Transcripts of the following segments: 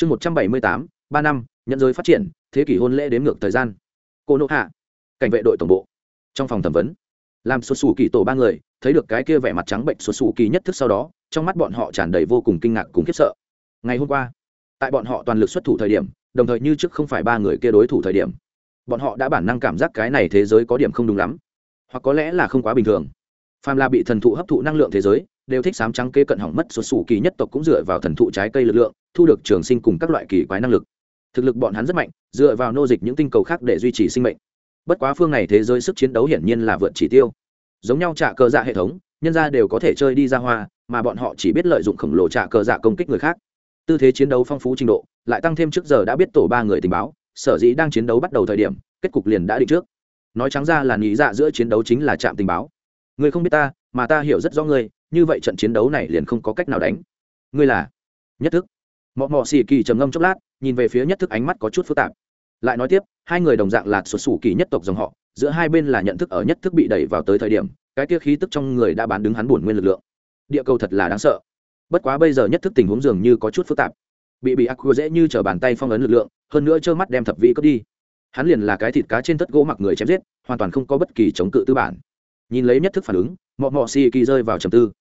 chương một trăm bảy mươi tám, ba năm, nhận giới phát triển, thế kỷ hôn lễ đếm ngược thời gian. Cô nộ hạ, cảnh vệ đội tổng bộ. Trong phòng thẩm vấn, làm xuất xù kỳ tổ ba người, thấy được cái kia vẻ mặt trắng bệnh xuất xù kỳ nhất thức sau đó, trong mắt bọn họ tràn đầy vô cùng kinh ngạc cùng khiếp sợ. Ngày hôm qua, tại bọn họ toàn lực xuất thủ thời điểm, đồng thời như trước không phải ba người kia đối thủ thời điểm, bọn họ đã bản năng cảm giác cái này thế giới có điểm không đúng lắm. Hoặc có lẽ là không quá bình thường. Phàm là bị thần thụ hấp thụ năng lượng thế giới đều thích sám trắng kê cận hỏng mất xuất xù kỳ nhất tộc cũng dựa vào thần thụ trái cây lực lượng, thu được trường sinh cùng các loại kỳ quái năng lực. Thực lực bọn hắn rất mạnh, dựa vào nô dịch những tinh cầu khác để duy trì sinh mệnh. Bất quá phương này thế giới sức chiến đấu hiển nhiên là vượt chỉ tiêu. Giống nhau trả cờ dạ hệ thống, nhân ra đều có thể chơi đi ra hoa, mà bọn họ chỉ biết lợi dụng khổng lồ trả cờ dạ công kích người khác. Tư thế chiến đấu phong phú trình độ, lại tăng thêm trước giờ đã biết tổ ba người tình báo, sở dĩ đang chiến đấu bắt đầu thời điểm, kết cục liền đã định trước. Nói trắng ra là nghĩ dạ giữa chiến đấu chính là trạm tình báo. Người không biết ta, mà ta hiểu rất rõ ngươi như vậy trận chiến đấu này liền không có cách nào đánh. Ngươi là? Nhất thức. Mọ mọ xì kỳ trầm ngâm chốc lát, nhìn về phía nhất thức ánh mắt có chút phức tạp. Lại nói tiếp, hai người đồng dạng là xuất xù kỳ nhất tộc dòng họ, giữa hai bên là nhận thức ở nhất thức bị đẩy vào tới thời điểm, cái kia khí tức trong người đã bán đứng hắn buồn nguyên lực lượng. Địa cầu thật là đáng sợ. Bất quá bây giờ nhất thức tình huống dường như có chút phức tạp. Bị bị ác dễ như t bàn tay phong ấn lực lượng, hơn nữa trơ mắt đem thập vị cướp đi. Hắn liền là cái thịt cá trên tất gỗ mặc người chém giết, hoàn toàn không có bất kỳ chống cự tư bản nhìn lấy nhất thức phản ứng, mọ mọ xì kỳ rơi vào trầm tư.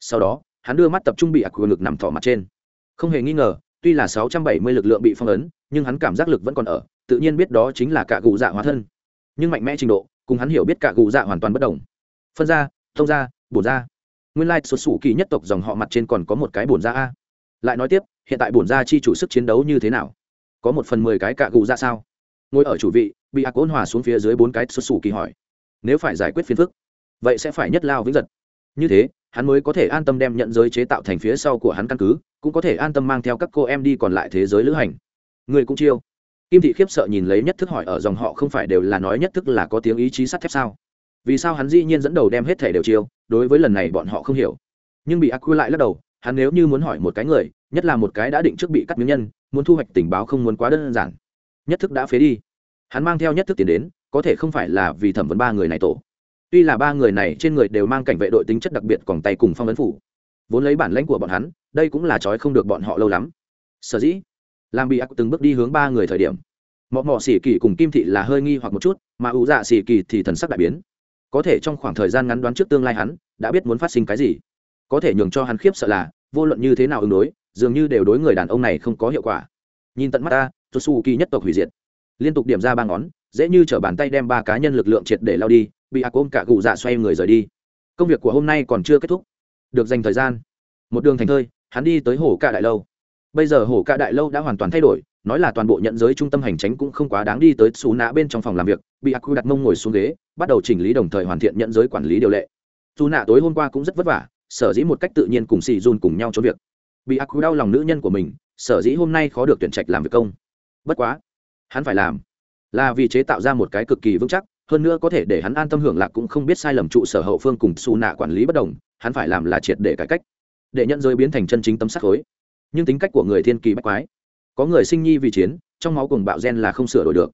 Sau đó, hắn đưa mắt tập trung bị ác lực nằm thỏ mặt trên. Không hề nghi ngờ, tuy là sáu trăm bảy mươi lực lượng bị phong ấn, nhưng hắn cảm giác lực vẫn còn ở, tự nhiên biết đó chính là cả gù dạ hóa thân. Nhưng mạnh mẽ trình độ, cùng hắn hiểu biết cả gù dạ hoàn toàn bất đồng. Phân ra, thông ra, bổn ra. Nguyên lai xuất xù kỳ nhất tộc dòng họ mặt trên còn có một cái bổn ra a. Lại nói tiếp, hiện tại bổn ra chi chủ sức chiến đấu như thế nào? Có một phần mười cái cả gù ra sao? Ngồi ở chủ vị, bị ác ôn hòa xuống phía dưới bốn cái xuất xù kỳ hỏi. Nếu phải giải quyết phiền phức vậy sẽ phải nhất lao vĩnh giật. Như thế, hắn mới có thể an tâm đem nhận giới chế tạo thành phía sau của hắn căn cứ, cũng có thể an tâm mang theo các cô em đi còn lại thế giới lữ hành. Người cũng chiêu. Kim thị khiếp sợ nhìn lấy nhất thức hỏi ở dòng họ không phải đều là nói nhất thức là có tiếng ý chí sắt thép sao? Vì sao hắn dĩ nhiên dẫn đầu đem hết thể đều chiêu, đối với lần này bọn họ không hiểu. Nhưng bị ác quy lại lắc đầu, hắn nếu như muốn hỏi một cái người, nhất là một cái đã định trước bị cắt miếng nhân, muốn thu hoạch tình báo không muốn quá đơn giản. Nhất thức đã phế đi. Hắn mang theo nhất thức tiền đến, có thể không phải là vì thẩm vấn ba người này tổ tuy là ba người này trên người đều mang cảnh vệ đội tính chất đặc biệt còn tay cùng phong vấn phủ. Vốn lấy bản lãnh của bọn hắn, đây cũng là trói không được bọn họ lâu lắm. Sở dĩ làm bị ác từng bước đi hướng ba người thời điểm. Mọ mọ xỉ kỳ cùng kim thị là hơi nghi hoặc một chút, mà ủ dạ xỉ kỳ thì thần sắc đại biến. Có thể trong khoảng thời gian ngắn đoán trước tương lai hắn, đã biết muốn phát sinh cái gì. Có thể nhường cho hắn khiếp sợ là, vô luận như thế nào ứng đối, dường như đều đối người đàn ông này không có hiệu quả. Nhìn tận mắt ta tôi su kỳ nhất tộc hủy diệt. Liên tục điểm ra ba ngón, dễ như t r ở bàn tay đem ba cá nhân lực lượng triệt để lao đi bị ạc ôm cả cụ dạ xoay người rời đi. Công việc của hôm nay còn chưa kết thúc. Được dành thời gian. Một đường thành thơi, hắn đi tới hồ cạ đại lâu. Bây giờ hồ cạ đại lâu đã hoàn toàn thay đổi, nói là toàn bộ nhận giới trung tâm hành tránh cũng không quá đáng đi tới xù nạ bên trong phòng làm việc, bị ạc đặt mông ngồi xuống ghế, bắt đầu chỉnh lý đồng thời hoàn thiện nhận giới quản lý điều lệ. Dù nạ tối hôm qua cũng rất vất vả, sở dĩ một cách tự nhiên cùng xì dùn cùng nhau trốn việc. Bị ác đau lòng nữ nhân của mình, sở dĩ hôm nay khó được tuyển trạch làm việc công. Bất quá, hắn phải làm là vì chế tạo ra một cái cực kỳ vững chắc hơn nữa có thể để hắn an tâm hưởng lạc cũng không biết sai lầm trụ sở hậu phương cùng xù nạ quản lý bất đồng, hắn phải làm là triệt để cải cách, để nhận giới biến thành chân chính tấm sắc khối. Nhưng tính cách của người thiên kỳ bách quái, có người sinh nhi vì chiến, trong máu cùng bạo gen là không sửa đổi được.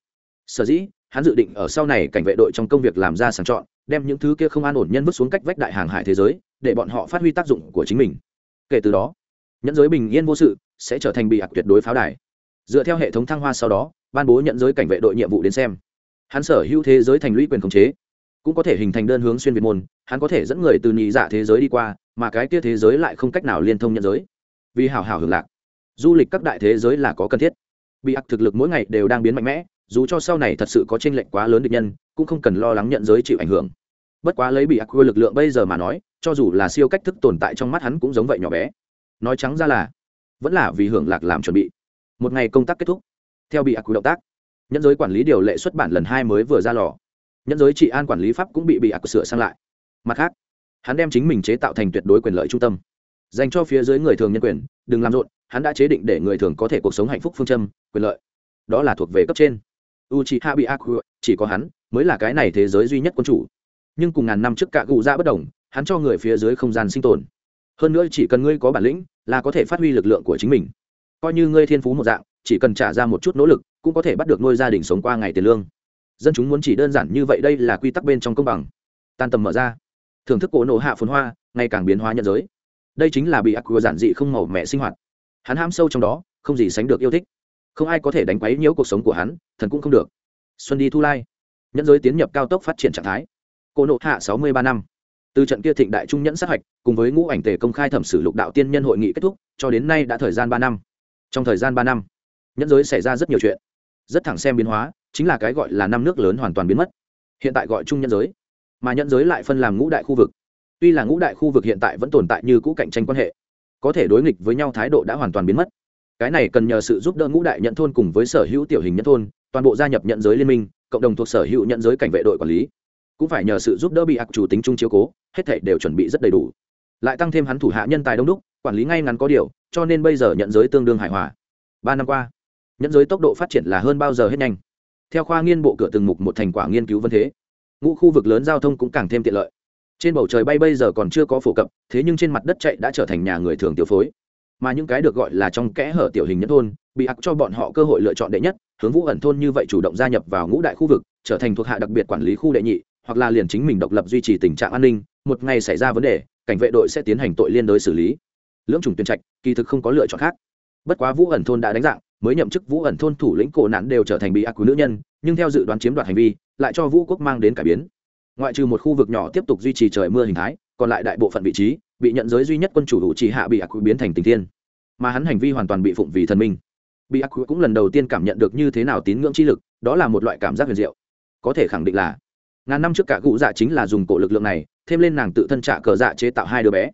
Sở dĩ, hắn dự định ở sau này cảnh vệ đội trong công việc làm ra sàng chọn, đem những thứ kia không an ổn nhân vứt xuống cách vách đại hàng hải thế giới, để bọn họ phát huy tác dụng của chính mình. Kể từ đó, nhẫn giới bình yên vô sự sẽ trở thành bị ạc tuyệt đối pháo đài. Dựa theo hệ thống thăng hoa sau đó, ban bố nhận giới cảnh vệ đội nhiệm vụ đến xem hắn sở hữu thế giới thành lũy quyền khống chế, cũng có thể hình thành đơn hướng xuyên việt môn, hắn có thể dẫn người từ nhị dạ thế giới đi qua, mà cái kia thế giới lại không cách nào liên thông nhận giới. Vì hảo hảo hưởng lạc, du lịch các đại thế giới là có cần thiết. Bị ác thực lực mỗi ngày đều đang biến mạnh mẽ, dù cho sau này thật sự có tranh lệch quá lớn địch nhân, cũng không cần lo lắng nhận giới chịu ảnh hưởng. Bất quá lấy bị ác quy lực lượng bây giờ mà nói, cho dù là siêu cách thức tồn tại trong mắt hắn cũng giống vậy nhỏ bé. Nói trắng ra là, vẫn là vì hưởng lạc làm chuẩn bị. Một ngày công tác kết thúc, theo bị ác quy động tác Nhẫn giới quản lý điều lệ xuất bản lần hai mới vừa ra lò. Nhẫn giới trị an quản lý pháp cũng bị bị ác sửa sang lại. Mặt khác, hắn đem chính mình chế tạo thành tuyệt đối quyền lợi trung tâm. Dành cho phía dưới người thường nhân quyền, đừng làm rộn, hắn đã chế định để người thường có thể cuộc sống hạnh phúc phương châm, quyền lợi. Đó là thuộc về cấp trên. U c h i h a bị ác chỉ có hắn mới là cái này thế giới duy nhất quân chủ. Nhưng cùng ngàn năm trước cạ cụ ra bất đồng, hắn cho người phía dưới không gian sinh tồn. Hơn nữa chỉ cần ngươi có bản lĩnh là có thể phát huy lực lượng của chính mình. Coi như ngươi thiên phú một dạng chỉ cần trả ra một chút nỗ lực, cũng có thể bắt được nuôi gia đình sống qua ngày tiền lương. Dân chúng muốn chỉ đơn giản như vậy đây là quy tắc bên trong công bằng. Tan tầm mở ra. Thưởng thức cổ nổ hạ phồn hoa, ngày càng biến hóa nhân giới. Đây chính là bị ác quy giản dị không màu mẹ sinh hoạt. Hắn ham sâu trong đó, không gì sánh được yêu thích. Không ai có thể đánh quấy nhiễu cuộc sống của hắn, thần cũng không được. Xuân đi thu lai. Nhẫn giới tiến nhập cao tốc phát triển trạng thái. Cổ nộ hạ sáu mươi ba năm. Từ trận kia thịnh đại trung nhẫn sát hạch, cùng với ngũ ảnh tề công khai thẩm sử lục đạo tiên nhân hội nghị kết thúc, cho đến nay đã thời gian ba năm. Trong thời gian ba năm nhẫn giới xảy ra rất nhiều chuyện. Rất thẳng xem biến hóa, chính là cái gọi là năm nước lớn hoàn toàn biến mất. Hiện tại gọi chung nhẫn giới. Mà nhẫn giới lại phân làm ngũ đại khu vực. Tuy là ngũ đại khu vực hiện tại vẫn tồn tại như cũ cạnh tranh quan hệ, có thể đối nghịch với nhau thái độ đã hoàn toàn biến mất. Cái này cần nhờ sự giúp đỡ ngũ đại nhận thôn cùng với sở hữu tiểu hình nhận thôn, toàn bộ gia nhập nhận giới liên minh, cộng đồng thuộc sở hữu nhận giới cảnh vệ đội quản lý. Cũng phải nhờ sự giúp đỡ bị ạc chủ tính chung chiếu cố, hết thể đều chuẩn bị rất đầy đủ. Lại tăng thêm hắn thủ hạ nhân tài đông đúc, quản lý ngay ngắn có điều, cho nên bây giờ nhận giới tương đương hài hòa. Ba năm qua nhẫn giới tốc độ phát triển là hơn bao giờ hết nhanh. Theo khoa nghiên bộ cửa từng mục một thành quả nghiên cứu vân thế, ngũ khu vực lớn giao thông cũng càng thêm tiện lợi. Trên bầu trời bay bây giờ còn chưa có phổ cập, thế nhưng trên mặt đất chạy đã trở thành nhà người thường tiểu phối. Mà những cái được gọi là trong kẽ hở tiểu hình nhất thôn, bị ác cho bọn họ cơ hội lựa chọn đệ nhất, hướng vũ ẩn thôn như vậy chủ động gia nhập vào ngũ đại khu vực, trở thành thuộc hạ đặc biệt quản lý khu đệ nhị, hoặc là liền chính mình độc lập duy trì tình trạng an ninh, một ngày xảy ra vấn đề, cảnh vệ đội sẽ tiến hành tội liên đối xử lý. Lưỡng chủng tuyên trạch, kỳ thực không có lựa chọn khác. Bất quá vũ ẩn thôn đã đánh dạng mới nhậm chức vũ ẩn thôn thủ lĩnh cổ nạn đều trở thành bị ác quý nữ nhân, nhưng theo dự đoán chiếm đoạt hành vi, lại cho vũ quốc mang đến cải biến. Ngoại trừ một khu vực nhỏ tiếp tục duy trì trời mưa hình thái, còn lại đại bộ phận vị trí bị nhận giới duy nhất quân chủ đủ chỉ hạ bị ác quý biến thành tình thiên. Mà hắn hành vi hoàn toàn bị phụng vì thần minh. Bị ác quý cũng lần đầu tiên cảm nhận được như thế nào tín ngưỡng chi lực, đó là một loại cảm giác huyền diệu. Có thể khẳng định là, ngàn năm trước cả cụ dạ chính là dùng cổ lực lượng này, thêm lên nàng tự thân trả cờ dạ chế tạo hai đứa bé.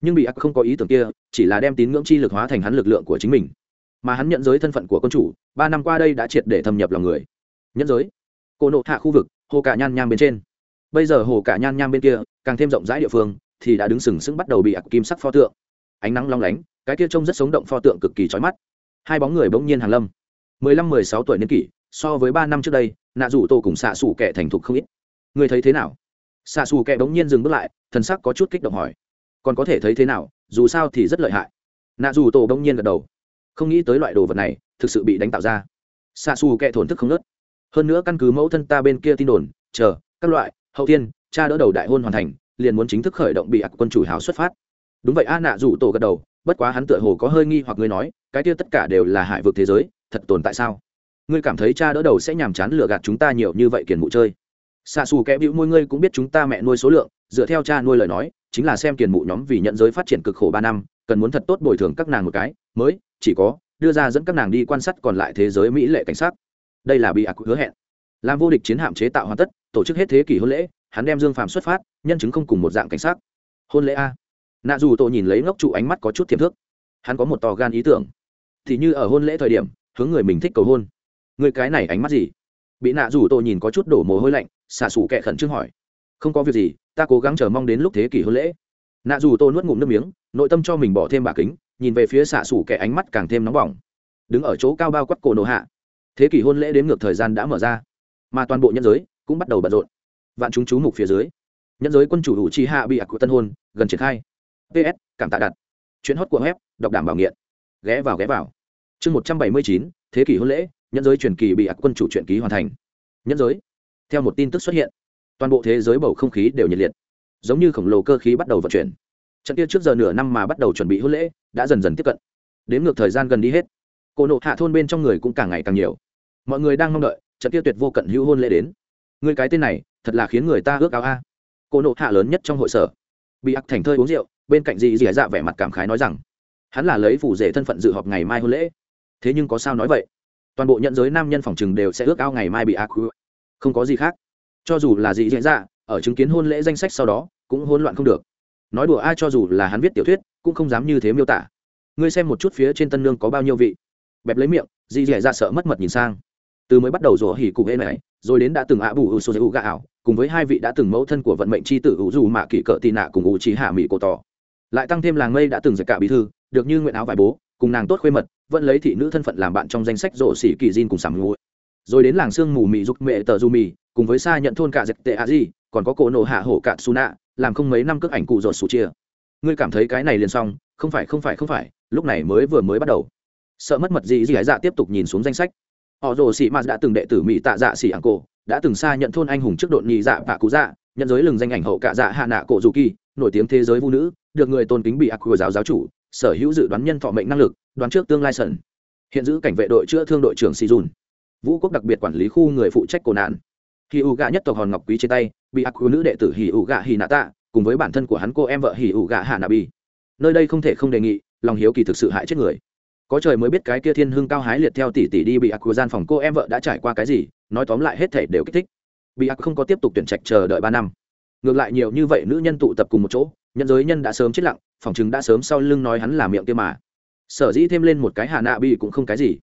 Nhưng bị ác không có ý tưởng kia, chỉ là đem tín ngưỡng chi lực hóa thành hắn lực lượng của chính mình mà hắn nhận giới thân phận của quân chủ, ba năm qua đây đã triệt để thâm nhập lòng người. Nhận giới. Cô nộ hạ khu vực, hồ cả nhan nham bên trên. Bây giờ hồ cả nhan nham bên kia, càng thêm rộng rãi địa phương, thì đã đứng sừng sững bắt đầu bị ạc kim sắc pho tượng. Ánh nắng long lánh, cái kia trông rất sống động pho tượng cực kỳ trói mắt. Hai bóng người bỗng nhiên hàn lâm. Mười lăm, mười sáu tuổi niên kỷ, so với ba năm trước đây, nạ rủ tô cùng xạ xù kẻ thành thục không ít. Người thấy thế nào? Xạ xù kẻ bỗng nhiên dừng bước lại, thần sắc có chút kích động hỏi. Còn có thể thấy thế nào? Dù sao thì rất lợi hại. Nạ dù tổ bỗng nhiên gật đầu không nghĩ tới loại đồ vật này thực sự bị đánh tạo ra. Xạ xù kẻ thổn thức không nớt. Hơn nữa căn cứ mẫu thân ta bên kia tin đồn, chờ, các loại, hậu tiên cha đỡ đầu đại hôn hoàn thành, liền muốn chính thức khởi động bị ạc quân chủ hào xuất phát. Đúng vậy, a nạ rủ tổ gật đầu, bất quá hắn tựa hồ có hơi nghi hoặc ngươi nói, cái kia tất cả đều là hải vực thế giới, thật tồn tại sao? Ngươi cảm thấy cha đỡ đầu sẽ nhàm chán lừa gạt chúng ta nhiều như vậy kiền mụ chơi. Xạ xù kẽ bĩu môi ngươi cũng biết chúng ta mẹ nuôi số lượng, dựa theo cha nuôi lời nói, chính là xem kiền mụ nhóm vì nhận giới phát triển cực khổ ba năm, cần muốn thật tốt bồi thường các nàng một cái, mới chỉ có, đưa ra dẫn các nàng đi quan sát còn lại thế giới mỹ lệ cảnh sát đây là bị ạc hứa hẹn. Làm vô địch chiến hạm chế tạo hoàn tất, tổ chức hết thế kỷ hôn lễ, hắn đem dương phàm xuất phát, nhân chứng không cùng một dạng cảnh sát hôn lễ a. Nạ dù tổ nhìn lấy ngốc trụ ánh mắt có chút thiềm thước hắn có một tò gan ý tưởng. Thì như ở hôn lễ thời điểm, hướng người mình thích cầu hôn. Người cái này ánh mắt gì? Bị nạ dù tổ nhìn có chút đổ mồ hôi lạnh, xả xù kẹ khẩn trương hỏi. Không có việc gì, ta cố gắng chờ mong đến lúc thế kỷ hôn lễ. Nạ dù tô nuốt ngụm nước miếng, nội tâm cho mình bỏ thêm bà kính nhìn về phía xạ xủ kẻ ánh mắt càng thêm nóng bỏng. Đứng ở chỗ cao bao quắt cổ nổ hạ. Thế kỷ hôn lễ đến ngược thời gian đã mở ra. Mà toàn bộ nhân giới cũng bắt đầu bận rộn. Vạn chúng chú mục phía dưới. Nhân giới quân chủ đủ chi hạ bị ạc của tân hôn gần triển khai. Ps cảm tạ đặt. Chuyến hót của web, đọc đảm bảo nghiện. Ghé vào ghé vào. Chương một trăm bảy mươi chín, thế kỷ hôn lễ, nhân giới truyền kỳ bị ạc quân chủ truyện ký hoàn thành. Nhân giới. Theo một tin tức xuất hiện, toàn bộ thế giới bầu không khí đều nhiệt liệt. Giống như khổng lồ cơ khí bắt đầu vận chuyển trận kia trước giờ nửa năm mà bắt đầu chuẩn bị hôn lễ, đã dần dần tiếp cận. Đến ngược thời gian gần đi hết cổ nộ hạ thôn bên trong người cũng càng ngày càng nhiều. Mọi người đang mong đợi, trận kia tuyệt vô cận hữu hôn lễ đến. Người cái tên này, thật là khiến người ta ước ao a. À. cổ nộ hạ lớn nhất trong hội sở. Bị ác thành thơi uống rượu, bên cạnh dì dì dạ vẻ mặt cảm khái nói rằng, hắn là lấy phủ rể thân phận dự họp ngày mai hôn lễ. Thế nhưng có sao nói vậy? Toàn bộ nhận giới nam nhân phòng chừng đều sẽ ước ao ngày mai bị ác không có gì khác. Cho dù là dì dì dạ ở chứng kiến hôn lễ danh sách sau đó, cũng hỗn loạn không được nói đùa ai cho dù là hắn viết tiểu thuyết, cũng không dám như thế miêu tả. Ngươi xem một chút phía trên tân nương có bao nhiêu vị. Bẹp lấy miệng, dì dẻ ra dạ sợ mất mật nhìn sang. Từ mới bắt đầu rủa hỉ cụ hễ này, rồi đến đã từng ạ bù ưu sô dữ gà ảo, cùng với hai vị đã từng mẫu thân của vận mệnh c h i tử ưu dù mạ kỷ cỡ tị nạ cùng ưu trí hạ mỹ cổ tỏ. Lại tăng thêm làng mây đã từng giật cả bí thư, được như nguyện áo vải bố, cùng nàng tốt khuê mật, vẫn lấy thị nữ thân phận làm bạn trong danh sách rộ xỉ kỳ diên cùng sảm ngụ rồi đến làng sương mù mị dục mẹ tờ du mì, cùng với xa nhận thôn cả dệt tệ a di còn có cổ nổ hạ hổ cạn su nạ làm không mấy năm cước ảnh cụ rột sủ chia. Ngươi cảm thấy cái này liền xong, không phải không phải không phải, lúc này mới vừa mới bắt đầu. Sợ mất mật gì gì gái dạ tiếp tục nhìn xuống danh sách. Họ rồ sĩ mạt đã từng đệ tử mỹ tạ dạ xỉ ảng cổ, đã từng xa nhận thôn anh hùng trước độn nhị dạ và cụ dạ nhận giới lừng danh ảnh hậu cạ dạ hạ nạ cổ dù kỳ, nổi tiếng thế giới vũ nữ, được người tôn kính bị ác của giáo giáo chủ, sở hữu dự đoán nhân thọ mệnh năng lực, đoán trước tương lai sần hiện giữ cảnh vệ đội chữa thương đội trưởng si dùn vũ quốc đặc biệt quản lý khu người phụ trách cổ nạn hì ụ gạ nhất tộc hòn ngọc quý trên tay, bị ác nữ đệ tử hì ụ gạ hì nạ tạ, cùng với bản thân của hắn cô em vợ hì ụ gạ hạ nạ bi nơi đây không thể không đề nghị, lòng hiếu kỳ thực sự hại chết người. Có trời mới biết cái kia thiên hưng cao hái liệt theo tỷ tỷ đi bị ác gian phòng cô em vợ đã trải qua cái gì, nói tóm lại hết thể đều kích thích. Bị ác không có tiếp tục tuyển trạch chờ đợi ba năm. Ngược lại nhiều như vậy nữ nhân tụ tập cùng một chỗ, nhân giới nhân đã sớm chết lặng, phòng chứng đã sớm sau lưng nói hắn là miệng kia mà. Sở dĩ thêm lên một cái hạ nạ bi cũng không cái gì.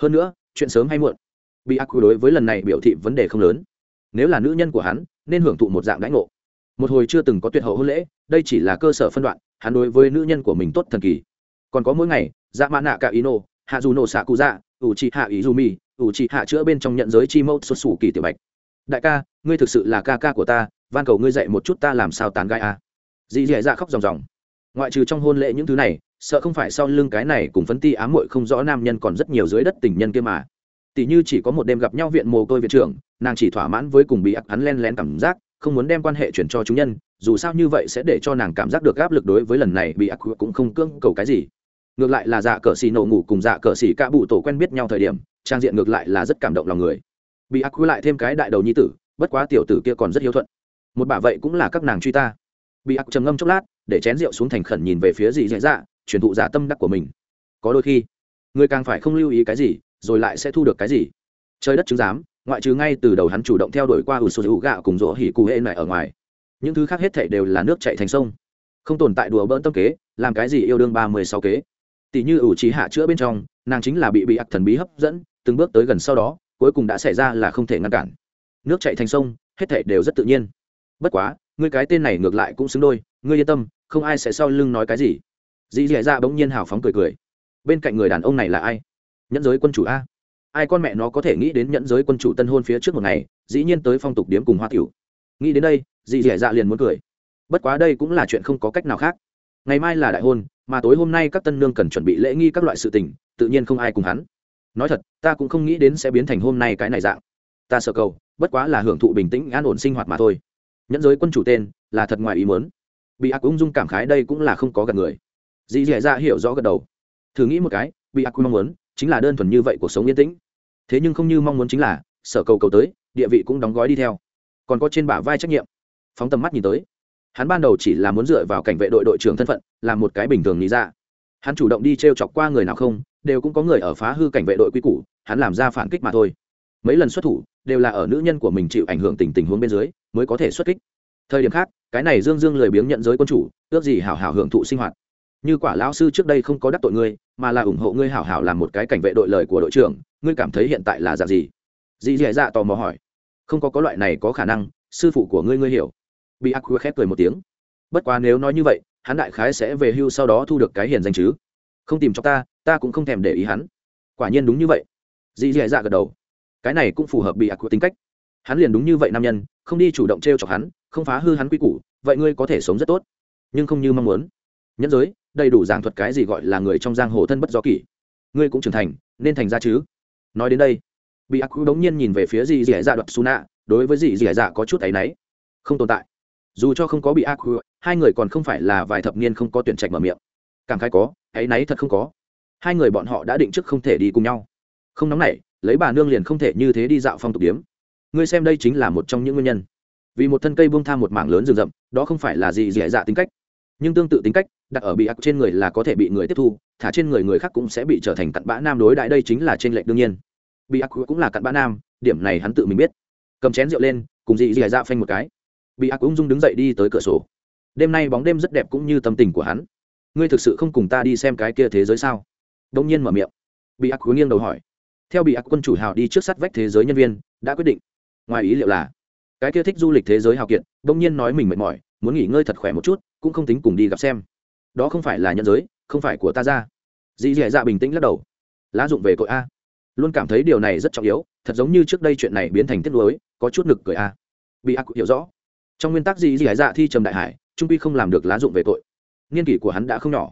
Hơn nữa, chuyện sớm hay muộn. Bị ác đối với lần này biểu thị vấn đề không lớn nếu là nữ nhân của hắn, nên hưởng thụ một dạng đãi ngộ. Một hồi chưa từng có tuyệt hậu hôn lễ, đây chỉ là cơ sở phân đoạn, hắn đối với nữ nhân của mình tốt thần kỳ. Còn có mỗi ngày dạ mã nạ cả ý nô hạ dù nổ xạ cụ dạ ủ trị hạ ý dù mi ủ trị hạ chữa bên trong nhận giới chi mẫu xuất xù kỳ tiểu bạch. Đại ca, ngươi thực sự là ca ca của ta, van cầu ngươi dạy một chút ta làm sao tán gai a à. dì dì dạ khóc ròng ròng. Ngoại trừ trong hôn lễ những thứ này, sợ không phải sau lưng cái này cùng phấn ti ám muội không rõ nam nhân còn rất nhiều dưới đất tình nhân kia mà tỷ như chỉ có một đêm gặp nhau viện mồ côi viện trưởng, nàng chỉ thỏa mãn với cùng bị ác hắn len lén cảm giác, không muốn đem quan hệ chuyển cho chúng nhân, dù sao như vậy sẽ để cho nàng cảm giác được áp lực đối với lần này bị ác cũng không cưỡng cầu cái gì. Ngược lại là dạ cờ xì nổ ngủ cùng dạ cờ xì cả bụ tổ quen biết nhau thời điểm, trang diện ngược lại là rất cảm động lòng người. Bị ác lại thêm cái đại đầu nhi tử, bất quá tiểu tử kia còn rất hiếu thuận. Một bà vậy cũng là các nàng truy ta. Bị ác trầm ngâm chốc lát, để chén rượu xuống thành khẩn nhìn về phía dì dễ dạ truyền thụ giả tâm đắc của mình. Có đôi khi, người càng phải không lưu ý cái gì rồi lại sẽ thu được cái gì? Trời đất chứng giám, ngoại trừ ngay từ đầu hắn chủ động theo đuổi qua ủ sô hữu gạo cùng rỗ hỉ cụ hệ này ở ngoài, những thứ khác hết thảy đều là nước chạy thành sông. Không tồn tại đùa bỡn tâm kế, làm cái gì yêu đương ba mươi sáu kế. Tỷ như ủ trí hạ chữa bên trong, nàng chính là bị bị ặc thần bí hấp dẫn, từng bước tới gần sau đó, cuối cùng đã xảy ra là không thể ngăn cản. Nước chạy thành sông, hết thảy đều rất tự nhiên. Bất quá, ngươi cái tên này ngược lại cũng xứng đôi, ngươi yên tâm, không ai sẽ sau lưng nói cái gì. Dì dì dạ bỗng nhiên hào phóng cười cười. Bên cạnh người đàn ông này là ai? Nhẫn giới quân chủ a. Ai con mẹ nó có thể nghĩ đến nhẫn giới quân chủ tân hôn phía trước một ngày, dĩ nhiên tới phong tục điếm cùng hoa tiểu. Nghĩ đến đây, dì dẻ dạ liền muốn cười. Bất quá đây cũng là chuyện không có cách nào khác. Ngày mai là đại hôn, mà tối hôm nay các tân nương cần chuẩn bị lễ nghi các loại sự tình, tự nhiên không ai cùng hắn. Nói thật, ta cũng không nghĩ đến sẽ biến thành hôm nay cái này dạng. Ta sợ cầu, bất quá là hưởng thụ bình tĩnh, an ổn sinh hoạt mà thôi. Nhẫn giới quân chủ tên, là thật ngoài ý muốn. Bị ác ung dung cảm khái đây cũng là không có gần người. Dì dẻ dạ hiểu rõ gật đầu. Thử nghĩ một cái, bị ác mong muốn chính là đơn thuần như vậy cuộc sống yên tĩnh. Thế nhưng không như mong muốn chính là, sở cầu cầu tới, địa vị cũng đóng gói đi theo. Còn có trên bả vai trách nhiệm. Phóng tầm mắt nhìn tới, hắn ban đầu chỉ là muốn dựa vào cảnh vệ đội đội trưởng thân phận, làm một cái bình thường lý ra dạ. hắn chủ động đi t r e o chọc qua người nào không, đều cũng có người ở phá hư cảnh vệ đội quy củ, hắn làm ra phản kích mà thôi. Mấy lần xuất thủ, đều là ở nữ nhân của mình chịu ảnh hưởng tình tình huống bên dưới, mới có thể xuất kích. Thời điểm khác, cái này dương dương lười biếng nhận giới quân chủ, ước gì hảo hảo hưởng thụ sinh hoạt như quả lão sư trước đây không có đắc tội ngươi, mà là ủng hộ ngươi hảo hảo làm một cái cảnh vệ đội lời của đội trưởng, ngươi cảm thấy hiện tại là dạng gì? Dì dì dạ tò mò hỏi. Không có có loại này có khả năng, sư phụ của ngươi ngươi hiểu. Bị ác khép cười một tiếng. Bất quá nếu nói như vậy, hắn đại khái sẽ về hưu sau đó thu được cái hiền danh chứ. Không tìm cho ta ta cũng không thèm để ý hắn. Quả nhiên đúng như vậy. Dì dì dạ gật đầu. Cái này cũng phù hợp bị ác tính cách. Hắn liền đúng như vậy nam nhân, không đi chủ động t r e o chọc hắn, không phá hư hắn quy củ, vậy ngươi có thể sống rất tốt. Nhưng không như mong muốn. Nhân giới đầy đủ giảng thuật cái gì gọi là người trong giang hồ thân bất do kỷ. Ngươi cũng trưởng thành, nên thành ra chứ? Nói đến đây bị ác quy đống nhiên nhìn về phía dì dì dạ đoạt su nạ đối với dì dì dạ có chút áy náy. Không tồn tại. Dù cho không có bị ác quy hai người còn không phải là vài thập niên không có tuyển trạch mở miệng. Cảm khai có, áy náy thật không có. Hai người bọn họ đã định trước không thể đi cùng nhau. Không nóng nảy, lấy bà nương liền không thể như thế đi dạo phong tục điếm. Ngươi xem đây chính là một trong những nguyên nhân. Vì một thân cây buông tham một mảng lớn rừng rậm, đó không phải là gì Dẻ dạ tính cách, nhưng tương tự tính cách đặt ở bị ác trên người là có thể bị người tiếp thu, thả trên người người khác cũng sẽ bị trở thành cặn bã nam đối đại đây chính là trên lệnh đương nhiên. Bị ác cũng là cặn bã nam, điểm này hắn tự mình biết. Cầm chén rượu lên, cùng dị dị dạ phanh một cái. Bị ác ung dung đứng dậy đi tới cửa sổ. Đêm nay bóng đêm rất đẹp cũng như tâm tình của hắn. Ngươi thực sự không cùng ta đi xem cái kia thế giới sao? Đông nhiên mở miệng. Bị ác nghiêng đầu hỏi. Theo bị ác quân chủ hào đi trước sát vách thế giới nhân viên, đã quyết định. Ngoài ý liệu là, cái kia thích du lịch thế giới hào kiệt đông nhiên nói mình mệt mỏi, muốn nghỉ ngơi thật khỏe một chút, cũng không tính cùng đi gặp xem đó không phải là nhân giới, không phải của ta ra. Dì dì dạ bình tĩnh lắc đầu. Lá dụng về cội a. Luôn cảm thấy điều này rất trọng yếu, thật giống như trước đây chuyện này biến thành tiết lối có chút nực cười a. Bị ác hiểu rõ. Trong nguyên tắc dì dì dạ thi trầm đại hải, trung quy không làm được lá dụng về tội niên kỷ của hắn đã không nhỏ.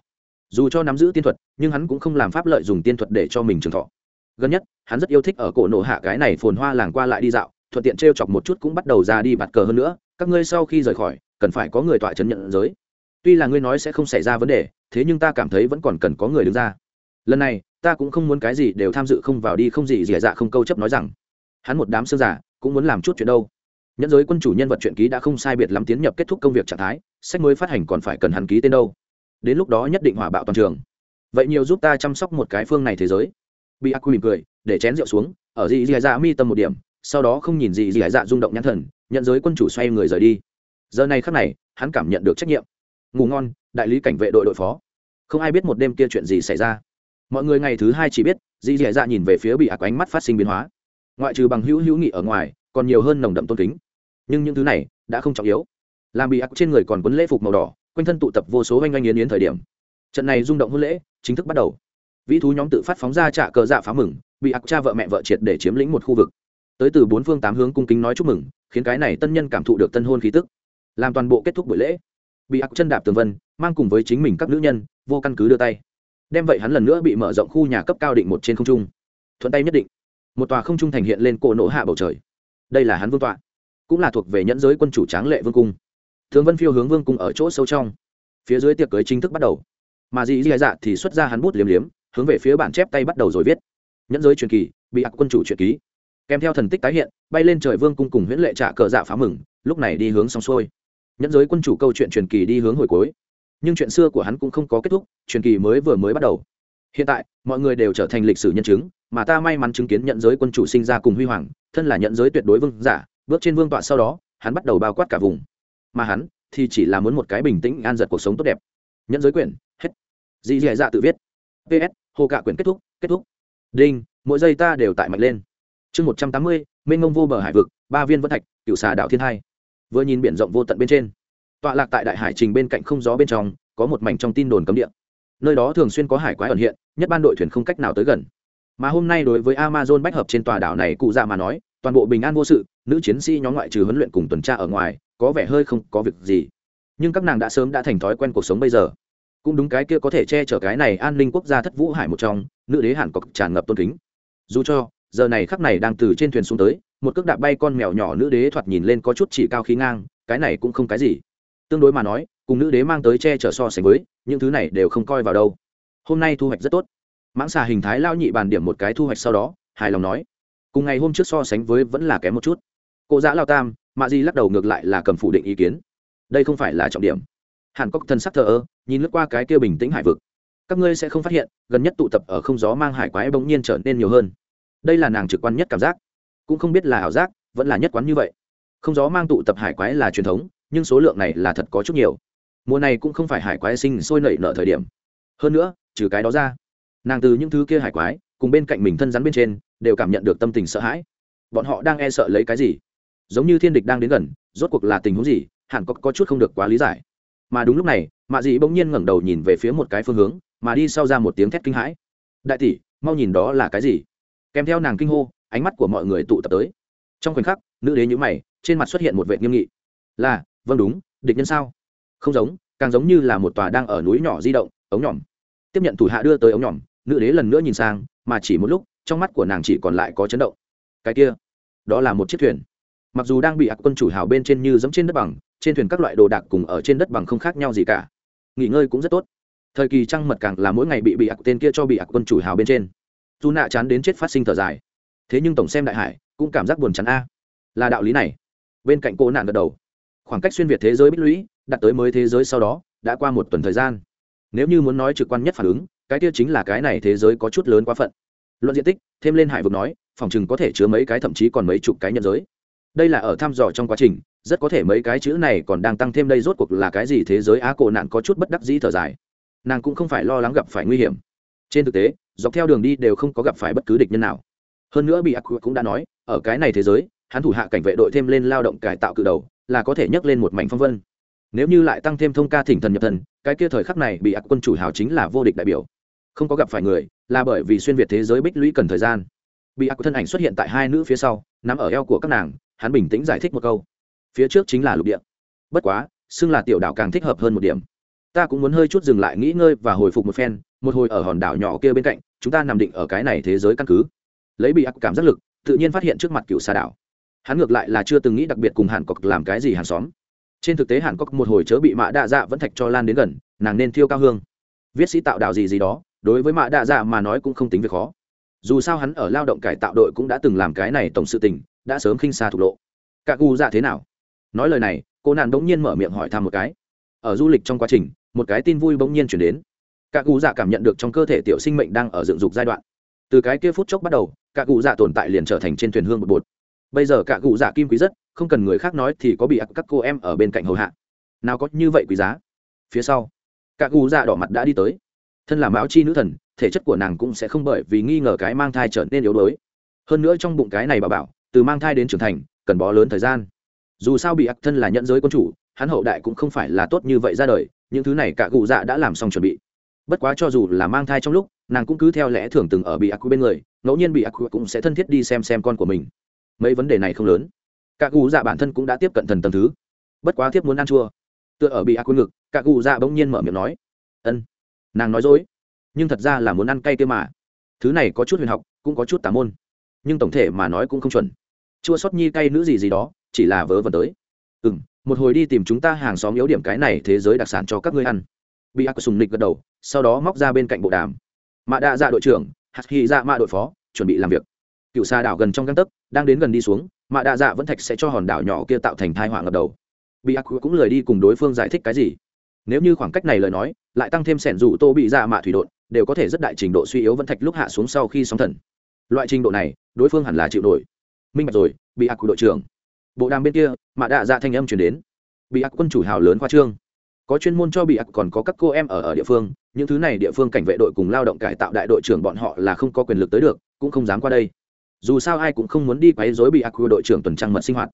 Dù cho nắm giữ tiên thuật, nhưng hắn cũng không làm pháp lợi dùng tiên thuật để cho mình trường thọ. Gần nhất, hắn rất yêu thích ở cổ nổ hạ cái này phồn hoa làng qua lại đi dạo, thuận tiện t r e o chọc một chút cũng bắt đầu ra đi bạt cờ hơn nữa. Các ngươi sau khi rời khỏi, cần phải có người tọa chấn nhận giới tuy là ngươi nói sẽ không xảy ra vấn đề, thế nhưng ta cảm thấy vẫn còn cần có người đứng ra. Lần này, ta cũng không muốn cái gì đều tham dự không vào đi không gì dỉa dạ không câu chấp nói rằng. Hắn một đám xương giả, cũng muốn làm chút chuyện đâu. Nhẫn giới quân chủ nhân vật truyện ký đã không sai biệt lắm tiến nhập kết thúc công việc trạng thái, sách mới phát hành còn phải cần hắn ký tên đâu. Đến lúc đó nhất định hỏa bạo toàn trường. Vậy nhiều giúp ta chăm sóc một cái phương này thế giới. Bị ác quy mỉm cười, để chén rượu xuống, ở dị dị dạ mi tâm một điểm, sau đó không nhìn dị dị dạ rung động nhãn thần nhận giới quân chủ xoay người rời đi. Giờ này khắc này, hắn cảm nhận được trách nhiệm ngủ ngon, đại lý cảnh vệ đội đội phó. Không ai biết một đêm kia chuyện gì xảy ra. Mọi người ngày thứ hai chỉ biết dị dị dạ nhìn về phía bị ác ánh mắt phát sinh biến hóa. Ngoại trừ bằng hữu hữu nghị ở ngoài, còn nhiều hơn nồng đậm tôn kính. Nhưng những thứ này đã không trọng yếu. Làm bị ác trên người còn quấn lễ phục màu đỏ, quanh thân tụ tập vô số oanh oanh yến yến thời điểm. Trận này rung động hôn lễ chính thức bắt đầu. Vĩ thú nhóm tự phát phóng ra trạ cờ dạ phá mừng, bị ác cha vợ mẹ vợ triệt để chiếm lĩnh một khu vực. Tới từ bốn phương tám hướng cung kính nói chúc mừng, khiến cái này tân nhân cảm thụ được tân hôn khí tức. Làm toàn bộ kết thúc buổi lễ bị ác chân đạp tường vân, mang cùng với chính mình các nữ nhân, vô căn cứ đưa tay. Đem vậy hắn lần nữa bị mở rộng khu nhà cấp cao định một trên không trung. Thuận tay nhất định. Một tòa không trung thành hiện lên cổ nổ hạ bầu trời. Đây là hắn vương tọa. Cũng là thuộc về nhẫn giới quân chủ tráng lệ vương cung. Thường vân phiêu hướng vương cung ở chỗ sâu trong. Phía dưới tiệc cưới chính thức bắt đầu. Mà dị dị dạ thì xuất ra hắn bút liếm liếm, hướng về phía bản chép tay bắt đầu rồi viết. Nhẫn giới truyền kỳ, bị ạc quân chủ truyện ký. Kèm theo thần tích tái hiện, bay lên trời vương cung cùng huyễn lệ trạ cờ dạ phá mừng, lúc này đi hướng xong xuôi nhẫn giới quân chủ câu chuyện truyền kỳ đi hướng hồi cuối. Nhưng chuyện xưa của hắn cũng không có kết thúc, truyền kỳ mới vừa mới bắt đầu. Hiện tại, mọi người đều trở thành lịch sử nhân chứng, mà ta may mắn chứng kiến nhận giới quân chủ sinh ra cùng huy hoàng, thân là nhận giới tuyệt đối vương giả, bước trên vương tọa sau đó, hắn bắt đầu bao quát cả vùng. Mà hắn thì chỉ là muốn một cái bình tĩnh an giật cuộc sống tốt đẹp. Nhận giới quyển, hết. Dì dì dạ tự viết. Ps hồ cạ quyển kết thúc kết thúc. Đinh, mỗi giây ta đều tại mạnh lên. Chương một trăm tám mươi, mênh ngông vô bờ hải vực, ba viên vân thạch cựu xà đạo thiên hai vừa nhìn biển rộng vô tận bên trên. Tọa lạc tại đại hải trình bên cạnh không gió bên trong, có một mảnh trong tin đồn cấm địa. Nơi đó thường xuyên có hải quái ẩn hiện, nhất ban đội thuyền không cách nào tới gần. Mà hôm nay đối với amazon bách hợp trên tòa đảo này cụ dạ mà nói, toàn bộ bình an vô sự, nữ chiến sĩ nhóm ngoại trừ huấn luyện cùng tuần tra ở ngoài, có vẻ hơi không có việc gì. Nhưng các nàng đã sớm đã thành thói quen cuộc sống bây giờ. Cũng đúng cái kia có thể che chở cái này an ninh quốc gia thất vũ hải một trong, nữ đế hàn cọc tràn ngập tôn kính. Dù cho, giờ này khắc này đang từ trên thuyền xuống tới một cước đạp bay con mèo nhỏ nữ đế thoạt nhìn lên có chút chỉ cao khí ngang, cái này cũng không cái gì. Tương đối mà nói, cùng nữ đế mang tới che chở so sánh với, những thứ này đều không coi vào đâu. Hôm nay thu hoạch rất tốt. Mãng xà hình thái lao nhị bàn điểm một cái thu hoạch sau đó, hài lòng nói, cùng ngày hôm trước so sánh với vẫn là kém một chút. Cô giã lao tam, mạ di lắc đầu ngược lại là cầm phủ định ý kiến. Đây không phải là trọng điểm. Hàn cốc thân sắc thờ ơ, nhìn lướt qua cái kia bình tĩnh hải vực. Các ngươi sẽ không phát hiện, gần nhất tụ tập ở không gió mang hải quái bỗng nhiên trở nên nhiều hơn. Đây là nàng trực quan nhất cảm giác cũng không biết là ảo giác vẫn là nhất quán như vậy. Không gió mang tụ tập hải quái là truyền thống nhưng số lượng này là thật có chút nhiều. Mùa này cũng không phải hải quái sinh sôi nảy nở thời điểm. Hơn nữa trừ cái đó ra nàng từ những thứ kia hải quái cùng bên cạnh mình thân rắn bên trên đều cảm nhận được tâm tình sợ hãi. Bọn họ đang e sợ lấy cái gì? Giống như thiên địch đang đến gần rốt cuộc là tình huống gì hẳn có, có chút không được quá lý giải. Mà đúng lúc này mạ dị bỗng nhiên ngẩng đầu nhìn về phía một cái phương hướng mà đi sau ra một tiếng thét kinh hãi. Đại tỷ mau nhìn đó là cái gì? Kèm theo nàng kinh hô ánh mắt của mọi người tụ tập tới. Trong khoảnh khắc, nữ đế nhữ mày, trên mặt xuất hiện một vệ nghiêm nghị. Là vâng đúng, địch nhân sao? Không giống, càng giống như là một tòa đang ở núi nhỏ di động, ống nhỏm tiếp nhận thủ hạ đưa tới ống nhỏm nữ đế lần nữa nhìn sang, mà chỉ một lúc, trong mắt của nàng chỉ còn lại có chấn động. Cái kia, đó là một chiếc thuyền. Mặc dù đang bị ạc quân chủ hào bên trên như giống trên đất bằng, trên thuyền các loại đồ đạc cùng ở trên đất bằng không khác nhau gì cả. Nghỉ ngơi cũng rất tốt. Thời kỳ trăng mật càng là mỗi ngày bị bị ạc tên kia cho bị ạc quân chủ hào bên trên. Dù nạ chán đến chết phát sinh thở dài thế nhưng tổng xem đại hải cũng cảm giác buồn chán a. Là đạo lý này. Bên cạnh cô nạn gật đầu. Khoảng cách xuyên việt thế giới bích lũy đặt tới mới thế giới sau đó đã qua một tuần thời gian. Nếu như muốn nói trực quan nhất phản ứng, cái kia chính là cái này thế giới có chút lớn quá phận. Luận diện tích, thêm lên hải vực nói, phòng chừng có thể chứa mấy cái thậm chí còn mấy chục cái nhân giới. Đây là ở thăm dò trong quá trình, rất có thể mấy cái chữ này còn đang tăng thêm đây rốt cuộc là cái gì thế giới á cổ nạn có chút bất đắc dĩ thở dài. Nàng cũng không phải lo lắng gặp phải nguy hiểm. Trên thực tế, dọc theo đường đi đều không có gặp phải bất cứ địch nhân nào hơn nữa bị ác cũng đã nói, ở cái này thế giới, hắn thủ hạ cảnh vệ đội thêm lên lao động cải tạo cự đầu, là có thể nhấc lên một mảnh phong vân. Nếu như lại tăng thêm thông ca thỉnh thần nhập thần, cái kia thời khắc này bị ác quân chủ hào chính là vô địch đại biểu. Không có gặp phải người, là bởi vì xuyên việt thế giới bích lũy cần thời gian. Bị ác thân ảnh xuất hiện tại hai nữ phía sau nằm ở eo của các nàng, hắn bình tĩnh giải thích một câu. Phía trước chính là lục địa. Bất quá, xưng là tiểu đảo càng thích hợp hơn một điểm. Ta cũng muốn hơi chút dừng lại nghỉ ngơi và hồi phục một phen, một hồi ở hòn đảo nhỏ kia bên cạnh, chúng ta nằm định ở cái này thế giới căn cứ lấy bị ác cảm giác lực, tự nhiên phát hiện trước mặt cựu xà đảo. Hắn ngược lại là chưa từng nghĩ đặc biệt cùng hàn cọc làm cái gì hàng xóm. Trên thực tế hàn cọc một hồi chớ bị mã đa dạ vẫn thạch cho lan đến gần, nàng nên thiêu cao hương. Viết sĩ tạo đạo gì gì đó, đối với mạ đạ dạ mà nói cũng không tính việc khó. Dù sao hắn ở lao động cải tạo đội cũng đã từng làm cái này tổng sự tình, đã sớm khinh xa thục lộ. Cả gu dạ thế nào? Nói lời này, cô nàng bỗng nhiên mở miệng hỏi thăm một cái. Ở du lịch trong quá trình, một cái tin vui bỗng nhiên chuyển đến. Cả gu dạ cảm nhận được trong cơ thể tiểu sinh mệnh đang ở dựng dục giai đoạn. Từ cái kia phút chốc bắt đầu cả cụ dạ tồn tại liền trở thành trên thuyền hương một bột. Bây giờ cả cụ dạ kim quý rất, không cần người khác nói thì có bị ác các cô em ở bên cạnh hầu hạ. Nào có như vậy quý giá? Phía sau, cả cụ dạ đỏ mặt đã đi tới. Thân làm báo chi nữ thần, thể chất của nàng cũng sẽ không bởi vì nghi ngờ cái mang thai trở nên yếu đuối. Hơn nữa trong bụng cái này bà bảo, từ mang thai đến trưởng thành, cần bó lớn thời gian. Dù sao bị ác thân là nhận giới quân chủ, hắn hậu đại cũng không phải là tốt như vậy ra đời, những thứ này cả cụ dạ đã làm xong chuẩn bị. Bất quá cho dù là mang thai trong lúc nàng cũng cứ theo lẽ thường từng ở bị ác bên người, ngẫu nhiên bị ác cũng sẽ thân thiết đi xem xem con của mình. Mấy vấn đề này không lớn. Các cụ dạ bản thân cũng đã tiếp cận thần tầm thứ. Bất quá thiếp muốn ăn chua. Tựa ở bị ác ngực các cụ dạ bỗng nhiên mở miệng nói, ân. Nàng nói dối, nhưng thật ra là muốn ăn cay kia mà. Thứ này có chút huyền học, cũng có chút tà môn. Nhưng tổng thể mà nói cũng không chuẩn. Chua sót nhi cay nữ gì gì đó, chỉ là vớ vẩn tới. Ừ m một hồi đi tìm chúng ta hàng xóm yếu điểm cái này thế giới đặc sản cho các ngươi ăn. Bị ác sùng nịch gật đầu, sau đó móc ra bên cạnh bộ đàm mạ đa dạ đội trưởng, hạt hy dạ mạ đội phó, chuẩn bị làm việc. Cựu xa đảo gần trong găng tấc, đang đến gần đi xuống mạ đa dạ vẫn thạch sẽ cho hòn đảo nhỏ kia tạo thành thai họa ngập đầu. Bị ác cũng lười đi cùng đối phương giải thích cái gì. Nếu như khoảng cách này lời nói, lại tăng thêm sẻn rủ tô bị dạ mạ thủy đột đều có thể rất đại trình độ suy yếu vẫn thạch lúc hạ xuống sau khi sóng thần. Loại trình độ này, đối phương hẳn là chịu nổi. Minh bạch rồi, bị ác đội trưởng. Bộ đàm bên kia mạ đạ dạ thanh âm chuyển đến. Bị ác quân chủ hào lớn khoa trương có chuyên môn cho bị ác, còn có các cô em ở ở địa phương. Những thứ này địa phương cảnh vệ đội cùng lao động cải tạo đại đội trưởng bọn họ là không có quyền lực tới được, cũng không dám qua đây. Dù sao ai cũng không muốn đi quấy rối bị ác của đội trưởng tuần trăng mật sinh hoạt.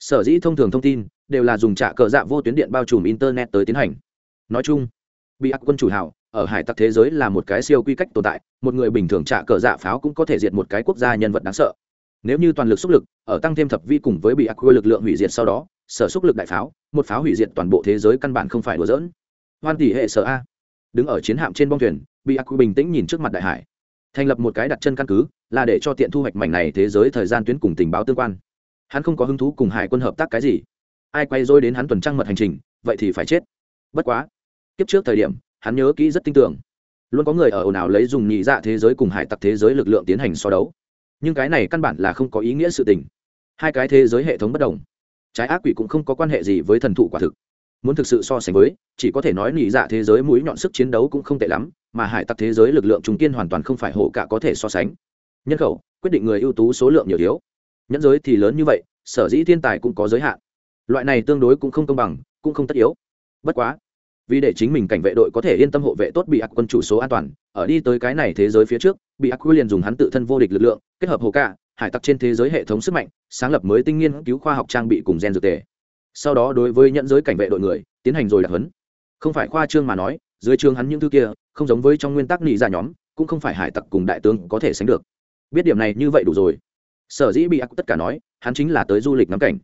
Sở dĩ thông thường thông tin, đều là dùng trả cờ dạ vô tuyến điện bao trùm internet tới tiến hành. Nói chung, bị ác quân chủ hào, ở hải tặc thế giới là một cái siêu quy cách tồn tại, một người bình thường trả cờ dạ pháo cũng có thể diệt một cái quốc gia nhân vật đáng sợ. Nếu như toàn lực xúc lực, ở tăng thêm thập vi cùng với bị ác quy lực lượng hủy diệt sau đó sở xúc lực đại pháo, một pháo hủy diệt toàn bộ thế giới căn bản không phải đùa dỡn hoan tỷ hệ sở a. Đứng ở chiến hạm trên bong thuyền, bị aq bình tĩnh nhìn trước mặt đại hải. Thành lập một cái đặt chân căn cứ, là để cho tiện thu hoạch mảnh này thế giới thời gian tuyến cùng tình báo tương quan. Hắn không có hứng thú cùng hải quân hợp tác cái gì. Ai quay dối đến hắn tuần trăng mật hành trình, vậy thì phải chết. Bất quá, kiếp trước thời điểm, hắn nhớ kỹ rất tin tưởng. Luôn có người ở ồn ào lấy dùng nhị dạ thế giới cùng hải tặc thế giới lực lượng tiến hành so đấu. Nhưng cái này căn bản là không có ý nghĩa sự tình. Hai cái thế giới hệ thống bất đồng trái ác quỷ cũng không có quan hệ gì với thần thụ quả thực. Muốn thực sự so sánh với, chỉ có thể nói nỉ dạ thế giới mũi nhọn sức chiến đấu cũng không tệ lắm, mà hải tặc thế giới lực lượng trung kiên hoàn toàn không phải hộ cả có thể so sánh. Nhân khẩu, quyết định người ưu tú số lượng nhiều thiếu. Nhẫn giới thì lớn như vậy, sở dĩ thiên tài cũng có giới hạn. Loại này tương đối cũng không công bằng, cũng không tất yếu. Bất quá, vì để chính mình cảnh vệ đội có thể yên tâm hộ vệ tốt bị ác quân chủ số an toàn, ở đi tới cái này thế giới phía trước, bị ác quy liền dùng hắn tự thân vô địch lực lượng, kết hợp hồ cả hải tặc trên thế giới hệ thống sức mạnh, sáng lập mới tinh nghiên cứu khoa học trang bị cùng gen dược tề. Sau đó đối với nhận giới cảnh vệ đội người, tiến hành rồi đặc hấn không phải khoa trương mà nói, dưới trường hắn những thứ kia, không giống với trong nguyên tắc nị ra nhóm, cũng không phải hải tặc cùng đại tướng có thể sánh được. Biết điểm này như vậy đủ rồi. Sở dĩ bị ác tất cả nói, hắn chính là tới du lịch ngắm cảnh.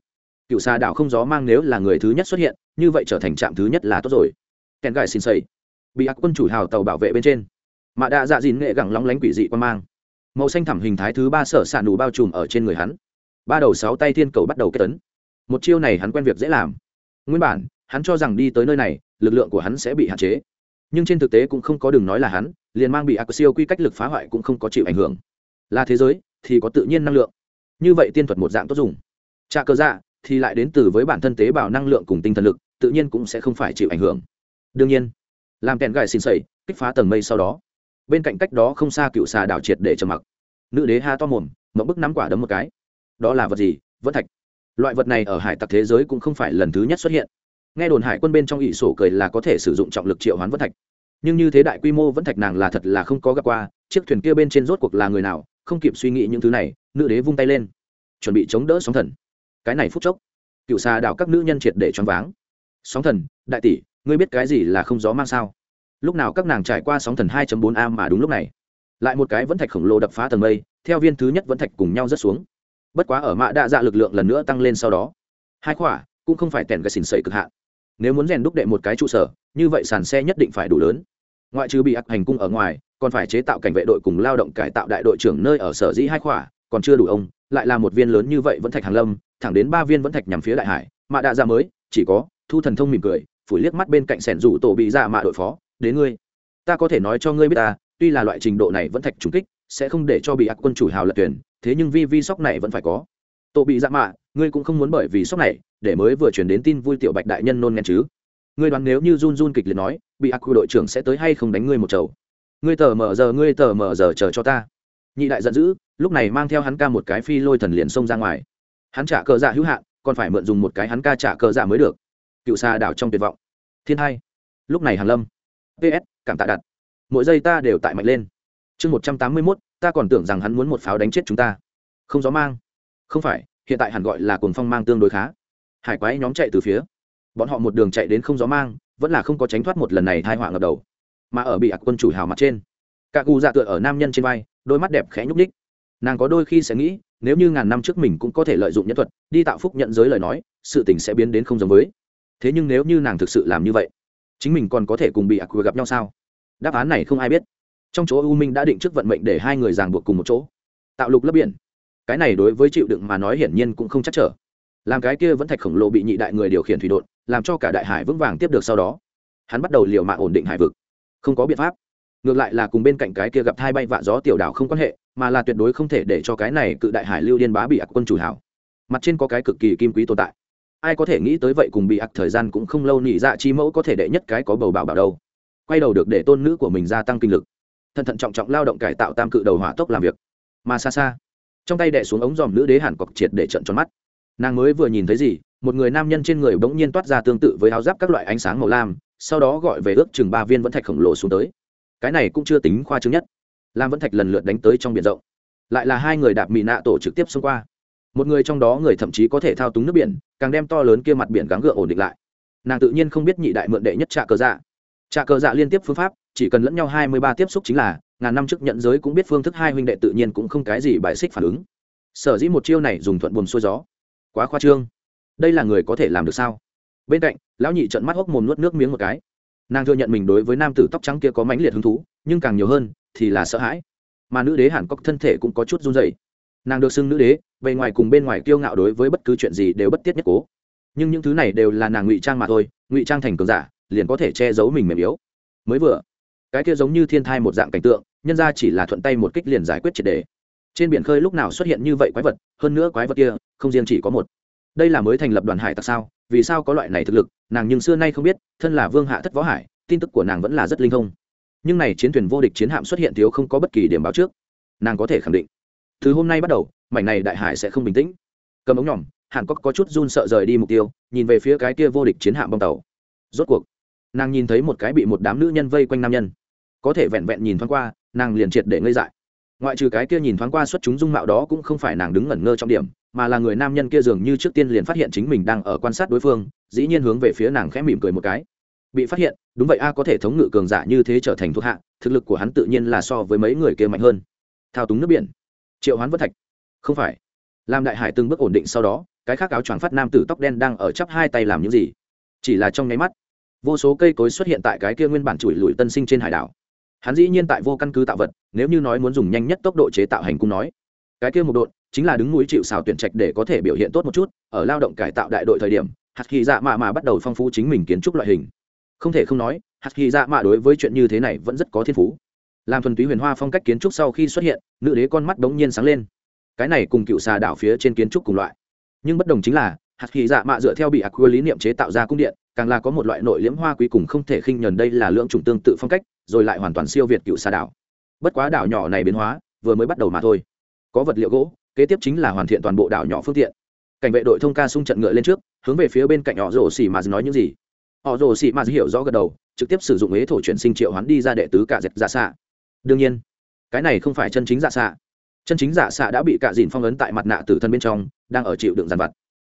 Cựu xa đảo không gió mang nếu là người thứ nhất xuất hiện, như vậy trở thành trạm thứ nhất là tốt rồi. Kèn gài xin xây. Bị ác quân chủ hào tàu bảo vệ bên trên. Mà đã dạ dìn nghệ gẳng lóng lánh quỷ dị quan mang màu xanh thẳm hình thái thứ ba sở s ạ nù bao trùm ở trên người hắn. Ba đầu sáu tay thiên cầu bắt đầu kết tấn. Một chiêu này hắn quen việc dễ làm. Nguyên bản, hắn cho rằng đi tới nơi này, lực lượng của hắn sẽ bị hạn chế. Nhưng trên thực tế cũng không có đừng nói là hắn, liền mang bị ác siêu quy cách lực phá hoại cũng không có chịu ảnh hưởng. Là thế giới, thì có tự nhiên năng lượng. Như vậy tiên thuật một dạng tốt dùng. Trà cơ dạ thì lại đến từ với bản thân tế bào năng lượng cùng tinh thần lực, tự nhiên cũng sẽ không phải chịu ảnh hưởng. Đương nhiên, làm kẹn gài xin sẩy, kích phá tầng mây sau đó bên cạnh cách đó không xa cựu xà đảo triệt để trầm mặc. Nữ đế ha to mồm mậu bức nắm quả đấm một cái. Đó là vật gì? Vẫn thạch. Loại vật này ở hải tặc thế giới cũng không phải lần thứ nhất xuất hiện. Nghe đồn hải quân bên trong ỷ sổ cười là có thể sử dụng trọng lực triệu hoán vẫn thạch. Nhưng như thế đại quy mô vẫn thạch nàng là thật là không có gặp qua, chiếc thuyền kia bên trên rốt cuộc là người nào, không kịp suy nghĩ những thứ này, nữ đế vung tay lên. Chuẩn bị chống đỡ sóng thần. Cái này phút chốc, cựu xà đảo các nữ nhân triệt để choáng váng. Sóng thần, đại tỷ, ngươi biết cái gì là không gió mang sao? Lúc nào các nàng trải qua sóng thần 2 4 a mà đúng lúc này, lại một cái vẫn thạch khổng lồ đập phá tầng mây, theo viên thứ nhất vẫn thạch cùng nhau rất xuống. Bất quá ở mạ đa dạ lực lượng lần nữa tăng lên sau đó, hai khỏa cũng không phải tèn gà xỉn sẩy cực hạn. Nếu muốn rèn đúc đệ một cái trụ sở, như vậy sàn xe nhất định phải đủ lớn. Ngoại trừ bị ác hành cung ở ngoài, còn phải chế tạo cảnh vệ đội cùng lao động cải tạo đại đội trưởng nơi ở sở dĩ hai khỏa, còn chưa đủ ông, lại là một viên lớn như vậy vẫn thạch hàng lâm, thẳng đến ba viên vẫn thạch nhằm phía đại hải, mạ đa dạ mới, chỉ có thu thần thông mỉm cười, phủi liếc mắt bên cạnh sẻn rủ tổ bị ra mạ đội phó đến ngươi. Ta có thể nói cho ngươi biết ta, tuy là loại trình độ này vẫn thạch trùng kích, sẽ không để cho bị ác quân chủ hào lật tuyển, thế nhưng vi vi sóc này vẫn phải có. Tổ bị dạ mạ, ngươi cũng không muốn bởi vì sóc này, để mới vừa chuyển đến tin vui tiểu bạch đại nhân nôn nghe chứ. Ngươi đoán nếu như run run kịch liệt nói, bị ác quân đội trưởng sẽ tới hay không đánh ngươi một chầu? Ngươi tờ mở giờ, ngươi tờ mở giờ chờ cho ta. Nhị đại giận dữ, lúc này mang theo hắn ca một cái phi lôi thần liền xông ra ngoài. Hắn trả cờ dạ hữu hạn, còn phải mượn dùng một cái hắn ca trả cờ dạ mới được. Cựu xa đảo trong tuyệt vọng. Thiên hai. Lúc này hàn lâm ps cảm tạ đặt. Mỗi giây ta đều tại mạnh lên. Chương một trăm tám mươi mốt, ta còn tưởng rằng hắn muốn một pháo đánh chết chúng ta. Không gió mang. Không phải, hiện tại hẳn gọi là cuồng phong mang tương đối khá. Hải quái nhóm chạy từ phía. Bọn họ một đường chạy đến không gió mang, vẫn là không có tránh thoát một lần này thai họa ngập đầu. Mà ở bị ạc quân chủ hào mặt trên, cả cụ dạ tựa ở nam nhân trên vai, đôi mắt đẹp khẽ nhúc ních nàng có đôi khi sẽ nghĩ, nếu như ngàn năm trước mình cũng có thể lợi dụng nhân thuật, đi tạo phúc nhận giới lời nói, sự tình sẽ biến đến không giống với. Thế nhưng nếu như nàng thực sự làm như vậy chính mình còn có thể cùng bị ạc gặp nhau sao? Đáp án này không ai biết. Trong chỗ u minh đã định trước vận mệnh để hai người ràng buộc cùng một chỗ. Tạo lục lấp biển. Cái này đối với chịu đựng mà nói hiển nhiên cũng không chắc trở. Làm cái kia vẫn thạch khổng lồ bị nhị đại người điều khiển thủy đột, làm cho cả đại hải vững vàng tiếp được sau đó, hắn bắt đầu liều mạng ổn định hải vực. Không có biện pháp. Ngược lại là cùng bên cạnh cái kia gặp thai bay vạ gió tiểu đảo không quan hệ, mà là tuyệt đối không thể để cho cái này cự đại hải lưu điên bá bị ạc quân chủ hảo. Mặt trên có cái cực kỳ kim quý tồn tại ai có thể nghĩ tới vậy cùng bị ặc thời gian cũng không lâu nỉ dạ chi mẫu có thể đệ nhất cái có bầu bảo bảo đâu. Quay đầu được để tôn nữ của mình gia tăng kinh lực. Thận thận trọng trọng lao động cải tạo tam cự đầu hỏa tốc làm việc. Mà xa xa, trong tay đệ xuống ống dòm nữ đế hàn cọc triệt để trận tròn mắt. Nàng mới vừa nhìn thấy gì, một người nam nhân trên người bỗng nhiên toát ra tương tự với áo giáp các loại ánh sáng màu lam, sau đó gọi về ước chừng ba viên vẫn thạch khổng lồ xuống tới. Cái này cũng chưa tính khoa chứng nhất. Lam vẫn thạch lần lượt đánh tới trong biển rộng. Lại là hai người đạp mị nạ tổ trực tiếp xông qua một người trong đó người thậm chí có thể thao túng nước biển, càng đem to lớn kia mặt biển gắng gượng ổn định lại. Nàng tự nhiên không biết nhị đại mượn đệ nhất trạ cờ dạ. Trạ cờ dạ liên tiếp phương pháp, chỉ cần lẫn nhau hai mươi ba tiếp xúc chính là, ngàn năm trước nhận giới cũng biết phương thức hai huynh đệ tự nhiên cũng không cái gì bài xích phản ứng. Sở dĩ một chiêu này dùng thuận buồm xuôi gió. Quá khoa trương. Đây là người có thể làm được sao? Bên cạnh, lão nhị trận mắt hốc mồm nuốt nước miếng một cái. Nàng thừa nhận mình đối với nam tử tóc trắng kia có mãnh liệt hứng thú, nhưng càng nhiều hơn thì là sợ hãi. Mà nữ đế hàn cốc thân thể cũng có chút run dày nàng được xưng nữ đế, bề ngoài cùng bên ngoài kiêu ngạo đối với bất cứ chuyện gì đều bất tiết nhất cố. Nhưng những thứ này đều là nàng ngụy trang mà thôi, ngụy trang thành cường giả, liền có thể che giấu mình mềm yếu. Mới vừa, cái kia giống như thiên thai một dạng cảnh tượng, nhân ra chỉ là thuận tay một kích liền giải quyết triệt đề. Trên biển khơi lúc nào xuất hiện như vậy quái vật, hơn nữa quái vật kia, không riêng chỉ có một. Đây là mới thành lập đoàn hải tặc sao? Vì sao có loại này thực lực? Nàng nhưng xưa nay không biết, thân là vương hạ thất võ hải, tin tức của nàng vẫn là rất linh thông. Nhưng này chiến thuyền vô địch chiến hạm xuất hiện thiếu không có bất kỳ điểm báo trước. Nàng có thể khẳng định từ hôm nay bắt đầu, mảnh này đại hải sẽ không bình tĩnh. Cầm ống nhỏm hàn cốc có chút run sợ rời đi mục tiêu, nhìn về phía cái kia vô địch chiến hạm bong tàu. Rốt cuộc, nàng nhìn thấy một cái bị một đám nữ nhân vây quanh nam nhân. Có thể vẹn vẹn nhìn thoáng qua, nàng liền triệt để ngây dại. Ngoại trừ cái kia nhìn thoáng qua xuất chúng dung mạo đó cũng không phải nàng đứng ngẩn ngơ trong điểm, mà là người nam nhân kia dường như trước tiên liền phát hiện chính mình đang ở quan sát đối phương, dĩ nhiên hướng về phía nàng khẽ mỉm cười một cái. Bị phát hiện, đúng vậy a, có thể thống ngự cường giả như thế trở thành thuộc hạ, thực lực của hắn tự nhiên là so với mấy người kia mạnh hơn. Thao túng nước biển triệu hoán vân thạch. Không phải. Làm đại hải từng bước ổn định sau đó, cái khác áo choàng phát nam tử tóc đen đang ở chắp hai tay làm những gì? Chỉ là trong nháy mắt, vô số cây cối xuất hiện tại cái kia nguyên bản chùi lùi tân sinh trên hải đảo. Hắn dĩ nhiên tại vô căn cứ tạo vật, nếu như nói muốn dùng nhanh nhất tốc độ chế tạo hành cung nói, cái kia một đội chính là đứng núi chịu xào tuyển trạch để có thể biểu hiện tốt một chút, ở lao động cải tạo đại đội thời điểm, hạt kỳ dạ mạ mà bắt đầu phong phú chính mình kiến trúc loại hình. Không thể không nói, hạt kỳ dạ mạ đối với chuyện như thế này vẫn rất có thiên phú làm thuần túy huyền hoa phong cách kiến trúc sau khi xuất hiện, nữ đế con mắt đống nhiên sáng lên. Cái này cùng cựu xà đảo phía trên kiến trúc cùng loại. Nhưng bất đồng chính là, hạt khí dạ mạ dựa theo bị aqua lý niệm chế tạo ra cung điện, càng là có một loại nội liễm hoa quý cùng không thể khinh nhờn đây là lượng chủng tương tự phong cách, rồi lại hoàn toàn siêu việt cựu xà đảo. Bất quá đảo nhỏ này biến hóa, vừa mới bắt đầu mà thôi. Có vật liệu gỗ, kế tiếp chính là hoàn thiện toàn bộ đảo nhỏ phương tiện. Cảnh vệ đội thông ca xung trận ngựa lên trước, hướng về phía bên cạnh họ rổ xì mà nói những gì? Họ rổ xì mà hiểu rõ gật đầu, trực tiếp sử dụng ế thổ chuyển sinh triệu hoán đi ra đệ tứ cả dẹp ra dạ xạ đương nhiên, cái này không phải chân chính dạ xạ. Chân chính dạ xạ đã bị cạ dìn phong ấn tại mặt nạ tử thân bên trong, đang ở chịu đựng dàn vặt.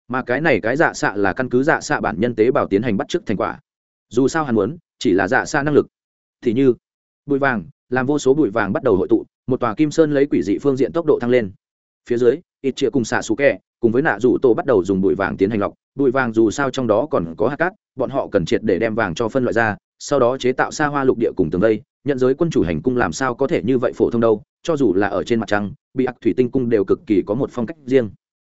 Mà cái này cái dạ xạ là căn cứ dạ xạ bản nhân tế bào tiến hành bắt chước thành quả. Dù sao hắn muốn, chỉ là dạ xạ năng lực. Thì như, bụi vàng, làm vô số bụi vàng bắt đầu hội tụ, một tòa kim sơn lấy quỷ dị phương diện tốc độ tăng lên. Phía dưới, ít chia cùng xạ xú kẹ, cùng với nạ rủ tổ bắt đầu dùng bụi vàng tiến hành lọc. Bụi vàng dù sao trong đó còn có hạt cát, bọn họ cần triệt để đem vàng cho phân loại ra, sau đó chế tạo xa hoa lục địa cùng tường vây nhận giới quân chủ hành cung làm sao có thể như vậy phổ thông đâu, cho dù là ở trên mặt trăng, bị ác thủy tinh cung đều cực kỳ có một phong cách riêng.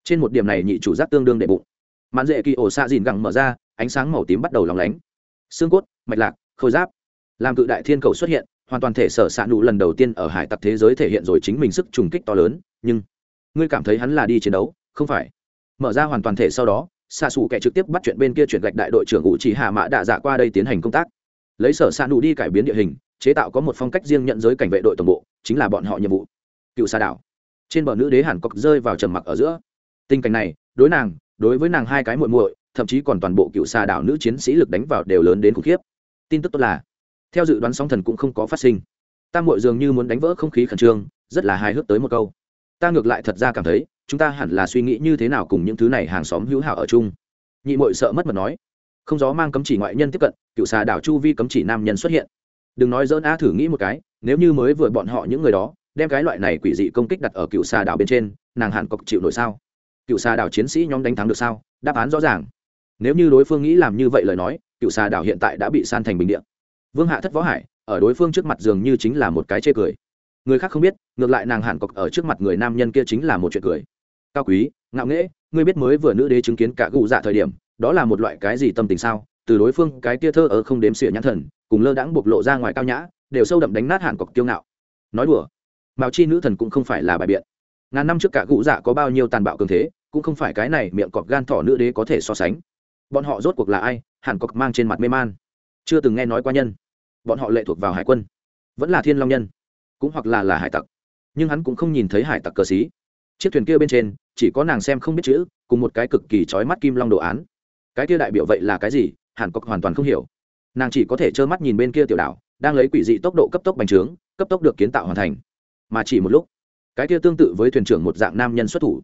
Trên một điểm này nhị chủ giác tương đương đệ bụng. Mãn dễ kỳ ổ xạ dìn gẳng mở ra, ánh sáng màu tím bắt đầu lóng lánh. Xương cốt, mạch lạc, khôi giáp. Làm cự đại thiên cầu xuất hiện, hoàn toàn thể sở s ạ nụ lần đầu tiên ở hải tặc thế giới thể hiện rồi chính mình sức trùng kích to lớn, nhưng ngươi cảm thấy hắn là đi chiến đấu, không phải. Mở ra hoàn toàn thể sau đó, xạ xù kẻ trực tiếp bắt chuyện bên kia chuyển gạch đại đội trưởng ủ chỉ hạ mã đạ dạ qua đây tiến hành công tác. Lấy sở s ạ nụ đi cải biến địa hình chế tạo có một phong cách riêng nhận giới cảnh vệ đội tổng bộ, chính là bọn họ nhiệm vụ. Cựu xa đảo. Trên bờ nữ đế hàn cọc rơi vào trầm mặc ở giữa. Tình cảnh này, đối nàng, đối với nàng hai cái muội muội, thậm chí còn toàn bộ cựu xa đảo nữ chiến sĩ lực đánh vào đều lớn đến khủng khiếp. Tin tức tốt là, theo dự đoán sóng thần cũng không có phát sinh. Tam muội dường như muốn đánh vỡ không khí khẩn trương, rất là hài hước tới một câu. Ta ngược lại thật ra cảm thấy, chúng ta hẳn là suy nghĩ như thế nào cùng những thứ này hàng xóm hữu hảo ở chung. Nhị muội sợ mất mật nói. Không gió mang cấm chỉ ngoại nhân tiếp cận, cựu xà đảo chu vi cấm chỉ nam nhân xuất hiện đừng nói dỡn a thử nghĩ một cái, nếu như mới vừa bọn họ những người đó, đem cái loại này quỷ dị công kích đặt ở cựu xà đảo bên trên, nàng hẳn cọc chịu nổi sao? Cựu xà đảo chiến sĩ nhóm đánh thắng được sao? Đáp án rõ ràng. Nếu như đối phương nghĩ làm như vậy lời nói, cựu xà đảo hiện tại đã bị san thành bình điện vương hạ thất võ hải, ở đối phương trước mặt dường như chính là một cái chê cười. Người khác không biết, ngược lại nàng hạn cọc ở trước mặt người nam nhân kia chính là một chuyện cười. Cao quý, ngạo nghễ, ngươi biết mới vừa nữ đế chứng kiến cả gù dạ thời điểm, đó là một loại cái gì tâm tình sao? Từ đối phương cái kia thơ ở không đếm xỉa nhãn thần cùng lơ đãng bộc lộ ra ngoài cao nhã, đều sâu đậm đánh nát hàn cọc kiêu ngạo. Nói đùa, mạo chi nữ thần cũng không phải là bài biện. Ngàn năm trước cả cụ dạ có bao nhiêu tàn bạo cường thế, cũng không phải cái này miệng cọp gan thỏ nữ đế có thể so sánh. Bọn họ rốt cuộc là ai, hàn cọc mang trên mặt mê man. Chưa từng nghe nói qua nhân. Bọn họ lệ thuộc vào hải quân. Vẫn là thiên long nhân, cũng hoặc là là hải tặc. Nhưng hắn cũng không nhìn thấy hải tặc cờ xí. Chiếc thuyền kia bên trên, chỉ có nàng xem không biết chữ, cùng một cái cực kỳ trói mắt kim long đồ án. Cái kia đại biểu vậy là cái gì, hàn cọc hoàn toàn không hiểu nàng chỉ có thể trơ mắt nhìn bên kia tiểu đảo, đang lấy quỷ dị tốc độ cấp tốc bành trướng, cấp tốc được kiến tạo hoàn thành. Mà chỉ một lúc, cái kia tương tự với thuyền trưởng một dạng nam nhân xuất thủ.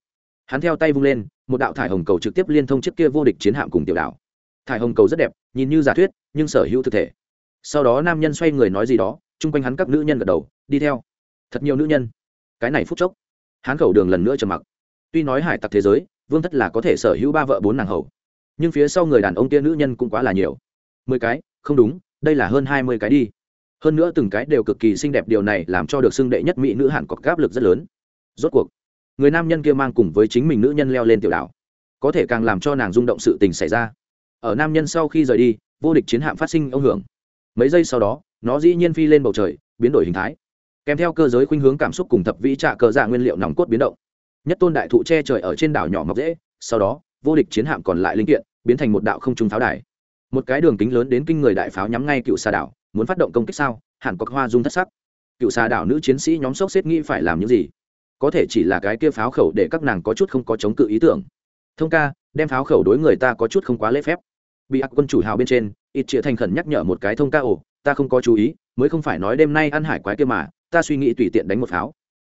Hắn theo tay vung lên, một đạo thải hồng cầu trực tiếp liên thông chiếc kia vô địch chiến hạm cùng tiểu đảo. Thải hồng cầu rất đẹp, nhìn như giả thuyết, nhưng sở hữu thực thể. Sau đó nam nhân xoay người nói gì đó, chung quanh hắn các nữ nhân gật đầu, đi theo. Thật nhiều nữ nhân. Cái này phút chốc hắn khẩu đường lần nữa trầm mặc. Tuy nói hải tặc thế giới, vương thất là có thể sở hữu ba vợ bốn nàng hầu, nhưng phía sau người đàn ông kia nữ nhân cũng quá là nhiều. Mười cái không đúng, đây là hơn hai mươi cái đi. Hơn nữa từng cái đều cực kỳ xinh đẹp, điều này làm cho được xưng đệ nhất mỹ nữ hàn cọc gáp lực rất lớn. Rốt cuộc, người nam nhân kia mang cùng với chính mình nữ nhân leo lên tiểu đảo. Có thể càng làm cho nàng rung động sự tình xảy ra. Ở nam nhân sau khi rời đi, vô địch chiến hạm phát sinh ông hưởng. Mấy giây sau đó, nó dĩ nhiên phi lên bầu trời, biến đổi hình thái. Kèm theo cơ giới khuynh hướng cảm xúc cùng thập vĩ trạ cờ dạ nguyên liệu nòng cốt biến động. Nhất tôn đại thụ che trời ở trên đảo nhỏ mọc dễ, sau đó, vô địch chiến hạm còn lại linh kiện, biến thành một đạo không trung pháo đài một cái đường kính lớn đến kinh người đại pháo nhắm ngay cựu xà đảo, muốn phát động công kích sao? Hẳn có hoa dung thất sắc. Cựu xà đảo nữ chiến sĩ nhóm sốc xếp nghĩ phải làm những gì? Có thể chỉ là cái kia pháo khẩu để các nàng có chút không có chống cự ý tưởng. Thông ca, đem pháo khẩu đối người ta có chút không quá lễ phép. Bị ác quân chủ hào bên trên, ít chĩa thành khẩn nhắc nhở một cái thông ca, ồ, ta không có chú ý, mới không phải nói đêm nay ăn hải quái kia mà, ta suy nghĩ tùy tiện đánh một pháo.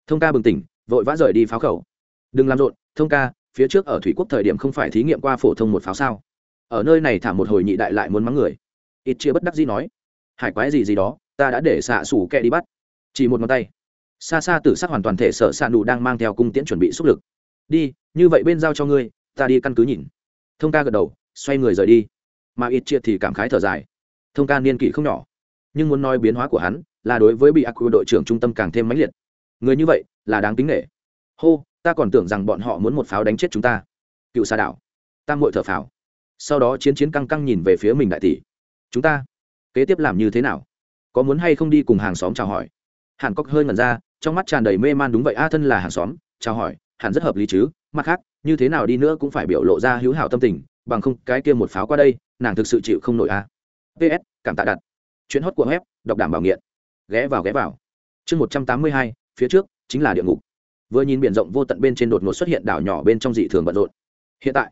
Thông ca bừng tỉnh, vội vã rời đi pháo khẩu. Đừng làm rộn, thông ca, phía trước ở thủy quốc thời điểm không phải thí nghiệm qua phổ thông một pháo sao? Ở nơi này thả một hồi nhị đại lại muốn mắng người. Ít chia bất đắc gì nói, hải quái gì gì đó, ta đã để xạ xù kẹ đi bắt. Chỉ một ngón tay. Xa xa tử sắc hoàn toàn thể sợ xạ nụ đang mang theo cung tiễn chuẩn bị xúc lực. Đi, như vậy bên giao cho ngươi, ta đi căn cứ nhìn. Thông ca gật đầu, xoay người rời đi. Mà ít chia thì cảm khái thở dài. Thông ca niên kỷ không nhỏ, nhưng muốn nói biến hóa của hắn là đối với bị ác quy đội trưởng trung tâm càng thêm mãnh liệt. Người như vậy là đáng kính nghệ hô, ta còn tưởng rằng bọn họ muốn một pháo đánh chết chúng ta. Cựu xa đảo tam mội thở pháo sau đó chiến chiến căng căng nhìn về phía mình đại tỷ. Chúng ta, kế tiếp làm như thế nào? Có muốn hay không đi cùng hàng xóm chào hỏi? Hàn cốc hơi ngẩn ra, trong mắt tràn đầy mê man đúng vậy, a, thân là hàng xóm, chào hỏi, hẳn rất hợp lý chứ, mặt khác, như thế nào đi nữa cũng phải biểu lộ ra hữu hảo tâm tình, bằng không cái kia một pháo qua đây, nàng thực sự chịu không nổi, a. Ps cảm tạ đặt. Chuyến hót của web, đọc đảm bảo nghiện. Ghé vào ghé vào. Chương một trăm tám mươi hai, phía trước, chính là địa ngục. Vừa nhìn biển rộng vô tận bên trên đột ngột xuất hiện đảo nhỏ bên trong dị thường bận rộn. Hiện tại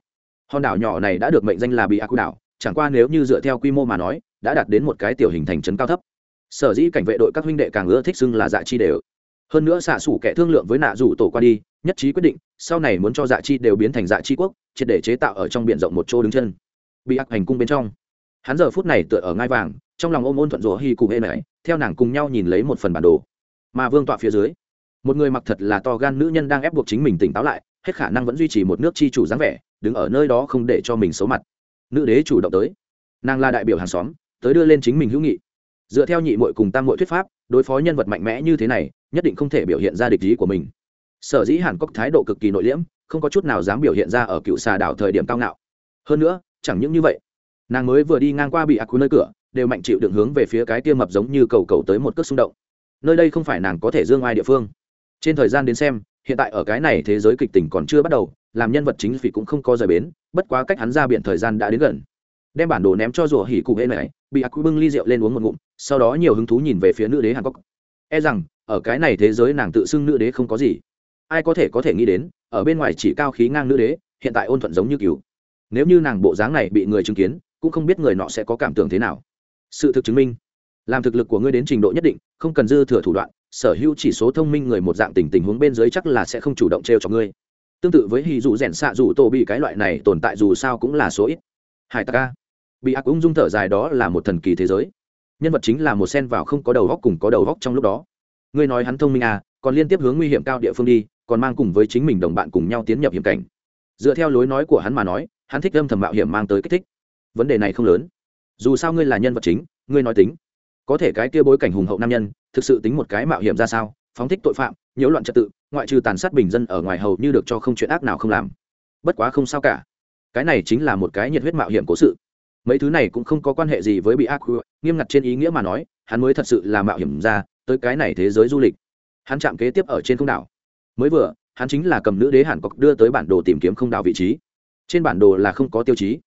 hòn đảo nhỏ này đã được mệnh danh là bị ác đảo, chẳng qua nếu như dựa theo quy mô mà nói, đã đạt đến một cái tiểu hình thành trấn cao thấp. Sở dĩ cảnh vệ đội các huynh đệ càng ưa thích xưng là dạ chi đều. Hơn nữa xạ xủ kẻ thương lượng với nạ rủ tổ qua đi, nhất trí quyết định, sau này muốn cho dạ chi đều biến thành dạ chi quốc, triệt để chế tạo ở trong biển rộng một chỗ đứng chân. Bị ác hành cung bên trong. Hắn giờ phút này tựa ở ngai vàng, trong lòng ôm ôn thuận rủa hi cùng êm ấy theo nàng cùng nhau nhìn lấy một phần bản đồ. Mà vương tọa phía dưới, một người mặc thật là to gan nữ nhân đang ép buộc chính mình tỉnh táo lại, hết khả năng vẫn duy trì một nước chi chủ dáng vẻ đứng ở nơi đó không để cho mình xấu mặt. Nữ đế chủ động tới. Nàng là đại biểu hàng xóm, tới đưa lên chính mình hữu nghị. Dựa theo nhị mội cùng tam mội thuyết pháp, đối phó nhân vật mạnh mẽ như thế này, nhất định không thể biểu hiện ra địch ý của mình. Sở dĩ hàn cốc thái độ cực kỳ nội liễm, không có chút nào dám biểu hiện ra ở cựu xà đảo thời điểm cao ngạo. Hơn nữa, chẳng những như vậy, nàng mới vừa đi ngang qua bị ác quy nơi cửa, đều mạnh chịu đựng hướng về phía cái kia mập giống như cầu cầu tới một cước xung động. Nơi đây không phải nàng có thể dương ai địa phương. Trên thời gian đến xem hiện tại ở cái này thế giới kịch tình còn chưa bắt đầu, làm nhân vật chính vì cũng không có rời bến, bất quá cách hắn ra biển thời gian đã đến gần. Đem bản đồ ném cho rùa hỉ cụ hễ này, bị ác bưng ly rượu lên uống một ngụm, sau đó nhiều hứng thú nhìn về phía nữ đế hàn cốc e rằng, ở cái này thế giới nàng tự xưng nữ đế không có gì. Ai có thể có thể nghĩ đến, ở bên ngoài chỉ cao khí ngang nữ đế, hiện tại ôn thuận giống như cứu nếu như nàng bộ dáng này bị người chứng kiến, cũng không biết người nọ sẽ có cảm tưởng thế nào. Sự thực chứng minh, làm thực lực của ngươi đến trình độ nhất định, không cần dư thừa thủ đoạn sở hữu chỉ số thông minh người một dạng tình tình huống bên dưới chắc là sẽ không chủ động t r e o cho ngươi. Tương tự với hì dù rèn xạ dù tổ bị cái loại này tồn tại dù sao cũng là số ít. Hải Taka ca bị ác ung dung thở dài đó là một thần kỳ thế giới. Nhân vật chính là một sen vào không có đầu góc cùng có đầu góc trong lúc đó. Ngươi nói hắn thông minh à còn liên tiếp hướng nguy hiểm cao địa phương đi, còn mang cùng với chính mình đồng bạn cùng nhau tiến nhập hiểm cảnh. Dựa theo lối nói của hắn mà nói, hắn thích âm thầm mạo hiểm mang tới kích thích. Vấn đề này không lớn. Dù sao ngươi là nhân vật chính, ngươi nói tính. Có thể cái kia bối cảnh hùng hậu nam nhân thực sự tính một cái mạo hiểm ra sao, phóng thích tội phạm, nhiễu loạn trật tự, ngoại trừ tàn sát bình dân ở ngoài hầu như được cho không chuyện ác nào không làm. Bất quá không sao cả. Cái này chính là một cái nhiệt huyết mạo hiểm cố sự. Mấy thứ này cũng không có quan hệ gì với bị ác nghiêm ngặt trên ý nghĩa mà nói, hắn mới thật sự là mạo hiểm ra tới cái này thế giới du lịch. Hắn chạm kế tiếp ở trên không đảo. Mới vừa, hắn chính là cầm nữ đế hàn cọc đưa tới bản đồ tìm kiếm không đảo vị trí. Trên bản đồ là không có tiêu chí.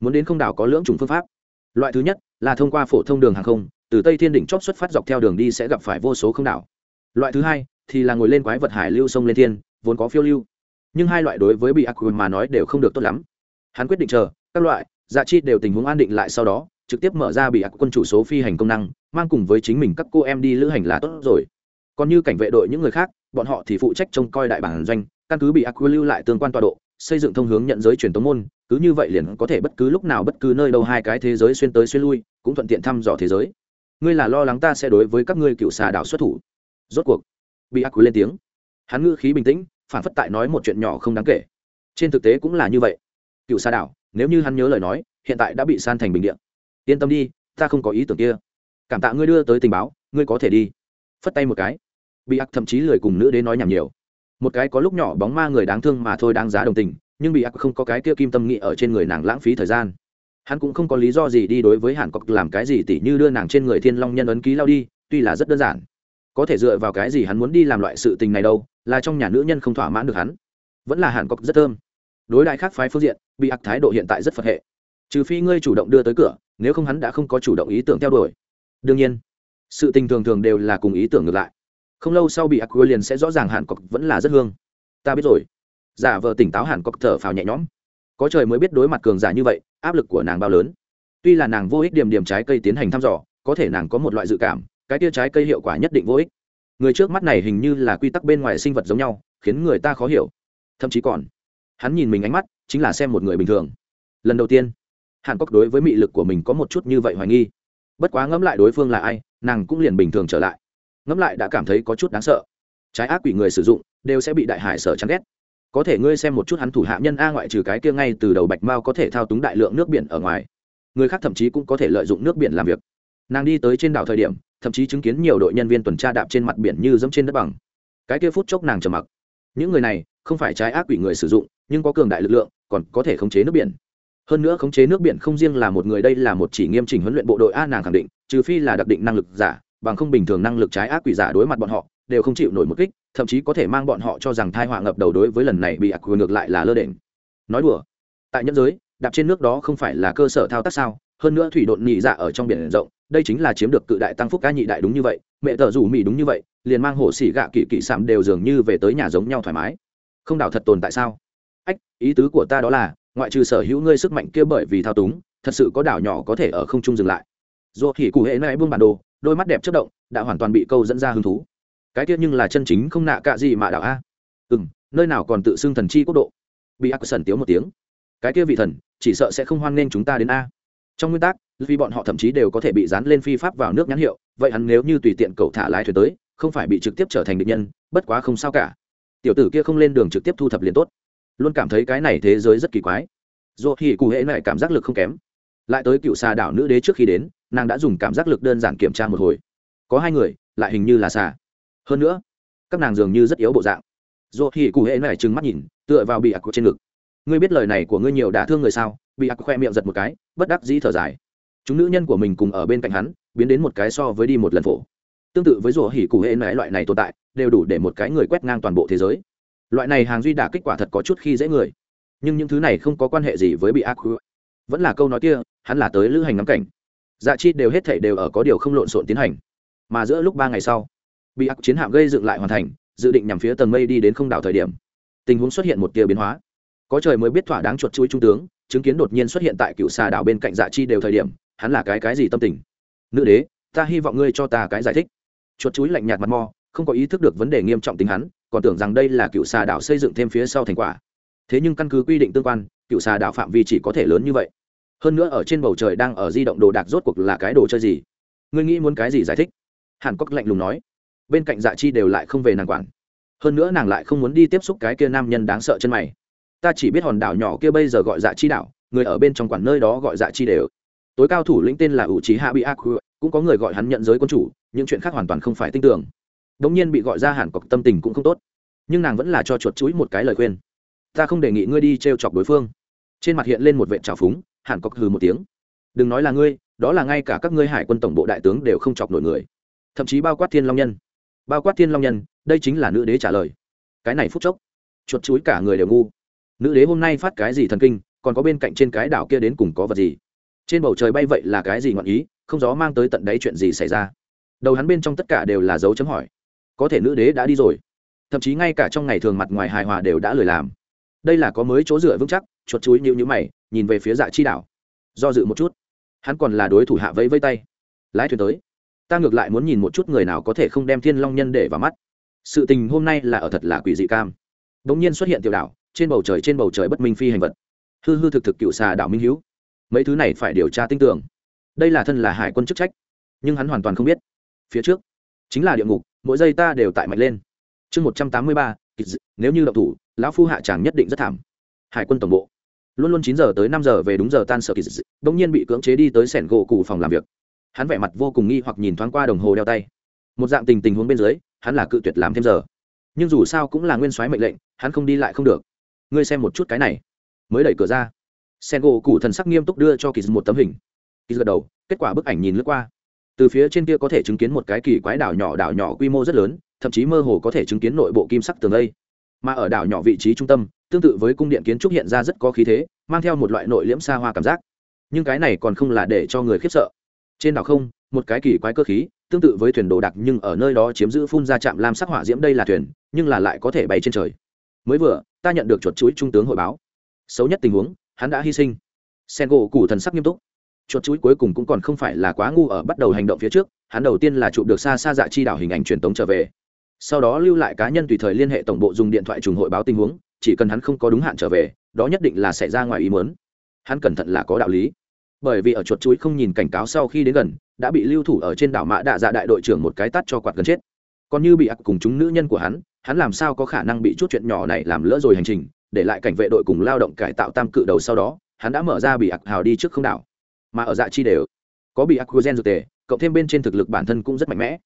Muốn đến không đảo có lưỡng chủng phương pháp. Loại thứ nhất là thông qua phổ thông đường hàng không từ tây thiên đỉnh chóp xuất phát dọc theo đường đi sẽ gặp phải vô số không đảo. Loại thứ hai thì là ngồi lên quái vật hải lưu sông lên thiên, vốn có phiêu lưu. Nhưng hai loại đối với bị ác mà nói đều không được tốt lắm. Hắn quyết định chờ, các loại dạ chi đều tình huống an định lại sau đó, trực tiếp mở ra bị ác quân chủ số phi hành công năng, mang cùng với chính mình các cô em đi lữ hành là tốt rồi. Còn như cảnh vệ đội những người khác, bọn họ thì phụ trách trông coi đại bản doanh, căn cứ bị ác lưu lại tương quan tọa độ, xây dựng thông hướng nhận giới truyền tống môn, cứ như vậy liền có thể bất cứ lúc nào bất cứ nơi đâu hai cái thế giới xuyên tới xuyên lui, cũng thuận tiện thăm dò thế giới ngươi là lo lắng ta sẽ đối với các ngươi cựu xà đảo xuất thủ. Rốt cuộc bị ác quý lên tiếng. Hắn ngữ khí bình tĩnh, phản phất tại nói một chuyện nhỏ không đáng kể. Trên thực tế cũng là như vậy. Cựu xà đảo, nếu như hắn nhớ lời nói, hiện tại đã bị san thành bình điện yên tâm đi, ta không có ý tưởng kia. Cảm tạ ngươi đưa tới tình báo, ngươi có thể đi. Phất tay một cái. Bị ác thậm chí lười cùng nữ đến nói nhảm nhiều. Một cái có lúc nhỏ bóng ma người đáng thương mà thôi đáng giá đồng tình, nhưng bị ác không có cái kia kim tâm nghị ở trên người nàng lãng phí thời gian hắn cũng không có lý do gì đi đối với hàn cọc làm cái gì tỉ như đưa nàng trên người thiên long nhân ấn ký lao đi, tuy là rất đơn giản. Có thể dựa vào cái gì hắn muốn đi làm loại sự tình này đâu, là trong nhà nữ nhân không thỏa mãn được hắn. Vẫn là hàn cọc rất thơm. Đối đại khác phái phương diện, bị ác thái độ hiện tại rất phật hệ. Trừ phi ngươi chủ động đưa tới cửa, nếu không hắn đã không có chủ động ý tưởng theo đuổi. Đương nhiên, sự tình thường thường đều là cùng ý tưởng ngược lại. Không lâu sau bị ác liền sẽ rõ ràng hàn cọc vẫn là rất hương. Ta biết rồi. Giả vờ tỉnh táo hàn cọc thở phào nhẹ nhõm có trời mới biết đối mặt cường giả như vậy, áp lực của nàng bao lớn. Tuy là nàng vô ích điểm điểm trái cây tiến hành thăm dò, có thể nàng có một loại dự cảm, cái tia trái cây hiệu quả nhất định vô ích. Người trước mắt này hình như là quy tắc bên ngoài sinh vật giống nhau, khiến người ta khó hiểu. Thậm chí còn, hắn nhìn mình ánh mắt, chính là xem một người bình thường. Lần đầu tiên, hàn cốc đối với mị lực của mình có một chút như vậy hoài nghi. Bất quá ngẫm lại đối phương là ai, nàng cũng liền bình thường trở lại. Ngẫm lại đã cảm thấy có chút đáng sợ. Trái ác quỷ người sử dụng, đều sẽ bị đại hải sở chán ghét có thể ngươi xem một chút hắn thủ hạ nhân a ngoại trừ cái kia ngay từ đầu bạch mao có thể thao túng đại lượng nước biển ở ngoài. Người khác thậm chí cũng có thể lợi dụng nước biển làm việc. Nàng đi tới trên đảo thời điểm, thậm chí chứng kiến nhiều đội nhân viên tuần tra đạp trên mặt biển như dẫm trên đất bằng. Cái kia phút chốc nàng trầm mặc. Những người này, không phải trái ác quỷ người sử dụng, nhưng có cường đại lực lượng, còn có thể khống chế nước biển. Hơn nữa khống chế nước biển không riêng là một người, đây là một chỉ nghiêm chỉnh huấn luyện bộ đội a nàng khẳng định, trừ phi là đặc định năng lực giả, bằng không bình thường năng lực trái ác quỷ giả đối mặt bọn họ đều không chịu nổi một kích, thậm chí có thể mang bọn họ cho rằng thai họa ngập đầu đối với lần này bị ác quỷ ngược lại là lơ đễnh. Nói đùa, tại nhân giới, đạp trên nước đó không phải là cơ sở thao tác sao? Hơn nữa thủy độn nhị dạ ở trong biển rộng, đây chính là chiếm được cự đại tăng phúc ca nhị đại đúng như vậy, mẹ tờ rủ mỹ đúng như vậy, liền mang hồ xỉ gạ kỵ kỵ sạm đều dường như về tới nhà giống nhau thoải mái. Không đảo thật tồn tại sao? Ách, ý tứ của ta đó là, ngoại trừ sở hữu ngươi sức mạnh kia bởi vì thao túng, thật sự có đảo nhỏ có thể ở không trung dừng lại. Dù thì cụ hệ nãy buông bản đồ, đôi mắt đẹp chất động, đã hoàn toàn bị câu dẫn ra hứng thú cái tiết nhưng là chân chính không nạ cạ gì mà đảo a. Ừ m nơi nào còn tự xưng thần chi quốc độ? Bị ác sần tiếu một tiếng. Cái kia vị thần, chỉ sợ sẽ không hoan nghênh chúng ta đến a. Trong nguyên tắc, vì bọn họ thậm chí đều có thể bị dán lên phi pháp vào nước nhãn hiệu, vậy hắn nếu như tùy tiện cậu thả lái thuyền tới, không phải bị trực tiếp trở thành địch nhân, bất quá không sao cả. Tiểu tử kia không lên đường trực tiếp thu thập liền tốt. Luôn cảm thấy cái này thế giới rất kỳ quái. Dù thì cụ hệ lại cảm giác lực không kém. Lại tới cựu xà đảo nữ đế trước khi đến, nàng đã dùng cảm giác lực đơn giản kiểm tra một hồi. Có hai người, lại hình như là xà hơn nữa, các nàng dường như rất yếu bộ dạng. Dù thì cụ hệ này trừng mắt nhìn, tựa vào bị ạc trên ngực. Ngươi biết lời này của ngươi nhiều đã thương người sao? Bị ạc khoe miệng giật một cái, bất đắc dĩ thở dài. Chúng nữ nhân của mình cùng ở bên cạnh hắn, biến đến một cái so với đi một lần phổ. Tương tự với rủa hỉ cụ hệ nãi loại này tồn tại, đều đủ để một cái người quét ngang toàn bộ thế giới. Loại này hàng duy đả kết quả thật có chút khi dễ người. Nhưng những thứ này không có quan hệ gì với bị ác vẫn là câu nói kia, hắn là tới lữ hành ngắm cảnh. Dạ chi đều hết thảy đều ở có điều không lộn xộn tiến hành. Mà giữa lúc ba ngày sau bị ác chiến hạm gây dựng lại hoàn thành, dự định nhằm phía tầng mây đi đến không đảo thời điểm. Tình huống xuất hiện một tia biến hóa. Có trời mới biết thỏa đáng chuột chuối trung tướng, chứng kiến đột nhiên xuất hiện tại cựu xà đảo bên cạnh dạ chi đều thời điểm, hắn là cái cái gì tâm tình? Nữ đế, ta hy vọng ngươi cho ta cái giải thích. Chuột chuối lạnh nhạt mặt mò không có ý thức được vấn đề nghiêm trọng tính hắn, còn tưởng rằng đây là cựu xà đảo xây dựng thêm phía sau thành quả. Thế nhưng căn cứ quy định tương quan, cựu xà đảo phạm vi chỉ có thể lớn như vậy. Hơn nữa ở trên bầu trời đang ở di động đồ đạc rốt cuộc là cái đồ chơi gì? Ngươi nghĩ muốn cái gì giải thích? Hàn cốc lạnh lùng nói bên cạnh dạ chi đều lại không về nàng quản. Hơn nữa nàng lại không muốn đi tiếp xúc cái kia nam nhân đáng sợ chân mày. Ta chỉ biết hòn đảo nhỏ kia bây giờ gọi dạ chi đảo, người ở bên trong quản nơi đó gọi dạ chi đều. Tối cao thủ lĩnh tên là ủ trí hạ bị ác cũng có người gọi hắn nhận giới quân chủ, những chuyện khác hoàn toàn không phải tin tưởng. Đống nhiên bị gọi ra hẳn cọc tâm tình cũng không tốt. Nhưng nàng vẫn là cho chuột chuối một cái lời khuyên. Ta không đề nghị ngươi đi t r e o chọc đối phương. Trên mặt hiện lên một vệ trào phúng hẳn cọc hừ một tiếng. Đừng nói là ngươi, đó là ngay cả các ngươi hải quân tổng bộ đại tướng đều không chọc nổi người. Thậm chí bao quát thiên long nhân bao quát thiên long nhân, đây chính là nữ đế trả lời. Cái này phút chốc, chuột chuối cả người đều ngu. Nữ đế hôm nay phát cái gì thần kinh, còn có bên cạnh trên cái đảo kia đến cùng có vật gì? Trên bầu trời bay vậy là cái gì ngọn ý, không gió mang tới tận đấy chuyện gì xảy ra? Đầu hắn bên trong tất cả đều là dấu chấm hỏi. Có thể nữ đế đã đi rồi. Thậm chí ngay cả trong ngày thường mặt ngoài hài hòa đều đã lười làm. Đây là có mới chỗ dựa vững chắc, chuột chuối nhịu nhữ mày, nhìn về phía dạ chi đảo. Do dự một chút. Hắn còn là đối thủ hạ vẫy vây tay. Lái thuyền tới ta ngược lại muốn nhìn một chút người nào có thể không đem thiên long nhân để vào mắt. Sự tình hôm nay là ở thật là quỷ dị cam. Đ ỗ n g nhiên xuất hiện tiểu đảo, trên bầu trời, trên bầu trời bất minh phi hành vật. Hư hư thực thực cựu xà đảo minh hữu mấy thứ này phải điều tra tin tưởng. Đây là thân là hải quân chức trách, nhưng hắn hoàn toàn không biết. Phía trước, chính là địa ngục, mỗi giây ta đều tại mạnh lên. Chương một trăm tám mươi ba nếu như đậu thủ, lão phu hạ tràng nhất định rất thảm. Hải quân tổng bộ. Luôn luôn chín giờ tới năm giờ về đúng giờ tan sở kỳ dị bỗng nhiên bị cưỡng chế đi tới sẻn gỗ cụ phòng làm việc hắn vẻ mặt vô cùng nghi hoặc nhìn thoáng qua đồng hồ đeo tay. Một dạng tình tình huống bên dưới, hắn là cự tuyệt làm thêm giờ. Nhưng dù sao cũng là nguyên soái mệnh lệnh, hắn không đi lại không được. Ngươi xem một chút cái này. Mới đẩy cửa ra. Sen gỗ cụ thần sắc nghiêm túc đưa cho kỳ một tấm hình. Kỳ gật đầu, kết quả bức ảnh nhìn lướt qua. Từ phía trên kia có thể chứng kiến một cái kỳ quái đảo nhỏ đảo nhỏ quy mô rất lớn, thậm chí mơ hồ có thể chứng kiến nội bộ kim sắc tường lây mà ở đảo nhỏ vị trí trung tâm, tương tự với cung điện kiến trúc hiện ra rất có khí thế, mang theo một loại nội liễm xa hoa cảm giác. Nhưng cái này còn không là để cho người khiếp sợ trên đảo không, một cái kỳ quái cơ khí, tương tự với thuyền đồ đặc nhưng ở nơi đó chiếm giữ phun ra trạm lam sắc hỏa diễm đây là thuyền, nhưng là lại có thể bay trên trời. Mới vừa, ta nhận được chuột chuối trung tướng hội báo. Xấu nhất tình huống, hắn đã hy sinh. Sen gỗ củ thần sắc nghiêm túc. Chuột chuối cuối cùng cũng còn không phải là quá ngu ở bắt đầu hành động phía trước, hắn đầu tiên là chụp được xa xa dạ chi đảo hình ảnh truyền tống trở về. Sau đó lưu lại cá nhân tùy thời liên hệ tổng bộ dùng điện thoại trùng hội báo tình huống, chỉ cần hắn không có đúng hạn trở về, đó nhất định là xảy ra ngoài ý muốn. Hắn cẩn thận là có đạo lý bởi vì ở chuột chuối không nhìn cảnh cáo sau khi đến gần, đã bị lưu thủ ở trên đảo mã đạ dạ đại đội trưởng một cái tắt cho quạt gần chết. Còn như bị ặc cùng chúng nữ nhân của hắn hắn làm sao có khả năng bị chút chuyện nhỏ này làm lỡ rồi hành trình, để lại cảnh vệ đội cùng lao động cải tạo tam cự đầu sau đó, hắn đã mở ra bị ặc hào đi trước không đảo. Mà ở dạ chi đều, có bị ặc gen dược tề, cộng thêm bên trên thực lực bản thân cũng rất mạnh mẽ.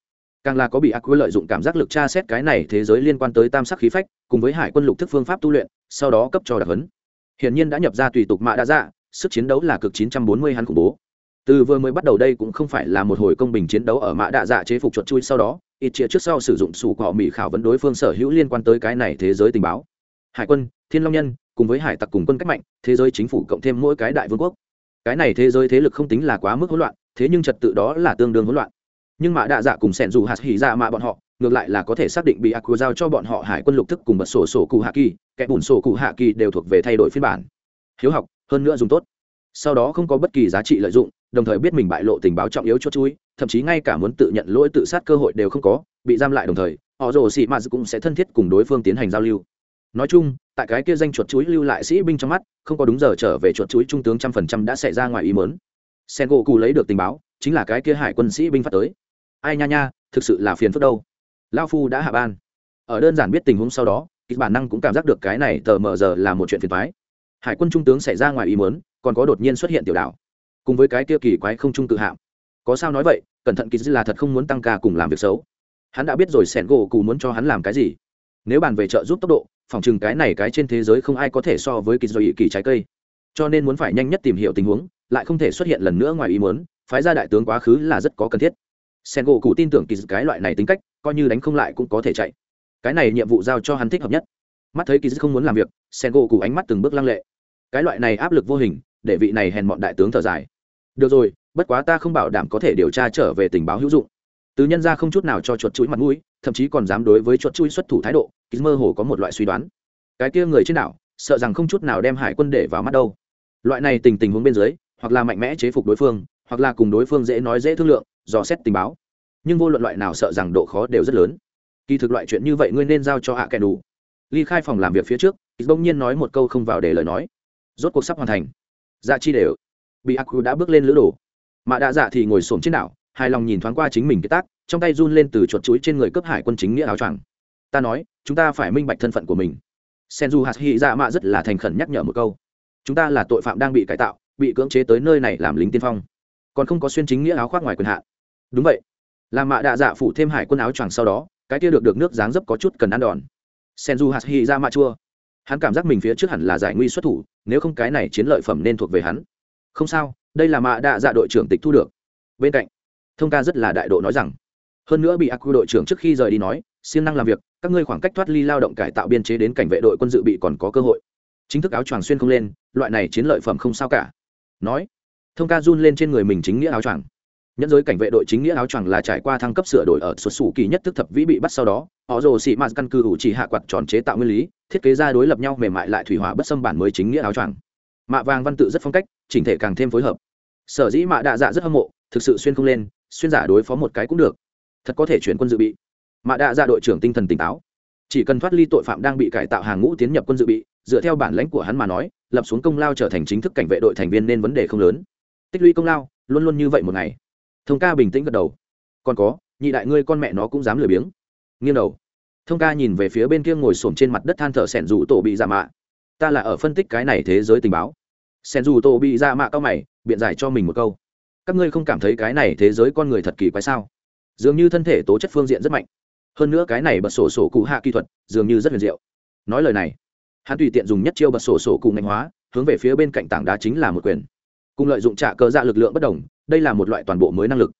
Càng là có bị ác quy lợi dụng cảm giác lực tra xét cái này thế giới liên quan tới tam sắc khí phách, cùng với hải quân lục thức phương pháp tu luyện, sau đó cấp cho đặc hấn hiển nhiên đã nhập ra tùy tục mạ đã dạ sức chiến đấu là cực 940 hắn khủng bố. Từ vừa mới bắt đầu đây cũng không phải là một hồi công bình chiến đấu ở mã đạ dạ chế phục chuột chui sau đó, ít chia trước sau sử dụng sủ cọ mỹ khảo vấn đối phương sở hữu liên quan tới cái này thế giới tình báo. Hải quân, thiên long nhân, cùng với hải tặc cùng quân cách mạnh, thế giới chính phủ cộng thêm mỗi cái đại vương quốc. Cái này thế giới thế lực không tính là quá mức hỗn loạn, thế nhưng trật tự đó là tương đương hỗn loạn. Nhưng mã đạ dạ cùng sẻn dù hạt hỉ dạ mà bọn họ, ngược lại là có thể xác định bị ác giao cho bọn họ hải quân lục thức cùng bật sổ sổ cụ hạ kỳ, kẻ bùn sổ cụ hạ kỳ đều thuộc về thay đổi phiên bản. Hiếu học hơn nữa dùng tốt. Sau đó không có bất kỳ giá trị lợi dụng, đồng thời biết mình bại lộ tình báo trọng yếu chốt chui, thậm chí ngay cả muốn tự nhận lỗi tự sát cơ hội đều không có, bị giam lại đồng thời, họ rồ sĩ m cũng sẽ thân thiết cùng đối phương tiến hành giao lưu. Nói chung, tại cái kia danh chuột chuối lưu lại sĩ binh trong mắt, không có đúng giờ trở về chuột chuối trung tướng trăm phần trăm đã xảy ra ngoài ý mớn sen gỗ cụ lấy được tình báo, chính là cái kia hải quân sĩ binh phát tới. Ai nha nha, thực sự là phiền phức đâu. Lao phu đã hạ ban. Ở đơn giản biết tình huống sau đó, kịch bản năng cũng cảm giác được cái này tờ mờ giờ là một chuyện phiền thoái hải quân trung tướng xảy ra ngoài ý mớn còn có đột nhiên xuất hiện tiểu đảo. Cùng với cái kia kỳ quái không trung tự hạm. Có sao nói vậy, cẩn thận kỳ dư là thật không muốn tăng ca cùng làm việc xấu. Hắn đã biết rồi sẻn gỗ cụ muốn cho hắn làm cái gì. Nếu bàn về trợ giúp tốc độ, phòng chừng cái này cái trên thế giới không ai có thể so với kỳ dư kỳ trái cây. Cho nên muốn phải nhanh nhất tìm hiểu tình huống, lại không thể xuất hiện lần nữa ngoài ý muốn, phái ra đại tướng quá khứ là rất có cần thiết. Sen gỗ cụ tin tưởng kỳ cái loại này tính cách, coi như đánh không lại cũng có thể chạy. Cái này nhiệm vụ giao cho hắn thích hợp nhất. Mắt thấy kỳ không muốn làm việc sen gỗ cụ ánh mắt từng bước lăng lệ cái loại này áp lực vô hình, để vị này hèn mọn đại tướng thở dài. Được rồi, bất quá ta không bảo đảm có thể điều tra trở về tình báo hữu dụng. Từ nhân ra không chút nào cho chuột chuỗi mặt mũi, thậm chí còn dám đối với chuột chuỗi xuất thủ thái độ kỳ mơ hồ có một loại suy đoán. Cái kia người trên đảo, sợ rằng không chút nào đem hải quân để vào mắt đâu. Loại này tình tình huống bên dưới, hoặc là mạnh mẽ chế phục đối phương, hoặc là cùng đối phương dễ nói dễ thương lượng, dò xét tình báo. Nhưng vô luận loại nào sợ rằng độ khó đều rất lớn. Kỳ thực loại chuyện như vậy ngươi nên giao cho hạ kẻ đủ. Ly khai phòng làm việc phía trước bỗng nhiên nói một câu không vào để lời nói rốt cuộc sắp hoàn thành. Dạ chi đều. Bị ác đã bước lên lữ đồ. Mà đã dạ thì ngồi xổm trên đảo, hài lòng nhìn thoáng qua chính mình cái tác, trong tay run lên từ chuột chuối trên người cấp hải quân chính nghĩa áo choàng. Ta nói, chúng ta phải minh bạch thân phận của mình. Senju hạt hy dạ mạ rất là thành khẩn nhắc nhở một câu. Chúng ta là tội phạm đang bị cải tạo, bị cưỡng chế tới nơi này làm lính tiên phong. Còn không có xuyên chính nghĩa áo khoác ngoài quyền hạn. Đúng vậy. Là mạ đạ dạ phủ thêm hải quân áo choàng sau đó, cái kia được được nước dáng dấp có chút cần ăn đòn. Senju hạt hy dạ mạ chua hắn cảm giác mình phía trước hẳn là giải nguy xuất thủ, nếu không cái này chiến lợi phẩm nên thuộc về hắn. Không sao, đây là mạ đạ dạ đội trưởng tịch thu được. Bên cạnh, thông ca rất là đại độ nói rằng, hơn nữa bị ác quy đội trưởng trước khi rời đi nói, siêng năng làm việc, các ngươi khoảng cách thoát ly lao động cải tạo biên chế đến cảnh vệ đội quân dự bị còn có cơ hội. Chính thức áo choàng xuyên không lên, loại này chiến lợi phẩm không sao cả. Nói, thông ca run lên trên người mình chính nghĩa áo choàng nhân giới cảnh vệ đội chính nghĩa áo choàng là trải qua thăng cấp sửa đổi ở xuất xù kỳ nhất thức thập vĩ bị bắt sau đó, họ rồ xị mạt căn cứ ủ chỉ hạ quạt tròn chế tạo nguyên lý, thiết kế ra đối lập nhau mềm mại lại thủy hỏa bất xâm bản mới chính nghĩa áo choàng. Mạ vàng văn tự rất phong cách, chỉnh thể càng thêm phối hợp. Sở dĩ mạ đạ dạ rất hâm mộ, thực sự xuyên không lên, xuyên giả đối phó một cái cũng được. Thật có thể chuyển quân dự bị. Mạ đạ dạ đội trưởng tinh thần tỉnh táo. Chỉ cần thoát ly tội phạm đang bị cải tạo hàng ngũ tiến nhập quân dự bị, dựa theo bản lãnh của hắn mà nói, lập xuống công lao trở thành chính thức cảnh vệ đội thành viên nên vấn đề không lớn. Tích lũy công lao, luôn luôn như vậy một ngày thông ca bình tĩnh gật đầu. Còn có, nhị đại ngươi con mẹ nó cũng dám lười biếng. Nghiêng đầu. Thông ca nhìn về phía bên kia ngồi xổm trên mặt đất than thở sẻn dù tổ bị dạ mạ. Ta là ở phân tích cái này thế giới tình báo. Sẻn dù tổ bị dạ mạ cao mày, biện giải cho mình một câu. Các ngươi không cảm thấy cái này thế giới con người thật kỳ quái sao? Dường như thân thể tố chất phương diện rất mạnh. Hơn nữa cái này bật sổ sổ cụ hạ kỹ thuật, dường như rất huyền diệu. Nói lời này, hắn tùy tiện dùng nhất chiêu bật sổ sổ cụ ngành hóa, hướng về phía bên cạnh tảng đá chính là một quyền. Cùng lợi dụng trả cơ dạ lực lượng bất đồng đây là một loại toàn bộ mới năng lực.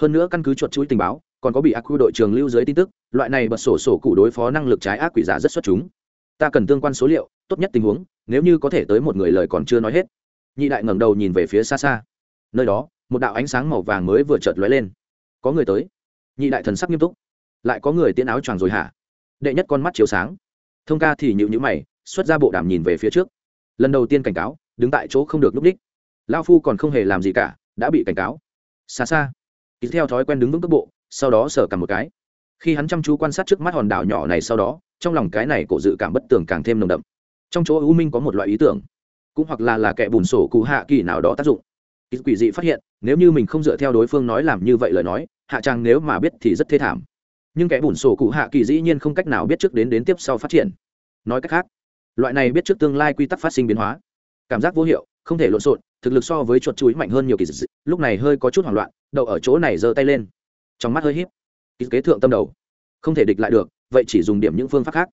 Hơn nữa căn cứ chuột chuỗi tình báo, còn có bị ác quy đội trường lưu dưới tin tức, loại này bật sổ sổ cụ đối phó năng lực trái ác quỷ giả rất xuất chúng. Ta cần tương quan số liệu, tốt nhất tình huống, nếu như có thể tới một người lời còn chưa nói hết. Nhị đại ngẩng đầu nhìn về phía xa xa. Nơi đó, một đạo ánh sáng màu vàng mới vừa chợt lóe lên. Có người tới. Nhị đại thần sắc nghiêm túc. Lại có người tiến áo choàng rồi hả? Đệ nhất con mắt chiếu sáng. Thông ca thì nhịu nhữ mày, xuất ra bộ đàm nhìn về phía trước. Lần đầu tiên cảnh cáo, đứng tại chỗ không được núp đích. Lao phu còn không hề làm gì cả đã bị cảnh cáo. Xa xa ký theo thói quen đứng vững cước bộ, sau đó sờ cầm một cái. Khi hắn chăm chú quan sát trước mắt hòn đảo nhỏ này sau đó, trong lòng cái này cổ dự cảm bất tường càng thêm nồng đậm. Trong chỗ u minh có một loại ý tưởng, cũng hoặc là là kẻ bùn sổ cụ hạ kỳ nào đó tác dụng. Quỷ dị phát hiện, nếu như mình không dựa theo đối phương nói làm như vậy lời nói, hạ trang nếu mà biết thì rất thê thảm. Nhưng kẻ bùn sổ cụ hạ kỳ dĩ nhiên không cách nào biết trước đến đến tiếp sau phát triển. Nói cách khác, loại này biết trước tương lai quy tắc phát sinh biến hóa, cảm giác vô hiệu không thể lộn xộn, thực lực so với chuột chuối mạnh hơn nhiều kỳ dị, lúc này hơi có chút hoảng loạn đậu ở chỗ này giơ tay lên. Trong mắt hơi híp, kỳ kế thượng tâm đầu. Không thể địch lại được, vậy chỉ dùng điểm những phương pháp khác.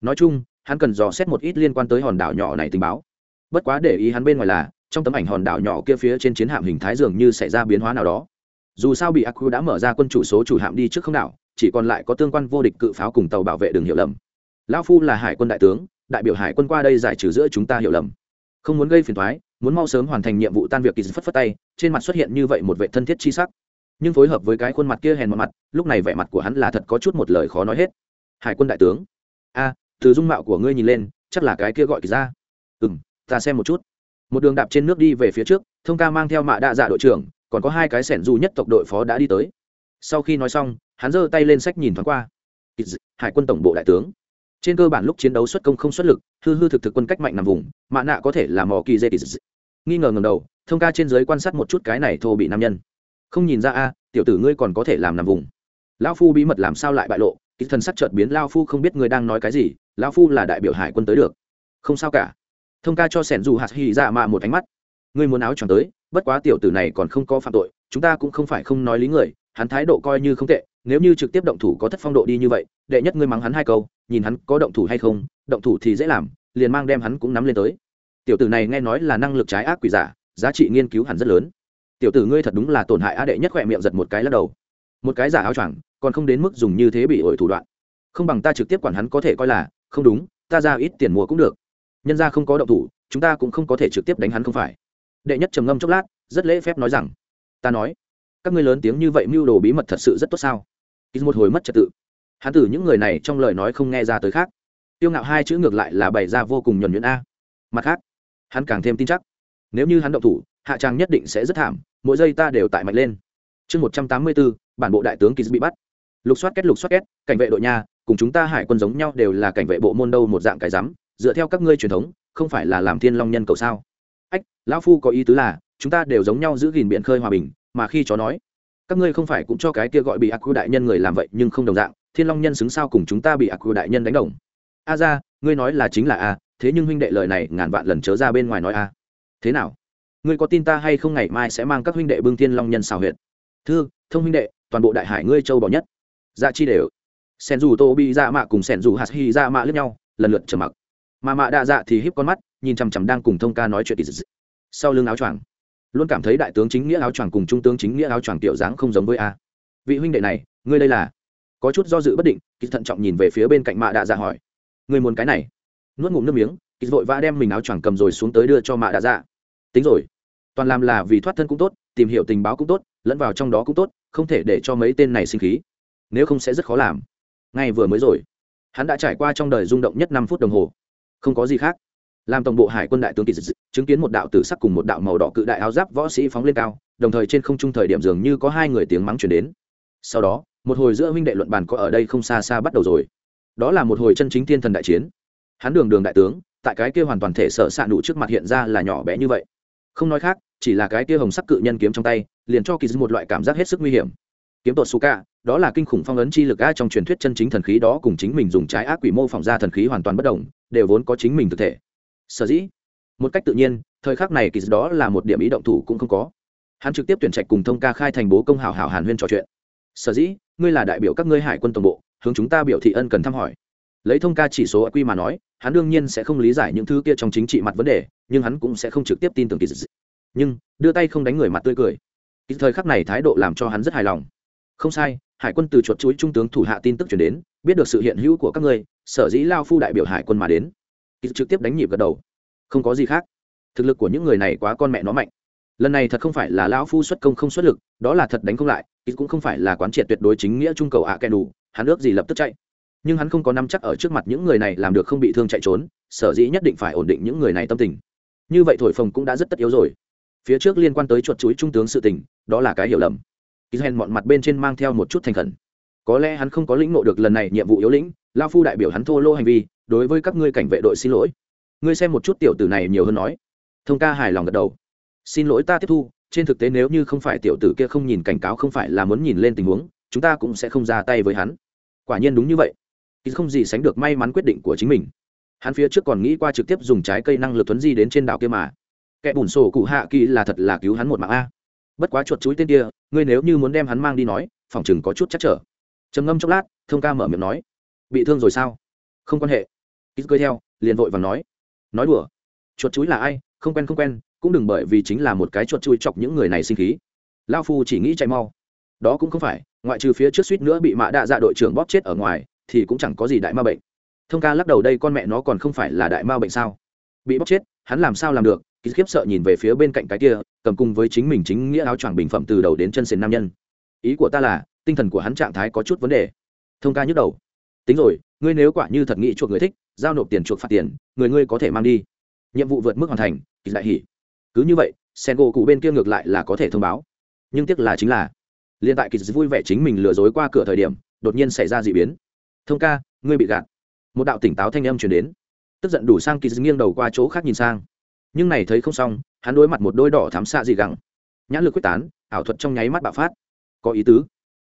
Nói chung, hắn cần dò xét một ít liên quan tới hòn đảo nhỏ này tình báo. Bất quá để ý hắn bên ngoài là, trong tấm ảnh hòn đảo nhỏ kia phía trên chiến hạm hình thái dường như xảy ra biến hóa nào đó. Dù sao bị aku đã mở ra quân chủ số chủ hạm đi trước không đảo, chỉ còn lại có tương quan vô địch cự pháo cùng tàu bảo vệ đường hiểu lầm. Lão phu là hải quân đại tướng, đại biểu hải quân qua đây giải trừ giữa chúng ta hiểu lầm. Không muốn gây phiền thoái muốn mau sớm hoàn thành nhiệm vụ tan việc kỳ phất phất tay, trên mặt xuất hiện như vậy một vệ thân thiết chi sắc. Nhưng phối hợp với cái khuôn mặt kia hèn một mặt, lúc này vẻ mặt của hắn là thật có chút một lời khó nói hết. Hải quân đại tướng. A, từ dung mạo của ngươi nhìn lên, chắc là cái kia gọi kỳ ra. Ừ m ta xem một chút. Một đường đạp trên nước đi về phía trước, thông ca mang theo mạ đa dạ đội trưởng, còn có hai cái sẻn du nhất tộc đội phó đã đi tới. Sau khi nói xong, hắn giơ tay lên sách nhìn thoáng qua. Hải quân tổng bộ đại tướng trên cơ bản lúc chiến đấu xuất công không xuất lực, hư hư thực thực quân cách mạnh nằm vùng mạ nạ có thể là mò kỳ dê kỳ nghi ngờ ngầm đầu, thông ca trên giới quan sát một chút cái này thô bị nam nhân. Không nhìn ra a, tiểu tử ngươi còn có thể làm nằm vùng. Lão phu bí mật làm sao lại bại lộ? Kỹ thần sắc chợt biến lao phu không biết ngươi đang nói cái gì, lão phu là đại biểu hải quân tới được. Không sao cả. Thông ca cho sẻn dù hạt hy dạ mạ một ánh mắt. Ngươi muốn áo choàng tới, bất quá tiểu tử này còn không có phạm tội, chúng ta cũng không phải không nói lý người, hắn thái độ coi như không tệ nếu như trực tiếp động thủ có thất phong độ đi như vậy, đệ nhất ngươi mắng hắn hai câu, nhìn hắn có động thủ hay không, động thủ thì dễ làm, liền mang đem hắn cũng nắm lên tới. Tiểu tử này nghe nói là năng lực trái ác quỷ giả, giá trị nghiên cứu hẳn rất lớn. Tiểu tử ngươi thật đúng là tổn hại á đệ nhất khỏe miệng giật một cái lắc đầu. Một cái giả áo choàng, còn không đến mức dùng như thế bị ổi thủ đoạn. Không bằng ta trực tiếp quản hắn có thể coi là, không đúng, ta ra ít tiền mua cũng được. Nhân ra không có động thủ, chúng ta cũng không có thể trực tiếp đánh hắn không phải. Đệ nhất trầm ngâm chốc lát, rất lễ phép nói rằng, ta nói, các ngươi lớn tiếng như vậy mưu đồ bí mật thật sự rất tốt sao? Ít một hồi mất trật tự. Hắn từ những người này trong lời nói không nghe ra tới khác. Tiêu ngạo hai chữ ngược lại là bày ra vô cùng nhuẩn nhuyễn a. Mặt khác, hắn càng thêm tin chắc. Nếu như hắn động thủ, hạ trang nhất định sẽ rất thảm, mỗi giây ta đều tại mạnh lên. Chương một trăm tám mươi bốn, bản bộ đại tướng kiz bị bắt. Lục soát kết, lục soát kết, cảnh vệ đội nha, cùng chúng ta hải quân giống nhau đều là cảnh vệ bộ môn đâu một dạng cái rắm, dựa theo các ngươi truyền thống, không phải là làm thiên long nhân cầu sao? Ách, lão phu có ý tứ là, chúng ta đều giống nhau giữ gìn biển khơi hòa bình, mà khi chó nói các ngươi không phải cũng cho cái kia gọi bị ác quy đại nhân người làm vậy, nhưng không đồng dạng, thiên long nhân xứng sao cùng chúng ta bị ác quy đại nhân đánh đồng? A ra, ngươi nói là chính là a, thế nhưng huynh đệ lời này ngàn vạn lần chớ ra bên ngoài nói a. Thế nào? Ngươi có tin ta hay không ngày mai sẽ mang các huynh đệ bưng thiên long nhân xào huyệt? Thư, thông huynh đệ, toàn bộ đại hải ngươi châu bỏ nhất. Dạ chi đều. Sen dù tô bị dạ mạ cùng sen dù hạt hi dạ mạ lẫn nhau, lần lượt trở mặc. Mà mạ đa dạ thì híp con mắt, nhìn chằm chằm đang cùng thông ca nói chuyện. Kỳ dị sau lưng áo choàng luôn cảm thấy đại tướng chính nghĩa áo choàng cùng trung tướng chính nghĩa áo choàng tiểu dáng không giống với a. Vị huynh đệ này, ngươi đây là? Có chút do dự bất định kỳ thận trọng nhìn về phía bên cạnh mạ đạ dạ hỏi. Ngươi muốn cái này? Nuốt ngụm nước miếng kỳ vội vã đem mình áo choàng cầm rồi xuống tới đưa cho mạ đạ dạ. Tính rồi. Toàn làm là vì thoát thân cũng tốt, tìm hiểu tình báo cũng tốt, lẫn vào trong đó cũng tốt, không thể để cho mấy tên này sinh khí. Nếu không sẽ rất khó làm. Ngay vừa mới rồi, hắn đã trải qua trong đời rung động nhất năm phút đồng hồ. Không có gì khác làm tổng bộ hải quân đại tướng kỳ dị chứng kiến một đạo tử sắc cùng một đạo màu đỏ cự đại áo giáp võ sĩ phóng lên cao, đồng thời trên không trung thời điểm dường như có hai người tiếng mắng chuyển đến. Sau đó, một hồi giữa huynh đệ luận bàn có ở đây không xa xa bắt đầu rồi. Đó là một hồi chân chính thiên thần đại chiến. Hắn đường đường đại tướng, tại cái kia hoàn toàn thể sợ xạ nụ trước mặt hiện ra là nhỏ bé như vậy. Không nói khác, chỉ là cái kia hồng sắc cự nhân kiếm trong tay, liền cho kỳ dư một loại cảm giác hết sức nguy hiểm. Kiếm tột su ca đó là kinh khủng phong ấn chi lực a trong truyền thuyết chân chính thần khí đó cùng chính mình dùng trái ác quỷ mô phỏng ra thần khí hoàn toàn bất đồng, đều vốn có chính mình thực thể sở dĩ. Một cách tự nhiên, thời khắc này kỳ đó là một điểm ý động thủ cũng không có. Hắn trực tiếp tuyển trạch cùng thông ca khai thành bố công hảo hảo hàn huyên trò chuyện. Sở dĩ, ngươi là đại biểu các ngươi hải quân tổng bộ, hướng chúng ta biểu thị ân cần thăm hỏi. Lấy thông ca chỉ số quy mà nói, hắn đương nhiên sẽ không lý giải những thứ kia trong chính trị mặt vấn đề, nhưng hắn cũng sẽ không trực tiếp tin tưởng kỳ dị nhưng, đưa tay không đánh người mặt tươi cười. Kỳ thời khắc này thái độ làm cho hắn rất hài lòng. Không sai, hải quân từ chuột chuối trung tướng thủ hạ tin tức chuyển đến, biết được sự hiện hữu của các ngươi, sở dĩ lao phu đại biểu hải quân mà đến kỳ trực tiếp đánh nhịp gật đầu. Không có gì khác. Thực lực của những người này quá con mẹ nó mạnh. Lần này thật không phải là lão phu xuất công không xuất lực, đó là thật đánh không lại, kỳ cũng không phải là quán triệt tuyệt đối chính nghĩa trung cầu ạ à kẻ đủ hắn ước gì lập tức chạy. Nhưng hắn không có nắm chắc ở trước mặt những người này làm được không bị thương chạy trốn, sở dĩ nhất định phải ổn định những người này tâm tình. Như vậy thổi phồng cũng đã rất tất yếu rồi. Phía trước liên quan tới chuột chuối trung tướng sự tình, đó là cái hiểu lầm. Israel mọn mặt bên trên mang theo một chút thành khẩn. Có lẽ hắn không có lĩnh nộ được lần này nhiệm vụ yếu lĩnh lao phu đại biểu hắn thô lô hành vi đối với các ngươi cảnh vệ đội xin lỗi. Ngươi xem một chút tiểu tử này nhiều hơn nói. Thông ca hài lòng gật đầu. Xin lỗi ta tiếp thu, trên thực tế nếu như không phải tiểu tử kia không nhìn cảnh cáo không phải là muốn nhìn lên tình huống, chúng ta cũng sẽ không ra tay với hắn. Quả nhiên đúng như vậy. Không gì sánh được may mắn quyết định của chính mình. Hắn phía trước còn nghĩ qua trực tiếp dùng trái cây năng lực thuấn di đến trên đảo kia mà. Kẻ bùn sổ cụ hạ kỳ là thật là cứu hắn một mạng a. Bất quá chuột chuối tên kia, ngươi nếu như muốn đem hắn mang đi nói, phòng chừng có chút chắc trở. Trầm ngâm chốc lát, thông ca mở miệng nói. Bị thương rồi sao? Không quan hệ ít cười theo, liền vội và nói. Nói đùa. Chuột chuối là ai? Không quen không quen, cũng đừng bởi vì chính là một cái chuột chui chọc những người này sinh khí. Lao phu chỉ nghĩ chạy mau. Đó cũng không phải, ngoại trừ phía trước suýt nữa bị mã đạ dạ đội trưởng bóp chết ở ngoài, thì cũng chẳng có gì đại ma bệnh. Thông ca lắc đầu đây con mẹ nó còn không phải là đại ma bệnh sao? Bị bóp chết, hắn làm sao làm được? Ký khiếp sợ nhìn về phía bên cạnh cái kia, cầm cùng với chính mình chính nghĩa áo choàng bình phẩm từ đầu đến chân sền nam nhân. Ý của ta là, tinh thần của hắn trạng thái có chút vấn đề. Thông ca nhức đầu. Tính rồi ngươi nếu quả như thật nghĩ chuộc người thích giao nộp tiền chuộc phạt tiền người ngươi có thể mang đi. Nhiệm vụ vượt mức hoàn thành kỳ đại hỉ. Cứ như vậy sen gỗ cụ bên kia ngược lại là có thể thông báo. Nhưng tiếc là chính là liên tại kỳ vui vẻ chính mình lừa dối qua cửa thời điểm đột nhiên xảy ra d ị biến. Thông ca ngươi bị gạt. Một đạo tỉnh táo thanh âm chuyển đến. Tức giận đủ sang kỳ nghiêng đầu qua chỗ khác nhìn sang. Nhưng này thấy không xong hắn đối mặt một đôi đỏ thám xạ dị gẳng, nhãn lực quyết tán ảo thuật trong nháy mắt bạo phát. Có ý tứ.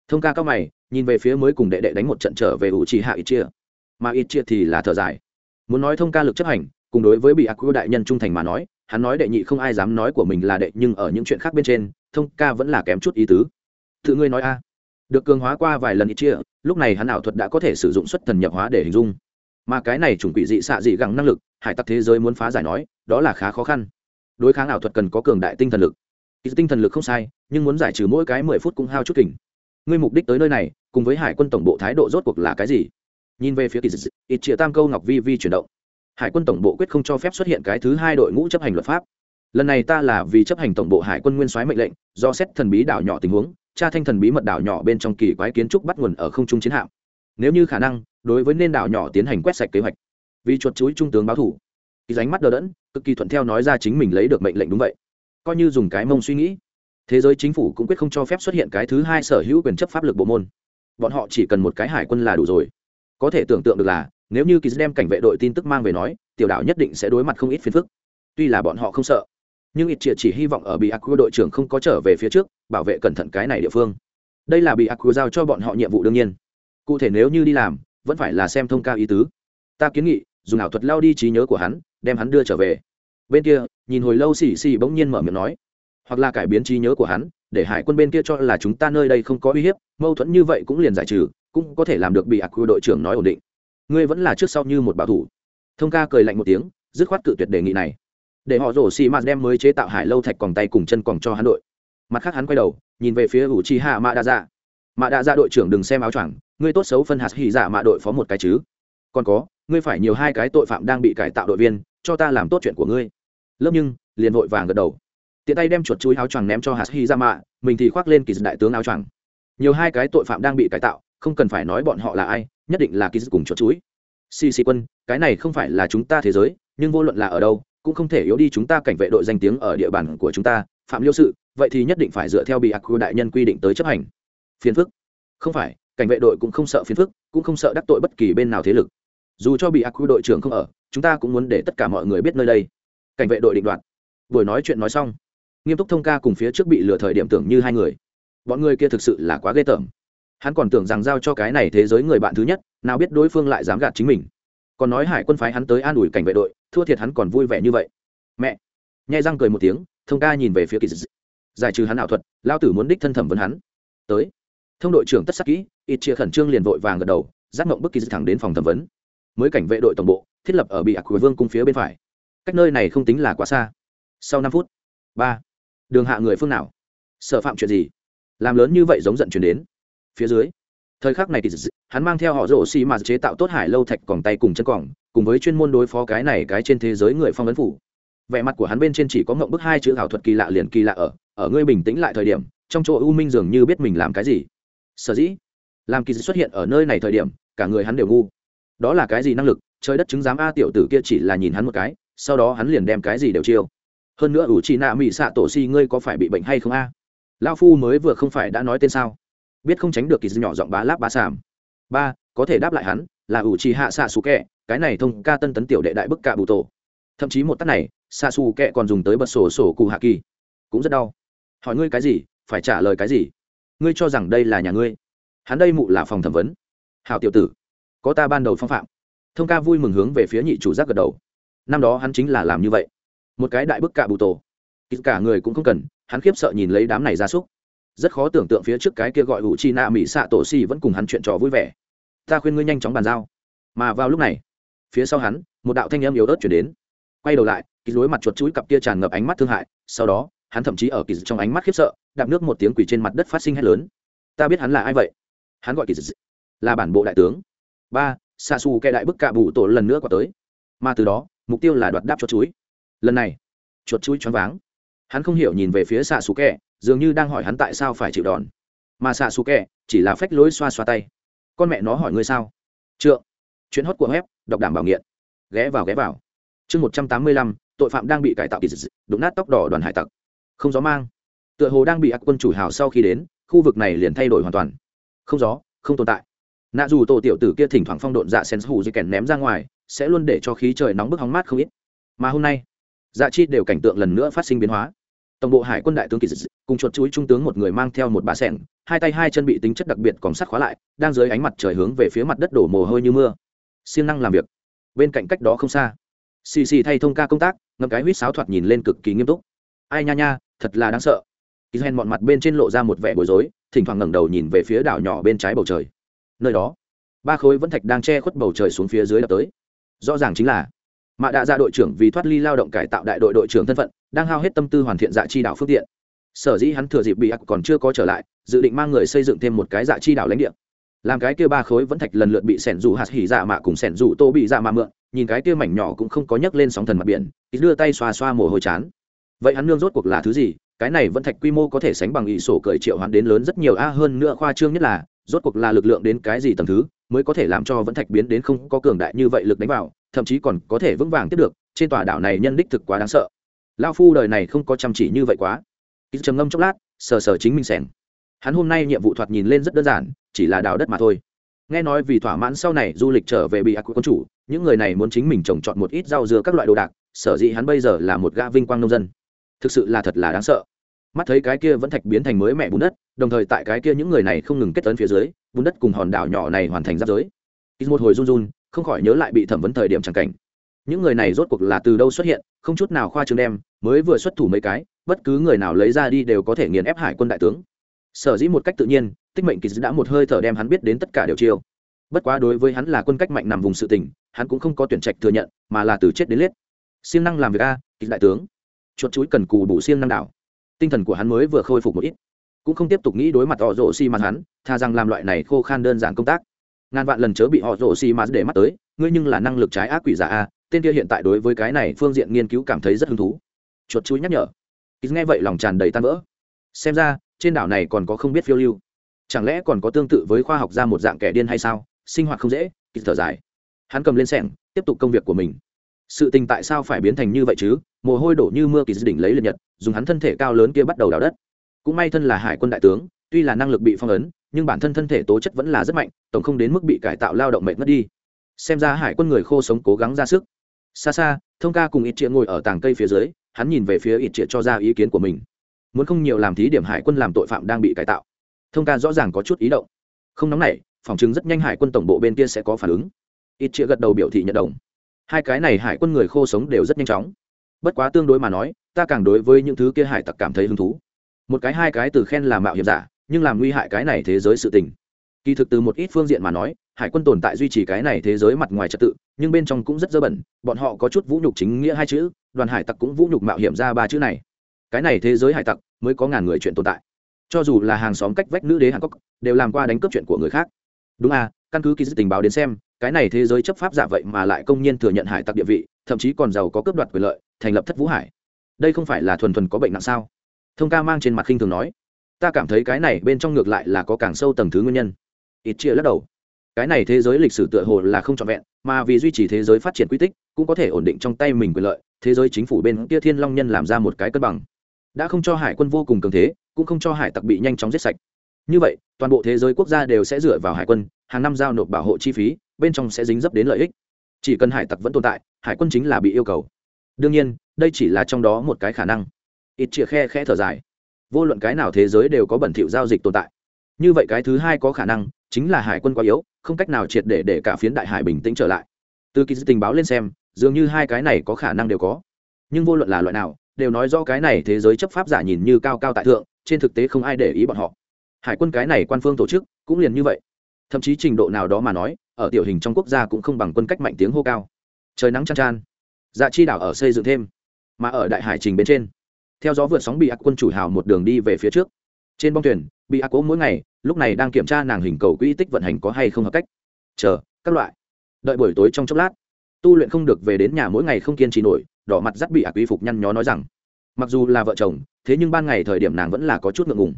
Thông ca cao mày nhìn về phía mới cùng đệ đệ đánh một trận trở về ủ trì hạ ít chia mà ít chia thì là thở dài. Muốn nói thông ca lực chấp hành, cùng đối với bị ác quy đại nhân trung thành mà nói, hắn nói đệ nhị không ai dám nói của mình là đệ, nhưng ở những chuyện khác bên trên, thông ca vẫn là kém chút ý tứ. Tự ngươi nói a. Được cường hóa qua vài lần ít chia, lúc này hắn ảo thuật đã có thể sử dụng xuất thần nhập hóa để hình dung. Mà cái này chủng quỷ dị xạ dị gẳng năng lực, hải tặc thế giới muốn phá giải nói, đó là khá khó khăn. Đối kháng ảo thuật cần có cường đại tinh thần lực. Ít tinh thần lực không sai, nhưng muốn giải trừ mỗi cái mười phút cũng hao chút kình. Ngươi mục đích tới nơi này, cùng với hải quân tổng bộ thái độ rốt cuộc là cái gì? Nhìn về phía kỳ dị, ít chia tam câu ngọc vi vi chuyển động. Hải quân tổng bộ quyết không cho phép xuất hiện cái thứ hai đội ngũ chấp hành luật pháp. Lần này ta là vì chấp hành tổng bộ hải quân nguyên soái mệnh lệnh, do xét thần bí đảo nhỏ tình huống, tra thanh thần bí mật đảo nhỏ bên trong kỳ quái kiến trúc bắt nguồn ở không trung chiến hạm. Nếu như khả năng, đối với nên đảo nhỏ tiến hành quét sạch kế hoạch. Vì chuột chuối trung tướng báo thủ. Kỳ ránh mắt đờ đẫn, cực kỳ thuận theo nói ra chính mình lấy được mệnh lệnh đúng vậy. Coi như dùng cái mông suy nghĩ. Thế giới chính phủ cũng quyết không cho phép xuất hiện cái thứ hai sở hữu quyền chấp pháp lực bộ môn. Bọn họ chỉ cần một cái hải quân là đủ rồi có thể tưởng tượng được là, nếu như kỳ đem cảnh vệ đội tin tức mang về nói, tiểu đạo nhất định sẽ đối mặt không ít phiền phức. Tuy là bọn họ không sợ, nhưng ít triệt chỉ hy vọng ở bị aqua đội trưởng không có trở về phía trước, bảo vệ cẩn thận cái này địa phương. Đây là bị aqua giao cho bọn họ nhiệm vụ đương nhiên. Cụ thể nếu như đi làm, vẫn phải là xem thông ca ý tứ. Ta kiến nghị, dùng ảo thuật lao đi trí nhớ của hắn, đem hắn đưa trở về. Bên kia, nhìn hồi lâu xì xì bỗng nhiên mở miệng nói, hoặc là cải biến trí nhớ của hắn, để hải quân bên kia cho là chúng ta nơi đây không có uy hiếp, mâu thuẫn như vậy cũng liền giải trừ cũng có thể làm được bị ạc đội trưởng nói ổn định. Ngươi vẫn là trước sau như một bảo thủ. Thông ca cười lạnh một tiếng, dứt khoát cự tuyệt đề nghị này. Để họ rổ xì mạt đem mới chế tạo hải lâu thạch còng tay cùng chân còng cho hắn đội. Mặt khác hắn quay đầu, nhìn về phía ủ chi hạ mạ đa dạ mạ đa dạ đội trưởng đừng xem áo choàng, ngươi tốt xấu phân hạt hỉ dạ mạ đội phó một cái chứ. Còn có, ngươi phải nhiều hai cái tội phạm đang bị cải tạo đội viên, cho ta làm tốt chuyện của ngươi. Lớp nhưng, liền vội vàng gật đầu. Tiện tay đem chuột chuối áo choàng ném cho hạt hy ra mạ mình thì khoác lên kỳ đại tướng áo choàng. Nhiều hai cái tội phạm đang bị cải tạo không cần phải nói bọn họ là ai, nhất định là kỳ cùng chuột chuối. Xì xì quân, cái này không phải là chúng ta thế giới, nhưng vô luận là ở đâu, cũng không thể yếu đi chúng ta cảnh vệ đội danh tiếng ở địa bàn của chúng ta. Phạm liêu sự, vậy thì nhất định phải dựa theo bị ác quy đại nhân quy định tới chấp hành. Phiền phức. Không phải, cảnh vệ đội cũng không sợ phiền phức, cũng không sợ đắc tội bất kỳ bên nào thế lực. Dù cho bị ác quy đội trưởng không ở, chúng ta cũng muốn để tất cả mọi người biết nơi đây. Cảnh vệ đội định đoạt. Buổi nói chuyện nói xong, nghiêm túc thông ca cùng phía trước bị lừa thời điểm tưởng như hai người. Bọn người kia thực sự là quá ghê tởm hắn còn tưởng rằng giao cho cái này thế giới người bạn thứ nhất, nào biết đối phương lại dám gạt chính mình. Còn nói hải quân phái hắn tới an ủi cảnh vệ đội, thua thiệt hắn còn vui vẻ như vậy. Mẹ! Nhai răng cười một tiếng, thông ca nhìn về phía kỳ dị giải trừ hắn ảo thuật, lao tử muốn đích thân thẩm vấn hắn. Tới. Thông đội trưởng tất sắc kỹ, ít chia khẩn trương liền vội vàng gật đầu giác mộng bức kỳ dị thẳng đến phòng thẩm vấn. Mới cảnh vệ đội tổng bộ, thiết lập ở bị ạc vương cung phía bên phải. Cách nơi này không tính là quá xa. Sau năm phút. Ba. Đường hạ người phương nào? Sợ phạm chuyện gì? Làm lớn như vậy giống giận chuyển đến phía dưới. Thời khắc này thì hắn mang theo họ rổ xì mà chế tạo tốt hải lâu thạch còng tay cùng chân còng, cùng với chuyên môn đối phó cái này cái trên thế giới người phong ấn phủ. Vẻ mặt của hắn bên trên chỉ có ngậm bức hai chữ ảo thuật kỳ lạ liền kỳ lạ ở ở ngươi bình tĩnh lại thời điểm, trong chỗ u minh dường như biết mình làm cái gì. Sở dĩ, làm kỳ xuất hiện ở nơi này thời điểm, cả người hắn đều ngu. Đó là cái gì năng lực, trời đất chứng giám a tiểu tử kia chỉ là nhìn hắn một cái, sau đó hắn liền đem cái gì đều chiêu. Hơn nữa ủ chị nạ mỹ xạ tổ si ngươi có phải bị bệnh hay không a? Lao phu mới vừa không phải đã nói tên sao? Biết không tránh được kỳ dư nhỏ giọng bá láp bá sàm. Ba, có thể đáp lại hắn, là ủ trì hạ xạ xù kẹ, cái này thông ca tân tấn tiểu đệ đại bức cạ bụ tổ. Thậm chí một tắt này, xạ xù kẹ còn dùng tới bật sổ sổ cụ hạ kỳ. Cũng rất đau. Hỏi ngươi cái gì, phải trả lời cái gì? Ngươi cho rằng đây là nhà ngươi. Hắn đây mụ là phòng thẩm vấn. Hào tiểu tử, có ta ban đầu phong phạm. Thông ca vui mừng hướng về phía nhị chủ giác gật đầu. Năm đó hắn chính là làm như vậy. Một cái đại bức cạ bụ tổ. Cả người cũng không cần, hắn khiếp sợ nhìn lấy đám này ra súc rất khó tưởng tượng phía trước cái kia gọi hữu chi nạ mỹ xạ tổ xì vẫn cùng hắn chuyện trò vui vẻ. Ta khuyên ngươi nhanh chóng bàn giao. Mà vào lúc này, phía sau hắn, một đạo thanh âm yếu ớt chuyển đến. Quay đầu lại kỳ lối mặt chuột chuối cặp kia tràn ngập ánh mắt thương hại, sau đó, hắn thậm chí ở kỳ trong ánh mắt khiếp sợ, đạp nước một tiếng quỷ trên mặt đất phát sinh hét lớn. Ta biết hắn là ai vậy? Hắn gọi kỳ là bản bộ đại tướng. Ba xa xù kẻ đại bức cạ bù tổ lần nữa qua tới. Mà từ đó, mục tiêu là đoạt đáp chuột chuối. Lần này, chuột chuối choáng váng hắn không hiểu nhìn về phía xạ xù kẹ dường như đang hỏi hắn tại sao phải chịu đòn. Mà xạ xù kẹ chỉ là phách lối xoa xoa tay. Con mẹ nó hỏi ngươi sao? Trượng. Chuyện hót của web, đọc đảm bảo nghiện. Ghé vào ghé vào. Chương một trăm tám mươi lăm, tội phạm đang bị cải tạo kỳ dị đụng nát tóc đỏ đoàn hải tặc. Không gió mang. Tựa hồ đang bị ác quân chủ hào sau khi đến, khu vực này liền thay đổi hoàn toàn. Không gió, không tồn tại. Nạ dù tổ tiểu tử kia thỉnh thoảng phong độn dạ sen hù di kèn ném ra ngoài, sẽ luôn để cho khí trời nóng bức hóng mát không ít. Mà hôm nay dạ chi đều cảnh tượng lần nữa phát sinh biến hóa. Tổng bộ hải quân đại tướng kỳ dị cùng chuột chuối trung tướng một người mang theo một bà sẻng, hai tay hai chân bị tính chất đặc biệt còn sắt khóa lại, đang dưới ánh mặt trời hướng về phía mặt đất đổ mồ hôi như mưa. Siêng năng làm việc. Bên cạnh cách đó không xa. Xì xì thay thông ca công tác, ngậm cái huýt sáo thoạt nhìn lên cực kỳ nghiêm túc. Ai nha nha, thật là đáng sợ. Kỳ hèn bọn mặt bên trên lộ ra một vẻ bối rối, thỉnh thoảng ngẩng đầu nhìn về phía đảo nhỏ bên trái bầu trời. Nơi đó, ba khối vẫn thạch đang che khuất bầu trời xuống phía dưới đập tới. Rõ ràng chính là mạ đạ dạ ra đội trưởng vì thoát ly lao động cải tạo đại đội đội trưởng thân phận, đang hao hết tâm tư hoàn thiện dạ chi đạo phương tiện. Sở dĩ hắn thừa dịp bị ác còn chưa có trở lại, dự định mang người xây dựng thêm một cái dạ chi đạo lãnh địa. Làm cái kia ba khối vẫn thạch lần lượt bị sẻn dù hạt hỉ dạ mạ cùng sẻn dù tô bị dạ mạ mượn, nhìn cái kia mảnh nhỏ cũng không có nhấc lên sóng thần mặt biển ít đưa tay xoa xoa mồ hôi chán. Vậy hắn nương rốt cuộc là thứ gì? Cái này vẫn thạch quy mô có thể sánh bằng ỷ sổ cởi triệu hoán đến lớn rất nhiều a, hơn nữa khoa trương nhất là, rốt cuộc là lực lượng đến cái gì tầm thứ, mới có thể làm cho vẫn thạch biến đến không có cường đại như vậy lực đánh vào thậm chí còn có thể vững vàng tiếp được, trên tòa đảo này nhân đích thực quá đáng sợ. Lao phu đời này không có chăm chỉ như vậy quá. Ít trầm ngâm chốc lát, sờ sờ chính mình sẻng. Hắn hôm nay nhiệm vụ thoạt nhìn lên rất đơn giản, chỉ là đào đất mà thôi. Nghe nói vì thỏa mãn sau này du lịch trở về bị ác quân chủ, những người này muốn chính mình trồng trọt một ít rau dưa các loại đồ đạc, sở dĩ hắn bây giờ là một gã vinh quang nông dân. Thực sự là thật là đáng sợ. Mắt thấy cái kia vẫn thạch biến thành mới mẹ bùn đất, đồng thời tại cái kia những người này không ngừng kết tấn phía dưới, bùn đất cùng hòn đảo nhỏ này hoàn thành giáp giới. Ít một hồi run run không khỏi nhớ lại bị thẩm vấn thời điểm chẳng cảnh. Những người này rốt cuộc là từ đâu xuất hiện, không chút nào khoa trương đem, mới vừa xuất thủ mấy cái, bất cứ người nào lấy ra đi đều có thể nghiền ép hải quân đại tướng. Sở dĩ một cách tự nhiên, tích mệnh kỳ đã một hơi thở đem hắn biết đến tất cả đều chiêu. Bất quá đối với hắn là quân cách mạnh nằm vùng sự tình, hắn cũng không có tuyển trạch thừa nhận, mà là từ chết đến liết siêng năng làm việc a kỳ đại tướng. Chuột chuối cần cù bù siêng năng đảo. Tinh thần của hắn mới vừa khôi phục một ít. Cũng không tiếp tục nghĩ đối mặt họ rộ xi mặt hắn, tha rằng làm loại này khô khan đơn giản công tác ngàn vạn lần chớ bị họ rổ xi mặt để mắt tới, ngươi nhưng là năng lực trái ác quỷ giả a, tên kia hiện tại đối với cái này phương diện nghiên cứu cảm thấy rất hứng thú. Chuột chuối nhắc nhở. Ít nghe vậy lòng tràn đầy tan vỡ. Xem ra, trên đảo này còn có không biết phiêu lưu. Chẳng lẽ còn có tương tự với khoa học ra một dạng kẻ điên hay sao? Sinh hoạt không dễ ít thở dài. Hắn cầm lên sẻng, tiếp tục công việc của mình. Sự tình tại sao phải biến thành như vậy chứ? Mồ hôi đổ như mưa kỳ đỉnh lấy liệt nhật, dùng hắn thân thể cao lớn kia bắt đầu đào đất. Cũng may thân là hải quân đại tướng, tuy là năng lực bị phong ấn nhưng bản thân thân thể tố chất vẫn là rất mạnh, tổng không đến mức bị cải tạo lao động mệt mất đi. Xem ra hải quân người khô sống cố gắng ra sức. Xa xa, thông ca cùng ít triệu ngồi ở tàng cây phía dưới, hắn nhìn về phía ít triệu cho ra ý kiến của mình. Muốn không nhiều làm thí điểm hải quân làm tội phạm đang bị cải tạo. Thông ca rõ ràng có chút ý động. Không nóng này phòng chứng rất nhanh hải quân tổng bộ bên kia sẽ có phản ứng. Ít triệu gật đầu biểu thị nhận đồng. Hai cái này hải quân người khô sống đều rất nhanh chóng. Bất quá tương đối mà nói, ta càng đối với những thứ kia hải tặc cảm thấy hứng thú. Một cái hai cái từ khen là mạo hiểm giả nhưng làm nguy hại cái này thế giới sự tình. Kỳ thực từ một ít phương diện mà nói, hải quân tồn tại duy trì cái này thế giới mặt ngoài trật tự, nhưng bên trong cũng rất dơ bẩn, bọn họ có chút vũ nhục chính nghĩa hai chữ, đoàn hải tặc cũng vũ nhục mạo hiểm ra ba chữ này. Cái này thế giới hải tặc mới có ngàn người chuyện tồn tại. Cho dù là hàng xóm cách vách nữ đế hàn cốc đều làm qua đánh cướp chuyện của người khác. Đúng à căn cứ ký dự tình báo đến xem, cái này thế giới chấp pháp giả vậy mà lại công nhiên thừa nhận hải tặc địa vị, thậm chí còn giàu có cướp đoạt quyền lợi, thành lập thất vũ hải. Đây không phải là thuần thuần có bệnh nặng sao? Thông ca mang trên mặt khinh thường nói ta cảm thấy cái này bên trong ngược lại là có càng sâu tầng thứ nguyên nhân. Ít chia lắc đầu. Cái này thế giới lịch sử tựa hồ là không trọn vẹn, mà vì duy trì thế giới phát triển quy tích, cũng có thể ổn định trong tay mình quyền lợi, thế giới chính phủ bên kia thiên long nhân làm ra một cái cân bằng. Đã không cho hải quân vô cùng cường thế, cũng không cho hải tặc bị nhanh chóng giết sạch. Như vậy, toàn bộ thế giới quốc gia đều sẽ dựa vào hải quân, hàng năm giao nộp bảo hộ chi phí, bên trong sẽ dính dấp đến lợi ích. Chỉ cần hải tặc vẫn tồn tại, hải quân chính là bị yêu cầu. Đương nhiên, đây chỉ là trong đó một cái khả năng. Ít chĩa khe khẽ thở dài vô luận cái nào thế giới đều có bẩn thỉu giao dịch tồn tại. Như vậy cái thứ hai có khả năng chính là hải quân quá yếu, không cách nào triệt để để cả phiến đại hải bình tĩnh trở lại. Từ kỳ tình báo lên xem, dường như hai cái này có khả năng đều có. Nhưng vô luận là loại nào, đều nói rõ cái này thế giới chấp pháp giả nhìn như cao cao tại thượng, trên thực tế không ai để ý bọn họ. Hải quân cái này quan phương tổ chức cũng liền như vậy. Thậm chí trình độ nào đó mà nói, ở tiểu hình trong quốc gia cũng không bằng quân cách mạnh tiếng hô cao. Trời nắng chăn chan. Dạ chi đảo ở xây dựng thêm, mà ở đại hải trình bên trên theo gió vượt sóng bị ác quân chủ hào một đường đi về phía trước. Trên bong thuyền, bị ác cố mỗi ngày, lúc này đang kiểm tra nàng hình cầu quỹ tích vận hành có hay không hợp cách. Chờ, các loại. Đợi buổi tối trong chốc lát, tu luyện không được về đến nhà mỗi ngày không kiên trì nổi, đỏ mặt dắt bị ác quy phục nhăn nhó nói rằng, mặc dù là vợ chồng, thế nhưng ban ngày thời điểm nàng vẫn là có chút ngượng ngùng.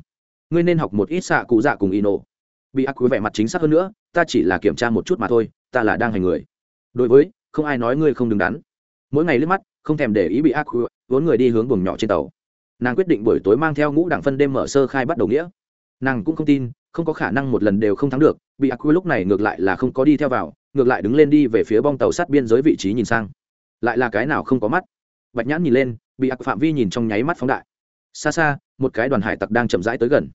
Ngươi nên học một ít xạ cụ dạ cùng y nổ bị ác quý vẻ mặt chính xác hơn nữa, ta chỉ là kiểm tra một chút mà thôi, ta là đang hành người. Đối với, không ai nói ngươi không đứng đắn. Mỗi ngày liếc mắt, không thèm để ý bị ác quý vốn người đi hướng buồng nhỏ trên tàu. Nàng quyết định buổi tối mang theo ngũ đảng phân đêm mở sơ khai bắt đầu nghĩa. Nàng cũng không tin, không có khả năng một lần đều không thắng được, bị ác quy lúc này ngược lại là không có đi theo vào, ngược lại đứng lên đi về phía bong tàu sát biên giới vị trí nhìn sang. Lại là cái nào không có mắt? Bạch nhãn nhìn lên, bị ác phạm vi nhìn trong nháy mắt phóng đại. Xa xa, một cái đoàn hải tặc đang chậm rãi tới gần.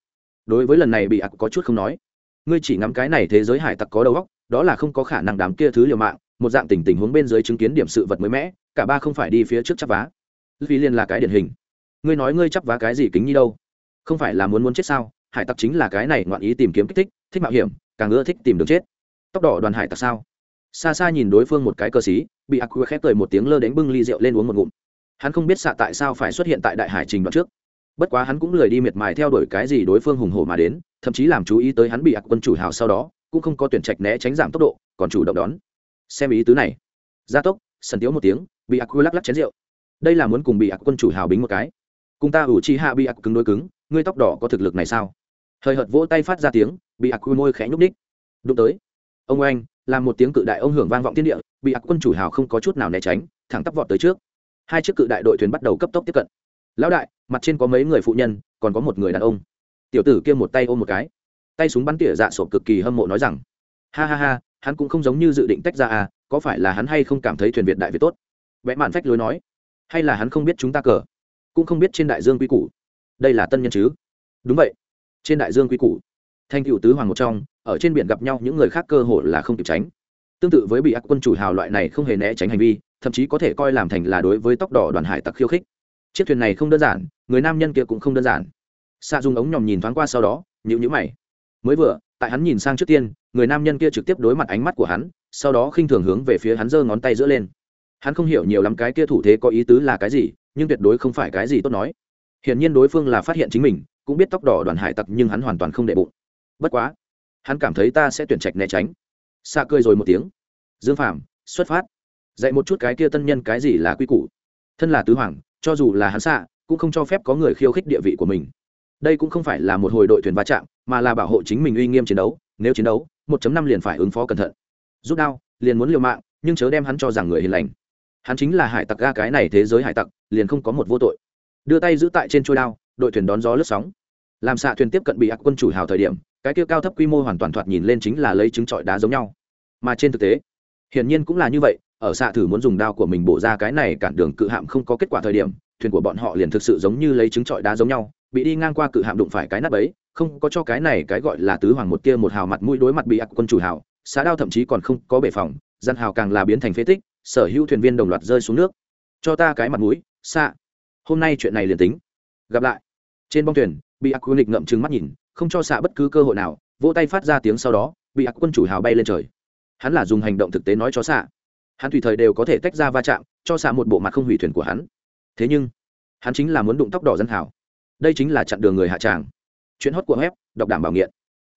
Đối với lần này bị ác có chút không nói. Ngươi chỉ ngắm cái này thế giới hải tặc có đầu óc, đó là không có khả năng đám kia thứ liều mạng, một dạng tình tình huống bên dưới chứng kiến điểm sự vật mới mẽ cả ba không phải đi phía trước chắp vá vì liên là cái điển hình. Ngươi nói ngươi chắp vá cái gì kính như đâu? Không phải là muốn muốn chết sao? Hải tặc chính là cái này ngoạn ý tìm kiếm kích thích thích mạo hiểm, càng ưa thích tìm đường chết. Tóc đỏ đoàn hải tặc sao? Xa xa nhìn đối phương một cái cờ xí, bị ác khép cười một tiếng lơ đánh bưng ly rượu lên uống một ngụm. Hắn không biết xạ tại sao phải xuất hiện tại đại hải trình đoạn trước. Bất quá hắn cũng lười đi miệt mài theo đuổi cái gì đối phương hùng hổ mà đến, thậm chí làm chú ý tới hắn bị ạc quân chủ hào sau đó, cũng không có tuyển trạch né tránh giảm tốc độ, còn chủ động đón. Xem ý tứ này. Gia tốc, sần tiếu một tiếng, bị ạc lắc lắc chén rượu đây là muốn cùng bị ạc quân chủ hào bính một cái. Cùng ta ủ chi hạ bị ạc cứng đôi cứng ngươi tóc đỏ có thực lực này sao? Hơi hợt vỗ tay phát ra tiếng bị ạc môi khẽ nhúc đích đụng tới. Ông anh, làm một tiếng cự đại ông hưởng vang vọng thiên địa bị ạc quân chủ hào không có chút nào né tránh thẳng tắp vọt tới trước. Hai chiếc cự đại đội thuyền bắt đầu cấp tốc tiếp cận. Lão đại mặt trên có mấy người phụ nhân còn có một người đàn ông. Tiểu tử kia một tay ôm một cái. Tay súng bắn tỉa dạ sộp cực kỳ hâm mộ nói rằng ha ha ha hắn cũng không giống như dự định tách ra à có phải là hắn hay không cảm thấy thuyền việt đại việt tốt? Vẽ mạn phách lối nói hay là hắn không biết chúng ta cờ? Cũng không biết trên đại dương quy củ. Đây là tân nhân chứ? Đúng vậy. Trên đại dương quy củ. Thanh cựu tứ hoàng một trong, ở trên biển gặp nhau, những người khác cơ hội là không kịp tránh. Tương tự với bị ác quân chủ hào loại này không hề né tránh hành vi, thậm chí có thể coi làm thành là đối với tóc đỏ đoàn hải tặc khiêu khích. Chiếc thuyền này không đơn giản, người nam nhân kia cũng không đơn giản. Xa dùng ống nhòm nhìn thoáng qua sau đó nhịu nhữ mày. Mới vừa, tại hắn nhìn sang trước tiên, người nam nhân kia trực tiếp đối mặt ánh mắt của hắn, sau đó khinh thường hướng về phía hắn giơ ngón tay giữa lên hắn không hiểu nhiều lắm cái kia thủ thế có ý tứ là cái gì, nhưng tuyệt đối không phải cái gì tốt nói. Hiển nhiên đối phương là phát hiện chính mình, cũng biết tóc đỏ đoàn hải tặc nhưng hắn hoàn toàn không đệ bụng. Bất quá, hắn cảm thấy ta sẽ tuyển trạch né tránh. Xa cười rồi một tiếng. Dương phạm xuất phát. Dạy một chút cái kia tân nhân cái gì là quy củ. Thân là tứ hoàng, cho dù là hắn xạ cũng không cho phép có người khiêu khích địa vị của mình. Đây cũng không phải là một hồi đội thuyền va chạm, mà là bảo hộ chính mình uy nghiêm chiến đấu, nếu chiến đấu 1 năm liền phải ứng phó cẩn thận. Rút đao, liền muốn liều mạng, nhưng chớ đem hắn cho rằng người hiền lành hắn chính là hải tặc ga cái này thế giới hải tặc, liền không có một vô tội. Đưa tay giữ tại trên trôi đao, đội thuyền đón gió lướt sóng. Làm xạ thuyền tiếp cận bị ác quân chủ hào thời điểm, cái kia cao thấp quy mô hoàn toàn thoạt nhìn lên chính là lấy trứng trọi đá giống nhau. Mà trên thực tế, hiển nhiên cũng là như vậy, ở xạ thử muốn dùng đao của mình bổ ra cái này cản đường cự hạm không có kết quả thời điểm, thuyền của bọn họ liền thực sự giống như lấy trứng trọi đá giống nhau, bị đi ngang qua cự hạm đụng phải cái nắp ấy, không có cho cái này cái gọi là tứ hoàng một kia một hào mặt mũi đối mặt bị ác quân chủ hào xá đao thậm chí còn không có bể phòng gian hào càng là biến thành phế tích sở hữu thuyền viên đồng loạt rơi xuống nước. Cho ta cái mặt mũi xạ hôm nay chuyện này liền tính. Gặp lại. Trên bong thuyền, bị ác quân địch ngậm trừng mắt nhìn, không cho xạ bất cứ cơ hội nào, vỗ tay phát ra tiếng sau đó, bị ác quân chủ hào bay lên trời. Hắn là dùng hành động thực tế nói cho xạ hắn tùy thời đều có thể tách ra va chạm, cho xạ một bộ mặt không hủy thuyền của hắn. Thế nhưng, hắn chính là muốn đụng tóc đỏ dân hào. Đây chính là chặn đường người hạ tràng. Chuyện hót của web, đọc đảm bảo nghiện.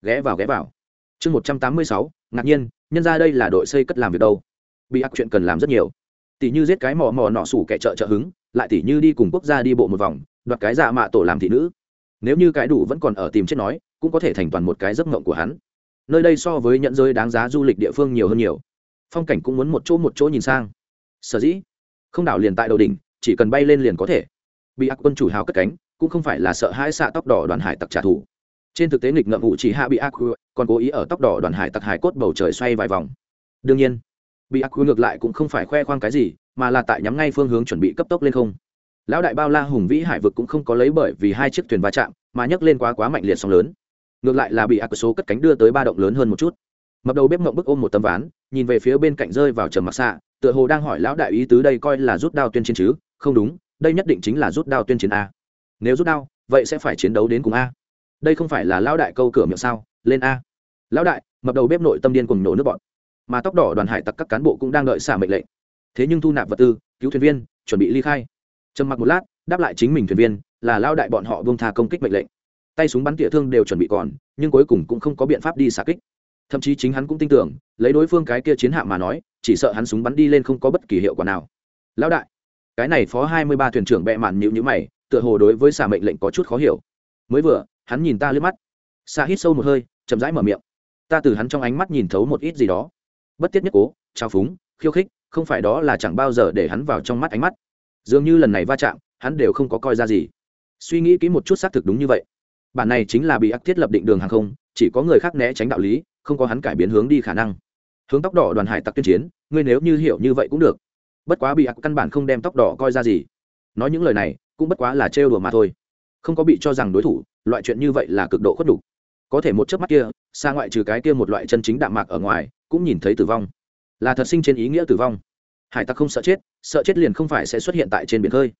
Ghé vào ghé vào. Chương một trăm tám mươi sáu, ngạc nhiên, nhân ra đây là đội xây cất làm việc đâu? Bị ác chuyện cần làm rất nhiều. Tỷ như giết cái mò mò nọ sủ kẻ trợ trợ hứng, lại tỷ như đi cùng quốc gia đi bộ một vòng, đoạt cái dạ mạ tổ làm thị nữ. Nếu như cái đủ vẫn còn ở tìm chết nói, cũng có thể thành toàn một cái giấc mộng của hắn. Nơi đây so với nhận giới đáng giá du lịch địa phương nhiều hơn nhiều. Phong cảnh cũng muốn một chỗ một chỗ nhìn sang. Sở dĩ, không đảo liền tại đầu đỉnh, chỉ cần bay lên liền có thể. Bị ác quân chủ hào cất cánh, cũng không phải là sợ hãi xạ tóc đỏ đoàn hải tặc trả thù. Trên thực tế nghịch ngợm vụ chỉ hạ bị ác còn cố ý ở tóc đỏ đoàn hải tặc hải cốt bầu trời xoay vài vòng. Đương nhiên bị ác ngược lại cũng không phải khoe khoang cái gì, mà là tại nhắm ngay phương hướng chuẩn bị cấp tốc lên không. Lão đại bao la hùng vĩ hải vực cũng không có lấy bởi vì hai chiếc thuyền va chạm, mà nhấc lên quá quá mạnh liệt sóng lớn. Ngược lại là bị ác số cất cánh đưa tới ba động lớn hơn một chút. Mập đầu bếp mộng bức ôm một tấm ván, nhìn về phía bên cạnh rơi vào trầm mặc xạ, tựa hồ đang hỏi lão đại ý tứ đây coi là rút đao tuyên chiến chứ? Không đúng, đây nhất định chính là rút đao tuyên chiến a. Nếu rút đao, vậy sẽ phải chiến đấu đến cùng a. Đây không phải là lão đại câu cửa miệng sao? Lên a. Lão đại, mập đầu bếp nội tâm điên cùng nổ nước bọn mà tóc đỏ đoàn hải tặc các cán bộ cũng đang đợi xả mệnh lệnh. Thế nhưng thu nạp vật tư, cứu thuyền viên, chuẩn bị ly khai. Trầm mặc một lát, đáp lại chính mình thuyền viên, là lao đại bọn họ vương tha công kích mệnh lệnh. Tay súng bắn tỉa thương đều chuẩn bị còn, nhưng cuối cùng cũng không có biện pháp đi xả kích. Thậm chí chính hắn cũng tin tưởng, lấy đối phương cái kia chiến hạm mà nói, chỉ sợ hắn súng bắn đi lên không có bất kỳ hiệu quả nào. Lão đại, cái này phó hai mươi ba thuyền trưởng bẹ mạn nhịu nhữ mày, tựa hồ đối với xả mệnh lệnh có chút khó hiểu. Mới vừa, hắn nhìn ta lướt mắt. Xa hít sâu một hơi, chậm rãi mở miệng. Ta từ hắn trong ánh mắt nhìn thấu một ít gì đó bất tiết nhất cố, trao phúng, khiêu khích, không phải đó là chẳng bao giờ để hắn vào trong mắt ánh mắt. Dường như lần này va chạm, hắn đều không có coi ra gì. Suy nghĩ kỹ một chút xác thực đúng như vậy. Bản này chính là bị ác thiết lập định đường hàng không, chỉ có người khác né tránh đạo lý, không có hắn cải biến hướng đi khả năng. Hướng tóc đỏ đoàn hải tặc tuyên chiến, ngươi nếu như hiểu như vậy cũng được. Bất quá bị ác căn bản không đem tóc đỏ coi ra gì. Nói những lời này, cũng bất quá là trêu đùa mà thôi. Không có bị cho rằng đối thủ, loại chuyện như vậy là cực độ khuất đủ có thể một chớp mắt kia, xa ngoại trừ cái kia một loại chân chính đạm mạc ở ngoài, cũng nhìn thấy tử vong. Là thật sinh trên ý nghĩa tử vong. Hải tặc không sợ chết sợ chết liền không phải sẽ xuất hiện tại trên biển khơi.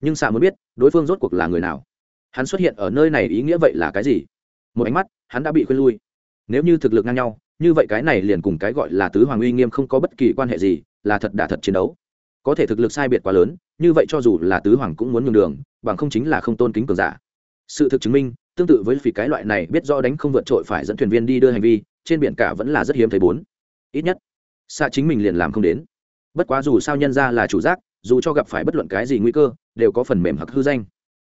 Nhưng xạ muốn biết, đối phương rốt cuộc là người nào? Hắn xuất hiện ở nơi này ý nghĩa vậy là cái gì? Một ánh mắt, hắn đã bị khuyên lui. Nếu như thực lực ngang nhau, như vậy cái này liền cùng cái gọi là tứ hoàng uy nghiêm không có bất kỳ quan hệ gì, là thật đả thật chiến đấu. Có thể thực lực sai biệt quá lớn, như vậy cho dù là tứ hoàng cũng muốn nhường đường, bằng không chính là không tôn kính cường giả. Sự thực chứng minh tương tự với vì cái loại này biết do đánh không vượt trội phải dẫn thuyền viên đi đưa hành vi, trên biển cả vẫn là rất hiếm thấy bốn. Ít nhất xa chính mình liền làm không đến. Bất quá dù sao nhân ra là chủ giác, dù cho gặp phải bất luận cái gì nguy cơ, đều có phần mềm hoặc hư danh.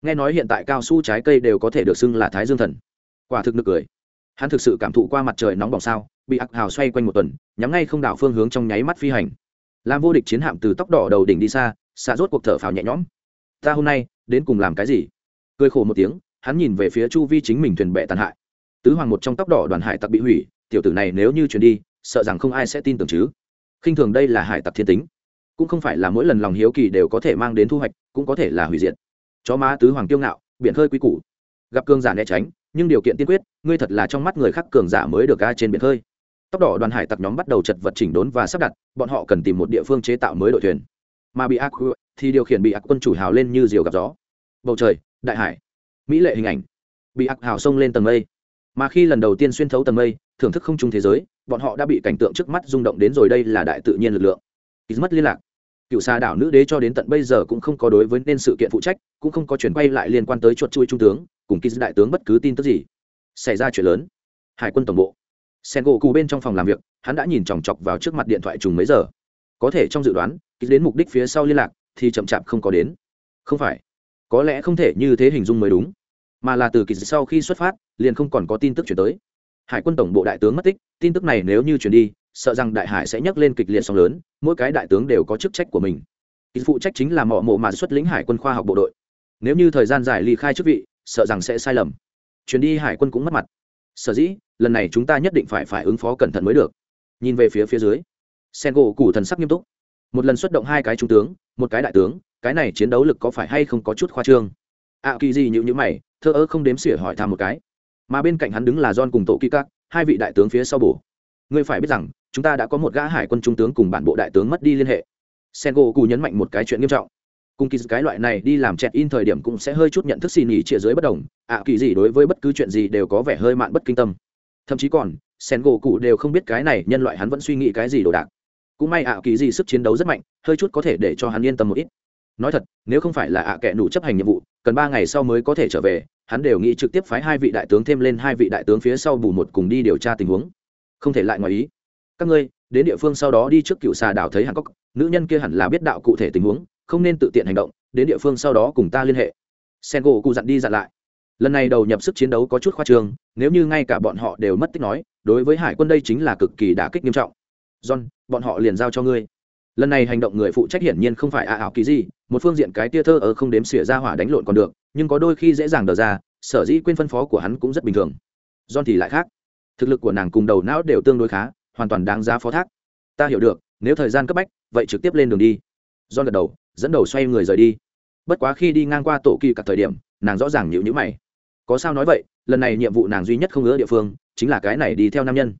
Nghe nói hiện tại cao su trái cây đều có thể được xưng là thái dương thần. Quả thực nực cười. Hắn thực sự cảm thụ qua mặt trời nóng bỏng sao, bị ạc hào xoay quanh một tuần, nhắm ngay không đảo phương hướng trong nháy mắt phi hành. Làm vô địch chiến hạm từ tóc đỏ đầu đỉnh đi xa xạ rốt cuộc thở phào nhẹ nhõm. Ta hôm nay đến cùng làm cái gì? Cười khổ một tiếng hắn nhìn về phía chu vi chính mình thuyền bè tàn hại. Tứ hoàng một trong tóc đỏ đoàn hải tặc bị hủy, tiểu tử này nếu như chuyển đi, sợ rằng không ai sẽ tin tưởng chứ. Khinh thường đây là hải tặc thiên tính. Cũng không phải là mỗi lần lòng hiếu kỳ đều có thể mang đến thu hoạch, cũng có thể là hủy diệt. Chó má tứ hoàng kiêu ngạo biện hơi quy củ. Gặp cường giả né tránh, nhưng điều kiện tiên quyết, ngươi thật là trong mắt người khác cường giả mới được ga trên biển hơi. Tóc đỏ đoàn hải tặc nhóm bắt đầu chật vật chỉnh đốn và sắp đặt, bọn họ cần tìm một địa phương chế tạo mới đội thuyền. Mà bị ác thì điều khiển bị ác quân chủ hào lên như diều gặp gió. Bầu trời, đại hải mỹ lệ hình ảnh. Bị ác hào xông lên tầng mây. Mà khi lần đầu tiên xuyên thấu tầng mây, thưởng thức không chung thế giới, bọn họ đã bị cảnh tượng trước mắt rung động đến rồi đây là đại tự nhiên lực lượng. Ít mất liên lạc. Cựu xa đảo nữ đế cho đến tận bây giờ cũng không có đối với nên sự kiện phụ trách, cũng không có chuyển quay lại liên quan tới chuột chui trung tướng, cùng ký đại tướng bất cứ tin tức gì. Xảy ra chuyện lớn. Hải quân tổng bộ. Sen gỗ cù bên trong phòng làm việc, hắn đã nhìn chòng chọc vào trước mặt điện thoại trùng mấy giờ. Có thể trong dự đoán ký đến mục đích phía sau liên lạc thì chậm chạp không có đến. Không phải có lẽ không thể như thế hình dung mới đúng. Mà là từ kỳ sau khi xuất phát, liền không còn có tin tức chuyển tới. Hải quân tổng bộ đại tướng mất tích, tin tức này nếu như chuyển đi, sợ rằng đại hải sẽ nhấc lên kịch liệt sóng lớn, mỗi cái đại tướng đều có chức trách của mình. Kỳ phụ trách chính là mỏ mộ mà xuất lĩnh hải quân khoa học bộ đội. Nếu như thời gian dài ly khai chức vị, sợ rằng sẽ sai lầm. Chuyến đi hải quân cũng mất mặt. Sở dĩ, lần này chúng ta nhất định phải phải ứng phó cẩn thận mới được. Nhìn về phía phía dưới sen gỗ củ thần sắc nghiêm túc. Một lần xuất động hai cái trung tướng, một cái đại tướng cái này chiến đấu lực có phải hay không có chút khoa trương? Ạ kỳ gì nhữ nhữ mày thơ ơ không đếm xỉa hỏi thăm một cái. Mà bên cạnh hắn đứng là john cùng tổ kỳ các hai vị đại tướng phía sau bổ. Ngươi phải biết rằng chúng ta đã có một gã hải quân trung tướng cùng bản bộ đại tướng mất đi liên hệ. Sengo cù nhấn mạnh một cái chuyện nghiêm trọng. Cùng kỳ cái loại này đi làm chẹt in thời điểm cũng sẽ hơi chút nhận thức xì nhỉ chia dưới bất đồng. Ạ à, kỳ gì đối với bất cứ chuyện gì đều có vẻ hơi mạn bất kinh tâm. Thậm chí còn sen gỗ cụ đều không biết cái này nhân loại hắn vẫn suy nghĩ cái gì đồ đạc. Cũng may ạ à, kỳ gì sức chiến đấu rất mạnh hơi chút có thể để cho hắn yên tâm một ít nói thật, nếu không phải là ạ à kẻ nụ chấp hành nhiệm vụ, cần ba ngày sau mới có thể trở về, hắn đều nghĩ trực tiếp phái hai vị đại tướng thêm lên hai vị đại tướng phía sau bù một cùng đi điều tra tình huống. Không thể lại ngoài ý. Các ngươi, đến địa phương sau đó đi trước cựu xà đảo thấy hàn cốc nữ nhân kia hẳn là biết đạo cụ thể tình huống, không nên tự tiện hành động, đến địa phương sau đó cùng ta liên hệ. Sen gỗ cụ dặn đi dặn lại. Lần này đầu nhập sức chiến đấu có chút khoa trương, nếu như ngay cả bọn họ đều mất tích nói, đối với hải quân đây chính là cực kỳ đả kích nghiêm trọng. John, bọn họ liền giao cho ngươi lần này hành động người phụ trách hiển nhiên không phải ạ ảo kỳ gì một phương diện cái tia thơ ở không đếm xỉa ra hỏa đánh lộn còn được, nhưng có đôi khi dễ dàng đờ ra, sở dĩ quên phân phó của hắn cũng rất bình thường. John thì lại khác. Thực lực của nàng cùng đầu não đều tương đối khá, hoàn toàn đáng giá phó thác. Ta hiểu được, nếu thời gian cấp bách, vậy trực tiếp lên đường đi. John gật đầu, dẫn đầu xoay người rời đi. Bất quá khi đi ngang qua tổ kỳ cả thời điểm, nàng rõ ràng nhịu nhữ mày. Có sao nói vậy, lần này nhiệm vụ nàng duy nhất không ngỡ địa phương, chính là cái này đi theo nam nhân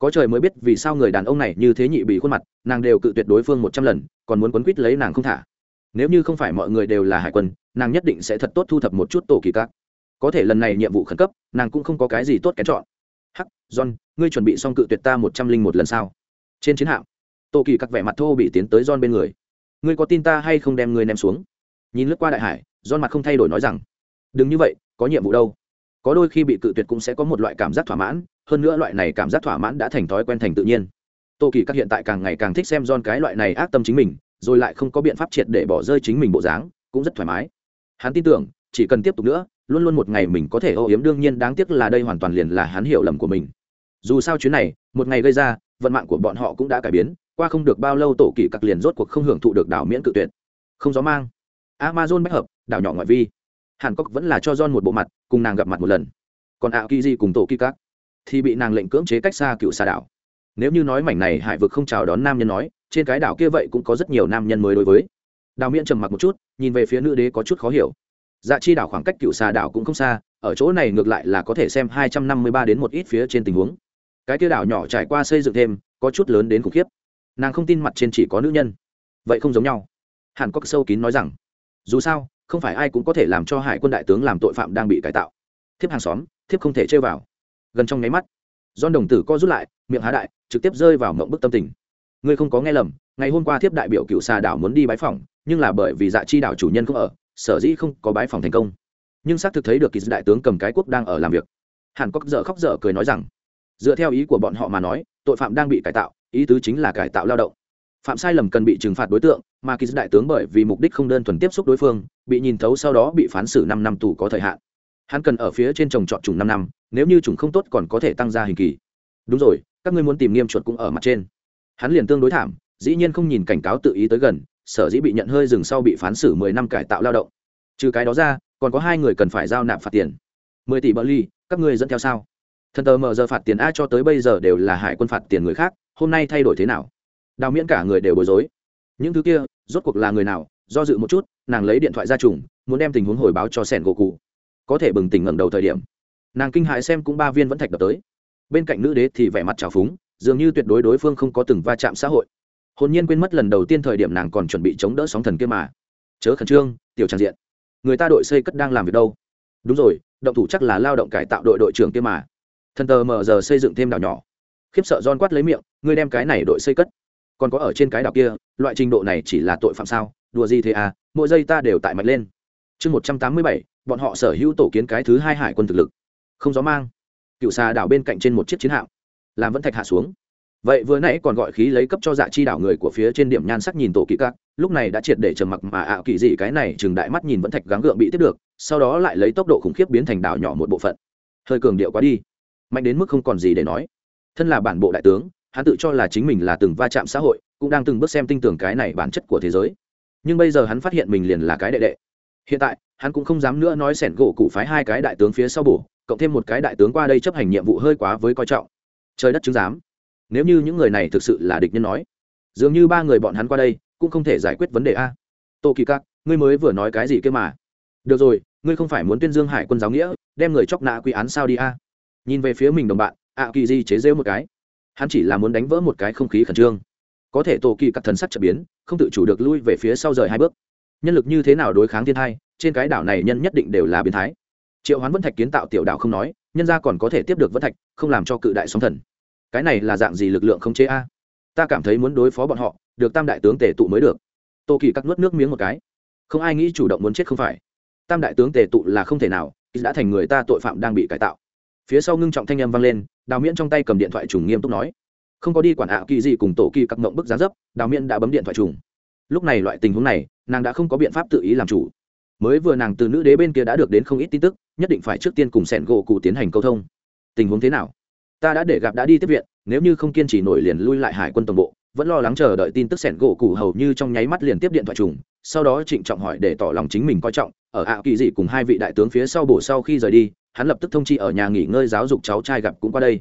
có trời mới biết vì sao người đàn ông này như thế nhị bị khuôn mặt, nàng đều cự tuyệt đối phương một trăm lần, còn muốn quấn quýt lấy nàng không thả. Nếu như không phải mọi người đều là hải quân, nàng nhất định sẽ thật tốt thu thập một chút tổ kỳ các. Có thể lần này nhiệm vụ khẩn cấp, nàng cũng không có cái gì tốt kén chọn. Hắc, john, ngươi chuẩn bị xong cự tuyệt ta một trăm linh một lần sao? Trên chiến hạm, tổ kỳ các vẻ mặt thô bị tiến tới john bên người. Ngươi có tin ta hay không đem ngươi ném xuống? Nhìn lướt qua đại hải, john mặt không thay đổi nói rằng, đừng như vậy, có nhiệm vụ đâu. Có đôi khi bị cự tuyệt cũng sẽ có một loại cảm giác thỏa mãn hơn nữa loại này cảm giác thỏa mãn đã thành thói quen thành tự nhiên. Tô kỳ các hiện tại càng ngày càng thích xem don cái loại này ác tâm chính mình, rồi lại không có biện pháp triệt để bỏ rơi chính mình bộ dáng, cũng rất thoải mái. Hắn tin tưởng, chỉ cần tiếp tục nữa, luôn luôn một ngày mình có thể âu yếm, đương nhiên đáng tiếc là đây hoàn toàn liền là hắn hiểu lầm của mình. Dù sao chuyến này, một ngày gây ra, vận mạng của bọn họ cũng đã cải biến, qua không được bao lâu tổ kỳ các liền rốt cuộc không hưởng thụ được đảo miễn cự tuyệt. Không gió mang. Amazon bách hợp, đảo nhỏ ngoại vi. Hàn cốc vẫn là cho john một bộ mặt, cùng nàng gặp mặt một lần. Còn ảo kỳ di cùng tổ kỳ các thì bị nàng lệnh cưỡng chế cách xa cựu xa đảo. Nếu như nói mảnh này hải vực không chào đón nam nhân nói, trên cái đảo kia vậy cũng có rất nhiều nam nhân mới đối với. Đào miễn trầm mặc một chút, nhìn về phía nữ đế có chút khó hiểu. Dạ chi đảo khoảng cách cựu xà đảo cũng không xa, ở chỗ này ngược lại là có thể xem hai trăm năm mươi ba đến một ít phía trên tình huống. Cái kia đảo nhỏ trải qua xây dựng thêm, có chút lớn đến khủng khiếp. Nàng không tin mặt trên chỉ có nữ nhân. Vậy không giống nhau. Hàn cốc sâu kín nói rằng, dù sao, không phải ai cũng có thể làm cho hải quân đại tướng làm tội phạm đang bị cải tạo. Thiếp hàng xóm, thiếp không thể chơi vào gần trong nháy mắt. Don đồng tử co rút lại, miệng há đại, trực tiếp rơi vào mộng bức tâm tình. Ngươi không có nghe lầm, ngày hôm qua tiếp đại biểu cựu xà đảo muốn đi bái phòng nhưng là bởi vì dạ chi đảo chủ nhân không ở, sở dĩ không có bái phòng thành công. Nhưng xác thực thấy được kỳ đại tướng cầm cái quốc đang ở làm việc. Hàn cốc dở khóc dở cười nói rằng, dựa theo ý của bọn họ mà nói, tội phạm đang bị cải tạo, ý tứ chính là cải tạo lao động. Phạm sai lầm cần bị trừng phạt đối tượng, mà kỳ đại tướng bởi vì mục đích không đơn thuần tiếp xúc đối phương, bị nhìn thấu sau đó bị phán xử năm năm tù có thời hạn hắn cần ở phía trên trồng trọt trùng năm năm, nếu như trùng không tốt còn có thể tăng ra hình kỳ. Đúng rồi, các ngươi muốn tìm nghiêm chuột cũng ở mặt trên. Hắn liền tương đối thảm, dĩ nhiên không nhìn cảnh cáo tự ý tới gần, sở dĩ bị nhận hơi dừng sau bị phán xử mười năm cải tạo lao động. Trừ cái đó ra, còn có hai người cần phải giao nạp phạt tiền. Mười tỷ bờ ly các ngươi dẫn theo sao? Thần tờ mở giờ phạt tiền a cho tới bây giờ đều là hải quân phạt tiền người khác, hôm nay thay đổi thế nào? Đào miễn cả người đều bối rối. Những thứ kia, rốt cuộc là người nào? Do dự một chút, nàng lấy điện thoại ra trùng, muốn đem tình huống hồi báo cho sẻn gỗ cụ có thể bừng tỉnh ngẩng đầu thời điểm. Nàng kinh hại xem cũng ba viên vẫn thạch đập tới. Bên cạnh nữ đế thì vẻ mặt trào phúng, dường như tuyệt đối đối phương không có từng va chạm xã hội. Hồn nhiên quên mất lần đầu tiên thời điểm nàng còn chuẩn bị chống đỡ sóng thần kia mà. Chớ khẩn trương, tiểu tràn diện. Người ta đội xây cất đang làm việc đâu? Đúng rồi, động thủ chắc là lao động cải tạo đội đội trưởng kia mà. Thần tờ mờ giờ xây dựng thêm đảo nhỏ. Khiếp sợ don quát lấy miệng, ngươi đem cái này đội xây cất? Còn có ở trên cái đảo kia, loại trình độ này chỉ là tội phạm sao? Đùa gì thế à? Mỗi giây ta đều tại mạch lên. Chương một trăm tám mươi bảy bọn họ sở hữu tổ kiến cái thứ hai hải quân thực lực. Không gió mang. Cựu xà đảo bên cạnh trên một chiếc chiến hạm. Làm vẫn thạch hạ xuống. Vậy vừa nãy còn gọi khí lấy cấp cho dạ chi đảo người của phía trên điểm nhan sắc nhìn tổ kỹ các, lúc này đã triệt để trầm mặc mà ảo kỳ dị cái này chừng đại mắt nhìn vẫn thạch gắng gượng bị tiếp được, sau đó lại lấy tốc độ khủng khiếp biến thành đảo nhỏ một bộ phận. Hơi cường điệu quá đi. Mạnh đến mức không còn gì để nói. Thân là bản bộ đại tướng, hắn tự cho là chính mình là từng va chạm xã hội, cũng đang từng bước xem tinh tưởng cái này bản chất của thế giới. Nhưng bây giờ hắn phát hiện mình liền là cái đệ đệ hiện tại, hắn cũng không dám nữa nói sẻn gỗ cụ phái hai cái đại tướng phía sau bổ, cộng thêm một cái đại tướng qua đây chấp hành nhiệm vụ hơi quá với coi trọng. Trời đất chứng giám. Nếu như những người này thực sự là địch nhân nói, dường như ba người bọn hắn qua đây cũng không thể giải quyết vấn đề a. Tô kỳ các, ngươi mới vừa nói cái gì kia mà? Được rồi, ngươi không phải muốn tuyên dương hải quân giáo nghĩa, đem người chóc nạ quy án sao đi a? Nhìn về phía mình đồng bạn, ạ kỳ di chế rêu một cái. Hắn chỉ là muốn đánh vỡ một cái không khí khẩn trương. Có thể tổ kỳ các thần sắc chợt biến, không tự chủ được lui về phía sau rời hai bước nhân lực như thế nào đối kháng thiên thai, trên cái đảo này nhân nhất định đều là biến thái. Triệu hoán vân thạch kiến tạo tiểu đảo không nói, nhân ra còn có thể tiếp được vân thạch, không làm cho cự đại sóng thần. Cái này là dạng gì lực lượng không chế a? Ta cảm thấy muốn đối phó bọn họ, được tam đại tướng tề tụ mới được. Tô kỳ cắt nuốt nước miếng một cái. Không ai nghĩ chủ động muốn chết không phải. Tam đại tướng tề tụ là không thể nào đã thành người ta tội phạm đang bị cải tạo. Phía sau ngưng trọng thanh âm vang lên, đào miễn trong tay cầm điện thoại trùng nghiêm túc nói. Không có đi quản ạ kỳ gì cùng tổ kỳ các mộng bức giá dấp, đào miễn đã bấm điện thoại trùng. Lúc này loại tình huống này nàng đã không có biện pháp tự ý làm chủ. Mới vừa nàng từ nữ đế bên kia đã được đến không ít tin tức, nhất định phải trước tiên cùng sẻn gỗ cụ tiến hành câu thông. Tình huống thế nào? Ta đã để gặp đã đi tiếp viện, nếu như không kiên trì nổi liền lui lại hải quân tổng bộ, vẫn lo lắng chờ đợi tin tức sẻn gỗ cụ hầu như trong nháy mắt liền tiếp điện thoại trùng, sau đó trịnh trọng hỏi để tỏ lòng chính mình coi trọng, ở ạ kỳ dị cùng hai vị đại tướng phía sau bổ sau khi rời đi, hắn lập tức thông chi ở nhà nghỉ ngơi giáo dục cháu trai gặp cũng qua đây.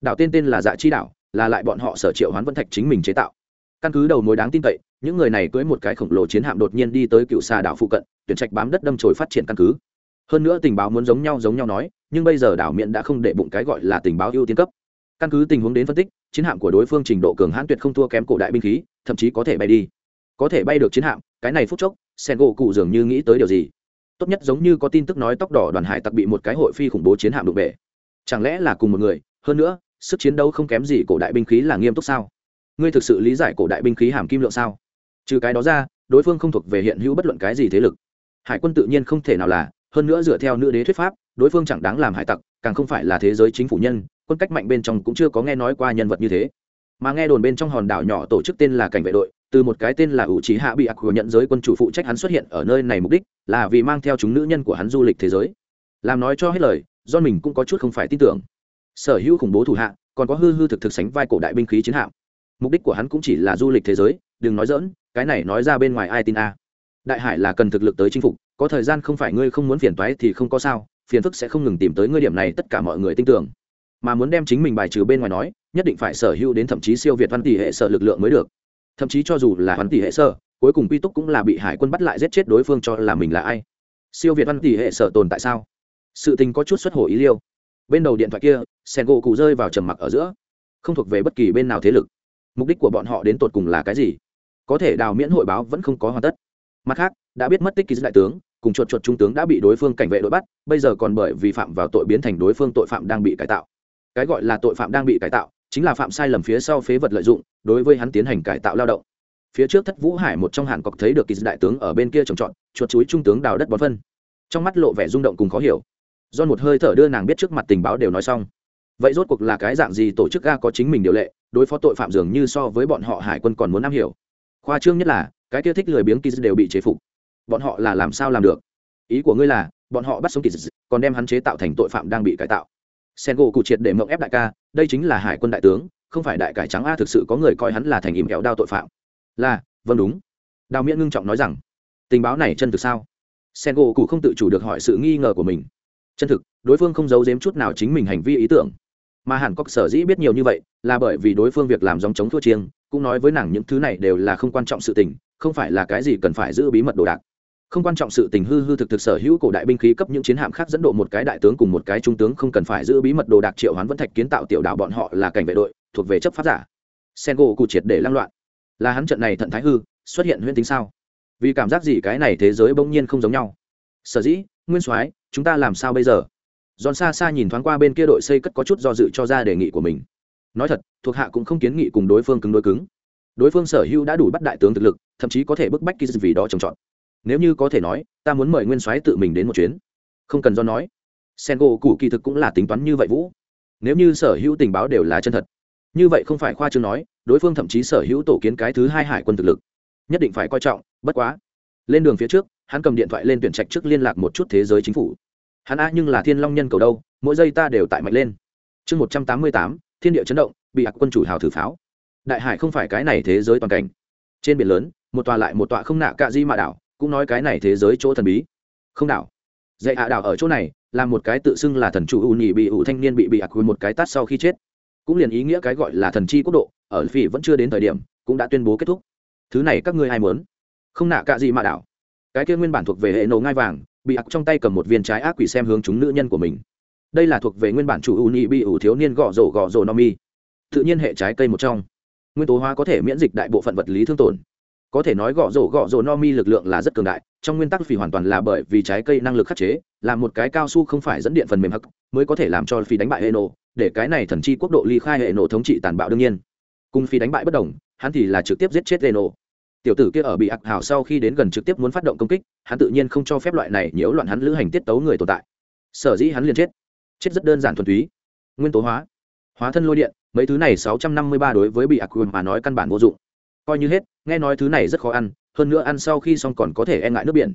Đảo tên tên là dạ chi đảo, là lại bọn họ sở triệu hoán vân thạch chính mình chế tạo căn cứ đầu mối đáng tin cậy, những người này cưới một cái khổng lồ chiến hạm đột nhiên đi tới cựu xà đảo phụ cận, tuyển trạch bám đất đâm trồi phát triển căn cứ. Hơn nữa tình báo muốn giống nhau giống nhau nói, nhưng bây giờ đảo miệng đã không để bụng cái gọi là tình báo ưu tiên cấp. Căn cứ tình huống đến phân tích, chiến hạm của đối phương trình độ cường hãn tuyệt không thua kém cổ đại binh khí, thậm chí có thể bay đi. Có thể bay được chiến hạm, cái này phút chốc sen gỗ cụ dường như nghĩ tới điều gì. Tốt nhất giống như có tin tức nói tóc đỏ đoàn hải tặc bị một cái hội phi khủng bố chiến hạm đụng bể. Chẳng lẽ là cùng một người? Hơn nữa, sức chiến đấu không kém gì cổ đại binh khí là nghiêm túc sao? Ngươi thực sự lý giải cổ đại binh khí hàm kim lượng sao? Trừ cái đó ra, đối phương không thuộc về hiện hữu bất luận cái gì thế lực. Hải quân tự nhiên không thể nào là, hơn nữa dựa theo nữ đế thuyết pháp, đối phương chẳng đáng làm hải tặc, càng không phải là thế giới chính phủ nhân, quân cách mạnh bên trong cũng chưa có nghe nói qua nhân vật như thế. Mà nghe đồn bên trong hòn đảo nhỏ tổ chức tên là cảnh vệ đội, từ một cái tên là ủ trí hạ bị ạc của nhận giới quân chủ phụ trách hắn xuất hiện ở nơi này mục đích, là vì mang theo chúng nữ nhân của hắn du lịch thế giới. Làm nói cho hết lời do mình cũng có chút không phải tin tưởng. Sở hữu khủng bố thủ hạ, còn có hư hư thực thực sánh vai cổ đại binh khí chiến hạm mục đích của hắn cũng chỉ là du lịch thế giới, đừng nói dỡn cái này nói ra bên ngoài ai tin a? Đại hải là cần thực lực tới chinh phục, có thời gian không phải ngươi không muốn phiền toái thì không có sao, phiền phức sẽ không ngừng tìm tới ngươi điểm này tất cả mọi người tin tưởng. Mà muốn đem chính mình bài trừ bên ngoài nói, nhất định phải sở hữu đến thậm chí siêu việt văn tỷ hệ sở lực lượng mới được. Thậm chí cho dù là văn tỷ hệ sở, cuối cùng quy túc cũng là bị hải quân bắt lại giết chết đối phương cho là mình là ai. Siêu việt văn tỷ hệ sở tồn tại sao? Sự tình có chút xuất hồ ý liêu. Bên đầu điện thoại kia sen gỗ cụ rơi vào trầm mặc ở giữa. Không thuộc về bất kỳ bên nào thế lực mục đích của bọn họ đến tột cùng là cái gì? Có thể đào miễn hội báo vẫn không có hoàn tất. Mặt khác, đã biết mất tích ký đại tướng, cùng chuột chuột trung tướng đã bị đối phương cảnh vệ đội bắt, bây giờ còn bởi vi phạm vào tội biến thành đối phương tội phạm đang bị cải tạo. Cái gọi là tội phạm đang bị cải tạo, chính là phạm sai lầm phía sau phế vật lợi dụng, đối với hắn tiến hành cải tạo lao động. Phía trước thất vũ hải một trong hàn cọc thấy được kỳ đại tướng ở bên kia trồng trọt, chuột chuối trung tướng đào đất bón phân. Trong mắt lộ vẻ rung động cùng khó hiểu. Do một hơi thở đưa nàng biết trước mặt tình báo đều nói xong. Vậy rốt cuộc là cái dạng gì tổ chức ga có chính mình điều lệ? Đối phó tội phạm dường như so với bọn họ hải quân còn muốn am hiểu. Khoa trương nhất là, cái kia thích lười biếng kỳ đều bị chế phục. Bọn họ là làm sao làm được? Ý của ngươi là, bọn họ bắt sống kỳ còn đem hắn chế tạo thành tội phạm đang bị cải tạo. Sen gỗ cụ triệt để mộng ép đại ca, đây chính là hải quân đại tướng, không phải đại cải trắng a, thực sự có người coi hắn là thành ìm kẹo đao tội phạm. Là vâng đúng. Đào miễn ngưng trọng nói rằng, tình báo này chân thực sao? Sen gỗ cụ không tự chủ được hỏi sự nghi ngờ của mình. Chân thực, đối phương không giấu giếm chút nào chính mình hành vi ý tưởng mà hàn cốc sở dĩ biết nhiều như vậy là bởi vì đối phương việc làm dòng chống thua chiêng, cũng nói với nàng những thứ này đều là không quan trọng sự tình, không phải là cái gì cần phải giữ bí mật đồ đạc. Không quan trọng sự tình hư hư thực thực sở hữu cổ đại binh khí cấp những chiến hạm khác dẫn độ một cái đại tướng cùng một cái trung tướng không cần phải giữ bí mật đồ đạc, triệu hoán vẫn thạch kiến tạo tiểu đạo bọn họ là cảnh vệ đội, thuộc về chấp pháp giả. Sen gỗ cụ triệt để lăng loạn. Là hắn trận này thận thái hư, xuất hiện huyễn tính sao? Vì cảm giác gì cái này thế giới bỗng nhiên không giống nhau? Sở dĩ, nguyên soái, chúng ta làm sao bây giờ? Giòn xa xa nhìn thoáng qua bên kia đội xây cất có chút do dự cho ra đề nghị của mình. Nói thật, thuộc hạ cũng không kiến nghị cùng đối phương cứng đối cứng. Đối phương sở hữu đã đủ bắt đại tướng thực lực, thậm chí có thể bức bách kỳ vì đó trồng trọt. Nếu như có thể nói, ta muốn mời nguyên soái tự mình đến một chuyến. Không cần do nói. Sen gỗ cụ kỳ thực cũng là tính toán như vậy vũ. Nếu như sở hữu tình báo đều là chân thật, như vậy không phải khoa chương nói, đối phương thậm chí sở hữu tổ kiến cái thứ hai hải quân thực lực, nhất định phải coi trọng, bất quá, lên đường phía trước, hắn cầm điện thoại lên tuyển trạch trước liên lạc một chút thế giới chính phủ hắn a nhưng là thiên long nhân cầu đâu, mỗi giây ta đều tại mạnh lên. Chương một trăm tám mươi tám, thiên địa chấn động, bị ạc quân chủ hào thử pháo. Đại hải không phải cái này thế giới toàn cảnh. Trên biển lớn, một tòa lại một tọa không nạ cạ di mạ đảo, cũng nói cái này thế giới chỗ thần bí. Không đảo. Dạy hạ đảo ở chỗ này, là một cái tự xưng là thần chủ ưu nhị bị ủ thanh niên bị bị ạc một cái tát sau khi chết. Cũng liền ý nghĩa cái gọi là thần chi quốc độ, ở phỉ vẫn chưa đến thời điểm, cũng đã tuyên bố kết thúc. Thứ này các ngươi ai muốn? Không nạ cạ gì mà đảo. Cái kia nguyên bản thuộc về hệ nổ ngai vàng bị ác trong tay cầm một viên trái ác quỷ xem hướng chúng nữ nhân của mình. Đây là thuộc về nguyên bản chủ u nhị bị ủ thiếu niên gõ rổ gõ rổ no mi. Tự nhiên hệ trái cây một trong. Nguyên tố hóa có thể miễn dịch đại bộ phận vật lý thương tổn. Có thể nói gõ rổ gõ rổ no mi lực lượng là rất cường đại, trong nguyên tắc phỉ hoàn toàn là bởi vì trái cây năng lực khắc chế, là một cái cao su không phải dẫn điện phần mềm hắc, mới có thể làm cho phi đánh bại hệ nổ, để cái này thần chi quốc độ ly khai hệ nổ thống trị tàn bạo đương nhiên. Cùng phi đánh bại bất đồng, hắn thì là trực tiếp giết chết hệ nổ tiểu tử kia ở bị ạc hào sau khi đến gần trực tiếp muốn phát động công kích, hắn tự nhiên không cho phép loại này nhiễu loạn hắn lữ hành tiết tấu người tồn tại. Sở dĩ hắn liền chết. Chết rất đơn giản thuần túy. Nguyên tố hóa. Hóa thân lôi điện, mấy thứ này sáu trăm năm mươi ba đối với bị ạc mà nói căn bản vô dụng. Coi như hết, nghe nói thứ này rất khó ăn, hơn nữa ăn sau khi xong còn có thể e ngại nước biển.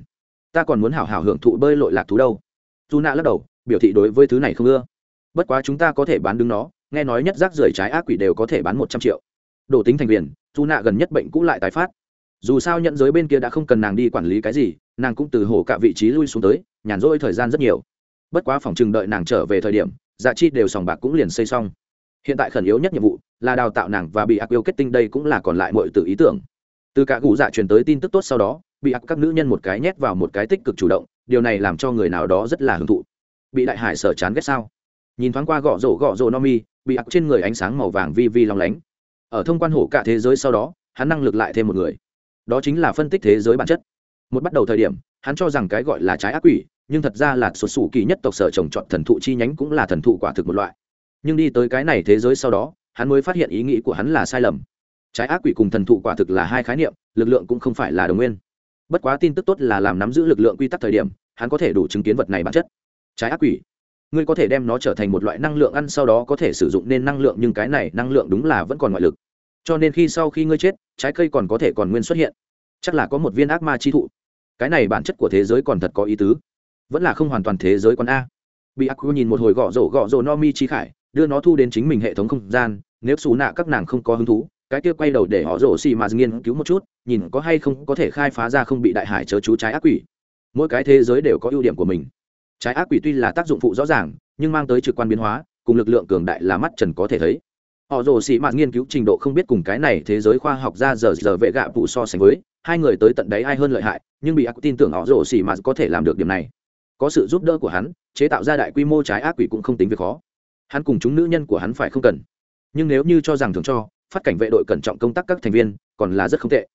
Ta còn muốn hảo hảo hưởng thụ bơi lội lạc thú đâu. Dù nạ lắc đầu, biểu thị đối với thứ này không ưa. Bất quá chúng ta có thể bán đứng nó, nghe nói nhất rác rưởi trái ác quỷ đều có thể bán một trăm triệu. Đổ tính thành viên dù nạ gần nhất bệnh cũ lại tái phát dù sao nhận giới bên kia đã không cần nàng đi quản lý cái gì, nàng cũng từ hổ cả vị trí lui xuống tới, nhàn rỗi thời gian rất nhiều. Bất quá phòng chừng đợi nàng trở về thời điểm dạ chi đều sòng bạc cũng liền xây xong. Hiện tại khẩn yếu nhất nhiệm vụ là đào tạo nàng và bị ác yêu kết tinh đây cũng là còn lại mọi từ ý tưởng. Từ cả cụ dạ truyền tới tin tức tốt sau đó, bị ác các nữ nhân một cái nhét vào một cái tích cực chủ động, điều này làm cho người nào đó rất là hưởng thụ. Bị đại hải sở chán ghét sao? Nhìn thoáng qua gõ rổ gõ rổ no mi, bị ác trên người ánh sáng màu vàng vi vi long lánh. Ở thông quan hổ cả thế giới sau đó, hắn năng lực lại thêm một người đó chính là phân tích thế giới bản chất. Một bắt đầu thời điểm, hắn cho rằng cái gọi là trái ác quỷ, nhưng thật ra là sụt sủ kỳ nhất tộc sở trồng trọt thần thụ chi nhánh cũng là thần thụ quả thực một loại. Nhưng đi tới cái này thế giới sau đó, hắn mới phát hiện ý nghĩ của hắn là sai lầm. Trái ác quỷ cùng thần thụ quả thực là hai khái niệm, lực lượng cũng không phải là đồng nguyên. Bất quá tin tức tốt là làm nắm giữ lực lượng quy tắc thời điểm, hắn có thể đủ chứng kiến vật này bản chất. Trái ác quỷ, ngươi có thể đem nó trở thành một loại năng lượng ăn, sau đó có thể sử dụng nên năng lượng, nhưng cái này năng lượng đúng là vẫn còn ngoại lực cho nên khi sau khi ngươi chết, trái cây còn có thể còn nguyên xuất hiện. Chắc là có một viên ác ma chi thụ. Cái này bản chất của thế giới còn thật có ý tứ. Vẫn là không hoàn toàn thế giới còn a. Bị ác quy nhìn một hồi gõ rổ gõ rổ no mi chi khải, đưa nó thu đến chính mình hệ thống không gian. Nếu xù nạ các nàng không có hứng thú, cái kia quay đầu để họ rổ xì mà nghiên cứu một chút, nhìn có hay không có thể khai phá ra không bị đại hải chớ chú trái ác quỷ. Mỗi cái thế giới đều có ưu điểm của mình. Trái ác quỷ tuy là tác dụng phụ rõ ràng, nhưng mang tới trực quan biến hóa, cùng lực lượng cường đại là mắt trần có thể thấy họ rồ xì mạt nghiên cứu trình độ không biết cùng cái này thế giới khoa học ra giờ giờ vệ gạ phụ so sánh với, hai người tới tận đấy ai hơn lợi hại, nhưng bị ác tin tưởng họ rồ xì mạt có thể làm được điểm này. Có sự giúp đỡ của hắn, chế tạo ra đại quy mô trái ác quỷ cũng không tính việc khó. Hắn cùng chúng nữ nhân của hắn phải không cần. Nhưng nếu như cho rằng thường cho, phát cảnh vệ đội cẩn trọng công tác các thành viên, còn là rất không tệ.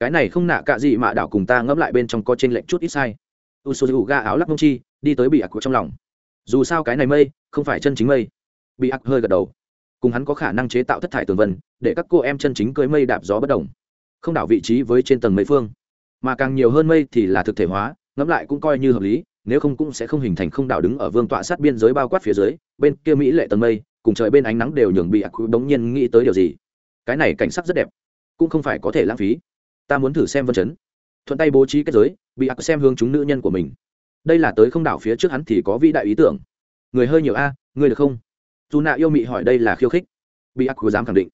Cái này không nạ cạ gì mà đảo cùng ta ngẫm lại bên trong có trên lệnh chút ít sai. U sô ga áo lắc mông chi, đi tới bị ạc của trong lòng. Dù sao cái này mây, không phải chân chính mây. Bị ạc hơi gật đầu cùng hắn có khả năng chế tạo thất thải tường vân để các cô em chân chính cưới mây đạp gió bất đồng không đảo vị trí với trên tầng mây phương. Mà càng nhiều hơn mây thì là thực thể hóa ngẫm lại cũng coi như hợp lý nếu không cũng sẽ không hình thành không đảo đứng ở vương tọa sát biên giới bao quát phía dưới bên kia mỹ lệ tầng mây cùng trời bên ánh nắng đều nhường bị ác quy bỗng nhiên nghĩ tới điều gì. Cái này cảnh sắc rất đẹp cũng không phải có thể lãng phí. Ta muốn thử xem vân chấn. Thuận tay bố trí kết giới bị ác xem hướng chúng nữ nhân của mình. Đây là tới không đảo phía trước hắn thì có vĩ đại ý tưởng. Người hơi nhiều a à, người được không? Dù nạ yêu mị hỏi đây là khiêu khích, bị ác dám khẳng định.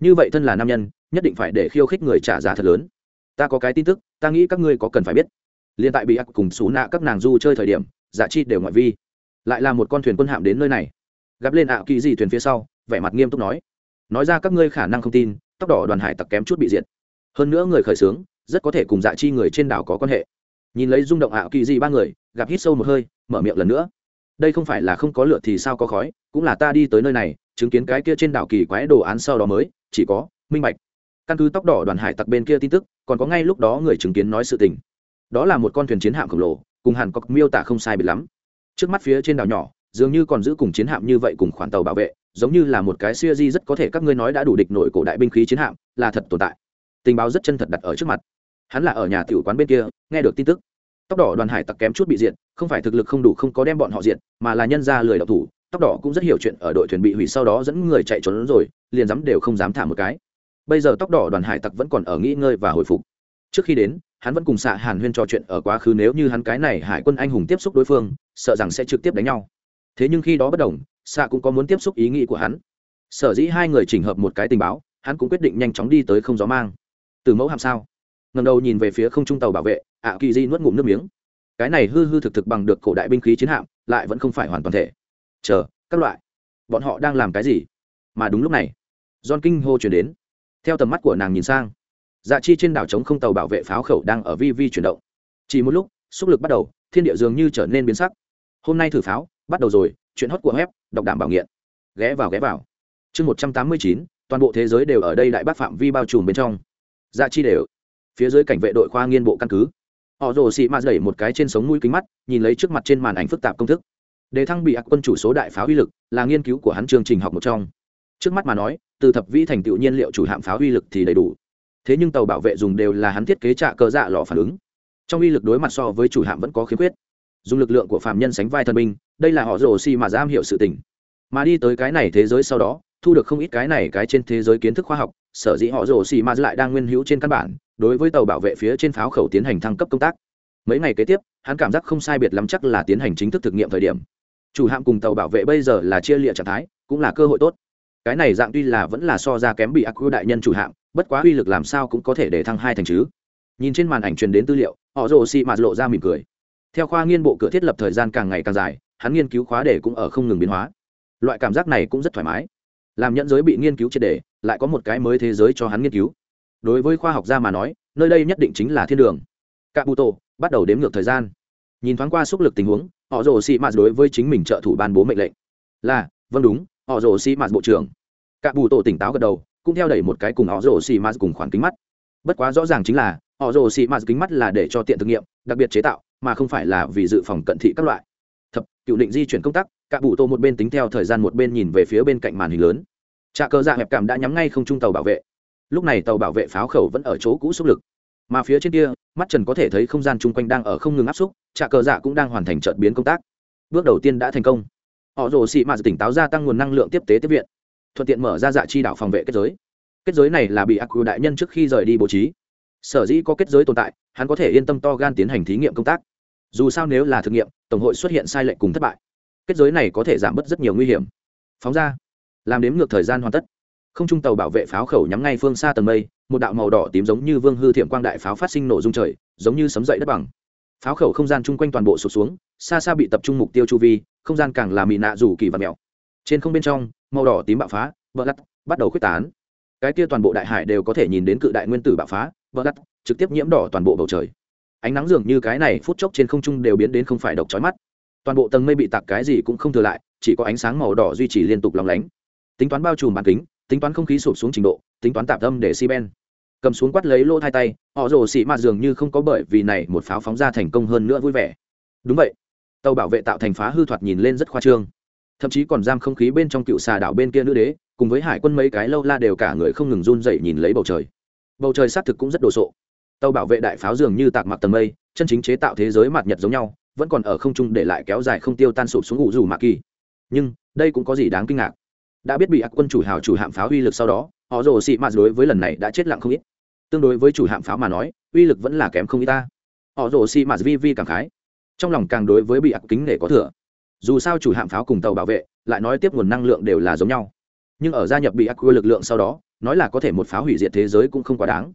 Như vậy thân là nam nhân, nhất định phải để khiêu khích người trả giá thật lớn. Ta có cái tin tức, ta nghĩ các ngươi có cần phải biết. Liên tại bị ác cùng xú nạ các nàng du chơi thời điểm, giả chi đều ngoại vi. Lại là một con thuyền quân hạm đến nơi này. Gặp lên ạ kỳ gì thuyền phía sau, vẻ mặt nghiêm túc nói. Nói ra các ngươi khả năng không tin, tóc đỏ đoàn hải tặc kém chút bị diệt. Hơn nữa người khởi xướng, rất có thể cùng dạ chi người trên đảo có quan hệ. Nhìn lấy rung động ạ kỳ gì ba người, gặp hít sâu một hơi, mở miệng lần nữa đây không phải là không có lửa thì sao có khói, cũng là ta đi tới nơi này, chứng kiến cái kia trên đảo kỳ quái đồ án sau đó mới, chỉ có, minh bạch. Căn cứ tóc đỏ đoàn hải tặc bên kia tin tức, còn có ngay lúc đó người chứng kiến nói sự tình. Đó là một con thuyền chiến hạm khổng lồ, cùng hàn cọc miêu tả không sai biệt lắm. Trước mắt phía trên đảo nhỏ, dường như còn giữ cùng chiến hạm như vậy cùng khoản tàu bảo vệ, giống như là một cái siêu di rất có thể các ngươi nói đã đủ địch nội cổ đại binh khí chiến hạm, là thật tồn tại. Tình báo rất chân thật đặt ở trước mặt. Hắn là ở nhà tiểu quán bên kia, nghe được tin tức tóc đỏ đoàn hải tặc kém chút bị diện không phải thực lực không đủ không có đem bọn họ diện mà là nhân ra lười đọc thủ, tóc đỏ cũng rất hiểu chuyện ở đội thuyền bị hủy sau đó dẫn người chạy trốn rồi, liền dám đều không dám thả một cái. Bây giờ tóc đỏ đoàn hải tặc vẫn còn ở nghỉ ngơi và hồi phục. Trước khi đến, hắn vẫn cùng xạ hàn huyên trò chuyện ở quá khứ nếu như hắn cái này hải quân anh hùng tiếp xúc đối phương, sợ rằng sẽ trực tiếp đánh nhau. Thế nhưng khi đó bất đồng xạ cũng có muốn tiếp xúc ý nghĩ của hắn. Sở dĩ hai người chỉnh hợp một cái tình báo, hắn cũng quyết định nhanh chóng đi tới không gió mang. Từ mẫu hàm sao? Ngầm đầu nhìn về phía không trung tàu bảo vệ, ạ kỳ di nuốt ngụm nước miếng. Cái này hư hư thực thực bằng được cổ đại binh khí chiến hạm, lại vẫn không phải hoàn toàn thể. Chờ, các loại. Bọn họ đang làm cái gì? Mà đúng lúc này, john kinh hô chuyển đến. Theo tầm mắt của nàng nhìn sang dạ chi trên đảo trống không tàu bảo vệ pháo khẩu đang ở vi vi chuyển động. Chỉ một lúc, xúc lực bắt đầu, thiên địa dường như trở nên biến sắc. Hôm nay thử pháo, bắt đầu rồi, chuyện hót của web đọc đảm bảo nghiện. Ghé vào ghé vào. Chương một trăm tám mươi chín, toàn bộ thế giới đều ở đây đại bác phạm vi bao trùm bên trong. Dạ chi đều phía dưới cảnh vệ đội khoa nghiên bộ căn cứ. Họ rồ xị mạt đẩy một cái trên sống mũi kính mắt, nhìn lấy trước mặt trên màn ảnh phức tạp công thức. Đề thăng bị ác quân chủ số đại pháo uy lực là nghiên cứu của hắn chương trình học một trong. Trước mắt mà nói, từ thập vĩ thành tựu nhiên liệu chủ hạm pháo uy lực thì đầy đủ. Thế nhưng tàu bảo vệ dùng đều là hắn thiết kế trạ cơ dạ lò phản ứng. Trong uy lực đối mặt so với chủ hạm vẫn có khiếm khuyết. Dùng lực lượng của phạm nhân sánh vai thân binh, đây là họ rồ xì mà giam hiệu sự tình. Mà đi tới cái này thế giới sau đó, thu được không ít cái này cái trên thế giới kiến thức khoa học sở dĩ họ rồ Xì Ma lại đang nguyên hữu trên căn bản, đối với tàu bảo vệ phía trên pháo khẩu tiến hành thăng cấp công tác. Mấy ngày kế tiếp, hắn cảm giác không sai biệt lắm chắc là tiến hành chính thức thực nghiệm thời điểm. Chủ hạm cùng tàu bảo vệ bây giờ là chia lịa trạng thái, cũng là cơ hội tốt. Cái này dạng tuy là vẫn là so ra kém bị ác quy đại nhân chủ hạm, bất quá uy lực làm sao cũng có thể để thăng hai thành chứ. Nhìn trên màn ảnh truyền đến tư liệu, họ rồ Xì mạt lộ ra mỉm cười. Theo khoa nghiên bộ cửa thiết lập thời gian càng ngày càng dài, hắn nghiên cứu khóa đề cũng ở không ngừng biến hóa. Loại cảm giác này cũng rất thoải mái. Làm nhận giới bị nghiên cứu triệt đề lại có một cái mới thế giới cho hắn nghiên cứu. Đối với khoa học gia mà nói, nơi đây nhất định chính là thiên đường. Cạ bụ tổ bắt đầu đếm ngược thời gian. Nhìn thoáng qua xúc lực tình huống, họ rồ sĩ mạt đối với chính mình trợ thủ ban bố mệnh lệnh. Là vâng đúng, họ rồ sĩ mạt bộ trưởng. Cạ bù tổ tỉnh táo gật đầu, cũng theo đẩy một cái cùng họ rồ sĩ mạt cùng khoản kính mắt. Bất quá rõ ràng chính là, họ rồ sĩ mạt kính mắt là để cho tiện thực nghiệm, đặc biệt chế tạo, mà không phải là vì dự phòng cận thị các loại. Thập, cựu định di chuyển công tác cạ bù tổ một bên tính theo thời gian một bên nhìn về phía bên cạnh màn hình lớn trà cơ dạ hẹp cảm đã nhắm ngay không trung tàu bảo vệ. Lúc này tàu bảo vệ pháo khẩu vẫn ở chỗ cũ xúc lực. Mà phía trên kia, mắt trần có thể thấy không gian chung quanh đang ở không ngừng áp xúc trà cờ dạ cũng đang hoàn thành trợt biến công tác. Bước đầu tiên đã thành công. Họ rồ xị mạt tỉnh táo gia tăng nguồn năng lượng tiếp tế tiếp viện. Thuận tiện mở ra dạ chi đảo phòng vệ kết giới. Kết giới này là bị ác quy đại nhân trước khi rời đi bố trí. Sở dĩ có kết giới tồn tại, hắn có thể yên tâm to gan tiến hành thí nghiệm công tác. Dù sao nếu là thực nghiệm, tổng hội xuất hiện sai lệch cùng thất bại. Kết giới này có thể giảm bớt rất nhiều nguy hiểm. Phóng ra làm đếm ngược thời gian hoàn tất. Không trung tàu bảo vệ pháo khẩu nhắm ngay phương xa tầng mây, một đạo màu đỏ tím giống như vương hư thiệm quang đại pháo phát sinh nổ dung trời, giống như sấm dậy đất bằng. Pháo khẩu không gian chung quanh toàn bộ sụt xuống, xa xa bị tập trung mục tiêu chu vi, không gian càng làm mị nạ rủ kỳ và mèo trên không bên trong, màu đỏ tím bạo phá vỡ lắt bắt đầu khuếch tán. Cái kia toàn bộ đại hải đều có thể nhìn đến cự đại nguyên tử bạo phá vỡ lắt trực tiếp nhiễm đỏ toàn bộ bầu trời. Ánh nắng dường như cái này phút chốc trên không trung đều biến đến không phải độc trói mắt. Toàn bộ tầng mây bị tạc cái gì cũng không thừa lại, chỉ có ánh sáng màu đỏ duy trì liên tục lòng lánh tính toán bao trùm bàn kính, tính toán không khí sụp xuống trình độ, tính toán tạm tâm để si ben. Cầm xuống quát lấy lô hai tay, họ rồ xị mạt dường như không có bởi vì này một pháo phóng ra thành công hơn nữa vui vẻ. Đúng vậy. Tàu bảo vệ tạo thành phá hư thoạt nhìn lên rất khoa trương. Thậm chí còn giam không khí bên trong cựu xà đảo bên kia nữ đế, cùng với hải quân mấy cái lâu la đều cả người không ngừng run dậy nhìn lấy bầu trời. Bầu trời xác thực cũng rất đồ sộ. Tàu bảo vệ đại pháo dường như tạc mặt tầng mây, chân chính chế tạo thế giới mặt nhật giống nhau, vẫn còn ở không trung để lại kéo dài không tiêu tan sụp xuống ngủ dù mạ kỳ. Nhưng, đây cũng có gì đáng kinh ngạc? Đã biết bị ác quân chủ hào chủ hạm pháo uy lực sau đó, họ rồ xị mạt đối với lần này đã chết lặng không ít. Tương đối với chủ hạm pháo mà nói, uy lực vẫn là kém không ít ta. Họ rồ xị mạt vi vi cảm khái. Trong lòng càng đối với bị ác kính để có thừa. Dù sao chủ hạm pháo cùng tàu bảo vệ, lại nói tiếp nguồn năng lượng đều là giống nhau. Nhưng ở gia nhập bị ác quy lực lượng sau đó, nói là có thể một pháo hủy diệt thế giới cũng không quá đáng.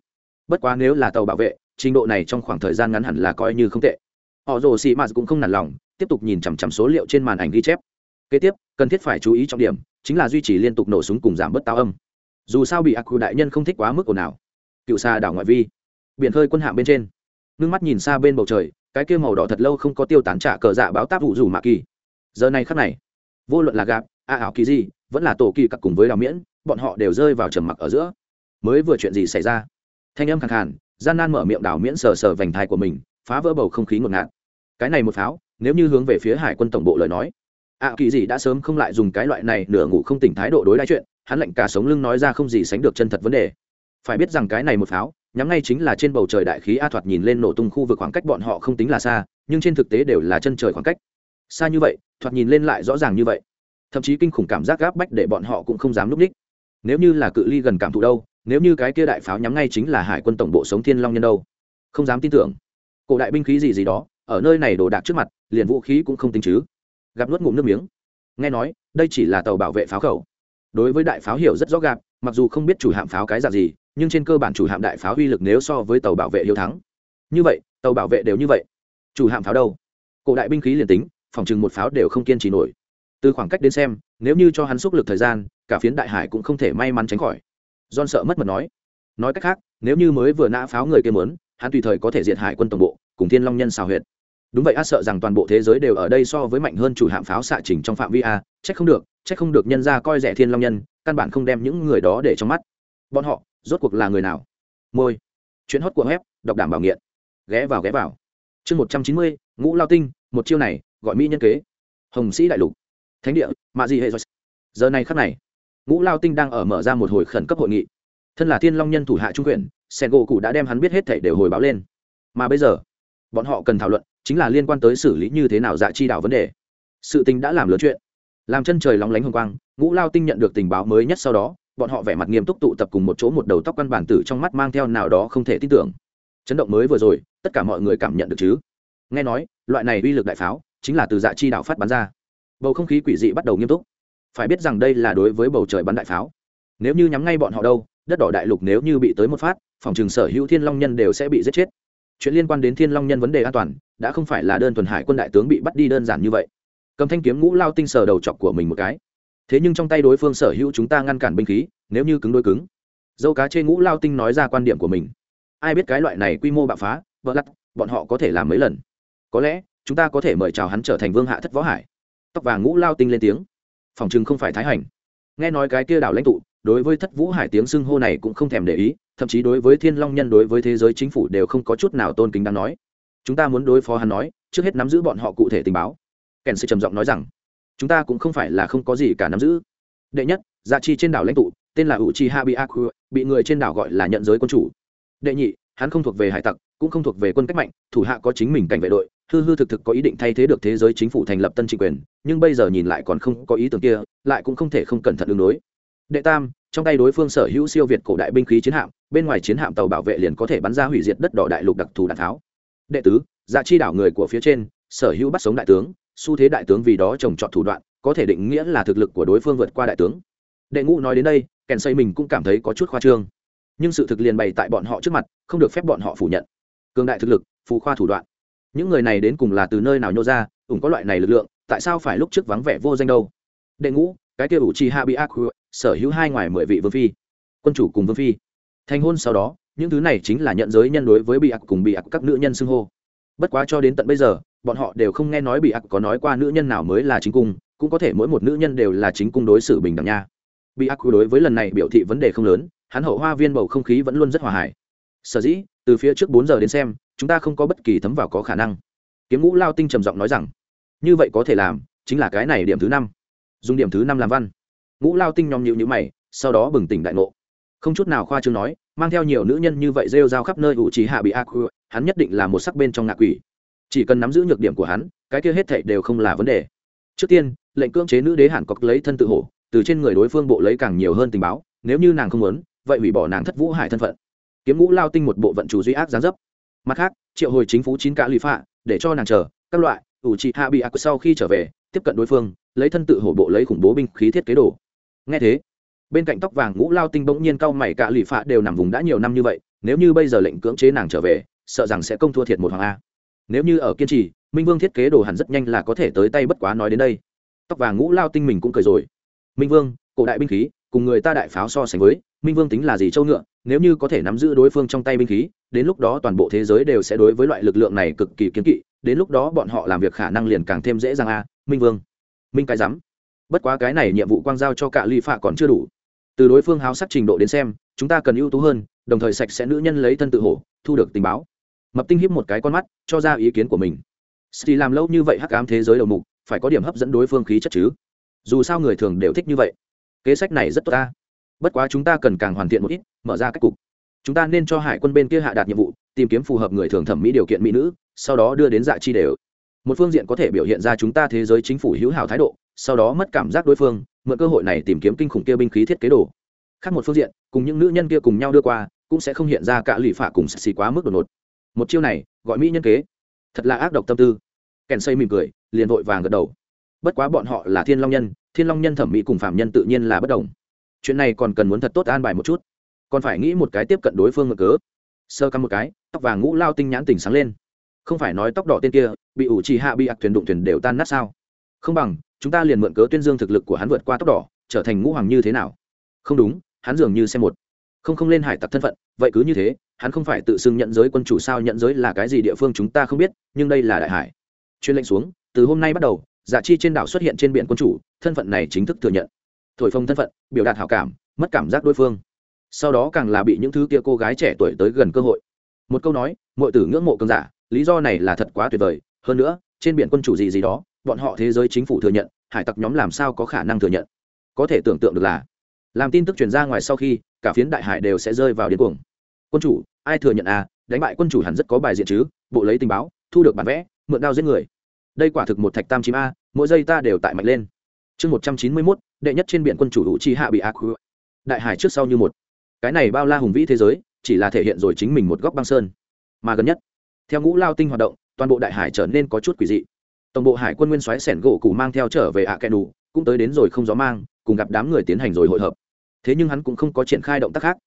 Bất quá nếu là tàu bảo vệ, trình độ này trong khoảng thời gian ngắn hẳn là coi như không tệ. Họ rồ xị mạt cũng không nản lòng, tiếp tục nhìn chằm chằm số liệu trên màn ảnh ghi chép. Kế tiếp, cần thiết phải chú ý trọng điểm chính là duy trì liên tục nổ súng cùng giảm bớt tao âm. Dù sao bị ác quy đại nhân không thích quá mức ồn ào. Cựu xa đảo ngoại vi. Biển hơi quân hạm bên trên. Ngưng mắt nhìn xa bên bầu trời, cái kia màu đỏ thật lâu không có tiêu tán trả cờ dạ báo táp vụ rủ mạ kỳ. Giờ này khắc này, vô luận là gạp a ảo kỳ gì, vẫn là tổ kỳ cặp cùng với đào miễn, bọn họ đều rơi vào trầm mặc ở giữa. Mới vừa chuyện gì xảy ra? Thanh âm khẳng hẳn gian nan mở miệng đào miễn sờ sờ vành thai của mình, phá vỡ bầu không khí ngột ngạt. Cái này một pháo, nếu như hướng về phía hải quân tổng bộ lời nói ạ kỳ gì đã sớm không lại dùng cái loại này nửa ngủ không tỉnh thái độ đối đãi chuyện, hắn lệnh cả sống lưng nói ra không gì sánh được chân thật vấn đề. Phải biết rằng cái này một pháo, nhắm ngay chính là trên bầu trời đại khí a thoạt nhìn lên nổ tung khu vực khoảng cách bọn họ không tính là xa, nhưng trên thực tế đều là chân trời khoảng cách. Xa như vậy, thoạt nhìn lên lại rõ ràng như vậy. Thậm chí kinh khủng cảm giác gáp bách để bọn họ cũng không dám núp ních. Nếu như là cự ly gần cảm thụ đâu, nếu như cái kia đại pháo nhắm ngay chính là hải quân tổng bộ sống thiên long nhân đâu. Không dám tin tưởng. Cổ đại binh khí gì gì đó, ở nơi này đồ đạc trước mặt, liền vũ khí cũng không tính chứ gặp nuốt ngụm nước miếng. Nghe nói, đây chỉ là tàu bảo vệ pháo khẩu. Đối với đại pháo hiểu rất rõ gạp mặc dù không biết chủ hạm pháo cái dạng gì, nhưng trên cơ bản chủ hạm đại pháo uy lực nếu so với tàu bảo vệ hiếu thắng. Như vậy, tàu bảo vệ đều như vậy. Chủ hạm pháo đâu? Cổ đại binh khí liền tính, phòng chừng một pháo đều không kiên trì nổi. Từ khoảng cách đến xem, nếu như cho hắn xúc lực thời gian, cả phiến đại hải cũng không thể may mắn tránh khỏi. John sợ mất mật nói. Nói cách khác, nếu như mới vừa nã pháo người kia mớn hắn tùy thời có thể diệt hải quân tổng bộ, cùng thiên long nhân xào huyệt đúng vậy, a, sợ rằng toàn bộ thế giới đều ở đây so với mạnh hơn chủ hạm pháo xạ trình trong phạm vi a trách không được trách không được nhân ra coi rẻ thiên long nhân, căn bản không đem những người đó để trong mắt. Bọn họ, rốt cuộc là người nào? Môi. Chuyến hót của web, đọc đảm bảo nghiện. Ghé vào ghé vào. Chương một trăm chín mươi, ngũ lao tinh, một chiêu này, gọi mỹ nhân kế. Hồng sĩ đại lục. Thánh địa, mạ gì hệ giờ này khắc này, ngũ lao tinh đang ở mở ra một hồi khẩn cấp hội nghị. Thân là thiên long nhân thủ hạ trung quyền sen gỗ cụ đã đem hắn biết hết thể đều hồi báo lên. Mà bây giờ, bọn họ cần thảo luận chính là liên quan tới xử lý như thế nào dạ chi đạo vấn đề. Sự tình đã làm lớn chuyện. Làm chân trời lóng lánh hồng quang, ngũ lao tinh nhận được tình báo mới nhất sau đó, bọn họ vẻ mặt nghiêm túc tụ tập cùng một chỗ một đầu tóc căn bản tử trong mắt mang theo nào đó không thể tin tưởng. Chấn động mới vừa rồi, tất cả mọi người cảm nhận được chứ? Nghe nói, loại này uy lực đại pháo, chính là từ dạ chi đạo phát bắn ra. Bầu không khí quỷ dị bắt đầu nghiêm túc. Phải biết rằng đây là đối với bầu trời bắn đại pháo. Nếu như nhắm ngay bọn họ đâu, đất đỏ đại lục nếu như bị tới một phát, phòng trường sở hữu thiên long nhân đều sẽ bị giết chết chuyện liên quan đến thiên long nhân vấn đề an toàn, đã không phải là đơn thuần hải quân đại tướng bị bắt đi đơn giản như vậy. Cầm thanh kiếm ngũ lao tinh sờ đầu chọc của mình một cái. Thế nhưng trong tay đối phương sở hữu chúng ta ngăn cản binh khí, nếu như cứng đôi cứng. Dâu cá chê ngũ lao tinh nói ra quan điểm của mình. Ai biết cái loại này quy mô bạo phá vỡ lặt, bọn họ có thể làm mấy lần? Có lẽ, chúng ta có thể mời chào hắn trở thành vương hạ thất võ hải. Tóc vàng ngũ lao tinh lên tiếng. Phòng chừng không phải thái hành. Nghe nói cái kia đảo lãnh tụ đối với thất vũ hải tiếng xưng hô này cũng không thèm để ý, thậm chí đối với thiên long nhân, đối với thế giới chính phủ đều không có chút nào tôn kính đáng nói. Chúng ta muốn đối phó hắn nói, trước hết nắm giữ bọn họ cụ thể tình báo. Kèn sẽ trầm giọng nói rằng, chúng ta cũng không phải là không có gì cả nắm giữ. Đệ nhất dạ chi trên đảo lãnh tụ, tên là u chi habi aku bị người trên đảo gọi là nhận giới quân chủ. Đệ nhị, hắn không thuộc về hải tặc, cũng không thuộc về quân cách mạnh, thủ hạ có chính mình cảnh vệ đội, hư hư thực thực có ý định thay thế được thế giới chính phủ thành lập tân trị quyền, nhưng bây giờ nhìn lại còn không có ý tưởng kia, lại cũng không thể không cẩn thận ứng đối đệ tam, trong tay đối phương sở hữu siêu việt cổ đại binh khí chiến hạm, bên ngoài chiến hạm tàu bảo vệ liền có thể bắn ra hủy diệt đất đỏ đại lục đặc thù đạn tháo. Đệ tứ dạ chi đảo người của phía trên, sở hữu bắt sống đại tướng, xu thế đại tướng vì đó trồng trọt thủ đoạn, có thể định nghĩa là thực lực của đối phương vượt qua đại tướng. Đệ ngũ nói đến đây, kèn xây mình cũng cảm thấy có chút khoa trương. Nhưng sự thực liền bày tại bọn họ trước mặt, không được phép bọn họ phủ nhận. Cường đại thực lực, phù khoa thủ đoạn. Những người này đến cùng là từ nơi nào nhô ra ủng có loại này lực lượng, tại sao phải lúc trước vắng vẻ vô danh đâu? Đệ ngũ, cái kia ủ chi ha bị ác sở hữu hai ngoài mười vị vương phi, quân chủ cùng vương phi. Thành hôn sau đó, những thứ này chính là nhận giới nhân đối với bị ặc cùng bị ặc các nữ nhân xưng hô. Bất quá cho đến tận bây giờ, bọn họ đều không nghe nói bị ặc có nói qua nữ nhân nào mới là chính cung, cũng có thể mỗi một nữ nhân đều là chính cung đối xử bình đẳng nha. Bị ặc đối với lần này biểu thị vấn đề không lớn, hắn hậu hoa viên bầu không khí vẫn luôn rất hòa hải. Sở dĩ, từ phía trước bốn giờ đến xem, chúng ta không có bất kỳ thấm vào có khả năng. Kiếm ngũ lao tinh trầm giọng nói rằng, như vậy có thể làm, chính là cái này điểm thứ năm. Dùng điểm thứ năm làm văn ngũ lao tinh nhòm nhịu nhữ mày, sau đó bừng tỉnh đại ngộ. Không chút nào khoa trương nói, mang theo nhiều nữ nhân như vậy rêu rao khắp nơi ủ trí hạ bị ác hắn nhất định là một sắc bên trong ngạ quỷ. Chỉ cần nắm giữ nhược điểm của hắn, cái kia hết thảy đều không là vấn đề. Trước tiên, lệnh cưỡng chế nữ đế hàn cọc lấy thân tự hổ, từ trên người đối phương bộ lấy càng nhiều hơn tình báo, nếu như nàng không muốn, vậy hủy bỏ nàng thất vũ hải thân phận. Kiếm ngũ lao tinh một bộ vận chủ duy ác gián dấp. Mặt khác, triệu hồi chính phủ chín cả lụy phạ, để cho nàng chờ, các loại, ủ trị hạ bị ác sau khi trở về, tiếp cận đối phương, lấy thân tự hổ bộ lấy khủng bố binh khí thiết kế đồ nghe thế, bên cạnh tóc vàng ngũ lao tinh bỗng nhiên cau mày cả lụy phạ đều nằm vùng đã nhiều năm như vậy, nếu như bây giờ lệnh cưỡng chế nàng trở về, sợ rằng sẽ công thua thiệt một hoàng a. Nếu như ở kiên trì, minh vương thiết kế đồ hẳn rất nhanh là có thể tới tay bất quá nói đến đây. Tóc vàng ngũ lao tinh mình cũng cười rồi. Minh vương, cổ đại binh khí, cùng người ta đại pháo so sánh với, minh vương tính là gì châu ngựa, nếu như có thể nắm giữ đối phương trong tay binh khí, đến lúc đó toàn bộ thế giới đều sẽ đối với loại lực lượng này cực kỳ kiến kỵ, đến lúc đó bọn họ làm việc khả năng liền càng thêm dễ dàng a, minh vương. Minh cái rắm bất quá cái này nhiệm vụ quang giao cho cả ly phạ còn chưa đủ. Từ đối phương háo sắc trình độ đến xem, chúng ta cần ưu tú hơn, đồng thời sạch sẽ nữ nhân lấy thân tự hổ, thu được tình báo. Mập tinh hiếp một cái con mắt, cho ra ý kiến của mình. Sti làm lâu như vậy hắc ám thế giới đầu mục, phải có điểm hấp dẫn đối phương khí chất chứ? Dù sao người thường đều thích như vậy. Kế sách này rất tốt ta. Bất quá chúng ta cần càng hoàn thiện một ít, mở ra các cục. Chúng ta nên cho hải quân bên kia hạ đạt nhiệm vụ, tìm kiếm phù hợp người thường thẩm mỹ điều kiện mỹ nữ, sau đó đưa đến dạ chi đều. Một phương diện có thể biểu hiện ra chúng ta thế giới chính phủ hữu hảo thái độ sau đó mất cảm giác đối phương, mượn cơ hội này tìm kiếm kinh khủng kia binh khí thiết kế đồ. Khác một phương diện, cùng những nữ nhân kia cùng nhau đưa qua, cũng sẽ không hiện ra cả lụy phả cùng xì quá mức đột ngột. Một chiêu này, gọi mỹ nhân kế. Thật là ác độc tâm tư. Kèn xây mỉm cười, liền vội vàng gật đầu. Bất quá bọn họ là thiên long nhân, thiên long nhân thẩm mỹ cùng phạm nhân tự nhiên là bất đồng. Chuyện này còn cần muốn thật tốt an bài một chút. Còn phải nghĩ một cái tiếp cận đối phương ngược cớ. Sơ căm một cái, tóc vàng ngũ lao tinh nhãn tỉnh sáng lên. Không phải nói tóc đỏ tên kia, bị ủ trì hạ bị ạc thuyền đụng thuyền đều tan nát sao? Không bằng, chúng ta liền mượn cớ tuyên dương thực lực của hắn vượt qua tóc đỏ trở thành ngũ hoàng như thế nào? Không đúng, hắn dường như xem một. Không không lên hải tặc thân phận, vậy cứ như thế, hắn không phải tự xưng nhận giới quân chủ sao, nhận giới là cái gì địa phương chúng ta không biết, nhưng đây là đại hải. Chuyên lệnh xuống, từ hôm nay bắt đầu, giả chi trên đảo xuất hiện trên biển quân chủ, thân phận này chính thức thừa nhận. Thổi phồng thân phận, biểu đạt hảo cảm, mất cảm giác đối phương. Sau đó càng là bị những thứ kia cô gái trẻ tuổi tới gần cơ hội. Một câu nói mọi tử ngưỡng mộ cơn giả, lý do này là thật quá tuyệt vời, hơn nữa, trên biển quân chủ gì gì đó bọn họ thế giới chính phủ thừa nhận, hải tặc nhóm làm sao có khả năng thừa nhận? Có thể tưởng tượng được là, làm tin tức truyền ra ngoài sau khi, cả phiến đại hải đều sẽ rơi vào điên cuồng. Quân chủ, ai thừa nhận à? Đánh bại quân chủ hẳn rất có bài diện chứ? Bộ lấy tình báo, thu được bản vẽ, mượn đao giết người. Đây quả thực một thạch tam chim a, mỗi giây ta đều tại mạnh lên. Chương một trăm chín mươi mốt, đệ nhất trên biển quân chủ hữu chi hạ bị ác đại hải trước sau như một. Cái này bao la hùng vĩ thế giới, chỉ là thể hiện rồi chính mình một góc băng sơn. Mà gần nhất, theo ngũ lao tinh hoạt động, toàn bộ đại hải trở nên có chút quỷ dị tổng bộ hải quân nguyên soái sẻn gỗ cụ mang theo trở về ạ kẻ đủ, cũng tới đến rồi không gió mang, cùng gặp đám người tiến hành rồi hội hợp. Thế nhưng hắn cũng không có triển khai động tác khác.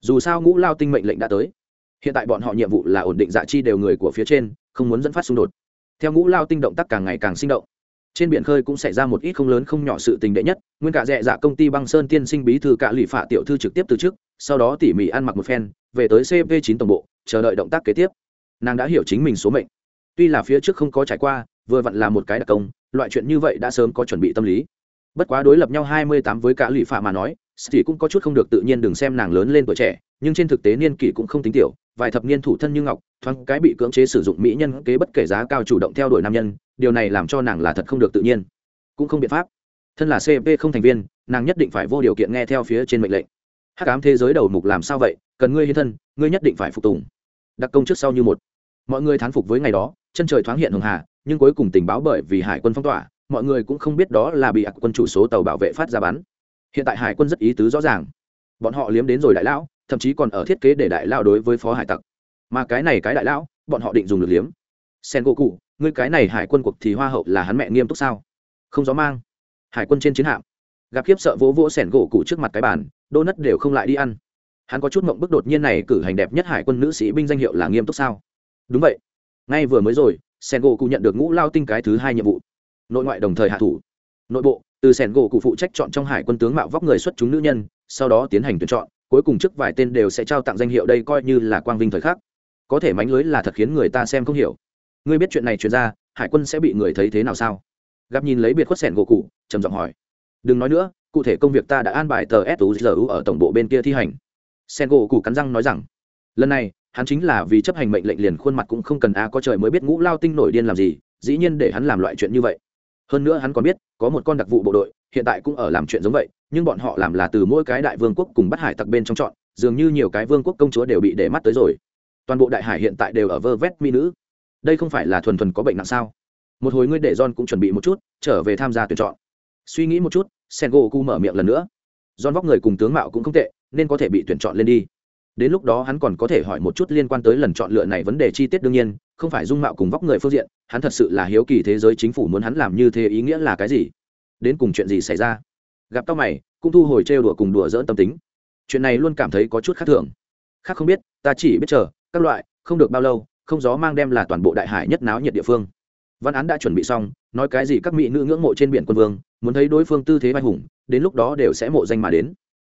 Dù sao ngũ lao tinh mệnh lệnh đã tới. Hiện tại bọn họ nhiệm vụ là ổn định dạ chi đều người của phía trên, không muốn dẫn phát xung đột. Theo ngũ lao tinh động tác càng ngày càng sinh động. Trên biển khơi cũng xảy ra một ít không lớn không nhỏ sự tình đệ nhất, nguyên cả dẹ dạ công ty băng sơn tiên sinh bí thư cả lụy phạ tiểu thư trực tiếp từ chức, sau đó tỉ mỉ ăn mặc một phen, về tới cp 9 tổng bộ, chờ đợi động tác kế tiếp. Nàng đã hiểu chính mình số mệnh. Tuy là phía trước không có trải qua vừa vặn là một cái đặc công, loại chuyện như vậy đã sớm có chuẩn bị tâm lý. Bất quá đối lập nhau hai mươi tám với cả lụy phạ mà nói thì cũng có chút không được tự nhiên đừng xem nàng lớn lên tuổi trẻ, nhưng trên thực tế niên kỷ cũng không tính tiểu, vài thập niên thủ thân như ngọc, thoáng cái bị cưỡng chế sử dụng mỹ nhân kế bất kể giá cao chủ động theo đuổi nam nhân, điều này làm cho nàng là thật không được tự nhiên. Cũng không biện pháp. Thân là cp không thành viên, nàng nhất định phải vô điều kiện nghe theo phía trên mệnh lệnh. Hắc ám thế giới đầu mục làm sao vậy? Cần ngươi hiến thân, ngươi nhất định phải phục tùng. Đặc công trước sau như một. Mọi người thán phục với ngày đó, chân trời thoáng hiện hường hà nhưng cuối cùng tình báo bởi vì hải quân phong tỏa, mọi người cũng không biết đó là bị ạc quân chủ số tàu bảo vệ phát ra bắn. Hiện tại hải quân rất ý tứ rõ ràng. Bọn họ liếm đến rồi đại lão, thậm chí còn ở thiết kế để đại lão đối với phó hải tặc. Mà cái này cái đại lão, bọn họ định dùng được liếm. Sen gỗ cụ ngươi cái này hải quân cuộc thì hoa hậu là hắn mẹ nghiêm túc sao? Không gió mang. Hải quân trên chiến hạm. Gặp khiếp sợ vỗ vỗ sẻn gỗ cụ trước mặt cái bàn, đô nất đều không lại đi ăn. Hắn có chút mộng bức đột nhiên này cử hành đẹp nhất hải quân nữ sĩ binh danh hiệu là nghiêm túc sao? Đúng vậy. Ngay vừa mới rồi Sen gỗ cụ nhận được ngũ lao tinh cái thứ hai nhiệm vụ. Nội ngoại đồng thời hạ thủ. Nội bộ, từ Sen gỗ cụ phụ trách chọn trong hải quân tướng mạo vóc người xuất chúng nữ nhân, sau đó tiến hành tuyển chọn, cuối cùng trước vài tên đều sẽ trao tặng danh hiệu đây coi như là quang vinh thời khắc. Có thể mánh lưới là thật khiến người ta xem không hiểu. Ngươi biết chuyện này chuyển ra, hải quân sẽ bị người thấy thế nào sao? Gặp nhìn lấy biệt khuất sẻn gỗ cụ trầm giọng hỏi. Đừng nói nữa, cụ thể công việc ta đã an bài tờ suzu ở tổng bộ bên kia thi hành. Sen gỗ cụ cắn răng nói rằng, lần này hắn chính là vì chấp hành mệnh lệnh liền khuôn mặt cũng không cần a, có trời mới biết ngũ lao tinh nổi điên làm gì, dĩ nhiên để hắn làm loại chuyện như vậy. Hơn nữa hắn còn biết, có một con đặc vụ bộ đội, hiện tại cũng ở làm chuyện giống vậy, nhưng bọn họ làm là từ mỗi cái đại vương quốc cùng bắt hải tặc bên trong chọn, dường như nhiều cái vương quốc công chúa đều bị để mắt tới rồi. Toàn bộ đại hải hiện tại đều ở vơ vét mỹ nữ. Đây không phải là thuần thuần có bệnh nặng sao? Một hồi ngươi để john cũng chuẩn bị một chút, trở về tham gia tuyển chọn. Suy nghĩ một chút sen gỗ cu mở miệng lần nữa. John vóc người cùng tướng mạo cũng không tệ, nên có thể bị tuyển chọn lên đi đến lúc đó hắn còn có thể hỏi một chút liên quan tới lần chọn lựa này vấn đề chi tiết đương nhiên, không phải dung mạo cùng vóc người phương diện, hắn thật sự là hiếu kỳ thế giới chính phủ muốn hắn làm như thế ý nghĩa là cái gì. Đến cùng chuyện gì xảy ra? Gặp tao mày, cũng thu hồi trêu đùa cùng đùa dỡn tâm tính. Chuyện này luôn cảm thấy có chút khác thường. Khác không biết, ta chỉ biết chờ, các loại, không được bao lâu, không gió mang đem là toàn bộ đại hải nhất náo nhiệt địa phương. Văn án đã chuẩn bị xong, nói cái gì các mỹ nữ ngưỡng mộ trên biển quân vương, muốn thấy đối phương tư thế vai hùng, đến lúc đó đều sẽ mộ danh mà đến.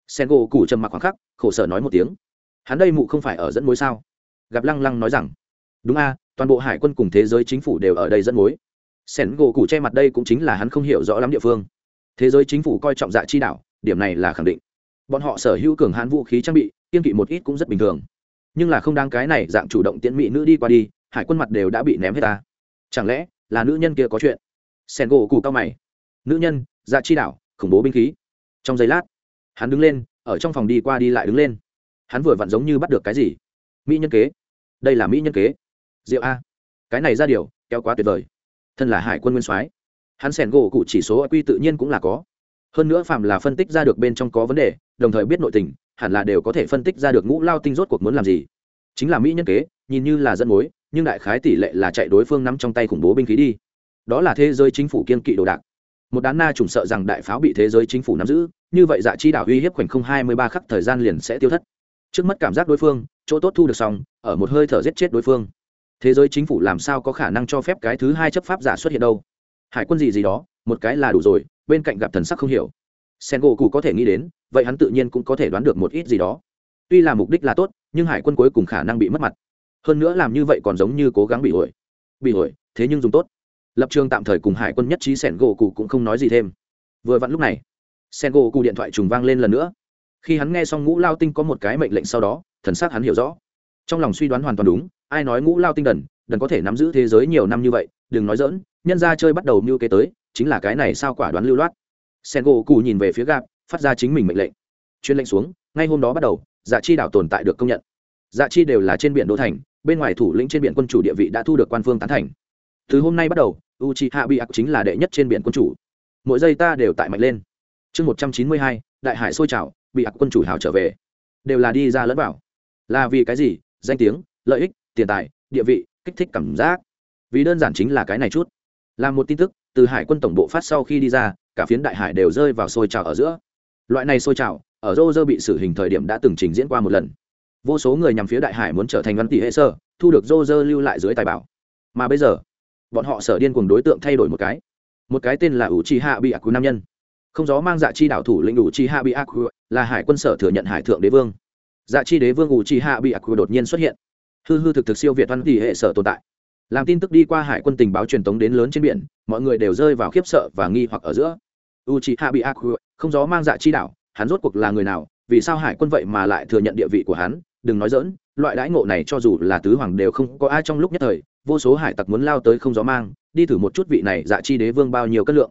Sen gỗ củ trầm mặc khoảng khắc, khổ sở nói một tiếng hắn đây mụ không phải ở dẫn mối sao? Gặp lăng lăng nói rằng, đúng a, toàn bộ hải quân cùng thế giới chính phủ đều ở đây dẫn mối. Sẻn gỗ củ che mặt đây cũng chính là hắn không hiểu rõ lắm địa phương. Thế giới chính phủ coi trọng dạ chi đảo điểm này là khẳng định. Bọn họ sở hữu cường hãn vũ khí trang bị, kiên kỵ một ít cũng rất bình thường. Nhưng là không đáng cái này dạng chủ động tiễn mỹ nữ đi qua đi, hải quân mặt đều đã bị ném hết ta. Chẳng lẽ là nữ nhân kia có chuyện? Sen gỗ cù cao mày. Nữ nhân dạ chi đảo khủng bố binh khí. Trong giây lát, hắn đứng lên, ở trong phòng đi qua đi lại đứng lên hắn vừa vặn giống như bắt được cái gì? Mỹ nhân kế. Đây là mỹ nhân kế. Diệu a. Cái này ra điều, kéo quá tuyệt vời. Thân là hải quân nguyên soái. Hắn sẻn gỗ cụ chỉ số quy tự nhiên cũng là có. Hơn nữa phạm là phân tích ra được bên trong có vấn đề, đồng thời biết nội tình, hẳn là đều có thể phân tích ra được ngũ lao tinh rốt cuộc muốn làm gì. Chính là mỹ nhân kế, nhìn như là dẫn mối, nhưng đại khái tỷ lệ là chạy đối phương nắm trong tay khủng bố binh khí đi. Đó là thế giới chính phủ kiên kỵ đồ đạc. Một đám na trùng sợ rằng đại pháo bị thế giới chính phủ nắm giữ, như vậy dạ chi đảo uy hiếp khoảnh không hai mươi ba khắc thời gian liền sẽ tiêu thất trước mắt cảm giác đối phương, chỗ tốt thu được xong, ở một hơi thở giết chết đối phương. Thế giới chính phủ làm sao có khả năng cho phép cái thứ hai chấp pháp giả xuất hiện đâu? Hải quân gì gì đó, một cái là đủ rồi, bên cạnh gặp thần sắc không hiểu. Sen gỗ cụ có thể nghĩ đến, vậy hắn tự nhiên cũng có thể đoán được một ít gì đó. Tuy là mục đích là tốt, nhưng hải quân cuối cùng khả năng bị mất mặt. Hơn nữa làm như vậy còn giống như cố gắng bị ổi bị ổi thế nhưng dùng tốt. Lập trường tạm thời cùng hải quân nhất trí sẻn gỗ cụ cũng không nói gì thêm. Vừa vặn lúc này sen gỗ cụ điện thoại trùng vang lên lần nữa khi hắn nghe xong ngũ lao tinh có một cái mệnh lệnh sau đó, thần xác hắn hiểu rõ. Trong lòng suy đoán hoàn toàn đúng, ai nói ngũ lao tinh đần đần có thể nắm giữ thế giới nhiều năm như vậy, đừng nói dỡn nhân ra chơi bắt đầu mưu kế tới, chính là cái này sao quả đoán lưu loát. Sen gỗ cù nhìn về phía gạp phát ra chính mình mệnh lệnh. Chuyên lệnh xuống, ngay hôm đó bắt đầu dạ chi đảo tồn tại được công nhận. Dạ chi đều là trên biển đô thành, bên ngoài thủ lĩnh trên biển quân chủ địa vị đã thu được quan phương tán thành. Từ hôm nay bắt đầu u chi hạ bị ạc chính là đệ nhất trên biển quân chủ. Mỗi giây ta đều tại mạnh lên. Chương một trăm chín mươi hai, đại hải sôi trào bị ạc quân chủ hào trở về. Đều là đi ra lẫn vào. Là vì cái gì? Danh tiếng, lợi ích, tiền tài, địa vị, kích thích cảm giác. Vì đơn giản chính là cái này chút. Là một tin tức từ hải quân tổng bộ phát sau khi đi ra, cả phiến đại hải đều rơi vào sôi trào ở giữa. Loại này sôi trào, ở rô rơ bị xử hình thời điểm đã từng trình diễn qua một lần. Vô số người nhằm phía đại hải muốn trở thành văn tỷ hệ sơ thu được rô rơ lưu lại dưới tài bảo. Mà bây giờ, bọn họ sở điên cùng đối tượng thay đổi một cái. Một cái tên là ủ chi hạ bị ác cú nam nhân không gió mang dạ chi đảo thủ lĩnh ủ chi hạ bị ác là hải quân sở thừa nhận hải thượng đế vương. Dạ chi đế vương ủ chi hạ bị ác đột nhiên xuất hiện. Hư hư thực thực siêu việt văn tỷ hệ sở tồn tại. Làm tin tức đi qua hải quân tình báo truyền tống đến lớn trên biển, mọi người đều rơi vào khiếp sợ và nghi hoặc ở giữa. U Chi hạ bị ác không gió mang dạ chi đảo, hắn rốt cuộc là người nào, vì sao hải quân vậy mà lại thừa nhận địa vị của hắn, đừng nói dỡn loại đãi ngộ này cho dù là tứ hoàng đều không có ai trong lúc nhất thời, vô số hải tặc muốn lao tới không gió mang, đi thử một chút vị này dạ chi đế vương bao nhiêu cân lượng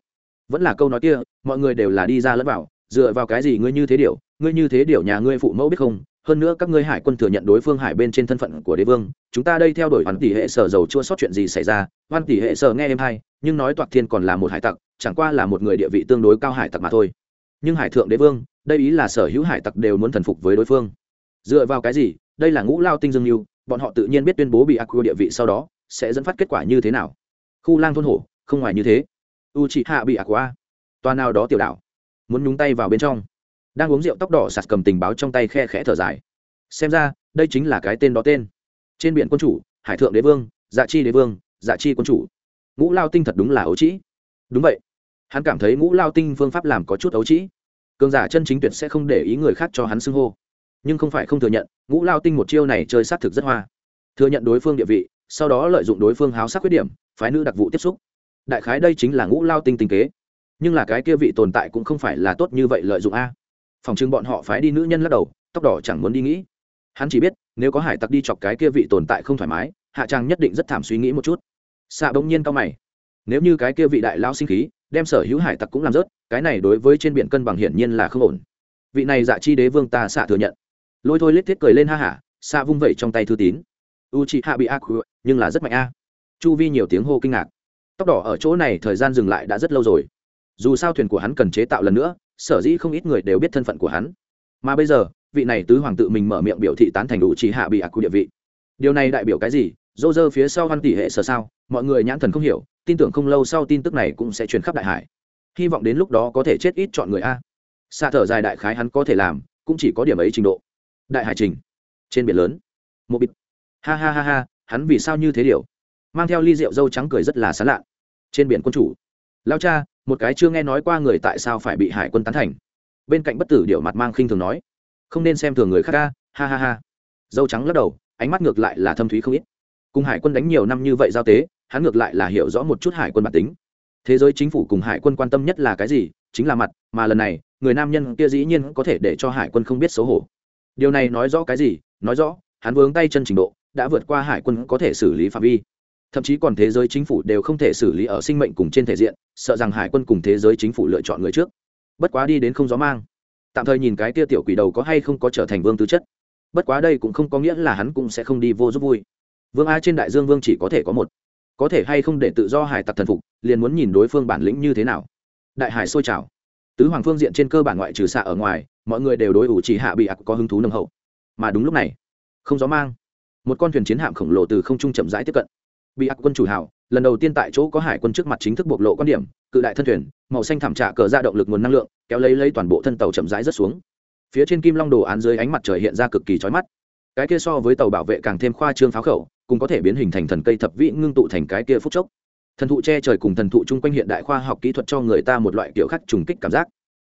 vẫn là câu nói kia, mọi người đều là đi ra lẫn vào, dựa vào cái gì ngươi như thế điều, ngươi như thế điều nhà ngươi phụ mẫu biết không? Hơn nữa các ngươi hải quân thừa nhận đối phương hải bên trên thân phận của đế vương, chúng ta đây theo đuổi hoàn tỷ hệ sở dầu chua sót chuyện gì xảy ra? Hoàn tỷ hệ sở nghe em hay, nhưng nói toạc thiên còn là một hải tặc, chẳng qua là một người địa vị tương đối cao hải tặc mà thôi. Nhưng hải thượng đế vương, đây ý là sở hữu hải tặc đều muốn thần phục với đối phương. Dựa vào cái gì? Đây là ngũ lao tinh dương mưu bọn họ tự nhiên biết tuyên bố bị ác địa vị sau đó sẽ dẫn phát kết quả như thế nào. Khu lang thôn hổ, không ngoài như thế u chị hạ bị ác qua toa nào đó tiểu đảo muốn nhúng tay vào bên trong. Đang uống rượu tóc đỏ sạt cầm tình báo trong tay khe khẽ thở dài. Xem ra, đây chính là cái tên đó tên. Trên biển quân chủ, hải thượng đế vương dạ chi đế vương dạ chi quân chủ. Ngũ lao tinh thật đúng là ấu trĩ. Đúng vậy. Hắn cảm thấy ngũ lao tinh phương pháp làm có chút ấu trĩ. Cường giả chân chính tuyệt sẽ không để ý người khác cho hắn xưng hô. Nhưng không phải không thừa nhận, ngũ lao tinh một chiêu này chơi sát thực rất hoa. Thừa nhận đối phương địa vị, sau đó lợi dụng đối phương háo sắc khuyết điểm, phái nữ đặc vụ tiếp xúc đại khái đây chính là ngũ lao tinh tinh kế. Nhưng là cái kia vị tồn tại cũng không phải là tốt như vậy lợi dụng a. Phòng chừng bọn họ phái đi nữ nhân lắc đầu, tóc đỏ chẳng muốn đi nghĩ. Hắn chỉ biết, nếu có hải tặc đi chọc cái kia vị tồn tại không thoải mái, hạ trang nhất định rất thảm suy nghĩ một chút. Xạ bỗng nhiên cao mày. Nếu như cái kia vị đại lao sinh khí, đem sở hữu hải tặc cũng làm rớt, cái này đối với trên biển cân bằng hiển nhiên là không ổn. Vị này dạ chi đế vương ta xạ thừa nhận. Lôi thôi lết thiết cười lên ha hả, xạ vung vẩy trong tay thư tín. U chị hạ bị ác nhưng là rất mạnh a. Chu vi nhiều tiếng hô kinh ngạc tóc đỏ ở chỗ này thời gian dừng lại đã rất lâu rồi. Dù sao thuyền của hắn cần chế tạo lần nữa, sở dĩ không ít người đều biết thân phận của hắn. Mà bây giờ, vị này tứ hoàng tự mình mở miệng biểu thị tán thành đủ chỉ hạ bị ác quy địa vị. Điều này đại biểu cái gì? Dô dơ phía sau văn tỷ hệ sở sao? Mọi người nhãn thần không hiểu, tin tưởng không lâu sau tin tức này cũng sẽ truyền khắp đại hải. Hy vọng đến lúc đó có thể chết ít chọn người a. Xa thở dài đại khái hắn có thể làm, cũng chỉ có điểm ấy trình độ. Đại hải trình. Trên biển lớn. Một bịt. Ha ha ha ha, hắn vì sao như thế điều? Mang theo ly rượu dâu trắng cười rất là sán lạ trên biển quân chủ. Lao cha, một cái chưa nghe nói qua người tại sao phải bị hải quân tán thành? Bên cạnh bất tử điệu mặt mang khinh thường nói. Không nên xem thường người khác ca ha ha ha. Dâu trắng lắc đầu, ánh mắt ngược lại là thâm thúy không ít. Cùng hải quân đánh nhiều năm như vậy giao tế, hắn ngược lại là hiểu rõ một chút hải quân bản tính. Thế giới chính phủ cùng hải quân quan tâm nhất là cái gì? Chính là mặt, mà lần này, người nam nhân kia dĩ nhiên có thể để cho hải quân không biết xấu hổ. Điều này nói rõ cái gì? Nói rõ, hắn vướng tay chân trình độ, đã vượt qua hải quân có thể xử lý phạm vi thậm chí còn thế giới chính phủ đều không thể xử lý ở sinh mệnh cùng trên thể diện, sợ rằng hải quân cùng thế giới chính phủ lựa chọn người trước. Bất quá đi đến không gió mang. Tạm thời nhìn cái tia tiểu quỷ đầu có hay không có trở thành vương tư chất. Bất quá đây cũng không có nghĩa là hắn cũng sẽ không đi vô giúp vui. Vương a trên đại dương vương chỉ có thể có một. Có thể hay không để tự do hải tặc thần phục, liền muốn nhìn đối phương bản lĩnh như thế nào. Đại hải sôi trào. Tứ hoàng phương diện trên cơ bản ngoại trừ xạ ở ngoài, mọi người đều đối ủ chỉ hạ bị ặc có hứng thú nồng hậu. Mà đúng lúc này, không gió mang. Một con thuyền chiến hạm khổng lồ từ không trung chậm rãi tiếp cận bị Ác quân chủ hào, lần đầu tiên tại chỗ có hải quân trước mặt chính thức bộc lộ quan điểm, cự đại thân thuyền, màu xanh thảm trạ cờ ra động lực nguồn năng lượng, kéo lấy lấy toàn bộ thân tàu chậm rãi rất xuống. Phía trên kim long đồ án dưới ánh mặt trời hiện ra cực kỳ chói mắt. Cái kia so với tàu bảo vệ càng thêm khoa trương pháo khẩu cùng có thể biến hình thành thần cây thập vĩ ngưng tụ thành cái kia phút chốc. Thần thụ che trời cùng thần thụ chung quanh hiện đại khoa học kỹ thuật cho người ta một loại kiểu khắc trùng kích cảm giác.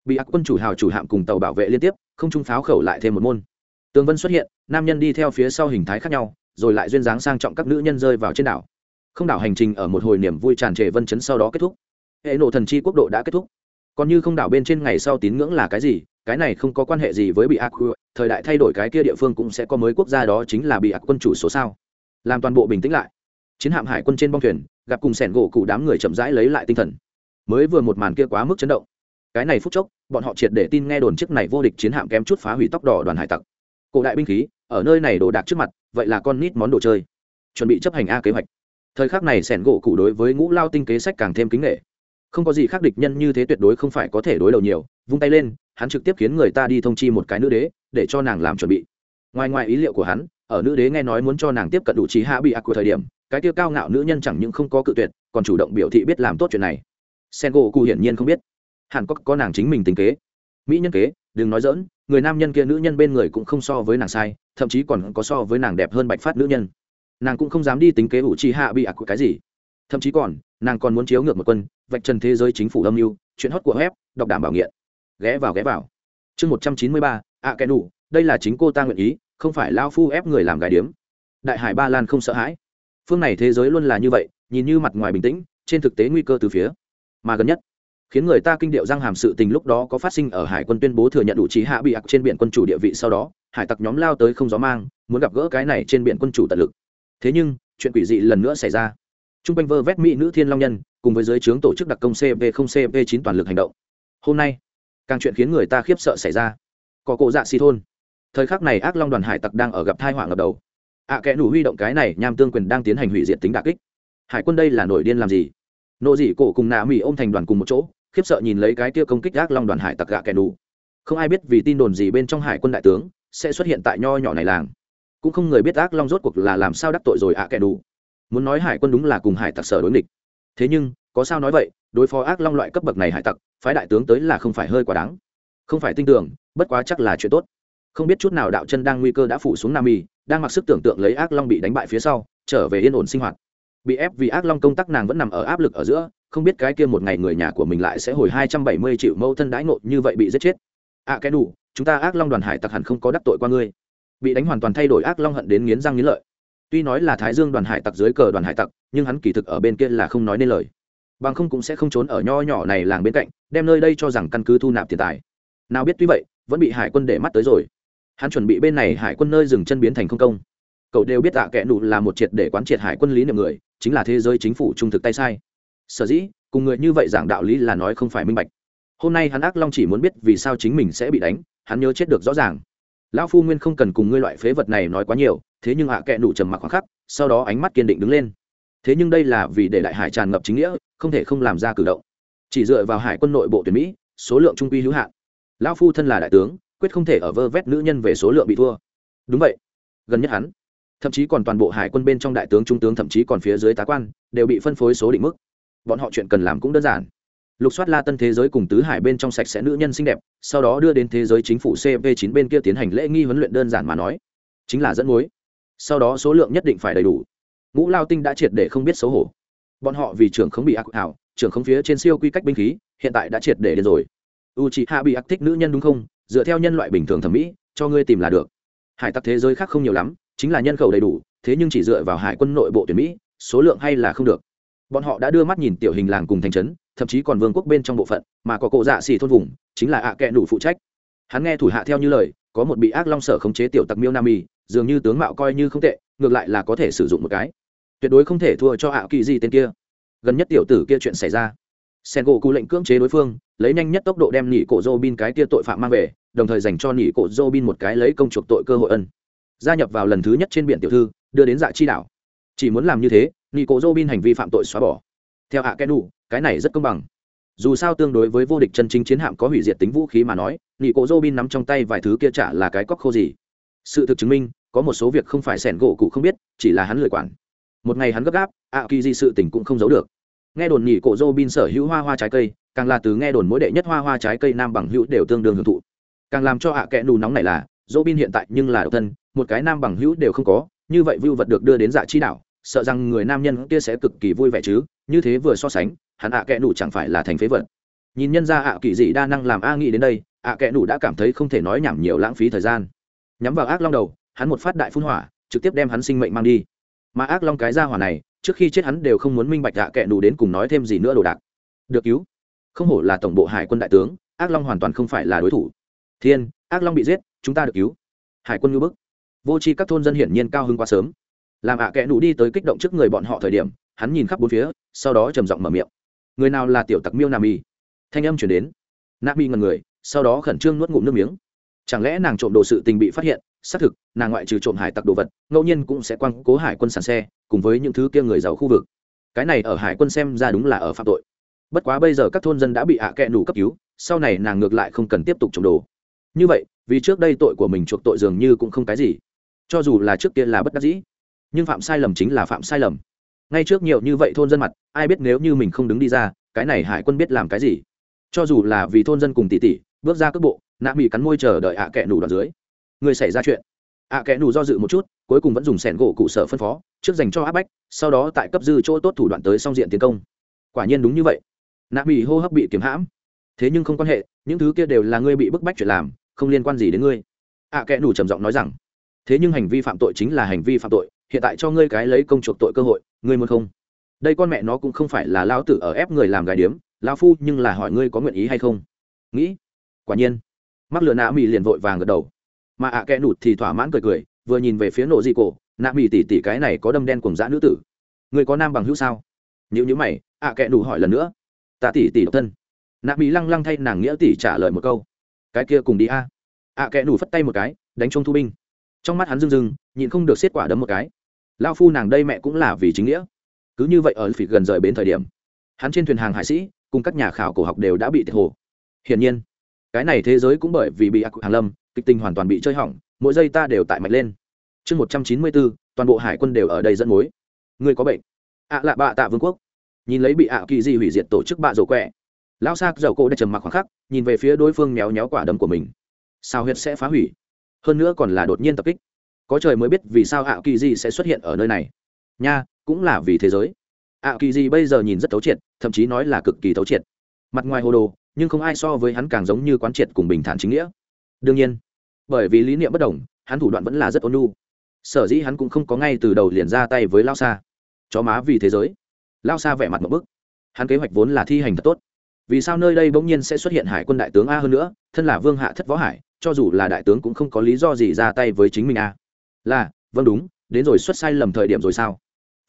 Bị ác quân chủ hào chủ hạm cùng tàu bảo vệ liên tiếp, không trung pháo khẩu lại thêm một môn. Tường vân xuất hiện, nam nhân đi theo phía sau hình thái khác nhau rồi lại duyên dáng sang trọng các nữ nhân rơi vào trên đảo. Không đảo hành trình ở một hồi niềm vui tràn trề vân chấn sau đó kết thúc. Hệ nộ thần chi quốc độ đã kết thúc. Còn như không đảo bên trên ngày sau tín ngưỡng là cái gì, cái này không có quan hệ gì với bị ác thời đại thay đổi cái kia địa phương cũng sẽ có mới quốc gia đó chính là bị ác quân chủ số sao. Làm toàn bộ bình tĩnh lại. Chiến hạm hải quân trên bong thuyền, gặp cùng sẻn gỗ cụ đám người chậm rãi lấy lại tinh thần. Mới vừa một màn kia quá mức chấn động. Cái này phút chốc, bọn họ triệt để tin nghe đồn chiếc này vô địch chiến hạm kém chút phá hủy tóc đỏ đoàn hải tặc. Cổ đại binh khí ở nơi này đồ đạc trước mặt, vậy là con nít món đồ chơi. Chuẩn bị chấp hành a kế hoạch. Thời khắc này sẻn gỗ cụ đối với ngũ lao tinh kế sách càng thêm kính nghệ. Không có gì khác địch nhân như thế tuyệt đối không phải có thể đối đầu nhiều, vung tay lên, hắn trực tiếp khiến người ta đi thông chi một cái nữ đế, để cho nàng làm chuẩn bị. Ngoài ngoài ý liệu của hắn, ở nữ đế nghe nói muốn cho nàng tiếp cận đủ trí hạ bị ác của thời điểm, cái tiêu cao ngạo nữ nhân chẳng những không có cự tuyệt, còn chủ động biểu thị biết làm tốt chuyện này. Sen gỗ cụ hiển nhiên không biết. Hẳn có có nàng chính mình tính kế. Mỹ nhân kế, đừng nói dỡn người nam nhân kia nữ nhân bên người cũng không so với nàng sai thậm chí còn có so với nàng đẹp hơn bạch phát nữ nhân. Nàng cũng không dám đi tính kế ủ chi hạ bị ạc của cái gì. Thậm chí còn, nàng còn muốn chiếu ngược một quân, vạch trần thế giới chính phủ âm mưu, chuyện hót của web, đọc đảm bảo nghiện. Ghé vào ghé vào. Chương một trăm chín mươi ba, ạ kẻ đủ đây là chính cô ta nguyện ý, không phải lao phu ép người làm gái điếm. Đại hải ba lan không sợ hãi. Phương này thế giới luôn là như vậy, nhìn như mặt ngoài bình tĩnh, trên thực tế nguy cơ từ phía, mà gần nhất khiến người ta kinh điệu răng hàm sự tình lúc đó có phát sinh ở hải quân tuyên bố thừa nhận đủ trí hạ bị ặc trên biển quân chủ địa vị sau đó hải tặc nhóm lao tới không gió mang muốn gặp gỡ cái này trên biển quân chủ tận lực. Thế nhưng chuyện quỷ dị lần nữa xảy ra. T r u n g quanh vơ vét mỹ nữ thiên long nhân cùng với giới trướng tổ chức đặc công cv không cv chín toàn lực hành động. Hôm nay càng chuyện khiến người ta khiếp sợ xảy ra. Có cổ dạ xì thôn. Thời khắc này ác long đoàn hải tặc đang ở gặp thai họa ngập đầu. Ạ à, kẽ nủ huy động cái này nham tương quyền đang tiến hành hủy diệt tính đà kích. Hải quân đây là nổi điên làm gì? Nộ dị cổ cùng nạ mỹ ôm thành đoàn cùng một chỗ khiếp sợ nhìn lấy cái kia công kích ác long đoàn hải tặc gạ kẻ đủ. không ai biết vì tin đồn gì bên trong hải quân đại tướng sẽ xuất hiện tại nho nhỏ này làng. Cũng không người biết ác long rốt cuộc là làm sao đắc tội rồi ạ kẻ đủ. muốn nói hải quân đúng là cùng hải tặc sở đối nghịch. Thế nhưng, có sao nói vậy, đối phó ác long loại cấp bậc này hải tặc, phái đại tướng tới là không phải hơi quá đáng. Không phải tin tưởng, bất quá chắc là chuyện tốt. Không biết chút nào đạo chân đang nguy cơ đã phủ xuống nam y đang mặc sức tưởng tượng lấy ác long bị đánh bại phía sau, trở về yên ổn sinh hoạt. Bị ép vì ác long công tác nàng vẫn nằm ở áp lực ở giữa không biết cái kia một ngày người nhà của mình lại sẽ hồi hai trăm bảy mươi triệu mâu thân đãi ngộ như vậy bị giết chết. À cái đủ, chúng ta ác long đoàn hải tặc hẳn không có đắc tội qua ngươi. Bị đánh hoàn toàn thay đổi ác long hận đến nghiến răng nghiến lợi. Tuy nói là thái dương đoàn hải tặc dưới cờ đoàn hải tặc, nhưng hắn kỳ thực ở bên kia là không nói nên lời. Bằng không cũng sẽ không trốn ở nho nhỏ này làng bên cạnh, đem nơi đây cho rằng căn cứ thu nạp tiền tài. Nào biết tuy vậy, vẫn bị hải quân để mắt tới rồi. Hắn chuẩn bị bên này hải quân nơi dừng chân biến thành không công. Cậu đều biết tạ à kẽ nụ là một triệt để quán triệt hải quân lý niệm người, chính là thế giới chính phủ trung thực tay sai sở dĩ, cùng người như vậy giảng đạo lý là nói không phải minh bạch. Hôm nay hắn ác long chỉ muốn biết vì sao chính mình sẽ bị đánh, hắn nhớ chết được rõ ràng. Lão phu nguyên không cần cùng ngươi loại phế vật này nói quá nhiều, thế nhưng hạ kệ nụ trầm mặc khoảng khắc, sau đó ánh mắt kiên định đứng lên. Thế nhưng đây là vì để đại hải tràn ngập chính nghĩa, không thể không làm ra cử động. Chỉ dựa vào hải quân nội bộ tuyển mỹ, số lượng trung quy hữu hạn. Lão phu thân là đại tướng, quyết không thể ở vơ vét nữ nhân về số lượng bị thua. Đúng vậy. Gần nhất hắn, thậm chí còn toàn bộ hải quân bên trong đại tướng trung tướng thậm chí còn phía dưới tá quan, đều bị phân phối số định mức bọn họ chuyện cần làm cũng đơn giản. Lục soát la tân thế giới cùng tứ hải bên trong sạch sẽ nữ nhân xinh đẹp, sau đó đưa đến thế giới chính phủ cp 9 bên kia tiến hành lễ nghi huấn luyện đơn giản mà nói. Chính là dẫn mối. Sau đó số lượng nhất định phải đầy đủ. Ngũ lao tinh đã triệt để không biết xấu hổ. Bọn họ vì trưởng không bị ác ảo, trưởng không phía trên siêu quy cách binh khí, hiện tại đã triệt để đến rồi. U chị hạ bị ác thích nữ nhân đúng không? Dựa theo nhân loại bình thường thẩm mỹ, cho ngươi tìm là được. Hải tặc thế giới khác không nhiều lắm, chính là nhân khẩu đầy đủ, thế nhưng chỉ dựa vào hải quân nội bộ tuyển mỹ, số lượng hay là không được bọn họ đã đưa mắt nhìn tiểu hình làng cùng thành trấn, thậm chí còn vương quốc bên trong bộ phận, mà có cổ dạ xỉ thôn vùng, chính là ạ à đủ phụ trách. Hắn nghe thủ hạ theo như lời, có một bị ác long sở khống chế tiểu tặc miêu nam mi dường như tướng mạo coi như không tệ, ngược lại là có thể sử dụng một cái. Tuyệt đối không thể thua cho ạ kỳ gì tên kia. Gần nhất tiểu tử kia chuyện xảy ra. Sen gỗ cụ lệnh cưỡng chế đối phương, lấy nhanh nhất tốc độ đem nỉ cổ dô bin cái kia tội phạm mang về, đồng thời dành cho nỉ cổ dô bin một cái lấy công chuộc tội cơ hội ân. Gia nhập vào lần thứ nhất trên biển tiểu thư, đưa đến dạ chi đảo chỉ muốn làm như thế nỉ cổ dô bin hành vi phạm tội xóa bỏ. Theo hạ à đủ, cái này rất công bằng. Dù sao tương đối với vô địch chân chính chiến hạm có hủy diệt tính vũ khí mà nói nỉ cổ dô bin nắm trong tay vài thứ kia chả là cái cóc khô gì. Sự thực chứng minh, có một số việc không phải sẻn gỗ cụ không biết, chỉ là hắn lười quản. Một ngày hắn gấp gáp, ạ kỳ di sự tình cũng không giấu được. Nghe đồn nhị cổ dô bin sở hữu hoa hoa trái cây, càng là từ nghe đồn mỗi đệ nhất hoa hoa trái cây nam bằng hữu đều tương đương hưởng thụ. Càng làm cho ạ à kẽ nù nóng này là dô bin hiện tại nhưng là độc thân, một cái nam bằng hữu đều không có, như vậy vưu vật được đưa đến dạ chi đảo sợ rằng người nam nhân kia sẽ cực kỳ vui vẻ chứ, như thế vừa so sánh, hắn ạ à kẽ nủ chẳng phải là thành phế vật. Nhìn nhân ra ạ kỳ dị đa năng làm a nghĩ đến đây, ạ kẽ nủ đã cảm thấy không thể nói nhảm nhiều lãng phí thời gian. Nhắm vào ác long đầu, hắn một phát đại phun hỏa, trực tiếp đem hắn sinh mệnh mang đi. Mà ác long cái ra hỏa này, trước khi chết hắn đều không muốn minh bạch ạ kẽ nủ đến cùng nói thêm gì nữa đồ đạc. Được cứu. Không hổ là tổng bộ hải quân đại tướng, ác long hoàn toàn không phải là đối thủ. Thiên, ác long bị giết, chúng ta được cứu. Hải quân ngư bức. Vô tri các thôn dân hiển nhiên cao hơn quá sớm làm ạ kẽ nụ đi tới kích động trước người bọn họ thời điểm, hắn nhìn khắp bốn phía, sau đó trầm giọng mở miệng. Người nào là tiểu tặc miêu nam y thanh âm chuyển đến. Nam y ngần người, sau đó khẩn trương nuốt ngụm nước miếng. Chẳng lẽ nàng trộm đồ sự tình bị phát hiện? Xác thực, nàng ngoại trừ trộm hải tặc đồ vật, ngẫu nhiên cũng sẽ quăng cố hải quân sàn xe, cùng với những thứ kia người giàu khu vực. Cái này ở hải quân xem ra đúng là ở phạm tội. Bất quá bây giờ các thôn dân đã bị ạ à kẹ nủ cấp cứu, sau này nàng ngược lại không cần tiếp tục trộm đồ. Như vậy, vì trước đây tội của mình chuộc tội dường như cũng không cái gì. Cho dù là trước kia là bất đắc dĩ nhưng phạm sai lầm chính là phạm sai lầm. Ngay trước nhiều như vậy thôn dân mặt ai biết nếu như mình không đứng đi ra cái này hải quân biết làm cái gì? Cho dù là vì thôn dân cùng tỷ tỷ bước ra cước bộ nạ mỹ cắn môi chờ đợi ạ à kẹ nủ đoạn dưới. Người xảy ra chuyện. Ạ à kẽ nủ do dự một chút cuối cùng vẫn dùng sẻn gỗ cụ sở phân phó trước dành cho áp bách sau đó tại cấp dư chỗ tốt thủ đoạn tới song diện tiến công. Quả nhiên đúng như vậy. Nạ mỹ hô hấp bị kiếm hãm. Thế nhưng không quan hệ những thứ kia đều là ngươi bị bức bách chuyện làm không liên quan gì đến ngươi. Ạ à, kẽ nủ trầm giọng nói rằng thế nhưng hành vi phạm tội chính là hành vi phạm tội hiện tại cho ngươi cái lấy công chuộc tội cơ hội, ngươi muốn không? Đây con mẹ nó cũng không phải là lao tử ở ép người làm gái điếm lao phu nhưng là hỏi ngươi có nguyện ý hay không? Nghĩ. Quả nhiên. Mắc lừa nạ mỹ liền vội vàng gật đầu. Mà ạ à kẽ nụt thì thỏa mãn cười cười, vừa nhìn về phía nộ dị cổ, nạ mỹ tỉ tỉ cái này có đâm đen cùng dã nữ tử. Người có nam bằng hữu sao? Nếu như mày, ạ à kẽ nụ hỏi lần nữa. Ta tỉ tỉ độc thân. Nạ mỹ lăng lăng thay nàng nghĩa tỉ trả lời một câu. Cái kia cùng đi a. Ạ à kẽ nụ phất tay một cái, đánh trông thu binh. Trong mắt hắn rưng rưng, nhịn không được xiết quả đấm một cái lao phu nàng đây mẹ cũng là vì chính nghĩa. Cứ như vậy ở phỉ gần rời bến thời điểm, hắn trên thuyền hàng hải sĩ cùng các nhà khảo cổ học đều đã bị thiệt hồ. Hiển nhiên, cái này thế giới cũng bởi vì bị ác hàng lâm, kịch tình hoàn toàn bị chơi hỏng, mỗi giây ta đều tại mạch lên. Chương một trăm chín mươi bốn, toàn bộ hải quân đều ở đây dẫn mối. Người có bệnh. Ạ lạ bạ tạ vương quốc. Nhìn lấy bị ạ kỳ di hủy diệt tổ chức bạ rổ quẹ, lão s dầu cổ đã trầm mặc khoảng khắc, nhìn về phía đối phương méo méo quả đấm của mình. Sao huyết sẽ phá hủy? Hơn nữa còn là đột nhiên tập kích có trời mới biết vì sao ạ kỳ di sẽ xuất hiện ở nơi này. Nha, cũng là vì thế giới. Ạ kỳ di bây giờ nhìn rất thấu triệt, thậm chí nói là cực kỳ thấu triệt. Mặt ngoài hồ đồ, nhưng không ai so với hắn càng giống như quán triệt cùng bình thản chính nghĩa. Đương nhiên, bởi vì lý niệm bất đồng, hắn thủ đoạn vẫn là rất ôn nhu. Sở dĩ hắn cũng không có ngay từ đầu liền ra tay với lao xa chó má vì thế giới. Lao xa vẻ mặt một bức. Hắn kế hoạch vốn là thi hành thật tốt. Vì sao nơi đây bỗng nhiên sẽ xuất hiện hải quân đại tướng a hơn nữa, thân là vương hạ thất võ hải, cho dù là đại tướng cũng không có lý do gì ra tay với chính mình a là vâng đúng, đến rồi xuất sai lầm thời điểm rồi sao?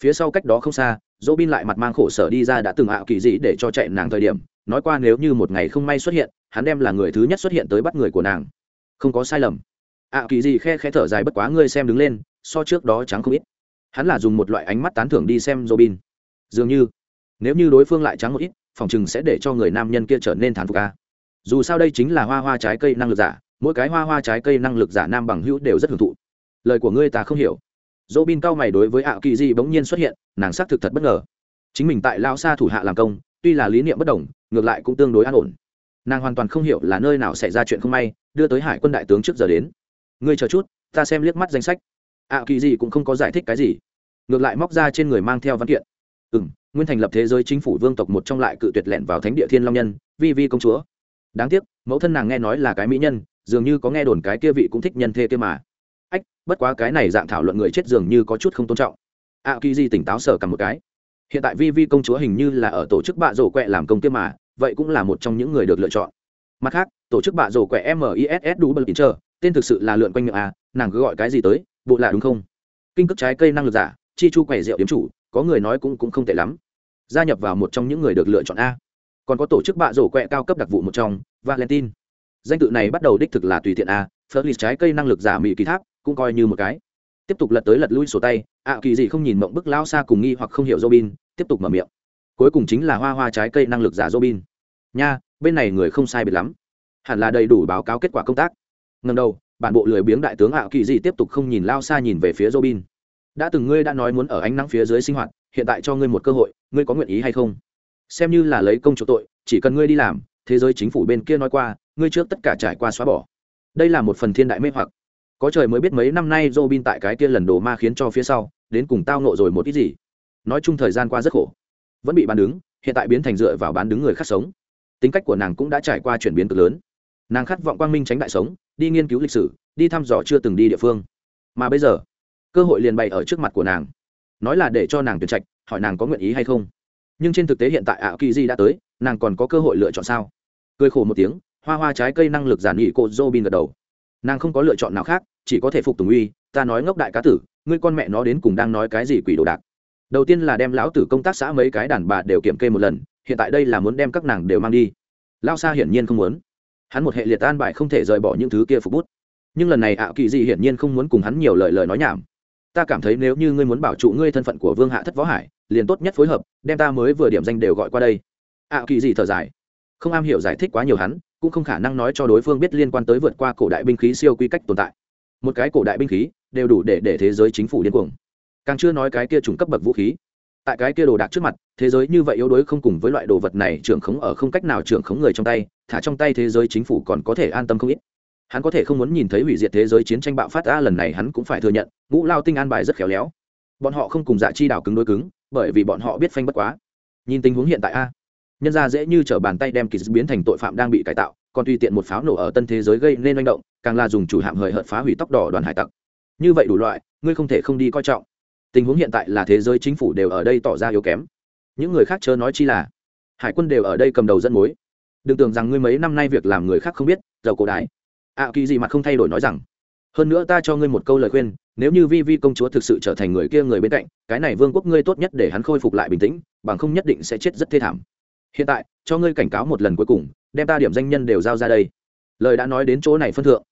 Phía sau cách đó không xa dỗ bin lại mặt mang khổ sở đi ra đã từng ạo kỳ dị để cho chạy nàng thời điểm. Nói qua nếu như một ngày không may xuất hiện, hắn đem là người thứ nhất xuất hiện tới bắt người của nàng. Không có sai lầm. Ạo kỳ dị khe khe thở dài bất quá ngươi xem đứng lên, so trước đó trắng không ít. Hắn là dùng một loại ánh mắt tán thưởng đi xem dỗ bin dường như, nếu như đối phương lại trắng một ít, phòng chừng sẽ để cho người nam nhân kia trở nên thán phục ca dù sao đây chính là hoa hoa trái cây năng lực giả, mỗi cái hoa hoa trái cây năng lực giả nam bằng hữu đều rất hưởng thụ lời của ngươi ta không hiểu. Dỗ bin cao mày đối với ạ kỳ di bỗng nhiên xuất hiện, nàng xác thực thật bất ngờ. Chính mình tại lao xa thủ hạ làm công, tuy là lý niệm bất đồng, ngược lại cũng tương đối an ổn. Nàng hoàn toàn không hiểu là nơi nào xảy ra chuyện không may, đưa tới hải quân đại tướng trước giờ đến. Ngươi chờ chút, ta xem liếc mắt danh sách. Ạ kỳ di cũng không có giải thích cái gì. Ngược lại móc ra trên người mang theo văn kiện. Ừ m nguyên thành lập thế giới chính phủ vương tộc một trong lại cự tuyệt lẹn vào thánh địa thiên long nhân, vi vi công chúa. Đáng tiếc, mẫu thân nàng nghe nói là cái mỹ nhân, dường như có nghe đồn cái kia vị cũng thích nhân thê kia mà ách, bất quá cái này dạng thảo luận người chết dường như có chút không tôn trọng. A kỳ di tỉnh táo sở cầm một cái. Hiện tại vi vi công chúa hình như là ở tổ chức bạ rổ quẹ làm công kia mà, vậy cũng là một trong những người được lựa chọn. Mặt khác, tổ chức bạ rổ quẹ miss đủ bờ kín trơ tên thực sự là lượn quanh miệng à? nàng cứ gọi cái gì tới, bộ lạ đúng không? Kinh cước trái cây năng lực giả, chi chu quẻ rượu điếm chủ, có người nói cũng cũng không tệ lắm. Gia nhập vào một trong những người được lựa chọn a. Còn có tổ chức bạ rổ quẹ cao cấp đặc vụ một trong, valentine. Danh tự này bắt đầu đích thực là tùy tiện a Flerlis trái cây năng lực giả mỹ kỳ tháp cũng coi như một cái. Tiếp tục lật tới lật lui sổ tay, ạ kỳ gì không nhìn mộng bức lao xa cùng nghi hoặc không hiểu robin, tiếp tục mở miệng. Cuối cùng chính là hoa hoa trái cây năng lực giả robin. Nha, bên này người không sai biệt lắm. Hẳn là đầy đủ báo cáo kết quả công tác. Ngần đầu, bản bộ lười biếng đại tướng ạ kỳ gì tiếp tục không nhìn lao xa nhìn về phía robin. Đã từng ngươi đã nói muốn ở ánh nắng phía dưới sinh hoạt, hiện tại cho ngươi một cơ hội, ngươi có nguyện ý hay không? Xem như là lấy công chỗ tội, chỉ cần ngươi đi làm, thế giới chính phủ bên kia nói qua, ngươi trước tất cả trải qua xóa bỏ. Đây là một phần thiên đại mê hoặc có trời mới biết mấy năm nay Robin tại cái kia lần đồ ma khiến cho phía sau, đến cùng tao nộ rồi một ít gì. Nói chung thời gian qua rất khổ. Vẫn bị bán đứng, hiện tại biến thành dựa vào bán đứng người khác sống. Tính cách của nàng cũng đã trải qua chuyển biến cực lớn. Nàng khát vọng quang minh tránh đại sống, đi nghiên cứu lịch sử, đi thăm dò chưa từng đi địa phương. Mà bây giờ, cơ hội liền bày ở trước mặt của nàng. Nói là để cho nàng tuyển trạch, hỏi nàng có nguyện ý hay không. Nhưng trên thực tế hiện tại ảo kỳ di đã tới, nàng còn có cơ hội lựa chọn sao? Cười khổ một tiếng, hoa hoa trái cây năng lực giản nghị cô Robin gật đầu nàng không có lựa chọn nào khác, chỉ có thể phục tùng uy, ta nói ngốc đại cá tử, ngươi con mẹ nó đến cùng đang nói cái gì quỷ đồ đạc. Đầu tiên là đem lão tử công tác xã mấy cái đàn bà đều kiểm kê một lần, hiện tại đây là muốn đem các nàng đều mang đi. Lao xa hiển nhiên không muốn. Hắn một hệ liệt an bài không thể rời bỏ những thứ kia phục bút. Nhưng lần này ảo kỳ dị hiển nhiên không muốn cùng hắn nhiều lời lời nói nhảm. Ta cảm thấy nếu như ngươi muốn bảo trụ ngươi thân phận của vương hạ thất võ hải, liền tốt nhất phối hợp, đem ta mới vừa điểm danh đều gọi qua đây. ảo kỳ dị thở dài. Không am hiểu giải thích quá nhiều hắn cũng không khả năng nói cho đối phương biết liên quan tới vượt qua cổ đại binh khí siêu quy cách tồn tại. Một cái cổ đại binh khí đều đủ để để thế giới chính phủ điên cuồng. Càng chưa nói cái kia trùng cấp bậc vũ khí. Tại cái kia đồ đạc trước mặt, thế giới như vậy yếu đuối không cùng với loại đồ vật này trưởng khống ở không cách nào trưởng khống người trong tay, thả trong tay thế giới chính phủ còn có thể an tâm không ít. Hắn có thể không muốn nhìn thấy hủy diệt thế giới chiến tranh bạo phát ra lần này hắn cũng phải thừa nhận, ngũ lao tinh an bài rất khéo léo. Bọn họ không cùng dạ chi đảo cứng đối cứng, bởi vì bọn họ biết phanh bất quá. Nhìn tình huống hiện tại a nhân ra dễ như t r ở bàn tay đem kỳ biến thành tội phạm đang bị cải tạo, còn tùy tiện một pháo nổ ở tân thế giới gây nên manh động, càng là dùng chủ hạm hời hợt phá hủy tóc đỏ đoàn hải tặc. Như vậy đủ loại, ngươi không thể không đi coi trọng. Tình huống hiện tại là thế giới chính phủ đều ở đây tỏ ra yếu kém. Những người khác chớ nói chi là, hải quân đều ở đây cầm đầu dẫn mối. Đừng tưởng rằng ngươi mấy năm nay việc làm người khác không biết, giàu cổ đái ạ kỳ gì mặt không thay đổi nói rằng, hơn nữa ta cho ngươi một câu lời khuyên, nếu như vi vi công chúa thực sự trở thành người kia người bên cạnh, cái này vương quốc ngươi tốt nhất để hắn khôi phục lại bình tĩnh, bằng không nhất định sẽ chết rất thê thảm hiện tại, cho ngươi cảnh cáo một lần cuối cùng, đem ta điểm danh nhân đều giao ra đây. Lời đã nói đến chỗ này phân thượng.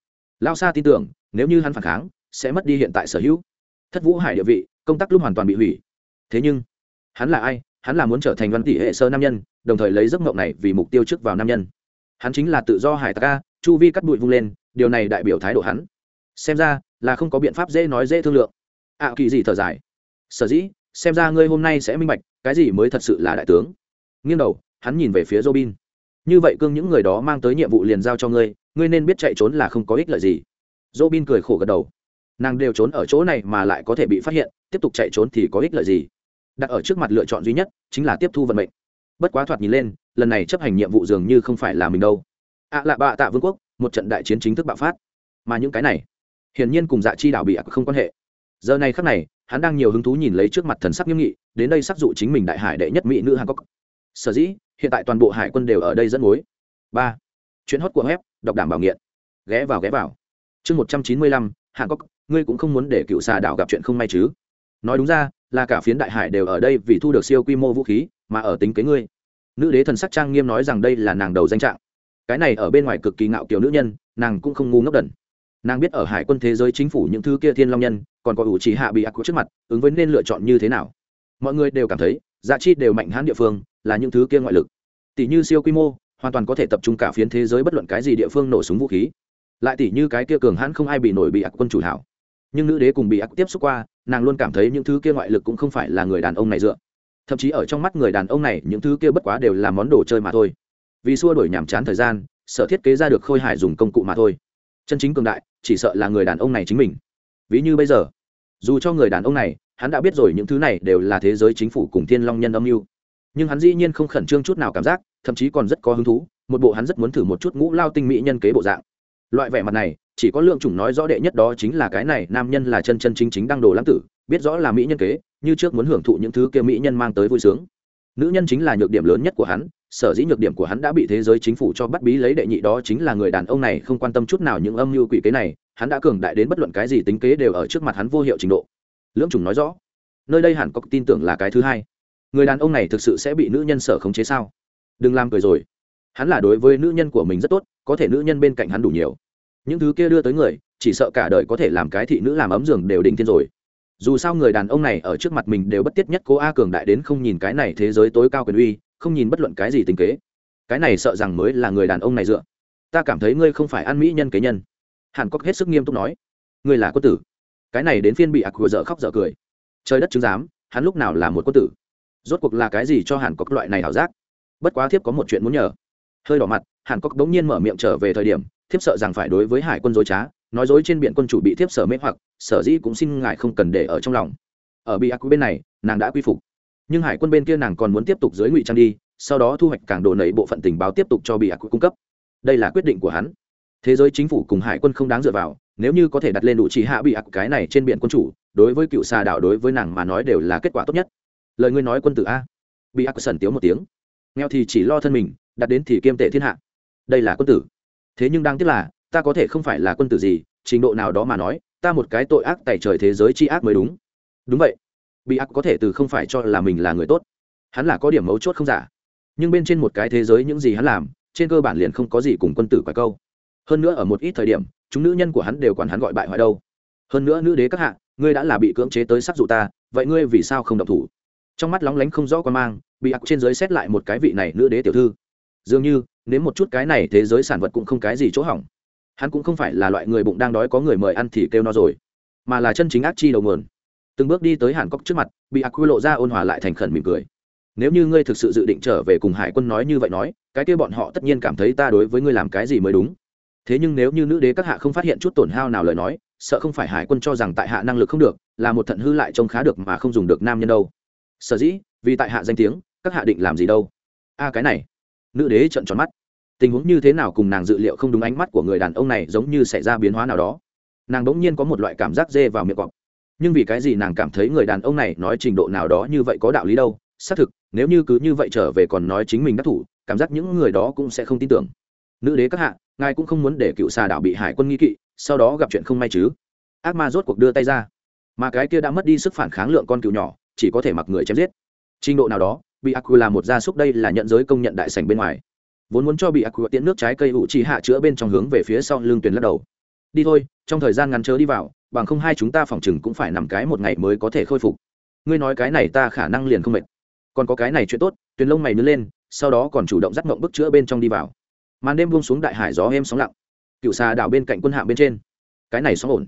Lao xa tin tưởng, nếu như hắn phản kháng, sẽ mất đi hiện tại sở hữu. Thất vũ hải địa vị, công tác lúc hoàn toàn bị hủy. Thế nhưng, hắn là ai? Hắn là muốn trở thành văn tỷ hệ sơ nam nhân, đồng thời lấy giấc mộng này vì mục tiêu trước vào nam nhân. Hắn chính là tự do hải tặc ca chu vi cắt bụi vung lên, điều này đại biểu thái độ hắn. Xem ra, là không có biện pháp dễ nói dễ thương lượng. Ạ kỳ gì thở dài. Sở dĩ, xem ra ngươi hôm nay sẽ minh bạch, cái gì mới thật sự là đại tướng? Nghiêng đầu hắn nhìn về phía robin. Như vậy cương những người đó mang tới nhiệm vụ liền giao cho ngươi ngươi nên biết chạy trốn là không có ích lợi gì. Robin cười khổ gật đầu. Nàng đều trốn ở chỗ này mà lại có thể bị phát hiện, tiếp tục chạy trốn thì có ích lợi gì? Đặt ở trước mặt lựa chọn duy nhất chính là tiếp thu vận mệnh. Bất quá thoạt nhìn lên, lần này chấp hành nhiệm vụ dường như không phải là mình đâu. Ạ à lạ bạ tạ vương quốc, một trận đại chiến chính thức bạo phát. Mà những cái này, hiển nhiên cùng dạ chi đảo bị ạc không quan hệ. Giờ này khắc này, hắn đang nhiều hứng thú nhìn lấy trước mặt thần sắc nghiêm nghị, đến đây sắc dụ chính mình đại hải đệ nhất mỹ nữ hàn Quốc. sở dĩ hiện tại toàn bộ hải quân đều ở đây dẫn mối. Ba. Chuyến hót của web, đọc đảm bảo nghiện. Ghé vào ghé vào. Chương một trăm chín mươi lăm, hạng cốc ngươi cũng không muốn để cựu xà đảo gặp chuyện không may chứ? Nói đúng ra, là cả phiến đại hải đều ở đây vì thu được siêu quy mô vũ khí, mà ở tính kế ngươi. Nữ đế thần sắc trang nghiêm nói rằng đây là nàng đầu danh trạng. Cái này ở bên ngoài cực kỳ ngạo kiểu nữ nhân, nàng cũng không ngu ngốc đần. Nàng biết ở hải quân thế giới chính phủ những thứ kia thiên long nhân, còn có ủ chỉ hạ bị ác trước mặt, ứng với nên lựa chọn như thế nào. Mọi người đều cảm thấy giá chi đều mạnh hãn địa phương là những thứ kia ngoại lực. Tỷ như siêu quy mô, hoàn toàn có thể tập trung cả phiến thế giới bất luận cái gì địa phương nổ súng vũ khí. Lại tỷ như cái kia cường hãn không ai bị nổi bị ác quân chủ hảo. Nhưng nữ đế cùng bị ác tiếp xúc qua, nàng luôn cảm thấy những thứ kia ngoại lực cũng không phải là người đàn ông này dựa. Thậm chí ở trong mắt người đàn ông này, những thứ kia bất quá đều là món đồ chơi mà thôi. Vì xua đổi nhàm chán thời gian, sở thiết kế ra được khôi hài dùng công cụ mà thôi. Chân chính cường đại, chỉ sợ là người đàn ông này chính mình. Ví như bây giờ, dù cho người đàn ông này, hắn đã biết rồi những thứ này đều là thế giới chính phủ cùng thiên long nhân âm mưu nhưng hắn dĩ nhiên không khẩn trương chút nào cảm giác, thậm chí còn rất có hứng thú, một bộ hắn rất muốn thử một chút ngũ lao tinh mỹ nhân kế bộ dạng. Loại vẻ mặt này, chỉ có lượng chủng nói rõ đệ nhất đó chính là cái này, nam nhân là chân chân chính chính đang đồ lãng tử, biết rõ là mỹ nhân kế, như trước muốn hưởng thụ những thứ kia mỹ nhân mang tới vui sướng. Nữ nhân chính là nhược điểm lớn nhất của hắn, sở dĩ nhược điểm của hắn đã bị thế giới chính phủ cho bắt bí lấy đệ nhị đó chính là người đàn ông này không quan tâm chút nào những âm mưu quỷ kế này, hắn đã cường đại đến bất luận cái gì tính kế đều ở trước mặt hắn vô hiệu trình độ. Lưỡng chủng nói rõ, nơi đây hẳn có tin tưởng là cái thứ hai người đàn ông này thực sự sẽ bị nữ nhân sở khống chế sao? Đừng làm cười rồi. Hắn là đối với nữ nhân của mình rất tốt, có thể nữ nhân bên cạnh hắn đủ nhiều. Những thứ kia đưa tới người, chỉ sợ cả đời có thể làm cái thị nữ làm ấm giường đều đỉnh thiên rồi. Dù sao người đàn ông này ở trước mặt mình đều bất tiết nhất cố a cường đại đến không nhìn cái này thế giới tối cao quyền uy, không nhìn bất luận cái gì tình kế. Cái này sợ rằng mới là người đàn ông này dựa. Ta cảm thấy ngươi không phải ăn mỹ nhân kế nhân. Hàn cốc hết sức nghiêm túc nói. Ngươi là quân tử. Cái này đến phiên bị ạc vừa dở khóc dở cười. Trời đất chứng giám, hắn lúc nào là một quân tử? Rốt cuộc là cái gì cho hàn cốc loại này ảo giác? Bất quá thiếp có một chuyện muốn nhờ. Hơi đỏ mặt, hàn cốc đống nhiên mở miệng trở về thời điểm, thiếp sợ rằng phải đối với hải quân dối trá, nói dối trên biển quân chủ bị thiếp sở mê hoặc, sở dĩ cũng xin ngài không cần để ở trong lòng. Ở bị ác bên này, nàng đã quy phục. Nhưng hải quân bên kia nàng còn muốn tiếp tục dưới ngụy trang đi, sau đó thu hoạch cảng đồ nảy bộ phận tình báo tiếp tục cho bị ác cung cấp. Đây là quyết định của hắn. Thế giới chính phủ cùng hải quân không đáng dựa vào, nếu như có thể đặt lên đủ chỉ hạ bị ác cái này trên biển quân chủ, đối với cựu xà đảo đối với nàng mà nói đều là kết quả tốt nhất lời ngươi nói quân tử a? Bị ác sần tiếu một tiếng. Nghèo thì chỉ lo thân mình, đặt đến thì kiêm tệ thiên hạ. Đây là quân tử. Thế nhưng đáng tiếc là, ta có thể không phải là quân tử gì, trình độ nào đó mà nói, ta một cái tội ác tại trời thế giới chi ác mới đúng. Đúng vậy. Bị ác có thể từ không phải cho là mình là người tốt. Hắn là có điểm mấu chốt không giả. Nhưng bên trên một cái thế giới những gì hắn làm, trên cơ bản liền không có gì cùng quân tử quả câu. Hơn nữa ở một ít thời điểm, chúng nữ nhân của hắn đều quản hắn gọi bại hoại đâu. Hơn nữa nữ đế các hạ, ngươi đã là bị cưỡng chế tới sắc dụ ta, vậy ngươi vì sao không động thủ? Trong mắt lóng lánh không rõ quan mang, bị ác trên giới xét lại một cái vị này nữ đế tiểu thư. Dường như nếu một chút cái này thế giới sản vật cũng không cái gì chỗ hỏng. Hắn cũng không phải là loại người bụng đang đói có người mời ăn thì kêu no rồi, mà là chân chính ác chi đầu nguồn. Từng bước đi tới hàn cốc trước mặt, bị ác quy lộ ra ôn hòa lại thành khẩn mỉm cười. Nếu như ngươi thực sự dự định trở về cùng hải quân nói như vậy nói, cái kia bọn họ tất nhiên cảm thấy ta đối với ngươi làm cái gì mới đúng. Thế nhưng nếu như nữ đế các hạ không phát hiện chút tổn hao nào lời nói, sợ không phải hải quân cho rằng tại hạ năng lực không được, là một thận hư lại trông khá được mà không dùng được nam nhân đâu sở dĩ, vì tại hạ danh tiếng, các hạ định làm gì đâu. A, cái này. Nữ đế trợn tròn mắt. Tình huống như thế nào cùng nàng dự liệu không đúng ánh mắt của người đàn ông này giống như xảy ra biến hóa nào đó. Nàng đ ỗ n g nhiên có một loại cảm giác dê vào miệng cọp. Nhưng vì cái gì nàng cảm thấy người đàn ông này nói trình độ nào đó như vậy có đạo lý đâu? Xác thực, nếu như cứ như vậy trở về còn nói chính mình đắc thủ, cảm giác những người đó cũng sẽ không tin tưởng. Nữ đế các hạ, ngài cũng không muốn để cựu xà đảo bị hải quân nghi kỵ, sau đó gặp chuyện không may chứ? Ác ma rốt cuộc đưa tay ra. Mà cái kia đã mất đi sức phản kháng lượng con cựu nhỏ chỉ có thể mặc người chém giết. Trình độ nào đó, bị ác là một gia súc đây là nhận giới công nhận đại sảnh bên ngoài. Vốn muốn cho bị ác tiễn nước trái cây hụ trì hạ chữa bên trong hướng về phía sau lưng Tuyền lắc đầu. Đi thôi, trong thời gian ngắn chớ đi vào, bằng không hai chúng ta phòng chừng cũng phải nằm cái một ngày mới có thể khôi phục. Ngươi nói cái này ta khả năng liền không mệt. Còn có cái này chuyện tốt tuyền lông mày nứa lên, sau đó còn chủ động dắt mộng bức chữa bên trong đi vào. Màn đêm buông xuống đại hải gió êm sóng lặng. Cựu xà đảo bên cạnh quân hạng bên trên. Cái này sóng ổn.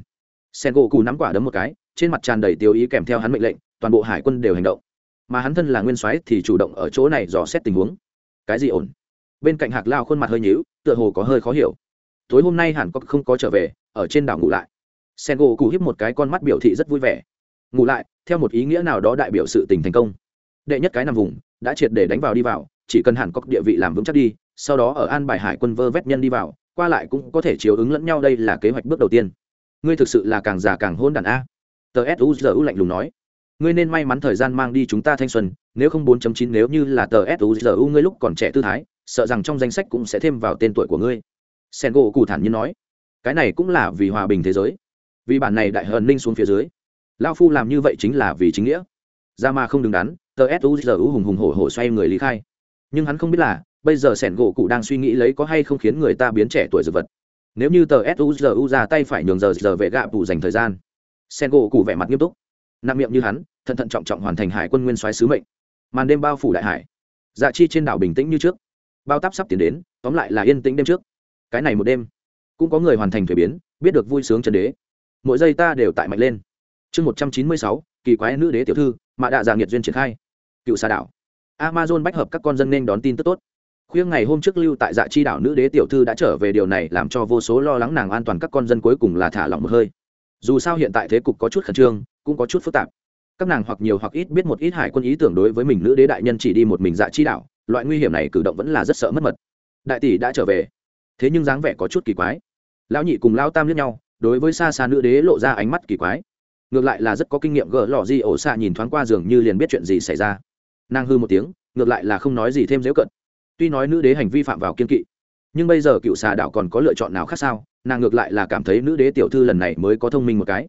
Sen gỗ cù nắm quả đấm một cái, trên mặt tràn đầy tiêu ý kèm theo hắn mệnh lệnh toàn bộ hải quân đều hành động. Mà hắn thân là nguyên soái thì chủ động ở chỗ này dò xét tình huống. Cái gì ổn? Bên cạnh hạc lao khuôn mặt hơi nhíu, tựa hồ có hơi khó hiểu. Tối hôm nay hàn cốc không có trở về, ở trên đảo ngủ lại. Sen gỗ cụ hiếp một cái con mắt biểu thị rất vui vẻ. Ngủ lại, theo một ý nghĩa nào đó đại biểu sự tình thành công. Đệ nhất cái nằm vùng, đã triệt để đánh vào đi vào, chỉ cần hàn cốc địa vị làm vững chắc đi, sau đó ở an bài hải quân vơ vét nhân đi vào, qua lại cũng có thể chiếu ứng lẫn nhau đây là kế hoạch bước đầu tiên. Ngươi thực sự là càng già càng hôn đàn a. Tờ suzu lạnh lùng nói ngươi nên may mắn thời gian mang đi chúng ta thanh xuân, nếu không 4.9 nếu như là tờ suzu ngươi lúc còn trẻ tư thái, sợ rằng trong danh sách cũng sẽ thêm vào tên tuổi của ngươi. Sen gỗ cụ thản nhiên nói. Cái này cũng là vì hòa bình thế giới, vì bản này đại hờn ninh xuống phía dưới. Lao phu làm như vậy chính là vì chính nghĩa. Ra mà không đứng đắn, tờ suzu hùng hùng hổ hổ xoay người lý khai. Nhưng hắn không biết là, bây giờ sẻn gỗ cụ đang suy nghĩ lấy có hay không khiến người ta biến trẻ tuổi dược vật. Nếu như tờ suzu ra tay phải nhường giờ giờ vệ gạ phụ dành thời gian. Sen gỗ cụ vẻ mặt nghiêm túc nặng miệng như hắn, thận thận trọng trọng hoàn thành hải quân nguyên soái sứ mệnh. Màn đêm bao phủ đại hải. Dạ chi trên đảo bình tĩnh như trước. Bao táp sắp tiến đến, tóm lại là yên tĩnh đêm trước. Cái này một đêm, cũng có người hoàn thành thuế biến, biết được vui sướng trần đế. Mỗi giây ta đều tại mạnh lên. Chương một trăm chín mươi sáu, kỳ quái nữ đế tiểu thư, mạ đạ giả nghiệt duyên triển khai. Cựu xà đảo. Amazon bách hợp các con dân nên đón tin tức tốt. Khuya ngày hôm trước lưu tại dạ chi đảo nữ đế tiểu thư đã trở về, điều này làm cho vô số lo lắng nàng an toàn các con dân cuối cùng là thả lỏng một hơi dù sao hiện tại thế cục có chút khẩn trương, cũng có chút phức tạp. Các nàng hoặc nhiều hoặc ít biết một ít hải quân ý tưởng đối với mình nữ đế đại nhân chỉ đi một mình dạ chi đảo, loại nguy hiểm này cử động vẫn là rất sợ mất mật. Đại tỷ đã trở về. Thế nhưng dáng vẻ có chút kỳ quái. Lão nhị cùng lao tam lướt nhau, đối với xa xa nữ đế lộ ra ánh mắt kỳ quái. Ngược lại là rất có kinh nghiệm gỡ lò di ổ xa nhìn thoáng qua giường như liền biết chuyện gì xảy ra. Nàng hư một tiếng, ngược lại là không nói gì thêm dễu cận. Tuy nói nữ đế hành vi phạm vào kiên kỵ, nhưng bây giờ cựu xà đảo còn có lựa chọn nào khác sao? Nàng ngược lại là cảm thấy nữ đế tiểu thư lần này mới có thông minh một cái.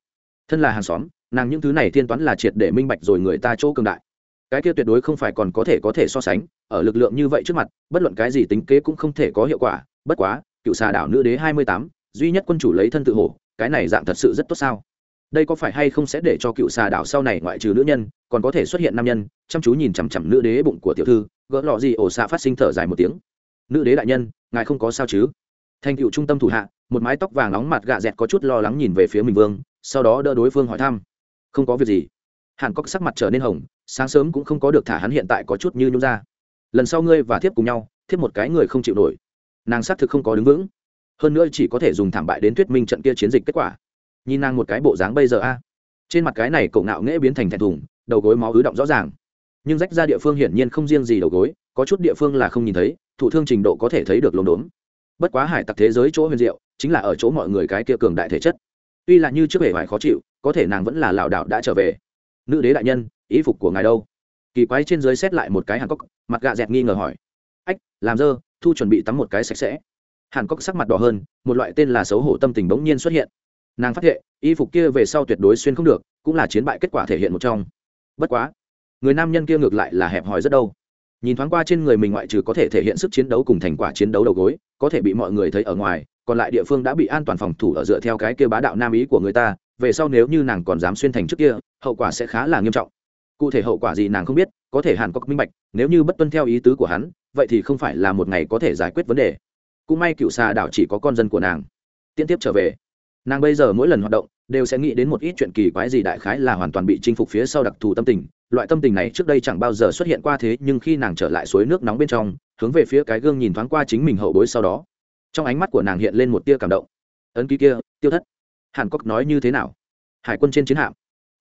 Thân là hàng xóm, nàng những thứ này thiên toán là triệt để minh bạch rồi người ta chỗ cường đại. Cái kia tuyệt đối không phải còn có thể có thể so sánh, ở lực lượng như vậy trước mặt, bất luận cái gì tính kế cũng không thể có hiệu quả, bất quá, cựu xà đảo nữ đế hai mươi tám, duy nhất quân chủ lấy thân tự hổ, cái này dạng thật sự rất tốt sao? Đây có phải hay không sẽ để cho cựu xà đảo sau này ngoại trừ nữ nhân, còn có thể xuất hiện nam nhân, chăm chú nhìn chằm chằm nữ đế bụng của tiểu thư, gỡ lọ gì ổ xạ phát sinh thở dài một tiếng. Nữ đế đại nhân, ngài không có sao chứ? Thành cựu trung tâm thủ hạ, một mái tóc vàng nóng mặt gạ dẹt có chút lo lắng nhìn về phía mình vương, sau đó đỡ đối phương hỏi thăm. Không có việc gì. Hàn cốc sắc mặt trở nên hồng, sáng sớm cũng không có được thả hắn hiện tại có chút như nhung ra. Lần sau ngươi và thiếp cùng nhau, thiếp một cái người không chịu nổi. Nàng xác thực không có đứng vững. Hơn nữa chỉ có thể dùng thảm bại đến thuyết minh trận kia chiến dịch kết quả. Nhìn nàng một cái bộ dáng bây giờ a. Trên mặt cái này cậu ngạo nghễ biến thành thẹn thùng, đầu gối máu ứ động rõ ràng. Nhưng rách ra địa phương hiển nhiên không riêng gì đầu gối, có chút địa phương là không nhìn thấy, thụ thương trình độ có thể thấy được lồn đốn bất quá hải tặc thế giới chỗ huyền diệu, chính là ở chỗ mọi người cái kia cường đại thể chất. Tuy là như trước vẻ ngoài khó chịu, có thể nàng vẫn là lảo đảo đã trở về. Nữ đế đại nhân, ý phục của ngài đâu? Kỳ quái trên dưới xét lại một cái hàn cốc mặt gạ dẹt nghi ngờ hỏi. Ách, làm dơ, thu chuẩn bị tắm một cái sạch sẽ. Hàn cốc sắc mặt đỏ hơn, một loại tên là xấu hổ tâm tình bỗng nhiên xuất hiện. Nàng phát hiện, y phục kia về sau tuyệt đối xuyên không được, cũng là chiến bại kết quả thể hiện một trong. Bất quá, người nam nhân kia ngược lại là hẹp hòi rất đâu. Nhìn thoáng qua trên người mình ngoại trừ có thể thể hiện sức chiến đấu cùng thành quả chiến đấu đầu gối có thể bị mọi người thấy ở ngoài, còn lại địa phương đã bị an toàn phòng thủ ở dựa theo cái kia bá đạo nam ý của người ta, về sau nếu như nàng còn dám xuyên thành trước kia, hậu quả sẽ khá là nghiêm trọng. Cụ thể hậu quả gì nàng không biết, có thể hàn cốc minh bạch, nếu như bất tuân theo ý tứ của hắn, vậy thì không phải là một ngày có thể giải quyết vấn đề. Cũng may cựu xà đảo chỉ có con dân của nàng. Tiễn tiếp trở về. Nàng bây giờ mỗi lần hoạt động đều sẽ nghĩ đến một ít chuyện kỳ quái gì đại khái là hoàn toàn bị chinh phục phía sau đặc thù tâm tình. Loại tâm tình này trước đây chẳng bao giờ xuất hiện qua thế, nhưng khi nàng trở lại suối nước nóng bên trong, hướng về phía cái gương nhìn thoáng qua chính mình hậu bối sau đó, trong ánh mắt của nàng hiện lên một tia cảm động. Ấn ký kia, tiêu thất. Hàn cốc nói như thế nào? Hải quân trên chiến hạm.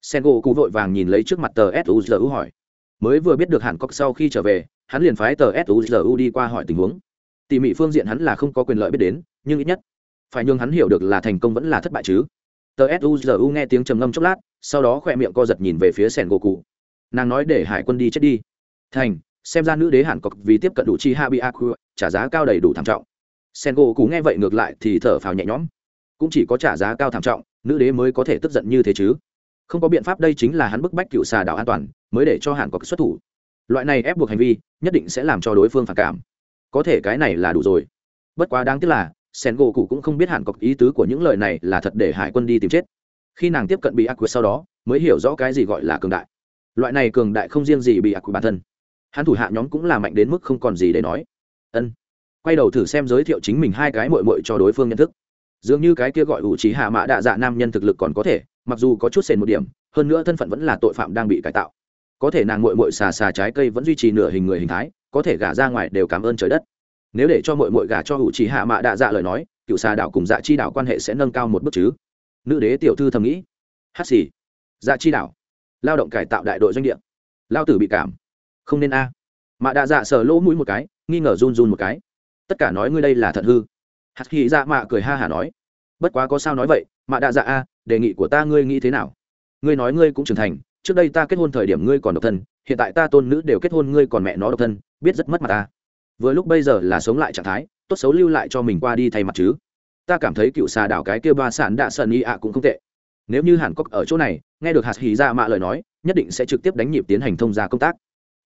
Sen gỗ cụ vội vàng nhìn lấy trước mặt tờ suzu hỏi. Mới vừa biết được hàn cốc sau khi trở về, hắn liền phái tờ suzu đi qua hỏi tình huống. Tỉ mỉ phương diện hắn là không có quyền lợi biết đến, nhưng ít nhất, phải nhường hắn hiểu được là thành công vẫn là thất bại chứ tờ suzu nghe tiếng trầm ngâm chốc lát, sau đó khỏe miệng co giật nhìn về phía sẻn gỗ cụ nàng nói để hải quân đi chết đi. Thành, xem ra nữ đế hàn cọc vì tiếp cận đủ chi habi aku trả giá cao đầy đủ thảm trọng. Sen gỗ cụ nghe vậy ngược lại thì thở phào nhẹ nhõm. Cũng chỉ có trả giá cao thảm trọng, nữ đế mới có thể tức giận như thế chứ. Không có biện pháp đây chính là hắn bức bách cựu xà đảo an toàn, mới để cho hàn cọc xuất thủ. Loại này ép buộc hành vi, nhất định sẽ làm cho đối phương phản cảm. Có thể cái này là đủ rồi. Bất quá đáng tiếc là sen gỗ cụ cũng không biết hàn cọc ý tứ của những lời này là thật để hải quân đi tìm chết. Khi nàng tiếp cận bị ác quỷ sau đó, mới hiểu rõ cái gì gọi là cường đại. Loại này cường đại không riêng gì bị ác quỷ bản thân. Hắn thủ hạ nhóm cũng là mạnh đến mức không còn gì để nói. Ân. Quay đầu thử xem giới thiệu chính mình hai cái mội mội cho đối phương nhận thức. Dường như cái kia gọi ủ trí hạ mã đạ dạ nam nhân thực lực còn có thể, mặc dù có chút sền một điểm, hơn nữa thân phận vẫn là tội phạm đang bị cải tạo. Có thể nàng mội mội xà xà trái cây vẫn duy trì nửa hình người hình thái, có thể gả ra ngoài đều cảm ơn trời đất nếu để cho mội mội gả cho hữu trí hạ mã đạ dạ lời nói cựu xà đảo cùng dạ chi đảo quan hệ sẽ nâng cao một bước chứ? Nữ đế tiểu thư thầm nghĩ. Hát xì. Dạ chi đảo. Lao động cải tạo đại đội doanh địa. Lao tử bị cảm. Không nên a. À. mạ đạ dạ sờ lỗ mũi một cái, nghi ngờ run run một cái. Tất cả nói ngươi đây là thật hư. Hạt khi dạ mạ cười ha hả nói. Bất quá có sao nói vậy, mạ đạ dạ a, đề nghị của ta ngươi nghĩ thế nào? Ngươi nói ngươi cũng trưởng thành, trước đây ta kết hôn thời điểm ngươi còn độc thân, hiện tại ta tôn nữ đều kết hôn ngươi còn mẹ nó độc thân, biết rất mất mặt ta vừa lúc bây giờ là sống lại trạng thái, tốt xấu lưu lại cho mình qua đi thay mặt chứ. Ta cảm thấy cựu xà đảo cái kia ba sản đạ sơn y ạ cũng không tệ. Nếu như hàn cốc ở chỗ này, nghe được hạt hỉ dạ mạ lời nói, nhất định sẽ trực tiếp đánh nhịp tiến hành thông gia công tác.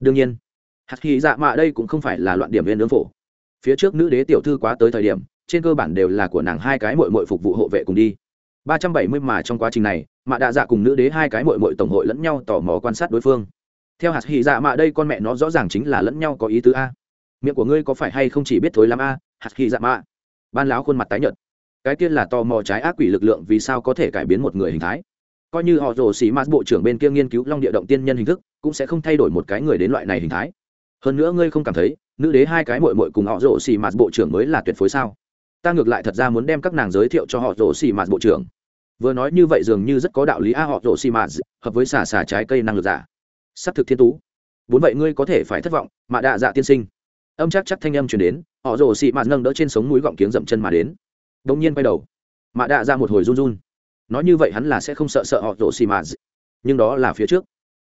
Đương nhiên, hạt hỉ dạ mạ đây cũng không phải là loạn điểm viên ứng phổ. Phía trước nữ đế tiểu thư quá tới thời điểm, trên cơ bản đều là của nàng hai cái mội mội phục vụ hộ vệ cùng đi. Ba trăm bảy mươi mà trong quá trình này, mạ đạ dạ cùng nữ đế hai cái mội mội tổng hội lẫn nhau tò mò quan sát đối phương. Theo hạt hỉ dạ mạ đây con mẹ nó rõ ràng chính là lẫn nhau có ý tứ a miệng của ngươi có phải hay không chỉ biết thối lắm a, hạt khi dạ mạ. Ban láo khuôn mặt tái nhợt. Cái kia là tò mò trái ác quỷ lực lượng vì sao có thể cải biến một người hình thái. Coi như họ rồ xì mạt bộ trưởng bên kia nghiên cứu long địa động tiên nhân hình thức, cũng sẽ không thay đổi một cái người đến loại này hình thái. Hơn nữa ngươi không cảm thấy, nữ đế hai cái mội mội cùng họ rồ xì mạt bộ trưởng mới là tuyệt phối sao? Ta ngược lại thật ra muốn đem các nàng giới thiệu cho họ rồ xì mạt bộ trưởng. Vừa nói như vậy dường như rất có đạo lý a, họ rồ xì mạt, hợp với xả xả trái cây năng lực giả. S ắ c thực thiên tú. Bốn vậy ngươi có thể phải thất vọng mà đạ dạ tiên sinh âm chắc chắc thanh âm chuyển đến, họ rồ xì mạt nâng đỡ trên sống núi gọng kiếng dậm chân mà đến. Đông nhiên quay đầu. Mạ đạ ra một hồi run run. Nói như vậy hắn là sẽ không sợ sợ họ rồ xì mạt. Nhưng đó là phía trước.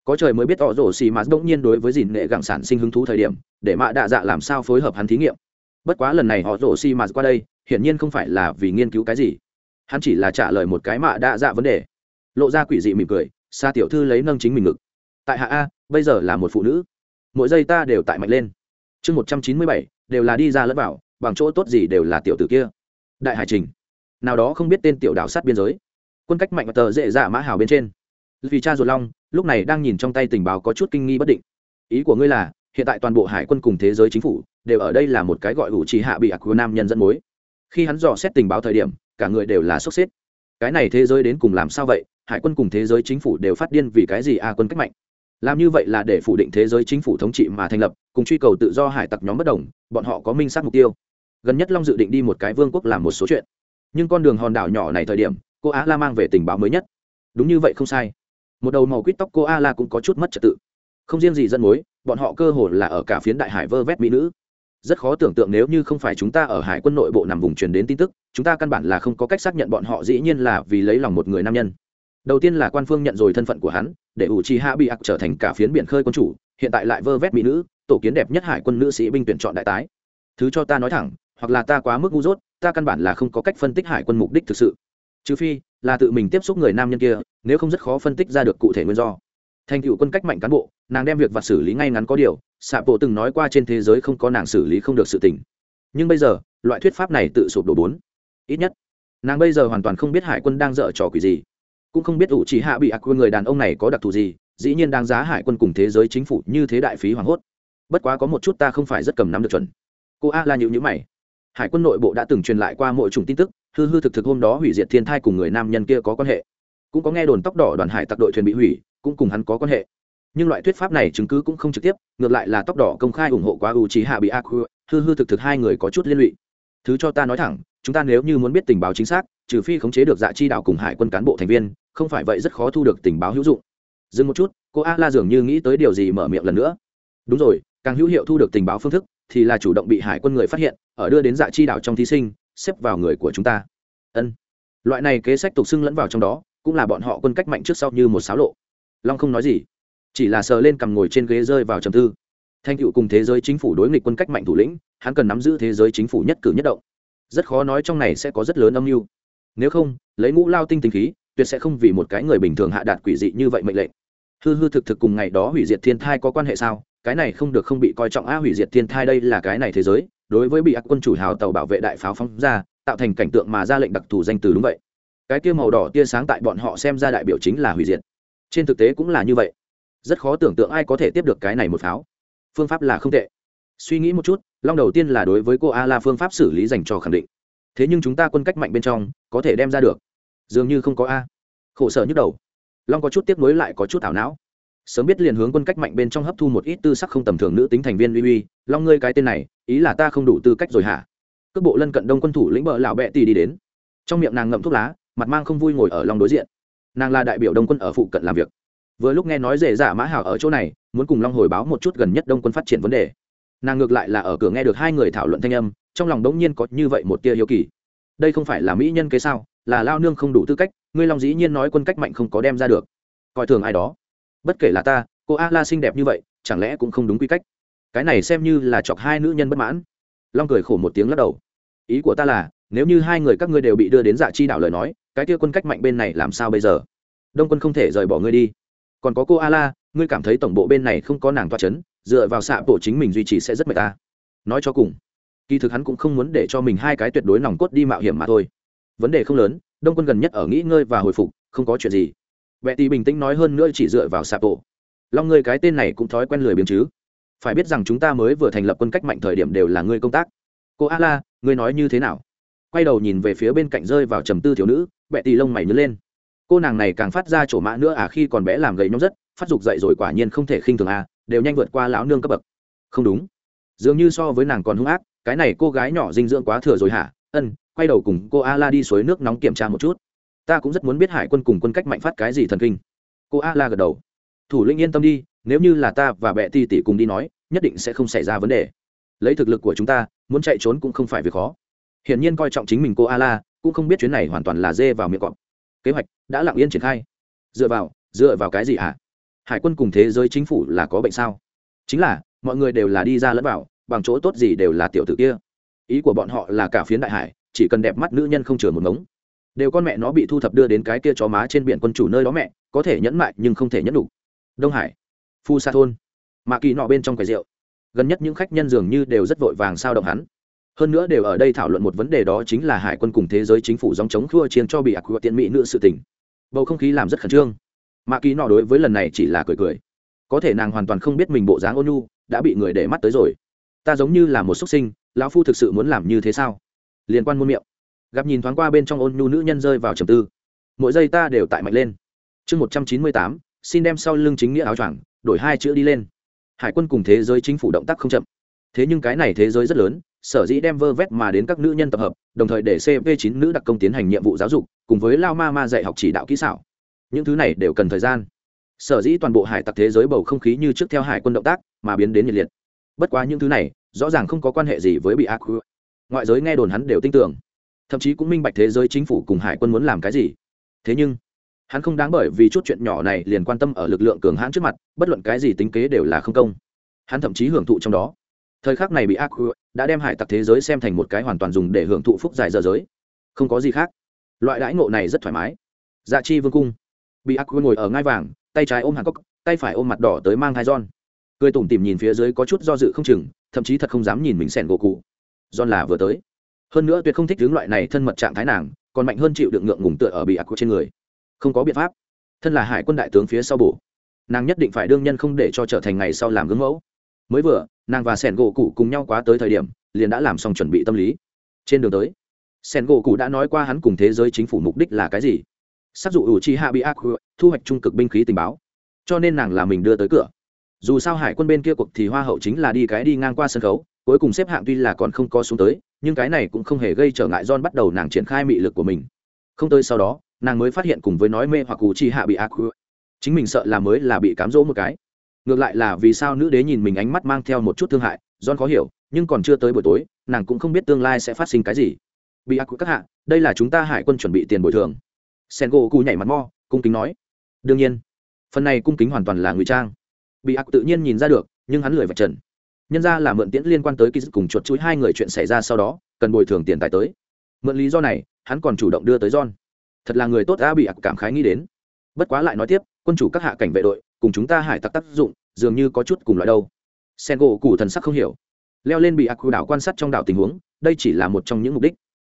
Có trời mới biết họ rồ xì mạt bỗng nhiên đối với dìn nghệ gặng sản sinh hứng thú thời điểm, để mạ đạ dạ làm sao phối hợp hắn thí nghiệm. Bất quá lần này họ rồ xì mạt qua đây, hiển nhiên không phải là vì nghiên cứu cái gì. Hắn chỉ là trả lời một cái mạ đạ dạ vấn đề. Lộ ra quỷ dị mỉm cười xa tiểu thư lấy nâng chính mình ngực. Tại hạ a, bây giờ là một phụ nữ. Mỗi giây ta đều tại mạnh lên chương một trăm chín mươi bảy, đều là đi ra lẫn vào, bằng chỗ tốt gì đều là tiểu tử kia. Đại hải trình, nào đó không biết tên tiểu đảo sát biên giới. Quân cách mạnh tờ dễ dạ mã hào bên trên. Vì cha ruột long, lúc này đang nhìn trong tay tình báo có chút kinh nghi bất định. Ý của ngươi là, hiện tại toàn bộ hải quân cùng thế giới chính phủ, đều ở đây là một cái gọi hữu trí hạ bị ạc của nam nhân dẫn mối. Khi hắn dò xét tình báo thời điểm, cả người đều là sốc xếp. Cái này thế giới đến cùng làm sao vậy? Hải quân cùng thế giới chính phủ đều phát điên vì cái gì a quân cách mạnh? Làm như vậy là để phủ định thế giới chính phủ thống trị mà thành lập, cùng truy cầu tự do hải tặc nhóm bất đồng, bọn họ có minh xác mục tiêu. Gần nhất long dự định đi một cái vương quốc làm một số chuyện. Nhưng con đường hòn đảo nhỏ này thời điểm, cô á la mang về tình báo mới nhất. Đúng như vậy không sai. Một đầu màu quýt tóc cô a la cũng có chút mất trật tự. Không riêng gì dẫn mối, bọn họ cơ hồ là ở cả phiến đại hải vơ vét mỹ nữ. Rất khó tưởng tượng nếu như không phải chúng ta ở hải quân nội bộ nằm vùng truyền đến tin tức, chúng ta căn bản là không có cách xác nhận bọn họ dĩ nhiên là vì lấy lòng một người nam nhân. Đầu tiên là quan phương nhận rồi thân phận của hắn để ủ trì hạ bị ặc trở thành cả phiến biển khơi quân chủ, hiện tại lại vơ vét mỹ nữ, tổ kiến đẹp nhất hải quân nữ sĩ binh tuyển chọn đại tái. Thứ cho ta nói thẳng, hoặc là ta quá mức ngu dốt, ta căn bản là không có cách phân tích hải quân mục đích thực sự. Trừ phi, là tự mình tiếp xúc người nam nhân kia, nếu không rất khó phân tích ra được cụ thể nguyên do. Thành cựu quân cách mạnh cán bộ, nàng đem việc và xử lý ngay ngắn có điều xạ bộ từng nói qua trên thế giới không có nàng xử lý không được sự tình. Nhưng bây giờ, loại thuyết pháp này tự sụp đổ bốn. Ít nhất, nàng bây giờ hoàn toàn không biết hải quân đang dở trò quỷ gì cũng không biết ủ chỉ hạ bị ác quân người đàn ông này có đặc thù gì, dĩ nhiên đang giá hải quân cùng thế giới chính phủ như thế đại phí hoảng hốt. Bất quá có một chút ta không phải rất cầm nắm được chuẩn. Cô a la nhịu nhữ mày. Hải quân nội bộ đã từng truyền lại qua mỗi chủng tin tức, hư hư thực thực hôm đó hủy diệt thiên thai cùng người nam nhân kia có quan hệ. Cũng có nghe đồn tóc đỏ đoàn hải tặc đội thuyền bị hủy, cũng cùng hắn có quan hệ. Nhưng loại thuyết pháp này chứng cứ cũng không trực tiếp, ngược lại là tóc đỏ công khai ủng hộ quá u trí hạ bị ác hư hư thực thực hai người có chút liên lụy. Thứ cho ta nói thẳng, chúng ta nếu như muốn biết tình báo chính xác, trừ phi khống chế được dạ chi đạo cùng hải quân cán bộ thành viên không phải vậy rất khó thu được tình báo hữu dụng. Dừng một chút, cô a la dường như nghĩ tới điều gì mở miệng lần nữa. Đúng rồi, càng hữu hiệu thu được tình báo phương thức thì là chủ động bị hải quân người phát hiện, ở đưa đến dạ chi đảo trong thí sinh, xếp vào người của chúng ta. Ân. Loại này kế sách tục xưng lẫn vào trong đó, cũng là bọn họ quân cách mạnh trước sau như một sáo lộ. Long không nói gì, chỉ là sờ lên cằm ngồi trên ghế rơi vào trầm tư. Thanh cựu cùng thế giới chính phủ đối nghịch quân cách mạnh thủ lĩnh, hắn cần nắm giữ thế giới chính phủ nhất cử nhất động. Rất khó nói trong này sẽ có rất lớn âm mưu. Nếu không, lấy ngũ lao tinh tinh khí tuyệt sẽ không vì một cái người bình thường hạ đạt quỷ dị như vậy mệnh lệnh. Hư hư thực thực cùng ngày đó hủy diệt thiên thai có quan hệ sao? Cái này không được không bị coi trọng a hủy diệt thiên thai đây là cái này thế giới. Đối với bị ác quân chủ hào tàu bảo vệ đại pháo phóng ra, tạo thành cảnh tượng mà ra lệnh đặc thù danh từ đúng vậy. Cái tia màu đỏ tia sáng tại bọn họ xem ra đại biểu chính là hủy diệt. Trên thực tế cũng là như vậy. Rất khó tưởng tượng ai có thể tiếp được cái này một pháo. Phương pháp là không tệ. Suy nghĩ một chút, long đầu tiên là đối với cô a la phương pháp xử lý dành cho khẳng định. Thế nhưng chúng ta quân cách mạnh bên trong, có thể đem ra được dường như không có a. Khổ sở nhức đầu. Long có chút tiếp nối lại có chút ảo não. Sớm biết liền hướng quân cách mạnh bên trong hấp thu một ít tư sắc không tầm thường nữ tính thành viên uy uy. Long ngươi cái tên này, ý là ta không đủ tư cách rồi hả? Cước bộ lân cận đông quân thủ lĩnh bợ lão bẹ tì đi đến. Trong miệng nàng ngậm thuốc lá, mặt mang không vui ngồi ở long đối diện. Nàng là đại biểu đông quân ở phụ cận làm việc. Vừa lúc nghe nói rể giả mã hảo ở chỗ này, muốn cùng long hồi báo một chút gần nhất đông quân phát triển vấn đề. Nàng ngược lại là ở cửa nghe được hai người thảo luận thanh âm, trong lòng đống nhiên có như vậy một tia hiếu kỳ. Đây không phải là mỹ nhân kế sao? Là lao nương không đủ tư cách, ngươi long dĩ nhiên nói quân cách mạnh không có đem ra được. Coi thường ai đó. Bất kể là ta, cô a la xinh đẹp như vậy, chẳng lẽ cũng không đúng quy cách? Cái này xem như là chọc hai nữ nhân bất mãn. Long cười khổ một tiếng lắc đầu. Ý của ta là, nếu như hai người các ngươi đều bị đưa đến dạ chi đảo lời nói, cái kia quân cách mạnh bên này làm sao bây giờ? Đông quân không thể rời bỏ ngươi đi. Còn có cô a la, ngươi cảm thấy tổng bộ bên này không có nàng toa c h ấ n dựa vào xạ bộ chính mình duy trì sẽ rất mệt ta. Nói cho cùng, kỳ thực hắn cũng không muốn để cho mình hai cái tuyệt đối nòng cốt đi mạo hiểm mà thôi vấn đề không lớn, đông quân gần nhất ở nghỉ ngơi và hồi phục, không có chuyện gì. Vệ tỷ bình tĩnh nói hơn nữa chỉ dựa vào xạ bộ long ngươi cái tên này cũng thói quen lười biếng chứ? Phải biết rằng chúng ta mới vừa thành lập quân cách mạnh thời điểm đều là ngươi công tác. Cô a la ngươi nói như thế nào? Quay đầu nhìn về phía bên cạnh rơi vào trầm tư thiếu nữ, vệ tỷ lông mày nhớ lên. Cô nàng này càng phát ra chỗ mã nữa à khi còn bé làm gầy nhóm rất, phát dục dậy rồi quả nhiên không thể khinh thường à đều nhanh vượt qua lão nương cấp bậc. Không đúng. Dường như so với nàng còn hung ác, cái này cô gái nhỏ dinh dưỡng quá thừa rồi hả? Ân quay đầu cùng cô a la đi suối nước nóng kiểm tra một chút. Ta cũng rất muốn biết hải quân cùng quân cách mạnh phát cái gì thần kinh. Cô a la gật đầu. Thủ lĩnh yên tâm đi, nếu như là ta và bệ ti tỷ cùng đi nói, nhất định sẽ không xảy ra vấn đề. Lấy thực lực của chúng ta, muốn chạy trốn cũng không phải việc khó. Hiển nhiên coi trọng chính mình cô a la, cũng không biết chuyến này hoàn toàn là dê vào miệng cọp. Kế hoạch đã lặng yên triển khai. Dựa vào dựa vào cái gì hả? Hải quân cùng thế giới chính phủ là có bệnh sao? Chính là, mọi người đều là đi ra lẫn vào, bằng chỗ tốt gì đều là tiểu tử kia. Ý của bọn họ là cả phiến đại hải chỉ cần đẹp mắt nữ nhân không chừa một ngống. Đều con mẹ nó bị thu thập đưa đến cái kia chó má trên biển quân chủ nơi đó mẹ, có thể nhẫn mại nhưng không thể nhẫn đủ đông hải, phu sa thôn. Mạ kỳ nọ bên trong quầy rượu. Gần nhất những khách nhân dường như đều rất vội vàng sao động hắn. Hơn nữa đều ở đây thảo luận một vấn đề đó chính là hải quân cùng thế giới chính phủ dòng chống khua chiến cho bị ạc quạ tiện mỹ nữ sự tình. Bầu không khí làm rất khẩn trương. Mạ Kỳ nọ đối với lần này chỉ là cười cười. Có thể nàng hoàn toàn không biết mình bộ dáng ôn nhu, đã bị người để mắt tới rồi. Ta giống như là một xuất sinh, lão phu thực sự muốn làm như thế sao? Liên quan muôn miệng. Gặp nhìn thoáng qua bên trong ôn nhu nữ nhân rơi vào trầm tư. Mỗi giây ta đều tại mạnh lên. Chương một trăm chín mươi tám, xin đem sau lưng chính nghĩa áo choàng, đổi hai chữ đi lên. Hải quân cùng thế giới chính phủ động tác không chậm. Thế nhưng cái này thế giới rất lớn, sở dĩ đem vơ vét mà đến các nữ nhân tập hợp, đồng thời để cp chín nữ đặc công tiến hành nhiệm vụ giáo dục, cùng với lao ma ma dạy học chỉ đạo kỹ xảo. Những thứ này đều cần thời gian. Sở dĩ toàn bộ hải tặc thế giới bầu không khí như trước theo hải quân động tác, mà biến đến nhiệt liệt. Bất quá những thứ này, rõ ràng không có quan hệ gì với bị ác ngoại giới nghe đồn hắn đều tin tưởng. Thậm chí cũng minh bạch thế giới chính phủ cùng hải quân muốn làm cái gì. Thế nhưng, hắn không đáng bởi vì chút chuyện nhỏ này liền quan tâm ở lực lượng cường hãn trước mặt, bất luận cái gì tính kế đều là không công. Hắn thậm chí hưởng thụ trong đó. Thời khắc này bị ác đã đem hải tặc thế giới xem thành một cái hoàn toàn dùng để hưởng thụ phúc dài giờ giới. Không có gì khác. Loại đãi ngộ này rất thoải mái. Dạ chi vương cung. Bị ác ngồi ở ngai vàng, tay trái ôm hàn cốc, tay phải ôm mặt đỏ tới mang hai giòn. Cười tủm tỉm nhìn phía dưới có chút do dự không chừng, thậm chí thật không dám nhìn mình sẻn gỗ cụ john là vừa tới. Hơn nữa tuyệt không thích hướng loại này thân mật trạng thái nàng, còn mạnh hơn chịu đựng ngượng ngùng tựa ở bị ác trên người. Không có biện pháp. Thân là hải quân đại tướng phía sau bổ. Nàng nhất định phải đương nhân không để cho trở thành ngày sau làm gương mẫu. Mới vừa, nàng và sẻn gỗ cụ cùng nhau quá tới thời điểm, liền đã làm xong chuẩn bị tâm lý. Trên đường tới, sẻn gỗ cụ đã nói qua hắn cùng thế giới chính phủ mục đích là cái gì. Sắc dụ ủ chi hạ bị ác thu hoạch trung cực binh khí tình báo. Cho nên nàng là mình đưa tới cửa. Dù sao hải quân bên kia cuộc thì hoa hậu chính là đi cái đi ngang qua sân khấu cuối cùng xếp hạng tuy là còn không có xuống tới, nhưng cái này cũng không hề gây trở ngại john bắt đầu nàng triển khai mị lực của mình. Không tới sau đó, nàng mới phát hiện cùng với nói mê hoặc cú chi hạ bị ác chính mình sợ là mới là bị cám dỗ một cái. Ngược lại là vì sao nữ đế nhìn mình ánh mắt mang theo một chút thương hại, john khó hiểu, nhưng còn chưa tới buổi tối, nàng cũng không biết tương lai sẽ phát sinh cái gì. Bị ác các hạ, đây là chúng ta hải quân chuẩn bị tiền bồi thường. Sen gỗ cụ nhảy mặt mo, cung kính nói. Đương nhiên, phần này cung kính hoàn toàn là ngụy trang. Bị ác tự nhiên nhìn ra được, nhưng hắn lười vạch trần nhân ra là mượn tiễn liên quan tới ký cùng chuột chuối hai người chuyện xảy ra sau đó, cần bồi thường tiền tài tới. Mượn lý do này, hắn còn chủ động đưa tới john. Thật là người tốt đã bị ác cảm khái nghĩ đến. Bất quá lại nói tiếp, quân chủ các hạ cảnh vệ đội, cùng chúng ta hải tặc tác dụng, dường như có chút cùng loại đâu. Sen gỗ củ thần sắc không hiểu. Leo lên bị ạc khu đảo quan sát trong đảo tình huống, đây chỉ là một trong những mục đích.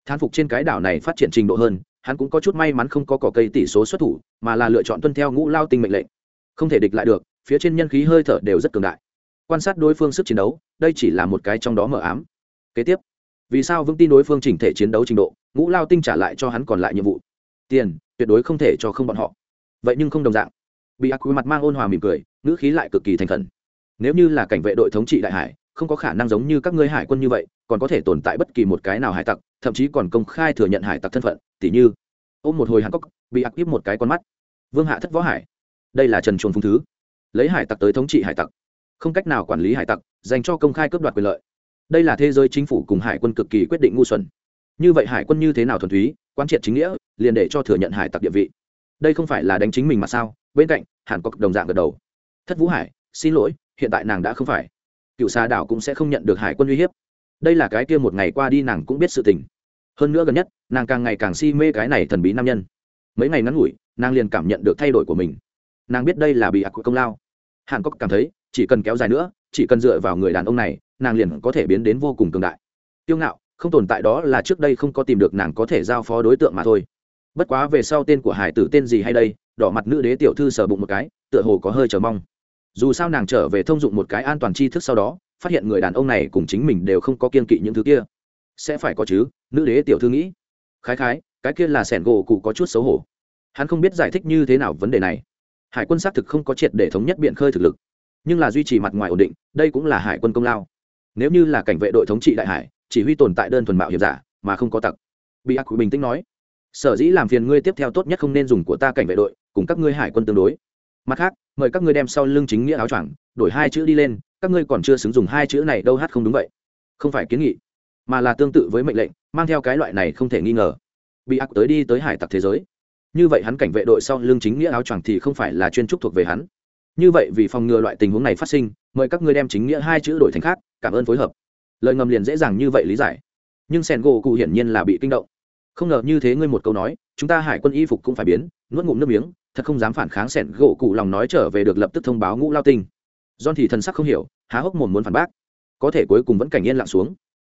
Thán phục trên cái đảo này phát triển trình độ hơn, hắn cũng có chút may mắn không có cỏ cây tỷ số xuất thủ, mà là lựa chọn tuân theo ngũ lao tinh mệnh lệnh. Không thể địch lại được, phía trên nhân khí hơi thở đều rất cường đại quan sát đối phương sức chiến đấu, đây chỉ là một cái trong đó mờ ám. Kế tiếp, vì sao vững tin đối phương chỉnh thể chiến đấu trình độ, ngũ lao tinh trả lại cho hắn còn lại nhiệm vụ? Tiền, tuyệt đối không thể cho không bọn họ. Vậy nhưng không đồng dạng. Bị ác quy mặt mang ôn hòa mỉm cười, ngữ khí lại cực kỳ thành khẩn. Nếu như là cảnh vệ đội thống trị đại hải, không có khả năng giống như các ngươi hải quân như vậy, còn có thể tồn tại bất kỳ một cái nào hải tặc, thậm chí còn công khai thừa nhận hải tặc thân phận, tỉ như, ôm một hồi hàn cốc bị ác tiếp một cái con mắt. Vương hạ thất võ hải, đây là trần chuồn phung thứ. Lấy hải tặc tới thống trị hải tặc không cách nào quản lý hải tặc, dành cho công khai cướp đoạt quyền lợi. Đây là thế giới chính phủ cùng hải quân cực kỳ quyết định ngu xuẩn. Như vậy hải quân như thế nào thuần túy quan triệt chính nghĩa, liền để cho thừa nhận hải tặc địa vị. Đây không phải là đánh chính mình mà sao? Bên cạnh, hàn cốc đồng dạng gật đầu. Thất vũ hải, xin lỗi, hiện tại nàng đã không phải. Cựu xà đảo cũng sẽ không nhận được hải quân uy hiếp. Đây là cái kia một ngày qua đi nàng cũng biết sự tình. Hơn nữa gần nhất, nàng càng ngày càng si mê cái này thần bí nam nhân. Mấy ngày ngắn ngủi, nàng liền cảm nhận được thay đổi của mình. Nàng biết đây là bị ác của công lao. Hàn cốc cảm thấy chỉ cần kéo dài nữa, chỉ cần dựa vào người đàn ông này, nàng liền có thể biến đến vô cùng cường đại. Tiêu ngạo, không tồn tại đó là trước đây không có tìm được nàng có thể giao phó đối tượng mà thôi. Bất quá về sau tên của hải tử tên gì hay đây, đỏ mặt nữ đế tiểu thư sờ bụng một cái, tựa hồ có hơi chờ mong. Dù sao nàng trở về thông dụng một cái an toàn tri thức sau đó, phát hiện người đàn ông này cùng chính mình đều không có kiên kỵ những thứ kia. Sẽ phải có chứ, nữ đế tiểu thư nghĩ. Khái khái, cái kia là sẻn gỗ cụ có chút xấu hổ. Hắn không biết giải thích như thế nào vấn đề này. Hải quân xác thực không có triệt để thống nhất biện khơi thực lực nhưng là duy trì mặt ngoài ổn định, đây cũng là hải quân công lao. Nếu như là cảnh vệ đội thống trị đại hải, chỉ huy tồn tại đơn thuần mạo hiểm giả, mà không có tặc. Bị ác bình tĩnh nói, sở dĩ làm phiền ngươi tiếp theo tốt nhất không nên dùng của ta cảnh vệ đội, cùng các ngươi hải quân tương đối. Mặt khác, mời các ngươi đem sau lưng chính nghĩa áo choàng, đổi hai chữ đi lên, các ngươi còn chưa xứng dùng hai chữ này đâu hát không đúng vậy. Không phải kiến nghị, mà là tương tự với mệnh lệnh, mang theo cái loại này không thể nghi ngờ. Bị ác tới đi tới hải tặc thế giới. Như vậy hắn cảnh vệ đội sau lưng chính nghĩa áo choàng thì không phải là chuyên trúc thuộc về hắn như vậy vì phòng ngừa loại tình huống này phát sinh, mời các ngươi đem chính nghĩa hai chữ đổi thành khác, cảm ơn phối hợp. Lời ngầm liền dễ dàng như vậy lý giải. Nhưng sen gỗ cụ hiển nhiên là bị kinh động. Không ngờ như thế ngươi một câu nói, chúng ta hải quân y phục cũng phải biến, nuốt ngụm nước miếng, thật không dám phản kháng sẻn gỗ cụ lòng nói trở về được lập tức thông báo ngũ lao tinh. Don thì thần sắc không hiểu, há hốc mồm muốn phản bác. Có thể cuối cùng vẫn cảnh yên lặng xuống.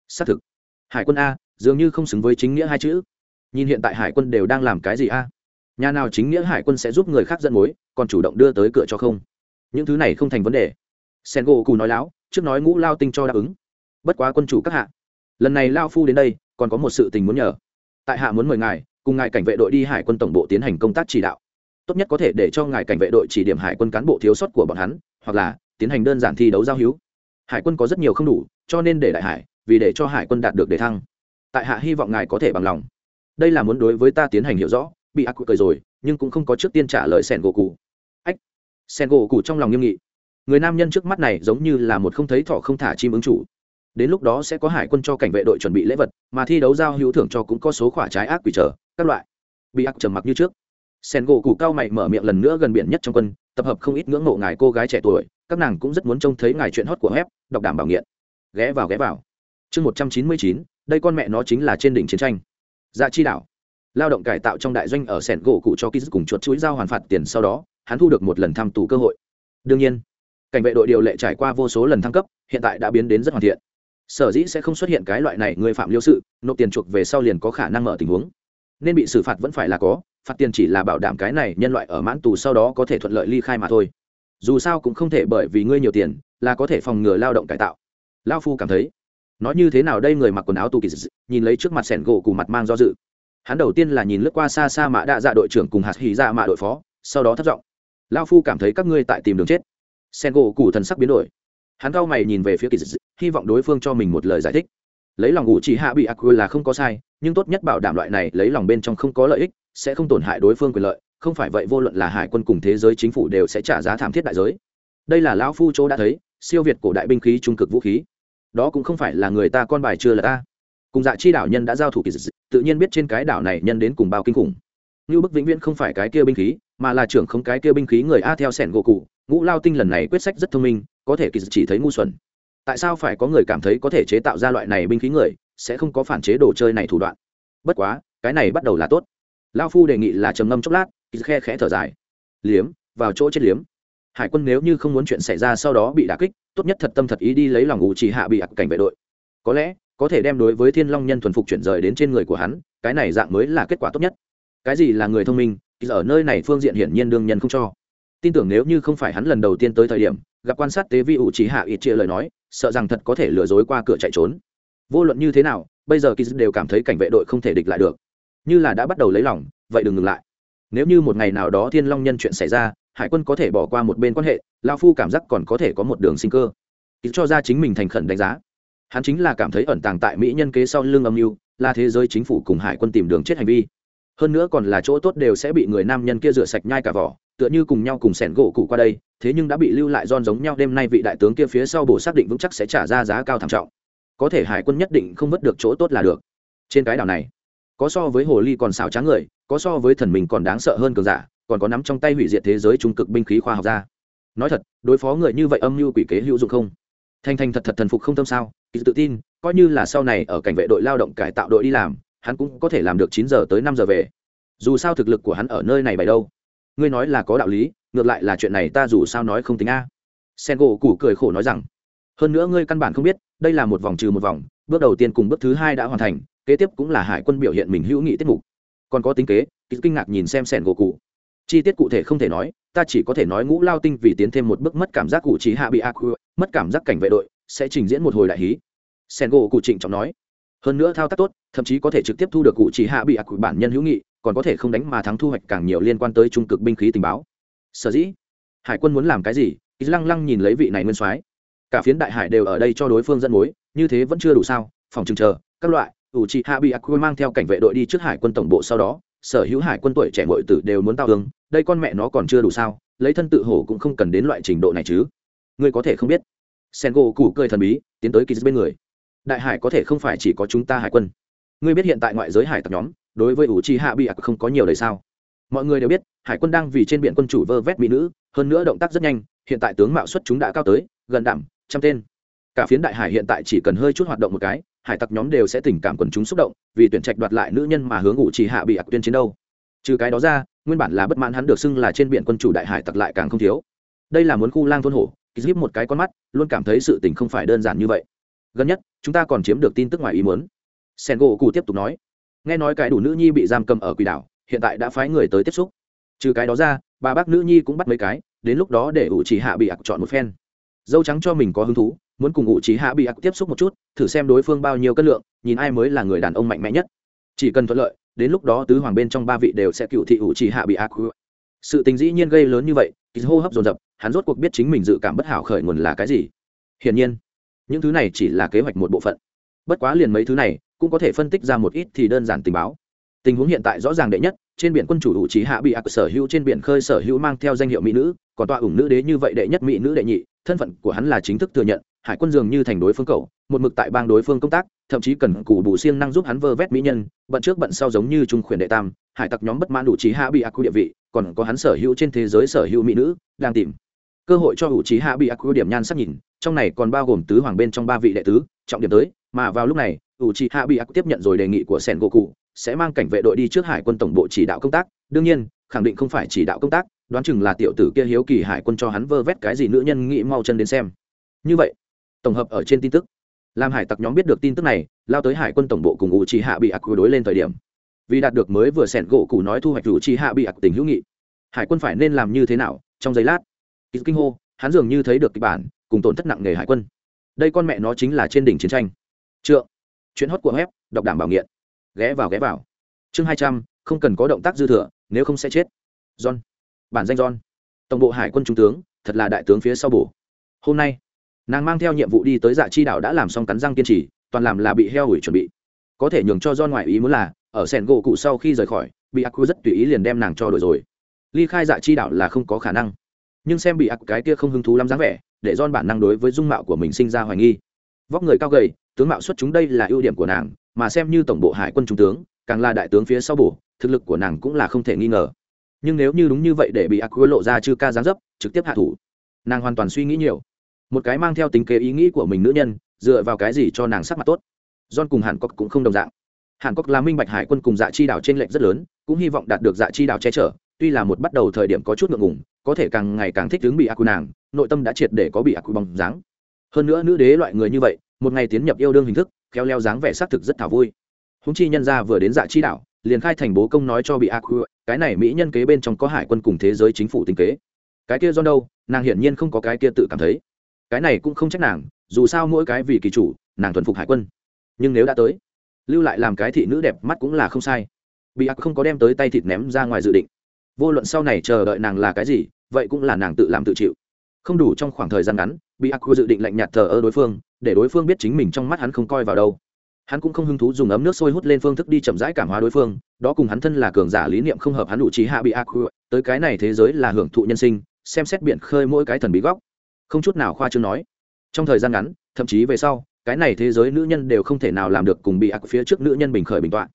Xác thực. Hải quân a, dường như không xứng với chính nghĩa hai chữ. Nhìn hiện tại hải quân đều đang làm cái gì a? Nhà nào chính nghĩa hải quân sẽ giúp người khác dẫn mối, còn chủ động đưa tới cửa cho không? Những thứ này không thành vấn đề. Sen gỗ cù nói láo, trước nói ngũ lao tinh cho đáp ứng. Bất quá quân chủ các hạ. Lần này lao phu đến đây, còn có một sự tình muốn nhờ. Tại hạ muốn mời ngài, cùng ngài cảnh vệ đội đi hải quân tổng bộ tiến hành công tác chỉ đạo. Tốt nhất có thể để cho ngài cảnh vệ đội chỉ điểm hải quân cán bộ thiếu sót của bọn hắn, hoặc là tiến hành đơn giản thi đấu giao hữu. Hải quân có rất nhiều không đủ, cho nên để đại hải, vì để cho hải quân đạt được đề thăng. Tại hạ hy vọng ngài có thể bằng lòng. Đây là muốn đối với ta tiến hành hiểu rõ bị ác cười rồi, nhưng cũng không có trước tiên trả lời sen gỗ cụ ách, sen gỗ cụ trong lòng nghiêm nghị. Người nam nhân trước mắt này giống như là một không thấy thỏ không thả chim ứng chủ. Đến lúc đó sẽ có hải quân cho cảnh vệ đội chuẩn bị lễ vật, mà thi đấu giao hữu thưởng cho cũng có số khỏa trái ác quỷ trở, các loại. Bị ác trầm mặc như trước. Sen gỗ cụ cao mày mở miệng lần nữa gần biển nhất trong quân, tập hợp không ít ngưỡng mộ ngài cô gái trẻ tuổi, các nàng cũng rất muốn trông thấy ngài chuyện hót của web, đọc đảm bảo nghiện. Ghé vào ghé vào. Chương một trăm chín mươi chín, đây con mẹ nó chính là trên đỉnh chiến tranh. Dạ chi đảo lao động cải tạo trong đại doanh ở sẻn gỗ cụ cho ký cùng chuột chuỗi giao hoàn phạt tiền sau đó, hắn thu được một lần thăm tù cơ hội. Đương nhiên, cảnh vệ đội điều lệ trải qua vô số lần thăng cấp, hiện tại đã biến đến rất hoàn thiện. Sở dĩ sẽ không xuất hiện cái loại này người phạm liêu sự, nộp tiền chuộc về sau liền có khả năng mở tình huống. Nên bị xử phạt vẫn phải là có, phạt tiền chỉ là bảo đảm cái này nhân loại ở mãn tù sau đó có thể thuận lợi ly khai mà thôi. Dù sao cũng không thể bởi vì ngươi nhiều tiền, là có thể phòng ngừa lao động cải tạo. Lao phu cảm thấy, nói như thế nào đây người mặc quần áo tù kỳ dị nhìn lấy trước mặt sẻn gỗ cù mặt mang do dự hắn đầu tiên là nhìn lướt qua xa xa mạ đạ dạ đội trưởng cùng hạt hì dạ mạ đội phó, sau đó thất giọng lao phu cảm thấy các ngươi tại tìm đường chết. Sen gỗ cù thần sắc biến đổi. Hắn cao mày nhìn về phía kỳ dị hy vọng đối phương cho mình một lời giải thích. Lấy lòng ngủ chỉ hạ bị ác là không có sai, nhưng tốt nhất bảo đảm loại này lấy lòng bên trong không có lợi ích, sẽ không tổn hại đối phương quyền lợi, không phải vậy vô luận là hải quân cùng thế giới chính phủ đều sẽ trả giá thảm thiết đại giới. Đây là lão phu chỗ đã thấy, siêu việt cổ đại binh khí trung cực vũ khí. Đó cũng không phải là người ta con bài chưa là ta cùng dạ chi đảo nhân đã giao thủ kỳ dị, tự nhiên biết trên cái đảo này nhân đến cùng bao kinh khủng. Như bức vĩnh viễn không phải cái kia binh khí, mà là trưởng không cái kia binh khí người a theo sẻn gỗ cụ ngũ lao tinh lần này quyết sách rất thông minh, có thể kỳ dị chỉ thấy ngu xuẩn. Tại sao phải có người cảm thấy có thể chế tạo ra loại này binh khí người, sẽ không có phản chế đồ chơi này thủ đoạn? Bất quá, cái này bắt đầu là tốt. Lao phu đề nghị là trầm ngâm chốc lát khe khẽ thở dài. Liếm, vào chỗ chết liếm. Hải quân nếu như không muốn chuyện xảy ra sau đó bị đả kích, tốt nhất thật tâm thật ý đi lấy lòng ủ chỉ hạ bị ạc cảnh vệ đội. Có lẽ có thể đem đối với thiên long nhân thuần phục chuyển rời đến trên người của hắn, cái này dạng mới là kết quả tốt nhất. Cái gì là người thông minh ở nơi này phương diện hiển nhiên đương nhân không cho. Tin tưởng nếu như không phải hắn lần đầu tiên tới thời điểm, gặp quan sát tế vi ủ trí hạ ít chia lời nói, sợ rằng thật có thể lừa dối qua cửa chạy trốn. Vô luận như thế nào, bây giờ kỳ đều cảm thấy cảnh vệ đội không thể địch lại được. Như là đã bắt đầu lấy lòng, vậy đừng ngừng lại. Nếu như một ngày nào đó thiên long nhân chuyện xảy ra, hải quân có thể bỏ qua một bên quan hệ lao phu cảm giác còn có thể có một đường sinh cơ. Kỳ cho ra chính mình thành khẩn đánh giá hắn chính là cảm thấy ẩn tàng tại mỹ nhân kế sau lưng âm mưu, là thế giới chính phủ cùng hải quân tìm đường chết hành vi. Hơn nữa còn là chỗ tốt đều sẽ bị người nam nhân kia rửa sạch nhai cả vỏ, tựa như cùng nhau cùng sẻn gỗ cụ qua đây, thế nhưng đã bị lưu lại don giống nhau, đêm nay vị đại tướng kia phía sau bổ xác định vững chắc sẽ trả ra giá cao thảm trọng. Có thể hải quân nhất định không vớt được chỗ tốt là được. Trên cái đảo này, có so với hồ ly còn xảo tráng người, có so với thần mình còn đáng sợ hơn cường giả, còn có nắm trong tay hủy diệt thế giới trung cực binh khí khoa học ra nói thật, đối phó người như vậy âm mưu quỷ kế hữu dụng không? Thanh thanh thật thật thần phục không tâm sao? Kỳ tự tin, coi như là sau này ở cảnh vệ đội lao động cải tạo đội đi làm, hắn cũng có thể làm được chín giờ tới năm giờ về. Dù sao thực lực của hắn ở nơi này bày đâu? Ngươi nói là có đạo lý, ngược lại là chuyện này ta dù sao nói không tính a. Sen gỗ cụ cười khổ nói rằng, hơn nữa ngươi căn bản không biết, đây là một vòng trừ một vòng, bước đầu tiên cùng bước thứ hai đã hoàn thành, kế tiếp cũng là hải quân biểu hiện mình hữu nghị tiết mục. Còn có tính kế kinh ngạc nhìn xem sen gỗ cụ chi tiết cụ thể không thể nói, ta chỉ có thể nói ngũ lao tinh vì tiến thêm một bước mất cảm giác cụ trí hạ bị ác mất cảm giác cảnh vệ đội sẽ trình diễn một hồi đại hí. Sen gỗ cụ trịnh trọng nói. Hơn nữa thao tác tốt, thậm chí có thể trực tiếp thu được cụ chỉ hạ bị ác bản nhân hữu nghị, còn có thể không đánh mà thắng thu hoạch càng nhiều liên quan tới trung cực binh khí tình báo. Sở dĩ, hải quân muốn làm cái gì? Ít lăng lăng nhìn lấy vị này nguyên soái. Cả phiến đại hải đều ở đây cho đối phương dẫn mối, như thế vẫn chưa đủ sao? Phòng trừng chờ, các loại ủ trị hạ bị ác mang theo cảnh vệ đội đi trước hải quân tổng bộ sau đó, sở hữu hải quân tuổi trẻ mọi tử đều muốn tao hướng đây con mẹ nó còn chưa đủ sao? Lấy thân tự hổ cũng không cần đến loại trình độ này chứ. Ngươi có thể không biết sen gỗ củ cười thần bí, tiến tới kỳ bên người. Đại hải có thể không phải chỉ có chúng ta hải quân. Ngươi biết hiện tại ngoại giới hải tặc nhóm, đối với ủ chi hạ bị ạc không có nhiều đời sao? Mọi người đều biết, hải quân đang vì trên biển quân chủ vơ vét mỹ nữ, hơn nữa động tác rất nhanh, hiện tại tướng mạo xuất chúng đã cao tới, gần đảm trăm tên. Cả phiến đại hải hiện tại chỉ cần hơi chút hoạt động một cái, hải tặc nhóm đều sẽ tình cảm quần chúng xúc động, vì tuyển trạch đoạt lại nữ nhân mà hướng ủ chỉ hạ bị ạc tuyên chiến đâu. Trừ cái đó ra, nguyên bản là bất mãn hắn được xưng là trên biển quân chủ đại hải tặc lại càng không thiếu. Đây là muốn khu lang thôn hổ ký giúp một cái con mắt luôn cảm thấy sự tình không phải đơn giản như vậy. Gần nhất, chúng ta còn chiếm được tin tức ngoài ý muốn. Sen gỗ cụ tiếp tục nói. Nghe nói cái đủ nữ nhi bị giam cầm ở quỷ đảo, hiện tại đã phái người tới tiếp xúc. Trừ cái đó ra, bà bác nữ nhi cũng bắt mấy cái, đến lúc đó để ủ chỉ hạ bị ạc chọn một phen. Dâu trắng cho mình có hứng thú, muốn cùng ủ chỉ hạ bị ạc tiếp xúc một chút, thử xem đối phương bao nhiêu cân lượng, nhìn ai mới là người đàn ông mạnh mẽ nhất. Chỉ cần thuận lợi, đến lúc đó tứ hoàng bên trong ba vị đều sẽ cựu thị ủ chỉ hạ bị ạc. Sự tình dĩ nhiên gây lớn như vậy kỳ hô hấp dồn dập hắn rốt cuộc biết chính mình dự cảm bất hảo khởi nguồn là cái gì. Hiển nhiên, những thứ này chỉ là kế hoạch một bộ phận. Bất quá liền mấy thứ này, cũng có thể phân tích ra một ít thì đơn giản tình báo. Tình huống hiện tại rõ ràng đệ nhất, trên biển quân chủ ủ trí hạ bị ạc sở hữu trên biển khơi sở hữu mang theo danh hiệu mỹ nữ, còn tọa ủng nữ đế như vậy đệ nhất mỹ nữ đệ nhị, thân phận của hắn là chính thức thừa nhận, hải quân dường như thành đối phương cậu, một mực tại bang đối phương công tác, thậm chí cần cù bù siêng năng giúp hắn vơ vét mỹ nhân, bận trước bận sau giống như trung khuyển đệ tam, hải tặc nhóm bất mãn đủ trí hạ bị ác địa vị, còn có hắn sở hữu trên thế giới sở hữu mỹ nữ, đang tìm cơ hội cho hữu trí hạ bị ác quy điểm nhan sắc nhìn, trong này còn bao gồm tứ hoàng bên trong ba vị đệ tứ, trọng điểm tới, mà vào lúc này, hữu trí hạ bị ác tiếp nhận rồi đề nghị của sen cụ, sẽ mang cảnh vệ đội đi trước hải quân tổng bộ chỉ đạo công tác. Đương nhiên, khẳng định không phải chỉ đạo công tác, đoán chừng là tiểu tử kia hiếu kỳ hải quân cho hắn vơ vét cái gì nữ nhân nghĩ mau chân đến xem. Như vậy, tổng hợp ở trên tin tức. Làm hải tặc nhóm biết được tin tức này, lao tới hải quân tổng bộ cùng u chi hạ bị ác đối lên thời điểm. Vì đạt được mới vừa sẻn gỗ cụ nói thu hoạch u chi hạ bị ác tình hữu nghị. Hải quân phải nên làm như thế nào, trong giây lát? Ít kinh hô, hắn dường như thấy được kịch bản, cùng tổn thất nặng nề hải quân. Đây con mẹ nó chính là trên đỉnh chiến tranh. Trượng. Chuyện hót của web, đọc đảm bảo nghiện. Ghé vào ghé vào. Chương hai trăm, không cần có động tác dư thừa, nếu không sẽ chết. John. Bản danh john. Tổng bộ hải quân trung tướng, thật là đại tướng phía sau bổ. Hôm nay, nàng mang theo nhiệm vụ đi tới dạ chi đảo đã làm xong cắn răng kiên trì, toàn làm là bị heo hủy chuẩn bị. Có thể nhường cho John ngoại ý muốn là, ở sẻn gỗ cụ sau khi rời khỏi, bị ác rất tùy ý liền đem nàng cho đổi rồi. Ly khai dạ chi đảo là không có khả năng nhưng xem bị ác cái kia không hứng thú lắm dáng vẻ, để don bản năng đối với dung mạo của mình sinh ra hoài nghi. Vóc người cao gầy, tướng mạo xuất chúng đây là ưu điểm của nàng, mà xem như tổng bộ hải quân trung tướng, càng là đại tướng phía sau bổ, thực lực của nàng cũng là không thể nghi ngờ. Nhưng nếu như đúng như vậy để bị ác lộ ra chư ca dáng dấp, trực tiếp hạ thủ. Nàng hoàn toàn suy nghĩ nhiều. Một cái mang theo tính kế ý nghĩ của mình nữ nhân, dựa vào cái gì cho nàng sắc mặt tốt? John cùng hàn cốc cũng không đồng dạng. Hàn cốc là minh bạch hải quân cùng dạ chi đảo trên lệnh rất lớn, cũng hy vọng đạt được dạ chi đảo che chở tuy là một bắt đầu thời điểm có chút ngượng ngùng, có thể càng ngày càng thích tướng bị ác quy nàng, nội tâm đã triệt để có bị ác quy bóng dáng. Hơn nữa nữ đế loại người như vậy, một ngày tiến nhập yêu đương hình thức, khéo leo dáng vẻ xác thực rất thảo vui. Húng chi nhân ra vừa đến dạ chi đảo, liền khai thành bố công nói cho bị ác quy cái này mỹ nhân kế bên trong có hải quân cùng thế giới chính phủ tinh kế. Cái kia do đâu, nàng hiển nhiên không có cái kia tự cảm thấy. Cái này cũng không trách nàng, dù sao mỗi cái vì kỳ chủ, nàng thuần phục hải quân. Nhưng nếu đã tới, lưu lại làm cái thị nữ đẹp mắt cũng là không sai. Bị ác không có đem tới tay thịt ném ra ngoài dự định vô luận sau này chờ đợi nàng là cái gì, vậy cũng là nàng tự làm tự chịu. Không đủ trong khoảng thời gian ngắn, bị ác dự định lạnh nhạt thờ ơ đối phương, để đối phương biết chính mình trong mắt hắn không coi vào đâu. Hắn cũng không hứng thú dùng ấm nước sôi hút lên phương thức đi chậm rãi cảm hóa đối phương, đó cùng hắn thân là cường giả lý niệm không hợp hắn đủ trí hạ bị ác tới cái này thế giới là hưởng thụ nhân sinh, xem xét biển khơi mỗi cái thần bí góc. Không chút nào khoa trương nói. Trong thời gian ngắn, thậm chí về sau, cái này thế giới nữ nhân đều không thể nào làm được cùng bị ác phía trước nữ nhân bình khởi bình tọa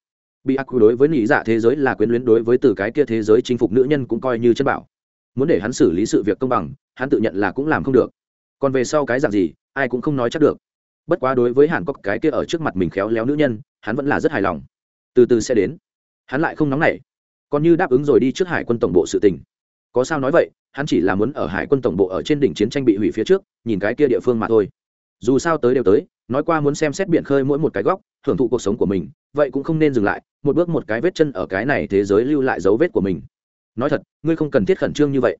bị ác đối với nỉ dạ thế giới là quyến luyến đối với từ cái kia thế giới chinh phục nữ nhân cũng coi như chân bảo. Muốn để hắn xử lý sự việc công bằng, hắn tự nhận là cũng làm không được. Còn về sau cái dạng gì, ai cũng không nói chắc được. Bất quá đối với hàn cốc cái kia ở trước mặt mình khéo léo nữ nhân, hắn vẫn là rất hài lòng. Từ từ sẽ đến. Hắn lại không nóng nảy. Còn như đáp ứng rồi đi trước hải quân tổng bộ sự tình. Có sao nói vậy, hắn chỉ là muốn ở hải quân tổng bộ ở trên đỉnh chiến tranh bị hủy phía trước, nhìn cái kia địa phương mà thôi dù sao tới đều tới, nói qua muốn xem xét biển khơi mỗi một cái góc hưởng thụ cuộc sống của mình, vậy cũng không nên dừng lại, một bước một cái vết chân ở cái này thế giới lưu lại dấu vết của mình. Nói thật, ngươi không cần thiết khẩn trương như vậy.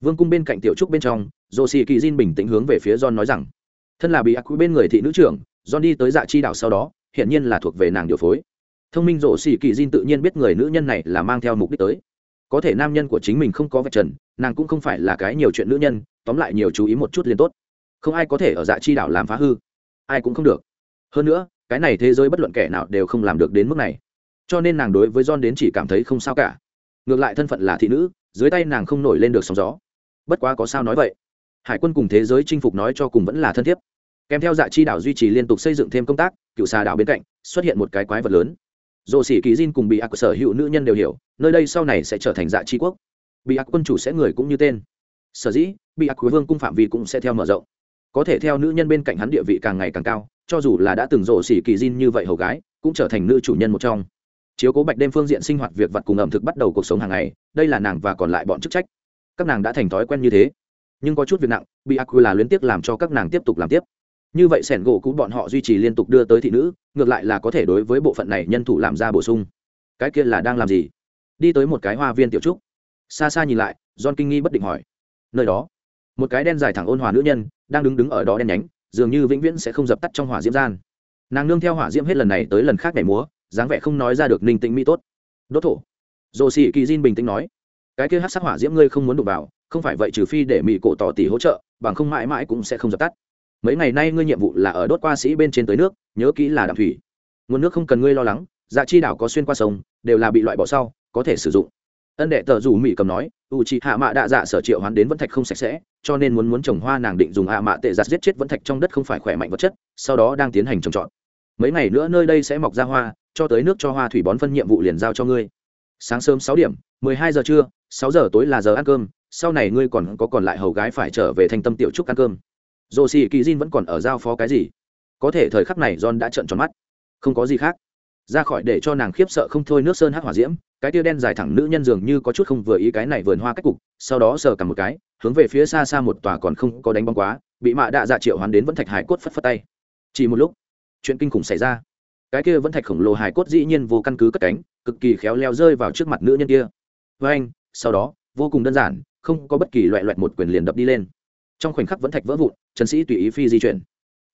Vương cung bên cạnh tiểu trúc bên trong dồ xì kỳ diên bình tĩnh hướng về phía john nói rằng, thân là bị ác quý bên người thị nữ trưởng, john đi tới dạ chi đảo sau đó hiện nhiên là thuộc về nàng điều phối. Thông minh dồ xì kỳ diên tự nhiên biết người nữ nhân này là mang theo mục đích tới. Có thể nam nhân của chính mình không có vạch trần, nàng cũng không phải là cái nhiều chuyện nữ nhân, tóm lại nhiều chú ý một chút liền tốt không ai có thể ở dạ chi đảo làm phá hư. Ai cũng không được. Hơn nữa, cái này thế giới bất luận kẻ nào đều không làm được đến mức này. Cho nên nàng đối với john đến chỉ cảm thấy không sao cả. Ngược lại thân phận là thị nữ, dưới tay nàng không nổi lên được sóng gió. Bất quá có sao nói vậy. Hải quân cùng thế giới chinh phục nói cho cùng vẫn là thân thiết. Kèm theo dạ chi đảo duy trì liên tục xây dựng thêm công tác, cựu xà đảo bên cạnh, xuất hiện một cái quái vật lớn. Dồ sĩ kỳ diên cùng bị ác sở hữu nữ nhân đều hiểu, nơi đây sau này sẽ trở thành dạ chi quốc. Bị ác quân chủ sẽ người cũng như tên. Sở dĩ bị ác quý vương cung phạm vi cũng sẽ theo mở rộng có thể theo nữ nhân bên cạnh hắn địa vị càng ngày càng cao, cho dù là đã từng rộ xỉ kỳ diên như vậy hầu gái, cũng trở thành nữ chủ nhân một trong. Chiếu cố bạch đêm phương diện sinh hoạt việc vặt cùng ẩm thực bắt đầu cuộc sống hàng ngày, đây là nàng và còn lại bọn chức trách. Các nàng đã thành thói quen như thế. Nhưng có chút việc nặng, bị ác là luyến tiếc làm cho các nàng tiếp tục làm tiếp. Như vậy sẻn gỗ cũ bọn họ duy trì liên tục đưa tới thị nữ, ngược lại là có thể đối với bộ phận này nhân thủ làm ra bổ sung. Cái kia là đang làm gì? Đi tới một cái hoa viên tiểu trúc. Xa xa nhìn lại, john kinh nghi bất định hỏi. Nơi đó một cái đen dài thẳng ôn hòa nữ nhân, đang đứng đứng ở đó đen nhánh, dường như vĩnh viễn sẽ không dập tắt trong hỏa diễm gian. Nàng nương theo hỏa diễm hết lần này tới lần khác nhảy múa, dáng vẻ không nói ra được ninh tĩnh mỹ tốt. Đốt thổ. Dồ sĩ kỳ diên bình tĩnh nói. Cái kia hát sắc hỏa diễm ngươi không muốn đụng vào, không phải vậy trừ phi để mỹ cổ tỏ tỷ hỗ trợ, bằng không mãi mãi cũng sẽ không dập tắt. Mấy ngày nay ngươi nhiệm vụ là ở đốt qua sĩ bên trên tới nước, nhớ kỹ là đạm thủy. Nguồn nước không cần ngươi lo lắng dạ chi đảo có xuyên qua sông, đều là bị loại bỏ sau, có thể sử dụng. Ân đệ tờ rủ mỹ cầm nói u chị hạ mạ đạ dạ sở triệu hoán đến vẫn thạch không sạch sẽ, cho nên muốn muốn trồng hoa nàng định dùng hạ mạ tệ giặt giết chết vẫn thạch trong đất không phải khỏe mạnh vật chất, sau đó đang tiến hành trồng trọt. Mấy ngày nữa nơi đây sẽ mọc ra hoa, cho tới nước cho hoa thủy bón phân nhiệm vụ liền giao cho ngươi. Sáng sớm sáu điểm, mười hai giờ trưa, sáu giờ tối là giờ ăn cơm, sau này ngươi còn có còn lại hầu gái phải trở về thành tâm tiểu trúc ăn cơm. Dồ xì kỳ diên vẫn còn ở giao phó cái gì? Có thể thời khắc này john đã trợn tròn mắt. Không có gì khác. Ra khỏi để cho nàng khiếp sợ không thôi nước sơn hắc hỏa diễm cái tia đen dài thẳng nữ nhân dường như có chút không vừa ý cái này vườn hoa cách cục, sau đó sờ cầm một cái, hướng về phía xa xa một tòa còn không có đánh bóng quá, bị mạ đạ dạ triệu hoán đến vẫn thạch hải cốt phất phất tay. Chỉ một lúc, chuyện kinh khủng xảy ra. Cái kia vẫn thạch khổng lồ hải cốt dĩ nhiên vô căn cứ cất cánh, cực kỳ khéo leo rơi vào trước mặt nữ nhân kia. Với anh, sau đó, vô cùng đơn giản, không có bất kỳ loại loại một quyền liền đập đi lên. Trong khoảnh khắc vẫn thạch vỡ vụn trần sĩ tùy ý phi di chuyển.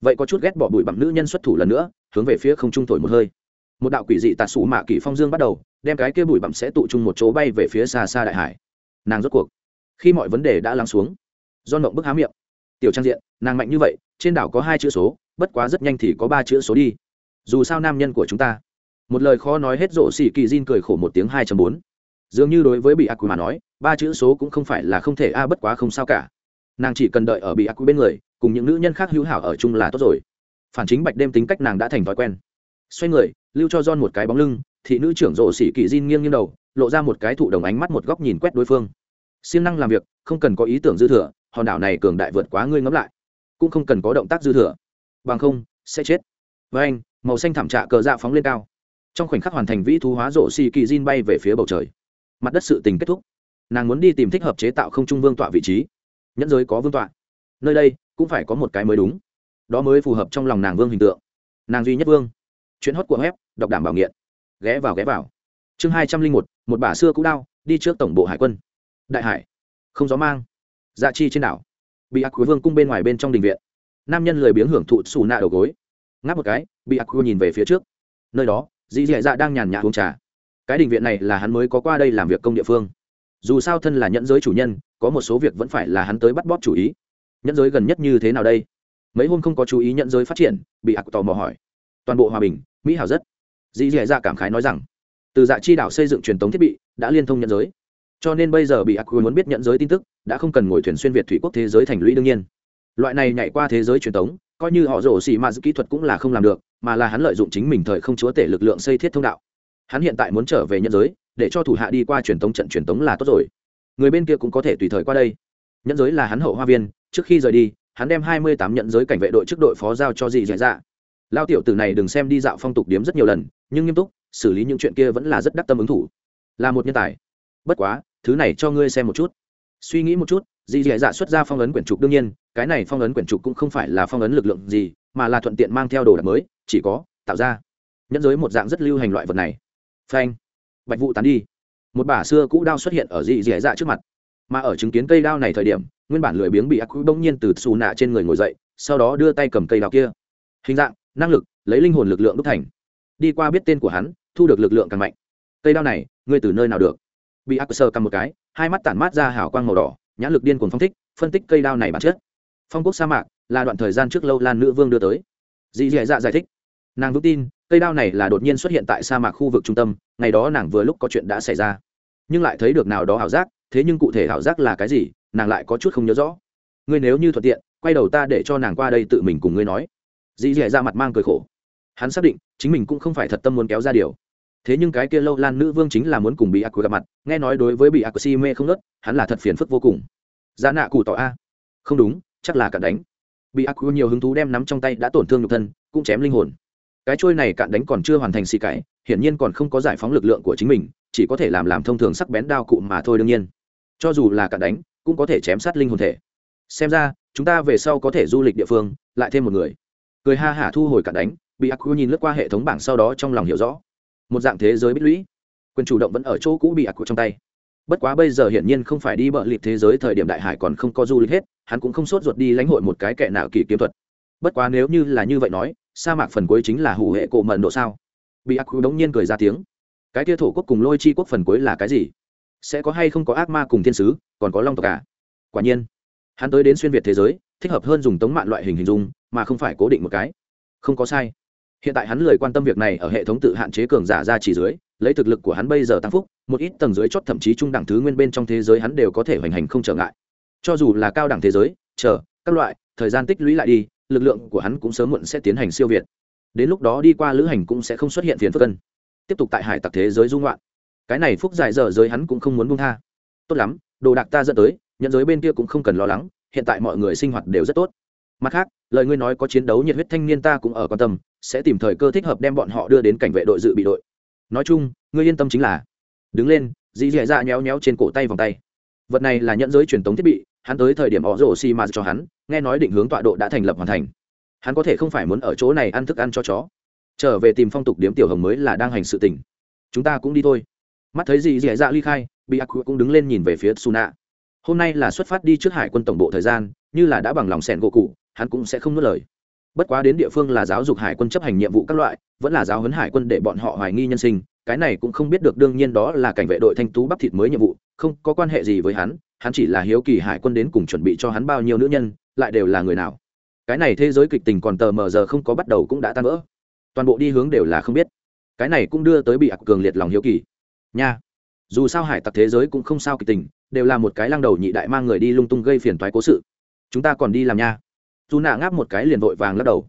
Vậy có chút ghét bỏ bụi bặm nữ nhân xuất thủ lần nữa, hướng về phía không trung thổi một hơi. Một đạo quỷ dị tạt sủ mạ kỷ phong dương bắt đầu đem cái kia bụi bặm sẽ tụ chung một chỗ bay về phía xa xa đại hải. Nàng rốt cuộc, khi mọi vấn đề đã lắng xuống do mộng bức há miệng. Tiểu trang diện, nàng mạnh như vậy, trên đảo có hai chữ số, bất quá rất nhanh thì có ba chữ số đi. Dù sao nam nhân của chúng ta. Một lời khó nói hết rộ xỉ kỳ Jin cười khổ một tiếng hai bốn. Dường như đối với bị ác quỷ mà nói, ba chữ số cũng không phải là không thể a, bất quá không sao cả. Nàng chỉ cần đợi ở bị ác quỷ bên người, cùng những nữ nhân khác hữu hảo ở chung là tốt rồi. Phản chính bạch đêm tính cách nàng đã thành thói quen. Xoay người, lưu cho John một cái bóng lưng thị nữ trưởng rộ xỉ kỳ diên nghiêng nghiêng đầu, lộ ra một cái thụ đồng ánh mắt một góc nhìn quét đối phương. Siêng năng làm việc, không cần có ý tưởng dư thừa, hòn đảo này cường đại vượt quá ngươi ngẫm lại. Cũng không cần có động tác dư thừa. Bằng không, sẽ chết. Với anh, màu xanh thảm trạ cờ dạ phóng lên cao. Trong khoảnh khắc hoàn thành vĩ thú hóa rộ xì kỳ diên bay về phía bầu trời. Mặt đất sự tình kết thúc. Nàng muốn đi tìm thích hợp chế tạo không trung vương tọa vị trí. Nhẫn giới có vương tọa. Nơi đây, cũng phải có một cái mới đúng. Đó mới phù hợp trong lòng nàng vương hình tượng. Nàng duy nhất vương. Chuyện hót của web, đọc đảm bảo nghiện ghé vào ghé vào. Chương hai trăm linh một một bà xưa cũ đao đi trước tổng bộ hải quân. Đại hải, không gió mang. Dạ chi trên đảo. Bị ác quý vương cung bên ngoài bên trong đình viện. Nam nhân lười biếng hưởng thụ xù nạ đầu gối. Ngáp một cái, bị ác quý nhìn về phía trước. Nơi đó, dì dì dạ đang nhàn nhã uống trà. Cái đình viện này là hắn mới có qua đây làm việc công địa phương. Dù sao thân là nhẫn giới chủ nhân, có một số việc vẫn phải là hắn tới bắt bóp chủ ý. Nhẫn giới gần nhất như thế nào đây? Mấy hôm không có chú ý nhẫn giới phát triển, bị ác tò mò hỏi. Toàn bộ hòa bình, mỹ hảo rất dì dì dạ cảm khái nói rằng, từ dạ chi đảo xây dựng truyền thống thiết bị đã liên thông nhận giới. Cho nên bây giờ bị ác muốn biết nhận giới tin tức, đã không cần ngồi thuyền xuyên việt thủy quốc thế giới thành lũy đương nhiên. Loại này nhảy qua thế giới truyền thống coi như họ rổ xì ma giữ kỹ thuật cũng là không làm được, mà là hắn lợi dụng chính mình thời không chúa tể lực lượng xây thiết thông đạo. Hắn hiện tại muốn trở về nhân giới, để cho thủ hạ đi qua truyền thống trận truyền thống là tốt rồi. Người bên kia cũng có thể tùy thời qua đây. Nhân giới là hắn hậu hoa viên, trước khi rời đi, hắn đem hai mươi tám nhận giới cảnh vệ đội trước đội phó giao cho dì dạ dạ. Lao tiểu tử này đừng xem đi dạo phong tục điếm rất nhiều lần nhưng nghiêm túc, xử lý những chuyện kia vẫn là rất đắc tâm ứng thủ. Là một nhân tài. Bất quá, thứ này cho ngươi xem một chút. Suy nghĩ một chút, dì dì dạ xuất ra phong ấn quyển trục đương nhiên, cái này phong ấn quyển trục cũng không phải là phong ấn lực lượng gì, mà là thuận tiện mang theo đồ đạc mới, chỉ có tạo ra. Nhẫn giới một dạng rất lưu hành loại vật này. Phanh. Bạch vụ tán đi. Một bả xưa cũ đao xuất hiện ở dì dì dạ trước mặt. Mà ở chứng kiến cây đao này thời điểm, nguyên bản lười biếng bị ác quy bỗng nhiên từ xù nạ trên người ngồi dậy, sau đó đưa tay cầm cây đao kia. Hình dạng, năng lực, lấy linh hồn lực lượng đúc thành đi qua biết tên của hắn, thu được lực lượng càng mạnh. Cây đao này, ngươi từ nơi nào được? Bị ác sơ cầm một cái, hai mắt tản mát ra hào quang màu đỏ, nhãn lực điên cuồng phong thích, phân tích cây đao này bản chất. Phong quốc sa mạc, là đoạn thời gian trước lâu lan nữ vương đưa tới. Dì dì dạ giải thích. Nàng vững tin, cây đao này là đột nhiên xuất hiện tại sa mạc khu vực trung tâm, ngày đó nàng vừa lúc có chuyện đã xảy ra. Nhưng lại thấy được nào đó ảo giác, thế nhưng cụ thể ảo giác là cái gì, nàng lại có chút không nhớ rõ. Ngươi nếu như thuận tiện, quay đầu ta để cho nàng qua đây tự mình cùng ngươi nói. Dì dì Dạ mặt mang cười khổ. Hắn xác định chính mình cũng không phải thật tâm muốn kéo ra điều. Thế nhưng cái kia lâu lan nữ vương chính là muốn cùng bị ác gặp mặt, nghe nói đối với bị ác si mê không nớt, hắn là thật phiền phức vô cùng. Giá nạ cụ tỏ a. Không đúng, chắc là cạn đánh. Bị ác nhiều hứng thú đem nắm trong tay đã tổn thương nhục thân, cũng chém linh hồn. Cái trôi này cạn đánh còn chưa hoàn thành xì cải, hiển nhiên còn không có giải phóng lực lượng của chính mình, chỉ có thể làm làm thông thường sắc bén đao cụ mà thôi đương nhiên. Cho dù là cạn đánh, cũng có thể chém sát linh hồn thể. Xem ra, chúng ta về sau có thể du lịch địa phương, lại thêm một người. Cười ha hả thu hồi cạn đánh bị ác nhìn lướt qua hệ thống bảng sau đó trong lòng hiểu rõ. Một dạng thế giới bích lũy. Quyền chủ động vẫn ở chỗ cũ bị ác trong tay. Bất quá bây giờ hiển nhiên không phải đi bợ lịp thế giới thời điểm đại hải còn không có du lịch hết, hắn cũng không sốt ruột đi lãnh hội một cái kệ nào kỳ kiếm thuật. Bất quá nếu như là như vậy nói, sa mạc phần cuối chính là hủ hệ cổ mận độ sao? Bị ác đống nhiên cười ra tiếng. Cái tia thổ quốc cùng lôi chi quốc phần cuối là cái gì? Sẽ có hay không có ác ma cùng thiên sứ, còn có long tộc cả quả nhiên, hắn tới đến xuyên việt thế giới, thích hợp hơn dùng tống mạng loại hình hình dung, mà không phải cố định một cái. Không có sai hiện tại hắn lười quan tâm việc này ở hệ thống tự hạn chế cường giả ra chỉ dưới, lấy thực lực của hắn bây giờ tăng phúc, một ít tầng dưới chót thậm chí trung đẳng thứ nguyên bên trong thế giới hắn đều có thể hoành hành không trở ngại. Cho dù là cao đẳng thế giới, chờ, các loại, thời gian tích lũy lại đi, lực lượng của hắn cũng sớm muộn sẽ tiến hành siêu việt. Đến lúc đó đi qua lữ hành cũng sẽ không xuất hiện phiền phức cân. Tiếp tục tại hải tặc thế giới dung loạn cái này phúc dài giờ giới hắn cũng không muốn buông tha. Tốt lắm, đồ đạc ta dẫn tới nhận giới bên kia cũng không cần lo lắng, hiện tại mọi người sinh hoạt đều rất tốt mặt khác, lời ngươi nói có chiến đấu nhiệt huyết thanh niên ta cũng ở quan tâm, sẽ tìm thời cơ thích hợp đem bọn họ đưa đến cảnh vệ đội dự bị đội. Nói chung, ngươi yên tâm chính là. Đứng lên, dì dì dạ nhéo nhéo trên cổ tay vòng tay. Vật này là nhận giới truyền thống thiết bị, hắn tới thời điểm họ rổ xi mạt cho hắn, nghe nói định hướng tọa độ đã thành lập hoàn thành. Hắn có thể không phải muốn ở chỗ này ăn thức ăn cho chó. Trở về tìm phong tục điếm tiểu hồng mới là đang hành sự tình. Chúng ta cũng đi thôi. Mắt thấy dì dì dạ ly khai bị ác cũng đứng lên nhìn về phía suna. Hôm nay là xuất phát đi trước hải quân tổng bộ thời gian, như là đã bằng lòng sẻn gỗ cụ hắn cũng sẽ không nuốt lời. Bất quá đến địa phương là giáo dục hải quân chấp hành nhiệm vụ các loại, vẫn là giáo huấn hải quân để bọn họ hoài nghi nhân sinh, cái này cũng không biết được đương nhiên đó là cảnh vệ đội thanh tú bắp thịt mới nhiệm vụ, không có quan hệ gì với hắn hắn chỉ là hiếu kỳ hải quân đến cùng chuẩn bị cho hắn bao nhiêu nữ nhân, lại đều là người nào. Cái này thế giới kịch tình còn tờ mờ giờ không có bắt đầu cũng đã tan vỡ. Toàn bộ đi hướng đều là không biết. Cái này cũng đưa tới bị ạc cường liệt lòng hiếu kỳ. Nha, dù sao hải tặc thế giới cũng không sao kịch tình, đều là một cái lăng đầu nhị đại mang người đi lung tung gây phiền toái cố sự. Chúng ta còn đi làm nha dù nạ ngáp một cái liền vội vàng lắc đầu.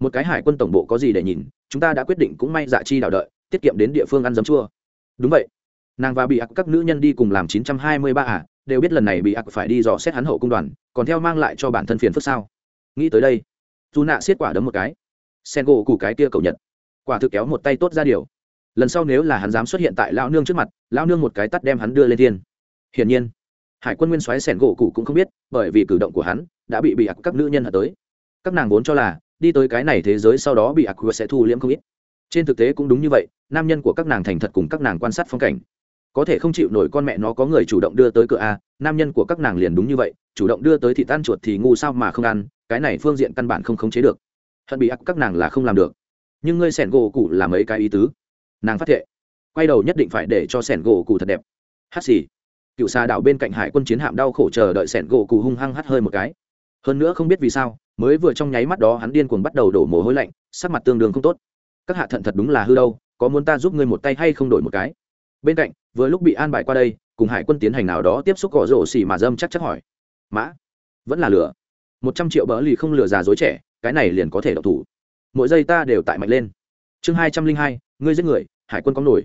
Một cái hải quân tổng bộ có gì để nhìn, chúng ta đã quyết định cũng may dạ chi đào đợi, tiết kiệm đến địa phương ăn dấm chua. Đúng vậy. Nàng và bị ác các nữ nhân đi cùng làm chín trăm hai mươi ba à đều biết lần này bị ác phải đi dò xét hắn hậu cung đoàn, còn theo mang lại cho bản thân phiền phức sao? Nghĩ tới đây, dù nạ xiết quả đấm một cái. Sen gỗ củ cái kia cầu nhật. Quả thực kéo một tay tốt ra điều. Lần sau nếu là hắn dám xuất hiện tại lão nương trước mặt, lão nương một cái tắt đem hắn đưa lên thiên. Hiển nhiên, hải quân nguyên soái sẻn gỗ cụ cũng không biết, bởi vì cử động của hắn đã bị bị ặc các nữ nhân hận tới. Các nàng vốn cho là, đi tới cái này thế giới sau đó bị ặc sẽ thu liễm không ít. Trên thực tế cũng đúng như vậy, nam nhân của các nàng thành thật cùng các nàng quan sát phong cảnh. Có thể không chịu nổi con mẹ nó có người chủ động đưa tới cửa a, nam nhân của các nàng liền đúng như vậy, chủ động đưa tới thị tan chuột thì ngu sao mà không ăn, cái này phương diện căn bản không khống chế được. Hận bị ặc các nàng là không làm được. Nhưng ngươi sẻn gỗ cụ là mấy cái ý tứ? Nàng phát thệ. Quay đầu nhất định phải để cho sẻn gỗ cụ thật đẹp. Hát xì. Cựu xà đảo bên cạnh hải quân chiến hạm đau khổ chờ đợi sẻn gỗ cụ hung hăng hắt hơi một cái hơn nữa không biết vì sao, mới vừa trong nháy mắt đó hắn điên cuồng bắt đầu đổ mồ hôi lạnh, sắc mặt tương đương không tốt. Các hạ thận thật đúng là hư đâu, có muốn ta giúp ngươi một tay hay không đổi một cái? Bên cạnh, vừa lúc bị an bài qua đây, cùng hải quân tiến hành nào đó tiếp xúc cỏ rổ xì mà dâm chắc chắc hỏi. Mã, vẫn là lửa. Một trăm triệu bỡ lì không lừa già dối trẻ, cái này liền có thể độc thủ. Mỗi giây ta đều tại mạnh lên. Chương hai trăm linh hai, ngươi giết người, hải quân có nổi.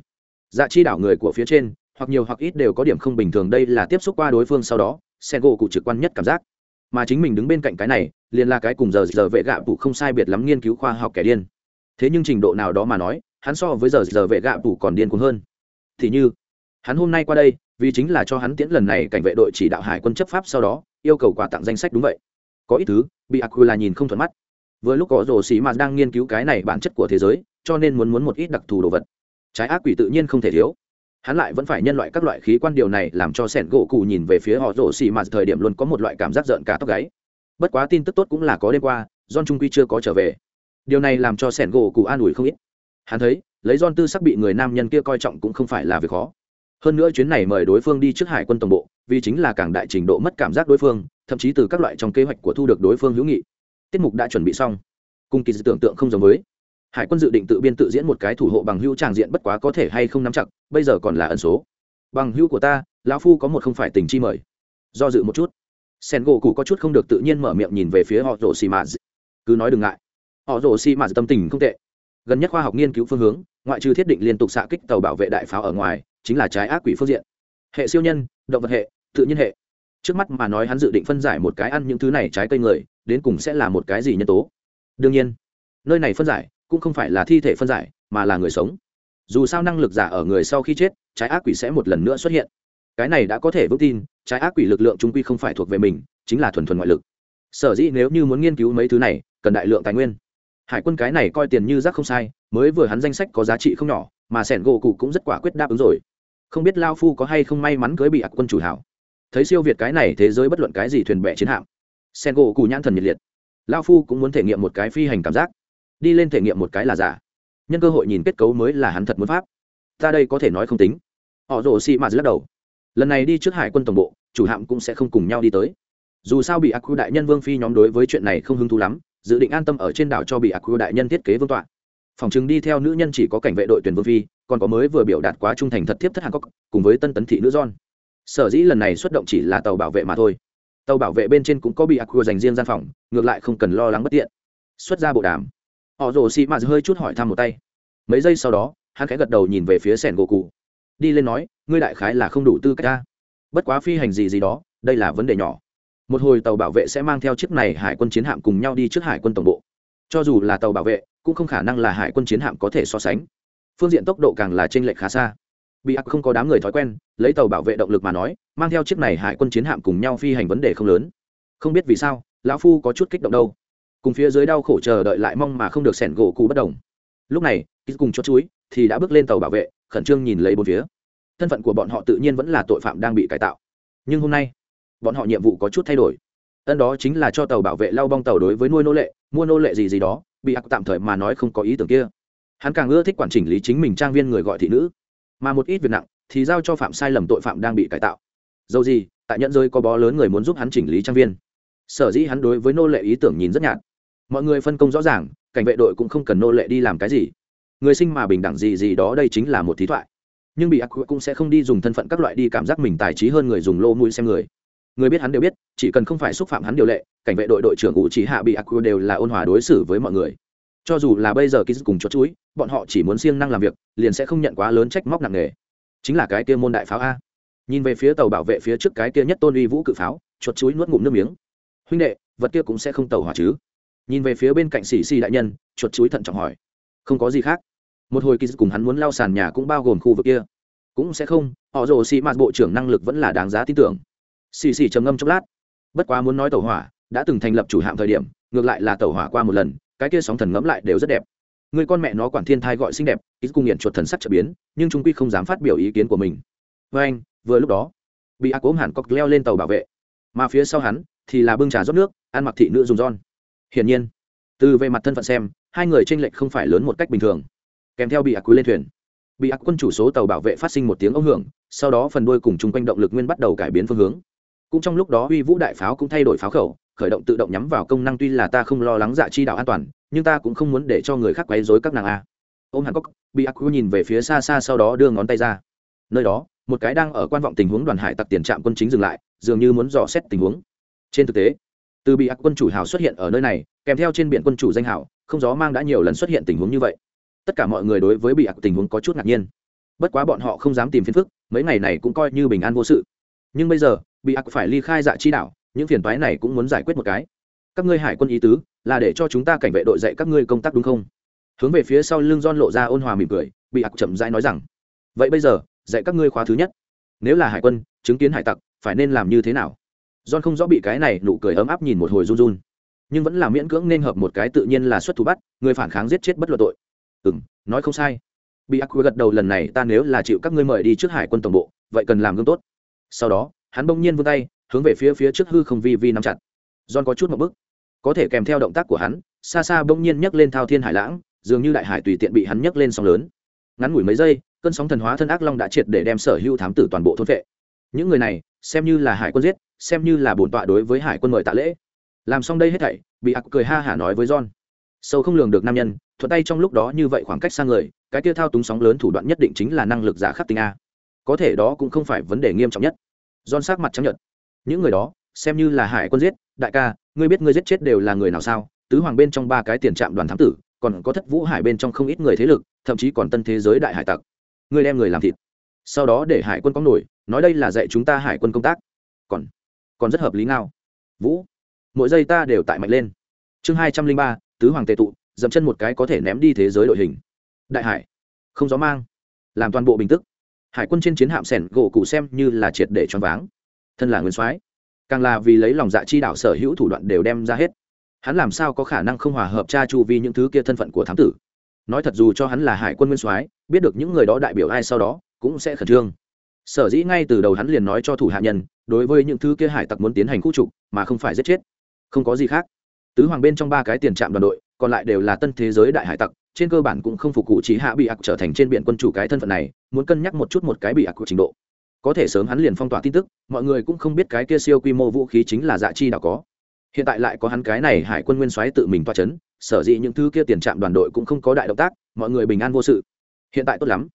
Dạ chi đảo người của phía trên, hoặc nhiều hoặc ít đều có điểm không bình thường, đây là tiếp xúc qua đối phương sau đó xe gỗ cụ trực quan nhất cảm giác mà chính mình đứng bên cạnh cái này, liền là cái cùng giờ giờ vệ gạ bụ không sai biệt lắm nghiên cứu khoa học kẻ điên. Thế nhưng trình độ nào đó mà nói, hắn so với giờ giờ vệ gạ bụ còn điên cuồng hơn. Thì như, hắn hôm nay qua đây, vì chính là cho hắn tiễn lần này cảnh vệ đội chỉ đạo hải quân chấp pháp sau đó, yêu cầu quà tặng danh sách đúng vậy. Có ít thứ, bị aquila nhìn không thuận mắt. Vừa lúc có rồ xì mà đang nghiên cứu cái này bản chất của thế giới, cho nên muốn muốn một ít đặc thù đồ vật. Trái ác quỷ tự nhiên không thể thiếu hắn lại vẫn phải nhân loại các loại khí quan điều này làm cho sẻn gỗ cụ nhìn về phía họ rổ xì mà thời điểm luôn có một loại cảm giác rợn cả tóc gáy. Bất quá tin tức tốt cũng là có đêm qua, john trung quy chưa có trở về. Điều này làm cho sẻn gỗ cụ an ủi không ít. Hắn thấy, lấy john tư sắc bị người nam nhân kia coi trọng cũng không phải là việc khó. Hơn nữa chuyến này mời đối phương đi trước hải quân tổng bộ, vì chính là càng đại trình độ mất cảm giác đối phương, thậm chí từ các loại trong kế hoạch của thu được đối phương hữu nghị. Tiết mục đã chuẩn bị xong. Cung kỳ dự tưởng tượng không giống với hải quân dự định tự biên tự diễn một cái thủ hộ bằng hữu tràng diện bất quá có thể hay không nắm chặt, bây giờ còn là ẩn số. Bằng hữu của ta, lão phu có một không phải tình chi mời. Do dự một chút. Sen gỗ cụ có chút không được tự nhiên mở miệng nhìn về phía họ rổ xì mạt cứ nói đừng ngại. Họ rổ xì mạt tâm tình không tệ. Gần nhất khoa học nghiên cứu phương hướng, ngoại trừ thiết định liên tục xạ kích tàu bảo vệ đại pháo ở ngoài, chính là trái ác quỷ phương diện. Hệ siêu nhân, động vật hệ, tự nhiên hệ. Trước mắt mà nói hắn dự định phân giải một cái ăn những thứ này trái cây người, đến cùng sẽ là một cái gì nhân tố? Đương nhiên, nơi này phân giải cũng không phải là thi thể phân giải, mà là người sống. Dù sao năng lực giả ở người sau khi chết, trái ác quỷ sẽ một lần nữa xuất hiện. Cái này đã có thể vững tin, trái ác quỷ lực lượng trung quy không phải thuộc về mình, chính là thuần thuần ngoại lực. Sở dĩ nếu như muốn nghiên cứu mấy thứ này, cần đại lượng tài nguyên. Hải quân cái này coi tiền như rác không sai, mới vừa hắn danh sách có giá trị không nhỏ, mà sẻn gỗ cụ cũng rất quả quyết đáp ứng rồi. Không biết lao phu có hay không may mắn cưới bị ạc quân chủ hảo. Thấy siêu việt cái này thế giới bất luận cái gì thuyền bè chiến hạm. Sen gỗ cụ nhãn thần nhiệt liệt. Lao phu cũng muốn thể nghiệm một cái phi hành cảm giác đi lên thể nghiệm một cái là giả. Nhân cơ hội nhìn kết cấu mới là hắn thật muốn pháp. Ta đây có thể nói không tính. Họ rồ xị mạt lắc đầu. Lần này đi trước hải quân tổng bộ, chủ hạm cũng sẽ không cùng nhau đi tới. Dù sao bị ác đại nhân vương phi nhóm đối với chuyện này không hứng thú lắm, dự định an tâm ở trên đảo cho bị ác đại nhân thiết kế vương tọa. Phòng chứng đi theo nữ nhân chỉ có cảnh vệ đội tuyển vương phi, còn có mới vừa biểu đạt quá trung thành thật thiếp thất hàn cốc, cùng với tân tấn thị nữ john. Sở dĩ lần này xuất động chỉ là tàu bảo vệ mà thôi. Tàu bảo vệ bên trên cũng có bị ác dành riêng gian phòng, ngược lại không cần lo lắng bất tiện. Xuất ra bộ đàm họ rồ xị mạt hơi chút hỏi thăm một tay. Mấy giây sau đó, hắn khẽ gật đầu nhìn về phía sẻn gỗ cụ. Đi lên nói, ngươi đại khái là không đủ tư cách ta. Bất quá phi hành gì gì đó, đây là vấn đề nhỏ. Một hồi tàu bảo vệ sẽ mang theo chiếc này hải quân chiến hạm cùng nhau đi trước hải quân tổng bộ. Cho dù là tàu bảo vệ, cũng không khả năng là hải quân chiến hạm có thể so sánh. Phương diện tốc độ càng là t r ê n lệch khá xa. Bị ác không có đám người thói quen, lấy tàu bảo vệ động lực mà nói, mang theo chiếc này hải quân chiến hạm cùng nhau phi hành vấn đề không lớn. Không biết vì sao, lão phu có chút kích động đâu cùng phía dưới đau khổ chờ đợi lại mong mà không được sẻn gỗ cụ bất đồng. Lúc này ít cùng chót chuối thì đã bước lên tàu bảo vệ, khẩn trương nhìn lấy bốn phía. Thân phận của bọn họ tự nhiên vẫn là tội phạm đang bị cải tạo. Nhưng hôm nay, bọn họ nhiệm vụ có chút thay đổi. Ân đó chính là cho tàu bảo vệ lau bong tàu đối với nuôi nô lệ, mua nô lệ gì gì đó, bị ác tạm thời mà nói không có ý tưởng kia. Hắn càng ưa thích quản chỉnh lý chính mình trang viên người gọi thị nữ. Mà một ít việc nặng thì giao cho phạm sai lầm tội phạm đang bị cải tạo. Dầu gì, tại nhận rơi có bó lớn người muốn giúp hắn chỉnh lý trang viên. Sở dĩ hắn đối với nô lệ ý tưởng nhìn rất nhạt mọi người phân công rõ ràng, cảnh vệ đội cũng không cần nô lệ đi làm cái gì. Người sinh mà bình đẳng gì gì đó đây chính là một thí thoại. Nhưng bị ác cũng sẽ không đi dùng thân phận các loại đi cảm giác mình tài trí hơn người dùng lô mũi xem người. Người biết hắn đều biết, chỉ cần không phải xúc phạm hắn điều lệ, cảnh vệ đội đội trưởng ủ chỉ hạ bị ác đều là ôn hòa đối xử với mọi người. Cho dù là bây giờ ký cùng chót chuối, bọn họ chỉ muốn siêng năng làm việc, liền sẽ không nhận quá lớn trách móc nặng nề. Chính là cái kia môn đại pháo a. Nhìn về phía tàu bảo vệ phía trước cái kia nhất tôn uy vũ cự pháo chuột chuối nuốt ngụm nước miếng. Huynh đệ, vật kia cũng sẽ không tàu hỏa chứ nhìn về phía bên cạnh xì xì đại nhân, chuột chuối thận trọng hỏi. Không có gì khác. Một hồi kỳ cùng hắn muốn lao sàn nhà cũng bao gồm khu vực kia. Cũng sẽ không, họ rồ xì mạt bộ trưởng năng lực vẫn là đáng giá tin tưởng. Xì xì trầm ngâm chốc lát. Bất quá muốn nói tàu hỏa, đã từng thành lập chủ hạm thời điểm, ngược lại là tàu hỏa qua một lần, cái kia sóng thần ngẫm lại đều rất đẹp. Người con mẹ nó quản thiên thai gọi xinh đẹp ít cung nghiện chuột thần sắc trở biến, nhưng trung quy không dám phát biểu ý kiến của mình. Với anh, vừa lúc đó, bị ác ốm hẳn cọc leo lên tàu bảo vệ. Mà phía sau hắn thì là bưng trà rót nước, ăn mặc thị nữ dùng ron hiển nhiên, từ về mặt thân phận xem, hai người tranh lệch không phải lớn một cách bình thường. Kèm theo bị ác quý lên thuyền. Bị ác quân chủ số tàu bảo vệ phát sinh một tiếng ống hưởng, sau đó phần đuôi cùng chung quanh động lực nguyên bắt đầu cải biến phương hướng. Cũng trong lúc đó uy vũ đại pháo cũng thay đổi pháo khẩu, khởi động tự động nhắm vào công năng tuy là ta không lo lắng dạ chi đạo an toàn, nhưng ta cũng không muốn để cho người khác quấy rối các nàng a. Ôm hàn cốc bị ác nhìn về phía xa xa sau đó đưa ngón tay ra. Nơi đó, một cái đang ở quan vọng tình huống đoàn hải tặc tiền trạm quân chính dừng lại, dường như muốn dò xét tình huống. Trên thực tế từ bị ác quân chủ hào xuất hiện ở nơi này, kèm theo trên biển quân chủ danh hào, không gió mang đã nhiều lần xuất hiện tình huống như vậy. Tất cả mọi người đối với bị ác tình huống có chút ngạc nhiên. Bất quá bọn họ không dám tìm phiền phức, mấy ngày này cũng coi như bình an vô sự. Nhưng bây giờ, bị ác phải ly khai dạ chi đảo, những phiền toái này cũng muốn giải quyết một cái. Các ngươi hải quân ý tứ, là để cho chúng ta cảnh vệ đội dạy các ngươi công tác đúng không? Hướng về phía sau lưng don lộ ra ôn hòa mỉm cười, bị ác chậm rãi nói rằng, vậy bây giờ, dạy các ngươi khóa thứ nhất. Nếu là hải quân, chứng kiến hải tặc, phải nên làm như thế nào? John không rõ bị cái này nụ cười ấm áp nhìn một hồi run run. Nhưng vẫn là miễn cưỡng nên hợp một cái tự nhiên là xuất thủ bắt, người phản kháng giết chết bất luận tội. Ừ m nói không sai. Bị ác gật đầu lần này ta nếu là chịu các ngươi mời đi trước hải quân tổng bộ, vậy cần làm gương tốt. Sau đó, hắn bỗng nhiên vươn tay, hướng về phía phía trước hư không vi vi nắm chặt. John có chút một bức. Có thể kèm theo động tác của hắn, xa xa bỗng nhiên nhấc lên thao thiên hải lãng, dường như đại hải tùy tiện bị hắn nhấc lên sóng lớn. Ngắn ngủi mấy giây, cơn sóng thần hóa thân ác long đã triệt để đem sở hữu thám tử toàn bộ thôn vệ những người này, xem như là hải quân giết xem như là bổn tọa đối với hải quân mời tạ lễ. Làm xong đây hết thảy, bị ác cười ha hả nói với john. Sâu không lường được nam nhân, thuận tay trong lúc đó như vậy khoảng cách sang người, cái kia thao túng sóng lớn thủ đoạn nhất định chính là năng lực giả khắc tinh a. Có thể đó cũng không phải vấn đề nghiêm trọng nhất. John sắc mặt chấp nhận những người đó, xem như là hải quân giết, đại ca, ngươi biết ngươi giết chết đều là người nào sao? Tứ hoàng bên trong ba cái tiền trạm đoàn thám tử, còn có thất vũ hải bên trong không ít người thế lực, thậm chí còn tân thế giới đại hải tặc. Ngươi đem người làm thịt. Sau đó để hải quân có nổi, nói đây là dạy chúng ta hải quân công tác. Còn còn rất hợp lý nào vũ, mỗi giây ta đều tại mạnh lên. Chương hai trăm linh ba, tứ hoàng tệ tụ, dậm chân một cái có thể ném đi thế giới đội hình. Đại hải, không gió mang, làm toàn bộ bình tức. Hải quân trên chiến hạm sẻn gỗ cụ xem như là triệt để choáng váng. Thân là nguyên soái, càng là vì lấy lòng dạ chi đạo sở hữu thủ đoạn đều đem ra hết. Hắn làm sao có khả năng không hòa hợp cha chu vi những thứ kia thân phận của thám tử? Nói thật dù cho hắn là hải quân nguyên soái, biết được những người đó đại biểu ai sau đó, cũng sẽ khẩn trương. Sở dĩ ngay từ đầu hắn liền nói cho thủ hạ nhân đối với những thứ kia hải tặc muốn tiến hành khu trục, mà không phải giết chết. Không có gì khác. Tứ hoàng bên trong ba cái tiền trạm đoàn đội, còn lại đều là tân thế giới đại hải tặc, trên cơ bản cũng không phục cụ chỉ hạ bị ạc trở thành trên biển quân chủ cái thân phận này, muốn cân nhắc một chút một cái bị ạc của trình độ. Có thể sớm hắn liền phong tỏa tin tức, mọi người cũng không biết cái kia siêu quy mô vũ khí chính là dạ chi nào có. Hiện tại lại có hắn cái này hải quân nguyên soái tự mình toa chấn, sở dĩ những thứ kia tiền trạm đoàn đội cũng không có đại động tác, mọi người bình an vô sự. Hiện tại tốt lắm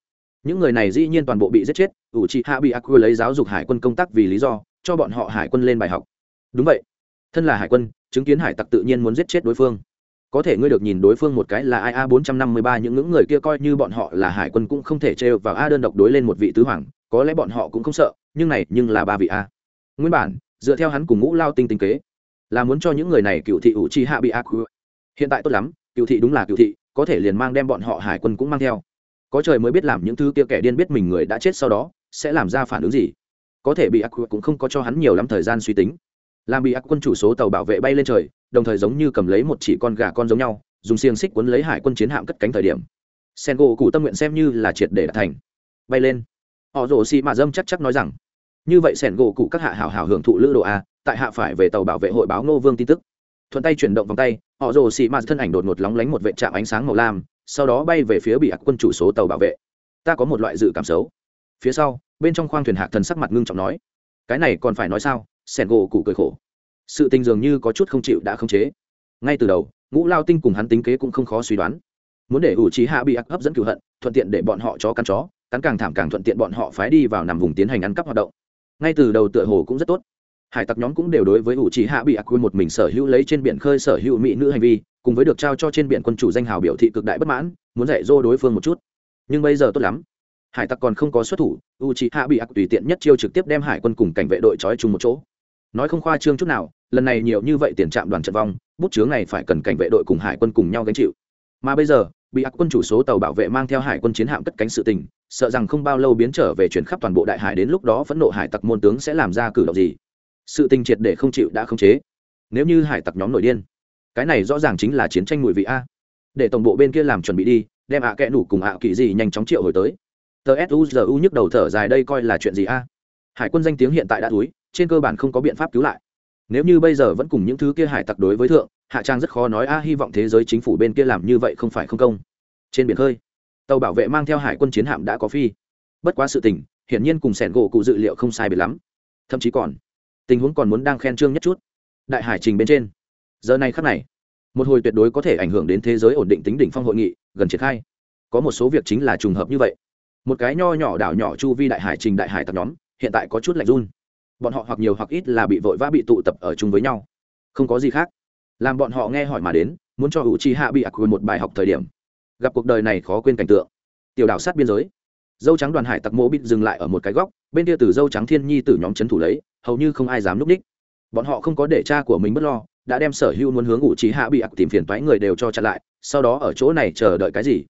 những người này dĩ nhiên toàn bộ bị giết chết ủ trị hạ bị ác lấy giáo dục hải quân công tác vì lý do, cho bọn họ hải quân lên bài học. Đúng vậy. Thân là hải quân, chứng kiến hải tặc tự nhiên muốn giết chết đối phương. Có thể ngươi được nhìn đối phương một cái là ia bốn trăm năm mươi ba, những ngưỡng người kia coi như bọn họ là hải quân cũng không thể trêu vào a đơn độc đối lên một vị tứ hoàng, có lẽ bọn họ cũng không sợ, nhưng này, nhưng là ba vị a. Nguyên bản, dựa theo hắn cùng ngũ lao tinh tinh kế, là muốn cho những người này cựu thị ủ chi hạ bị ác hiện tại tốt lắm, cựu thị đúng là cựu thị, có thể liền mang đem bọn họ hải quân cũng mang theo có trời mới biết làm những thứ kia kẻ điên biết mình người đã chết sau đó, sẽ làm ra phản ứng gì. Có thể bị ác cũng không có cho hắn nhiều lắm thời gian suy tính. Làm bị ác quân chủ số tàu bảo vệ bay lên trời, đồng thời giống như cầm lấy một chỉ con gà con giống nhau, dùng xiềng xích quấn lấy hải quân chiến hạm cất cánh thời điểm. Sen gỗ cụ tâm nguyện xem như là triệt để đạt thành. Bay lên. Họ rồ xì mạ dâm chắc chắc nói rằng, như vậy sẻn gỗ cụ các hạ hảo hảo hưởng thụ lữ độ a, tại hạ phải về tàu bảo vệ hội báo ngô vương tin tức. Thuận tay chuyển động vòng tay, họ rồ xì mạ thân ảnh đột ngột lóng lánh một vệ trạm ánh sáng màu lam sau đó bay về phía bị ác quân chủ số tàu bảo vệ. Ta có một loại dự cảm xấu. Phía sau, bên trong khoang thuyền hạc thần sắc mặt ngưng trọng nói, cái này còn phải nói sao? Sẻn gỗ cụ cười khổ. Sự tình dường như có chút không chịu đã không chế. Ngay từ đầu, ngũ lao tinh cùng hắn tính kế cũng không khó suy đoán. Muốn để ủ trí hạ bị ác hấp dẫn cựu hận, thuận tiện để bọn họ chó cắn chó, cắn càng thảm càng thuận tiện bọn họ phái đi vào nằm vùng tiến hành ăn cắp hoạt động. Ngay từ đầu tựa hồ cũng rất tốt hải tặc nhóm cũng đều đối với ủ trí hạ bị ác quy một mình sở hữu lấy trên biển khơi sở hữu mỹ nữ hành vi, cùng với được trao cho trên biển quân chủ danh hào biểu thị cực đại bất mãn, muốn dạy dỗ đối phương một chút. Nhưng bây giờ tốt lắm. Hải tặc còn không có xuất thủ u trí hạ bị ác tùy tiện nhất chiêu trực tiếp đem hải quân cùng cảnh vệ đội trói chung một chỗ. Nói không khoa trương chút nào, lần này nhiều như vậy tiền trạm đoàn trận vong, bút chướng này phải cần cảnh vệ đội cùng hải quân cùng nhau gánh chịu. Mà bây giờ, bị ác quân chủ số tàu bảo vệ mang theo hải quân chiến hạm cất cánh sự tình, sợ rằng không bao lâu biến trở về chuyển khắp toàn bộ đại hải đến lúc đó phẫn nộ hải tặc môn tướng sẽ làm ra cử động gì sự tình triệt để không chịu đã không chế. Nếu như hải tặc nhóm nổi điên, cái này rõ ràng chính là chiến tranh mùi vị a. Để tổng bộ bên kia làm chuẩn bị đi, đem ạ à kẽ nủ cùng ạ kỳ gì nhanh chóng triệu hồi tới. Tờ suzu nhức đầu thở dài đây coi là chuyện gì a? Hải quân danh tiếng hiện tại đã túi trên cơ bản không có biện pháp cứu lại. Nếu như bây giờ vẫn cùng những thứ kia hải tặc đối với thượng, hạ trang rất khó nói a, hy vọng thế giới chính phủ bên kia làm như vậy không phải không công. Trên biển khơi, tàu bảo vệ mang theo hải quân chiến hạm đã có phi. Bất quá sự tình, hiển nhiên cùng sẻn gỗ cụ dự liệu không sai biệt lắm. Thậm chí còn tình huống còn muốn đang khen trương nhất chút. Đại hải trình bên trên. Giờ này khắc này, một hồi tuyệt đối có thể ảnh hưởng đến thế giới ổn định tính đỉnh phong hội nghị, gần triển khai. Có một số việc chính là trùng hợp như vậy. Một cái nho nhỏ đảo nhỏ chu vi đại hải trình đại hải tập nhóm, hiện tại có chút lạnh run. Bọn họ hoặc nhiều hoặc ít là bị vội vã bị tụ tập ở chung với nhau. Không có gì khác. Làm bọn họ nghe hỏi mà đến, muốn cho hữu chi hạ bị ạc quên một bài học thời điểm. Gặp cuộc đời này khó quên cảnh tượng. Tiểu đảo sát biên giới. Dâu trắng đoàn hải tặc mô bít dừng lại ở một cái góc, bên kia từ dâu trắng thiên nhi từ nhóm c thủ lấy hầu như không ai dám núp đích. Bọn họ không có để cha của mình b ấ t lo, đã đem sở hữu muốn hướng ủ trí hạ bị ặc tìm phiền toái người đều cho chặn lại, sau đó ở chỗ này chờ đợi cái gì?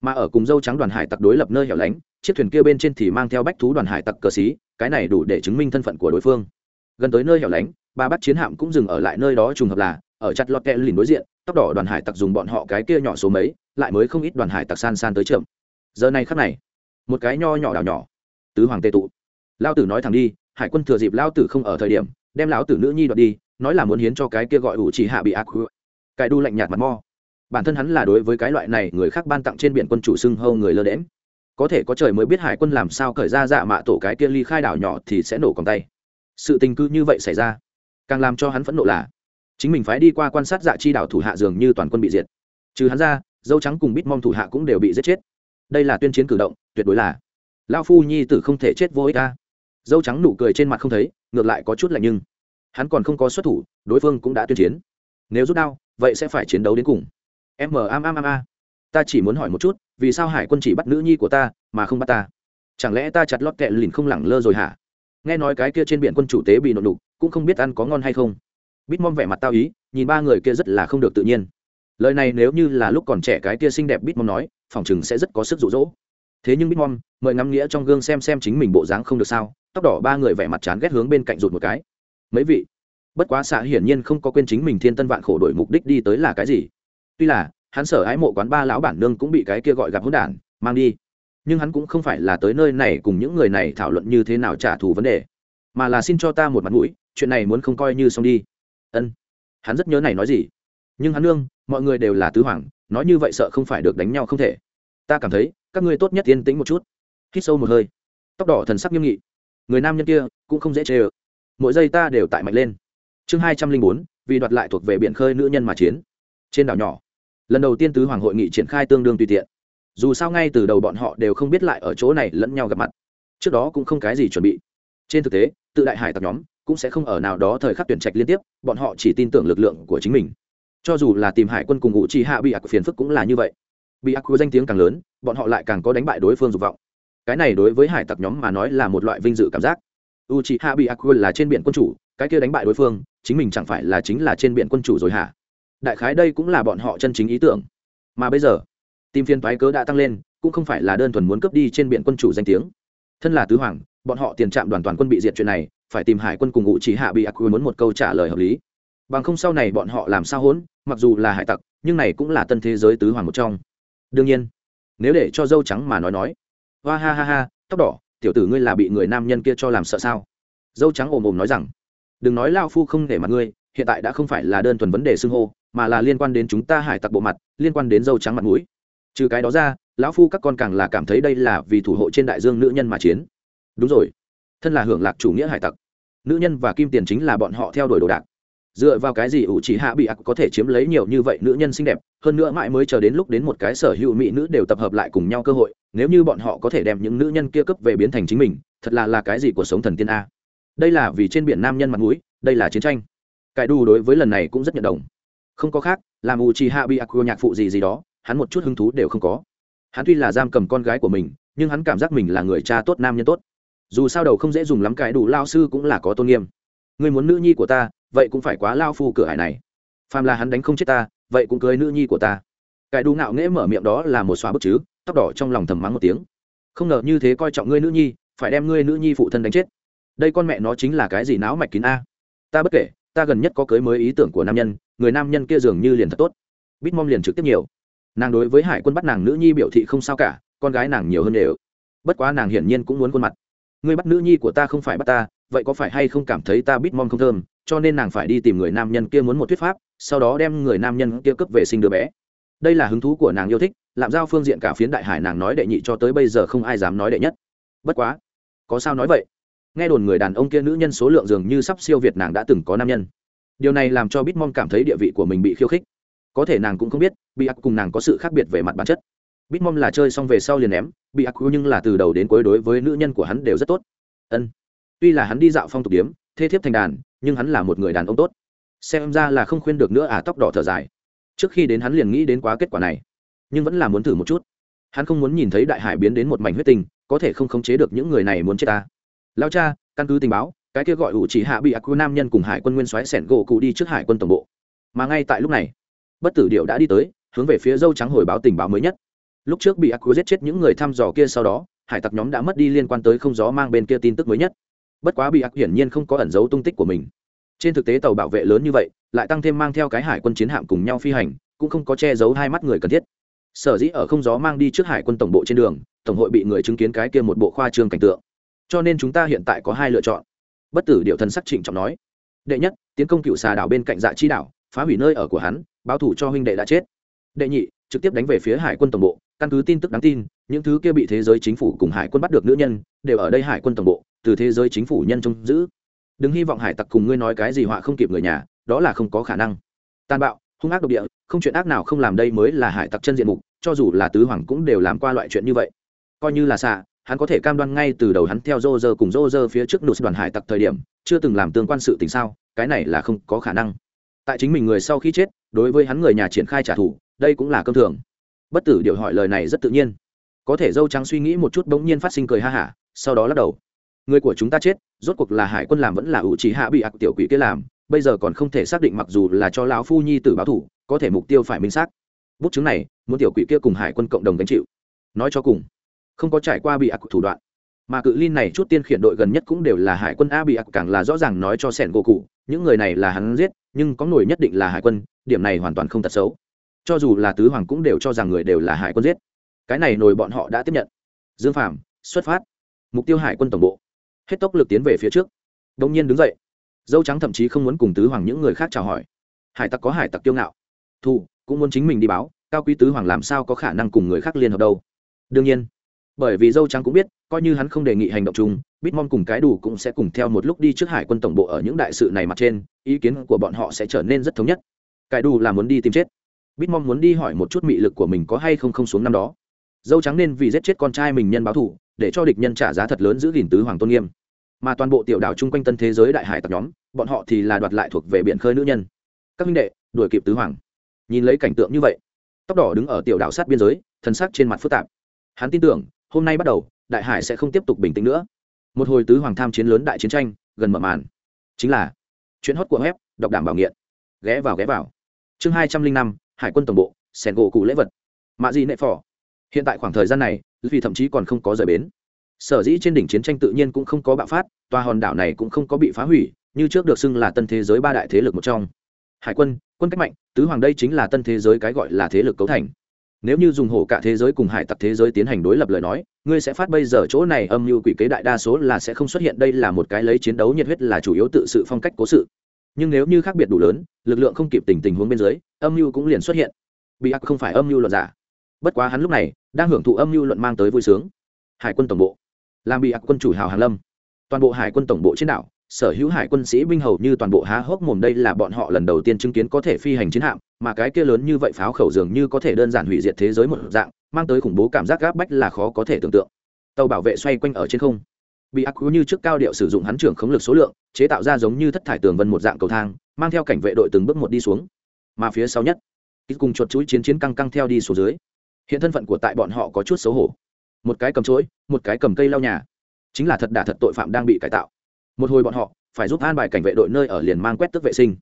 Mà ở cùng dâu trắng đoàn hải tặc đối lập nơi hẻo lánh, chiếc thuyền kia bên trên thì mang theo bách thú đoàn hải tặc cờ xí, cái này đủ để chứng minh thân phận của đối phương. Gần tới nơi hẻo lánh, ba bắt chiến hạm cũng dừng ở lại nơi đó trùng hợp là, ở chặt lọt kẹ lìn đối diện, tóc đỏ đoàn hải tặc dùng bọn họ cái kia nhỏ số mấy, lại mới không ít đoàn hải tặc san san tới trượm giờ này khắc này, một cái nho nhỏ đảo nhỏ, tứ hoàng tê tụ. Lao tử nói thẳng đi hải quân thừa dịp lao tử không ở thời điểm, đem lão tử nữ nhi đoạt đi, nói là muốn hiến cho cái kia gọi ủ chỉ hạ bị ác cải đu lạnh nhạt mặt mo. Bản thân hắn là đối với cái loại này, người khác ban tặng trên biển quân chủ xưng hâu người lơ đễm. Có thể có trời mới biết hải quân làm sao cởi ra dạ mạ tổ cái kia ly khai đảo nhỏ thì sẽ nổ còng tay. Sự tình cư như vậy xảy ra. Càng làm cho hắn phẫn nộ là, chính mình phái đi qua quan sát dạ chi đảo thủ hạ dường như toàn quân bị diệt. Trừ hắn ra, dâu trắng cùng bít mong thủ hạ cũng đều bị giết chết. Đây là tuyên chiến cử động, tuyệt đối là. Lao phu nhi tử không thể chết vô ích ta dâu trắng nụ cười trên mặt không thấy, ngược lại có chút lạnh nhưng hắn còn không có xuất thủ, đối phương cũng đã tuyên chiến. Nếu rút đao, vậy sẽ phải chiến đấu đến cùng. M am am am a. Ta chỉ muốn hỏi một chút, vì sao hải quân chỉ bắt nữ nhi của ta, mà không bắt ta? Chẳng lẽ ta chặt lót kẹ lìn không lẳng lơ rồi hả? Nghe nói cái kia trên biển quân chủ tế bị nộp đục, cũng không biết ăn có ngon hay không. Bít mom vẻ mặt tao ý, nhìn ba người kia rất là không được tự nhiên. Lời này nếu như là lúc còn trẻ cái kia xinh đẹp bít mom nói, phòng chừng sẽ rất có sức rụ rỗ thế nhưng bitmom mời ngắm nghĩa trong gương xem xem chính mình bộ dáng không được sao, tóc đỏ ba người vẻ mặt chán ghét hướng bên cạnh rụt một cái. Mấy vị? Bất quá xạ hiển nhiên không có quên chính mình thiên tân vạn khổ đổi mục đích đi tới là cái gì. Tuy là, hắn sở ái mộ quán ba lão bản nương cũng bị cái kia gọi gặp hỗn đản, mang đi. Nhưng hắn cũng không phải là tới nơi này cùng những người này thảo luận như thế nào trả thù vấn đề, mà là xin cho ta một mặt mũi, chuyện này muốn không coi như xong đi. Ân. Hắn rất nhớ này nói gì. Nhưng hắn nương, mọi người đều là tứ hoàng, nói như vậy sợ không phải được đánh nhau không thể. Ta cảm thấy các ngươi tốt nhất yên tĩnh một chút. Hít sâu một hơi. Tóc đỏ thần sắc nghiêm nghị. Người nam nhân kia cũng không dễ chê ơ. Mỗi giây ta đều tại mạnh lên. Chương hai trăm linh bốn, vì đoạt lại thuộc về biển khơi nữ nhân mà chiến. Trên đảo nhỏ, lần đầu tiên tứ hoàng hội nghị triển khai tương đương tùy tiện. Dù sao ngay từ đầu bọn họ đều không biết lại ở chỗ này lẫn nhau gặp mặt. Trước đó cũng không cái gì chuẩn bị. Trên thực tế, tự đại hải tặc nhóm cũng sẽ không ở nào đó thời khắc tuyển trạch liên tiếp, bọn họ chỉ tin tưởng lực lượng của chính mình. Cho dù là tìm hải quân cùng ngụ chi hạ bị ác phiền phức cũng là như vậy bị ác danh tiếng càng lớn, bọn họ lại càng có đánh bại đối phương dục vọng. Cái này đối với hải tặc nhóm mà nói là một loại vinh dự cảm giác. U chị hạ bị ác là trên biển quân chủ, cái kia đánh bại đối phương, chính mình chẳng phải là chính là trên biển quân chủ rồi hả? Đại khái đây cũng là bọn họ chân chính ý tưởng. Mà bây giờ, tim phiên thoái cớ đã tăng lên, cũng không phải là đơn thuần muốn cướp đi trên biển quân chủ danh tiếng. Thân là tứ hoàng, bọn họ tiền trạm đoàn toàn quân bị diệt chuyện này, phải tìm hải quân cùng ngụ chỉ hạ bị ác muốn một câu trả lời hợp lý. Bằng không sau này bọn họ làm sao hỗn, mặc dù là hải tặc, nhưng này cũng là tân thế giới tứ hoàng một trong đương nhiên, nếu để cho dâu trắng mà nói nói. Hoa ha ha ha, tóc đỏ, tiểu tử ngươi là bị người nam nhân kia cho làm sợ sao? Dâu trắng ồm ồm nói rằng, đừng nói lao phu không để mặt ngươi, hiện tại đã không phải là đơn thuần vấn đề xưng hô, mà là liên quan đến chúng ta hải tặc bộ mặt, liên quan đến dâu trắng mặt mũi. Trừ cái đó ra, lão phu các con càng là cảm thấy đây là vì thủ hộ trên đại dương nữ nhân mà chiến. Đúng rồi, thân là hưởng lạc chủ nghĩa hải tặc. Nữ nhân và kim tiền chính là bọn họ theo đuổi đồ đạc dựa vào cái gì ủ chỉ hạ bị ạc có thể chiếm lấy nhiều như vậy nữ nhân xinh đẹp, hơn nữa mãi mới chờ đến lúc đến một cái sở hữu mỹ nữ đều tập hợp lại cùng nhau cơ hội, nếu như bọn họ có thể đem những nữ nhân kia cấp về biến thành chính mình, thật là là cái gì của sống thần tiên a. Đây là vì trên biển nam nhân mặt mũi, đây là chiến tranh. Cải đu đối với lần này cũng rất nhận đồng. Không có khác, làm ủ chỉ hạ bị ạc nhạc phụ gì gì đó, hắn một chút hứng thú đều không có. Hắn tuy là giam cầm con gái của mình, nhưng hắn cảm giác mình là người cha tốt nam nhân tốt. Dù sao đầu không dễ dùng lắm, cái đủ lao sư cũng là có tôn nghiêm. Người muốn nữ nhi của ta vậy cũng phải quá lao phu cửa hải này. Phàm là hắn đánh không chết ta, vậy cũng cưới nữ nhi của ta. Cái đu ngạo nghễ mở miệng đó là một xóa bức chứ, tóc đỏ trong lòng thầm mắng một tiếng. Không ngờ như thế coi trọng ngươi nữ nhi, phải đem ngươi nữ nhi phụ thân đánh chết. Đây con mẹ nó chính là cái gì não mạch kín a. Ta bất kể, ta gần nhất có cưới mới ý tưởng của nam nhân, người nam nhân kia dường như liền thật tốt. Bít mom liền trực tiếp nhiều. Nàng đối với hải quân bắt nàng nữ nhi biểu thị không sao cả, con gái nàng nhiều hơn đều. Bất quá nàng hiển nhiên cũng muốn khuôn mặt. Ngươi bắt nữ nhi của ta không phải bắt ta, vậy có phải hay không cảm thấy ta bít mom không thơm? Cho nên nàng phải đi tìm người nam nhân kia muốn một thuyết pháp, sau đó đem người nam nhân kia cấp về sinh đứa bé. Đây là hứng thú của nàng yêu thích làm giao phương diện cả phiến đại hải nàng nói đệ nhị cho tới bây giờ không ai dám nói đệ nhất. Bất quá, có sao nói vậy? Nghe đồn người đàn ông kia nữ nhân số lượng dường như sắp siêu việt nàng đã từng có nam nhân. Điều này làm cho bitmom cảm thấy địa vị của mình bị khiêu khích. Có thể nàng cũng không biết bị ác cùng nàng có sự khác biệt về mặt bản chất. Bitmom là chơi xong về sau liền ném bị ác nhưng là từ đầu đến cuối đối với nữ nhân của hắn đều rất tốt. Ân, tuy là hắn đi dạo phong tục điếm, thê thiếp thành đàn nhưng hắn là một người đàn ông tốt. Xem ra là không khuyên được nữa à tóc đỏ thở dài. Trước khi đến hắn liền nghĩ đến quá kết quả này, nhưng vẫn là muốn thử một chút. Hắn không muốn nhìn thấy đại hải biến đến một mảnh huyết tình có thể không khống chế được những người này muốn chết ta. Lao cha, căn cứ tình báo, cái kia gọi ủ chỉ hạ bị ác nam nhân cùng hải quân nguyên soái sẻn gỗ cụ đi trước hải quân tổng bộ. Mà ngay tại lúc này, bất tử điệu đã đi tới, hướng về phía dâu trắng hồi báo tình báo mới nhất. Lúc trước bị ác giết chết những người thăm dò kia sau đó, hải tặc nhóm đã mất đi liên quan tới không gió mang bên kia tin tức mới nhất bất quá bị ác hiển nhiên không có ẩn giấu tung tích của mình. Trên thực tế tàu bảo vệ lớn như vậy, lại tăng thêm mang theo cái hải quân chiến hạm cùng nhau phi hành, cũng không có che giấu hai mắt người cần thiết. Sở dĩ ở không gió mang đi trước hải quân tổng bộ trên đường, tổng hội bị người chứng kiến cái kia một bộ khoa trương cảnh tượng. Cho nên chúng ta hiện tại có hai lựa chọn. Bất tử điệu thần sắc trịnh trọng nói, đệ nhất, tiến công cựu xà đảo bên cạnh dạ chi đảo, phá hủy nơi ở của hắn, báo thủ cho huynh đệ đã chết. Đệ nhị, trực tiếp đánh về phía hải quân tổng bộ, căn cứ tin tức đáng tin, những thứ kia bị thế giới chính phủ cùng hải quân bắt được nữ nhân, đều ở đây hải quân tổng bộ từ thế giới chính phủ nhân trông giữ. Đừng hy vọng hải tặc cùng ngươi nói cái gì họa không kịp người nhà, đó là không có khả năng. Tàn bạo, hung ác độc địa, không chuyện ác nào không làm đây mới là hải tặc chân diện mục, cho dù là tứ hoàng cũng đều làm qua loại chuyện như vậy. Coi như là xạ, hắn có thể cam đoan ngay từ đầu hắn theo rô rơ cùng rô rơ phía trước nụt đoàn hải tặc thời điểm, chưa từng làm tương quan sự tình sao, cái này là không có khả năng. Tại chính mình người sau khi chết, đối với hắn người nhà triển khai trả thù, đây cũng là cơm thường. Bất tử điều hỏi lời này rất tự nhiên. Có thể dâu trắng suy nghĩ một chút bỗng nhiên phát sinh cười ha hả, sau đó lắc đầu người của chúng ta chết, rốt cuộc là hải quân làm vẫn là ủ trí hạ bị ạc tiểu quỷ kia làm, bây giờ còn không thể xác định mặc dù là cho lão phu nhi tử báo thủ, có thể mục tiêu phải minh xác. Bút chứng này, muốn tiểu quỷ kia cùng hải quân cộng đồng gánh chịu. Nói cho cùng, không có trải qua bị ạc thủ đoạn. Mà cự linh này chút tiên khiển đội gần nhất cũng đều là hải quân a bị ạc càng là rõ ràng nói cho sẻn gỗ cụ, những người này là hắn giết, nhưng có nổi nhất định là hải quân, điểm này hoàn toàn không tật xấu. Cho dù là tứ hoàng cũng đều cho rằng người đều là hải quân giết. Cái này nổi bọn họ đã tiếp nhận. Dương phạm xuất phát. Mục tiêu hải quân tổng bộ hết tốc lực tiến về phía trước. Đông nhiên đứng dậy. Dâu trắng thậm chí không muốn cùng tứ hoàng những người khác chào hỏi. Hải tặc có hải tặc kiêu ngạo. Thu cũng muốn chính mình đi báo, cao quý tứ hoàng làm sao có khả năng cùng người khác liên hợp đâu. Đương nhiên, bởi vì dâu trắng cũng biết, coi như hắn không đề nghị hành động chung bitmom cùng cái đủ cũng sẽ cùng theo một lúc đi trước hải quân tổng bộ ở những đại sự này mặt trên, ý kiến của bọn họ sẽ trở nên rất thống nhất. Cái đủ là muốn đi tìm chết. Bitmom muốn đi hỏi một chút mị lực của mình có hay không không xuống năm đó. Dâu trắng nên vì giết chết con trai mình nhân báo thủ để cho địch nhân trả giá thật lớn giữ gìn tứ hoàng tôn nghiêm mà toàn bộ tiểu đảo chung quanh tân thế giới đại hải tặc nhóm, bọn họ thì là đoạt lại thuộc về biển khơi nữ nhân. Các minh đệ, đuổi kịp tứ hoàng. Nhìn lấy cảnh tượng như vậy, tóc đỏ đứng ở tiểu đảo sát biên giới thân sắc trên mặt phức tạp. Hắn tin tưởng, hôm nay bắt đầu, đại hải sẽ không tiếp tục bình tĩnh nữa. Một hồi tứ hoàng tham chiến lớn đại chiến tranh, gần mở màn. Chính là, chuyện hót của web, đọc đảm bảo nghiện. Ghé vào ghé vào. Chương hai trăm linh năm, hải quân tổng bộ, sẻn gỗ cụ lễ vật. Mạ gì nệ phò. Hiện tại khoảng thời gian này, vì thậm chí còn không có rời bến sở dĩ trên đỉnh chiến tranh tự nhiên cũng không có bạo phát, tòa hòn đảo này cũng không có bị phá hủy, như trước được xưng là tân thế giới ba đại thế lực một trong. Hải quân quân cách mạnh, tứ hoàng đây chính là tân thế giới cái gọi là thế lực cấu thành. Nếu như dùng hổ cả thế giới cùng hải tặc thế giới tiến hành đối lập lời nói, ngươi sẽ phát bây giờ chỗ này âm mưu quỷ kế đại đa số là sẽ không xuất hiện, đây là một cái lấy chiến đấu nhiệt huyết là chủ yếu tự sự phong cách cố sự. Nhưng nếu như khác biệt đủ lớn, lực lượng không kịp tình tình huống bên dưới, âm mưu cũng liền xuất hiện. Bị ác không phải âm mưu luận giả. Bất quá hắn lúc này đang hưởng thụ âm mưu luận mang tới vui sướng. Hải quân tổng bộ làm bị ác quân chủ hào hàn lâm. Toàn bộ hải quân tổng bộ trên đảo, sở hữu hải quân sĩ binh hầu như toàn bộ há hốc mồm đây là bọn họ lần đầu tiên chứng kiến có thể phi hành chiến hạm, mà cái kia lớn như vậy pháo khẩu dường như có thể đơn giản hủy diệt thế giới một dạng, mang tới khủng bố cảm giác gáp bách là khó có thể tưởng tượng. Tàu bảo vệ xoay quanh ở trên không. Bị ác như trước cao điệu sử dụng hắn trưởng khống lực số lượng, chế tạo ra giống như thất thải tường vân một dạng cầu thang, mang theo cảnh vệ đội từng bước một đi xuống. Mà phía sau nhất ít cùng chuột chuỗi chiến chiến căng căng theo đi xuống dưới. Hiện thân phận của tại bọn họ có chút xấu hổ một cái cầm chuỗi, một cái cầm cây lau nhà. Chính là thật đả thật tội phạm đang bị cải tạo. Một hồi bọn họ phải giúp an bài cảnh vệ đội nơi ở liền mang quét tức vệ sinh.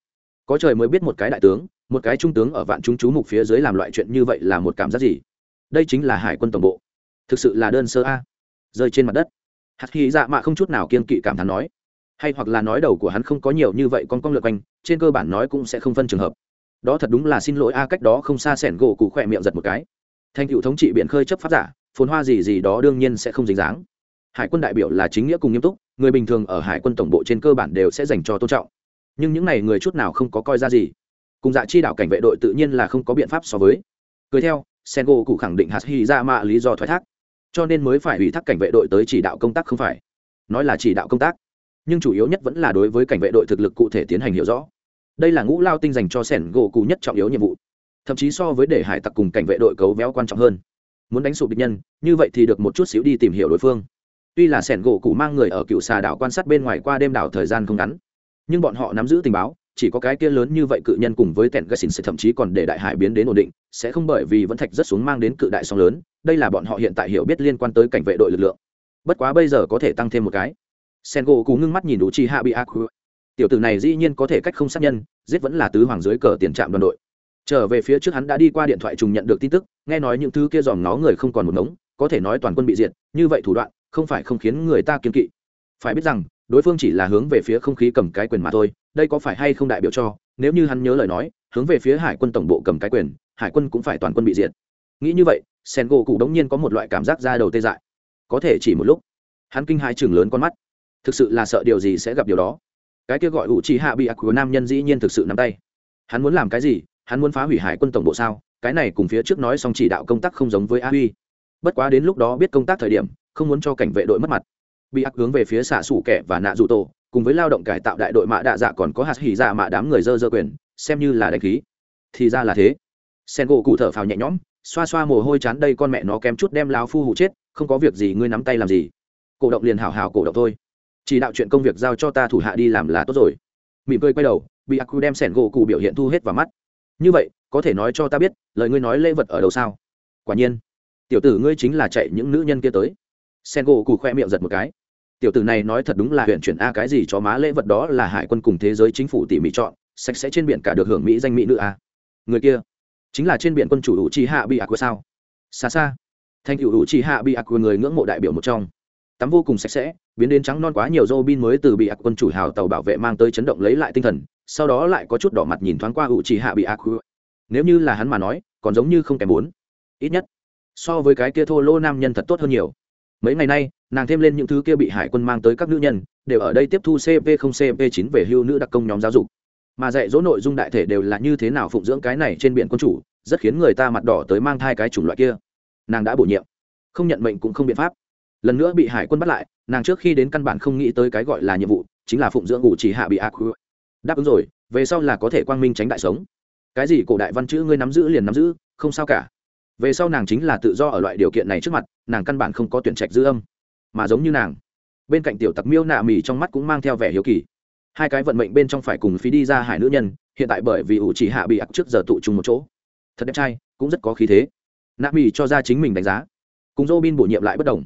Có trời mới biết một cái đại tướng, một cái trung tướng ở vạn chúng chú mục phía dưới làm loại chuyện như vậy là một cảm giác gì? Đây chính là hải quân tổng bộ. Thực sự là đơn sơ a. Rơi trên mặt đất. Hạt hy dạ mạ không chút nào kiên kỵ cảm thán nói. Hay hoặc là nói đầu của hắn không có nhiều như vậy con công lượt quanh, trên cơ bản nói cũng sẽ không phân trường hợp. Đó thật đúng là xin lỗi a, cách đó không xa sẻn gỗ cụ khỏe miệng giật một cái. Thành cựu thống trị biển khơi chấp pháp giả phồn hoa gì gì đó đương nhiên sẽ không dính dáng. Hải quân đại biểu là chính nghĩa cùng nghiêm túc, người bình thường ở hải quân tổng bộ trên cơ bản đều sẽ dành cho tôn trọng. Nhưng những n à y người chút nào không có coi ra gì. Cùng dạ chi đạo cảnh vệ đội tự nhiên là không có biện pháp so với. Cười theo, sengo cụ khẳng định hạt hy ra mạ lý do thoái thác. Cho nên mới phải ủy thác cảnh vệ đội tới chỉ đạo công tác không phải. Nói là chỉ đạo công tác. Nhưng chủ yếu nhất vẫn là đối với cảnh vệ đội thực lực cụ thể tiến hành hiểu rõ. Đây là ngũ lao tinh dành cho sẻn gỗ cụ nhất trọng yếu nhiệm vụ. Thậm chí so với để hải tặc cùng cảnh vệ đội cấu véo quan trọng hơn muốn đánh sụp địch nhân, như vậy thì được một chút xíu đi tìm hiểu đối phương. Tuy là sẻn gỗ cụ mang người ở cựu xà đảo quan sát bên ngoài qua đêm đảo thời gian không ngắn, nhưng bọn họ nắm giữ tình báo, chỉ có cái kia lớn như vậy cự nhân cùng với tẹn gassin sẽ thậm chí còn để đại hải biến đến ổn định, sẽ không bởi vì vẫn thạch rất xuống mang đến cự đại sóng lớn, đây là bọn họ hiện tại hiểu biết liên quan tới cảnh vệ đội lực lượng. Bất quá bây giờ có thể tăng thêm một cái. Sen gỗ cú ngưng mắt nhìn đủ chi hạ bị ác tiểu tử này dĩ nhiên có thể cách không sát nhân, giết vẫn là tứ hoàng dưới cờ tiền trạm đoàn đội trở về phía trước hắn đã đi qua điện thoại trùng nhận được tin tức, nghe nói những thứ kia dòm nó người không còn một ngống, có thể nói toàn quân bị diệt, như vậy thủ đoạn, không phải không khiến người ta kiên kỵ. Phải biết rằng, đối phương chỉ là hướng về phía không khí cầm cái quyền mà thôi, đây có phải hay không đại biểu cho, nếu như hắn nhớ lời nói, hướng về phía hải quân tổng bộ cầm cái quyền, hải quân cũng phải toàn quân bị diệt. Nghĩ như vậy sen gỗ cụ đống nhiên có một loại cảm giác ra đầu tê dại. Có thể chỉ một lúc, hắn kinh hai chừng lớn con mắt. Thực sự là sợ điều gì sẽ gặp điều đó. Cái kia gọi ủ trì hạ bị ác của nam nhân dĩ nhiên thực sự nắm tay. Hắn muốn làm cái gì hắn muốn phá hủy hải quân tổng bộ sao? Cái này cùng phía trước nói xong chỉ đạo công tác không giống với a huy. Bất quá đến lúc đó biết công tác thời điểm, không muốn cho cảnh vệ đội mất mặt. Bị ác hướng về phía xạ sủ kẻ và nạ dù tổ, cùng với lao động cải tạo đại đội mạ đạ dạ còn có hạt hỉ dạ mạ đám người dơ dơ quyền, xem như là đánh khí. Thì ra là thế. Sen gỗ cụ thở phào nhẹ nhõm, xoa xoa mồ hôi chán đây con mẹ nó kém chút đem lao phu hụ chết, không có việc gì ngươi nắm tay làm gì. Cổ động liền hào hào cổ động thôi. Chỉ đạo chuyện công việc giao cho ta thủ hạ đi làm là tốt rồi. Mỉm cười quay đầu, bị ác đem sẻn gỗ cụ biểu hiện thu hết vào mắt như vậy, có thể nói cho ta biết, lời ngươi nói lễ vật ở đâu sao? Quả nhiên, tiểu tử ngươi chính là chạy những nữ nhân kia tới. Sen gỗ cụ khoe miệng giật một cái. Tiểu tử này nói thật đúng là huyện chuyển a cái gì cho má lễ vật đó là hải quân cùng thế giới chính phủ tỉ mỉ chọn, sạch sẽ trên biển cả được hưởng mỹ danh mỹ nữ a. Người kia, chính là trên biển quân chủ hữu chi hạ bị ác sao? Xa xa thành cựu hữu chi hạ bị ác người ngưỡng mộ đại biểu một trong. Tắm vô cùng sạch sẽ, biến đến trắng non quá nhiều dô bin mới từ bị ác quân chủ hào tàu bảo vệ mang tới chấn động lấy lại tinh thần sau đó lại có chút đỏ mặt nhìn thoáng qua ủ trì hạ bị ác nếu như là hắn mà nói, còn giống như không kém bốn. Ít nhất, so với cái kia thô lô nam nhân thật tốt hơn nhiều. Mấy ngày nay, nàng thêm lên những thứ kia bị hải quân mang tới các nữ nhân, đều ở đây tiếp thu cp không cp chín về hưu nữ đặc công nhóm giáo dục. Mà dạy dỗ nội dung đại thể đều là như thế nào phụng dưỡng cái này trên biển quân chủ, rất khiến người ta mặt đỏ tới mang thai cái chủng loại kia. Nàng đã bổ nhiệm. Không nhận mệnh cũng không biện pháp. Lần nữa bị hải quân bắt lại, nàng trước khi đến căn bản không nghĩ tới cái gọi là nhiệm vụ, chính là phụng dưỡng ngủ chỉ hạ bị ác đáp ứng rồi, về sau là có thể quang minh tránh đại sống. Cái gì cổ đại văn chữ ngươi nắm giữ liền nắm giữ, không sao cả. Về sau nàng chính là tự do ở loại điều kiện này trước mặt, nàng căn bản không có tuyển trạch dư âm. Mà giống như nàng, bên cạnh tiểu tặc miêu nạ mì trong mắt cũng mang theo vẻ hiếu kỳ. Hai cái vận mệnh bên trong phải cùng phí đi ra hải nữ nhân, hiện tại bởi vì ủ chỉ hạ bị ặc trước giờ tụ chung một chỗ. Thật đẹp trai, cũng rất có khí thế. Nạ mì cho ra chính mình đánh giá. Cùng dô bin bổ nhiệm lại bất đồng.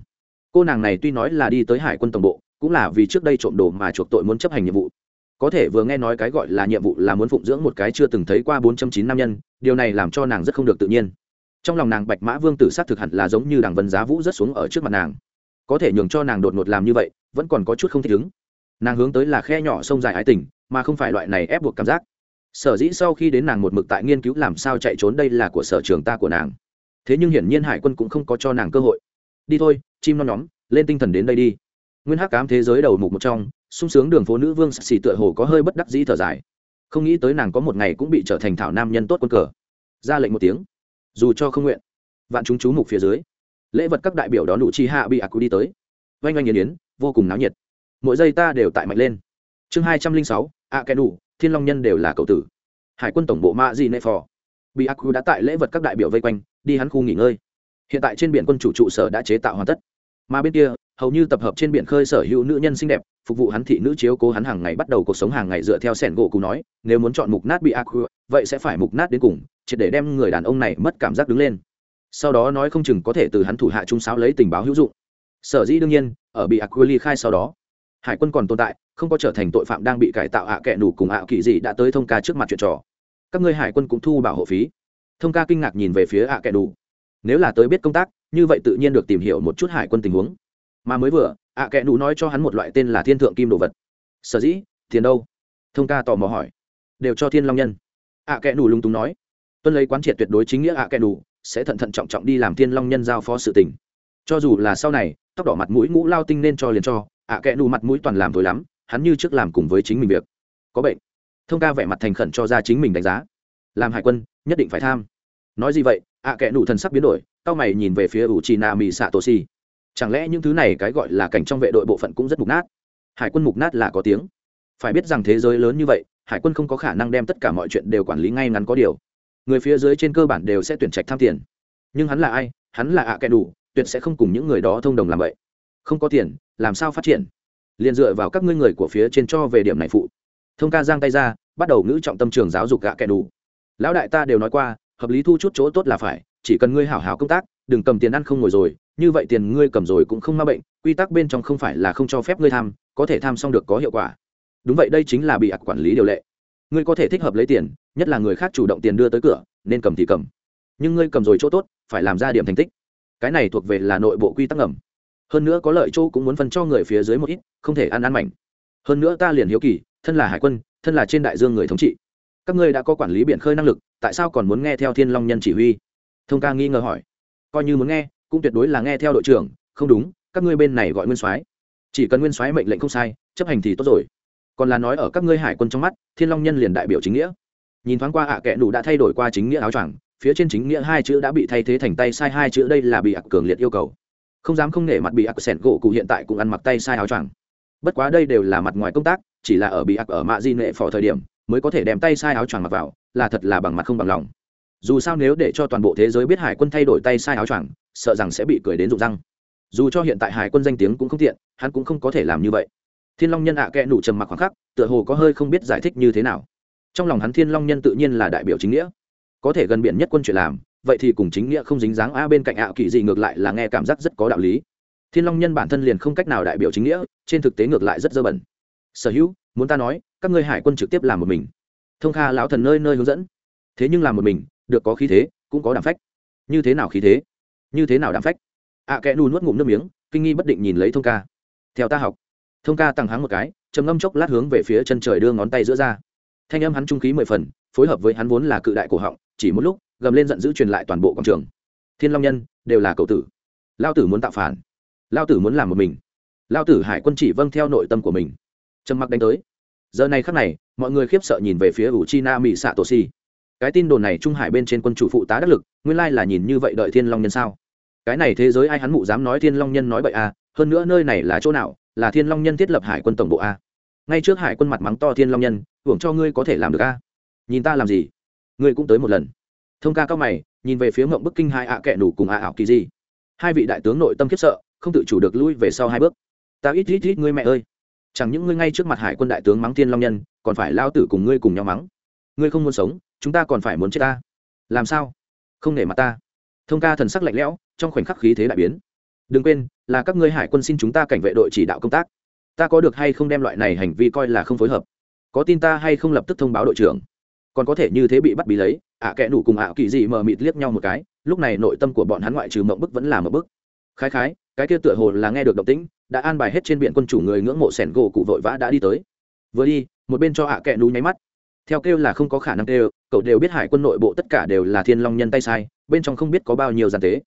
Cô nàng này tuy nói là đi tới hải quân tổng bộ, cũng là vì trước đây trộm đồ mà chuộc tội muốn chấp hành nhiệm vụ có thể vừa nghe nói cái gọi là nhiệm vụ là muốn phụng dưỡng một cái chưa từng thấy qua bốn trăm chín nam nhân, điều này làm cho nàng rất không được tự nhiên. Trong lòng nàng bạch mã vương tử s á t thực hẳn là giống như đằng vân giá vũ rất xuống ở trước mặt nàng. Có thể nhường cho nàng đột ngột làm như vậy, vẫn còn có chút không thích ứng. Nàng hướng tới là khe nhỏ sông dài ái tình, mà không phải loại này ép buộc cảm giác. Sở dĩ sau khi đến nàng một mực tại nghiên cứu làm sao chạy trốn đây là của sở trường ta của nàng. Thế nhưng hiển nhiên hải quân cũng không có cho nàng cơ hội. Đi thôi, chim non nhóm, lên tinh thần đến đây đi. Nguyên hắc cám thế giới đầu mục một trong sung sướng đường phố nữ vương xì tựa hồ có hơi bất đắc dĩ thở dài. Không nghĩ tới nàng có một ngày cũng bị trở thành thảo nam nhân tốt quân cờ. Ra lệnh một tiếng. Dù cho không nguyện, vạn chúng chú mục phía dưới. Lễ vật các đại biểu đón đủ chi hạ bị ác đi tới. Oanh oanh nghiền yến, vô cùng náo nhiệt. Mỗi giây ta đều tại mạnh lên. Chương hai trăm linh sáu, a kẻ đủ thiên long nhân đều là cậu tử. Hải quân tổng bộ ma di nệ phò. Bị ác đã tại lễ vật các đại biểu vây quanh, đi hắn khu nghỉ ngơi. Hiện tại trên biển quân chủ trụ sở đã chế tạo hoàn tất. Mà bên kia, hầu như tập hợp trên biển khơi sở hữu nữ nhân xinh đẹp phục vụ hắn thị nữ chiếu cố hắn hàng ngày bắt đầu cuộc sống hàng ngày dựa theo sẻn gỗ cụ nói, nếu muốn chọn mục nát bị ác vậy sẽ phải mục nát đến cùng, triệt để đem người đàn ông này mất cảm giác đứng lên. Sau đó nói không chừng có thể từ hắn thủ hạ trung sáo lấy tình báo hữu dụng. Sở dĩ đương nhiên, ở bị ác ly khai sau đó, hải quân còn tồn tại, không có trở thành tội phạm đang bị cải tạo ạ à kệ nủ cùng ạ kỳ gì đã tới thông ca trước mặt chuyện trò. Các ngươi hải quân cũng thu bảo hộ phí. Thông ca kinh ngạc nhìn về phía ạ kệ nủ. Nếu là tới biết công tác, như vậy tự nhiên được tìm hiểu một chút hải quân tình huống mà mới vừa, ạ kệ nụ nói cho hắn một loại tên là thiên thượng kim đồ vật. Sở dĩ, tiền đâu? Thông ca tò mò hỏi. Đều cho thiên long nhân. Ạ kệ nụ lung túng nói. Tuân lấy quán triệt tuyệt đối chính nghĩa ạ kệ nụ sẽ thận thận trọng trọng đi làm thiên long nhân giao phó sự tình. Cho dù là sau này, tóc đỏ mặt mũi ngũ lao tinh nên cho liền cho, ạ kệ nụ mặt mũi toàn làm thối lắm, hắn như trước làm cùng với chính mình việc. Có bệnh. Thông ca vẻ mặt thành khẩn cho ra chính mình đánh giá. Làm hải quân, nhất định phải tham. Nói gì vậy, ạ kệ nụ thần sắc biến đổi tao mày nhìn về phía ủ trì nà mì xạ tổ si chẳng lẽ những thứ này cái gọi là cảnh trong vệ đội bộ phận cũng rất mục nát? Hải quân mục nát là có tiếng. Phải biết rằng thế giới lớn như vậy, hải quân không có khả năng đem tất cả mọi chuyện đều quản lý ngay ngắn có điều. Người phía dưới trên cơ bản đều sẽ tuyển trạch tham tiền. Nhưng hắn là ai? Hắn là ạ kẻ đủ, tuyệt sẽ không cùng những người đó thông đồng làm vậy. Không có tiền, làm sao phát triển? Liền dựa vào các ngươi người của phía trên cho về điểm này phụ. Thông ca giang tay ra, bắt đầu ngữ trọng tâm trường giáo dục gạ kẻ đủ. Lão đại ta đều nói qua, hợp lý thu chút chỗ tốt là phải, chỉ cần ngươi hảo hảo công tác, đừng cầm tiền ăn không ngồi rồi như vậy tiền ngươi cầm rồi cũng không ma bệnh, quy tắc bên trong không phải là không cho phép ngươi tham, có thể tham xong được có hiệu quả. Đúng vậy, đây chính là bị ạc quản lý điều lệ. Ngươi có thể thích hợp lấy tiền, nhất là người khác chủ động tiền đưa tới cửa, nên cầm thì cầm. Nhưng ngươi cầm rồi chỗ tốt, phải làm ra điểm thành tích. Cái này thuộc về là nội bộ quy tắc ngầm. Hơn nữa có lợi chỗ cũng muốn phân cho người phía dưới một ít, không thể ăn ăn mảnh. Hơn nữa ta liền hiếu kỳ, thân là hải quân, thân là trên đại dương người thống trị. Các ngươi đã có quản lý biển khơi năng lực, tại sao còn muốn nghe theo thiên long nhân chỉ huy? Thông ca nghi ngờ hỏi. Coi như muốn nghe cũng tuyệt đối là nghe theo đội trưởng, không đúng, các ngươi bên này gọi nguyên soái. Chỉ cần nguyên soái mệnh lệnh không sai, chấp hành thì tốt rồi. Còn là nói ở các ngươi hải quân trong mắt, thiên long nhân liền đại biểu chính nghĩa. Nhìn thoáng qua ạ à kệ đủ đã thay đổi qua chính nghĩa áo choàng, phía trên chính nghĩa hai chữ đã bị thay thế thành tay sai hai chữ đây là bị ạc cường liệt yêu cầu. Không dám không nể mặt bị ạc sẻn gỗ cụ hiện tại cũng ăn mặc tay sai áo choàng. Bất quá đây đều là mặt ngoài công tác, chỉ là ở bị ạc ở mạ di nệ phò thời điểm, mới có thể đem tay sai áo choàng mặc vào, là thật là bằng mặt không bằng lòng. Dù sao nếu để cho toàn bộ thế giới biết hải quân thay đổi tay sai áo choàng sợ rằng sẽ bị cười đến rụng răng. Dù cho hiện tại hải quân danh tiếng cũng không tiện, hắn cũng không có thể làm như vậy. Thiên long nhân ạ à kẽ nủ trầm mặc khoảng khắc, tựa hồ có hơi không biết giải thích như thế nào. Trong lòng hắn thiên long nhân tự nhiên là đại biểu chính nghĩa. Có thể gần biển nhất quân chuyện làm, vậy thì cùng chính nghĩa không dính dáng a bên cạnh ạ kỳ gì ngược lại là nghe cảm giác rất có đạo lý. Thiên long nhân bản thân liền không cách nào đại biểu chính nghĩa, trên thực tế ngược lại rất dơ bẩn. Sở hữu, muốn ta nói, các ngươi hải quân trực tiếp làm một mình. Thông kha lão thần nơi nơi hướng dẫn. Thế nhưng làm một mình, được có khí thế, cũng có đảm phách. Như thế nào khí thế? Như thế nào đảm phách? Ạ à, kẽ nù nuốt ngụm nước miếng kinh nghi bất định nhìn lấy thông ca. Theo ta học thông ca tăng háng một cái trầm ngâm chốc lát hướng về phía chân trời đưa ngón tay giữa ra. Thanh âm hắn trung khí mười phần phối hợp với hắn vốn là cự đại cổ họng chỉ một lúc gầm lên giận dữ truyền lại toàn bộ quảng trường. Thiên long nhân đều là cậu tử. Lao tử muốn tạo phản. Lao tử muốn làm một mình. Lao tử hải quân chỉ vâng theo nội tâm của mình. Trầm mặc đánh tới. Giờ này khắc này mọi người khiếp sợ nhìn về phía ủ chi na mỹ xạ tổ si cái tin đồn này trung hải bên trên quân chủ phụ tá đắc lực nguyên lai là nhìn như vậy đợi thiên long nhân sao? Cái này thế giới ai hắn mụ dám nói thiên long nhân nói bậy à hơn nữa nơi này là chỗ nào, là thiên long nhân thiết lập hải quân tổng bộ a ngay trước hải quân mặt mắng to thiên long nhân, hưởng cho ngươi có thể làm được a nhìn ta làm gì? Ngươi cũng tới một lần. Thông ca cao mày, nhìn về phía mộng bức kinh hai ạ kệ đủ cùng ạ ảo kỳ gì. Hai vị đại tướng nội tâm khiếp sợ, không tự chủ được lui về sau hai bước. Ta ít ít ít ngươi mẹ ơi. Chẳng những ngươi ngay trước mặt hải quân đại tướng mắng thiên long nhân, còn phải lao tử cùng ngươi cùng nhau mắng. Ngươi không muốn sống, chúng ta còn phải muốn chết ta. Làm sao? Không nể mặt ta. Thông ca thần sắc lạnh lẽo trong khoảnh khắc khí thế đại biến. Đừng quên, là các ngươi hải quân xin chúng ta cảnh vệ đội chỉ đạo công tác. Ta có được hay không đem loại này hành vi coi là không phối hợp? Có tin ta hay không lập tức thông báo đội trưởng? Còn có thể như thế bị bắt bí lấy, ạ à kẽ đủ cùng ạ kỳ dị mờ mịt liếc nhau một cái, lúc này nội tâm của bọn hắn ngoại trừ mộng bức vẫn là mộng bức. Khái khái, cái kia tựa hồ là nghe được động tĩnh, đã an bài hết trên biển quân chủ người ngưỡng mộ sẻn gỗ cụ vội vã đã đi tới. Vừa đi, một bên cho ạ à kẽ nháy mắt. Theo kêu là không có khả năng kêu, cậu đều biết hải quân nội bộ tất cả đều là thiên long nhân tay sai, bên trong không biết có bao nhiêu giàn tế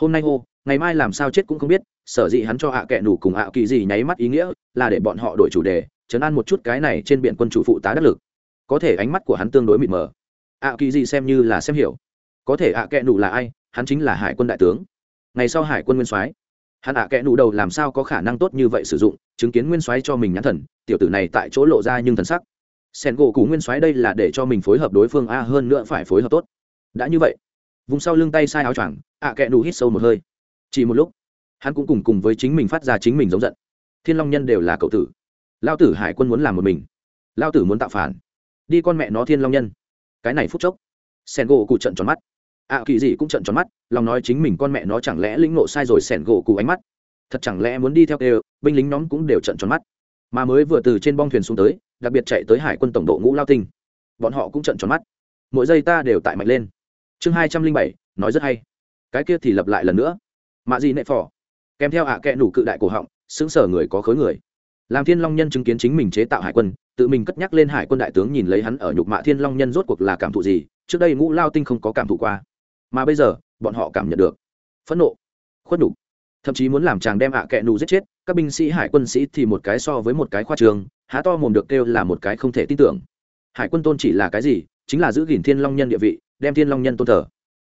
hôm nay hô, ngày mai làm sao chết cũng không biết, sở dĩ hắn cho ạ à kệ nủ cùng ạ kỳ gì nháy mắt ý nghĩa là để bọn họ đổi chủ đề, chấn an một chút cái này trên biển quân chủ phụ tá đắc lực. Có thể ánh mắt của hắn tương đối mịt mờ. Ạ kỳ gì xem như là xem hiểu. Có thể ạ kệ nủ là ai, hắn chính là hải quân đại tướng. Ngày sau hải quân nguyên soái. Hắn ạ kệ nủ đầu làm sao có khả năng tốt như vậy sử dụng, chứng kiến nguyên soái cho mình nhãn thần, tiểu tử này tại chỗ lộ ra nhưng thần sắc. Sen gỗ cú nguyên soái đây là để cho mình phối hợp đối phương a hơn nữa phải phối hợp tốt. Đã như vậy vùng sau lưng tay sai áo choàng, ạ kệ nụ hít sâu một hơi. Chỉ một lúc, hắn cũng cùng cùng với chính mình phát ra chính mình giống giận. Thiên long nhân đều là cậu tử. Lao tử hải quân muốn làm một mình. Lao tử muốn tạo phản. Đi con mẹ nó thiên long nhân. Cái này phút chốc sen gỗ cụ trận tròn mắt. Ạ kỳ gì cũng trận tròn mắt, lòng nói chính mình con mẹ nó chẳng lẽ lĩnh nộ sai rồi sẻn gỗ cụ ánh mắt. Thật chẳng lẽ muốn đi theo đều, binh lính nhóm cũng đều trận tròn mắt. Mà mới vừa từ trên bong thuyền xuống tới, đặc biệt chạy tới hải quân tổng độ ngũ lao tinh. Bọn họ cũng trận tròn mắt. Mỗi giây ta đều tại mạnh lên chương hai trăm linh bảy, nói rất hay. Cái kia thì lập lại lần nữa. Mạ gì nệ phỏ kèm theo ạ à kẽ nủ cự đại cổ họng xứng sở người có khối người. Làm thiên long nhân chứng kiến chính mình chế tạo hải quân, tự mình cất nhắc lên hải quân đại tướng nhìn lấy hắn ở nhục mạ thiên long nhân rốt cuộc là cảm thụ gì, trước đây ngũ lao tinh không có cảm thụ qua. Mà bây giờ, bọn họ cảm nhận được. Phẫn nộ, khuất nhục. Thậm chí muốn làm chàng đem ạ à kẽ giết chết, các binh sĩ hải quân sĩ thì một cái so với một cái khoa trường, há to mồm được kêu là một cái không thể tin tưởng. Hải quân tôn chỉ là cái gì, chính là giữ gìn thiên long nhân địa vị đem thiên long nhân tôn thờ.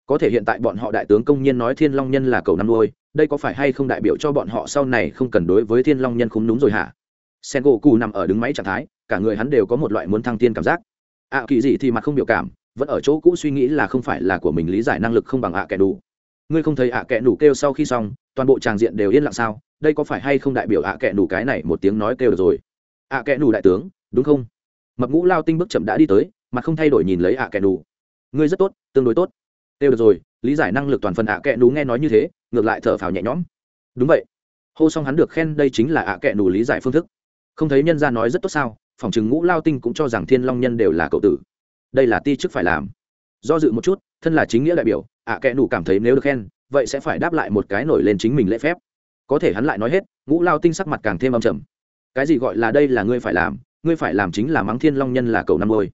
Có thể hiện tại bọn họ đại tướng công nhiên nói thiên long nhân là cầu năm nuôi, đây có phải hay không đại biểu cho bọn họ sau này không cần đối với thiên long nhân khúng đúng rồi hả? Sen gỗ cù nằm ở đứng máy trạng thái, cả người hắn đều có một loại muốn thăng tiên cảm giác. Ạ kỳ gì thì mặt không biểu cảm, vẫn ở chỗ cũ suy nghĩ là không phải là của mình lý giải năng lực không bằng ạ kẻ đủ ngươi không thấy ạ kẻ đủ kêu sau khi xong, toàn bộ tràng diện đều yên lặng sao? Đây có phải hay không đại biểu ạ kẻ đủ cái này một tiếng nói kêu được rồi? Ạ kẻ đủ đại tướng, đúng không? Mập ngũ lao tinh bước chậm đã đi tới, mặt không thay đổi nhìn lấy ạ kẻ đủ ngươi rất tốt, tương đối tốt. Đều được rồi, lý giải năng lực toàn phần ạ à kệ nú nghe nói như thế, ngược lại thở phào nhẹ nhõm. Đúng vậy. Hô xong hắn được khen, đây chính là ạ à kệ nú lý giải phương thức. Không thấy nhân gia nói rất tốt sao, phòng chừng ngũ lao tinh cũng cho rằng thiên long nhân đều là cậu tử. Đây là ti chức phải làm. Do dự một chút, thân là chính nghĩa đại biểu, ạ à kệ nú cảm thấy nếu được khen, vậy sẽ phải đáp lại một cái nổi lên chính mình lễ phép. Có thể hắn lại nói hết, ngũ lao tinh sắc mặt càng thêm âm trầm. Cái gì gọi là đây là ngươi phải làm, ngươi phải làm chính là mắng thiên long nhân là cầu năm ngôi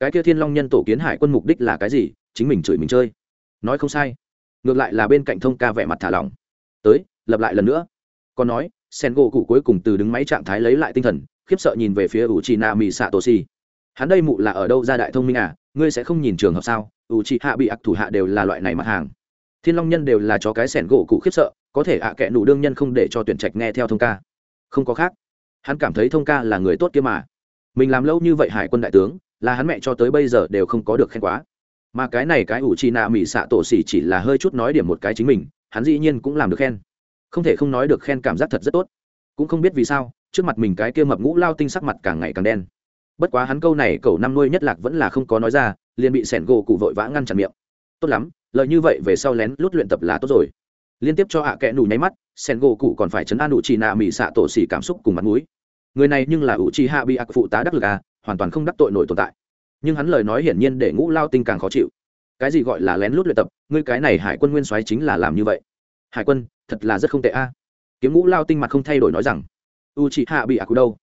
cái kia thiên long nhân tổ kiến hải quân mục đích là cái gì chính mình chửi mình chơi nói không sai ngược lại là bên cạnh thông ca vẻ mặt thả lỏng tới lập lại lần nữa còn nói sen gỗ cụ cuối cùng từ đứng máy trạng thái lấy lại tinh thần khiếp sợ nhìn về phía u chi na mỹ xạ tổ xì hắn đây mụ là ở đâu ra đại thông minh à ngươi sẽ không nhìn trường hợp sao u chi hạ bị ặc thủ hạ đều là loại này mặt hàng thiên long nhân đều là chó cái sẻn gỗ cụ khiếp sợ có thể ạ à kệ nụ đương nhân không để cho tuyển trạch nghe theo thông ca không có khác hắn cảm thấy thông ca là người tốt kia mà mình làm lâu như vậy hải quân đại tướng là hắn mẹ cho tới bây giờ đều không có được khen quá. Mà cái này cái ủ trì nạ mỹ xạ tổ xỉ chỉ là hơi chút nói điểm một cái chính mình, hắn dĩ nhiên cũng làm được khen. Không thể không nói được khen cảm giác thật rất tốt. Cũng không biết vì sao, trước mặt mình cái kia mập ngũ lao tinh sắc mặt càng ngày càng đen. Bất quá hắn câu này cậu năm nuôi nhất lạc vẫn là không có nói ra, liền bị sẻn gỗ cụ vội vã ngăn chặn miệng. Tốt lắm lợi như vậy về sau lén lút luyện tập là tốt rồi. Liên tiếp cho hạ à kẽ nủ nháy mắt, sẻn gỗ cụ còn phải chấn an đủ trì nạ mỹ xạ tổ xỉ cảm xúc cùng mặt mũi. Người này nhưng là ủ trì hạ bị ạc phụ tá đắc lực à hoàn toàn không đắc tội nổi tồn tại. Nhưng hắn lời nói hiển nhiên để ngũ lao tinh càng khó chịu. Cái gì gọi là lén lút luyện tập, ngươi cái này hải quân nguyên soái chính là làm như vậy. Hải quân, thật là rất không tệ a. Kiếm ngũ lao tinh mặt không thay đổi nói rằng u chị hạ bị ạc đâu?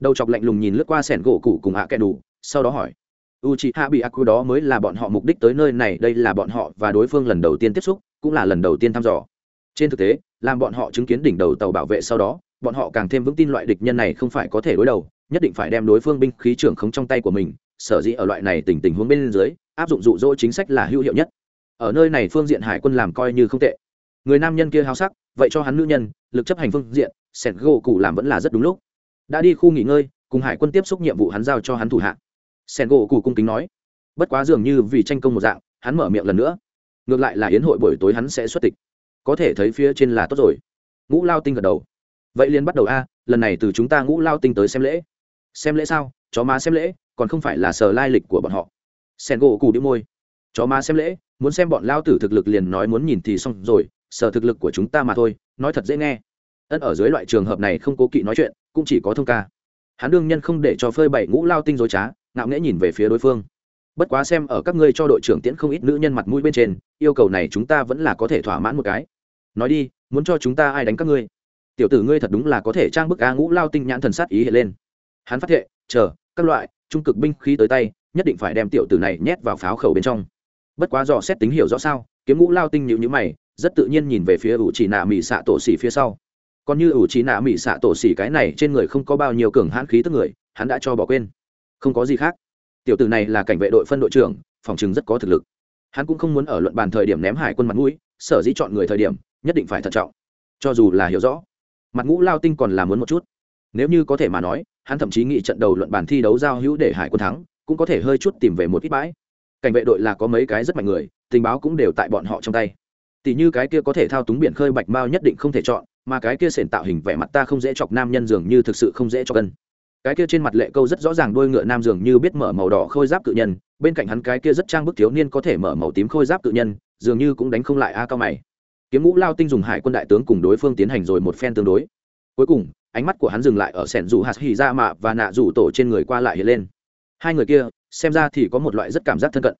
Đầu chọc lạnh lùng nhìn lướt qua sẻn gỗ cụ cùng hạ kẻ đủ, sau đó hỏi u chị hạ bị ác đó mới là bọn họ mục đích tới nơi này, đây là bọn họ và đối phương lần đầu tiên tiếp xúc, cũng là lần đầu tiên thăm dò. Trên thực tế, làm bọn họ chứng kiến đỉnh đầu tàu bảo vệ sau đó bọn họ càng thêm vững tin loại địch nhân này không phải có thể đối đầu, nhất định phải đem đối phương binh khí trưởng khống trong tay của mình, sở dĩ ở loại này tình tình huống bên dưới, áp dụng dụ dỗ chính sách là hữu hiệu nhất. Ở nơi này phương diện hải quân làm coi như không tệ. Người nam nhân kia háo sắc, vậy cho hắn nữ nhân, lực chấp hành phương diện, sẹt gỗ cụ làm vẫn là rất đúng lúc. Đã đi khu nghỉ ngơi, cùng hải quân tiếp xúc nhiệm vụ hắn giao cho hắn thủ hạ. Sẹt gỗ cụ cung kính nói. Bất quá dường như vì tranh công một dạng, hắn mở miệng lần nữa. Ngược lại là yến hội buổi tối hắn sẽ xuất tịch. Có thể thấy phía trên là tốt rồi. Ngũ lao tinh gật đầu vậy liền bắt đầu a, lần này từ chúng ta ngũ lao tinh tới xem lễ. Xem lễ sao? Chó má xem lễ, còn không phải là sờ lai lịch của bọn họ. Sen gỗ cù đĩu môi. Chó má xem lễ, muốn xem bọn lao tử thực lực liền nói muốn nhìn thì xong rồi, sờ thực lực của chúng ta mà thôi, nói thật dễ nghe. Ân ở dưới loại trường hợp này không cố kỵ nói chuyện, cũng chỉ có thông ca. Hắn đương nhân không để cho phơi bảy ngũ lao tinh dối trá, ngạo nghễ nhìn về phía đối phương. Bất quá xem ở các ngươi cho đội trưởng tiễn không ít nữ nhân mặt mũi bên trên, yêu cầu này chúng ta vẫn là có thể thỏa mãn một cái. Nói đi, muốn cho chúng ta ai đánh các ngươi? Tiểu tử ngươi thật đúng là có thể trang bức a ngũ lao tinh nhãn thần sát ý hệ lên. Hắn phát hiện chờ, các loại, trung cực binh khí tới tay, nhất định phải đem tiểu tử này nhét vào pháo khẩu bên trong. Bất quá dò xét tính hiểu rõ sao, kiếm ngũ lao tinh nhịu nhữ mày, rất tự nhiên nhìn về phía ủ chỉ nạ mỹ xạ tổ xỉ phía sau. Còn như ủ chỉ nạ mỹ xạ tổ xỉ cái này trên người không có bao nhiêu cường hãn khí tức người, hắn đã cho bỏ quên. Không có gì khác. Tiểu tử này là cảnh vệ đội phân đội trưởng, phòng chừng rất có thực lực. Hắn cũng không muốn ở luận bàn thời điểm ném hải quân mặt mũi, sở dĩ chọn người thời điểm, nhất định phải thận trọng. Cho dù là hiểu rõ mặt ngũ lao tinh còn là muốn một chút. Nếu như có thể mà nói, hắn thậm chí nghĩ trận đầu luận bàn thi đấu giao hữu để hải quân thắng, cũng có thể hơi chút tìm về một ít bãi. Cảnh vệ đội là có mấy cái rất mạnh người, tình báo cũng đều tại bọn họ trong tay. Tỷ như cái kia có thể thao túng biển khơi bạch mao nhất định không thể chọn, mà cái kia sển tạo hình vẻ mặt ta không dễ chọc nam nhân dường như thực sự không dễ cho cân. Cái kia trên mặt lệ câu rất rõ ràng đôi ngựa nam dường như biết mở màu đỏ khôi giáp cự nhân, bên cạnh hắn cái kia rất trang bức thiếu niên có thể mở màu tím khôi giáp cự nhân, dường như cũng đánh không lại a cao mày kiếm ngũ lao tinh dùng hải quân đại tướng cùng đối phương tiến hành rồi một phen tương đối. Cuối cùng, ánh mắt của hắn dừng lại ở sẻn dù hạt hì ra dạ mạ và nạ rủ tổ trên người qua lại hiện lên. Hai người kia, xem ra thì có một loại rất cảm giác thân cận.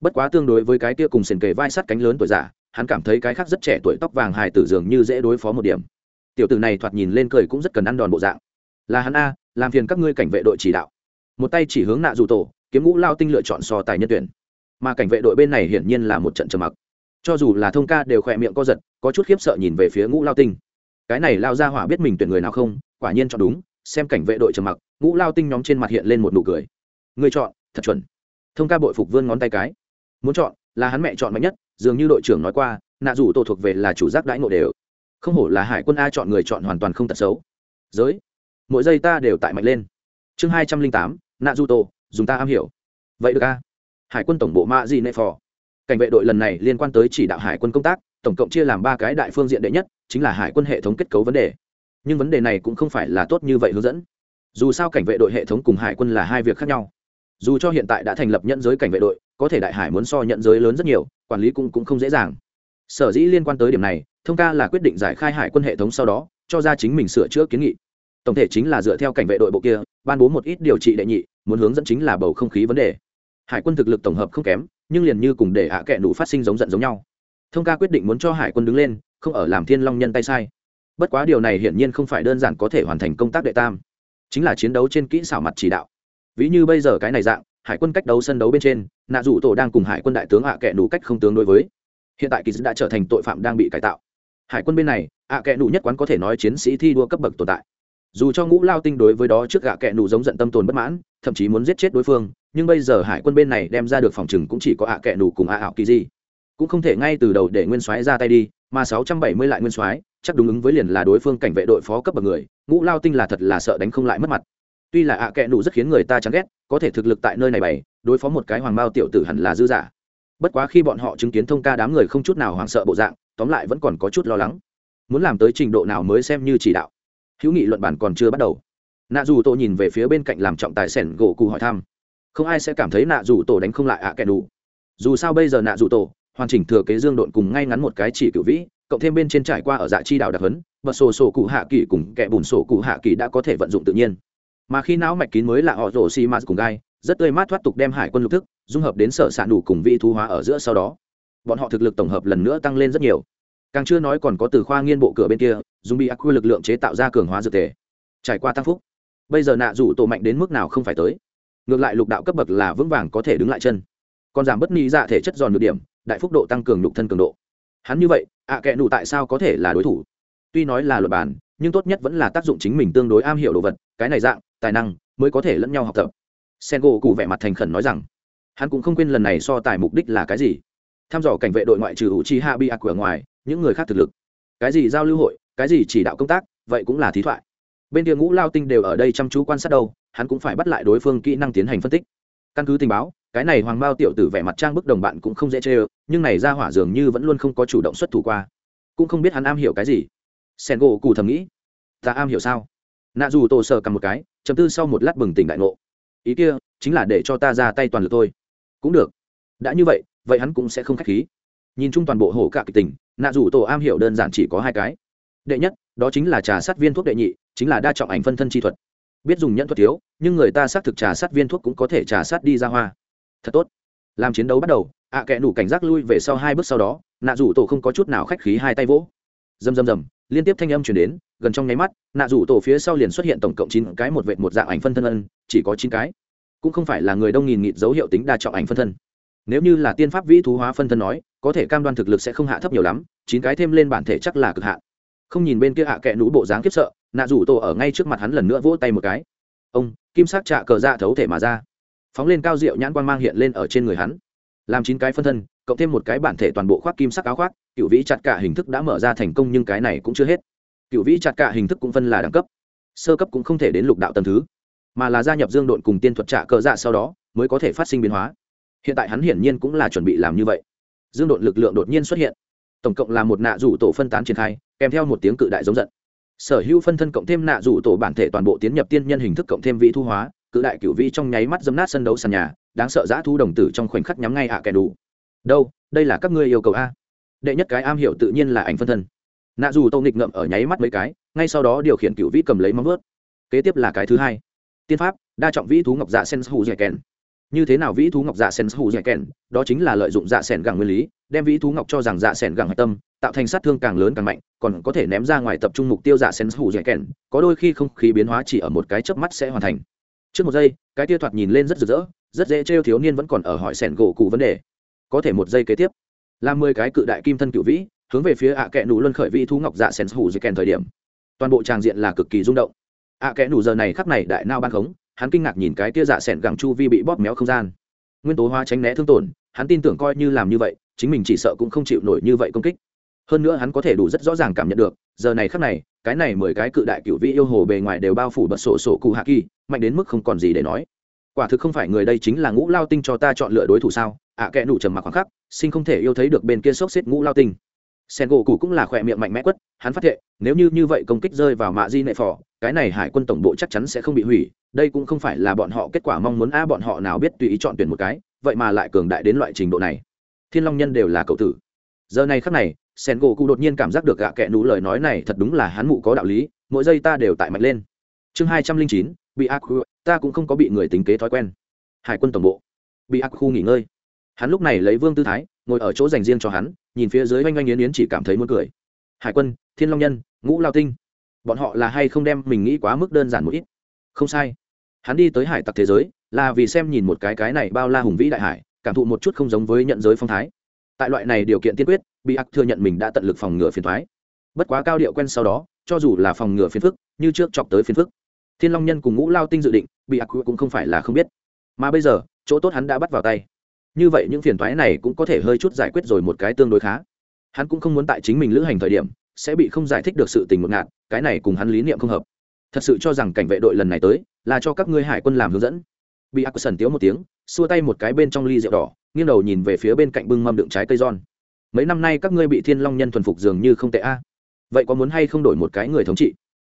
Bất quá tương đối với cái kia cùng sền kề vai sắt cánh lớn tuổi giả hắn cảm thấy cái khác rất trẻ tuổi tóc vàng hài tử dường như dễ đối phó một điểm. Tiểu tử này thoạt nhìn lên cười cũng rất cần ăn đòn bộ dạng. Là hắn a, làm phiền các ngươi cảnh vệ đội chỉ đạo. Một tay chỉ hướng nạ dù tổ, kiếm ngũ lao tinh lựa chọn so tài nhân tuyển. Mà cảnh vệ đội bên này hiển nhiên là một trận trầm mặc cho dù là thông ca đều khỏe miệng co giật, có chút khiếp sợ nhìn về phía ngũ lao tinh. Cái này lao ra hỏa biết mình tuyển người nào không? Quả nhiên chọn đúng, xem cảnh vệ đội trầm mặc, ngũ lao tinh nhóm trên mặt hiện lên một nụ cười. Người chọn, thật chuẩn. Thông ca bội phục vươn ngón tay cái. Muốn chọn, là hắn mẹ chọn mạnh nhất, dường như đội trưởng nói qua, nạ dù tổ thuộc về là chủ giác đãi ngộ đều. Không hổ là hải quân a chọn người chọn hoàn toàn không tật xấu. Giới. Mỗi giây ta đều tại mạnh lên. Chương hai trăm linh tám, nạ du tổ, dùng ta am hiểu. Vậy được a? Hải quân tổng bộ mạ gì nệ phò cảnh vệ đội lần này liên quan tới chỉ đạo hải quân công tác tổng cộng chia làm ba cái đại phương diện đệ nhất chính là hải quân hệ thống kết cấu vấn đề. Nhưng vấn đề này cũng không phải là tốt như vậy hướng dẫn. Dù sao cảnh vệ đội hệ thống cùng hải quân là hai việc khác nhau. Dù cho hiện tại đã thành lập nhận giới cảnh vệ đội có thể đại hải muốn so nhận giới lớn rất nhiều quản lý cũng, cũng không dễ dàng. Sở dĩ liên quan tới điểm này thông ca là quyết định giải khai hải quân hệ thống sau đó cho ra chính mình sửa chữa kiến nghị. Tổng thể chính là dựa theo cảnh vệ đội bộ kia ban bố một ít điều trị đệ nhị muốn hướng dẫn chính là bầu không khí vấn đề. Hải quân thực lực tổng hợp không kém nhưng liền như cùng để hạ kệ nụ phát sinh giống giận giống nhau. Thông ca quyết định muốn cho hải quân đứng lên, không ở làm thiên long nhân tay sai. Bất quá điều này hiển nhiên không phải đơn giản có thể hoàn thành công tác đệ tam, chính là chiến đấu trên kỹ xảo mặt chỉ đạo. Ví như bây giờ cái này dạng, hải quân cách đấu sân đấu bên trên, nạ rủ tổ đang cùng hải quân đại tướng ạ kệ nụ cách không tướng đối với. Hiện tại kỳ đã trở thành tội phạm đang bị cải tạo. Hải quân bên này, ạ kệ nụ nhất quán có thể nói chiến sĩ thi đua cấp bậc tồn tại. Dù cho ngũ lao tinh đối với đó trước gạ kệ nụ giống giận tâm tồn bất mãn, thậm chí muốn giết chết đối phương nhưng bây giờ hải quân bên này đem ra được phòng chừng cũng chỉ có ạ kệ nủ cùng ạ ảo kỳ gì cũng không thể ngay từ đầu để nguyên soái ra tay đi, mà sáu trăm bảy mươi lại nguyên soái, chắc đúng ứng với liền là đối phương cảnh vệ đội phó cấp bậc người, ngũ lao tinh là thật là sợ đánh không lại mất mặt. Tuy là ạ kệ nủ rất khiến người ta chán ghét, có thể thực lực tại nơi này bày, đối phó một cái hoàng bao tiểu tử hẳn là dư giả bất quá khi bọn họ chứng kiến thông ca đám người không chút nào hoảng sợ bộ dạng, tóm lại vẫn còn có chút lo lắng. Muốn làm tới trình độ nào mới xem như chỉ đạo. Hữu nghị luận bản còn chưa bắt đầu. Nạ dù tôi nhìn về phía bên cạnh làm trọng tài sẻn gỗ cụ hỏi thăm không ai sẽ cảm thấy nạ dù tổ đánh không lại ạ kẻ đủ dù sao bây giờ nạ dù tổ, hoàn chỉnh thừa kế dương độn cùng ngay ngắn một cái chỉ cựu vĩ, cộng thêm bên trên trải qua ở dạ chi đảo đặc hấn và sổ sổ cụ hạ kỳ cùng kẻ bùn sổ cụ hạ kỳ đã có thể vận dụng tự nhiên. Mà khi não mạch kín mới là họ rổ xi mạt cùng gai, rất tươi mát thoát tục đem hải quân lục thức, dung hợp đến sở s đủ cùng vị thu hóa ở giữa sau đó. Bọn họ thực lực tổng hợp lần nữa tăng lên rất nhiều. Càng chưa nói còn có từ khoa nghiên bộ cửa bên kia, dùng bị ác quy lực lượng chế tạo ra cường hóa dược thể. Trải qua tăng phúc. Bây giờ nạ rủ tổ mạnh đến mức nào không phải tới ngược lại lục đạo cấp bậc là vững vàng có thể đứng lại chân. Còn giảm bất ni dạ thể chất giòn được điểm, đại phúc độ tăng cường nhục thân cường độ. Hắn như vậy, ạ à kệ nụ tại sao có thể là đối thủ? Tuy nói là luật bản, nhưng tốt nhất vẫn là tác dụng chính mình tương đối am hiểu đồ vật, cái này dạng, tài năng, mới có thể lẫn nhau học tập. Sen gỗ cụ vẻ mặt thành khẩn nói rằng, hắn cũng không quên lần này so tài mục đích là cái gì. Tham dò cảnh vệ đội ngoại trừ u chi ha bi ạc cửa ngoài, những người khác thực lực. Cái gì giao lưu hội, cái gì chỉ đạo công tác, vậy cũng là thí thoại. Bên kia ngũ lao tinh đều ở đây chăm chú quan sát đâu hắn cũng phải bắt lại đối phương kỹ năng tiến hành phân tích. Căn cứ tình báo, cái này hoàng bao tiểu tử vẻ mặt trang bức đồng bạn cũng không dễ chê ơ, nhưng này ra hỏa dường như vẫn luôn không có chủ động xuất thủ qua. Cũng không biết hắn am hiểu cái gì. Sen gỗ cù thầm nghĩ, ta am hiểu sao? Nạ dù tổ sờ cầm một cái chấm tư sau một lát bừng tỉnh đại ngộ. Ý kia, chính là để cho ta ra tay toàn lực thôi. Cũng được. Đã như vậy vậy hắn cũng sẽ không k h á c h khí. Nhìn chung toàn bộ hổ cả kịch tình, nạ dù tổ am hiểu đơn giản chỉ có hai cái. Đệ nhất, đó chính là trà sát viên thuốc đệ nhị, chính là đa trọng ảnh phân thân chi thuật biết dùng nhẫn thuật thiếu, nhưng người ta xác thực trà sát viên thuốc cũng có thể trà sát đi ra hoa. Thật tốt. Làm chiến đấu bắt đầu, ạ à kẽ nủ cảnh giác lui về sau hai bước sau đó, nạ rủ tổ không có chút nào khách khí hai tay vỗ. Rầm rầm rầm, liên tiếp thanh âm chuyển đến, gần trong nháy mắt, nạ rủ tổ phía sau liền xuất hiện tổng cộng chín cái một vệt một dạng ảnh phân thân ân, chỉ có chín cái. Cũng không phải là người đông nghìn nghịt dấu hiệu tính đa trọng ảnh phân thân. Nếu như là tiên pháp vĩ thú hóa phân thân nói, có thể cam đoan thực lực sẽ không hạ thấp nhiều lắm, chín cái thêm lên bản thể chắc là cực hạn không nhìn bên kia hạ kệ nũ bộ dáng kiếp sợ, nạ rủ tổ ở ngay trước mặt hắn lần nữa vỗ tay một cái. Ông, kim sắc trạ cờ dạ thấu thể mà ra. Phóng lên cao rượu nhãn quan mang hiện lên ở trên người hắn. Làm chín cái phân thân, cộng thêm một cái bản thể toàn bộ khoác kim sắc áo khoác, cựu vĩ chặt cả hình thức đã mở ra thành công nhưng cái này cũng chưa hết. Cựu vĩ chặt cả hình thức cũng phân là đẳng cấp. Sơ cấp cũng không thể đến lục đạo tầm thứ, mà là gia nhập dương độn cùng tiên thuật trả cờ dạ sau đó mới có thể phát sinh biến hóa. Hiện tại hắn hiển nhiên cũng là chuẩn bị làm như vậy. Dương độn lực lượng đột nhiên xuất hiện. Tổng cộng là một nạ rủ tổ phân tán triển khai kèm theo một tiếng cự đại giống giận. Sở hữu phân thân cộng thêm nạ rủ tổ bản thể toàn bộ tiến nhập tiên nhân hình thức cộng thêm vị thu hóa, cự đại cửu vi trong nháy mắt dấm nát sân đấu sàn nhà, đáng sợ giã thu đồng tử trong khoảnh khắc nhắm ngay ạ kẻ đủ. Đâu, đây là các ngươi yêu cầu a. Đệ nhất cái am hiểu tự nhiên là ảnh phân thân. Nạ dù tô nghịch ngậm ở nháy mắt mấy cái, ngay sau đó điều khiển cửu vĩ cầm lấy móng vớt kế tiếp là cái thứ hai. Tiên pháp, đa trọng vĩ thú ngọc dạ sen hù dẻ kèn như thế nào vĩ thú ngọc dạ sen hù dạ kèn đó chính là lợi dụng dạ sen gẳng nguyên lý, đem vĩ thú ngọc cho rằng dạ sen gẳng hạch tâm, tạo thành sát thương càng lớn càng mạnh, còn có thể ném ra ngoài tập trung mục tiêu dạ sen hù dạ kèn có đôi khi không khí biến hóa chỉ ở một cái chớp mắt sẽ hoàn thành. Trước một giây, cái tia thoạt nhìn lên rất rực rỡ, rất dễ trêu thiếu niên vẫn còn ở hỏi sẻn gỗ cụ vấn đề. Có thể một giây kế tiếp, là mười cái cự đại kim thân cựu vĩ, hướng về phía ạ à kẽ nủ luân khởi vĩ thú ngọc dạ sen hù dạ kèn thời điểm. Toàn bộ tràng diện là cực kỳ rung động. ạ à kẽ nủ giờ này khắc này đại nao ban khống hắn kinh ngạc nhìn cái tia dạ sẻn gẳng chu vi bị bóp méo không gian. Nguyên tố hóa tránh né thương tổn hắn tin tưởng coi như làm như vậy chính mình chỉ sợ cũng không chịu nổi như vậy công kích. Hơn nữa hắn có thể đủ rất rõ ràng cảm nhận được giờ này khắc này cái này mười cái cự đại cựu vị yêu hồ bề ngoài đều bao phủ bật sổ sổ cụ hạ kỳ mạnh đến mức không còn gì để nói. Quả thực không phải người đây chính là ngũ lao tinh cho ta chọn lựa đối thủ sao? Ạ à, kẽ nụ trầm mặc khoảng khắc sinh không thể yêu thấy được bên kia sốc xếp ngũ lao tinh sen gỗ cụ cũng là khỏe miệng mạnh mẽ quất, hắn phát hiện nếu như như vậy công kích rơi vào mạ di nệ phò, cái này hải quân tổng bộ chắc chắn sẽ không bị hủy, đây cũng không phải là bọn họ kết quả mong muốn a bọn họ nào biết tùy ý chọn tuyển một cái, vậy mà lại cường đại đến loại trình độ này. Thiên long nhân đều là cậu tử. Giờ này khắc này, sen gỗ cụ đột nhiên cảm giác được gạ kẽ nú lời nói này thật đúng là hắn mụ có đạo lý, mỗi giây ta đều tại mạnh lên. Chương hai trăm linh chín bị ác ta cũng không có bị người tính kế thói quen. Hải quân tổng bộ. Bị ác khu nghỉ ngơi hắn lúc này lấy vương tư thái, ngồi ở chỗ dành riêng cho hắn, nhìn phía dưới oanh oanh yến yến chỉ cảm thấy muốn cười. Hải quân, thiên long nhân, ngũ lao tinh. Bọn họ là hay không đem mình nghĩ quá mức đơn giản một ít? Không sai. Hắn đi tới hải tặc thế giới, là vì xem nhìn một cái cái này bao la hùng vĩ đại hải, cảm thụ một chút không giống với nhận giới phong thái. Tại loại này điều kiện tiên quyết bị ác thừa nhận mình đã tận lực phòng ngừa phiền thoái bất quá cao điệu quen sau đó, cho dù là phòng ngừa phiền phức, như trước chọc tới phiền phức. Thiên long nhân cùng ngũ lao tinh dự định bị ác cũng không phải là không biết. Mà bây giờ, chỗ tốt hắn đã bắt vào tay như vậy những phiền toái này cũng có thể hơi chút giải quyết rồi một cái tương đối khá. Hắn cũng không muốn tại chính mình lữ hành thời điểm, sẽ bị không giải thích được sự tình một ngạt, cái này cùng hắn lý niệm không hợp. Thật sự cho rằng cảnh vệ đội lần này tới, là cho các ngươi hải quân làm hướng dẫn. Bị ác sần tiếu một tiếng, xua tay một cái bên trong ly rượu đỏ, nghiêng đầu nhìn về phía bên cạnh bưng mâm đựng trái cây giòn. Mấy năm nay các ngươi bị thiên long nhân thuần phục dường như không tệ a. Vậy có muốn hay không đổi một cái người thống trị?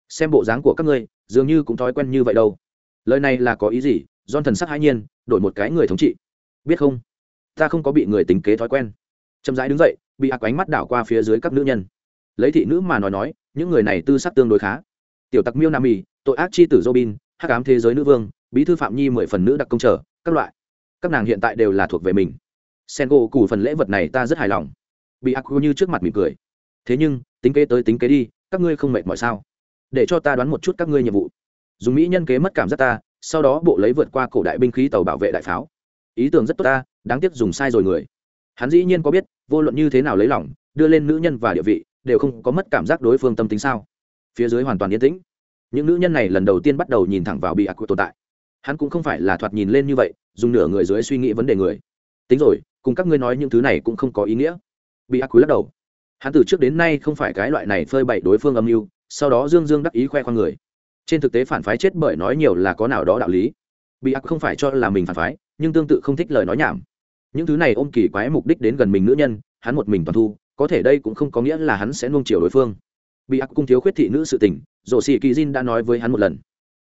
Xem bộ dáng của các ngươi, dường như cũng thói quen như vậy đâu. Lời này là có ý gì? Don thần sắc hãi nhiên, đổi một cái người thống trị. Biết không? Ta không có bị người tính kế thói quen. Chậm rãi đứng dậy, bị ác ánh mắt đảo qua phía dưới các nữ nhân. Lấy thị nữ mà nói nói, những người này tư sắc tương đối khá. Tiểu tặc miêu nam mì, tội ác chi tử robin, hắc ám thế giới nữ vương, bí thư phạm nhi mười phần nữ đặc công trở, các loại. Các nàng hiện tại đều là thuộc về mình. Sen gỗ củ phần lễ vật này ta rất hài lòng. Bị ác như trước mặt mỉm cười. Thế nhưng, tính kế tới tính kế đi, các ngươi không mệt mỏi sao? Để cho ta đoán một chút các ngươi nhiệm vụ. Dùng mỹ nhân kế mất cảm giác ta, sau đó bộ lấy vượt qua cổ đại binh khí tàu bảo vệ đại pháo. Ý tưởng rất tốt ta đáng tiếc dùng sai rồi người. Hắn dĩ nhiên có biết, vô luận như thế nào lấy lỏng đưa lên nữ nhân và địa vị, đều không có mất cảm giác đối phương tâm tính sao? Phía dưới hoàn toàn yên tĩnh. Những nữ nhân này lần đầu tiên bắt đầu nhìn thẳng vào bị ác tồn tại. Hắn cũng không phải là thoạt nhìn lên như vậy, dùng nửa người dưới suy nghĩ vấn đề người. Tính rồi, cùng các ngươi nói những thứ này cũng không có ý nghĩa. Bị ác quý lắc đầu. Hắn từ trước đến nay không phải cái loại này phơi bậy đối phương âm mưu, sau đó dương dương đắc ý khoe khoang người. Trên thực tế phản phái chết bởi nói nhiều là có nào đó đạo lý. Bị ác không phải cho là mình phản phái, nhưng tương tự không thích lời nói nhảm những thứ này ôm kỳ quái mục đích đến gần mình nữ nhân, hắn một mình toàn thu, có thể đây cũng không có nghĩa là hắn sẽ nuông chiều đối phương. Bị ác cung thiếu khuyết thị nữ sự tình rổ xì kỳ diên đã nói với hắn một lần.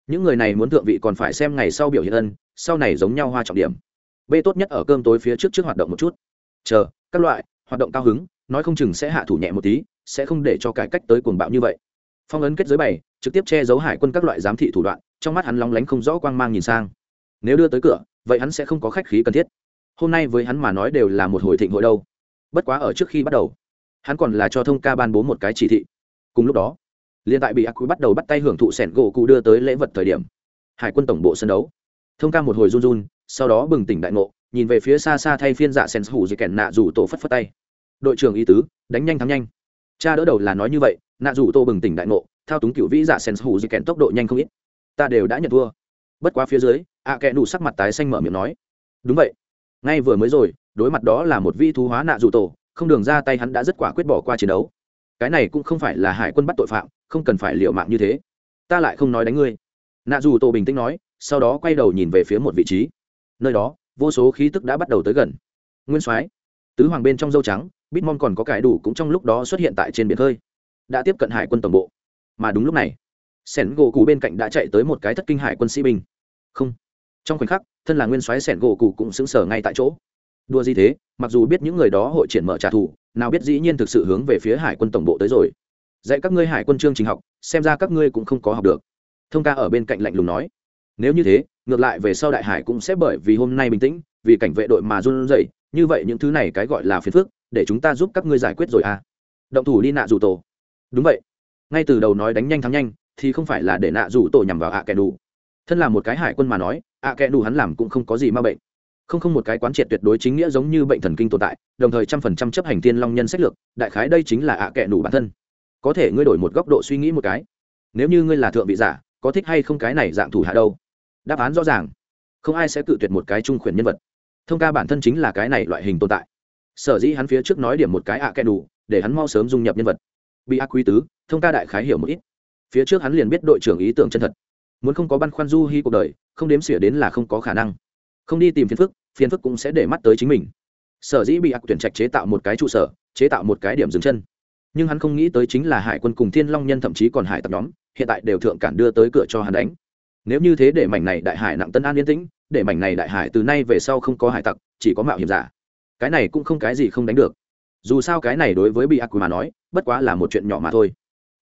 Những người này muốn thượng vị còn phải xem ngày sau biểu hiện ân, sau này giống nhau hoa trọng điểm. B tốt nhất ở cơm tối phía trước trước hoạt động một chút. Chờ, các loại, hoạt động cao hứng, nói không chừng sẽ hạ thủ nhẹ một tí, sẽ không để cho cải cách tới cuồng bạo như vậy. Phong ấn kết giới bày trực tiếp che giấu hải quân các loại giám thị thủ đoạn, trong mắt hắn lóng lánh không rõ quang mang nhìn sang. Nếu đưa tới cửa, vậy hắn sẽ không có khách khí cần thiết hôm nay với hắn mà nói đều là một hồi thịnh hội đâu. Bất quá ở trước khi bắt đầu, hắn còn là cho thông ca ban bố một cái chỉ thị. Cùng lúc đó liên tại bị ác quy bắt đầu bắt tay hưởng thụ sẻn gỗ cụ đưa tới lễ vật thời điểm, hải quân tổng bộ sân đấu. Thông ca một hồi run run, sau đó bừng tỉnh đại ngộ, nhìn về phía xa xa thay phiên dạ sen hủ dị kèn nạ rủ tổ phất phất tay. Đội trưởng y tứ, đánh nhanh thắng nhanh. Cha đỡ đầu là nói như vậy, nạ rủ tô bừng tỉnh đại ngộ, thao túng cựu vĩ dạ sen hủ dị kèn tốc độ nhanh không ít. Ta đều đã nhận thua. Bất quá phía dưới ạ à kẽ đủ sắc mặt tái xanh mở miệng nói, đúng vậy ngay vừa mới rồi, đối mặt đó là một vi thú hóa nạ dù tổ, không đường ra tay hắn đã rất quả quyết bỏ qua chiến đấu. Cái này cũng không phải là hải quân bắt tội phạm, không cần phải liệu mạng như thế. Ta lại không nói đánh ngươi. Nạ dù tổ bình tĩnh nói, sau đó quay đầu nhìn về phía một vị trí. Nơi đó, vô số khí tức đã bắt đầu tới gần. Nguyên soái, tứ hoàng bên trong dâu trắng, bitmon còn có cải đủ cũng trong lúc đó xuất hiện tại trên biển khơi. Đã tiếp cận hải quân tổng bộ. Mà đúng lúc này sẻn gỗ cụ bên cạnh đã chạy tới một cái thất kinh hải quân sĩ binh. Không. Trong khoảnh khắc thân là nguyên soái sẻn gỗ cụ cũng xứng sở ngay tại chỗ. Đua gì thế? Mặc dù biết những người đó hội triển mở trả thù, nào biết dĩ nhiên thực sự hướng về phía hải quân tổng bộ tới rồi. Dạy các ngươi hải quân chương trình học, xem ra các ngươi cũng không có học được. Thông ca ở bên cạnh lạnh lùng nói. Nếu như thế, ngược lại về sau đại hải cũng sẽ bởi vì hôm nay bình tĩnh, vì cảnh vệ đội mà run rẩy, như vậy những thứ này cái gọi là phiền phức, để chúng ta giúp các ngươi giải quyết rồi à? Động thủ đi nạ rủ tổ. Đúng vậy. Ngay từ đầu nói đánh nhanh thắng nhanh, thì không phải là để nạ rủ tổ nhằm vào ạ kẻ đủ thân là một cái hải quân mà nói ạ kẽ đủ hắn làm cũng không có gì ma bệnh. Không không một cái quán triệt tuyệt đối chính nghĩa giống như bệnh thần kinh tồn tại, đồng thời trăm phần trăm chấp hành tiên long nhân sách lược, đại khái đây chính là ạ kẽ đủ bản thân. Có thể ngươi đổi một góc độ suy nghĩ một cái. Nếu như ngươi là thượng vị giả, có thích hay không cái này dạng thủ hạ đâu? Đáp án rõ ràng. Không ai sẽ cự tuyệt một cái trung khuyển nhân vật. Thông ca bản thân chính là cái này loại hình tồn tại. Sở dĩ hắn phía trước nói điểm một cái ạ à kẻ đủ, để hắn mau sớm dung nhập nhân vật. Bị ác quý tứ, thông ca đại khái hiểu một ít. Phía trước hắn liền biết đội trưởng ý tưởng chân thật muốn không có băn khoăn du hy cuộc đời, không đếm xỉa đến là không có khả năng. Không đi tìm phiền phức phiền phức cũng sẽ để mắt tới chính mình. Sở dĩ bị ác tuyển trạch chế tạo một cái trụ sở, chế tạo một cái điểm dừng chân. Nhưng hắn không nghĩ tới chính là hải quân cùng thiên long nhân thậm chí còn hải tặc nhóm, hiện tại đều thượng cản đưa tới cửa cho hắn đánh. Nếu như thế để mảnh này đại hải nặng tân an yên tĩnh, để mảnh này đại hải từ nay về sau không có hải tặc, chỉ có mạo hiểm giả. Cái này cũng không cái gì không đánh được. Dù sao cái này đối với bị ác mà nói, bất quá là một chuyện nhỏ mà thôi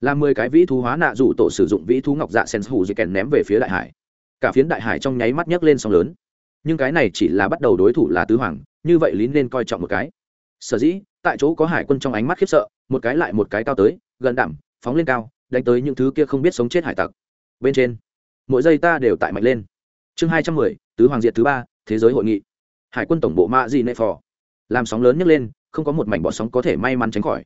là mười cái vĩ thú hóa nạ dụ tổ sử dụng vĩ thú ngọc dạ sen hù dị kèn ném về phía đại hải. Cả phiến đại hải trong nháy mắt nhấc lên sóng lớn. Nhưng cái này chỉ là bắt đầu đối thủ là tứ hoàng, như vậy lín nên coi trọng một cái. Sở dĩ, tại chỗ có hải quân trong ánh mắt khiếp sợ, một cái lại một cái cao tới, gần đảm phóng lên cao, đánh tới những thứ kia không biết sống chết hải tặc. Bên trên, mỗi giây ta đều tại mạnh lên. Chương hai trăm mười, tứ hoàng diệt thứ ba, thế giới hội nghị. Hải quân tổng bộ ma di nệ phò. Làm sóng lớn nhấc lên, không có một mảnh bọ sóng có thể may mắn tránh khỏi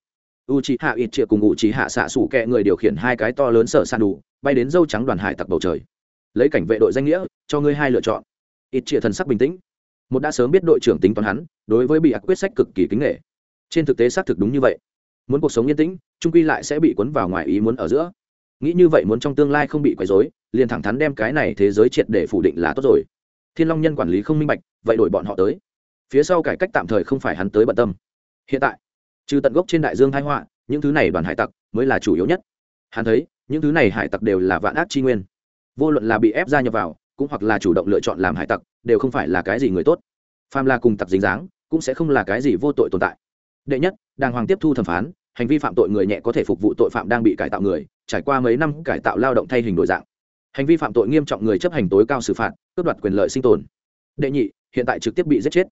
u c h ị hạ ít triệu cùng u c h ị hạ xạ xủ kẹ người điều khiển hai cái to lớn sở san đủ, bay đến dâu trắng đoàn hải tặc bầu trời. Lấy cảnh vệ đội danh nghĩa, cho ngươi hai lựa chọn. Ít triệu thần sắc bình tĩnh. Một đã sớm biết đội trưởng tính toán hắn, đối với bị ác quyết sách cực kỳ kính nghệ trên thực tế xác thực đúng như vậy. Muốn cuộc sống yên tĩnh, trung quy lại sẽ bị cuốn vào ngoài ý muốn ở giữa. Nghĩ như vậy muốn trong tương lai không bị quấy rối, liền thẳng thắn đem cái này thế giới triệt để phủ định là tốt rồi. Thiên long nhân quản lý không minh bạch, vậy đổi bọn họ tới. Phía sau cải cách tạm thời không phải hắn tới bận tâm. Hiện tại trừ tận gốc trên đại dương thái họa, những thứ này đoàn hải tặc mới là chủ yếu nhất. Hắn thấy, những thứ này hải tặc đều là vạn ác chi nguyên. Vô luận là bị ép gia nhập vào, cũng hoặc là chủ động lựa chọn làm hải tặc, đều không phải là cái gì người tốt. Pham la cùng tặc dính dáng, cũng sẽ không là cái gì vô tội tồn tại. Đệ nhất, đàng hoàng tiếp thu thẩm phán, hành vi phạm tội người nhẹ có thể phục vụ tội phạm đang bị cải tạo người, trải qua mấy năm cải tạo lao động thay hình đổi dạng. Hành vi phạm tội nghiêm trọng người chấp hành tối cao xử phạt, cướp đoạt quyền lợi sinh tồn. Đệ nhị, hiện tại trực tiếp bị giết chết.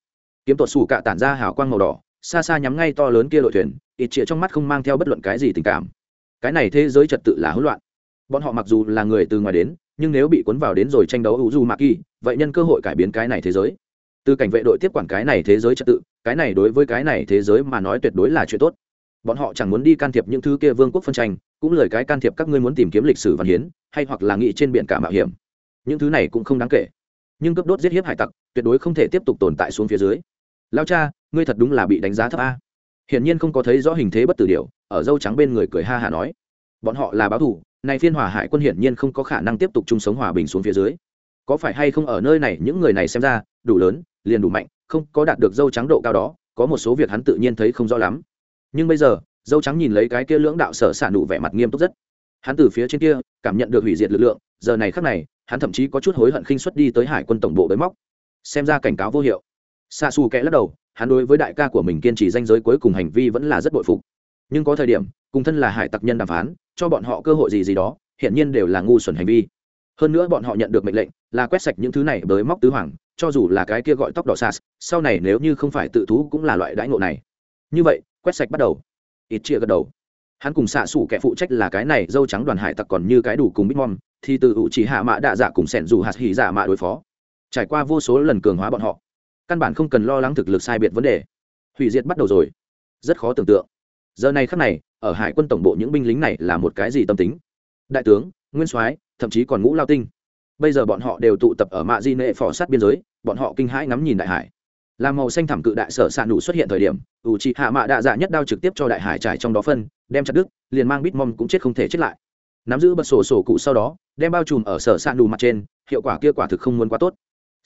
Kiếm tuột xù cạ tản ra hào quang màu đỏ xa xa nhắm ngay to lớn kia đội thuyền, ít chĩa trong mắt không mang theo bất luận cái gì tình cảm. Cái này thế giới trật tự là hỗn loạn. Bọn họ mặc dù là người từ ngoài đến, nhưng nếu bị cuốn vào đến rồi tranh đấu ủ du mạ kỳ vậy nhân cơ hội cải biến cái này thế giới. Từ cảnh vệ đội tiếp quản cái này thế giới trật tự, cái này đối với cái này thế giới mà nói tuyệt đối là chuyện tốt. Bọn họ chẳng muốn đi can thiệp những thứ kia vương quốc phân tranh, cũng lời cái can thiệp các ngươi muốn tìm kiếm lịch sử văn hiến, hay hoặc là nghĩ trên biển cả mạo hiểm. Những thứ này cũng không đáng kể. Nhưng cấp đốt giết hiếp hải tặc, tuyệt đối không thể tiếp tục tồn tại xuống phía dưới. Lao cha ngươi thật đúng là bị đánh giá thấp a. Hiển nhiên không có thấy rõ hình thế bất tử điều ở dâu trắng bên người cười ha hả nói. Bọn họ là báo thủ này phiên hòa hải quân hiển nhiên không có khả năng tiếp tục chung sống hòa bình xuống phía dưới. Có phải hay không ở nơi này, những người này xem ra, đủ lớn, liền đủ mạnh, không có đạt được dâu trắng độ cao đó, có một số việc hắn tự nhiên thấy không rõ lắm. Nhưng bây giờ, dâu trắng nhìn lấy cái kia lưỡng đạo sở sản đủ vẻ mặt nghiêm túc rất. Hắn từ phía trên kia, cảm nhận được hủy diệt lực lượng, giờ này khắc này, hắn thậm chí có chút hối hận khinh xuất đi tới hải quân tổng bộ bới móc. Xem ra cảnh cáo vô hiệu. Xa xù kẽ lắc đầu hắn đối với đại ca của mình kiên trì danh giới cuối cùng hành vi vẫn là rất bội phục. Nhưng có thời điểm, cùng thân là hải tặc nhân đàm phán, cho bọn họ cơ hội gì gì đó hiện nhiên đều là ngu xuẩn hành vi. Hơn nữa bọn họ nhận được mệnh lệnh là quét sạch những thứ này bới móc tứ hoàng, cho dù là cái kia gọi tóc đỏ sas, sau này nếu như không phải tự thú cũng là loại đãi ngộ này. Như vậy, quét sạch bắt đầu. Ít chia gật đầu. Hắn cùng xạ xủ kẻ phụ trách là cái này, dâu trắng đoàn hải tặc còn như cái đủ cùng bitmom thì từ ủ chỉ hạ mạ đạ dạ cùng sẻn dù hạt hỉ dạ mạ đối phó. Trải qua vô số lần cường hóa bọn họ căn bản không cần lo lắng thực lực sai biệt vấn đề. Hủy diệt bắt đầu rồi. Rất khó tưởng tượng. Giờ này khắc này, ở hải quân tổng bộ những binh lính này là một cái gì tâm tính? Đại tướng, nguyên soái, thậm chí còn ngũ lao tinh. Bây giờ bọn họ đều tụ tập ở mạ di nệ phò sát biên giới, bọn họ kinh hãi ngắm nhìn đại hải. Làm màu xanh thảm cự đại sở s ạ nụ xuất hiện thời điểm, ủ trị hạ mạ đạ dạ nhất đao trực tiếp cho đại hải trải trong đó phân, đem chặt đứt, liền mang bít mom cũng chết không thể chết lại. Nắm giữ bật sổ sổ cụ sau đó, đem bao trùm ở sở s ạ nụ mặt trên, hiệu quả kia quả thực không muốn quá tốt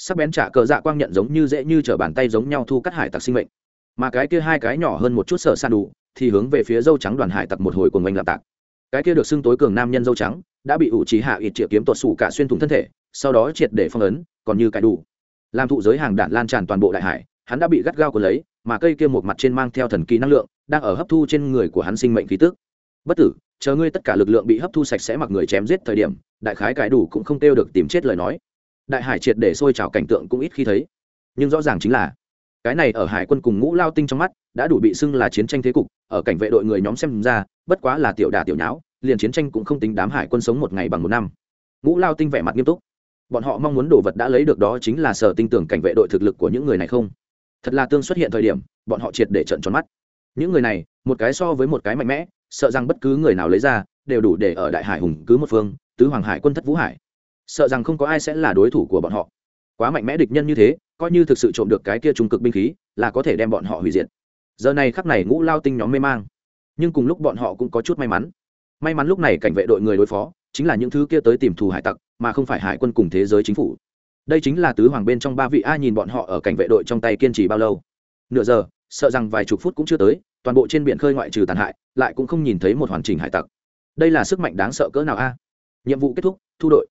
sắc bén trả cờ dạ quang nhận giống như dễ như t bàn tay giống nhau thu cắt hải tặc sinh mệnh. Mà cái kia hai cái nhỏ hơn một chút sở san đủ, thì hướng về phía dâu trắng đoàn hải tặc một hồi cùng oanh lạp tạc. Cái kia được xưng tối cường nam nhân dâu trắng, đã bị ủ trí hạ ít triệu kiếm tuột xù cả xuyên thủng thân thể, sau đó triệt để phong ấn, còn như cải đủ. Làm thụ giới hàng đạn lan tràn toàn bộ đại hải, hắn đã bị gắt gao của lấy, mà cây kia một mặt trên mang theo thần kỳ năng lượng, đang ở hấp thu trên người của hắn sinh mệnh khí tức. Bất tử, chờ ngươi tất cả lực lượng bị hấp thu sạch sẽ mặc người chém giết thời điểm, đại khái cải đủ cũng không tiêu được tìm chết lời nói đại hải triệt để sôi trào cảnh tượng cũng ít khi thấy. Nhưng rõ ràng chính là, cái này ở hải quân cùng ngũ lao tinh trong mắt, đã đủ bị xưng là chiến tranh thế cục, ở cảnh vệ đội người nhóm xem ra, bất quá là tiểu đà tiểu nháo, liền chiến tranh cũng không tính đám hải quân sống một ngày bằng một năm. Ngũ lao tinh vẻ mặt nghiêm túc. Bọn họ mong muốn đồ vật đã lấy được đó chính là sở tinh tưởng cảnh vệ đội thực lực của những người này không? Thật là tương xuất hiện thời điểm, bọn họ triệt để trận tròn mắt. Những người này, một cái so với một cái mạnh mẽ, sợ rằng bất cứ người nào lấy ra, đều đủ để ở đại hải hùng cứ một phương, tứ hoàng hải quân thất vũ hải sợ rằng không có ai sẽ là đối thủ của bọn họ. Quá mạnh mẽ địch nhân như thế, coi như thực sự trộm được cái kia trung cực binh khí, là có thể đem bọn họ hủy diệt. Giờ này khắc này ngũ lao tinh nhóm mê mang. Nhưng cùng lúc bọn họ cũng có chút may mắn. May mắn lúc này cảnh vệ đội người đối phó, chính là những thứ kia tới tìm thù hải tặc, mà không phải hải quân cùng thế giới chính phủ. Đây chính là tứ hoàng bên trong ba vị a nhìn bọn họ ở cảnh vệ đội trong tay kiên trì bao lâu. Nửa giờ, sợ rằng vài chục phút cũng chưa tới, toàn bộ trên biển khơi ngoại trừ tàn hại, lại cũng không nhìn thấy một hoàn chỉnh hải tặc. Đây là sức mạnh đáng sợ cỡ nào a? Nhiệm vụ kết thúc, thu đội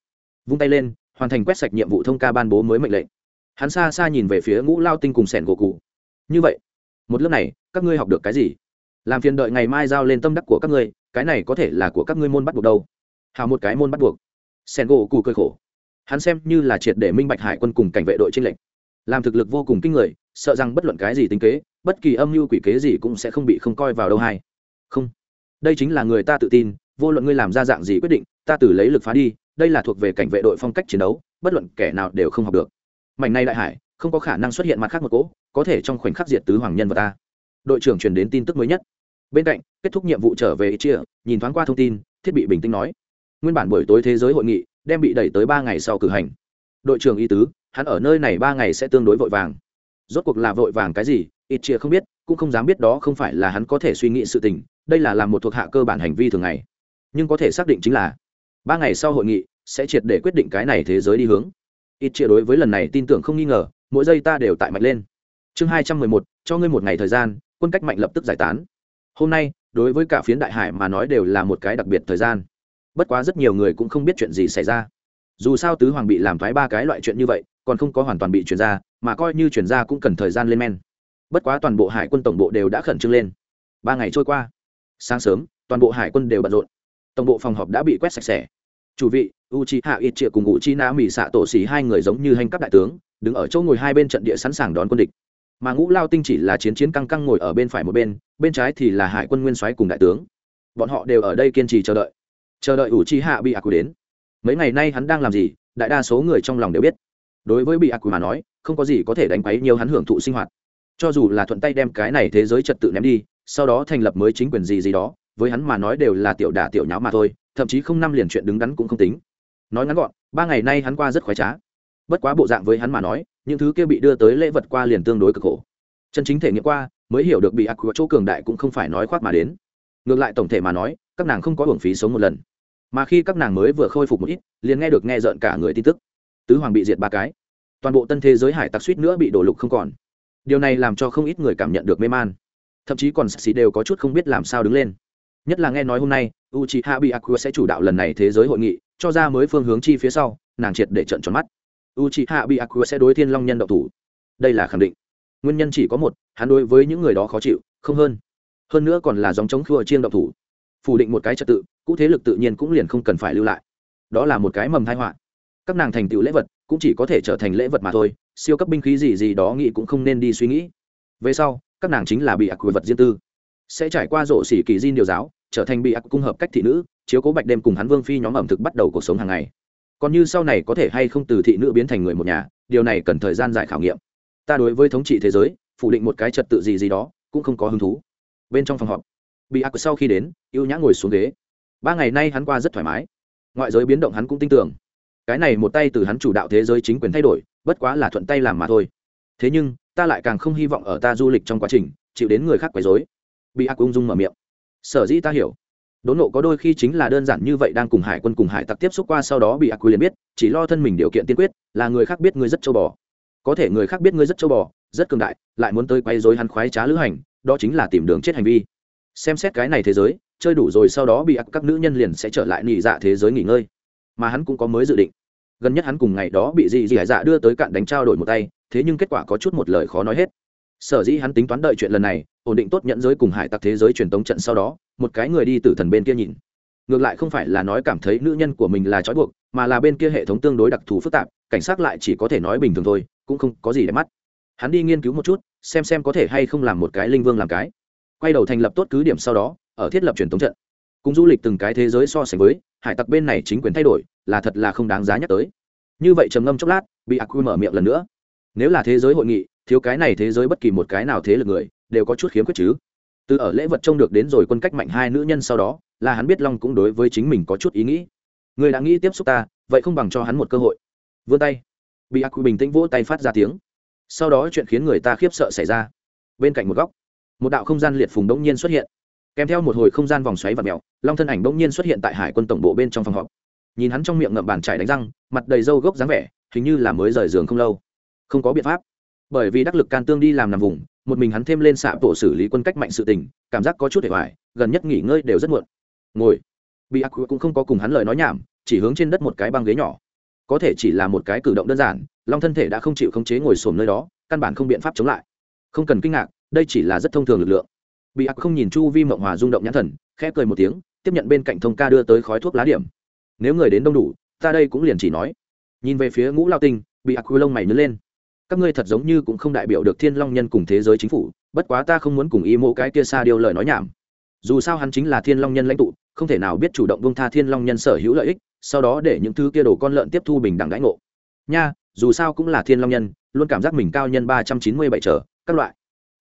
vung tay lên, hoàn thành quét sạch nhiệm vụ thông ca ban bố mới mệnh lệnh. Hắn xa xa nhìn về phía ngũ lao tinh cùng sẻn gỗ cụ. Như vậy, một lớp này, các ngươi học được cái gì? Làm phiền đợi ngày mai giao lên tâm đắc của các ngươi, cái này có thể là của các ngươi môn bắt buộc đâu. Hào một cái môn bắt buộc. Sẻn gỗ cụ cười khổ. Hắn xem như là triệt để minh bạch hải quân cùng cảnh vệ đội trên lệnh làm thực lực vô cùng kinh người, sợ rằng bất luận cái gì tính kế, bất kỳ âm mưu quỷ kế gì cũng sẽ không bị không coi vào đâu hay. Không. Đây chính là người ta tự tin, vô luận ngươi làm ra dạng gì quyết định, ta tử lấy lực phá đi đây là thuộc về cảnh vệ đội phong cách chiến đấu, bất luận kẻ nào đều không học được. Mảnh này đại hải, không có khả năng xuất hiện mặt khác một cỗ có thể trong khoảnh khắc diệt tứ hoàng nhân và ta. Đội trưởng truyền đến tin tức mới nhất. Bên cạnh, kết thúc nhiệm vụ trở về chia nhìn thoáng qua thông tin, thiết bị bình tĩnh nói. Nguyên bản buổi tối thế giới hội nghị đem bị đẩy tới ba ngày sau cử hành. Đội trưởng y tứ, hắn ở nơi này ba ngày sẽ tương đối vội vàng. Rốt cuộc là vội vàng cái gì ít chia không biết, cũng không dám biết đó không phải là hắn có thể suy nghĩ sự tình, đây là làm một thuộc hạ cơ bản hành vi thường ngày. Nhưng có thể xác định chính là ba ngày sau hội nghị sẽ triệt để quyết định cái này thế giới đi hướng. Ít chia đối với lần này tin tưởng không nghi ngờ, mỗi giây ta đều tại mạnh lên. Chương hai trăm mười một, cho ngươi một ngày thời gian, quân cách mạnh lập tức giải tán. Hôm nay, đối với cả phiến đại hải mà nói đều là một cái đặc biệt thời gian. Bất quá rất nhiều người cũng không biết chuyện gì xảy ra. Dù sao tứ hoàng bị làm thoái ba cái loại chuyện như vậy, còn không có hoàn toàn bị chuyển ra, mà coi như chuyển ra cũng cần thời gian lên men. Bất quá toàn bộ hải quân tổng bộ đều đã khẩn trương lên. Ba ngày trôi qua. Sáng sớm, toàn bộ hải quân đều bận rộn. Tổng bộ phòng họp đã bị quét sạch sẽ chủ vị u chi hạ ít triệu cùng ngụ chi na mỹ xạ tổ xỉ hai người giống như hành cấp đại tướng, đứng ở chỗ ngồi hai bên trận địa sẵn sàng đón quân địch. Mà ngũ lao tinh chỉ là chiến chiến căng căng ngồi ở bên phải một bên bên trái thì là hải quân nguyên soái cùng đại tướng. Bọn họ đều ở đây kiên trì chờ đợi. Chờ đợi ủ chi hạ bị ác quỷ đến. Mấy ngày nay hắn đang làm gì, đại đa số người trong lòng đều biết. Đối với bị ác quỷ mà nói, không có gì có thể đánh quấy nhiều hắn hưởng thụ sinh hoạt. Cho dù là thuận tay đem cái này thế giới trật tự ném đi, sau đó thành lập mới chính quyền gì gì đó với hắn mà nói đều là tiểu đả tiểu nháo mà thôi, thậm chí không năm liền chuyện đứng đắn cũng không tính. Nói ngắn gọn, ba ngày nay hắn qua rất khoái trá. Bất quá bộ dạng với hắn mà nói, những thứ kia bị đưa tới lễ vật qua liền tương đối cực khổ. Chân chính thể nghiệm qua, mới hiểu được bị ác của chỗ cường đại cũng không phải nói khoác mà đến. Ngược lại tổng thể mà nói, các nàng không có hưởng phí sống một lần. Mà khi các nàng mới vừa khôi phục một ít, liền nghe được nghe rợn cả người tin tức. Tứ hoàng bị diệt ba cái. Toàn bộ tân thế giới hải tặc suýt nữa bị đổ lục không còn. Điều này làm cho không ít người cảm nhận được mê man. Thậm chí còn xì đều có chút không biết làm sao đứng lên nhất là nghe nói hôm nay u c h i h a bị aqua sẽ chủ đạo lần này thế giới hội nghị, cho ra mới phương hướng chi phía sau, nàng triệt để trận tròn mắt. U c h i h a bị aqua sẽ đối thiên long nhân độc thủ. Đây là khẳng định. Nguyên nhân chỉ có một, hắn đối với những người đó khó chịu, không hơn. Hơn nữa còn là dòng chống khua chiên độc thủ. Phủ định một cái trật tự, cũ thế lực tự nhiên cũng liền không cần phải lưu lại. Đó là một cái mầm thai họa. Các nàng thành tựu lễ vật, cũng chỉ có thể trở thành lễ vật mà thôi, siêu cấp binh khí gì gì đó nghĩ cũng không nên đi suy nghĩ. Về sau, các nàng chính là bị ác quỷ vật riêng tư sẽ trải qua rộ xỉ kỳ diên điều giáo, trở thành bị ác cung hợp cách thị nữ, chiếu cố bạch đêm cùng hắn vương phi nhóm ẩm thực bắt đầu cuộc sống hàng ngày. Còn như sau này có thể hay không từ thị nữ biến thành người một nhà, điều này cần thời gian dài khảo nghiệm. Ta đối với thống trị thế giới, phủ định một cái trật tự gì gì đó, cũng không có hứng thú. Bên trong phòng họp, bị ác sau khi đến, ưu nhã ngồi xuống ghế. Ba ngày nay hắn qua rất thoải mái. Ngoại giới biến động hắn cũng tin tưởng. Cái này một tay từ hắn chủ đạo thế giới chính quyền thay đổi, bất quá là thuận tay làm mà thôi. Thế nhưng, ta lại càng không hy vọng ở ta du lịch trong quá trình, chịu đến người khác quấy dối bị ác ung dung mở miệng. Sở dĩ ta hiểu. Đốn nộ có đôi khi chính là đơn giản như vậy đang cùng hải quân cùng hải tặc tiếp xúc qua, sau đó bị ác quy liền biết, chỉ lo thân mình điều kiện tiên quyết, là người khác biết ngươi rất châu bò. Có thể người khác biết ngươi rất châu bò, rất cường đại, lại muốn tới quay dối hắn khoái trá lữ hành, đó chính là tìm đường chết hành vi. Xem xét cái này thế giới, chơi đủ rồi sau đó bị ác các nữ nhân liền sẽ trở lại nỉ dạ thế giới nghỉ ngơi. Mà hắn cũng có mới dự định. Gần nhất hắn cùng ngày đó bị dị dị hải dạ đưa tới cạn đánh trao đổi một tay, thế nhưng kết quả có chút một lời khó nói hết sở dĩ hắn tính toán đợi chuyện lần này, ổn định tốt nhận giới cùng hải tặc thế giới truyền tống trận sau đó, một cái người đi từ thần bên kia nhìn. Ngược lại không phải là nói cảm thấy nữ nhân của mình là trói buộc, mà là bên kia hệ thống tương đối đặc thù phức tạp, cảnh sát lại chỉ có thể nói bình thường thôi, cũng không có gì để mắt. Hắn đi nghiên cứu một chút, xem xem có thể hay không làm một cái linh vương làm cái. Quay đầu thành lập tốt cứ điểm sau đó, ở thiết lập truyền thống trận. Cùng du lịch từng cái thế giới so sánh với, hải tặc bên này chính quyền thay đổi, là thật là không đáng giá nhắc tới. Như vậy trầm ngâm chốc lát, bị ác mở miệng lần nữa. Nếu là thế giới hội nghị thiếu cái này thế giới bất kỳ một cái nào thế lực người, đều có chút khiếm khuyết chứ. Từ ở lễ vật trông được đến rồi quân cách mạnh hai nữ nhân sau đó, là hắn biết long cũng đối với chính mình có chút ý nghĩ. Người đã nghĩ tiếp xúc ta, vậy không bằng cho hắn một cơ hội. Vươn tay. Bị ác quy bình tĩnh vỗ tay phát ra tiếng. Sau đó chuyện khiến người ta khiếp sợ xảy ra. Bên cạnh một góc, một đạo không gian liệt phùng đống nhiên xuất hiện. Kèm theo một hồi không gian vòng xoáy và mèo, long thân ảnh đống nhiên xuất hiện tại hải quân tổng bộ bên trong phòng họp. Nhìn hắn trong miệng ngậm bàn trải đánh răng, mặt đầy râu gốc dáng vẻ, hình như là mới rời giường không lâu. Không có biện pháp bởi vì đắc lực can tương đi làm nằm vùng, một mình hắn thêm lên xạ bộ xử lý quân cách mạnh sự tình, cảm giác có chút để hoài, gần nhất nghỉ ngơi đều rất muộn. Ngồi. Bị ác cũng không có cùng hắn lời nói nhảm, chỉ hướng trên đất một cái băng ghế nhỏ. Có thể chỉ là một cái cử động đơn giản, long thân thể đã không chịu khống chế ngồi xổm nơi đó, căn bản không biện pháp chống lại. Không cần kinh ngạc, đây chỉ là rất thông thường lực lượng. Bị ác không nhìn chu vi mộng hòa rung động nhãn thần, khẽ cười một tiếng, tiếp nhận bên cạnh thông ca đưa tới khói thuốc lá điểm. Nếu người đến đông đủ, ta đây cũng liền chỉ nói. Nhìn về phía ngũ lao tinh, bị ác lông mày nhớ lên các ngươi thật giống như cũng không đại biểu được thiên long nhân cùng thế giới chính phủ, bất quá ta không muốn cùng y mộ cái kia xa điều lời nói nhảm. Dù sao hắn chính là thiên long nhân lãnh tụ, không thể nào biết chủ động bông tha thiên long nhân sở hữu lợi ích, sau đó để những thứ kia đồ con lợn tiếp thu bình đẳng đãi ngộ. Nha, dù sao cũng là thiên long nhân, luôn cảm giác mình cao nhân ba trăm chín mươi bảy trở, các loại.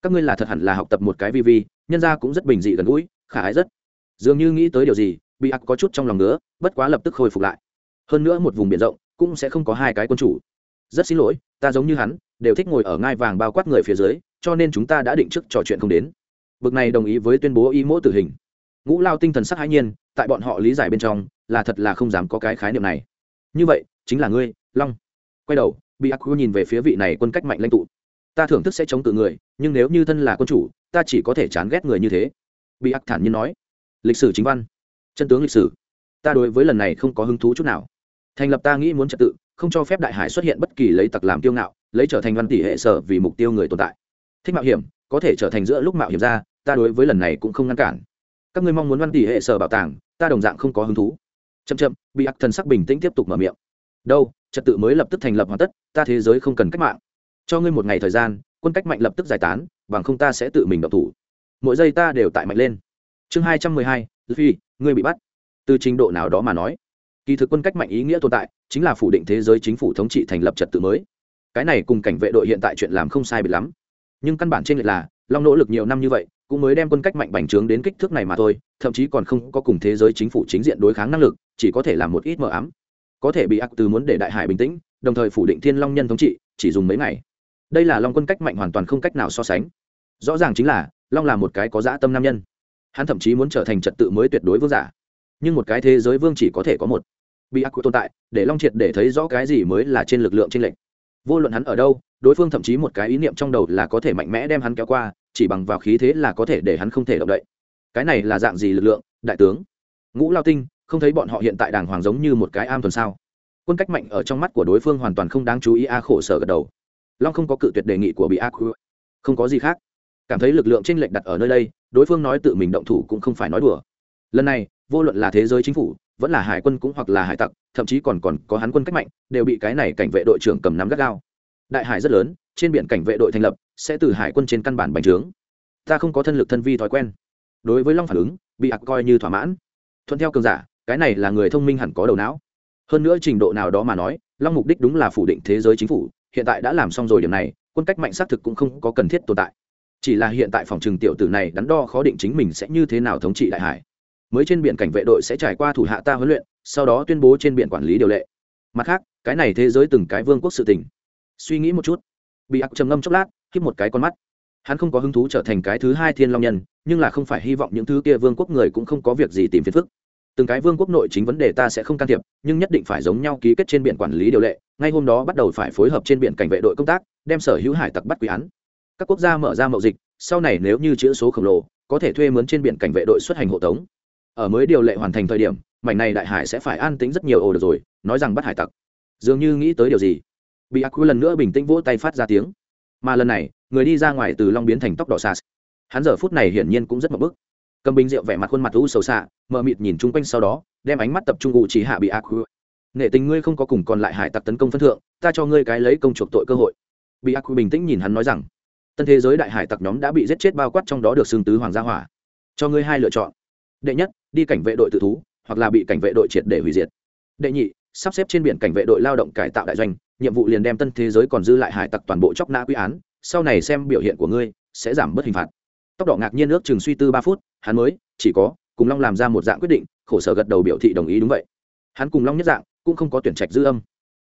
Các ngươi là thật hẳn là học tập một cái vi vi, nhân ra cũng rất bình dị gần gũi, khả ái rất. Dường như nghĩ tới điều gì, bị ác có chút trong lòng nữa bất quá lập tức khôi phục lại. Hơn nữa một vùng biển rộng, cũng sẽ không có hai cái quân chủ rất xin lỗi, ta giống như hắn, đều thích ngồi ở ngai vàng bao quát người phía dưới, cho nên chúng ta đã định trước trò chuyện không đến. Bực này đồng ý với tuyên bố ý mỗ tử hình. Ngũ lao tinh thần sắc hãi nhiên, tại bọn họ lý giải bên trong, là thật là không dám có cái khái niệm này. Như vậy, chính là ngươi, long. Quay đầu bị ác nhìn về phía vị này quân cách mạnh lãnh tụ. Ta thưởng thức sẽ chống tự người, nhưng nếu như thân là quân chủ, ta chỉ có thể chán ghét người như thế. Bị ác thản nhiên nói. Lịch sử chính văn. Chân tướng lịch sử. Ta đối với lần này không có hứng thú chút nào. Thành lập ta nghĩ muốn trật tự không cho phép đại hải xuất hiện bất kỳ lấy tặc làm tiêu ngạo, lấy trở thành văn tỷ hệ sở vì mục tiêu người tồn tại. Thích mạo hiểm, có thể trở thành giữa lúc mạo hiểm ra, ta đối với lần này cũng không ngăn cản. Các ngươi mong muốn văn tỷ hệ sở bảo tàng, ta đồng dạng không có hứng thú. Chậm chậm, bị ác thần sắc bình tĩnh tiếp tục mở miệng. Đâu, trật tự mới lập tức thành lập hoàn tất, ta thế giới không cần cách mạng. Cho ngươi một ngày thời gian, quân cách mạnh lập tức giải tán, bằng không ta sẽ tự mình độc thủ. Mỗi giây ta đều tại mạnh lên. Chương hai trăm mười hai phi ngươi bị bắt. Từ trình độ nào đó mà nói kỳ thực quân cách mạnh ý nghĩa tồn tại, chính là phủ định thế giới chính phủ thống trị thành lập trật tự mới. Cái này cùng cảnh vệ đội hiện tại chuyện làm không sai biệt lắm. Nhưng căn bản trên lệch là, long nỗ lực nhiều năm như vậy, cũng mới đem quân cách mạnh bành trướng đến kích thước này mà thôi, thậm chí còn không có cùng thế giới chính phủ chính diện đối kháng năng lực, chỉ có thể làm một ít mờ ám. Có thể bị ác từ muốn để đại hải bình tĩnh, đồng thời phủ định thiên long nhân thống trị, chỉ dùng mấy ngày. Đây là long quân cách mạnh hoàn toàn không cách nào so sánh. Rõ ràng chính là, long là một cái có dã tâm nam nhân. Hắn thậm chí muốn trở thành trật tự mới tuyệt đối vương giả. Nhưng một cái thế giới vương chỉ có thể có một bị ác tồn tại, để long triệt để thấy rõ cái gì mới là trên lực lượng trên lệnh vô luận hắn ở đâu, đối phương thậm chí một cái ý niệm trong đầu là có thể mạnh mẽ đem hắn kéo qua, chỉ bằng vào khí thế là có thể để hắn không thể động đậy. Cái này là dạng gì lực lượng, đại tướng? Ngũ lao tinh, không thấy bọn họ hiện tại đàng hoàng giống như một cái am tuần sao? Quân cách mạnh ở trong mắt của đối phương hoàn toàn không đáng chú ý, a khổ sở gật đầu. Long không có cự tuyệt đề nghị của bị a không có gì khác. Cảm thấy lực lượng trên lệch đặt ở nơi đây, đối phương nói tự mình động thủ cũng không phải nói đùa. Lần này vô luận là thế giới chính phủ, vẫn là hải quân cũng hoặc là hải tặc, thậm chí còn còn có hắn quân cách mạnh, đều bị cái này cảnh vệ đội trưởng cầm nắm gắt gao. Đại hải rất lớn, trên biển cảnh vệ đội thành lập, sẽ từ hải quân trên căn bản bành trướng. Ta không có thân lực thân vi thói quen. Đối với long phản ứng, bị ạc coi như thỏa mãn. Thuận theo cường giả, cái này là người thông minh hẳn có đầu não. Hơn nữa trình độ nào đó mà nói, long mục đích đúng là phủ định thế giới chính phủ, hiện tại đã làm xong rồi điểm này, quân cách mạnh xác thực cũng không có cần thiết tồn tại. Chỉ là hiện tại phòng trừng tiểu tử này đắn đo khó định chính mình sẽ như thế nào thống trị đại hải mới trên biển cảnh vệ đội sẽ trải qua thủ hạ ta huấn luyện, sau đó tuyên bố trên biển quản lý điều lệ. Mặt khác, cái này thế giới từng cái vương quốc sự tình. Suy nghĩ một chút. Bị ác trầm ngâm chốc lát khiếp một cái con mắt. Hắn không có hứng thú trở thành cái thứ hai thiên long nhân, nhưng là không phải hy vọng những thứ kia vương quốc người cũng không có việc gì tìm phiền phức. Từng cái vương quốc nội chính vấn đề ta sẽ không can thiệp, nhưng nhất định phải giống nhau ký kết trên biển quản lý điều lệ, ngay hôm đó bắt đầu phải phối hợp trên biển cảnh vệ đội công tác, đem sở hữu hải tặc bắt quý án. Các quốc gia mở ra mậu dịch, sau này nếu như chữ số khổng lồ, có thể thuê mướn trên biển cảnh vệ đội xuất hành hộ tống ở mới điều lệ hoàn thành thời điểm mảnh này đại hải sẽ phải an tính rất nhiều ồ được rồi nói rằng bắt hải tặc. Dường như nghĩ tới điều gì. Bị ác quy lần nữa bình tĩnh vỗ tay phát ra tiếng. Mà lần này người đi ra ngoài từ long biến thành tóc đỏ xa, hắn giờ phút này hiển nhiên cũng rất mập bức. Cầm bình rượu vẻ mặt khuôn mặt u sầu xạ mờ mịt nhìn chung quanh sau đó đem ánh mắt tập trung ngụ chỉ hạ bị ác quy nệ tình ngươi không có cùng còn lại hải tặc tấn công phân thượng ta cho ngươi cái lấy công chuộc tội cơ hội. Bị ác quy bình tĩnh nhìn hắn nói rằng tân thế giới đại hải tặc nhóm đã bị giết chết bao quát trong đó được xương tứ hoàng gia hỏa. Cho ngươi hai lựa chọn. Đệ nhất đi cảnh vệ đội tự thú, hoặc là bị cảnh vệ đội triệt để hủy diệt. Đệ nhị, sắp xếp trên biển cảnh vệ đội lao động cải tạo đại doanh, nhiệm vụ liền đem tân thế giới còn dư lại hải tặc toàn bộ chóc nã quy án, sau này xem biểu hiện của ngươi, sẽ giảm bớt hình phạt. Tốc độ ngạc nhiên ước chừng suy tư ba phút, hắn mới, chỉ có, cùng long làm ra một dạng quyết định, khổ sở gật đầu biểu thị đồng ý đúng vậy. Hắn cùng long nhất dạng, cũng không có tuyển trạch dư âm.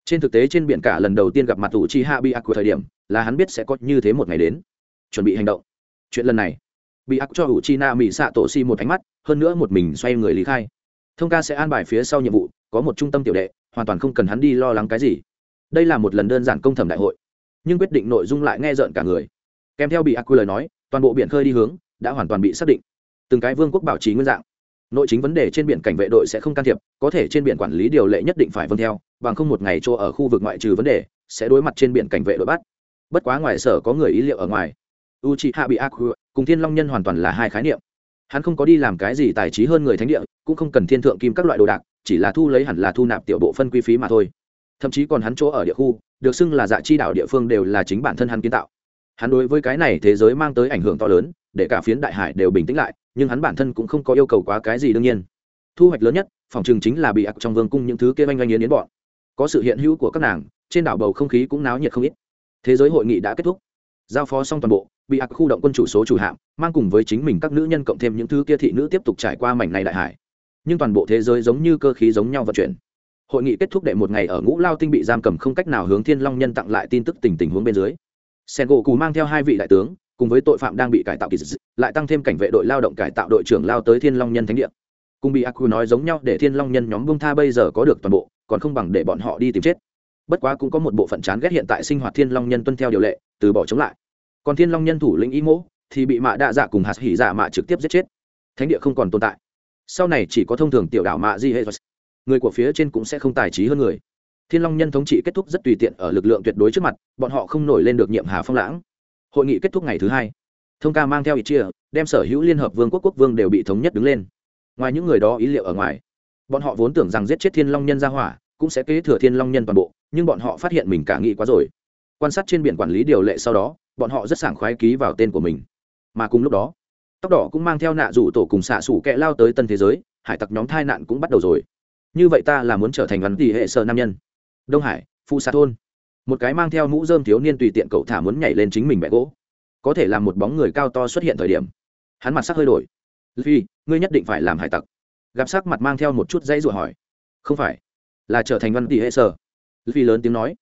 Trên thực tế trên biển cả lần đầu tiên gặp mặt thủ chi hạ bi ác của thời điểm, là hắn biết sẽ có như thế một ngày đến. Chuẩn bị hành động. Chuyện lần này bị ác cho hữu chi na mỹ xạ tổ si một ánh mắt, hơn nữa một mình xoay người lý khai. Thông ca sẽ an bài phía sau nhiệm vụ, có một trung tâm tiểu đệ, hoàn toàn không cần hắn đi lo lắng cái gì. Đây là một lần đơn giản công thẩm đại hội, nhưng quyết định nội dung lại nghe rợn cả người. Kèm theo bị ác quy lời nói, toàn bộ biển khơi đi hướng, đã hoàn toàn bị xác định. Từng cái vương quốc bảo trì nguyên dạng. Nội chính vấn đề trên biển cảnh vệ đội sẽ không can thiệp, có thể trên biển quản lý điều lệ nhất định phải vâng theo, bằng không một ngày chỗ ở khu vực ngoại trừ vấn đề, sẽ đối mặt trên biển cảnh vệ đội bắt. Bất quá ngoài sở có người ý liệu ở ngoài. U c hạ bị ác cùng thiên long nhân hoàn toàn là hai khái niệm. Hắn không có đi làm cái gì tài trí hơn người thánh địa, cũng không cần thiên thượng kim các loại đồ đạc, chỉ là thu lấy hẳn là thu nạp tiểu bộ phân quy phí mà thôi. Thậm chí còn hắn chỗ ở địa khu, được xưng là dạ chi đạo địa phương đều là chính bản thân hắn kiến tạo. Hắn đối với cái này thế giới mang tới ảnh hưởng to lớn, để cả phiến đại hải đều bình tĩnh lại, nhưng hắn bản thân cũng không có yêu cầu quá cái gì đương nhiên. Thu hoạch lớn nhất, phòng trường chính là bị ặc trong vương cung những thứ kia oanh oanh yến yến bọn. Có sự hiện hữu của các nàng, trên đảo bầu không khí cũng náo nhiệt không ít. Thế giới hội nghị đã kết thúc giao phó xong toàn bộ, bị ặc khu động quân chủ số chủ hạm, mang cùng với chính mình các nữ nhân cộng thêm những thứ kia thị nữ tiếp tục trải qua mảnh này đại hải. Nhưng toàn bộ thế giới giống như cơ khí giống nhau vận chuyển. Hội nghị kết thúc đệ một ngày ở ngũ lao tinh bị giam cầm không cách nào hướng thiên long nhân tặng lại tin tức tình tình huống bên dưới. Sen gỗ cù mang theo hai vị đại tướng, cùng với tội phạm đang bị cải tạo kỳ dị, lại tăng thêm cảnh vệ đội lao động cải tạo đội trưởng lao tới thiên long nhân thánh địa. Cùng bị aku nói giống nhau để thiên long nhân nhóm bông tha bây giờ có được toàn bộ, còn không bằng để bọn họ đi tìm chết. Bất quá cũng có một bộ phận chán ghét hiện tại sinh hoạt thiên long nhân tuân theo điều lệ, từ bỏ chống lại còn thiên long nhân thủ lĩnh ý mỗ thì bị mạ đạ dạ cùng hạt hỉ dạ mạ trực tiếp giết chết. Thánh địa không còn tồn tại. Sau này chỉ có thông thường tiểu đảo mạ di hệ người của phía trên cũng sẽ không tài trí hơn người. Thiên long nhân thống trị kết thúc rất tùy tiện ở lực lượng tuyệt đối trước mặt, bọn họ không nổi lên được nhiệm hà phong lãng. Hội nghị kết thúc ngày thứ hai. Thông ca mang theo ý chia, đem sở hữu liên hợp vương quốc quốc vương đều bị thống nhất đứng lên. Ngoài những người đó ý liệu ở ngoài, bọn họ vốn tưởng rằng giết chết thiên long nhân ra hỏa cũng sẽ kế thừa thiên long nhân toàn bộ, nhưng bọn họ phát hiện mình cả nghĩ quá rồi quan sát trên biển quản lý điều lệ sau đó, bọn họ rất sảng khoái ký vào tên của mình. Mà cùng lúc đó, tóc đỏ cũng mang theo nạ rủ tổ cùng xạ xủ kẹ lao tới tân thế giới, hải tặc nhóm thai nạn cũng bắt đầu rồi. Như vậy ta là muốn trở thành văn tỷ hệ sở nam nhân. Đông hải, phu sa thôn. Một cái mang theo mũ dơm thiếu niên tùy tiện cậu thả muốn nhảy lên chính mình bẹ gỗ. Có thể làm một bóng người cao to xuất hiện thời điểm. Hắn mặt sắc hơi đổi. Vì ngươi nhất định phải làm hải tặc. Gặp sắc mặt mang theo một chút dãy rủa hỏi. Không phải, là trở thành văn tỷ hệ sở. Vì lớn tiếng nói.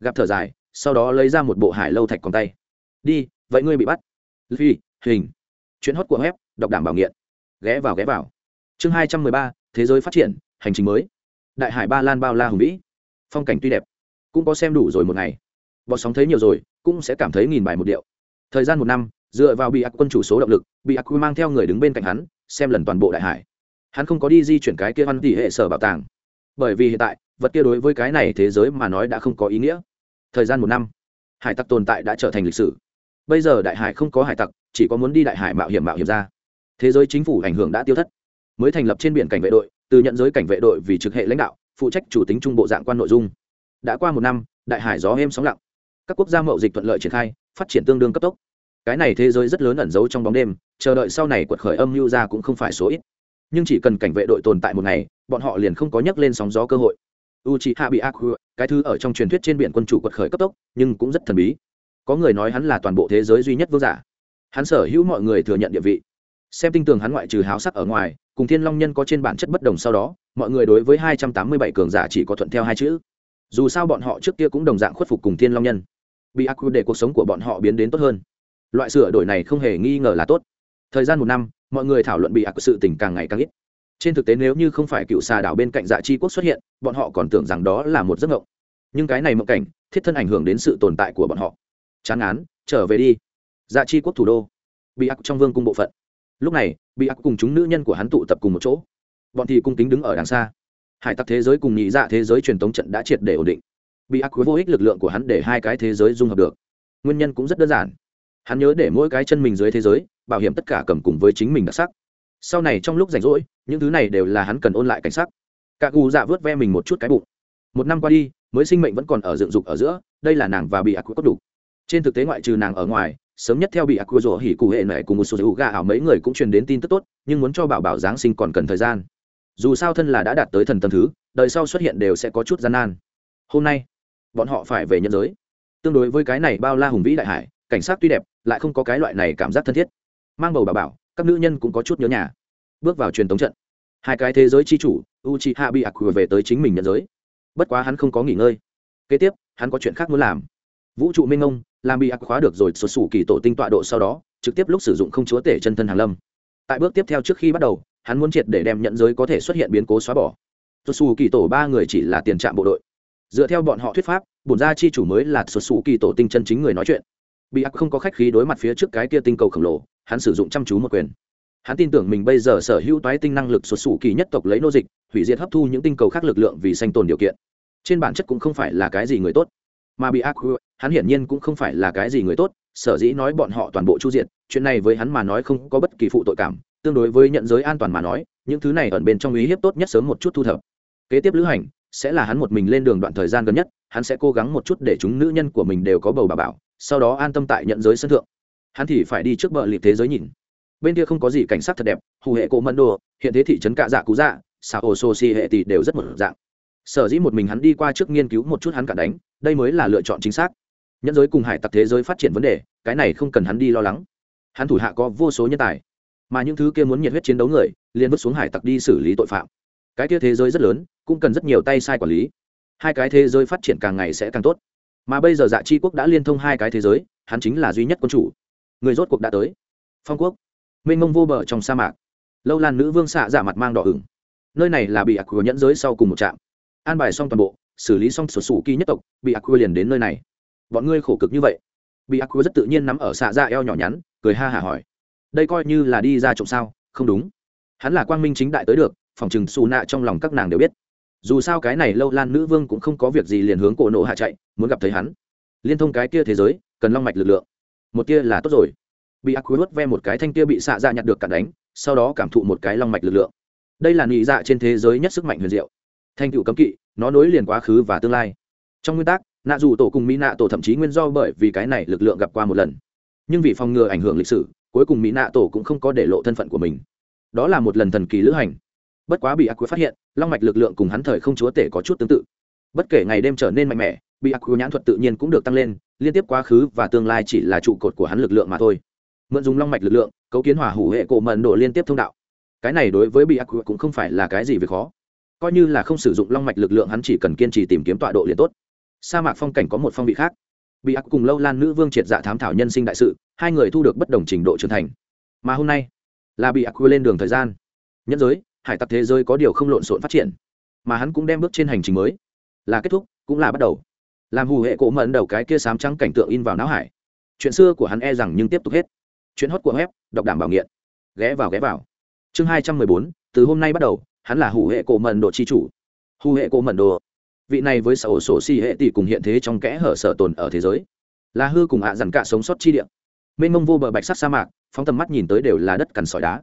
Gặp thở dài sau đó lấy ra một bộ hải lâu thạch còn tay. Đi, vậy ngươi bị bắt. Phi, hình. Chuyện hót của web, đọc đảm bảo nghiện. Ghé vào ghé vào. Chương hai trăm mười ba, thế giới phát triển, hành trình mới. Đại hải ba lan bao la hùng vĩ. Phong cảnh tuy đẹp, cũng có xem đủ rồi một ngày. Bọt sóng thấy nhiều rồi, cũng sẽ cảm thấy nghìn bài một điệu. Thời gian một năm, dựa vào bị ác quân chủ số động lực bị ác mang theo người đứng bên cạnh hắn, xem lần toàn bộ đại hải. Hắn không có đi di chuyển cái kia văn tỷ hệ sở bảo tàng. Bởi vì hiện tại, vật kia đối với cái này thế giới mà nói đã không có ý nghĩa thời gian một năm, hải tặc tồn tại đã trở thành lịch sử. Bây giờ đại hải không có hải tặc, chỉ có muốn đi đại hải mạo hiểm mạo hiểm ra. Thế giới chính phủ ảnh hưởng đã tiêu thất, mới thành lập trên biển cảnh vệ đội, từ nhận giới cảnh vệ đội vì trực hệ lãnh đạo, phụ trách chủ tính trung bộ dạng quan nội dung. Đã qua một năm, đại hải gió êm sóng lặng. Các quốc gia mậu dịch thuận lợi triển khai, phát triển tương đương cấp tốc. Cái này thế giới rất lớn ẩn giấu trong bóng đêm, chờ đợi sau này quật khởi âm mưu ra cũng không phải số ít. Nhưng chỉ cần cảnh vệ đội tồn tại một ngày, bọn họ liền không có nhắc lên sóng gió cơ hội u c h i hạ bị ác cái thứ ở trong truyền thuyết trên biển quân chủ quật khởi cấp tốc, nhưng cũng rất thần bí. Có người nói hắn là toàn bộ thế giới duy nhất vương giả. Hắn sở hữu mọi người thừa nhận địa vị. Xem tinh tường hắn ngoại trừ háo sắc ở ngoài, cùng thiên long nhân có trên bản chất bất đồng sau đó, mọi người đối với hai trăm tám mươi bảy cường giả chỉ có thuận theo hai chữ. Dù sao bọn họ trước kia cũng đồng dạng khuất phục cùng thiên long nhân. Bị ác để cuộc sống của bọn họ biến đến tốt hơn. Loại sửa đổi này không hề nghi ngờ là tốt. Thời gian một năm, mọi người thảo luận bị ác sự tình càng ngày càng ít trên thực tế nếu như không phải cựu xà đảo bên cạnh dạ chi quốc xuất hiện, bọn họ còn tưởng rằng đó là một giấc mộng. Nhưng cái này mộng cảnh, thiết thân ảnh hưởng đến sự tồn tại của bọn họ. Chán án trở về đi. Dạ chi quốc thủ đô. Bị ác trong vương cung bộ phận. Lúc này, bị ác cùng chúng nữ nhân của hắn tụ tập cùng một chỗ. Bọn thì cung kính đứng ở đằng xa. Hải tặc thế giới cùng nhị dạ thế giới truyền thống trận đã triệt để ổn định. Bị ác vô ích lực lượng của hắn để hai cái thế giới dung hợp được. Nguyên nhân cũng rất đơn giản. Hắn nhớ để mỗi cái chân mình dưới thế giới, bảo hiểm tất cả cầm cùng với chính mình đặc sắc sau này trong lúc rảnh rỗi, những thứ này đều là hắn cần ôn lại cảnh sắc. Cả gù dạ vớt ve mình một chút cái bụng. Một năm qua đi, mới sinh mệnh vẫn còn ở dựng dục ở giữa, đây là nàng và bị ác cốt đủ trên thực tế ngoại trừ nàng ở ngoài, sớm nhất theo bị ác quơ rủa hỉ cụ hệ mẹ cùng một số dữ gà ảo mấy người cũng truyền đến tin tức tốt, nhưng muốn cho bảo bảo giáng sinh còn cần thời gian. Dù sao thân là đã đạt tới thần tâm thứ, đời sau xuất hiện đều sẽ có chút gian nan. Hôm nay, bọn họ phải về nhân giới. Tương đối với cái này bao la hùng vĩ đại hải, cảnh sát tuy đẹp, lại không có cái loại này cảm giác thân thiết. Mang bầu bà bảo các nữ nhân cũng có chút nhớ nhà. Bước vào truyền thống trận, hai cái thế giới chi chủ u chi hạ bị ạc về tới chính mình nhận giới. Bất quá hắn không có nghỉ ngơi. Kế tiếp, hắn có chuyện khác muốn làm. Vũ trụ minh ông làm bị ác khóa được rồi, xuất xù kỳ tổ tinh tọa độ sau đó, trực tiếp lúc sử dụng không chúa tể chân thân hàng lâm. Tại bước tiếp theo trước khi bắt đầu, hắn muốn triệt để đem nhận giới có thể xuất hiện biến cố xóa bỏ. Xuất xù kỳ tổ ba người chỉ là tiền trạm bộ đội. Dựa theo bọn họ thuyết pháp, bổn gia chi chủ mới là xuất xù kỳ tổ tinh chân chính người nói chuyện. Bị ác không có khách khí đối mặt phía trước cái kia tinh cầu khổng lồ hắn sử dụng chăm chú một quyền. Hắn tin tưởng mình bây giờ sở hữu toái tinh năng lực xuất xù kỳ nhất tộc lấy nô dịch, hủy diệt hấp thu những tinh cầu khác lực lượng vì sanh tồn điều kiện. Trên bản chất cũng không phải là cái gì người tốt. Mà bị ác hắn hiển nhiên cũng không phải là cái gì người tốt, sở dĩ nói bọn họ toàn bộ chu diện chuyện này với hắn mà nói không có bất kỳ phụ tội cảm, tương đối với nhận giới an toàn mà nói, những thứ này ẩn bên trong ý hiếp tốt nhất sớm một chút thu thập. Kế tiếp lữ hành, sẽ là hắn một mình lên đường đoạn thời gian gần nhất, hắn sẽ cố gắng một chút để chúng nữ nhân của mình đều có bầu bà bảo, sau đó an tâm tại nhận giới sân thượng hắn thì phải đi trước bờ lịp thế giới nhìn. Bên kia không có gì cảnh sát thật đẹp, hù hệ cổ mẫn đồ, hiện thế thị trấn cạ dạ cú dạ sao ổ xô xì hệ tỷ đều rất một dạng. Sở dĩ một mình hắn đi qua trước nghiên cứu một chút hắn cả đánh, đây mới là lựa chọn chính xác. Nhân giới cùng hải tặc thế giới phát triển vấn đề, cái này không cần hắn đi lo lắng. Hắn thủ hạ có vô số nhân tài, mà những thứ kia muốn nhiệt huyết chiến đấu người, liền vứt xuống hải tặc đi xử lý tội phạm. Cái kia thế giới rất lớn, cũng cần rất nhiều tay sai quản lý. Hai cái thế giới phát triển càng ngày sẽ càng tốt. Mà bây giờ dạ chi quốc đã liên thông hai cái thế giới, hắn chính là duy nhất quân chủ người rốt cuộc đã tới. Phong quốc. Mênh mông vô bờ trong sa mạc. Lâu lan nữ vương xạ giả mặt mang đỏ ửng. Nơi này là bị ạc của nhẫn giới sau cùng một trạm. An bài xong toàn bộ, xử lý xong sổ sủ kỳ nhất tộc bị ạc liền đến nơi này. Bọn ngươi khổ cực như vậy. Bị ác rất tự nhiên nắm ở xạ ra eo nhỏ nhắn, cười ha hả hỏi. Đây coi như là đi ra trộm sao? Không đúng. Hắn là quang minh chính đại tới được, phòng chừng xù nạ trong lòng các nàng đều biết. Dù sao cái này lâu lan nữ vương cũng không có việc gì liền hướng cổ nộ hạ chạy, muốn gặp thấy hắn. Liên thông cái kia thế giới, cần long mạch lực lượng một tia là tốt rồi. Bị ác quy ve một cái thanh tia bị xạ ra dạ nhặt được cản đánh, sau đó cảm thụ một cái long mạch lực lượng. Đây là nị dạ trên thế giới nhất sức mạnh huyền diệu. Thanh cựu cấm kỵ, nó nối liền quá khứ và tương lai. Trong nguyên tắc, nạ dù tổ cùng mỹ nạ tổ thậm chí nguyên do bởi vì cái này lực lượng gặp qua một lần. Nhưng vì phòng ngừa ảnh hưởng lịch sử, cuối cùng mỹ nạ tổ cũng không có để lộ thân phận của mình. Đó là một lần thần kỳ lữ hành. Bất quá bị ác quy phát hiện, long mạch lực lượng cùng hắn thời không chúa tể có chút tương tự. Bất kể ngày đêm trở nên mạnh mẽ, bị ác quy nhãn thuật tự nhiên cũng được tăng lên liên tiếp quá khứ và tương lai chỉ là trụ cột của hắn lực lượng mà thôi. Mượn dùng long mạch lực lượng, cấu kiến hỏa hủ hệ cổ mận đổ liên tiếp thông đạo. Cái này đối với bị ác cũng không phải là cái gì về khó. Coi như là không sử dụng long mạch lực lượng, hắn chỉ cần kiên trì tìm kiếm tọa độ liền tốt. Sa mạc phong cảnh có một phong vị khác. Bị ác cùng lâu lan nữ vương triệt dạ thám thảo nhân sinh đại sự, hai người thu được bất đồng trình độ trưởng thành. Mà hôm nay, là bị ác lên đường thời gian. Nhân giới, hải tặc thế giới có điều không lộn xộn phát triển. Mà hắn cũng đem bước trên hành trình mới. Là kết thúc, cũng là bắt đầu làm hù hệ cổ mẫn đầu cái kia sám trắng cảnh tượng in vào não hải. Chuyện xưa của hắn e rằng nhưng tiếp tục hết. Chuyện hót của web đọc đảm bảo nghiện. Ghé vào ghé vào. Chương hai trăm mười bốn, từ hôm nay bắt đầu, hắn là hù hệ cổ mẫn độ chi chủ. Hù hệ cổ mẫn đồ vị này với sở sổ si hệ tỷ cùng hiện thế trong kẽ hở sở tồn ở thế giới. Là hư cùng hạ dằn cả sống sót chi địa. Mênh mông vô bờ bạch sắc sa mạc, phóng tầm mắt nhìn tới đều là đất cằn sỏi đá.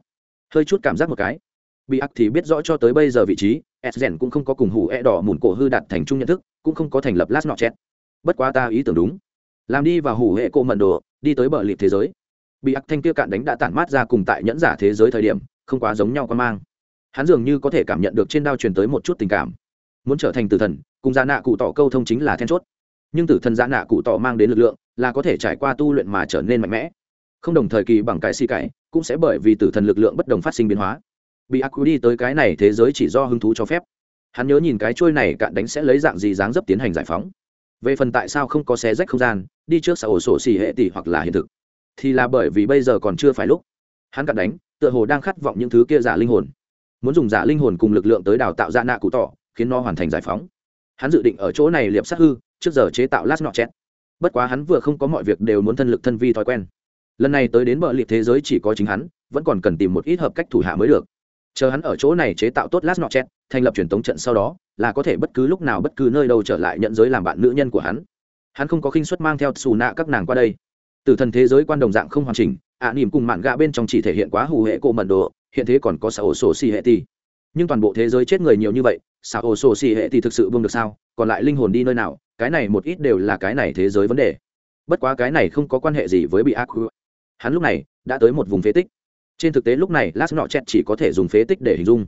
Hơi chút cảm giác một cái bị ác thì biết rõ cho tới bây giờ vị trí sden cũng không có cùng hủ e đỏ mùn cổ hư đạt thành chung nhận thức, cũng không có thành lập lát nọ chết bất quá ta ý tưởng đúng. Làm đi và hủ hệ cô mận đồ, đi tới bờ lịp thế giới. Bị ác thanh kia cạn đánh đã tản mát ra cùng tại nhẫn giả thế giới thời điểm, không quá giống nhau con mang. Hắn dường như có thể cảm nhận được trên đao truyền tới một chút tình cảm. Muốn trở thành tử thần, cùng giả nạ cụ tỏ câu thông chính là then chốt. Nhưng tử thần giả nạ cụ tỏ mang đến lực lượng, là có thể trải qua tu luyện mà trở nên mạnh mẽ. Không đồng thời kỳ bằng cái xì cải cũng sẽ bởi vì tử thần lực lượng bất đồng phát sinh biến hóa bị ác đi tới cái này thế giới chỉ do hứng thú cho phép. Hắn nhớ nhìn cái trôi này cạn đánh sẽ lấy dạng gì dáng dấp tiến hành giải phóng. Về phần tại sao không có xé rách không gian, đi trước xã ổ sổ xì hệ tỷ hoặc là hiện thực, thì là bởi vì bây giờ còn chưa phải lúc. Hắn cạn đánh, tựa hồ đang khát vọng những thứ kia giả linh hồn. Muốn dùng giả linh hồn cùng lực lượng tới đào tạo ra nạ cụ tỏ, khiến nó hoàn thành giải phóng. Hắn dự định ở chỗ này liệp sát hư, trước giờ chế tạo lát nọ chét bất quá hắn vừa không có mọi việc đều muốn thân lực thân vi thói quen. Lần này tới đến bờ liệp thế giới chỉ có chính hắn, vẫn còn cần tìm một ít hợp cách thủ hạ mới được chờ hắn ở chỗ này chế tạo tốt lát nọ chẹt thành lập truyền tống trận sau đó là có thể bất cứ lúc nào bất cứ nơi đâu trở lại nhận giới làm bạn nữ nhân của hắn. Hắn không có khinh suất mang theo xù nạ các nàng qua đây. Từ thần thế giới quan đồng dạng không hoàn chỉnh ạ à, nỉm cùng mạn gạ bên trong chỉ thể hiện quá hù hệ cổ mận đồ hiện thế còn có xã ổ sổ xì hệ ti nhưng toàn bộ thế giới chết người nhiều như vậy xã ổ sổ xì hệ ti thực sự vương được sao? Còn lại linh hồn đi nơi nào? Cái này một ít đều là cái này thế giới vấn đề. Bất quá cái này không có quan hệ gì với bị ác hắn lúc này đã tới một vùng phế tích trên thực tế lúc này lát nọ chẹt chỉ có thể dùng phế tích để hình dung.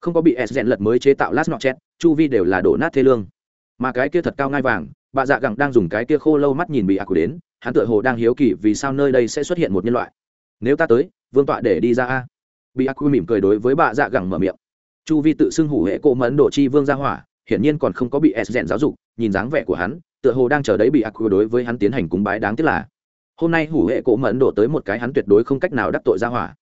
Không có bị s rèn lật mới chế tạo lát nọ chẹt chu vi đều là đổ nát thê lương. Mà cái kia thật cao ngai vàng, bà dạ gẳng đang dùng cái kia khô lâu mắt nhìn bị ác đến, hắn tựa hồ đang hiếu kỳ vì sao nơi đây sẽ xuất hiện một nhân loại. Nếu ta tới, vương tọa để đi ra a. Bị ác mỉm cười đối với bà dạ gẳng mở miệng. Chu vi tự xưng hủ hệ cộ mẫn độ chi vương ra hỏa, hiển nhiên còn không có bị s rèn giáo dục, nhìn dáng vẻ của hắn, tựa hồ đang chờ đấy bị ác đối với hắn tiến hành cúng bái đáng tiếc là. Hôm nay hủ hệ cộ mẫn đổ tới một cái hắn tuyệt đối không cách nào đắc tội ra hỏa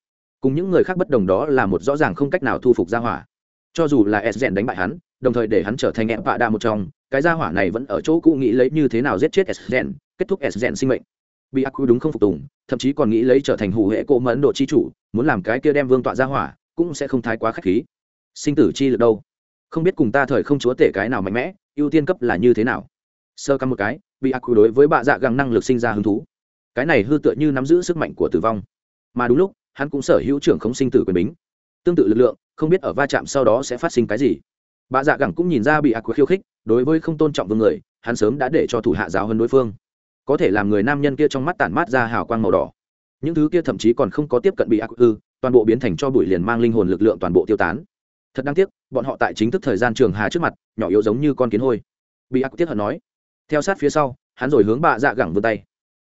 cùng những người khác bất đồng đó là một rõ ràng không cách nào thu phục ra hỏa. Cho dù là s đánh bại hắn, đồng thời để hắn trở thành em vạ đa một trong, cái gia hỏa này vẫn ở chỗ cũ nghĩ lấy như thế nào giết chết s kết thúc s sinh mệnh. Bị ác đúng không phục tùng, thậm chí còn nghĩ lấy trở thành hủ hệ cỗ mẫn độ chi chủ, muốn làm cái kia đem vương tọa ra hỏa, cũng sẽ không thái quá khách khí. Sinh tử chi lực đâu? Không biết cùng ta thời không chúa tể cái nào mạnh mẽ, ưu tiên cấp là như thế nào? Sơ căm một cái, bị ác đối với bạ dạ găng năng lực sinh ra hứng thú. Cái này hư tựa như nắm giữ sức mạnh của tử vong. Mà đúng lúc hắn cũng sở hữu trưởng khống sinh tử quyền bính. Tương tự lực lượng, không biết ở va chạm sau đó sẽ phát sinh cái gì. Bà dạ gẳng cũng nhìn ra bị ác khiêu khích, đối với không tôn trọng vương người, hắn sớm đã để cho thủ hạ giáo hơn đối phương. Có thể làm người nam nhân kia trong mắt tản mát ra hào quang màu đỏ. Những thứ kia thậm chí còn không có tiếp cận bị ác ư ừ, toàn bộ biến thành cho bụi liền mang linh hồn lực lượng toàn bộ tiêu tán. Thật đáng tiếc, bọn họ tại chính thức thời gian trường hà trước mặt, nhỏ yếu giống như con kiến hôi. Bị ác Tiết hận nói. Theo sát phía sau, hắn rồi hướng bạ dạ gẳng vươn tay.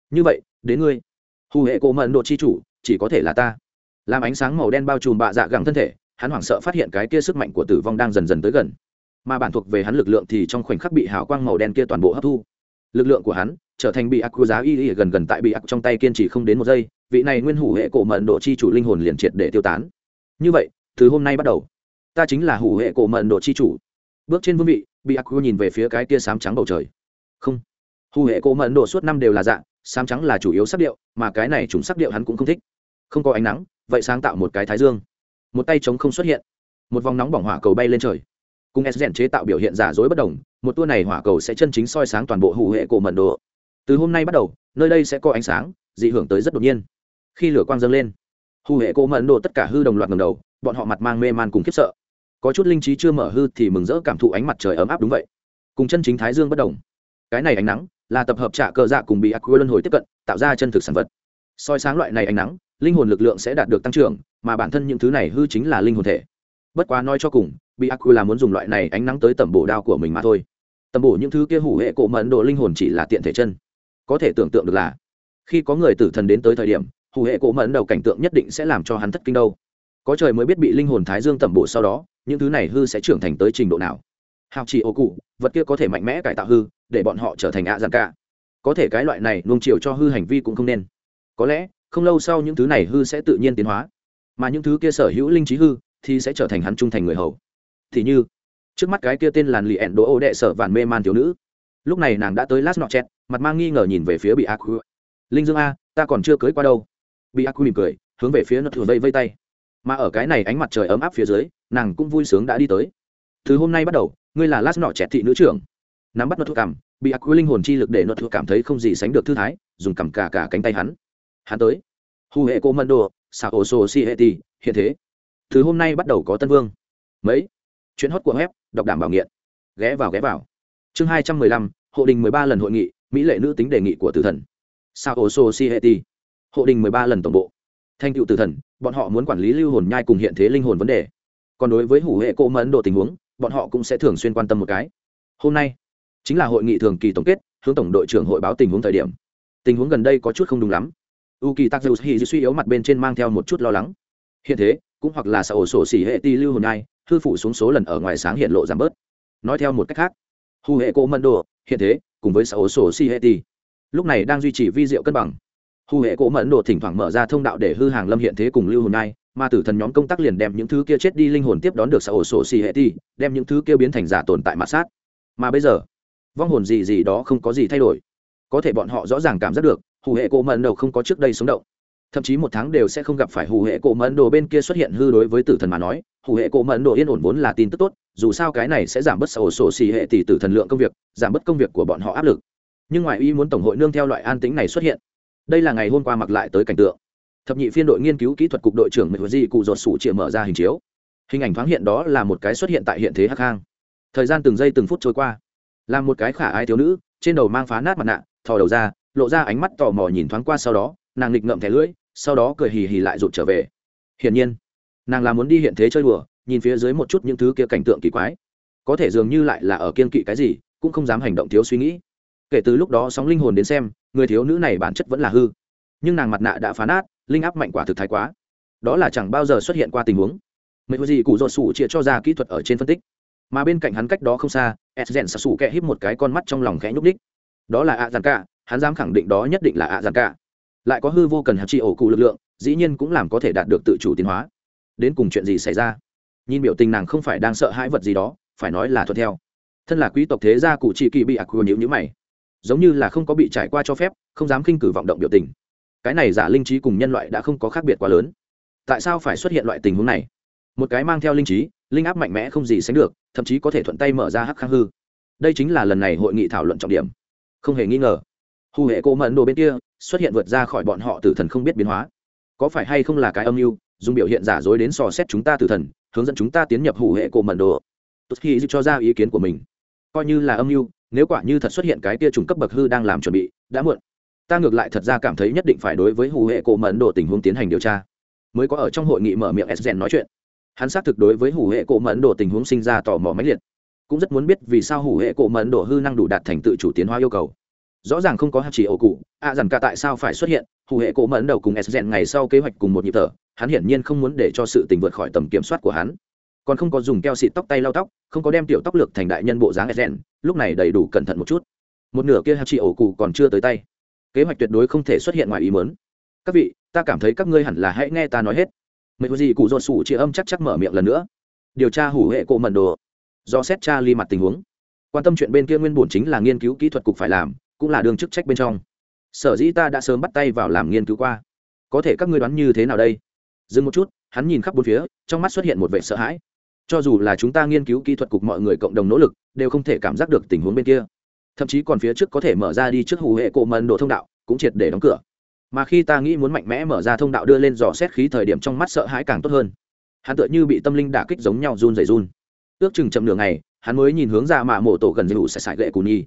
Như vậy, đến ngươi. Hù hệ cổ mận độ chi chủ chỉ có thể là ta. Làm ánh sáng màu đen bao trùm bạ dạ gẳng thân thể, hắn hoảng sợ phát hiện cái kia sức mạnh của tử vong đang dần dần tới gần. Mà bản thuộc về hắn lực lượng thì trong khoảnh khắc bị hào quang màu đen kia toàn bộ hấp thu. Lực lượng của hắn trở thành bị ác giá y y gần gần tại bị ác trong tay kiên trì không đến một giây, vị này nguyên hủ hệ cổ mận độ chi chủ linh hồn liền triệt để tiêu tán. Như vậy, từ hôm nay bắt đầu, ta chính là hủ hệ cổ mận độ chi chủ. Bước trên vương vị, bị ác nhìn về phía cái tia sám trắng bầu trời. Không hủ hệ cổ mẫn độ suốt năm đều là dạng sáng trắng là chủ yếu sắc điệu, mà cái này chúng sắc điệu hắn cũng không thích. Không có ánh nắng, vậy sáng tạo một cái thái dương. Một tay trống không xuất hiện. Một vòng nóng bỏng hỏa cầu bay lên trời. Cùng s rèn chế tạo biểu hiện giả dối bất đồng, một tour này hỏa cầu sẽ chân chính soi sáng toàn bộ hủ hệ cổ mận độ từ hôm nay bắt đầu, nơi đây sẽ có ánh sáng, dị hưởng tới rất đột nhiên. Khi lửa quang dâng lên hủ hệ cổ mận độ tất cả hư đồng loạt ngầm đầu, bọn họ mặt mang mê man cùng khiếp sợ. Có chút linh trí chưa mở hư thì mừng rỡ cảm thụ ánh mặt trời ấm áp đúng vậy. Cùng chân chính thái dương bất đồng. Cái này ánh nắng là tập hợp trả cờ dạ cùng bị ác quy luân hồi tiếp cận, tạo ra chân thực sản vật. Soi sáng loại này ánh nắng, linh hồn lực lượng sẽ đạt được tăng trưởng, mà bản thân những thứ này hư chính là linh hồn thể. Bất quá nói cho cùng, bị ác quy là muốn dùng loại này ánh nắng tới tẩm bổ đao của mình mà thôi. Tẩm bổ những thứ kia hủ hệ cổ mẫn độ linh hồn chỉ là tiện thể chân. Có thể tưởng tượng được là, khi có người tử thần đến tới thời điểm, hủ hệ cổ mẫn đầu cảnh tượng nhất định sẽ làm cho hắn thất kinh đâu. Có trời mới biết bị linh hồn thái dương tẩm bổ sau đó, những thứ này hư sẽ trưởng thành tới trình độ nào hào chỉ ô cụ, vật kia có thể mạnh mẽ cải tạo hư, để bọn họ trở thành ạ giàn cả. Có thể cái loại này nuông chiều cho hư hành vi cũng không nên. Có lẽ, không lâu sau những thứ này hư sẽ tự nhiên tiến hóa. Mà những thứ kia sở hữu linh trí hư, thì sẽ trở thành hắn trung thành người hầu. Thì như, trước mắt cái kia tên làn lì ẹn đỗ ô đệ sở vàn mê man thiếu nữ. Lúc này nàng đã tới lát nọ chẹt mặt mang nghi ngờ nhìn về phía bị ác linh dương a, ta còn chưa cưới qua đâu. Bị ác mỉm cười, hướng về phía nợ thừa vây vây tay. Mà ở cái này ánh mặt trời ấm áp phía dưới, nàng cũng vui sướng đã đi tới. Từ hôm nay bắt đầu ngươi là lát nọ trẻ thị nữ trưởng. Nắm bắt nốt thuốc cảm, bị ác quy linh hồn chi lực để nốt thuốc cảm thấy không gì sánh được thư thái, dùng cầm cả cả cánh tay hắn. Hắn tới. Hu hệ cô mân đồ sao ổ sô si hệ ti hiện thế. Từ hôm nay bắt đầu có tân vương. Mấy? Chuyện hót của web, đọc đảm bảo nghiện. Ghé vào ghé vào. Chương hai trăm mười lăm, hộ đình mười ba lần hội nghị, mỹ lệ nữ tính đề nghị của tử thần. Sao ô sô si hệ ti hộ đình mười ba lần tổng bộ. Thành tựu tử thần, bọn họ muốn quản lý lưu hồn nhai cùng hiện thế linh hồn vấn đề. Còn đối với hủ hệ cô mẫn độ tình huống bọn họ cũng sẽ thường xuyên quan tâm một cái. Hôm nay, chính là hội nghị thường kỳ tổng kết, hướng tổng đội trưởng hội báo tình huống thời điểm. Tình huống gần đây có chút không đúng lắm. U kỳ dầu suy yếu mặt bên trên mang theo một chút lo lắng. Hiện thế, cũng hoặc là xã ổ sổ xỉ hệ ti lưu hồn nhai thư phủ xuống số lần ở ngoài sáng hiện lộ giảm bớt. Nói theo một cách khác hù hệ cô mẫn đồ, hiện thế, cùng với xã ổ sổ xỉ hệ ti, lúc này đang duy trì vi diệu cân bằng. Hù hệ cổ mẫn đồ thỉnh thoảng mở ra thông đạo để hư hàng lâm hiện thế cùng lưu hồn nhai mà tử thần nhóm công tác liền đem những thứ kia chết đi linh hồn tiếp đón được xã ổ sổ xì hệ ti, đem những thứ kia biến thành giả tồn tại mặt sát. Mà bây giờ, vong hồn gì gì đó không có gì thay đổi. Có thể bọn họ rõ ràng cảm giác được, hù hệ cổ mẫn đồ không có trước đây sống động. Thậm chí một tháng đều sẽ không gặp phải hù hệ cổ mẫn đồ bên kia xuất hiện hư đối với tử thần mà nói. Hù hệ cổ mẫn đồ yên ổn vốn là tin tức tốt, dù sao cái này sẽ giảm bớt sổ ổ sổ xì hệ tỷ tử thần lượng công việc, giảm bớt công việc của bọn họ áp lực. Nhưng ngoài ý muốn tổng hội nương theo loại an tính này xuất hiện. Đây là ngày hôm qua mặc lại tới cảnh tượng thập nhị phiên đội nghiên cứu kỹ thuật cục đội trưởng mệnh di cụ giọt sủ chĩa mở ra hình chiếu. Hình ảnh thoáng hiện đó là một cái xuất hiện tại hiện thế hắc hang. Thời gian từng giây từng phút trôi qua. Là một cái khả ai thiếu nữ, trên đầu mang phá nát mặt nạ, thò đầu ra, lộ ra ánh mắt tò mò nhìn thoáng qua sau đó, nàng nghịch ngậm thẻ lưỡi, sau đó cười hì hì lại rụt trở về. Hiển nhiên, nàng là muốn đi hiện thế chơi đùa, nhìn phía dưới một chút những thứ kia cảnh tượng kỳ quái. Có thể dường như lại là ở kiên kỵ cái gì, cũng không dám hành động thiếu suy nghĩ. Kể từ lúc đó sóng linh hồn đến xem, người thiếu nữ này bản chất vẫn là hư. Nhưng nàng mặt nạ đã phá nát linh áp mạnh quả thực thái quá. Đó là chẳng bao giờ xuất hiện qua tình huống. Mấy gì cụ dột sủ chia cho ra kỹ thuật ở trên phân tích. Mà bên cạnh hắn cách đó không xa s rèn sủ kẹ híp một cái con mắt trong lòng khẽ nhúc ních đó là ạ giàn cả, hắn dám khẳng định đó nhất định là ạ giàn cả. Lại có hư vô cần hạt chi ổ cụ lực lượng, dĩ nhiên cũng làm có thể đạt được tự chủ tiến hóa. Đến cùng chuyện gì xảy ra? Nhìn biểu tình nàng không phải đang sợ hãi vật gì đó, phải nói là thuận theo. Thân là quý tộc thế gia cụ chỉ kỳ bị ạc nhữ nhữ mày. Giống như là không có bị trải qua cho phép, không dám khinh cử vọng động biểu tình cái này giả linh trí cùng nhân loại đã không có khác biệt quá lớn. Tại sao phải xuất hiện loại tình huống này? Một cái mang theo linh trí, linh áp mạnh mẽ không gì sánh được, thậm chí có thể thuận tay mở ra hắc khang hư. Đây chính là lần này hội nghị thảo luận trọng điểm. Không hề nghi ngờ, hù hệ cô mẫn đồ bên kia xuất hiện vượt ra khỏi bọn họ tử thần không biết biến hóa. Có phải hay không là cái âm mưu, dùng biểu hiện giả dối đến sò xét chúng ta tử thần, hướng dẫn chúng ta tiến nhập hủ hệ cổ mẫn đồ? Tốt khi cho ra ý kiến của mình. Coi như là âm mưu, nếu quả như thật xuất hiện cái tia trùng cấp bậc hư đang làm chuẩn bị, đã muộn ta ngược lại thật ra cảm thấy nhất định phải đối với hủ hệ cổ mẫn độ tình huống tiến hành điều tra. Mới có ở trong hội nghị mở miệng s nói chuyện. Hắn xác thực đối với hủ hệ cổ mẫn độ tình huống sinh ra tò mò mãnh liệt. Cũng rất muốn biết vì sao hủ hệ cổ mẫn độ hư năng đủ đạt thành tự chủ tiến hóa yêu cầu. Rõ ràng không có hạt chỉ ổ cụ, ạ à dằn cả tại sao phải xuất hiện hủ hệ cổ mẫn đầu cùng s ngày sau kế hoạch cùng một nhịp thở, hắn hiển nhiên không muốn để cho sự tình vượt khỏi tầm kiểm soát của hắn. Còn không có dùng keo xịt tóc tay lau tóc, không có đem tiểu tóc lược thành đại nhân bộ dáng s lúc này đầy đủ cẩn thận một chút. Một nửa kia hạt chỉ ổ cụ còn chưa tới tay kế hoạch tuyệt đối không thể xuất hiện ngoài ý mớn các vị, ta cảm thấy các ngươi hẳn là hãy nghe ta nói hết. Mấy có gì cụ dột sủ chị âm chắc chắc mở miệng lần nữa. Điều tra hủ hệ cộ mẩn đồ. Do xét cha ly mặt tình huống. Quan tâm chuyện bên kia nguyên bổn chính là nghiên cứu kỹ thuật cục phải làm, cũng là đương chức trách bên trong. Sở dĩ ta đã sớm bắt tay vào làm nghiên cứu qua. Có thể các ngươi đoán như thế nào đây? Dừng một chút, hắn nhìn khắp bốn phía, trong mắt xuất hiện một vẻ sợ hãi. Cho dù là chúng ta nghiên cứu kỹ thuật cục mọi người cộng đồng nỗ lực, đều không thể cảm giác được tình huống bên kia thậm chí còn phía trước có thể mở ra đi trước hủ hệ cổ mần đồ thông đạo, cũng triệt để đóng cửa. Mà khi ta nghĩ muốn mạnh mẽ mở ra thông đạo đưa lên dò xét khí thời điểm trong mắt sợ hãi càng tốt hơn. Hắn tựa như bị tâm linh đả kích giống nhau run rẩy run. Ước chừng chậm nửa ngày, hắn mới nhìn hướng ra mạ mổ tổ gần dữ sẽ sải gậy cù nhi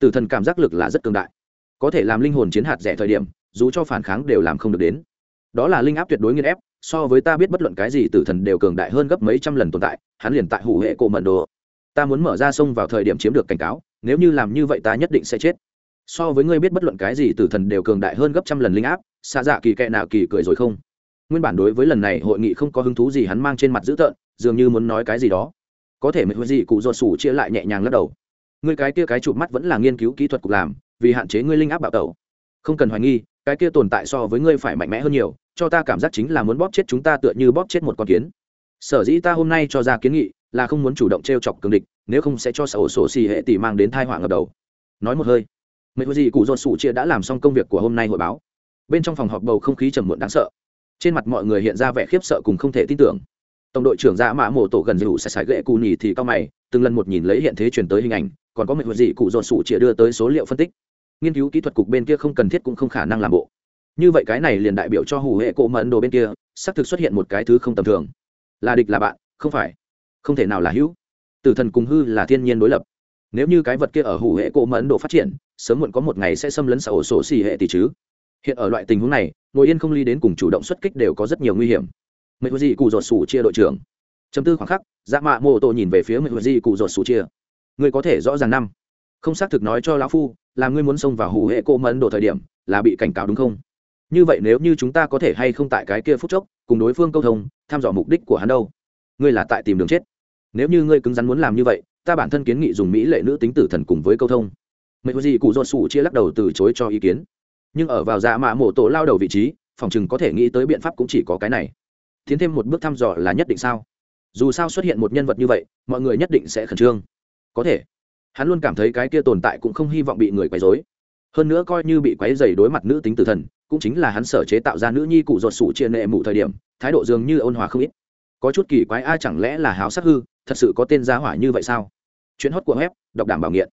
tử thần cảm giác lực là rất cường đại. Có thể làm linh hồn chiến hạt rẻ thời điểm, dù cho phản kháng đều làm không được đến. Đó là linh áp tuyệt đối nghiên ép, so với ta biết bất luận cái gì tử thần đều cường đại hơn gấp mấy trăm lần tồn tại, hắn liền tại hủ hệ cổ mận đồ. Ta muốn mở ra sông vào thời điểm chiếm được cảnh cáo nếu như làm như vậy ta nhất định sẽ chết. So với ngươi biết bất luận cái gì, tử thần đều cường đại hơn gấp trăm lần linh áp. Xa dạ kỳ kệ nào kỳ cười rồi không? Nguyên bản đối với lần này hội nghị không có hứng thú gì, hắn mang trên mặt dữ tợn, dường như muốn nói cái gì đó. Có thể mấy gì, cụ ruột sủ chia lại nhẹ nhàng lắc đầu. Ngươi cái kia cái chụp mắt vẫn là nghiên cứu kỹ thuật cục làm, vì hạn chế ngươi linh áp bạo tẩu. Không cần hoài nghi, cái kia tồn tại so với ngươi phải mạnh mẽ hơn nhiều, cho ta cảm giác chính là muốn bóp chết chúng ta tựa như bóp chết một con kiến. Sở dĩ ta hôm nay cho ra kiến nghị, là không muốn chủ động t r e o chọc cường địch nếu không sẽ cho sở sổ xì hệ tỷ mang đến thai họa ngập đầu. Nói một hơi, mấy gì cụ dột sụ chia đã làm xong công việc của hôm nay hội báo. Bên trong phòng họp bầu không khí trầm muộn đáng sợ. Trên mặt mọi người hiện ra vẻ khiếp sợ cùng không thể tin tưởng. Tổng đội trưởng dạ mã mổ tổ gần dù sẽ xài gậy cù nhì thì cao mày, từng lần một nhìn lấy hiện thế truyền tới hình ảnh, còn có mệnh gì cụ dột sụ chia đưa tới số liệu phân tích. Nghiên cứu kỹ thuật cục bên kia không cần thiết cũng không khả năng làm bộ. Như vậy cái này liền đại biểu cho hủ hệ cộ mẫn đồ bên kia, xác thực xuất hiện một cái thứ không tầm thường. Là địch là bạn, không phải. Không thể nào là hữu tử thần cùng hư là thiên nhiên đối lập. Nếu như cái vật kia ở hủ hệ cộ mẫn độ phát triển, sớm muộn có một ngày sẽ xâm lấn xã ổ sổ xì hệ tỷ chứ. Hiện ở loại tình huống này, ngồi yên không ly đến cùng chủ động xuất kích đều có rất nhiều nguy hiểm. Mị Huệ Di cụ dột sủ chia đội trưởng. Chấm tư khoảng khắc dạ mạ mô tô nhìn về phía Mị Huệ Di cụ dột sủ chia. Ngươi có thể rõ ràng năm. Không xác thực nói cho lão phu, là ngươi muốn xông vào hủ hệ cô mẫn độ thời điểm, là bị cảnh cáo đúng không? Như vậy nếu như chúng ta có thể hay không tại cái kia phút chốc, cùng đối phương câu thông, tham dò mục đích của hắn đâu? Ngươi là tại tìm đường chết nếu như ngươi cứng rắn muốn làm như vậy, ta bản thân kiến nghị dùng mỹ lệ nữ tính tử thần cùng với câu thông. Mấy gì cụ dột sủ chia lắc đầu từ chối cho ý kiến. Nhưng ở vào dạ mạ mổ tổ lao đầu vị trí, phòng chừng có thể nghĩ tới biện pháp cũng chỉ có cái này. Tiến thêm một bước thăm dò là nhất định sao? Dù sao xuất hiện một nhân vật như vậy, mọi người nhất định sẽ khẩn trương. Có thể. Hắn luôn cảm thấy cái kia tồn tại cũng không hy vọng bị người quấy dối hơn nữa coi như bị quấy dày đối mặt nữ tính tử thần, cũng chính là hắn sở chế tạo ra nữ nhi cụ ruột sủ chia nệ mụ thời điểm, thái độ dường như ôn hòa không ít. Có chút kỳ quái, ai chẳng lẽ là háo sắc hư? Thật sự có tên giá hỏa như vậy sao? Chuyến hót của web, đọc đảm bảo nghiện.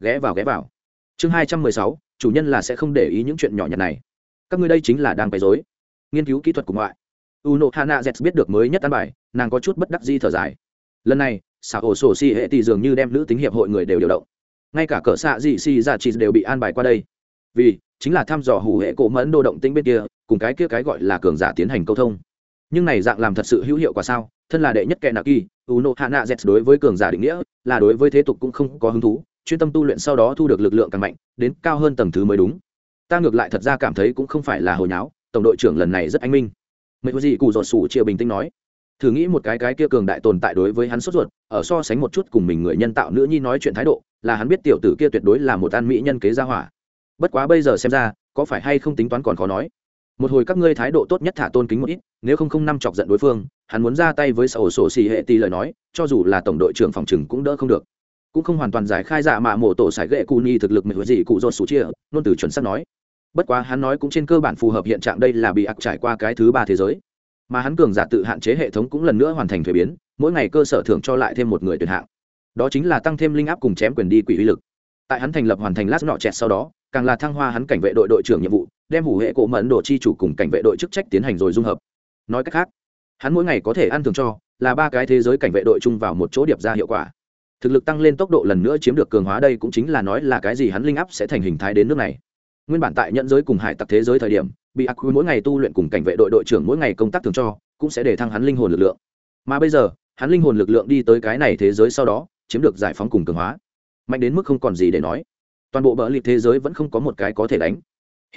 Ghé vào ghé vào. Chương hai trăm mười sáu, chủ nhân là sẽ không để ý những chuyện nhỏ nhặt này. Các ngươi đây chính là đang bày dối nghiên cứu kỹ thuật của ngoại. U hana z biết được mới nhất tan bài, nàng có chút bất đắc di thở dài. Lần này xảo ổ sổ si hệ tỷ dường như đem nữ tính hiệp hội người đều điều động. Ngay cả cỡ xạ dị si ra dạ chị đều bị an bài qua đây. Vì, chính là thăm dò hủ hệ cổ mẫn đô động tĩnh bên kia, cùng cái kia cái gọi là cường giả tiến hành câu thông. Nhưng này dạng làm thật sự hữu hiệu quả sao? Thân là đệ nhất kẻ nạ kỳ u nộ hạ nạ z đối với cường giả định nghĩa, là đối với thế tục cũng không có hứng thú, chuyên tâm tu luyện sau đó thu được lực lượng càng mạnh, đến cao hơn tầng thứ mới đúng. Ta ngược lại thật ra cảm thấy cũng không phải là hồi nháo, tổng đội trưởng lần này rất anh minh. Mấy gì cụ dột sủ chia bình tĩnh nói, thử nghĩ một cái cái kia cường đại tồn tại đối với hắn sốt ruột, ở so sánh một chút cùng mình người nhân tạo nữ nhi nói chuyện thái độ, là hắn biết tiểu tử kia tuyệt đối là một an mỹ nhân kế gia hỏa. Bất quá bây giờ xem ra, có phải hay không tính toán còn khó nói. Một hồi các ngươi thái độ tốt nhất thả tôn kính một ít, nếu không không năm chọc giận đối phương hắn muốn ra tay với sổ sổ xì hệ tì lời nói, cho dù là tổng đội trưởng phòng trừng cũng đỡ không được. Cũng không hoàn toàn giải khai dạ mạ mổ tổ sải ghệ cù ni thực lực mệt gì cụ dột sủ chia nôn từ chuẩn xác nói. Bất quá hắn nói cũng trên cơ bản phù hợp hiện trạng đây là bị ặc trải qua cái thứ ba thế giới. Mà hắn cường giả tự hạn chế hệ thống cũng lần nữa hoàn thành thuế biến, mỗi ngày cơ sở thưởng cho lại thêm một người tuyển hạng. Đó chính là tăng thêm linh áp cùng chém quyền đi quỷ uy lực. Tại hắn thành lập hoàn thành lát nọ chẹt sau đó, càng là thăng hoa hắn cảnh vệ đội đội trưởng nhiệm vụ, đem hủ hệ cổ mẫn đồ chi chủ cùng cảnh vệ đội chức trách tiến hành rồi dung hợp. Nói cách khác hắn mỗi ngày có thể ăn thường cho, là ba cái thế giới cảnh vệ đội chung vào một chỗ điệp ra hiệu quả. Thực lực tăng lên tốc độ lần nữa chiếm được cường hóa đây cũng chính là nói là cái gì hắn linh áp sẽ thành hình thái đến nước này. Nguyên bản tại nhận giới cùng hải tặc thế giới thời điểm, bị ác quy mỗi ngày tu luyện cùng cảnh vệ đội đội trưởng mỗi ngày công tác thường cho, cũng sẽ để thăng hắn linh hồn lực lượng. Mà bây giờ, hắn linh hồn lực lượng đi tới cái này thế giới sau đó, chiếm được giải phóng cùng cường hóa. Mạnh đến mức không còn gì để nói. Toàn bộ bờ lịp thế giới vẫn không có một cái có thể đánh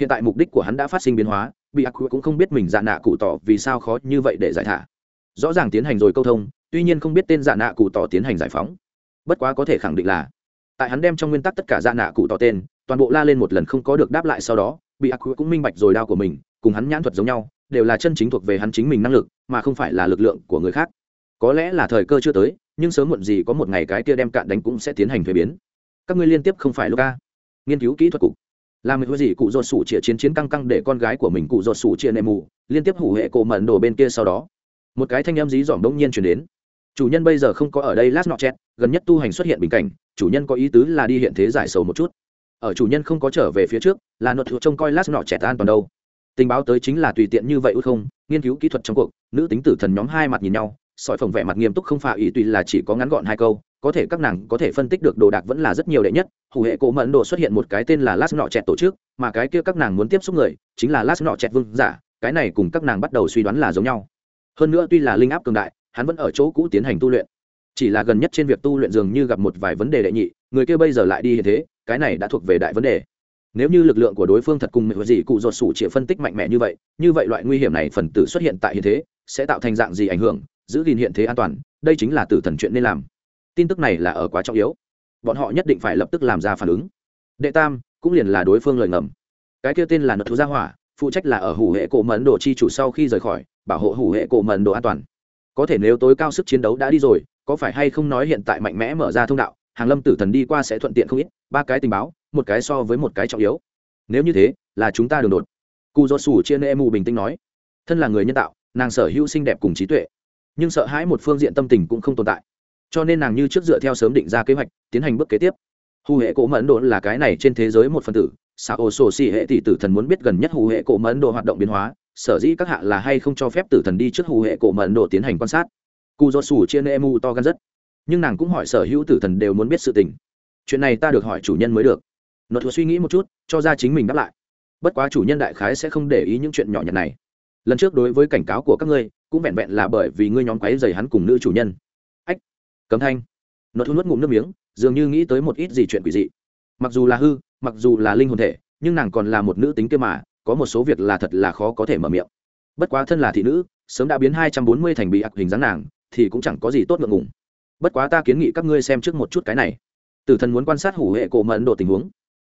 hiện tại mục đích của hắn đã phát sinh biến hóa, bị ác quy cũng không biết mình dạ nạ cụ tỏ vì sao khó như vậy để giải thả. Rõ ràng tiến hành rồi câu thông, tuy nhiên không biết tên dạ nạ cụ tỏ tiến hành giải phóng. Bất quá có thể khẳng định là, tại hắn đem trong nguyên tắc tất cả dạ nạ cụ tỏ tên, toàn bộ la lên một lần không có được đáp lại sau đó, bị ác quy cũng minh bạch rồi đao của mình, cùng hắn nhãn thuật giống nhau, đều là chân chính thuộc về hắn chính mình năng lực, mà không phải là lực lượng của người khác. Có lẽ là thời cơ chưa tới, nhưng sớm muộn gì có một ngày cái kia đem cạn đánh cũng sẽ tiến hành thuế biến. Các ngươi liên tiếp không phải lúc ca nghiên cứu kỹ thuật cục làm một gì cụ dột sủ chĩa chiến chiến căng căng để con gái của mình cụ dột sủ chia nệm mù, liên tiếp hủ hệ cổ mận đồ bên kia sau đó. Một cái thanh âm dí dỏm đông nhiên chuyển đến. Chủ nhân bây giờ không có ở đây last nọ chết gần nhất tu hành xuất hiện bình cảnh, chủ nhân có ý tứ là đi hiện thế giải sầu một chút. Ở chủ nhân không có trở về phía trước, là nốt trông coi last nọ chết an toàn đâu. Tình báo tới chính là tùy tiện như vậy út không, nghiên cứu kỹ thuật trong cuộc, nữ tính tử thần nhóm hai mặt nhìn nhau sỏi phồng vẻ mặt nghiêm túc không phà ý tùy là chỉ có ngắn gọn hai câu, có thể các nàng có thể phân tích được đồ đạc vẫn là rất nhiều đệ nhất hủ hệ cổ mẫn đồ xuất hiện một cái tên là lát nọ chẹt tổ chức, mà cái kia các nàng muốn tiếp xúc người, chính là lát nọ chẹt vương giả, cái này cùng các nàng bắt đầu suy đoán là giống nhau. Hơn nữa tuy là linh áp cường đại, hắn vẫn ở chỗ cũ tiến hành tu luyện. Chỉ là gần nhất trên việc tu luyện dường như gặp một vài vấn đề đệ nhị, người kia bây giờ lại đi như thế, cái này đã thuộc về đại vấn đề. Nếu như lực lượng của đối phương thật cùng mệnh gì cụ ruột sủ chỉ phân tích mạnh mẽ như vậy như vậy loại nguy hiểm này phần tử xuất hiện tại hiện thế, sẽ tạo thành dạng gì ảnh hưởng giữ gìn hiện thế an toàn, đây chính là tử thần chuyện nên làm. Tin tức này là ở quá trọng yếu. Bọn họ nhất định phải lập tức làm ra phản ứng. Đệ tam, cũng liền là đối phương lời ngầm. Cái kia tên là nợ thú gia hỏa, phụ trách là ở hủ hệ cổ mẫn độ chi chủ sau khi rời khỏi, bảo hộ hủ hệ cổ mẫn độ an toàn. Có thể nếu tối cao sức chiến đấu đã đi rồi, có phải hay không nói hiện tại mạnh mẽ mở ra thông đạo, hàng lâm tử thần đi qua sẽ thuận tiện không ít, ba cái tình báo, một cái so với một cái trọng yếu. Nếu như thế, là chúng ta đường đột. Cụ do sủ chia nê mù bình tĩnh nói. Thân là người nhân tạo, nàng sở hữu xinh đẹp cùng trí tuệ nhưng sợ hãi một phương diện tâm tình cũng không tồn tại. Cho nên nàng như trước dựa theo sớm định ra kế hoạch, tiến hành bước kế tiếp. Hù hệ cổ mẫn độ là cái này trên thế giới một phần tử sao ô sổ xì hệ tỷ tử thần muốn biết gần nhất hù hệ cổ mẫn độ hoạt động biến hóa, sở dĩ các hạ là hay không cho phép tử thần đi trước hù hệ cổ mẫn độ tiến hành quan sát. Cụ do sủ chia nê mu to gan rất. Nhưng nàng cũng hỏi sở hữu tử thần đều muốn biết sự tình. Chuyện này ta được hỏi chủ nhân mới được. Luật suy nghĩ một chút, cho ra chính mình đáp lại. Bất quá chủ nhân đại khái sẽ không để ý những chuyện nhỏ nhặt này. Lần trước đối với cảnh cáo của các ngươi cũng vẹn vẹn là bởi vì ngươi nhóm quấy dày hắn cùng nữ chủ nhân. Ách, cấm thanh. Nó thu nuốt ngụm nước miếng, dường như nghĩ tới một ít gì chuyện quỷ dị. Mặc dù là hư, mặc dù là linh hồn thể, nhưng nàng còn là một nữ tính kia mà, có một số việc là thật là khó có thể mở miệng. Bất quá thân là thị nữ, sớm đã biến hai trăm bốn mươi thành bị ặc hình dáng nàng, thì cũng chẳng có gì tốt ngượng ngùng. Bất quá ta kiến nghị các ngươi xem trước một chút cái này. Tử thần muốn quan sát hủ hệ cổ mẫn độ tình huống.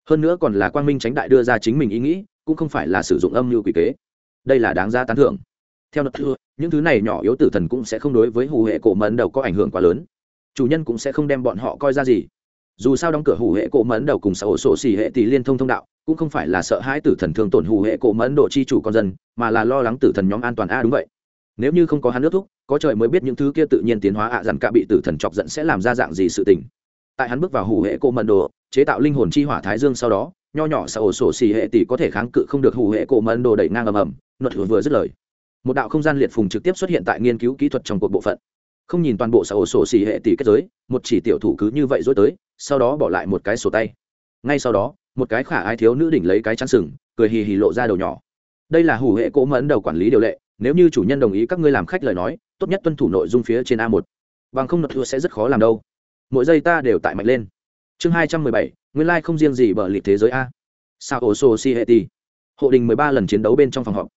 Hơn nữa còn là quang minh tránh đại đưa ra chính mình ý nghĩ, cũng không phải là sử dụng âm mưu quỷ kế. Đây là đáng ra tán thưởng theo luật thưa, những thứ này nhỏ yếu tử thần cũng sẽ không đối với hủ hệ cổ mẫn đầu có ảnh hưởng quá lớn. Chủ nhân cũng sẽ không đem bọn họ coi ra gì. Dù sao đóng cửa hủ hệ cổ mẫn đầu cùng xã hội sổ xỉ hệ tỷ liên thông thông đạo, cũng không phải là sợ hãi tử thần thương tổn hủ hệ cổ mẫn độ chi chủ con dân, mà là lo lắng tử thần nhóm an toàn. A đúng vậy. Nếu như không có hắn nước thúc, có trời mới biết những thứ kia tự nhiên tiến hóa ạ à dằn cả bị tử thần chọc giận sẽ làm ra dạng gì sự tình. Tại hắn bước vào hủ hệ cổ mẫn đồ, chế tạo linh hồn chi hỏa thái dương sau đó, nho nhỏ xã hội sổ xỉ hệ tỷ có thể kháng cự không được hủ hệ cổ mẫn đồ đẩy ngang ầm ầm, luật vừa dứt lời một đạo không gian liệt phùng trực tiếp xuất hiện tại nghiên cứu kỹ thuật trong cuộc bộ phận. Không nhìn toàn bộ xã hội sổ xỉ hệ tỷ kết giới, một chỉ tiểu thủ cứ như vậy dối tới, sau đó bỏ lại một cái sổ tay. Ngay sau đó, một cái khả ai thiếu nữ đỉnh lấy cái chắn sừng, cười hì hì lộ ra đầu nhỏ. Đây là hủ hệ cỗ mẫn đầu quản lý điều lệ, nếu như chủ nhân đồng ý các ngươi làm khách lời nói, tốt nhất tuân thủ nội dung phía trên a một. Bằng không nộp thua sẽ rất khó làm đâu. Mỗi giây ta đều tại mạnh lên. Chương hai trăm mười bảy, nguyên lai、like、không riêng gì bờ lịt thế giới a. Sao ổ sô si hệ ti hộ đình mười ba lần chiến đấu bên trong phòng họp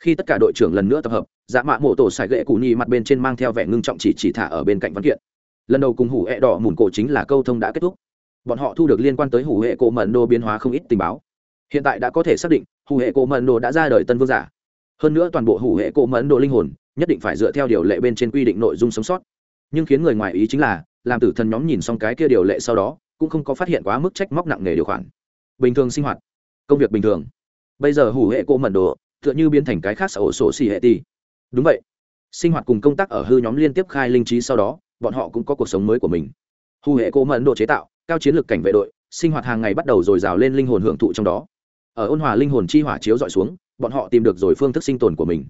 khi tất cả đội trưởng lần nữa tập hợp dạ mạ mộ tổ xài gậy cụ nhì mặt bên trên mang theo vẻ ngưng trọng chỉ chỉ thả ở bên cạnh văn kiện. Lần đầu cùng hủ hệ đỏ mùn cổ chính là câu thông đã kết thúc. Bọn họ thu được liên quan tới hủ hệ cổ mận đồ biến hóa không ít tình báo. Hiện tại đã có thể xác định, hủ hệ cổ mận đồ đã ra đời tân vương giả. Hơn nữa toàn bộ hủ hệ cổ mẫn đồ linh hồn, nhất định phải dựa theo điều lệ bên trên quy định nội dung sống sót. Nhưng khiến người ngoài ý chính là, làm tử thần nhóm nhìn xong cái kia điều lệ sau đó, cũng không có phát hiện quá mức trách móc nặng nề điều khoản. Bình thường sinh hoạt, công việc bình thường. Bây giờ hủ hệ cổ mẫn đồ tựa như biến thành cái khác xã hội sổ xì hệ ti đúng vậy. Sinh hoạt cùng công tác ở hư nhóm liên tiếp khai linh trí sau đó, bọn họ cũng có cuộc sống mới của mình. Hù hệ cố mẫn độ chế tạo, cao chiến lược cảnh vệ đội, sinh hoạt hàng ngày bắt đầu dồi dào lên linh hồn hưởng thụ trong đó. Ở ôn hòa linh hồn chi hỏa chiếu dọi xuống, bọn họ tìm được rồi phương thức sinh tồn của mình.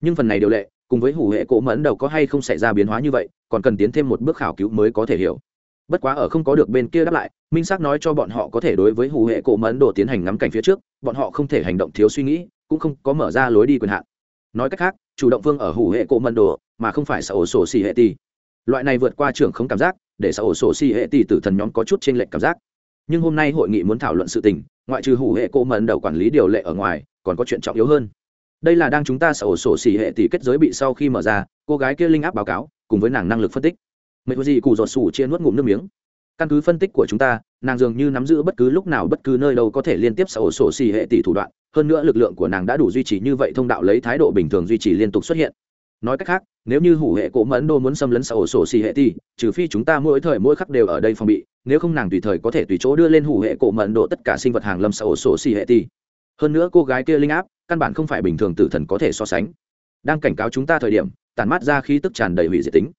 Nhưng phần này điều lệ, cùng với hủ hệ cổ mẫn đầu có hay không xảy ra biến hóa như vậy, còn cần tiến thêm một bước khảo cứu mới có thể hiểu. Bất quá ở không có được bên kia đáp lại, minh xác nói cho bọn họ có thể đối với hủ hệ cổ mẫn đồ tiến hành ngắm cảnh phía trước, bọn họ không thể hành động thiếu suy nghĩ cũng không có mở ra lối đi quyền hạn. Nói cách khác, chủ động phương ở hủ hệ cổ mẫn đồ, mà không phải sở ổ sổ xì hệ tỷ. loại này vượt qua trưởng không cảm giác, để sở ổ sổ xì hệ tỷ tử thần nhóm có chút trên lệnh cảm giác. Nhưng hôm nay hội nghị muốn thảo luận sự tình, ngoại trừ hủ hệ cổ mẫn đầu quản lý điều lệ ở ngoài, còn có chuyện trọng yếu hơn. Đây là đang chúng ta sở ổ sổ xì hệ tỷ kết giới bị sau khi mở ra, cô gái kia linh áp báo cáo, cùng với nàng năng lực phân tích. Mấy gì cụ giọt sủ chia nuốt ngụm nước miếng. Căn cứ phân tích của chúng ta, nàng dường như nắm giữ bất cứ lúc nào bất cứ nơi đâu có thể liên tiếp sở ổ sổ xì hệ tỷ thủ đoạn hơn nữa lực lượng của nàng đã đủ duy trì như vậy thông đạo lấy thái độ bình thường duy trì liên tục xuất hiện. Nói cách khác, nếu như hủ hệ cổ mẫn đô muốn xâm lấn sở ổ sổ xì hệ thì trừ phi chúng ta mỗi thời mỗi khắc đều ở đây phòng bị, nếu không nàng tùy thời có thể tùy chỗ đưa lên hủ hệ cổ mẫn độ tất cả sinh vật hàng lâm sở ổ sổ xì hệ thì hơn nữa cô gái kia linh áp, căn bản không phải bình thường tử thần có thể so sánh. Đang cảnh cáo chúng ta thời điểm tàn mát ra khí tức tràn đầy hủy diệt tính.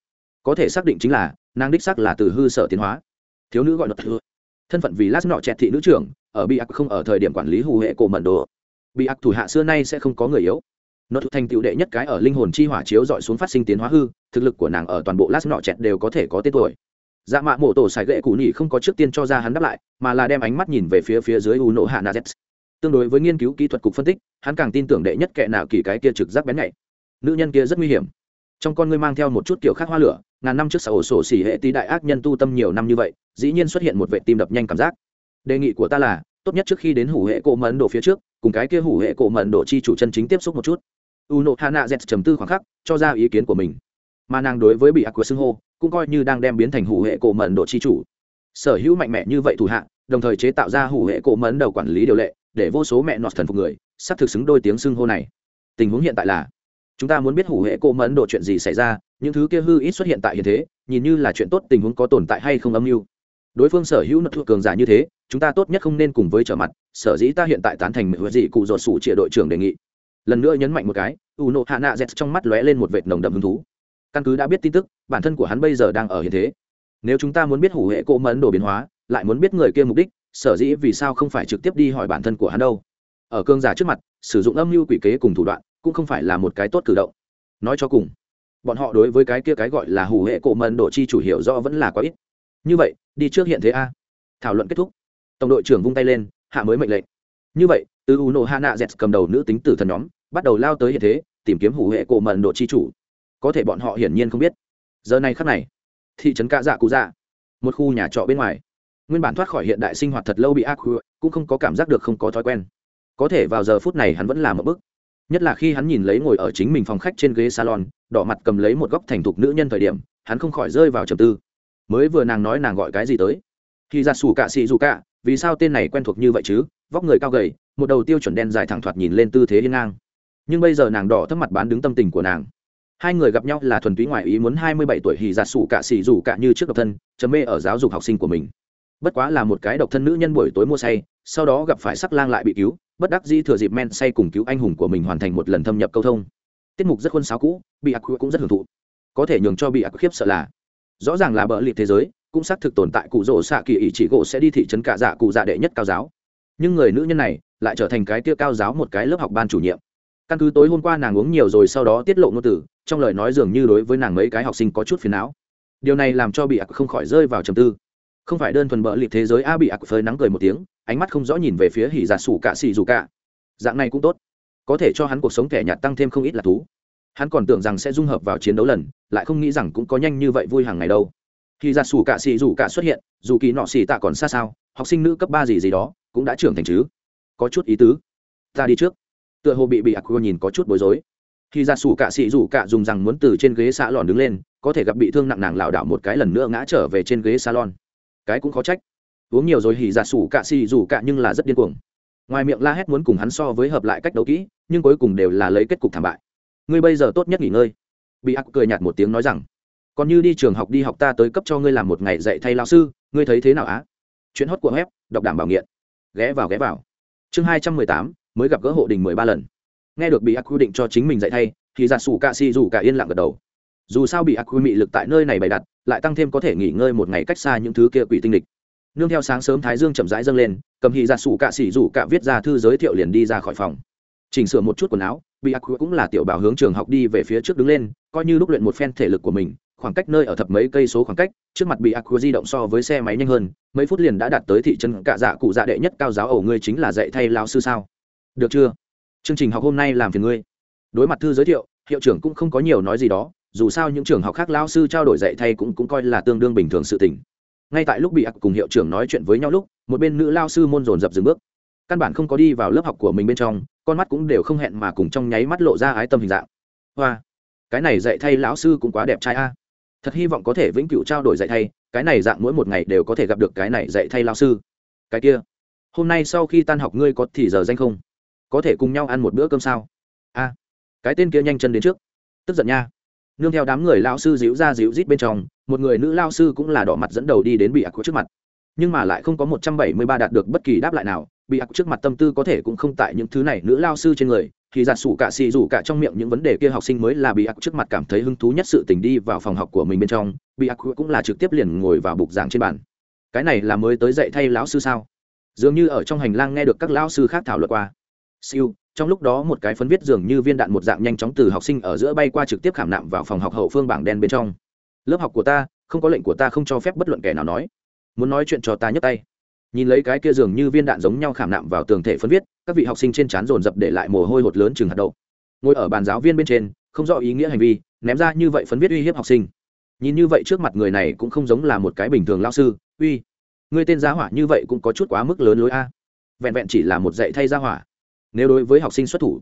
Có thể xác định chính là, nàng đích sắc là từ hư sở tiến hóa. Thiếu nữ gọi luật thân phận vì lát nọ chẹt thị nữ trưởng, ở bị ác không ở thời điểm quản lý hủ hệ cổ mẫn đô bị ác thủ hạ xưa nay sẽ không có người yếu. Nó thuộc thành tựu đệ nhất cái ở linh hồn chi hỏa chiếu dọi xuống phát sinh tiến hóa hư, thực lực của nàng ở toàn bộ lát nọ chẹt đều có thể có tên tuổi. Dạ mạ mổ tổ sài gậy cụ nhỉ không có trước tiên cho ra hắn đáp lại, mà là đem ánh mắt nhìn về phía phía dưới u nổ hạ na z. Tương đối với nghiên cứu kỹ thuật cục phân tích, hắn càng tin tưởng đệ nhất kệ nào kỳ cái kia trực giác bén nhạy. Nữ nhân kia rất nguy hiểm. Trong con ngươi mang theo một chút kiểu khác hoa lửa, ngàn năm trước xã ổ sổ xỉ hệ tí đại ác nhân tu tâm nhiều năm như vậy, dĩ nhiên xuất hiện một vệ tim đập nhanh cảm giác. Đề nghị của ta là, tốt nhất trước khi đến hủ hệ cộ mẫn đồ phía trước cùng cái kia hủ hệ cổ mẫn độ chi chủ chân chính tiếp xúc một chút. U nộ hana z trầm tư khoảng khắc, cho ra ý kiến của mình. Mà nàng đối với bị ác của xưng hô, cũng coi như đang đem biến thành hủ hệ cổ mẫn độ chi chủ. Sở hữu mạnh mẽ như vậy thủ hạ, đồng thời chế tạo ra hủ hệ cổ mẫn đầu quản lý điều lệ, để vô số mẹ nọt thần phục người, sắp thực xứng đôi tiếng xưng hô này. Tình huống hiện tại là, chúng ta muốn biết hủ hệ cổ mẫn độ chuyện gì xảy ra, những thứ kia hư ít xuất hiện tại hiện thế, nhìn như là chuyện tốt, tình huống có tồn tại hay không âm mưu. Đối phương sở hữu nợ thuộc cường giả như thế chúng ta tốt nhất không nên cùng với trở mặt, sở dĩ ta hiện tại tán thành huệ dị cụ dột sủ trịa đội trưởng đề nghị. Lần nữa nhấn mạnh một cái, u nộ hạ nạ z trong mắt lóe lên một vệt nồng đậm hứng thú. Căn cứ đã biết tin tức, bản thân của hắn bây giờ đang ở hiện thế. Nếu chúng ta muốn biết hủ hệ cỗ mẫn đồ biến hóa, lại muốn biết người kia mục đích, sở dĩ vì sao không phải trực tiếp đi hỏi bản thân của hắn đâu? Ở cương giả trước mặt, sử dụng âm mưu quỷ kế cùng thủ đoạn, cũng không phải là một cái tốt cử động. Nói cho cùng, bọn họ đối với cái kia cái gọi là hủ hệ cổ mẫn độ chi chủ hiệu do vẫn là quá ít. Như vậy, đi trước hiện thế a. Thảo luận kết thúc tổng đội trưởng vung tay lên, hạ mới mệnh lệnh. Như vậy, từ u nộ hạ nạ z cầm đầu nữ tính tử thần nhóm, bắt đầu lao tới hiện thế, tìm kiếm hủ hệ cổ mận độ chi chủ. Có thể bọn họ hiển nhiên không biết. Giờ này khắc này, thị trấn cạ dạ cụ dạ một khu nhà trọ bên ngoài. Nguyên bản thoát khỏi hiện đại sinh hoạt thật lâu bị ác cũng không có cảm giác được không có thói quen. Có thể vào giờ phút này hắn vẫn làm một bức nhất là khi hắn nhìn lấy ngồi ở chính mình phòng khách trên ghế salon, đỏ mặt cầm lấy một góc thành thục nữ nhân thời điểm, hắn không khỏi rơi vào trầm tư. Mới vừa nàng nói nàng gọi cái gì tới? Khi ra xù cạ xị dù cạ vì sao tên này quen thuộc như vậy chứ? Vóc người cao gầy, một đầu tiêu chuẩn đen dài thẳng thoạt nhìn lên tư thế hiên ngang. Nhưng bây giờ nàng đỏ thấp mặt bán đứng tâm tình của nàng. Hai người gặp nhau là thuần túy ngoại ý muốn hai mươi bảy tuổi hì giạt sủ cạ xì dù cạ như trước độc thân chấm mê ở giáo dục học sinh của mình. Bất quá là một cái độc thân nữ nhân buổi tối mua say, sau đó gặp phải sắc lang lại bị cứu, bất đắc dĩ thừa dịp men say cùng cứu anh hùng của mình hoàn thành một lần thâm nhập câu thông. Tiết mục rất khuôn sáo cũ, bị ác cũng rất hưởng thụ. Có thể nhường cho bị ác khiếp sợ là, rõ ràng là bỡ liệt thế giới cũng xác thực tồn tại cụ rỗ xạ kỳ ý chỉ gỗ sẽ đi thị trấn cạ dạ cụ dạ đệ nhất cao giáo. Nhưng người nữ nhân này lại trở thành cái kia cao giáo một cái lớp học ban chủ nhiệm. Căn cứ tối hôm qua nàng uống nhiều rồi sau đó tiết lộ ngôn từ, trong lời nói dường như đối với nàng mấy cái học sinh có chút phiền não. Điều này làm cho bị ạc không khỏi rơi vào trầm tư. Không phải đơn thuần bỡ lịp thế giới a bị ạc phơi nắng cười một tiếng, ánh mắt không rõ nhìn về phía hỉ giả sủ cạ xì dù cạ dạng này cũng tốt. Có thể cho hắn cuộc sống kẻ nhạt tăng thêm không ít là thú. Hắn còn tưởng rằng sẽ dung hợp vào chiến đấu lần, lại không nghĩ rằng cũng có nhanh như vậy vui hàng ngày đâu khi giả sủ cạ xì dù cạ xuất hiện, dù kỳ nọ xì tạ còn xa sao, học sinh nữ cấp ba gì gì đó cũng đã trưởng thành chứ. Có chút ý tứ. Ta đi trước. Tựa hồ bị bị ác nhìn có chút bối rối. Khi giả sủ cạ xì dù cạ dùng rằng muốn từ trên ghế xã lòn đứng lên, có thể gặp bị thương nặng nàng lảo đảo một cái lần nữa ngã trở về trên ghế salon. Cái cũng khó trách. Uống nhiều rồi hỉ giả sủ cạ xì dù cạ nhưng là rất điên cuồng. Ngoài miệng la hét muốn cùng hắn so với hợp lại cách đấu kỹ, nhưng cuối cùng đều là lấy kết cục thảm bại. Ngươi bây giờ tốt nhất nghỉ ngơi. Bị ác cười nhạt một tiếng nói rằng còn như đi trường học đi học ta tới cấp cho ngươi làm một ngày dạy thay lao sư, ngươi thấy thế nào á? Chuyện hót của web, đọc đảm bảo nghiện. Ghé vào ghé vào. Chương hai trăm mười tám, mới gặp gỡ hộ đình mười ba lần. Nghe được bị ác quy định cho chính mình dạy thay, thì giả sủ cạ si dù cả yên lặng gật đầu. Dù sao bị ác quy mị lực tại nơi này bày đặt, lại tăng thêm có thể nghỉ ngơi một ngày cách xa những thứ kia quỷ tinh địch. Nương theo sáng sớm thái dương chậm rãi dâng lên, cầm hì giả sủ cạ xỉ rủ cạ viết ra thư giới thiệu liền đi ra khỏi phòng. Chỉnh sửa một chút quần áo, bị ác cũng là tiểu bảo hướng trường học đi về phía trước đứng lên, coi như lúc luyện một phen thể lực của mình khoảng cách nơi ở thập mấy cây số khoảng cách, trước mặt bị ác di động so với xe máy nhanh hơn, mấy phút liền đã đạt tới thị trấn cạ dạ cụ dạ đệ nhất cao giáo ẩu ngươi chính là dạy thay lao sư sao? Được chưa? Chương trình học hôm nay làm phiền ngươi. Đối mặt thư giới thiệu, hiệu trưởng cũng không có nhiều nói gì đó, dù sao những trường học khác lao sư trao đổi dạy thay cũng cũng coi là tương đương bình thường sự tình. Ngay tại lúc bị ặc cùng hiệu trưởng nói chuyện với nhau lúc, một bên nữ lao sư môn dồn dập dừng bước. Căn bản không có đi vào lớp học của mình bên trong, con mắt cũng đều không hẹn mà cùng trong nháy mắt lộ ra ái tâm hình dạng. Hoa, cái này dạy thay lão sư cũng quá đẹp trai a thật hy vọng có thể vĩnh cửu trao đổi dạy thay, cái này dạng mỗi một ngày đều có thể gặp được cái này dạy thay lão sư. Cái kia, hôm nay sau khi tan học ngươi có thì giờ danh không? Có thể cùng nhau ăn một bữa cơm sao? A, cái tên kia nhanh chân đến trước. Tức giận nha. Nương theo đám người lao sư díu ra díu rít bên trong, một người nữ lao sư cũng là đỏ mặt dẫn đầu đi đến bị ác trước mặt. Nhưng mà lại không có một trăm bảy mươi ba đạt được bất kỳ đáp lại nào bị ác trước mặt tâm tư có thể cũng không tại những thứ này nữ lao sư trên người, thì giả sủ cả xì rủ cả trong miệng những vấn đề kia học sinh mới là bị ác trước mặt cảm thấy hứng thú nhất sự tình đi vào phòng học của mình bên trong, bị ác cũng là trực tiếp liền ngồi vào bục giảng trên bàn. Cái này là mới tới dạy thay lão sư sao? Dường như ở trong hành lang nghe được các lão sư khác thảo luận qua. Siêu, trong lúc đó một cái phấn viết dường như viên đạn một dạng nhanh chóng từ học sinh ở giữa bay qua trực tiếp khảm nạm vào phòng học hậu phương bảng đen bên trong. Lớp học của ta, không có lệnh của ta không cho phép bất luận kẻ nào nói. Muốn nói chuyện cho ta nhấc tay nhìn lấy cái kia dường như viên đạn giống nhau khảm nạm vào tường thể phấn viết, các vị học sinh trên trán dồn dập để lại mồ hôi hột lớn chừng hạt đậu. Ngồi ở bàn giáo viên bên trên, không rõ ý nghĩa hành vi, ném ra như vậy phấn viết uy hiếp học sinh. Nhìn như vậy trước mặt người này cũng không giống là một cái bình thường lao sư, uy người tên gia hỏa như vậy cũng có chút quá mức lớn lối a. Vẹn vẹn chỉ là một dạy thay gia hỏa. Nếu đối với học sinh xuất thủ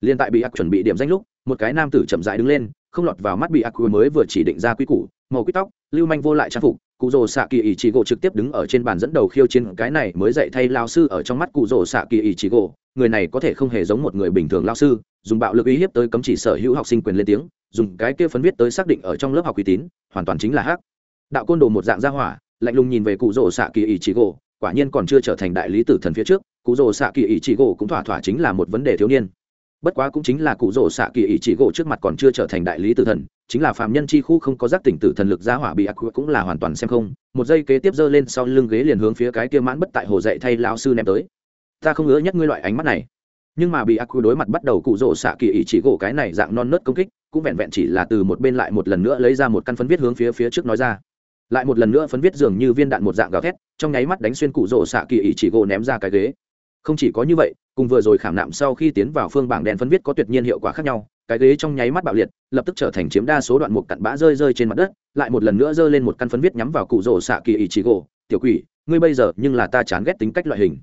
liên tại bị ác chuẩn bị điểm danh lúc, một cái nam tử chậm rãi đứng lên, không lọt vào mắt bị ác mới vừa chỉ định ra quy củ, màu quýt tóc, lưu manh vô lại trang phục cụ rồ xạ kỳ ý Chí gỗ trực tiếp đứng ở trên bàn dẫn đầu khiêu chiến. Cái này mới dạy thay lao sư ở trong mắt cụ rồ xạ kỳ ý Chí gỗ. Người này có thể không hề giống một người bình thường lao sư, dùng bạo lực uy hiếp tới cấm chỉ sở hữu học sinh quyền lên tiếng, dùng cái kia phấn viết tới xác định ở trong lớp học uy tín, hoàn toàn chính là hắc. Đạo côn đồ một dạng gia hỏa, lạnh lùng nhìn về cụ rồ xạ kỳ ý Chí gỗ, quả nhiên còn chưa trở thành đại lý tử thần phía trước, cụ rồ xạ kỳ ý Chí gỗ cũng thỏa thỏa chính là một vấn đề thiếu niên bất quá cũng chính là cụ rỗ xạ kỳ ý chỉ gỗ trước mặt còn chưa trở thành đại lý tử thần, chính là phạm nhân chi khu không có giác tỉnh tử thần lực gia hỏa bị ác cũng là hoàn toàn xem không. Một giây kế tiếp giơ lên sau lưng ghế liền hướng phía cái kia mãn bất tại hồ dậy thay lão sư ném tới. Ta không ngứa nhất ngươi loại ánh mắt này. Nhưng mà bị ác đối mặt bắt đầu cụ rỗ xạ kỳ ý chỉ gỗ cái này dạng non nớt công kích, cũng vẹn vẹn chỉ là từ một bên lại một lần nữa lấy ra một căn phấn viết hướng phía phía trước nói ra. Lại một lần nữa phấn viết dường như viên đạn một dạng gào thét, trong nháy mắt đánh xuyên cụ rỗ xạ kỳ ý chỉ gỗ ném ra cái ghế không chỉ có như vậy, cùng vừa rồi khảm nạm sau khi tiến vào phương bảng đèn phân viết có tuyệt nhiên hiệu quả khác nhau, cái ghế trong nháy mắt bạo liệt, lập tức trở thành chiếm đa số đoạn mục cặn bã rơi rơi trên mặt đất, lại một lần nữa rơi lên một căn phân viết nhắm vào cụ rổ xạ kỳ ý chỉ gỗ, tiểu quỷ, ngươi bây giờ nhưng là ta chán ghét tính cách loại hình.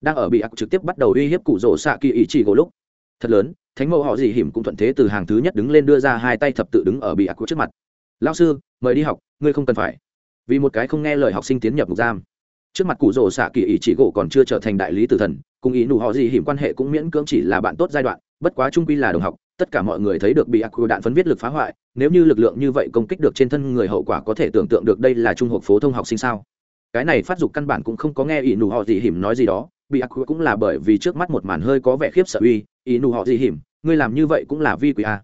Đang ở bị ác trực tiếp bắt đầu uy hiếp cụ rổ xạ kỳ ý chỉ gỗ lúc, thật lớn, thánh mẫu họ gì hiểm cũng thuận thế từ hàng thứ nhất đứng lên đưa ra hai tay thập tự đứng ở bị ác trước mặt. Lao sư, mời đi học, ngươi không cần phải. Vì một cái không nghe lời học sinh tiến nhập ngục giam trước mặt cụ rồ xạ kỳ ý chỉ gỗ còn chưa trở thành đại lý tử thần, cùng ý nụ họ gì hiểm quan hệ cũng miễn cưỡng chỉ là bạn tốt giai đoạn, bất quá trung quy là đồng học, tất cả mọi người thấy được bị ác quy đạn phấn viết lực phá hoại, nếu như lực lượng như vậy công kích được trên thân người hậu quả có thể tưởng tượng được đây là trung học phổ thông học sinh sao? Cái này phát dục căn bản cũng không có nghe ý nụ họ gì hiểm nói gì đó, bị ác quy cũng là bởi vì trước mắt một màn hơi có vẻ khiếp sợ uy, ý nụ họ gì hiểm, ngươi làm như vậy cũng là vi quỷ a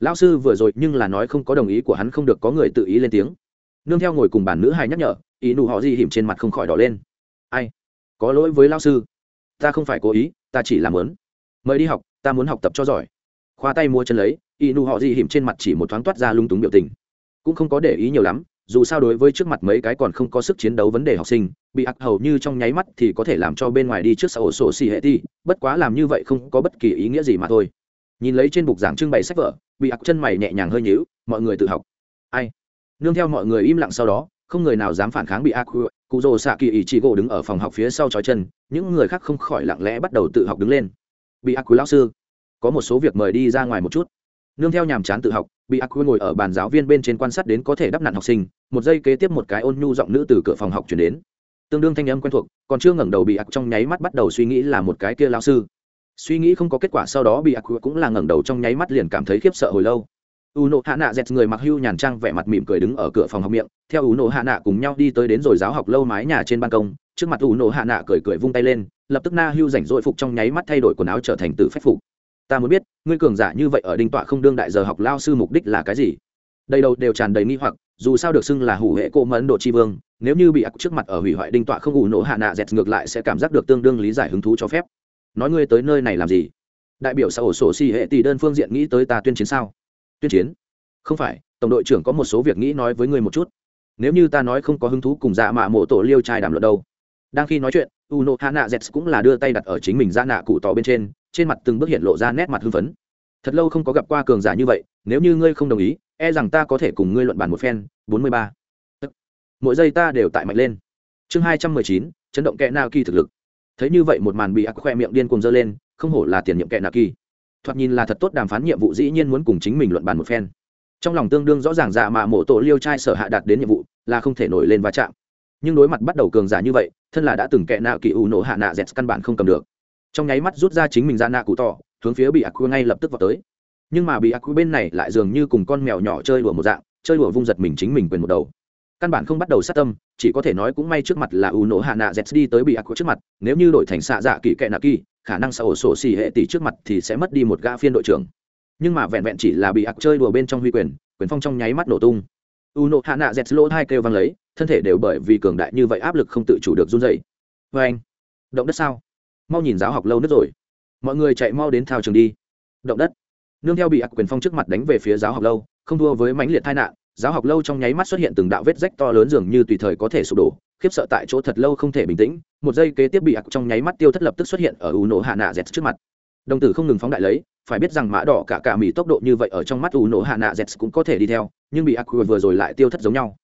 lão sư vừa rồi nhưng là nói không có đồng ý của hắn không được có người tự ý lên tiếng nương theo ngồi cùng bàn nữ hài nhắc nhở, ý nụ họ di hiểm trên mặt không khỏi đỏ lên. Ai? Có lỗi với lao sư. Ta không phải cố ý, ta chỉ làm lớn mời đi học, ta muốn học tập cho giỏi. Khoa tay mua chân lấy, ý nụ họ di hiểm trên mặt chỉ một thoáng toát ra lung túng biểu tình. Cũng không có để ý nhiều lắm, dù sao đối với trước mặt mấy cái còn không có sức chiến đấu vấn đề học sinh, bị ác hầu như trong nháy mắt thì có thể làm cho bên ngoài đi trước xã ổ sổ xì hệ ti bất quá làm như vậy không có bất kỳ ý nghĩa gì mà thôi. Nhìn lấy trên bục giảng trưng bày sách vở, bị ác chân mày nhẹ nhàng hơi nhíu, mọi người tự học. Ai? Nương theo mọi người im lặng sau đó, không người nào dám phản kháng bị ác cụ rồ xạ kỳ ý chị gỗ đứng ở phòng học phía sau trói chân, những người khác không khỏi lặng lẽ bắt đầu tự học đứng lên. Bị a quý lão sư, có một số việc mời đi ra ngoài một chút. Nương theo nhàm chán tự học, bị a quý ngồi ở bàn giáo viên bên trên quan sát đến có thể đắp nặn học sinh, một giây kế tiếp một cái ôn nhu giọng nữ từ cửa phòng học chuyển đến. Tương đương thanh âm quen thuộc, còn chưa ngẩng đầu bị ác trong nháy mắt bắt đầu suy nghĩ là một cái kia lão sư. Suy nghĩ không có kết quả sau đó bị ác cũng là ngẩng đầu trong nháy mắt liền cảm thấy khiếp sợ hồi lâu u nộ hạ nạ dẹt người mặc hưu nhàn trang vẻ mặt mỉm cười đứng ở cửa phòng học miệng, theo u nộ hạ nạ cùng nhau đi tới đến rồi giáo học lâu mái nhà trên ban công, trước mặt u nộ hạ nạ cười cười vung tay lên, lập tức na hưu rảnh rỗi phục trong nháy mắt thay đổi quần áo trở thành từ phép phục. Ta muốn biết, ngươi cường giả như vậy ở đinh tọa không đương đại giờ học lao sư mục đích là cái gì? Đây đầu đều tràn đầy nghi hoặc, dù sao được xưng là hủ hệ cô mẫn độ tri vương, nếu như bị ặc trước mặt ở hủy hoại đinh tọa không ủ nổ hạ nạ dẹt ngược lại sẽ cảm giác được tương đương lý giải hứng thú cho phép. Nói ngươi tới nơi này làm gì? Đại biểu xã ổ sổ xì hệ tỷ đơn phương diện nghĩ tới ta tuyên chiến sao? Tuyên chiến. Không phải, tổng đội trưởng có một số việc nghĩ nói với ngươi một chút. Nếu như ta nói không có hứng thú cùng dạ mạ mộ tổ liêu trai đàm luận đâu. Đang khi nói chuyện u nộ hạ nạ z cũng là đưa tay đặt ở chính mình ra nạ cụ tỏ bên trên trên mặt từng bước hiện lộ ra nét mặt hưng phấn. Thật lâu không có gặp qua cường giả như vậy, nếu như ngươi không đồng ý e rằng ta có thể cùng ngươi luận bàn một phen, bốn mươi ba. Mỗi giây ta đều tại mạnh lên. Chương hai trăm mười chín, chấn động kẽ na kỳ thực lực. Thấy như vậy một màn bị ác khoe miệng điên cuồng dơ lên, không hổ là tiền nhiệm kẽ na kỳ thoạt nhìn là thật tốt đàm phán nhiệm vụ dĩ nhiên muốn cùng chính mình luận bàn một phen. Trong lòng tương đương rõ ràng dạ mà mộ tổ liêu trai sở hạ đạt đến nhiệm vụ là không thể nổi lên va chạm. Nhưng đối mặt bắt đầu cường giả như vậy, thân là đã từng kẹ nạ kỳ ủ nổ hạ nạ dẹt căn bản không cầm được. Trong nháy mắt rút ra chính mình ra nạ cụ tỏ, hướng phía bị ác quy ngay lập tức vào tới. Nhưng mà bị ác quy bên này lại dường như cùng con mèo nhỏ chơi đùa một dạng, chơi đùa vung giật mình chính mình quyền một đầu. Căn bản không bắt đầu sát tâm, chỉ có thể nói cũng may trước mặt là ủ nổ hạ nạ dẹt đi tới bị ác quy trước mặt, nếu như đổi thành xạ dạ kỳ kẹ nạ kỳ khả năng sao ổ sổ xì hệ tỷ trước mặt thì sẽ mất đi một gã phiên đội trưởng. Nhưng mà vẹn vẹn chỉ là bị ác chơi đùa bên trong huy quyền quyền phong trong nháy mắt nổ tung. U nộ hạ nạ dẹt lỗ hai kêu văng lấy, thân thể đều bởi vì cường đại như vậy áp lực không tự chủ được run dày vê anh, động đất sao? Mau nhìn giáo học lâu nứt rồi. Mọi người chạy mau đến thao trường đi. Động đất. Nương theo bị ác quyền phong trước mặt đánh về phía giáo học lâu, không thua với mãnh liệt tai nạn, giáo học lâu trong nháy mắt xuất hiện từng đạo vết rách to lớn dường như tùy thời có thể sụp đổ khiếp sợ tại chỗ thật lâu không thể bình tĩnh, một giây kế tiếp bị ác trong nháy mắt tiêu thất lập tức xuất hiện ở u nổ hạ nạ z trước mặt. Đồng tử không ngừng phóng đại lấy, phải biết rằng mã đỏ cả cả mỹ tốc độ như vậy ở trong mắt u nổ hạ nạ z cũng có thể đi theo, nhưng bị ác vừa rồi lại tiêu thất giống nhau.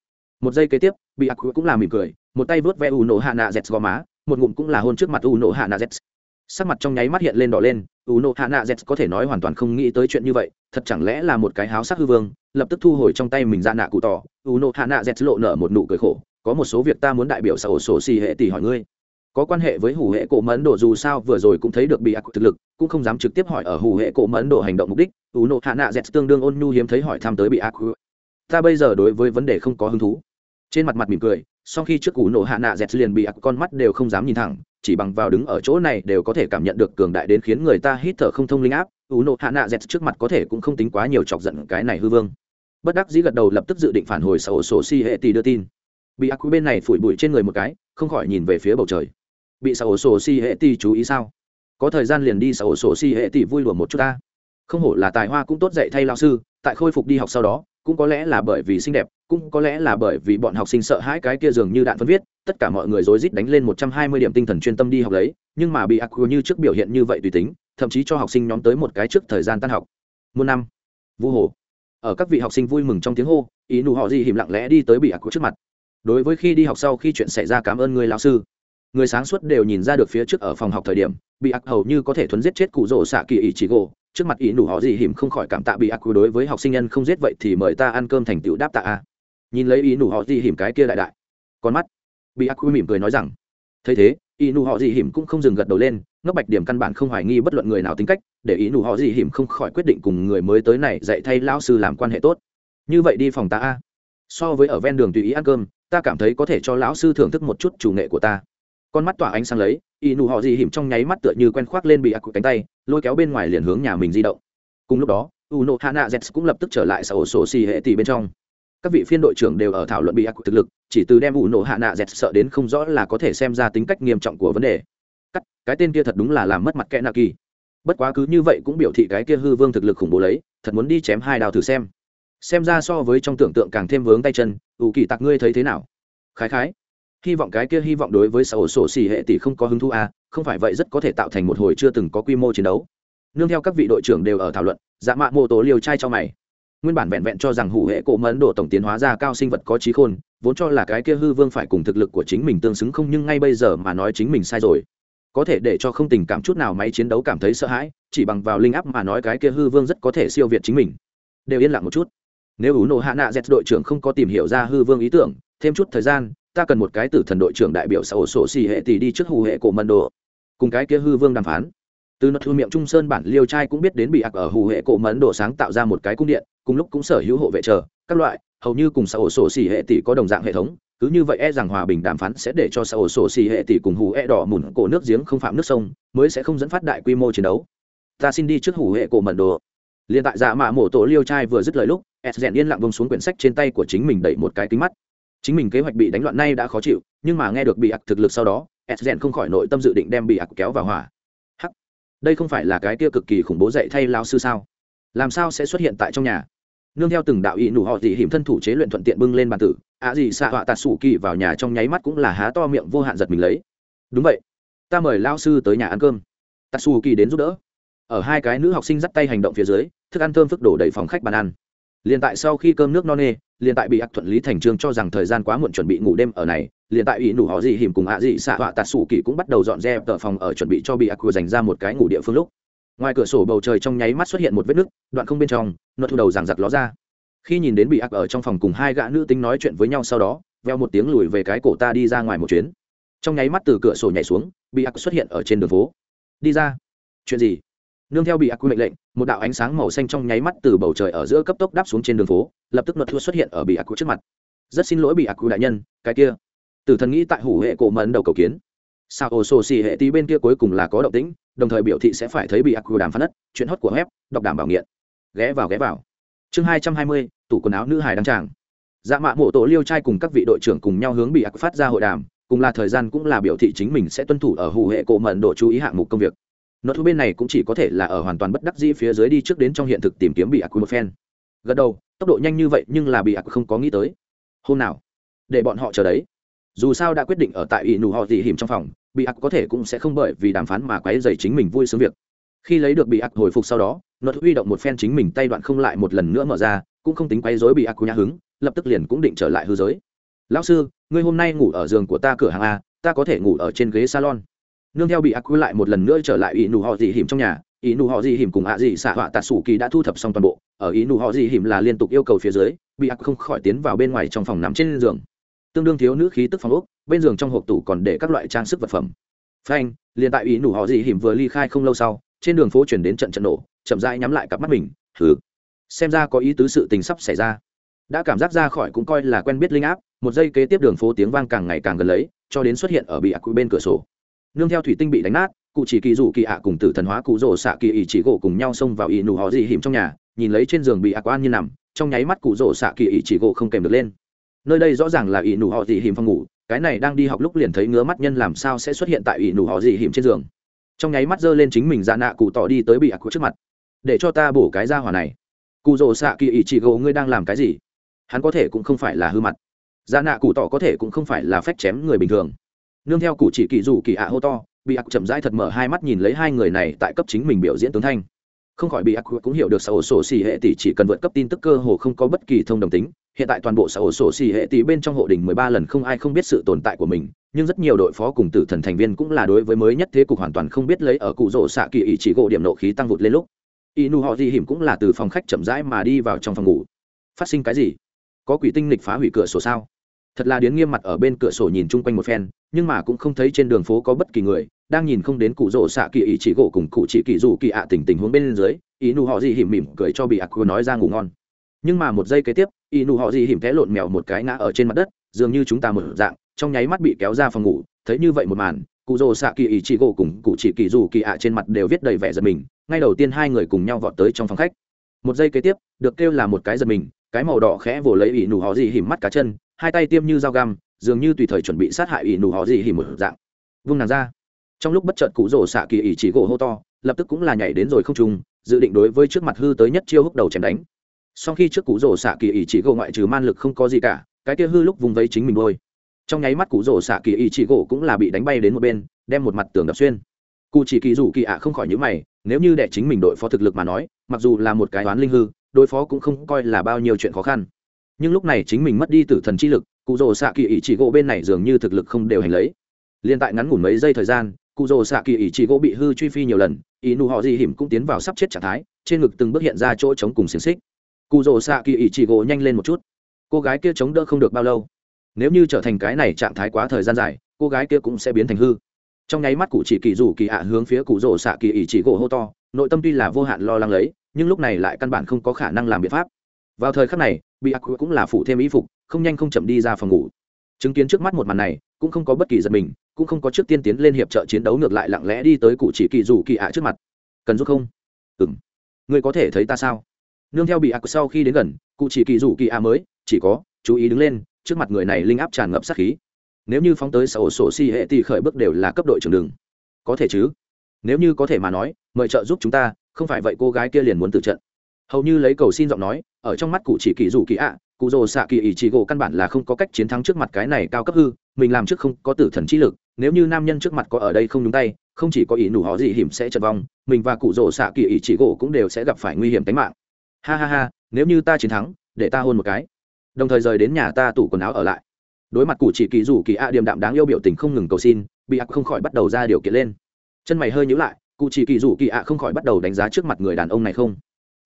Một giây kế tiếp, bị ác cũng là mỉm cười, một tay vớt ve u nổ hạ nạ z gò má, một ngụm cũng là hôn trước mặt u nổ hạ nạ z. Sắc mặt trong nháy mắt hiện lên đỏ lên u nổ hạ nạ z có thể nói hoàn toàn không nghĩ tới chuyện như vậy, thật chẳng lẽ là một cái háo sắc hư vương, lập tức thu hồi trong tay mình ra nạ cụ tỏ u nổ hạ nạ z lộ nở một nụ cười khổ có một số việc ta muốn đại biểu xã hội sổ xì hệ tỷ hỏi ngươi. Có quan hệ với hủ hệ cổ mẫn độ dù sao vừa rồi cũng thấy được bị ác thực lực, cũng không dám trực tiếp hỏi ở hủ hệ cổ mẫn độ hành động mục đích. U nộ hạ nạ z tương đương ôn nhu hiếm thấy hỏi thăm tới bị ác ta bây giờ đối với vấn đề không có hứng thú. Trên mặt mặt mỉm cười sau khi trước ủ nổ hạ nạ dẹt liền bị ác con mắt đều không dám nhìn thẳng, chỉ bằng vào đứng ở chỗ này đều có thể cảm nhận được cường đại đến khiến người ta hít thở không thông linh áp. Ủ nổ hạ nạ dẹt trước mặt có thể cũng không tính quá nhiều chọc giận cái này hư vương. Bất đắc dĩ gật đầu lập tức dự định phản hồi sổ sổ si hệ tỷ đưa tin bị ác bên này phủi bụi trên người một cái, không khỏi nhìn về phía bầu trời. Bị sổ sổ si hệ ti chú ý sao? Có thời gian liền đi sổ sổ si hệ ti vui lùa một chút ta. Không hổ là tài hoa cũng tốt dạy thay lao sư, tại khôi phục đi học sau đó, cũng có lẽ là bởi vì xinh đẹp, cũng có lẽ là bởi vì bọn học sinh sợ hãi cái kia dường như đạn phân viết, tất cả mọi người rối rít đánh lên một trăm hai mươi điểm tinh thần chuyên tâm đi học lấy, nhưng mà bị ác như trước biểu hiện như vậy tùy tính, thậm chí cho học sinh nhóm tới một cái trước thời gian tan học. Muôn năm, vu hồ ở các vị học sinh vui mừng trong tiếng hô, ý nụ họ gì hìm lặng lẽ đi tới bị ác trước mặt đối với khi đi học sau khi chuyện xảy ra cảm ơn người lão sư. Người sáng suốt đều nhìn ra được phía trước ở phòng học thời điểm, bị ác hầu như có thể thuấn giết chết cụ rỗ xạ kỳ ý chỉ gỗ. Trước mặt ý nụ họ gì hiểm không khỏi cảm tạ bị ác đối với học sinh nhân không giết vậy thì mời ta ăn cơm thành tựu đáp tạ a. Nhìn lấy ý nụ họ gì hiểm cái kia đại đại. Con mắt. Bị ác mỉm cười nói rằng, thấy thế, ý nụ họ gì hiểm cũng không dừng gật đầu lên, ngốc bạch điểm căn bản không hoài nghi bất luận người nào tính cách, để ý nụ họ gì hiểm không khỏi quyết định cùng người mới tới này dạy thay lão sư làm quan hệ tốt. Như vậy đi phòng ta a. So với ở ven đường tùy ý ăn cơm ta cảm thấy có thể cho lão sư thưởng thức một chút chủ nghệ của ta. Con mắt tỏa ánh sáng lấy, y nụ họ gì hiểm trong nháy mắt tựa như quen khoác lên bị ác cánh tay, lôi kéo bên ngoài liền hướng nhà mình di động. Cùng lúc đó u n o hana z cũng lập tức trở lại sở sổ xì hệ tỷ bên trong. Các vị phiên đội trưởng đều ở thảo luận bị ác thực lực, chỉ từ đem u n o hana z sợ đến không rõ là có thể xem ra tính cách nghiêm trọng của vấn đề. Cắt, cái tên kia thật đúng là làm mất mặt kẽ nạ kỳ bất quá cứ như vậy cũng biểu thị cái kia hư vương thực lực khủng bố lấy, thật muốn đi chém hai đào thử xem xem ra so với trong tưởng tượng càng thêm vướng tay chân ủ kỳ tặc ngươi thấy thế nào? Khái khái. Hy vọng cái kia hy vọng đối với xã hội sổ xỉ hệ tỷ không có hứng thú à, không phải vậy rất có thể tạo thành một hồi chưa từng có quy mô chiến đấu. Nương theo các vị đội trưởng đều ở thảo luận dạ mạ mô tố liều trai cho mày. Nguyên bản vẹn vẹn cho rằng hủ hệ cổ mẫn độ tổng tiến hóa ra cao sinh vật có trí khôn vốn cho là cái kia hư vương phải cùng thực lực của chính mình tương xứng không nhưng ngay bây giờ mà nói chính mình sai rồi. Có thể để cho không tình cảm chút nào máy chiến đấu cảm thấy sợ hãi chỉ bằng vào linh áp mà nói cái kia hư vương rất có thể siêu việt chính mình. Đều yên lặng một chút nếu ủ nổ hạ nạ z đội trưởng không có tìm hiểu ra hư vương ý tưởng, thêm chút thời gian, ta cần một cái tử thần đội trưởng đại biểu xã hội sổ xì hệ tỷ đi trước hù hệ cổ mân đồ cùng cái kia hư vương đàm phán. Từ nợ thư miệng trung sơn bản liêu trai cũng biết đến bị ạc ở hù hệ cổ mẫn đồ sáng tạo ra một cái cung điện, cùng lúc cũng sở hữu hộ vệ chờ, các loại, hầu như cùng xã hội sổ xì hệ tỷ có đồng dạng hệ thống, cứ như vậy e rằng hòa bình đàm phán sẽ để cho xã hội sổ xì hệ tỷ cùng hù e đỏ mùn cổ nước giếng không phạm nước sông, mới sẽ không dẫn phát đại quy mô chiến đấu. Ta xin đi trước hù hệ cổ mẫn đồ liền tại dạ mạ mổ tổ liêu trai vừa dứt lời lúc s rèn yên lặng bông xuống quyển sách trên tay của chính mình đẩy một cái kính mắt. Chính mình kế hoạch bị đánh loạn nay đã khó chịu, nhưng mà nghe được bị ặc thực lực sau đó edgen không khỏi nội tâm dự định đem bị ặc kéo vào hỏa. Hắc! Đây không phải là cái kia cực kỳ khủng bố dạy thay lao sư sao? Làm sao sẽ xuất hiện tại trong nhà? Nương theo từng đạo ý nụ họ dị hiểm thân thủ chế luyện thuận tiện bưng lên bàn tử, ạ gì xạ họa tạt sủ kỳ vào nhà trong nháy mắt cũng là há to miệng vô hạn giật mình lấy. Đúng vậy, ta mời lao sư tới nhà ăn cơm. Tạt sủ kỳ đến giúp đỡ. Ở hai cái nữ học sinh dắt tay hành động phía dưới, thức ăn thơm phức đổ đầy phòng khách bàn ăn liền tại sau khi cơm nước no nê, liền tại bị ác thuận lý thành trương cho rằng thời gian quá muộn chuẩn bị ngủ đêm ở này, liền tại ủy nủ họ gì hiểm cùng ạ gì xạ họa tạt sủ kỳ cũng bắt đầu dọn dẹp tờ phòng ở chuẩn bị cho bị ác dành ra một cái ngủ địa phương lúc. Ngoài cửa sổ bầu trời trong nháy mắt xuất hiện một vết nứt, đoạn không bên trong, nó thu đầu giằng giặc ló ra. Khi nhìn đến bị ác ở trong phòng cùng hai gã nữ tính nói chuyện với nhau sau đó, veo một tiếng lùi về cái cổ ta đi ra ngoài một chuyến. Trong nháy mắt từ cửa sổ nhảy xuống, bị ác xuất hiện ở trên đường phố. Đi ra. Chuyện gì? Nương theo bị ác quy mệnh lệnh, một đạo ánh sáng màu xanh trong nháy mắt từ bầu trời ở giữa cấp tốc đáp xuống trên đường phố, lập tức luật thua xuất hiện ở bị ác quy trước mặt. Rất xin lỗi bị ác quy đại nhân, cái kia. Tử thần nghĩ tại hủ hệ cổ mẫn đầu cầu kiến. Sao ồ sổ xì hệ tí bên kia cuối cùng là có động tĩnh, đồng thời biểu thị sẽ phải thấy bị ác quy đàm phán đất, chuyện hót của web, đọc đảm bảo nghiện. Ghé vào ghé vào. Chương hai trăm hai mươi, tủ quần áo nữ hài đăng tràng. Dạ mạ mộ tổ liêu trai cùng các vị đội trưởng cùng nhau hướng bị ác phát ra hội đàm, cùng là thời gian cũng là biểu thị chính mình sẽ tuân thủ ở hủ hệ cổ mẫn độ chú ý hạng mục công việc nốt thu bên này cũng chỉ có thể là ở hoàn toàn bất đắc dĩ phía dưới đi trước đến trong hiện thực tìm kiếm bị ác quy một phen. Gật đầu, tốc độ nhanh như vậy nhưng là bị ác không có nghĩ tới. Hôm nào, để bọn họ chờ đấy. Dù sao đã quyết định ở tại ỷ nụ họ dị hiểm trong phòng, bị ác có thể cũng sẽ không bởi vì đàm phán mà quấy dày chính mình vui sướng việc. Khi lấy được bị ác hồi phục sau đó nốt huy động một phen chính mình tay đoạn không lại một lần nữa mở ra, cũng không tính quấy rối bị ác của nhà hứng, lập tức liền cũng định trở lại hư giới. Lão sư, ngươi hôm nay ngủ ở giường của ta cửa hàng a, ta có thể ngủ ở trên ghế salon nương theo bị ác quy lại một lần nữa trở lại ý nụ họ dị hiểm trong nhà, ý nụ họ dị hiểm cùng ạ dị xạ họa tạt sủ kỳ đã thu thập xong toàn bộ, ở ý nụ họ dị hiểm là liên tục yêu cầu phía dưới, bị ác không khỏi tiến vào bên ngoài trong phòng nằm trên giường. Tương đương thiếu nữ khí tức phòng ốc, bên giường trong hộp tủ còn để các loại trang sức vật phẩm. Phanh, liền tại ý nụ họ dị hiểm vừa ly khai không lâu sau, trên đường phố chuyển đến trận trận nổ, chậm rãi nhắm lại cặp mắt mình thử xem ra có ý tứ sự tình sắp xảy ra. Đã cảm giác ra khỏi cũng coi là quen biết linh áp, một giây kế tiếp đường phố tiếng vang càng ngày càng gần lấy, cho đến xuất hiện ở bị ác quy bên cửa sổ nương theo thủy tinh bị đánh nát, cụ chỉ kỳ rủ kỳ ạ cùng tử thần hóa cụ rỗ xạ kỳ ý chỉ gỗ cùng nhau xông vào ý nụ họ dị hiểm trong nhà, nhìn lấy trên giường bị ác quan như nằm, trong nháy mắt cụ rỗ xạ kỳ ý chỉ gỗ không kèm được lên. Nơi đây rõ ràng là ý nụ họ dị hiểm phòng ngủ, cái này đang đi học lúc liền thấy ngứa mắt nhân làm sao sẽ xuất hiện tại ý nụ họ dị hiểm trên giường. Trong nháy mắt giơ lên chính mình ra nạ cụ tỏ đi tới bị ác trước mặt. Để cho ta bổ cái ra hỏa này. Cụ rỗ xạ kỳ ý chỉ gỗ, ngươi đang làm cái gì? Hắn có thể cũng không phải là hư mặt. Ra nạ cụ tỏ có thể cũng không phải là phách chém người bình thường nương theo cụ chỉ kỳ rủ kỳ ạ hô to, bị ác chậm rãi thật mở hai mắt nhìn lấy hai người này tại cấp chính mình biểu diễn tướng thanh. Không khỏi bị ác cũng hiểu được xã hội sổ xì hệ tỷ chỉ cần vượt cấp tin tức cơ hồ không có bất kỳ thông đồng tính. Hiện tại toàn bộ xã hội sổ xì hệ tỷ bên trong hộ đình mười ba lần không ai không biết sự tồn tại của mình, nhưng rất nhiều đội phó cùng tử thần thành viên cũng là đối với mới nhất thế cục hoàn toàn không biết lấy ở cụ rỗ xạ kỳ ý chỉ gỗ điểm nộ khí tăng vụt lên lúc. Inu họ di hiểm cũng là từ phòng khách chậm rãi mà đi vào trong phòng ngủ. Phát sinh cái gì? Có quỷ tinh lịch phá hủy cửa sổ sao? Thật là điến nghiêm mặt ở bên cửa sổ nhìn chung quanh một phen nhưng mà cũng không thấy trên đường phố có bất kỳ người, đang nhìn không đến cụ rỗ xạ kỳ ý chỉ gỗ cùng cụ chỉ kỳ dù kỳ ạ tình tình huống bên dưới, ý nụ họ gì hiểm mỉm cười cho bị ạc cô nói ra ngủ ngon. Nhưng mà một giây kế tiếp, ý nụ họ gì hiểm té lộn mèo một cái ngã ở trên mặt đất, dường như chúng ta một dạng, trong nháy mắt bị kéo ra phòng ngủ, thấy như vậy một màn, cụ rỗ xạ kỳ ý chỉ gỗ cùng cụ chỉ kỳ dù kỳ ạ trên mặt đều viết đầy vẻ giật mình, ngay đầu tiên hai người cùng nhau vọt tới trong phòng khách. Một giây kế tiếp, được kêu là một cái giật mình, cái màu đỏ khẽ vồ lấy ỷ nụ họ gì hiểm mắt cá chân, hai tay tiêm như dao găm dường như tùy thời chuẩn bị sát hại ỷ nụ họ gì hỉ một dạng. Vung nàng ra. Trong lúc bất chợt cụ rổ xạ kỳ ỷ chỉ gỗ hô to, lập tức cũng là nhảy đến rồi không trùng dự định đối với trước mặt hư tới nhất chiêu húc đầu chém đánh. Sau khi trước cụ rổ xạ kỳ ỷ chỉ gỗ ngoại trừ man lực không có gì cả, cái kia hư lúc vùng vây chính mình đôi trong nháy mắt cụ rổ xạ kỳ ỷ chỉ gỗ cũng là bị đánh bay đến một bên, đem một mặt tường đập xuyên. Cụ chỉ kỳ rủ kỳ ạ không khỏi nhữ mày, nếu như đệ chính mình đội phó thực lực mà nói, mặc dù là một cái đoán linh hư, đối phó cũng không coi là bao nhiêu chuyện khó khăn. Nhưng lúc này chính mình mất đi tử thần chi lực cụ rồ xạ kỳ ý chỉ gỗ bên này dường như thực lực không đều hành lấy. Liên tại ngắn ngủn mấy giây thời gian, cụ rồ xạ kỳ ý chỉ gỗ bị hư truy phi nhiều lần, ý nụ họ gì hiểm cũng tiến vào sắp chết trạng thái, trên ngực từng bước hiện ra chỗ chống cùng xiềng xích. Cụ rồ xạ kỳ ý chỉ gỗ nhanh lên một chút. Cô gái kia chống đỡ không được bao lâu. Nếu như trở thành cái này trạng thái quá thời gian dài, cô gái kia cũng sẽ biến thành hư. Trong nháy mắt cụ chỉ kỳ rủ kỳ ạ hướng phía cụ rồ xạ kỳ ý chỉ gỗ hô to, nội tâm tuy là vô hạn lo lắng lấy, nhưng lúc này lại căn bản không có khả năng làm biện pháp. Vào thời khắc này bị ác cũng là phụ thêm ý phục, không nhanh không chậm đi ra phòng ngủ. Chứng kiến trước mắt một màn này, cũng không có bất kỳ giật mình, cũng không có trước tiên tiến lên hiệp trợ chiến đấu ngược lại lặng lẽ đi tới cụ chỉ kỳ rủ kỳ ạ trước mặt. Cần giúp không? Ừ m ngươi có thể thấy ta sao? Nương theo bị ác sau khi đến gần, cụ chỉ kỳ rủ kỳ ạ mới, chỉ có, chú ý đứng lên, trước mặt người này linh áp tràn ngập sát khí. Nếu như phóng tới sổ sổ si hệ thì khởi bước đều là cấp đội trưởng đường. Có thể chứ. Nếu như có thể mà nói, mời trợ giúp chúng ta, không phải vậy cô gái kia liền muốn từ trận. Hầu như lấy cầu xin giọng nói ở trong mắt cụ chỉ kỳ dù kỳ ạ, cụ rồ xạ kỳ ý chỉ gỗ căn bản là không có cách chiến thắng trước mặt cái này cao cấp hư, mình làm trước không có tử thần trí lực, nếu như nam nhân trước mặt có ở đây không đúng tay, không chỉ có ý nụ họ gì hiểm sẽ trận vong, mình và cụ rồ xạ kỳ ý chỉ gỗ cũng đều sẽ gặp phải nguy hiểm tính mạng. Ha ha ha, nếu như ta chiến thắng, để ta hôn một cái. Đồng thời rời đến nhà ta tủ quần áo ở lại. Đối mặt cụ chỉ kỳ rủ kỳ ạ điềm đạm đáng yêu biểu tình không ngừng cầu xin, bị ác không khỏi bắt đầu ra điều kiện lên. Chân mày hơi nhíu lại, cụ chỉ kỳ rủ kỳ ạ không khỏi bắt đầu đánh giá trước mặt người đàn ông này không?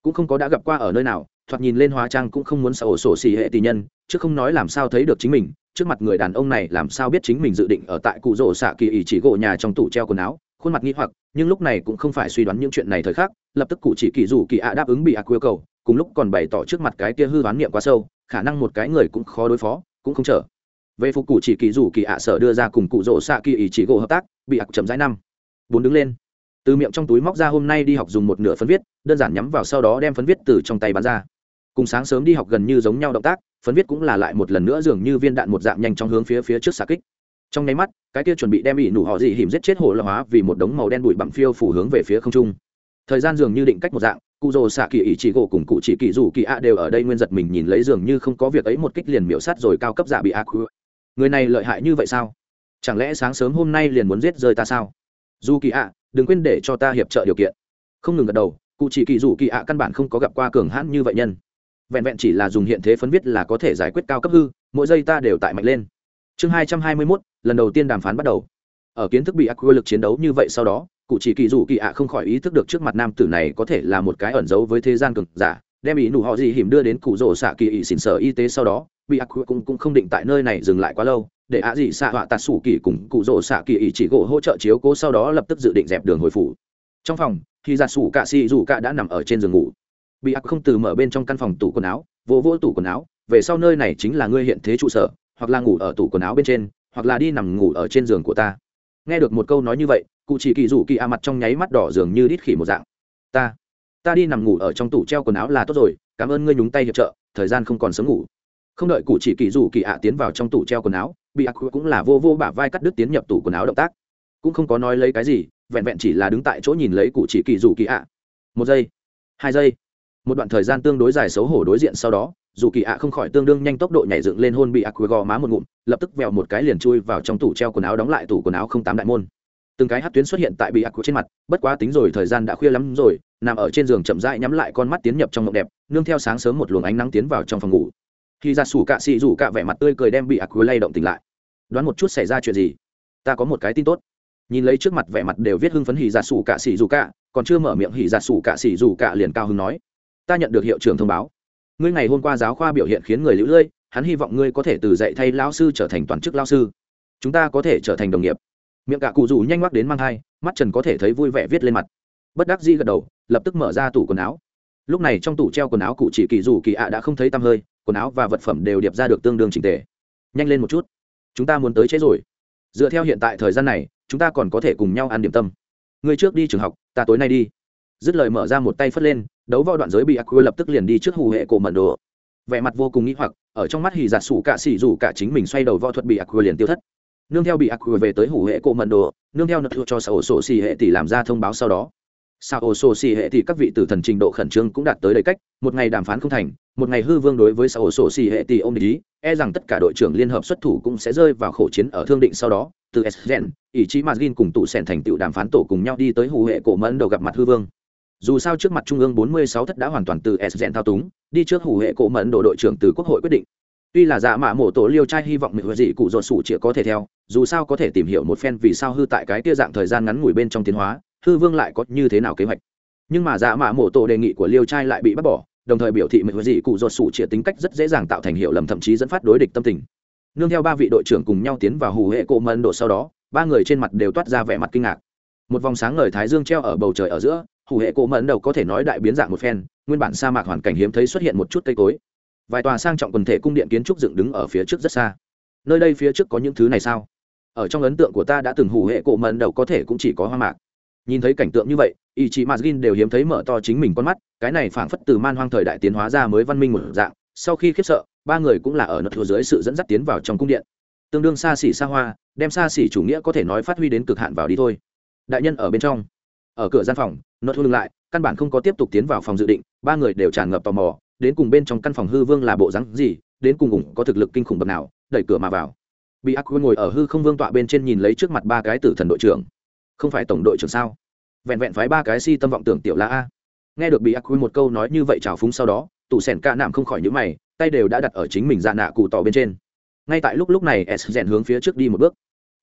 Cũng không có đã gặp qua ở nơi nào thoạt nhìn lên hóa trang cũng không muốn sợ ổ sổ xì hệ tỷ nhân, chứ không nói làm sao thấy được chính mình, trước mặt người đàn ông này làm sao biết chính mình dự định ở tại cụ rỗ xạ kỳ ỉ chỉ gỗ nhà trong tủ treo quần áo, khuôn mặt nghi hoặc, nhưng lúc này cũng không phải suy đoán những chuyện này thời khắc, lập tức cụ chỉ kỳ rủ kỳ ạ đáp ứng bị ạ yêu cầu, cùng lúc còn bày tỏ trước mặt cái kia hư đoán niệm quá sâu, khả năng một cái người cũng khó đối phó, cũng không trở về phục cụ chỉ kỳ rủ kỳ ạ sở đưa ra cùng cụ rỗ xạ kỳ ỉ chỉ gỗ hợp tác, bị ạ chậm rãi năm. Bốn đứng lên từ miệng trong túi móc ra hôm nay đi học dùng một nửa phấn viết, đơn giản nhắm vào sau đó đem phấn viết từ trong tay bắn ra. Cùng sáng sớm đi học gần như giống nhau động tác phấn viết cũng là lại một lần nữa dường như viên đạn một dạng nhanh trong hướng phía phía trước xạ kích. Trong nháy mắt, cái kia chuẩn bị đem bị nủ họ dị hiểm giết chết hồ la hóa vì một đống màu đen bụi bặm phiêu phủ hướng về phía không trung. Thời gian dường như định cách một dạng, cụ rồ xạ kỳ ý chỉ gỗ cùng cụ chỉ kỳ dù kỳ a đều ở đây nguyên giật mình nhìn lấy dường như không có việc ấy một kích liền miễu sát rồi cao cấp giả bị a người này lợi hại như vậy sao? Chẳng lẽ sáng sớm hôm nay liền muốn giết rơi ta sao? Dù kỳ a đừng quên để cho ta hiệp trợ điều kiện. Không ngừng gật đầu, cụ chỉ kỳ dù kỳ ạ căn bản không có gặp qua cường hãn như vậy nhân. Vẹn vẹn chỉ là dùng hiện thế phấn viết là có thể giải quyết cao cấp hư, mỗi giây ta đều tại mạnh lên. Chương hai trăm hai mươi mốt, lần đầu tiên đàm phán bắt đầu. Ở kiến thức bị ác quy lực chiến đấu như vậy sau đó, cụ chỉ kỳ dù kỳ ạ không khỏi ý thức được trước mặt nam tử này có thể là một cái ẩn giấu với thế gian cực giả, đem ý nụ họ gì hiểm đưa đến cụ rổ xạ kỳ ỵ xỉn sở y tế sau đó bị ác cũng cũng không định tại nơi này dừng lại quá lâu, để ạ dị xạ họa tạt sủ kỳ cùng cụ rỗ xạ kỳ ý chỉ gỗ hỗ trợ chiếu cố sau đó lập tức dự định dẹp đường hồi phủ. Trong phòng khi giả sủ cạ xì dù cạ đã nằm ở trên giường ngủ. Bị ác không từ mở bên trong căn phòng tủ quần áo, vỗ vỗ tủ quần áo, về sau nơi này chính là ngươi hiện thế trụ sở, hoặc là ngủ ở tủ quần áo bên trên, hoặc là đi nằm ngủ ở trên giường của ta. Nghe được một câu nói như vậy, cụ chỉ kỳ rủ kỳ a mặt trong nháy mắt đỏ dường như đít khỉ một dạng. Ta ta đi nằm ngủ ở trong tủ treo quần áo là tốt rồi, cảm ơn ngươi nhúng tay hiệp trợ, thời gian không còn sớm ngủ không đợi cụ chỉ kỳ rủ kỳ ạ tiến vào trong tủ treo quần áo, bị ác cũng là vô vô bả vai cắt đứt tiến nhập tủ quần áo động tác. Cũng không có nói lấy cái gì, vẹn vẹn chỉ là đứng tại chỗ nhìn lấy cụ chỉ kỳ rủ kỳ ạ. Một giây, hai giây, một đoạn thời gian tương đối dài xấu hổ đối diện sau đó, dù kỳ ạ không khỏi tương đương nhanh tốc độ nhảy dựng lên hôn bị ác gò má một ngụm, lập tức vẹo một cái liền chui vào trong tủ treo quần áo đóng lại tủ quần áo không tám đại môn. Từng cái hát tuyến xuất hiện tại bị ác trên mặt, bất quá tính rồi thời gian đã khuya lắm rồi, nằm ở trên giường chậm rãi nhắm lại con mắt tiến nhập trong mộng đẹp, nương theo sáng sớm một luồng ánh nắng tiến vào trong phòng ngủ khi ra sủ cạ xị rủ cạ vẻ mặt tươi cười đem bị ác lay động tỉnh lại. Đoán một chút xảy ra chuyện gì? Ta có một cái tin tốt. Nhìn lấy trước mặt vẻ mặt đều viết hưng phấn hỉ giả sủ cạ xị rủ cạ, còn chưa mở miệng hỉ giả sủ cạ xị rủ cạ liền cao hưng nói, ta nhận được hiệu trưởng thông báo. Ngươi ngày hôm qua giáo khoa biểu hiện khiến người lũ lưỡi hắn hy vọng ngươi có thể từ dạy thay lao sư trở thành toàn chức lao sư. Chúng ta có thể trở thành đồng nghiệp. Miệng cạ cụ rủ nhanh ngoắc đến mang thai, mắt trần có thể thấy vui vẻ viết lên mặt. Bất đắc di gật đầu, lập tức mở ra tủ quần áo lúc này trong tủ treo quần áo cụ chỉ kỳ dù kỳ ạ đã không thấy tăm hơi, quần áo và vật phẩm đều điệp ra được tương đương trình tề. Nhanh lên một chút. Chúng ta muốn tới chế rồi. Dựa theo hiện tại thời gian này, chúng ta còn có thể cùng nhau ăn điểm tâm. Người trước đi trường học, ta tối nay đi. Dứt lời mở ra một tay phất lên, đấu vào đoạn giới bị ác quy lập tức liền đi trước hù hệ cổ mận đồ. Vẻ mặt vô cùng nghĩ hoặc, ở trong mắt hì giả sủ cả xỉ rủ cả chính mình xoay đầu võ thuật bị ác quy liền tiêu thất. Nương theo bị ác quy về tới hủ hệ cổ mận đồ, nương theo nợ cho sở sổ xỉ hệ tỷ làm ra thông báo sau đó sao ô sô xì hệ thì các vị tử thần trình độ khẩn trương cũng đạt tới đầy cách, một ngày đàm phán không thành, một ngày hư vương đối với sao ô sô xì hệ thì ông ý e rằng tất cả đội trưởng liên hợp xuất thủ cũng sẽ rơi vào khổ chiến ở thương định sau đó, từ sgen ý chí mazgin cùng tụ sẻn thành tựu đàm phán tổ cùng nhau đi tới hủ hệ cổ mẫn đầu gặp mặt hư vương. Dù sao trước mặt trung ương 46 thất đã hoàn toàn từ sgen thao túng, đi trước hủ hệ cổ mẫn độ đội trưởng từ quốc hội quyết định. Tuy là dạ mạ mổ tổ liêu trai hy vọng mình dị cụ dột sủ chỉ có thể theo, dù sao có thể tìm hiểu một phen vì sao hư tại cái kia dạng thời gian ngắn ngủi bên trong tiến hóa hư vương lại có như thế nào kế hoạch? Nhưng mà dạ mạ mổ tổ đề nghị của liêu trai lại bị bác bỏ, đồng thời biểu thị mình dị cụ ruột sủ chĩa tính cách rất dễ dàng tạo thành hiệu lầm thậm chí dẫn phát đối địch tâm tình. Nương theo ba vị đội trưởng cùng nhau tiến vào hủ hệ cổ mân độ sau đó, ba người trên mặt đều toát ra vẻ mặt kinh ngạc. Một vòng sáng ngời thái dương treo ở bầu trời ở giữa hủ hệ cổ mẫn đầu có thể nói đại biến dạng một phen, nguyên bản sa mạc hoàn cảnh hiếm thấy xuất hiện một chút cây cối. Vài tòa sang trọng quần thể cung điện kiến trúc dựng đứng ở phía trước rất xa. Nơi đây phía trước có những thứ này sao? Ở trong ấn tượng của ta đã từng hủ hệ cổ mẫn đầu có thể cũng chỉ có hoa mạc nhìn thấy cảnh tượng như vậy ý chí mazgin đều hiếm thấy mở to chính mình con mắt, cái này phảng phất từ man hoang thời đại tiến hóa ra mới văn minh một dạng, sau khi khiếp sợ, ba người cũng là ở nợ thừa dưới sự dẫn dắt tiến vào trong cung điện. Tương đương xa xỉ xa hoa, đem xa xỉ chủ nghĩa có thể nói phát huy đến cực hạn vào đi thôi. Đại nhân ở bên trong. Ở cửa gian phòng, nợ thu ngừng lại, căn bản không có tiếp tục tiến vào phòng dự định, ba người đều tràn ngập tò mò, đến cùng bên trong căn phòng hư vương là bộ rắn gì, đến cùng ủng có thực lực kinh khủng bậc nào, đẩy cửa mà vào. Bị ác ngồi ở hư không vương tọa bên trên nhìn lấy trước mặt ba cái tử thần đội trưởng không phải tổng đội trưởng sao? Vẹn vẹn phái ba cái si tâm vọng tưởng tiểu la a. Nghe được bị ác một câu nói như vậy trào phúng sau đó, tủ sẻn ca nạm không khỏi nhữ mày, tay đều đã đặt ở chính mình dạ nạ cụ tỏ bên trên. Ngay tại lúc lúc này, s rèn hướng phía trước đi một bước.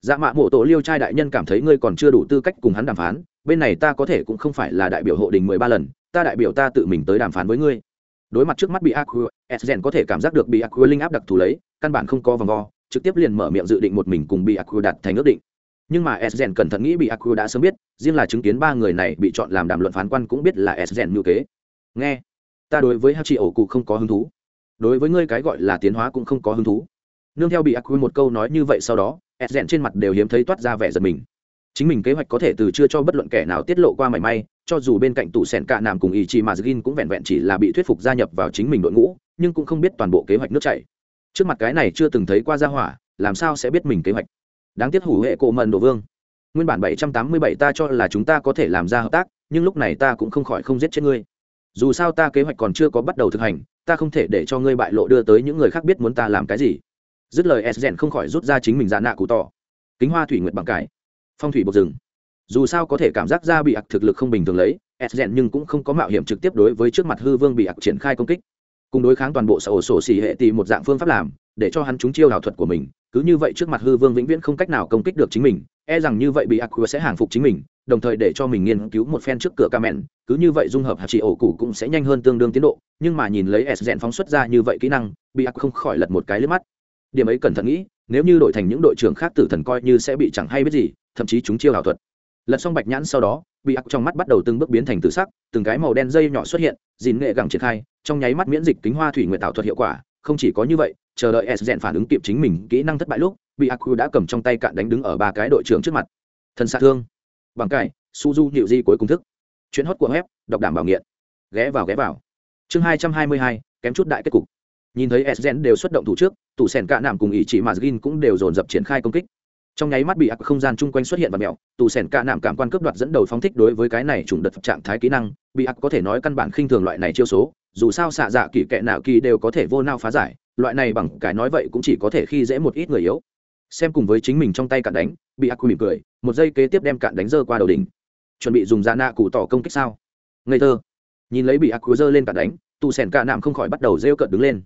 Dạ mạ mộ tổ liêu trai đại nhân cảm thấy ngươi còn chưa đủ tư cách cùng hắn đàm phán, bên này ta có thể cũng không phải là đại biểu hộ đình mười ba lần, ta đại biểu ta tự mình tới đàm phán với ngươi. Đối mặt trước mắt bị aqua s rèn có thể cảm giác được bị aqua linh áp đặc thù lấy, căn bản không có vòng vo, trực tiếp liền mở miệng dự định một mình cùng bị aqua đặt thành ước định nhưng mà s cẩn thận nghĩ bị aqua đã sớm biết, riêng là chứng kiến ba người này bị chọn làm đàm luận phán quan cũng biết là s rèn ngữ kế. Nghe, ta đối với hachi ổ cụ không có hứng thú. Đối với ngươi cái gọi là tiến hóa cũng không có hứng thú. Nương theo bị ác một câu nói như vậy sau đó ed trên mặt đều hiếm thấy toát ra vẻ giật mình. Chính mình kế hoạch có thể từ chưa cho bất luận kẻ nào tiết lộ qua mảy may, cho dù bên cạnh tủ sẻn cạ nàm cùng ý chí mà gin cũng vẹn vẹn chỉ là bị thuyết phục gia nhập vào chính mình đội ngũ, nhưng cũng không biết toàn bộ kế hoạch nước chảy. Trước mặt cái này chưa từng thấy qua gia hỏa, làm sao sẽ biết mình kế hoạch? Đáng tiếc hủ hệ cổ mần đồ vương. Nguyên bản bảy trăm tám mươi bảy ta cho là chúng ta có thể làm ra hợp tác, nhưng lúc này ta cũng không khỏi không giết chết ngươi. Dù sao ta kế hoạch còn chưa có bắt đầu thực hành, ta không thể để cho ngươi bại lộ đưa tới những người khác biết muốn ta làm cái gì. Dứt lời s rèn không khỏi rút ra chính mình dạ nạ cụ tỏ. Kính hoa thủy nguyện bằng cải. Phong thủy bột rừng. Dù sao có thể cảm giác ra bị ặc thực lực không bình thường lấy s rèn nhưng cũng không có mạo hiểm trực tiếp đối với trước mặt hư vương bị ặc triển khai công kích. Cùng đối kháng toàn bộ sở sổ xỉ hệ tìm một dạng phương pháp làm để cho hắn chúng chiêu ảo thuật của mình, cứ như vậy trước mặt hư vương vĩnh viễn không cách nào công kích được chính mình e rằng như vậy bị ặc sẽ hàng phục chính mình, đồng thời để cho mình nghiên cứu một phen trước cửa ca mẹn, cứ như vậy dung hợp hạt chỉ ổ cụ cũng sẽ nhanh hơn tương đương tiến độ, nhưng mà nhìn lấy s rèn phóng xuất ra như vậy kỹ năng, bị ặc không khỏi lật một cái lướt mắt. Điểm ấy cẩn thận nghĩ, nếu như đổi thành những đội trưởng khác tử thần coi như sẽ bị chẳng hay biết gì, thậm chí chúng chiêu ảo thuật. Lật xong bạch nhãn sau đó, bị ác trong mắt bắt đầu từng bước biến thành tự sắc, từng cái màu đen dây nhỏ xuất hiện, dìn nghệ gẳng triển khai, trong nháy mắt miễn dịch kính hoa thủy nguyện tạo thuật hiệu quả, không chỉ có như vậy chờ đợi s rèn phản ứng kịp chính mình kỹ năng thất bại lúc, bị ặc đã cầm trong tay cạn đánh đứng ở ba cái đội trưởng trước mặt. Thân xạ thương, bằng cải, suzu nhịu di cuối cùng thức. Chuyến hót của web, đọc đảm bảo nghiện. Ghé vào ghé vào. Chương hai trăm hai mươi hai, kém chút đại kết cục. Nhìn thấy s đều xuất động thủ trước, tủ sèn cạ nạm cùng ý chị mà gin cũng đều dồn dập triển khai công kích. Trong nháy mắt bị ác không gian chung quanh xuất hiện và mèo Tù Sẻn cạ nạm cảm quan cướp đoạt dẫn đầu phóng thích đối với cái này trùng đợt trạng thái kỹ năng, bị ác có thể nói căn bản khinh thường loại này chiêu số, dù sao xạ dạ kỳ kệ nào kỳ đều có thể vô nao phá giải loại này bằng cái nói vậy cũng chỉ có thể khi dễ một ít người yếu. Xem cùng với chính mình trong tay cạn đánh, bị ác mỉm cười, một giây kế tiếp đem cạn đánh dơ qua đầu đỉnh. Chuẩn bị dùng da nạ cụ tỏ công kích sao? Ngây thơ. Nhìn lấy bị ác dơ lên cạn đánh tù sèn cạ nạm không khỏi bắt đầu rêu cợt đứng lên.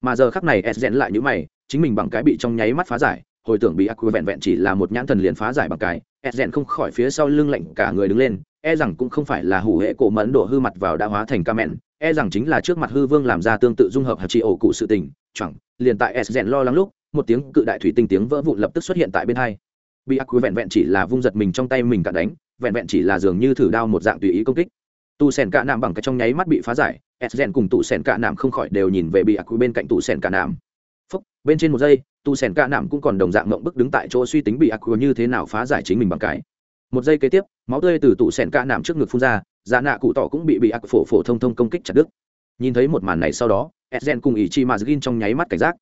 Mà giờ khắc này s rẽn lại những mày, chính mình bằng cái bị trong nháy mắt phá giải, hồi tưởng bị ác vẹn vẹn chỉ là một nhãn thần liền phá giải bằng cái, s rẽn không khỏi phía sau lưng lạnh cả người đứng lên e rằng cũng không phải là hủ hệ cổ mẫn đổ hư mặt vào đã hóa thành ca mẹn e rằng chính là trước mặt hư vương làm ra tương tự dung hợp hạt trị ổ cụ sự tình, chẳng, liền tại s rèn lo lắng lúc, một tiếng cự đại thủy tinh tiếng vỡ vụn lập tức xuất hiện tại bên hai. Bị ác vẹn vẹn chỉ là vung giật mình trong tay mình cả đánh, vẹn vẹn chỉ là dường như thử đao một dạng tùy ý công kích. Tu sèn cạ nạm bằng cái trong nháy mắt bị phá giải, s rèn cùng tù sèn cạ nạm không khỏi đều nhìn về bị ác bên cạnh tù sèn cạ nạm. Phúc, bên trên một giây tu sèn cạ nạm cũng còn đồng dạng mộng bức đứng tại chỗ suy tính bị ác như thế nào phá giải chính mình bằng cái. Một giây kế tiếp, máu tươi từ tù sèn cạ nạm trước ngực phun ra dạ nạ cụ tỏ cũng bị bị ác phổ phổ thông thông công kích chặt đứt. Nhìn thấy một màn này sau đó s cùng ý chi mazgin trong nháy mắt cảnh giác.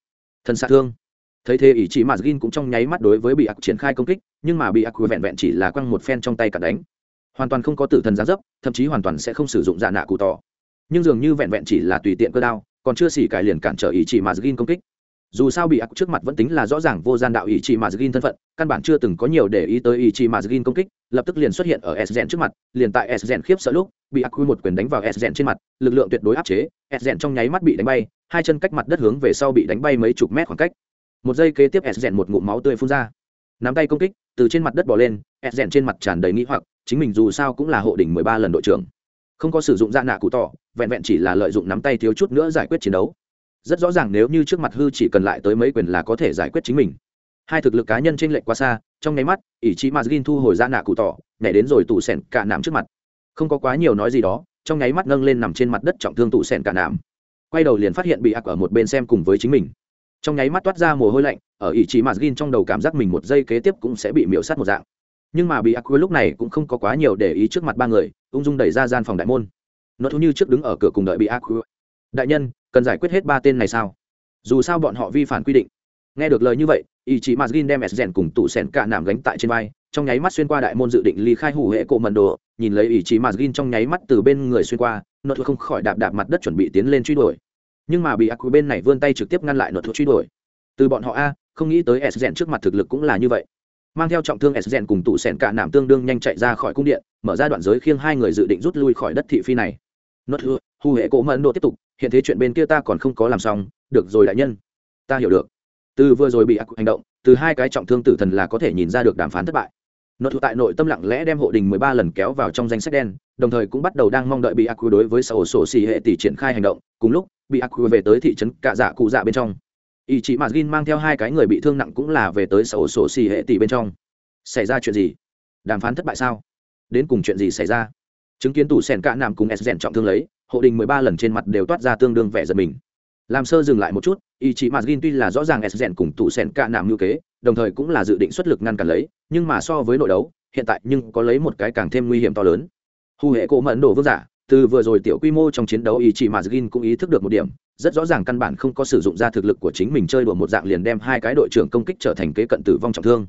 Thân xạ thương. Thấy thế ý chí mazgin cũng trong nháy mắt đối với bị ác triển khai công kích, nhưng mà bị ác vẹn vẹn chỉ là quăng một phen trong tay cả đánh. Hoàn toàn không có tử thần giá dấp, thậm chí hoàn toàn sẽ không sử dụng dạ nạ cụ tỏ. Nhưng dường như vẹn vẹn chỉ là tùy tiện cơ đao, còn chưa xỉ cải liền cản trở ý chỉ mà gin công kích dù sao bị ác trước mặt vẫn tính là rõ ràng vô gian đạo ý chí mà gin thân phận, căn bản chưa từng có nhiều để ý tới ý chí mà gin công kích, lập tức liền xuất hiện ở s gen trước mặt, liền tại s gen khiếp sợ lúc, bị ác quy một quyền đánh vào s gen trên mặt, lực lượng tuyệt đối áp chế s gen trong nháy mắt bị đánh bay, hai chân cách mặt đất hướng về sau bị đánh bay mấy chục mét khoảng cách. Một giây kế tiếp s gen một ngụm máu tươi phun ra. Nắm tay công kích, từ trên mặt đất bỏ lên s gen trên mặt tràn đầy nghĩ hoặc, chính mình dù sao cũng là hộ đỉnh mười ba lần đội trưởng. Không có sử dụng ra nạ cụ tỏ, vẹn vẹn chỉ là lợi dụng nắm tay thiếu chút nữa giải quyết chiến đấu rất rõ ràng nếu như trước mặt hư chỉ cần lại tới mấy quyền là có thể giải quyết chính mình. Hai thực lực cá nhân trên lệch quá xa, trong nháy mắt ỷ chí mazgin thu hồi ra nạ cụ tỏ, nhảy đến rồi tủ sẻn cả nằm trước mặt. Không có quá nhiều nói gì đó, trong nháy mắt nâng lên nằm trên mặt đất trọng thương tủ sẻn cả nằm quay đầu liền phát hiện bị ác ở một bên xem cùng với chính mình. Trong nháy mắt toát ra mồ hôi lạnh, ở ỷ chí mazgin trong đầu cảm giác mình một giây kế tiếp cũng sẽ bị miễu sát một dạng. Nhưng mà bị ác lúc này cũng không có quá nhiều để ý trước mặt ba người, ung dung đẩy ra gian phòng đại môn. Nó thú như trước đứng ở cửa cùng đợi bị ác đại nhân, cần giải quyết hết ba tên này sao? Dù sao bọn họ vi phạm quy định. Nghe được lời như vậy ý chí mazgin đem s rèn cùng tụ sẻn cả nằm gánh tại trên vai, trong nháy mắt xuyên qua đại môn dự định ly khai hủ hệ cổ mần đồ, nhìn lấy ý chí mazgin trong nháy mắt từ bên người xuyên qua nó không khỏi đạp đạp mặt đất chuẩn bị tiến lên truy đuổi. Nhưng mà bị ác quy bên này vươn tay trực tiếp ngăn lại luật thuật truy đuổi. Từ bọn họ a, không nghĩ tới s rèn trước mặt thực lực cũng là như vậy. Mang theo trọng thương s rèn cùng tụ sẻn cả nằm tương đương nhanh chạy ra khỏi cung điện, mở ra đoạn giới khiêng hai người dự định rút lui khỏi đất thị phi này. Nốt hư hủ hệ cổ mần độ tiếp tục hiện thế chuyện bên kia ta còn không có làm xong, được rồi đại nhân. Ta hiểu được. Từ vừa rồi bị ác hành động, từ hai cái trọng thương tử thần là có thể nhìn ra được đàm phán thất bại. Nội thủ tại nội tâm lặng lẽ đem hộ đình mười ba lần kéo vào trong danh sách đen, đồng thời cũng bắt đầu đang mong đợi bị ác đối với sở sổ xì hệ tỷ triển khai hành động, cùng lúc, bị ác về tới thị trấn cạ dạ cụ dạ bên trong. Ý chí mà gin mang theo hai cái người bị thương nặng cũng là về tới sở sổ xì hệ tỷ bên trong. Xảy ra chuyện gì? Đàm phán thất bại sao? Đến cùng chuyện gì xảy ra? Chứng kiến tủ sèn cạ nằm cùng s rèn trọng thương lấy hộ đình mười ba lần trên mặt đều toát ra tương đương vẻ giật mình. Làm sơ dừng lại một chút ý chí mà gin tuy là rõ ràng s rèn cùng tủ sèn cạ nạm ngữ kế, đồng thời cũng là dự định xuất lực ngăn cản lấy, nhưng mà so với nội đấu, hiện tại nhưng có lấy một cái càng thêm nguy hiểm to lớn. Hù hệ cổ mẫn đổ vương giả, từ vừa rồi tiểu quy mô trong chiến đấu ý chí mà gin cũng ý thức được một điểm, rất rõ ràng căn bản không có sử dụng ra thực lực của chính mình chơi đùa một dạng liền đem hai cái đội trưởng công kích trở thành kế cận tử vong trọng thương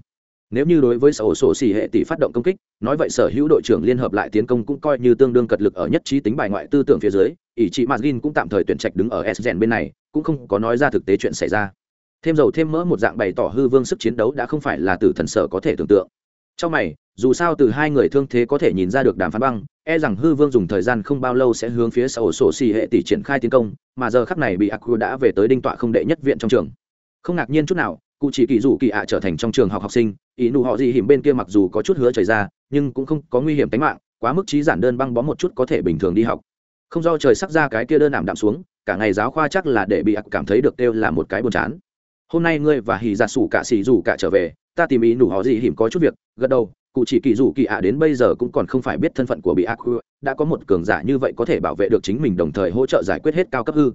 nếu như đối với sở sổ xỉ hệ tỷ phát động công kích, nói vậy sở hữu đội trưởng liên hợp lại tiến công cũng coi như tương đương cật lực ở nhất trí tính bài ngoại tư tưởng phía dưới, ỷ trị mazgin cũng tạm thời tuyển trạch đứng ở s gen bên này, cũng không có nói ra thực tế chuyện xảy ra. Thêm dầu thêm mỡ một dạng bày tỏ hư vương sức chiến đấu đã không phải là tử thần sở có thể tưởng tượng. Trong mày, dù sao từ hai người thương thế có thể nhìn ra được đàm phán băng e rằng hư vương dùng thời gian không bao lâu sẽ hướng phía sở sổ xỉ hệ tỷ triển khai tiến công, mà giờ khắc này bị akku đã về tới đinh tọa không đệ nhất viện trong trường. Không ngạc nhiên chút nào cụ chỉ kỳ dù kỳ ạ trở thành trong trường học học sinh, ý nụ họ gì hiểm bên kia mặc dù có chút hứa trời ra, nhưng cũng không có nguy hiểm tính mạng, quá mức trí giản đơn băng bó một chút có thể bình thường đi học. Không do trời sắc ra cái kia đơn ảm đạm xuống, cả ngày giáo khoa chắc là để bị ạc cảm thấy được kêu là một cái buồn chán. Hôm nay ngươi và hì ra dạ sủ cả xì dù cả trở về, ta tìm ý nụ họ gì hiểm có chút việc, gật đầu, cụ chỉ kỳ dù kỳ ạ đến bây giờ cũng còn không phải biết thân phận của bị ác đã có một cường giả như vậy có thể bảo vệ được chính mình đồng thời hỗ trợ giải quyết hết cao cấp hư.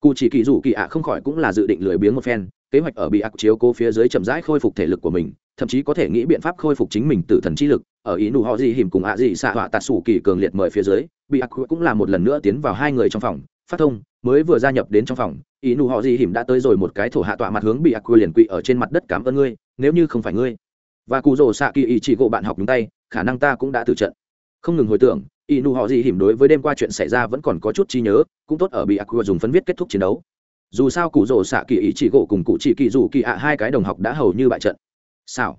Cụ chỉ kỳ dù kỳ ạ không khỏi cũng là dự định lười biếng một phen kế hoạch ở bị ác chiếu cố phía dưới chậm rãi khôi phục thể lực của mình, thậm chí có thể nghĩ biện pháp khôi phục chính mình từ thần chi lực. Ở ý nụ họ gì hiểm cùng ạ gì xạ họa tạt sủ kỳ cường liệt mời phía dưới, bị ác cũng là một lần nữa tiến vào hai người trong phòng, phát thông, mới vừa gia nhập đến trong phòng, ý nụ họ gì hiểm đã tới rồi một cái thổ hạ tọa mặt hướng bị ác liền quỵ ở trên mặt đất cảm ơn ngươi, nếu như không phải ngươi. Và cụ rồ xạ kỳ ý chỉ gộ bạn học nhúng tay, khả năng ta cũng đã từ trận. Không ngừng hồi tưởng, ý nụ họ gì hiểm đối với đêm qua chuyện xảy ra vẫn còn có chút trí nhớ, cũng tốt ở bị ác dùng phấn viết kết thúc chiến đấu dù sao cụ rổ xạ kỳ ý chỉ gỗ cùng cụ chỉ kỳ dù kỳ ạ hai cái đồng học đã hầu như bại trận. Sao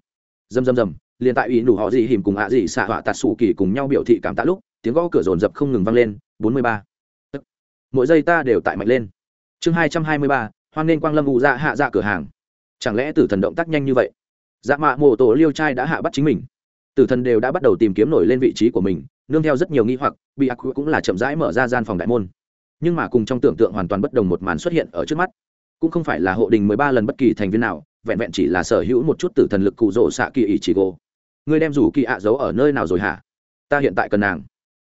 dầm dầm dầm, liền tại ý nụ họ gì hiểm cùng ạ gì xạ họa tạt sủ kỳ cùng nhau biểu thị cảm tạ lúc, tiếng gõ cửa rồn rập không ngừng vang lên, bốn mươi ba. Mỗi giây ta đều tại mạnh lên. Chương hai trăm hai mươi ba, hoan nên quang lâm vụ dạ hạ dạ cửa hàng. Chẳng lẽ tử thần động tác nhanh như vậy? Dạ mạ mộ tổ liêu trai đã hạ bắt chính mình. Tử thần đều đã bắt đầu tìm kiếm nổi lên vị trí của mình, nương theo rất nhiều nghi hoặc, bị ác cũng là chậm rãi mở ra gian phòng đại môn nhưng mà cùng trong tưởng tượng hoàn toàn bất đồng một màn xuất hiện ở trước mắt. Cũng không phải là hộ đình mười ba lần bất kỳ thành viên nào, vẹn vẹn chỉ là sở hữu một chút tử thần lực cụ rỗ xạ kỳ ỷ chỉ gỗ. Người đem rủ kỳ ạ giấu ở nơi nào rồi hả? Ta hiện tại cần nàng.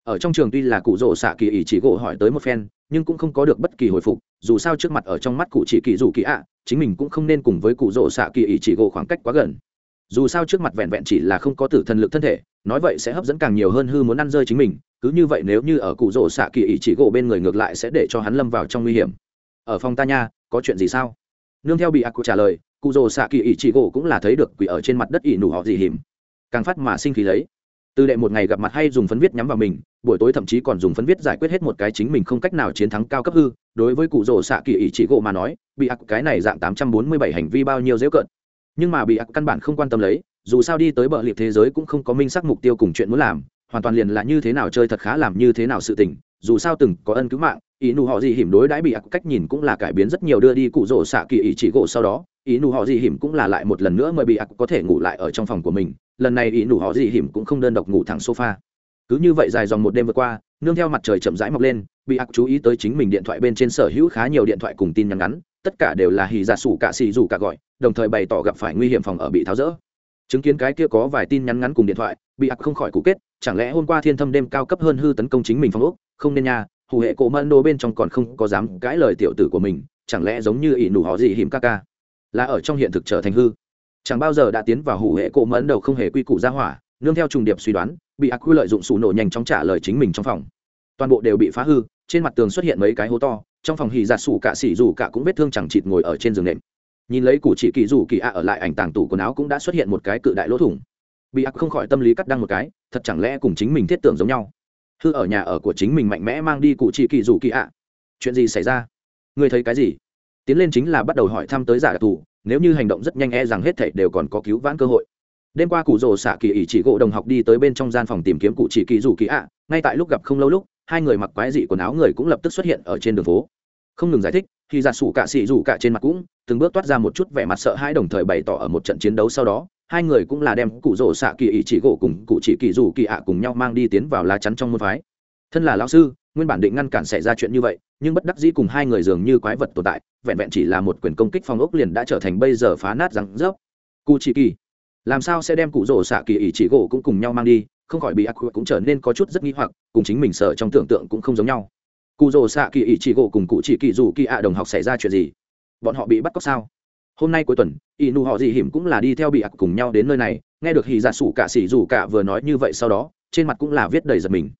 Ở trong trường tuy là cụ rỗ xạ kỳ ỷ chỉ gỗ hỏi tới một phen, nhưng cũng không có được bất kỳ hồi phục, dù sao trước mặt ở trong mắt cụ chỉ kỳ rủ kỳ ạ, chính mình cũng không nên cùng với cụ rỗ xạ kỳ ỷ chỉ gỗ khoảng cách quá gần dù sao trước mặt vẹn vẹn chỉ là không có tử thần lực thân thể, nói vậy sẽ hấp dẫn càng nhiều hơn hư muốn ăn rơi chính mình, cứ như vậy nếu như ở cụ rỗ xạ kỳ ý chỉ gỗ bên người ngược lại sẽ để cho hắn lâm vào trong nguy hiểm. Ở phòng ta nha, có chuyện gì sao? Nương theo bị ác cụ trả lời, cụ rỗ xạ kỳ ý chỉ gỗ cũng là thấy được quỷ ở trên mặt đất ỷ nủ họ gì hiểm. Càng phát mà sinh khí lấy. Từ đệ một ngày gặp mặt hay dùng phấn viết nhắm vào mình, buổi tối thậm chí còn dùng phấn viết giải quyết hết một cái chính mình không cách nào chiến thắng cao cấp hư, đối với cụ rỗ xạ kỳ ý chỉ gỗ mà nói, bị ác cái này dạng tám trăm bốn mươi bảy hành vi bao nhiêu dễ cận nhưng mà bị ác căn bản không quan tâm lấy, dù sao đi tới bờ liệt thế giới cũng không có minh xác mục tiêu cùng chuyện muốn làm, hoàn toàn liền là như thế nào chơi thật khá làm như thế nào sự tình, dù sao từng có ân cứu mạng, ý nụ họ gì hiểm đối đãi bị ác cách nhìn cũng là cải biến rất nhiều đưa đi cụ rỗ xạ kỳ ý chỉ gỗ sau đó, ý nụ họ gì hiểm cũng là lại một lần nữa mời bị ác có thể ngủ lại ở trong phòng của mình, lần này ý nụ họ gì hiểm cũng không đơn độc ngủ thẳng sofa. Cứ như vậy dài dòng một đêm vừa qua, nương theo mặt trời chậm rãi mọc lên, bị ác chú ý tới chính mình điện thoại bên trên sở hữu khá nhiều điện thoại cùng tin nhắn ngắn tất cả đều là hì giả sủ cả xì dù cả gọi, đồng thời bày tỏ gặp phải nguy hiểm phòng ở bị tháo rỡ. Chứng kiến cái kia có vài tin nhắn ngắn cùng điện thoại, bị ác không khỏi cụ kết, chẳng lẽ hôm qua thiên thâm đêm cao cấp hơn hư tấn công chính mình phòng ốc? Không nên nha, hù hệ cổ mẫn đồ bên trong còn không có dám cãi lời tiểu tử của mình, chẳng lẽ giống như ỷ nụ họ gì hiểm ca ca? Là ở trong hiện thực trở thành hư. Chẳng bao giờ đã tiến vào hủ hệ cổ mẫn đầu không hề quy củ ra hỏa, nương theo trùng điệp suy đoán, bị ác quy lợi dụng sủ nổ nhanh chóng trả lời chính mình trong phòng. Toàn bộ đều bị phá hư, trên mặt tường xuất hiện mấy cái hố to trong phòng hì giả sủ cả xỉ dù cả cũng vết thương chẳng chịt ngồi ở trên giường nệm. Nhìn lấy củ chỉ kỳ dù kỳ ạ ở lại ảnh tàng tủ quần áo cũng đã xuất hiện một cái cự đại lỗ thủng. Bị ác không khỏi tâm lý cắt đăng một cái, thật chẳng lẽ cùng chính mình thiết tưởng giống nhau? Hư ở nhà ở của chính mình mạnh mẽ mang đi cụ chỉ kỳ dù kỳ ạ. Chuyện gì xảy ra? Người thấy cái gì? Tiến lên chính là bắt đầu hỏi thăm tới giả tù, nếu như hành động rất nhanh e rằng hết thảy đều còn có cứu vãn cơ hội. Đêm qua cụ rồ xạ kỳ ỷ chỉ gỗ đồng học đi tới bên trong gian phòng tìm kiếm cụ chỉ kỳ dù kỳ ạ, ngay tại lúc gặp không lâu lúc, hai người mặc quái dị quần áo người cũng lập tức xuất hiện ở trên đường phố không ngừng giải thích, khi giả sủ cạ xị rủ cạ trên mặt cũng từng bước toát ra một chút vẻ mặt sợ hãi đồng thời bày tỏ ở một trận chiến đấu sau đó, hai người cũng là đem cụ rổ xạ kỳ ỷ chỉ gỗ cùng cụ chỉ kỳ rủ kỳ ạ cùng nhau mang đi tiến vào lá chắn trong môn phái. Thân là lão sư, nguyên bản định ngăn cản xảy ra chuyện như vậy, nhưng bất đắc dĩ cùng hai người dường như quái vật tồn tại, vẹn vẹn chỉ là một quyền công kích phòng ốc liền đã trở thành bây giờ phá nát răng rớp. Cụ chỉ kỳ, làm sao sẽ đem cụ rổ xạ kỳ ỷ chỉ gỗ cũng cùng nhau mang đi, không khỏi bị ác cũng trở nên có chút rất nghi hoặc, cùng chính mình sợ trong tưởng tượng cũng không giống nhau cụ rồ xạ kỳ ỷ chỉ gỗ cùng cụ chỉ kỳ dù kỳ ạ đồng học xảy ra chuyện gì? Bọn họ bị bắt cóc sao? Hôm nay cuối tuần, ỷ nụ họ dị hiểm cũng là đi theo bị ạc cùng nhau đến nơi này, nghe được hì giả dạ sủ cả xỉ dù cả vừa nói như vậy sau đó, trên mặt cũng là viết đầy giật mình.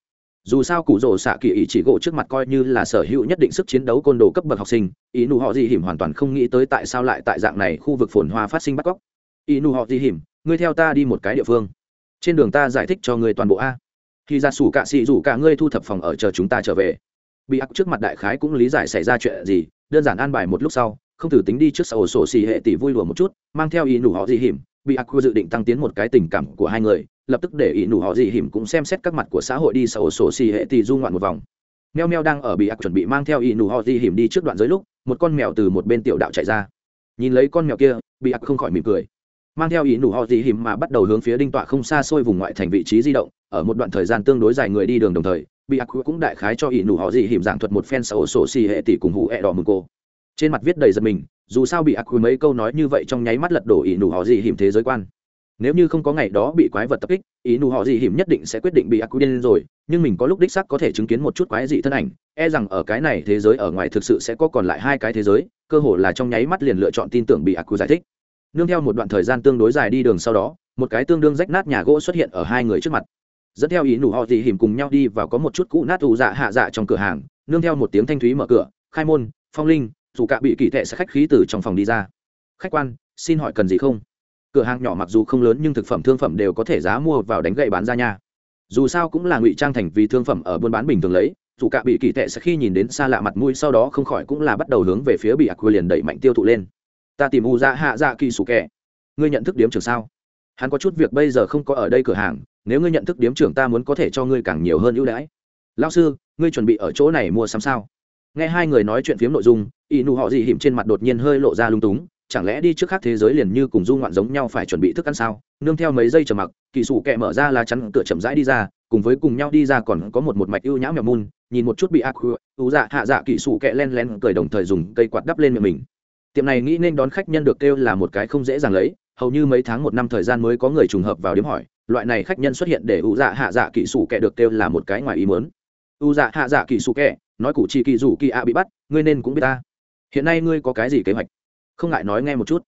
Dù sao cụ rồ xạ kỳ ý chỉ gỗ trước mặt coi như là sở hữu nhất định sức chiến đấu côn đồ cấp bậc học sinh ý nụ họ gì hiểm hoàn toàn không nghĩ tới tại sao lại tại dạng này khu vực phồn hoa phát sinh bắt cóc. Ý nụ họ gì hiểm, ngươi theo ta đi một cái địa phương. Trên đường ta giải thích cho ngươi toàn bộ a. Khi ra dạ sủ cạ xị rủ cả ngươi thu thập phòng ở chờ chúng ta trở về bị ác trước mặt đại khái cũng lý giải xảy ra chuyện gì, đơn giản an bài một lúc sau, không thử tính đi trước sau sổ xì hệ tỷ vui lùa một chút, mang theo ý nụ họ gì hiểm. Bị ác dự định tăng tiến một cái tình cảm của hai người, lập tức để ý nụ họ gì hiểm cũng xem xét các mặt của xã hội đi sau sổ xì hệ tỷ du ngoạn một vòng. Meo meo đang ở bị ác chuẩn bị mang theo ý nụ họ gì hiểm đi trước đoạn dưới lúc, một con mèo từ một bên tiểu đạo chạy ra. Nhìn lấy con mèo kia, bị ác không khỏi mỉm cười. Mang theo ý nụ họ gì hiểm mà bắt đầu hướng phía đinh tọa không xa xôi vùng ngoại thành vị trí di động, ở một đoạn thời gian tương đối dài người đi đường đồng thời bị ác cũng đại khái cho ý nụ họ gì hiểm giảng thuật một phen sau sổ xì hệ tỷ cùng hụ ẹ đỏ mừng cô. Trên mặt viết đầy giật mình, dù sao bị ác quy mấy câu nói như vậy trong nháy mắt lật đổ ý nụ họ gì hiểm thế giới quan. Nếu như không có ngày đó bị quái vật tập kích ý nụ họ gì hiểm nhất định sẽ quyết định bị ác quy điên rồi, nhưng mình có lúc đích sắc có thể chứng kiến một chút quái dị thân ảnh e rằng ở cái này thế giới ở ngoài thực sự sẽ có còn lại hai cái thế giới, cơ hồ là trong nháy mắt liền lựa chọn tin tưởng bị ác quy giải thích. Nương theo một đoạn thời gian tương đối dài đi đường sau đó, một cái tương đương rách nát nhà gỗ xuất hiện ở hai người trước mặt dẫn theo ý nụ họ dị hiểm cùng nhau đi và có một chút cũ nát ủ dạ hạ dạ trong cửa hàng, nương theo một tiếng thanh thúy mở cửa, khai môn, phong linh, dù cả bị kỳ tệ sẽ khách khí từ trong phòng đi ra. Khách quan, xin hỏi cần gì không? Cửa hàng nhỏ mặc dù không lớn nhưng thực phẩm thương phẩm đều có thể giá mua vào đánh gậy bán ra nha. Dù sao cũng là ngụy trang thành vì thương phẩm ở buôn bán bình thường lấy, dù cả bị kỳ tệ sẽ khi nhìn đến xa lạ mặt mũi sau đó không khỏi cũng là bắt đầu hướng về phía bị ạc liền đẩy mạnh tiêu thụ lên. Ta tìm u dạ hạ dạ kỳ sủ kẻ. Ngươi nhận thức điếm trường sao? Hắn có chút việc bây giờ không có ở đây cửa hàng nếu ngươi nhận thức điếm trưởng ta muốn có thể cho ngươi càng nhiều hơn ưu đãi. Lao sư, ngươi chuẩn bị ở chỗ này mua sắm sao? Nghe hai người nói chuyện phiếm nội dung, y nụ họ dị hiểm trên mặt đột nhiên hơi lộ ra lung túng, chẳng lẽ đi trước khác thế giới liền như cùng du ngoạn giống nhau phải chuẩn bị thức ăn sao? Nương theo mấy giây trầm mặc, kỳ sủ kẹ mở ra lá chắn cửa chậm rãi đi ra, cùng với cùng nhau đi ra còn có một một mạch ưu nhã mèo mun nhìn một chút bị ác ưu dạ hạ dạ kỳ sủ kẹ len len cười đồng thời dùng cây quạt đắp lên miệng mình. Tiệm này nghĩ nên đón khách nhân được kêu là một cái không dễ dàng lấy, hầu như mấy tháng một năm thời gian mới có người trùng hợp vào điếm hỏi loại này khách nhân xuất hiện để u dạ hạ dạ kỳ sủ kẻ được kêu là một cái ngoài ý muốn. U dạ hạ dạ kỳ sủ kẻ, nói cụ chi kỳ rủ kỳ ạ bị bắt ngươi nên cũng biết ta. Hiện nay ngươi có cái gì kế hoạch? Không ngại nói nghe một chút.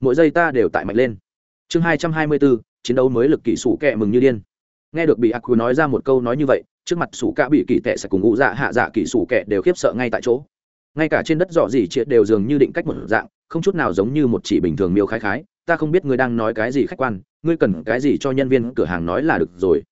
Mỗi giây ta đều tại mạnh lên. Chương hai trăm hai mươi bốn chiến đấu mới lực kỹ sủ kẹ mừng như điên. Nghe được bị ác quy nói ra một câu nói như vậy trước mặt sủ cả bị kỳ tệ sẽ cùng ngụ dạ hạ dạ kỹ sủ kẹ đều khiếp sợ ngay tại chỗ. Ngay cả trên đất dọ dỉ triệt đều dường như định cách một dạng không chút nào giống như một chỉ bình thường miêu khái khái ta không biết ngươi đang nói cái gì khách quan ngươi cần cái gì cho nhân viên cửa hàng nói là được rồi.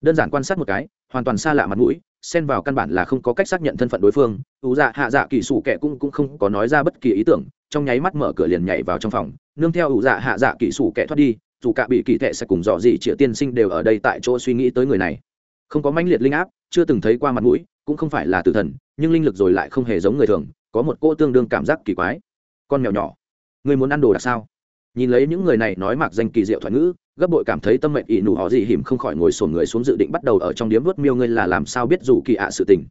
Đơn giản quan sát một cái, hoàn toàn xa lạ mặt mũi, xen vào căn bản là không có cách xác nhận thân phận đối phương. Ưu dạ hạ dạ kỳ sủ kẻ cũng cũng không có nói ra bất kỳ ý tưởng, trong nháy mắt mở cửa liền nhảy vào trong phòng, nương theo ưu dạ hạ dạ kỳ sủ kẻ thoát đi, dù cả bị kỳ tệ sẽ cùng dò gì triệu tiên sinh đều ở đây tại chỗ suy nghĩ tới người này. Không có mãnh liệt linh áp, chưa từng thấy qua mặt mũi, cũng không phải là tử thần, nhưng linh lực rồi lại không hề giống người thường, có một cô tương đương cảm giác kỳ quái. Con mèo nhỏ người muốn ăn đồ đặc sao? Nhìn lấy những người này nói mặc danh kỳ diệu thoại ngữ, gấp bội cảm thấy tâm mệnh ỷ nụ họ gì hiểm không khỏi ngồi sổn người xuống dự định bắt đầu ở trong điếm vớt miêu ngươi là làm sao biết dù kỳ ạ sự tình.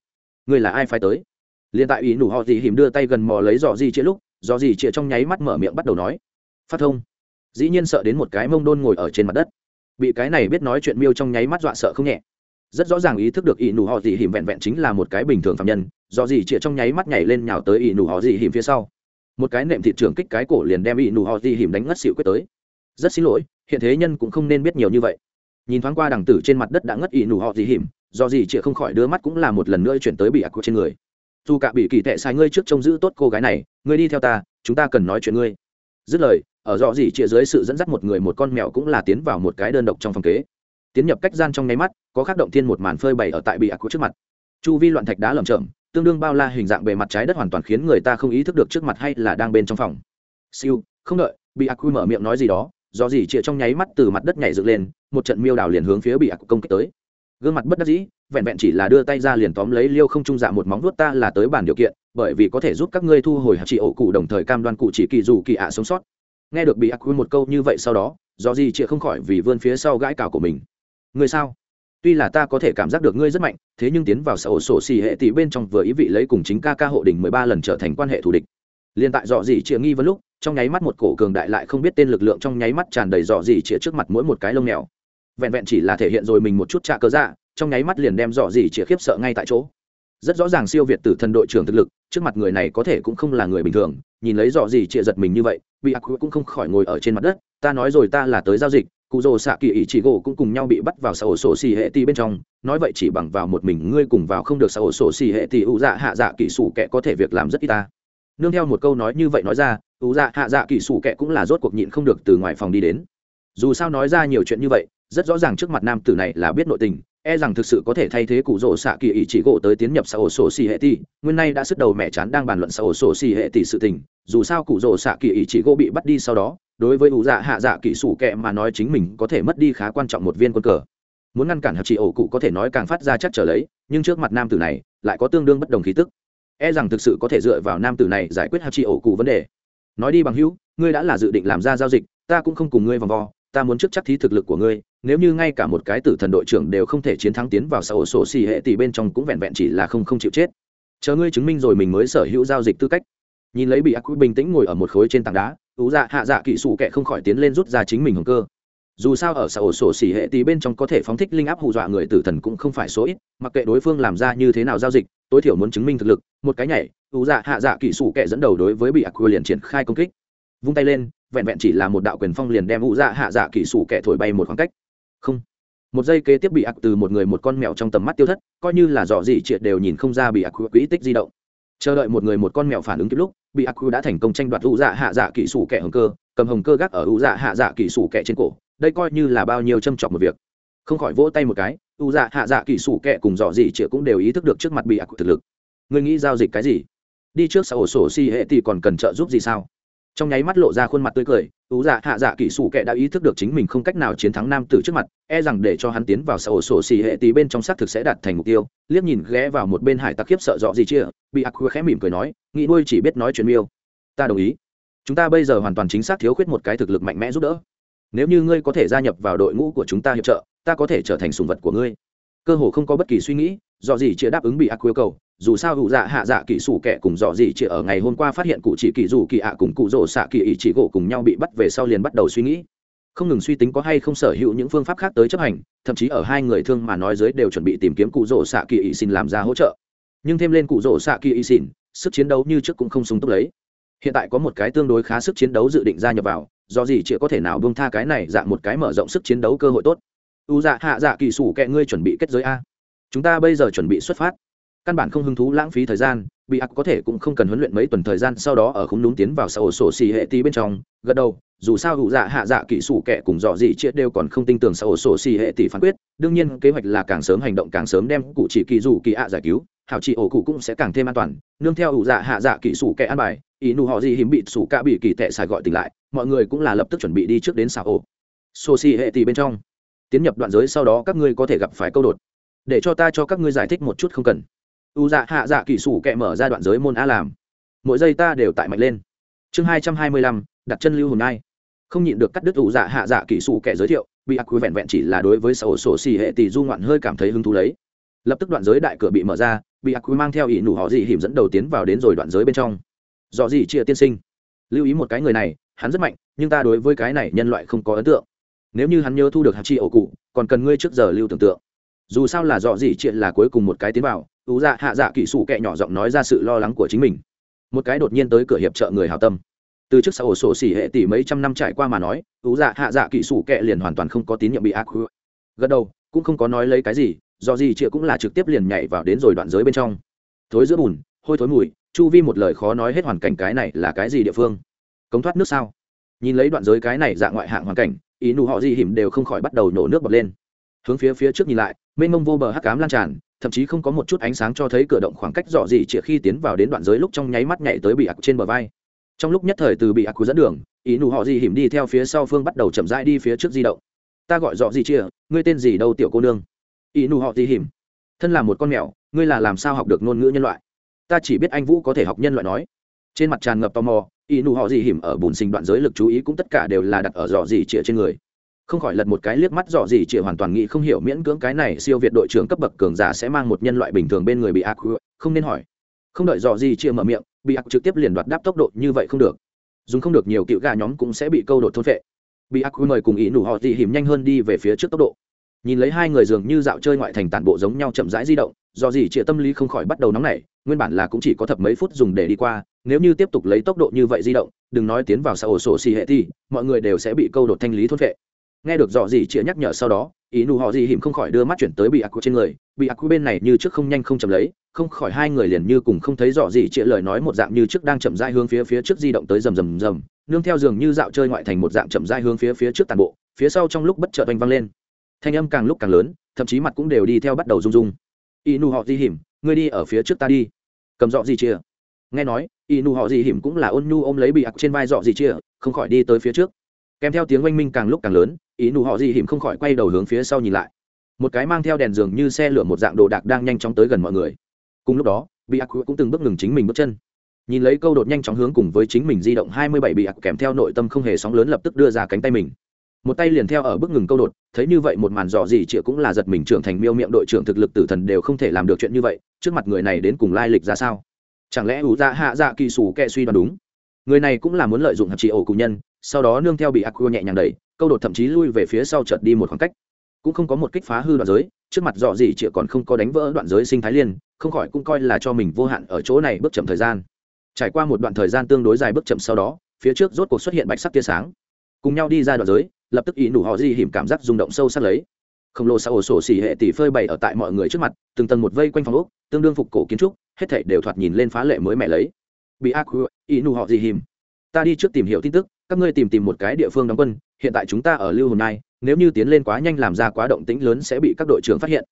Ngươi là ai phải tới? Liền tại ỷ nụ họ gì hiểm đưa tay gần mò lấy dò gì chĩa lúc dò gì chĩa trong nháy mắt mở miệng bắt đầu nói. Phát thông. Dĩ nhiên sợ đến một cái mông đôn ngồi ở trên mặt đất. Bị cái này biết nói chuyện miêu trong nháy mắt dọa sợ không nhẹ. Rất rõ ràng ý thức được ỷ nụ họ gì hiểm vẹn vẹn chính là một cái bình thường phạm nhân do gì chĩa trong nháy mắt nhảy lên nhào tới ỷ nụ họ gì hiểm phía sau một cái nệm thị trường kích cái cổ liền đem ỷ nụ họ di hiểm đánh ngất xịu quyết tới. Rất xin lỗi, hiện thế nhân cũng không nên biết nhiều như vậy. Nhìn thoáng qua đằng tử trên mặt đất đã ngất ỉ nụ họ di hiểm do gì chịa không khỏi đưa mắt cũng là một lần nữa chuyển tới bị ạc trên người. Dù cả bị kỳ tệ sai ngươi trước trông giữ tốt cô gái này, ngươi đi theo ta, chúng ta cần nói chuyện ngươi. Dứt lời, ở dọ gì chịa dưới sự dẫn dắt một người một con mèo cũng là tiến vào một cái đơn độc trong phòng kế. Tiến nhập cách gian trong nháy mắt, có khắc động thiên một màn phơi bày ở tại bị ạc trước mặt. Chu vi loạn thạch đá lởm chởm tương đương bao la hình dạng bề mặt trái đất hoàn toàn khiến người ta không ý thức được trước mặt hay là đang bên trong phòng. Siêu, không đợi, bị ác quy mở miệng nói gì đó, do gì chĩa trong nháy mắt từ mặt đất nhảy dựng lên, một trận miêu đảo liền hướng phía bị ác công kích tới. Gương mặt bất đắc dĩ, vẹn vẹn chỉ là đưa tay ra liền tóm lấy liêu không trung dạ một móng vuốt ta là tới bản điều kiện, bởi vì có thể giúp các ngươi thu hồi hạt trị ổ cụ đồng thời cam đoan cụ chỉ kỳ dù kỳ ạ sống sót. Nghe được bị ác quy một câu như vậy sau đó, do gì chĩa không khỏi vì vươn phía sau gãi cào của mình. Người sao? Tuy là ta có thể cảm giác được ngươi rất mạnh, thế nhưng tiến vào xã sổ xì hệ tỷ bên trong vừa ý vị lấy cùng chính ca ca hộ đỉnh mười ba lần trở thành quan hệ thù địch. Liên tại dọ gì chĩa nghi vấn lúc, trong nháy mắt một cổ cường đại lại không biết tên lực lượng trong nháy mắt tràn đầy dọ gì chĩa trước mặt mỗi một cái lông mèo. Vẹn vẹn chỉ là thể hiện rồi mình một chút trạ cơ dạ trong nháy mắt liền đem dọ gì chĩa khiếp sợ ngay tại chỗ. Rất rõ ràng siêu việt tử thần đội trưởng thực lực, trước mặt người này có thể cũng không là người bình thường, nhìn lấy dọ gì chĩa giật mình như vậy bị ác cũng không khỏi ngồi ở trên mặt đất, ta nói rồi ta là tới giao dịch cụ rồ xạ kỳ ý chỉ gỗ cũng cùng nhau bị bắt vào xã ổ sổ xì hệ ti bên trong. Nói vậy chỉ bằng vào một mình ngươi cùng vào không được xã ổ sổ xì hệ ti ủ dạ hạ dạ kỳ sủ Kệ có thể việc làm rất ít ta. Nương theo một câu nói như vậy nói ra, ủ dạ hạ dạ kỳ sủ Kệ cũng là rốt cuộc nhịn không được từ ngoài phòng đi đến. Dù sao nói ra nhiều chuyện như vậy, rất rõ ràng trước mặt nam tử này là biết nội tình e rằng thực sự có thể thay thế cụ rỗ xạ kỳ ý chỉ gỗ tới tiến nhập xã ổ sổ xì hệ ti nguyên nay đã sức đầu mẹ chán đang bàn luận xã ổ sổ xì hệ tỷ sự tình, dù sao cụ rỗ xạ kỳ ý chỉ gỗ bị bắt đi sau đó đối với ủ dạ hạ dạ kỹ sủ kệ mà nói chính mình có thể mất đi khá quan trọng một viên quân cờ. Muốn ngăn cản hạt trị ổ cụ có thể nói càng phát ra chắc trở lấy, nhưng trước mặt nam tử này lại có tương đương bất đồng khí tức. E rằng thực sự có thể dựa vào nam tử này giải quyết hạt trị ổ cụ vấn đề. Nói đi bằng hữu, ngươi đã là dự định làm ra giao dịch, ta cũng không cùng ngươi vòng vo, ta muốn trước chắc thí thực lực của ngươi, nếu như ngay cả một cái tử thần đội trưởng đều không thể chiến thắng tiến vào xã hội sổ xì hệ tỷ bên trong cũng vẹn vẹn chỉ là không không chịu chết. Chờ ngươi chứng minh rồi mình mới sở hữu giao dịch tư cách. Nhìn lấy bị ác bình tĩnh ngồi ở một khối trên tảng đá Ủ dạ hạ dạ kỹ sủ kệ không khỏi tiến lên rút ra chính mình hồng cơ. Dù sao ở xã ổ sổ xỉ hệ tí bên trong có thể phóng thích linh áp hù dọa người tử thần cũng không phải số ít, mặc kệ đối phương làm ra như thế nào giao dịch, tối thiểu muốn chứng minh thực lực, một cái nhảy ủ dạ hạ dạ kỹ sủ kệ dẫn đầu đối với bị ác liền triển khai công kích. Vung tay lên, vẹn vẹn chỉ là một đạo quyền phong liền đem ủ dạ hạ dạ kỹ sủ kệ thổi bay một khoảng cách. Không. Một giây kế tiếp bị ác từ một người một con mèo trong tầm mắt tiêu thất, coi như là dò gì triệt đều nhìn không ra bị ác quỹ tích di động chờ đợi một người một con mèo phản ứng kịp lúc, bị Aku đã thành công tranh đoạt u dạ hạ dạ kỹ sủ kẻ hồng cơ, cầm hồng cơ gác ở u dạ hạ dạ kỹ sủ kẻ trên cổ, đây coi như là bao nhiêu châm chọc một việc. Không khỏi vỗ tay một cái u dạ hạ dạ kỹ sủ kẻ cùng dò gì chĩa cũng đều ý thức được trước mặt bị Aku thực lực. Người nghĩ giao dịch cái gì? Đi trước xã ổ sổ si hệ thì còn cần trợ giúp gì sao? Trong nháy mắt lộ ra khuôn mặt tươi cười ú dạ hạ dạ kỹ sủ kệ đã ý thức được chính mình không cách nào chiến thắng nam tử trước mặt e rằng để cho hắn tiến vào xã sổ xì hệ tí bên trong xác thực sẽ đạt thành mục tiêu. Liếc nhìn ghé vào một bên hải tặc khiếp sợ dọ gì chia, bị ác khẽ mỉm cười nói, nghĩ nuôi chỉ biết nói chuyện miêu. Ta đồng ý. Chúng ta bây giờ hoàn toàn chính xác thiếu khuyết một cái thực lực mạnh mẽ giúp đỡ. Nếu như ngươi có thể gia nhập vào đội ngũ của chúng ta hiệp trợ, ta có thể trở thành sùng vật của ngươi. Cơ hồ không có bất kỳ suy nghĩ, dọ gì chia đáp ứng bị ác yêu cầu dù sao hữu dạ hạ dạ kỹ sủ kẻ cùng dọ gì chỉ ở ngày hôm qua phát hiện cụ chỉ kỳ dù kỳ ạ cùng cụ rổ xạ kỳ ý chỉ gỗ cùng nhau bị bắt về sau liền bắt đầu suy nghĩ. Không ngừng suy tính có hay không sở hữu những phương pháp khác tới chấp hành, thậm chí ở hai người thương mà nói dưới đều chuẩn bị tìm kiếm cụ rổ xạ kỳ ý xin làm ra hỗ trợ. Nhưng thêm lên cụ rổ xạ kỳ ý xin, sức chiến đấu như trước cũng không sung túc lấy. Hiện tại có một cái tương đối khá sức chiến đấu dự định gia nhập vào, do gì chỉ có thể nào buông tha cái này dạng một cái mở rộng sức chiến đấu cơ hội tốt. U dạ hạ dạ kỳ sủ kẹ ngươi chuẩn bị kết giới a. Chúng ta bây giờ chuẩn bị xuất phát căn bản không hứng thú lãng phí thời gian, bị ác có thể cũng không cần huấn luyện mấy tuần thời gian sau đó ở không đúng tiến vào xã hội sổ xì hệ tí bên trong, gật đầu, dù sao hữu dạ hạ dạ kỹ sủ kẻ cùng dọ gì triệt đều còn không tin tưởng xã hội sổ xì hệ tỷ phán quyết, đương nhiên kế hoạch là càng sớm hành động càng sớm đem cụ chỉ kỳ dù kỳ ạ giải cứu, hảo trị ổ cụ cũng sẽ càng thêm an toàn, nương theo hữu dạ hạ dạ kỹ sủ kẻ an bài, ý nụ họ gì hiếm bị sủ cả bị kỳ tệ xài gọi tỉnh lại, mọi người cũng là lập tức chuẩn bị đi trước đến xã ổ sổ xì hệ tỷ bên trong. Tiến nhập đoạn giới sau đó các ngươi có thể gặp phải câu đột. Để cho ta cho các ngươi giải thích một chút không cần u dạ hạ dạ kỹ sủ kẹ mở ra đoạn giới môn a làm. Mỗi giây ta đều tại mạnh lên. Chương hai trăm hai mươi lăm, đặt chân lưu hồn ai không nhịn được cắt đứt u dạ hạ dạ kỹ sủ kẹ giới thiệu, bị ác quy vẹn vẹn chỉ là đối với sổ sổ xì hệ tỷ du ngoạn hơi cảm thấy hứng thú lấy. Lập tức đoạn giới đại cửa bị mở ra, bị ác quy mang theo ỷ nụ họ dị hiểm dẫn đầu tiến vào đến rồi đoạn giới bên trong. Dò gì chia tiên sinh? Lưu ý một cái người này, hắn rất mạnh, nhưng ta đối với cái này nhân loại không có ấn tượng. Nếu như hắn nhớ thu được hạt chi ổ cụ, còn cần ngươi trước giờ lưu tưởng tượng. Dù sao là dò gì chuyện là cuối cùng một cái tiến vào ú dạ hạ dạ kỹ sủ kệ nhỏ giọng nói ra sự lo lắng của chính mình. Một cái đột nhiên tới cửa hiệp trợ người hào tâm. Từ trước xã hội sổ xỉ hệ tỷ mấy trăm năm trải qua mà nói ú dạ hạ dạ kỹ sủ kệ liền hoàn toàn không có tín nhiệm bị ác gật đầu, cũng không có nói lấy cái gì, do gì chịa cũng là trực tiếp liền nhảy vào đến rồi đoạn giới bên trong. Thối giữa bùn, hôi thối mùi, chu vi một lời khó nói hết hoàn cảnh cái này là cái gì địa phương? Cống thoát nước sao? Nhìn lấy đoạn giới cái này dạng ngoại hạng hoàn cảnh, ý nụ họ gì hiểm đều không khỏi bắt đầu nổ nước bọt lên. Hướng phía phía trước nhìn lại, mênh mông vô bờ hắc cám lan tràn thậm chí không có một chút ánh sáng cho thấy cửa động khoảng cách dọ gì chỉ khi tiến vào đến đoạn giới lúc trong nháy mắt nhảy tới bị ạc trên bờ vai. Trong lúc nhất thời từ bị ạc dẫn đường, ý nụ họ gì hiểm đi theo phía sau phương bắt đầu chậm rãi đi phía trước di động. Ta gọi dọ gì chia ngươi tên gì đâu tiểu cô nương? Ý nụ họ gì hiểm. Thân là một con mèo, ngươi là làm sao học được ngôn ngữ nhân loại? Ta chỉ biết anh vũ có thể học nhân loại nói. Trên mặt tràn ngập tò mò, ý nụ họ gì hiểm ở bùn sinh đoạn giới lực chú ý cũng tất cả đều là đặt ở dọ gì chia trên người không khỏi lật một cái liếc mắt dò gì chĩa hoàn toàn nghĩ không hiểu miễn cưỡng cái này siêu việt đội trưởng cấp bậc cường giả sẽ mang một nhân loại bình thường bên người bị ác không nên hỏi. Không đợi dò gì chĩa mở miệng, bị ác trực tiếp liền đoạt đáp tốc độ như vậy không được. Dùng không được nhiều cựu gà nhóm cũng sẽ bị câu đột thôn vệ bị ác mời cùng ý nụ họ gì hiểm nhanh hơn đi về phía trước tốc độ. Nhìn lấy hai người dường như dạo chơi ngoại thành tản bộ giống nhau chậm rãi di động do gì chĩa tâm lý không khỏi bắt đầu nóng nảy, nguyên bản là cũng chỉ có thập mấy phút dùng để đi qua, nếu như tiếp tục lấy tốc độ như vậy di động, đừng nói tiến vào xã ổ sổ xì hệ thì, mọi người đều sẽ bị câu đột thanh lý thôn vệ nghe được dò gì chĩa nhắc nhở sau đó, ý nụ họ gì hiểm không khỏi đưa mắt chuyển tới bị ác trên người. Bị ác bên này như trước không nhanh không chậm lấy, không khỏi hai người liền như cùng không thấy dò gì chĩa lời nói một dạng như trước đang chậm rãi hướng phía phía trước di động tới rầm rầm rầm. Nương theo giường như dạo chơi ngoại thành một dạng chậm rãi hướng phía phía trước tàn bộ, phía sau trong lúc bất chợt oanh vang lên. Thanh âm càng lúc càng lớn, thậm chí mặt cũng đều đi theo bắt đầu rung rung. Ý nụ họ gì hiểm, ngươi đi ở phía trước ta đi. Cầm dọ gì chia nghe nói y nụ họ gì hiểm cũng là ôn nhu ôm lấy bị ặc trên vai dọ gì chia không khỏi đi tới phía trước. Kèm theo tiếng oanh minh càng lúc càng lớn ý nụ họ di hiểm không khỏi quay đầu hướng phía sau nhìn lại. Một cái mang theo đèn giường như xe lửa một dạng đồ đạc đang nhanh chóng tới gần mọi người. Cùng lúc đó bị ác cũng từng bước ngừng chính mình bước chân. Nhìn lấy câu đột nhanh chóng hướng cùng với chính mình di động hai mươi bảy bị ác kèm theo nội tâm không hề sóng lớn lập tức đưa ra cánh tay mình. Một tay liền theo ở bước ngừng câu đột, thấy như vậy một màn dò gì chịa cũng là giật mình trưởng thành miêu miệng đội trưởng thực lực tử thần đều không thể làm được chuyện như vậy, trước mặt người này đến cùng lai lịch ra sao? Chẳng lẽ ủ ra hạ dạ kỳ sủ kệ suy đoán đúng? Người này cũng là muốn lợi dụng hạt trị ổ cùng nhân, sau đó nương theo bị ác nhẹ nhàng đẩy câu đột thậm chí lui về phía sau chợt đi một khoảng cách. Cũng không có một kích phá hư đoạn giới, trước mặt dọ gì chịa còn không có đánh vỡ đoạn giới sinh thái liên, không khỏi cũng coi là cho mình vô hạn ở chỗ này bước chậm thời gian. Trải qua một đoạn thời gian tương đối dài bước chậm sau đó, phía trước rốt cuộc xuất hiện bạch sắc tia sáng. Cùng nhau đi ra đoạn giới, lập tức ý nụ họ di hiểm cảm giác rung động sâu sắc lấy. Khổng lồ xã ổ sổ xỉ hệ tỷ phơi bày ở tại mọi người trước mặt, từng tầng một vây quanh phòng ốc, tương đương phục cổ kiến trúc, hết thảy đều thoạt nhìn lên phá lệ mới mẻ lấy. Bị ác ý nụ họ di hiểm. Ta đi trước tìm hiểu tin tức, các ngươi tìm tìm một cái địa phương đóng quân hiện tại chúng ta ở lưu hồn nai nếu như tiến lên quá nhanh làm ra quá động tĩnh lớn sẽ bị các đội trưởng phát hiện.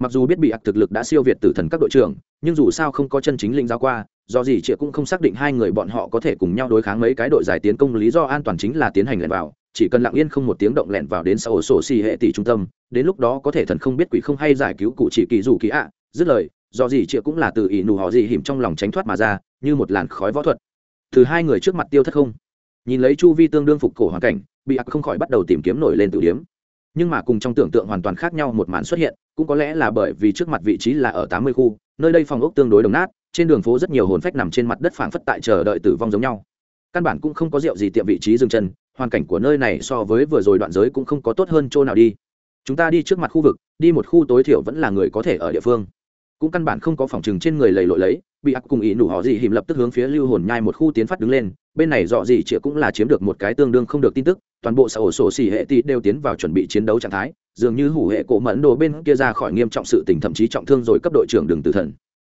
Mặc dù biết bị ặc thực lực đã siêu việt tử thần các đội trưởng, nhưng dù sao không có chân chính linh giao qua, do gì chị cũng không xác định hai người bọn họ có thể cùng nhau đối kháng mấy cái đội giải tiến công, lý do an toàn chính là tiến hành lẻn vào, chỉ cần lặng yên không một tiếng động lẻn vào đến sau sổ xì hệ tỷ trung tâm, đến lúc đó có thể thần không biết quỷ không hay giải cứu cụ chỉ kỳ dù kỳ ạ. Dứt lời, do gì chị cũng là từ ỷ nụ họ gì hiểm trong lòng tránh thoát mà ra, như một làn khói võ thuật. Từ hai người trước mặt tiêu thất không? Nhìn lấy chu vi tương đương phục cổ hoàn cảnh bị ác không khỏi bắt đầu tìm kiếm nổi lên tự điếm. Nhưng mà cùng trong tưởng tượng hoàn toàn khác nhau một màn xuất hiện, cũng có lẽ là bởi vì trước mặt vị trí là ở tám mươi khu, nơi đây phòng ốc tương đối đồng nát, trên đường phố rất nhiều hồn phách nằm trên mặt đất phảng phất tại chờ đợi tử vong giống nhau. Căn bản cũng không có rượu gì tiệm vị trí dừng chân, hoàn cảnh của nơi này so với vừa rồi đoạn giới cũng không có tốt hơn chỗ nào đi. Chúng ta đi trước mặt khu vực, đi một khu tối thiểu vẫn là người có thể ở địa phương cũng căn bản không có phòng trừng trên người lầy lội lấy, bị ác cùng ý nụ họ gì hiểm lập tức hướng phía lưu hồn nhai một khu tiến phát đứng lên, bên này dọ gì chĩa cũng là chiếm được một cái tương đương không được tin tức, toàn bộ xã hội sổ xỉ hệ tỷ đều tiến vào chuẩn bị chiến đấu trạng thái, dường như hủ hệ cổ mẫn đồ bên kia ra khỏi nghiêm trọng sự tình thậm chí trọng thương rồi cấp đội trưởng đường tử thần.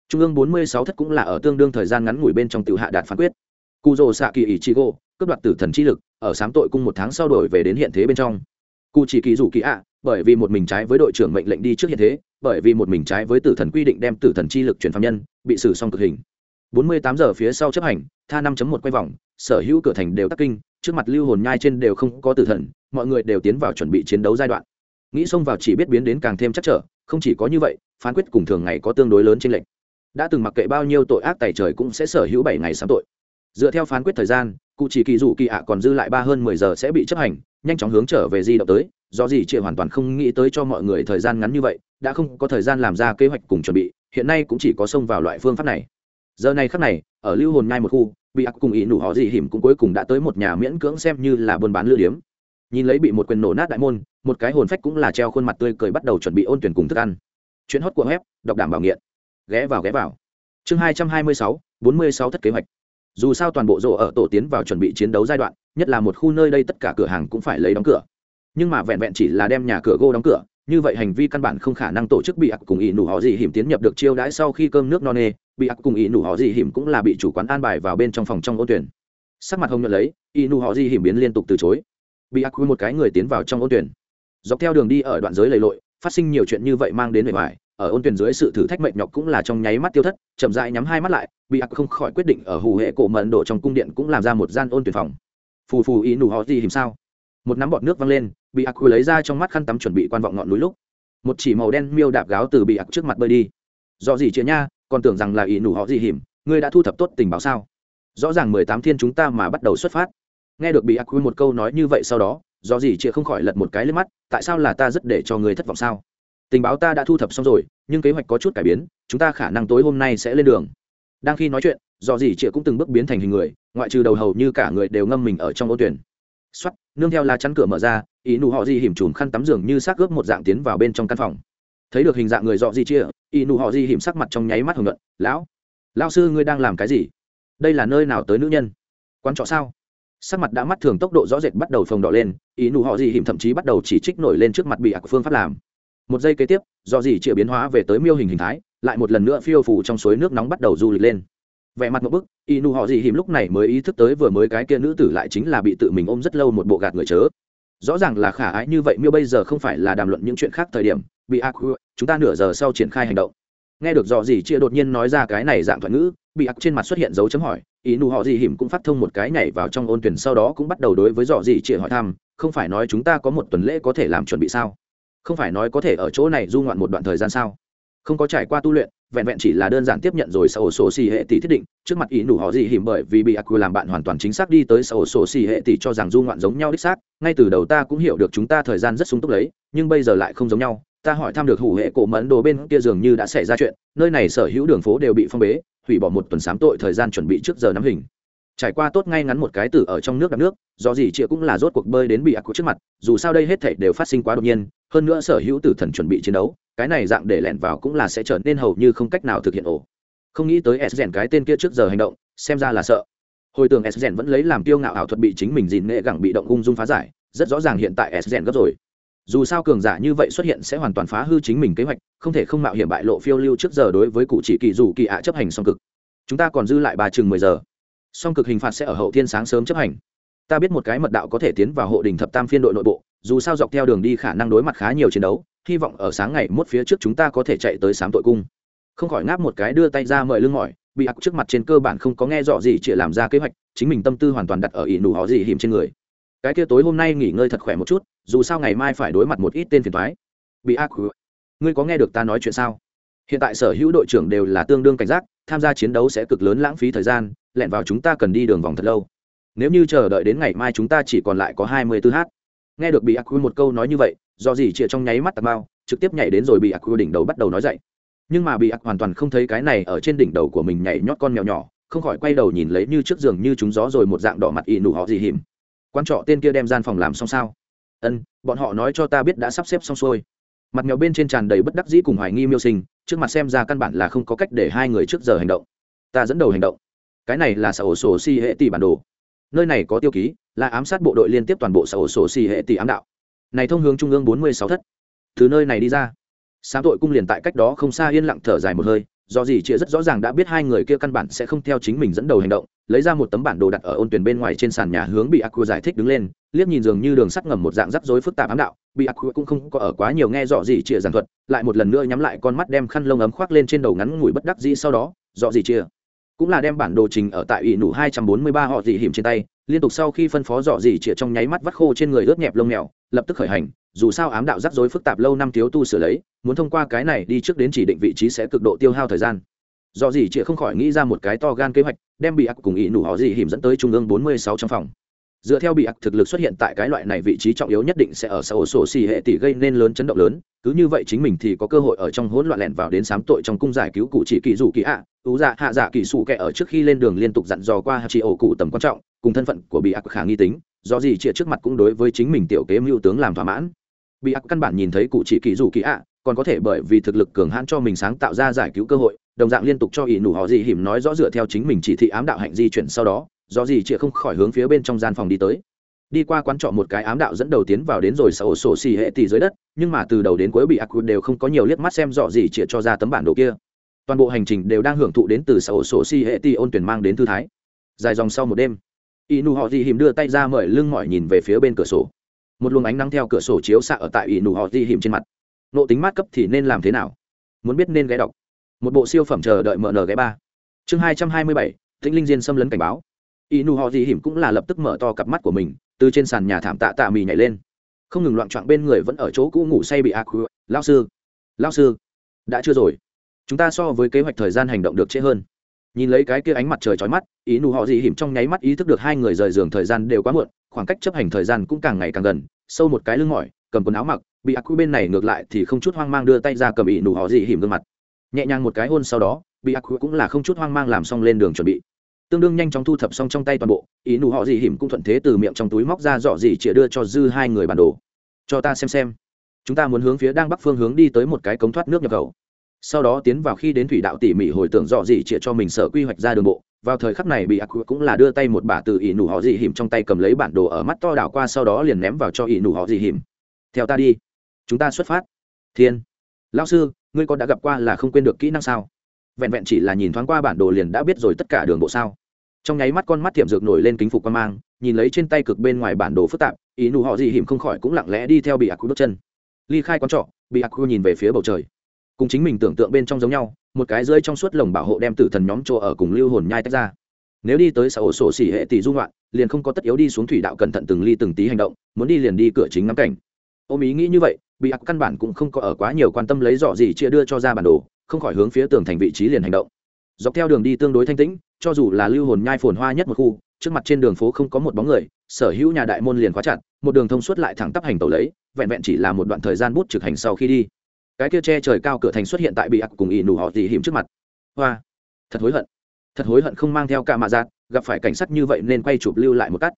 Trung ương 46 thất cũng là ở tương đương thời gian ngắn ngủi bên trong tiểu hạ đạt phán quyết. Cụ rồ xạ kỳ ý chi gô cấp đoạt tử thần chi lực, ở sám tội cung một tháng sau đổi về đến hiện thế bên trong. Cụ chỉ kỳ rủ kỳ ạ, bởi vì một mình trái với đội trưởng mệnh lệnh đi trước hiện thế bởi vì một mình trái với tử thần quy định đem tử thần chi lực chuyển phạm nhân, bị xử xong cực hình. 48 giờ phía sau chấp hành, tha 5.1 quay vòng, sở hữu cửa thành đều tắc kinh, trước mặt lưu hồn nhai trên đều không có tử thần, mọi người đều tiến vào chuẩn bị chiến đấu giai đoạn. Nghĩ xông vào chỉ biết biến đến càng thêm chắc trở, không chỉ có như vậy, phán quyết cùng thường ngày có tương đối lớn trên lệnh đã từng mặc kệ bao nhiêu tội ác tài trời cũng sẽ sở hữu bảy ngày sám tội. Dựa theo phán quyết thời gian, cụ chỉ kỳ dụ kỳ ạ còn dư lại ba hơn mười giờ sẽ bị chấp hành nhanh chóng hướng trở về di động tới, do gì chị hoàn toàn không nghĩ tới cho mọi người thời gian ngắn như vậy, đã không có thời gian làm ra kế hoạch cùng chuẩn bị, hiện nay cũng chỉ có xông vào loại phương pháp này. Giờ này khắc này, ở lưu hồn nhai một khu, bị ác cùng ý nụ họ gì hiểm cũng cuối cùng đã tới một nhà miễn cưỡng xem như là buôn bán lựa điếm. Nhìn lấy bị một quyền nổ nát đại môn, một cái hồn phách cũng là treo khuôn mặt tươi cười bắt đầu chuẩn bị ôn tuyển cùng thức ăn. Chuyến hót của web đọc đảm bảo nghiện. Ghé vào ghé vào. Chương hai trăm hai mươi sáu, bốn mươi sáu thất kế hoạch dù sao toàn bộ rộ ở tổ tiến vào chuẩn bị chiến đấu giai đoạn, nhất là một khu nơi đây tất cả cửa hàng cũng phải lấy đóng cửa. Nhưng mà vẹn vẹn chỉ là đem nhà cửa gô đóng cửa, như vậy hành vi căn bản không khả năng tổ chức bị ặc cùng ý nụ họ gì hiểm tiến nhập được chiêu đãi sau khi cơm nước no nê, bị ặc cùng ý nụ họ gì hiểm cũng là bị chủ quán an bài vào bên trong phòng trong ôn tuyển. Sắc mặt hồng nhuận lấy ý nụ họ gì hiểm biến liên tục từ chối. Bị ặc một cái người tiến vào trong ôn tuyển. Dọc theo đường đi ở đoạn giới lầy lội, phát sinh nhiều chuyện như vậy mang đến bề ngoài ở ôn tuyển dưới sự thử thách mệnh nhọc cũng là trong nháy mắt tiêu thất, chậm rãi nhắm hai mắt lại, bị ác không khỏi quyết định ở hù hệ cổ mận độ trong cung điện cũng làm ra một gian ôn tuyển phòng. Phù phù ý nụ họ gì hiểm sao? Một nắm bọt nước văng lên, bị ác lấy ra trong mắt khăn tắm chuẩn bị quan vọng ngọn núi lúc. Một chỉ màu đen miêu đạp gáo từ bị ác trước mặt bơi đi. Do gì chia nha, còn tưởng rằng là ý nụ họ gì hiểm, ngươi đã thu thập tốt tình báo sao? Rõ ràng mười tám thiên chúng ta mà bắt đầu xuất phát. Nghe được bị ác một câu nói như vậy sau đó do gì chia không khỏi lật một cái lên mắt, tại sao là ta rất để cho người thất vọng sao? Tình báo ta đã thu thập xong rồi, nhưng kế hoạch có chút cải biến, chúng ta khả năng tối hôm nay sẽ lên đường. Đang khi nói chuyện dò gì chia cũng từng bước biến thành hình người, ngoại trừ đầu hầu như cả người đều ngâm mình ở trong ô tuyển. Xuất nương theo lá chắn cửa mở ra, ý nụ họ di hiểm chùm khăn tắm giường như xác ướp một dạng tiến vào bên trong căn phòng. Thấy được hình dạng người dọ gì chia ý nụ họ di hiểm sắc mặt trong nháy mắt hồng luận lão lao sư ngươi đang làm cái gì? Đây là nơi nào tới nữ nhân? Quán trọ sao? Sắc mặt đã mắt thường tốc độ rõ rệt bắt đầu phồng đỏ lên, ý nụ họ di hiểm thậm chí bắt đầu chỉ trích nổi lên trước mặt bị ạc phương pháp làm một giây kế tiếp, do gì chịa biến hóa về tới miêu hình hình thái, lại một lần nữa phiêu phủ trong suối nước nóng bắt đầu du lịch lên. Vẻ mặt một bức y nu họ gì hiểm lúc này mới ý thức tới vừa mới cái kia nữ tử lại chính là bị tự mình ôm rất lâu một bộ gạt người chớ. Rõ ràng là khả ái như vậy, miêu bây giờ không phải là đàm luận những chuyện khác thời điểm, bị ác chúng ta nửa giờ sau triển khai hành động. Nghe được dò gì chia đột nhiên nói ra cái này dạng thoại ngữ, bị ác trên mặt xuất hiện dấu chấm hỏi ý nụ họ gì hiểm cũng phát thông một cái nhảy vào trong ôn tuyển sau đó cũng bắt đầu đối với dò gì chia hỏi thăm, không phải nói chúng ta có một tuần lễ có thể làm chuẩn bị sao? Không phải nói có thể ở chỗ này du ngoạn một đoạn thời gian sao? Không có trải qua tu luyện, vẹn vẹn chỉ là đơn giản tiếp nhận rồi sở sổ xì hệ tỷ thiết định, trước mặt ý nủ họ gì hiểm bởi vì bị ác làm bạn hoàn toàn chính xác đi tới sở sổ xì hệ tỷ cho rằng du ngoạn giống nhau đích xác, ngay từ đầu ta cũng hiểu được chúng ta thời gian rất sung túc lấy, nhưng bây giờ lại không giống nhau. Ta hỏi thăm được hủ hệ cổ mẫn đồ bên kia dường như đã xảy ra chuyện, nơi này sở hữu đường phố đều bị phong bế, hủy bỏ một tuần sám tội thời gian chuẩn bị trước giờ nắm hình. Trải qua tốt ngay ngắn một cái tử ở trong nước đập nước, do gì chịa cũng là rốt cuộc bơi đến bị ác trước mặt, dù sao đây hết thảy đều phát sinh quá đột nhiên hơn nữa sở hữu tử thần chuẩn bị chiến đấu, cái này dạng để lẻn vào cũng là sẽ trở nên hầu như không cách nào thực hiện ổ. Không nghĩ tới s rèn cái tên kia trước giờ hành động, xem ra là sợ. Hồi tưởng s rèn vẫn lấy làm tiêu ngạo ảo thuật bị chính mình dìn nghệ gẳng bị động ung dung phá giải, rất rõ ràng hiện tại s rèn gấp rồi. Dù sao cường giả như vậy xuất hiện sẽ hoàn toàn phá hư chính mình kế hoạch, không thể không mạo hiểm bại lộ phiêu lưu trước giờ đối với cụ chỉ kỳ dù kỳ ạ chấp hành song cực. Chúng ta còn dư lại ba chừng mười giờ. Song cực hình phạt sẽ ở hậu thiên sáng sớm chấp hành. Ta biết một cái mật đạo có thể tiến vào hộ đình thập tam phiên đội nội bộ dù sao dọc theo đường đi khả năng đối mặt khá nhiều chiến đấu, hy vọng ở sáng ngày mốt phía trước chúng ta có thể chạy tới sám tội cung. Không khỏi ngáp một cái đưa tay ra mời lưng mỏi bị ặc trước mặt trên cơ bản không có nghe rõ gì chỉ làm ra kế hoạch, chính mình tâm tư hoàn toàn đặt ở ỷ nụ họ gì hiểm trên người. Cái kia tối hôm nay nghỉ ngơi thật khỏe một chút, dù sao ngày mai phải đối mặt một ít tên phiền thoái bị ác ngươi có nghe được ta nói chuyện sao? Hiện tại sở hữu đội trưởng đều là tương đương cảnh giác, tham gia chiến đấu sẽ cực lớn lãng phí thời gian, lẹn vào chúng ta cần đi đường vòng thật lâu. Nếu như chờ đợi đến ngày mai chúng ta chỉ còn lại có hai mươi tư h nghe được bị ác quy một câu nói như vậy, do gì chĩa trong nháy mắt tạt mao, trực tiếp nhảy đến rồi bị ác quy đỉnh đầu bắt đầu nói dậy. Nhưng mà bị ác hoàn toàn không thấy cái này ở trên đỉnh đầu của mình nhảy nhót con mèo nhỏ, không khỏi quay đầu nhìn lấy như trước giường như chúng gió rồi một dạng đỏ mặt ỉ nụ họ gì hiểm quan trọ tên kia đem gian phòng làm xong sao? Ân, bọn họ nói cho ta biết đã sắp xếp xong xuôi. Mặt mèo bên trên tràn đầy bất đắc dĩ cùng hoài nghi miêu sinh, trước mặt xem ra căn bản là không có cách để hai người trước giờ hành động. Ta dẫn đầu hành động. Cái này là sở sổ si hệ tỷ bản đồ. Nơi này có tiêu ký là ám sát bộ đội liên tiếp toàn bộ sở sổ xì hệ tỷ ám đạo. Này thông hướng trung ương bốn mươi sáu thất. Từ nơi này đi ra. Sáng tội cung liền tại cách đó không xa yên lặng thở dài một hơi, do gì chia rất rõ ràng đã biết hai người kia căn bản sẽ không theo chính mình dẫn đầu hành động, lấy ra một tấm bản đồ đặt ở ôn tuyển bên ngoài trên sàn nhà hướng bị aqua giải thích đứng lên, liếc nhìn dường như đường sắt ngầm một dạng rắc rối phức tạp ám đạo, bị aqua cũng không có ở quá nhiều nghe rõ gì chia giảng thuật, lại một lần nữa nhắm lại con mắt đem khăn lông ấm khoác lên trên đầu ngắn ngủi bất đắc dĩ sau đó rõ gì chia cũng là đem bản đồ trình ở tại ủy nụ hai trăm bốn mươi ba họ dị hiểm trên tay liên tục sau khi phân phó dọ dỉ chĩa trong nháy mắt vắt khô trên người ướt nhẹp lông mèo, lập tức khởi hành, dù sao ám đạo rắc rối phức tạp lâu năm thiếu tu sửa lấy, muốn thông qua cái này đi trước đến chỉ định vị trí sẽ cực độ tiêu hao thời gian. Dọ dỉ chĩa không khỏi nghĩ ra một cái to gan kế hoạch, đem bị ác cùng ý nụ họ gì hiểm dẫn tới trung ương bốn mươi sáu trong phòng dựa theo bị ác thực lực xuất hiện tại cái loại này vị trí trọng yếu nhất định sẽ ở xã hội sổ xì hệ tỷ gây nên lớn chấn động lớn, cứ như vậy chính mình thì có cơ hội ở trong hỗn loạn lẻn vào đến sám tội trong cung giải cứu cụ chỉ kỳ dù kỳ ạ tú dạ hạ dạ kỳ sụ kẻ ở trước khi lên đường liên tục dặn dò qua hạ chị ổ cụ tầm quan trọng, cùng thân phận của bị ác khả nghi tính, do gì chia trước mặt cũng đối với chính mình tiểu kế mưu tướng làm thỏa mãn. Bị ác căn bản nhìn thấy cụ chỉ kỳ dù kỳ ạ, còn có thể bởi vì thực lực cường hãn cho mình sáng tạo ra giải cứu cơ hội đồng dạng liên tục cho ỷ nụ họ gì hiểm nói rõ dựa theo chính mình chỉ thị ám đạo hạnh di chuyển sau đó, do gì chịa không khỏi hướng phía bên trong gian phòng đi tới. Đi qua quán trọ một cái ám đạo dẫn đầu tiến vào đến rồi sổ sổ xì hệ tỷ dưới đất, nhưng mà từ đầu đến cuối bị ác đều không có nhiều liếc mắt xem dọ gì chịa cho ra tấm bản đồ kia. Toàn bộ hành trình đều đang hưởng thụ đến từ sổ sổ xì hệ tỷ ôn tuyển mang đến thư thái. Dài dòng sau một đêm, ỷ nụ họ gì hiểm đưa tay ra mời lưng mỏi nhìn về phía bên cửa sổ. Một luồng ánh nắng theo cửa sổ chiếu xạ ở tại ỷ nụ họ gì hiểm trên mặt. Nộ tính mát cấp thì nên làm thế nào? Muốn biết nên ghé đọc một bộ siêu phẩm chờ đợi mở nở ghé ba. Chương hai trăm hai mươi bảy, tĩnh linh diên xâm lấn cảnh báo. Y nu họ gì hiểm cũng là lập tức mở to cặp mắt của mình, từ trên sàn nhà thảm tạ tạ mì nhảy lên. Không ngừng loạn trọn bên người vẫn ở chỗ cũ ngủ say bị ác lao sư lao sư, đã chưa rồi. Chúng ta so với kế hoạch thời gian hành động được trễ hơn. Nhìn lấy cái kia ánh mặt trời chói mắt, ý nụ họ gì hiểm trong nháy mắt ý thức được hai người rời giường thời gian đều quá muộn, khoảng cách chấp hành thời gian cũng càng ngày càng gần, sâu một cái lưng mỏi, cầm quần áo mặc, bị ác quy bên này ngược lại thì không chút hoang mang đưa tay ra cầm ý nụ họ gì hiểm gương mặt nhẹ nhàng một cái hôn sau đó, bị ác cũng là không chút hoang mang làm xong lên đường chuẩn bị. Tương đương nhanh chóng thu thập xong trong tay toàn bộ, ý nụ họ gì hiểm cũng thuận thế từ miệng trong túi móc ra dọ gì chĩa đưa cho dư hai người bản đồ. Cho ta xem xem. Chúng ta muốn hướng phía đang bắc phương hướng đi tới một cái cống thoát nước nhập khẩu. Sau đó tiến vào khi đến thủy đạo tỉ mỉ hồi tưởng dọ gì chĩa cho mình sở quy hoạch ra đường bộ. Vào thời khắc này bị ác cũng là đưa tay một bả từ ỷ nụ họ gì hiểm trong tay cầm lấy bản đồ ở mắt to đảo qua sau đó liền ném vào cho ỷ nụ họ gì hiểm. Theo ta đi. Chúng ta xuất phát. Thiên. Lão sư ngươi có đã gặp qua là không quên được kỹ năng sao? Vẹn vẹn chỉ là nhìn thoáng qua bản đồ liền đã biết rồi tất cả đường bộ sao? Trong nháy mắt con mắt tiệm dược nổi lên kính phục quan mang, nhìn lấy trên tay cực bên ngoài bản đồ phức tạp, ý nụ họ gì hiểm không khỏi cũng lặng lẽ đi theo bị ác bước chân. Ly khai con trọ, bị ác nhìn về phía bầu trời. Cùng chính mình tưởng tượng bên trong giống nhau, một cái rơi trong suốt lồng bảo hộ đem tử thần nhóm chỗ ở cùng lưu hồn nhai tách ra. Nếu đi tới xã ổ sổ xỉ hệ tỷ dung loạn liền không có tất yếu đi xuống thủy đạo cẩn thận từng ly từng tí hành động, muốn đi liền đi cửa chính ngắm cảnh. Ôm ý nghĩ như vậy bị ác căn bản cũng không có ở quá nhiều quan tâm lấy dọ gì chia đưa cho ra bản đồ, không khỏi hướng phía tường thành vị trí liền hành động. Dọc theo đường đi tương đối thanh tĩnh, cho dù là lưu hồn nhai phồn hoa nhất một khu, trước mặt trên đường phố không có một bóng người, sở hữu nhà đại môn liền khóa chặt, một đường thông suốt lại thẳng tắp hành tàu lấy, vẹn vẹn chỉ là một đoạn thời gian bút trực hành sau khi đi. Cái kia che trời cao cửa thành xuất hiện tại bị ặc cùng ỉ nụ họ tỉ hiểm trước mặt. Hoa, thật hối hận. Thật hối hận không mang theo cả mạ giạt gặp phải cảnh sát như vậy nên quay chụp lưu lại một cắt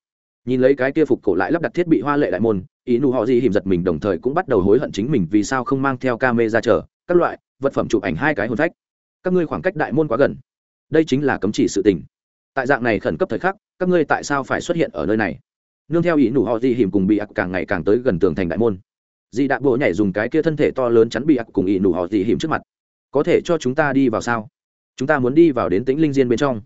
nhìn lấy cái kia phục cổ lại lắp đặt thiết bị hoa lệ đại môn, ý nụ họ gì hiểm giật mình đồng thời cũng bắt đầu hối hận chính mình vì sao không mang theo ca mê ra chờ, các loại, vật phẩm chụp ảnh hai cái hồn phách. Các ngươi khoảng cách đại môn quá gần. Đây chính là cấm chỉ sự tình. Tại dạng này khẩn cấp thời khắc, các ngươi tại sao phải xuất hiện ở nơi này? Nương theo ý nụ họ gì hiểm cùng bị ặc càng ngày càng tới gần tường thành đại môn. Dì đạp bộ nhảy dùng cái kia thân thể to lớn chắn bị ặc cùng ý nụ họ gì hiểm trước mặt. Có thể cho chúng ta đi vào sao? Chúng ta muốn đi vào đến tĩnh linh diên bên trong.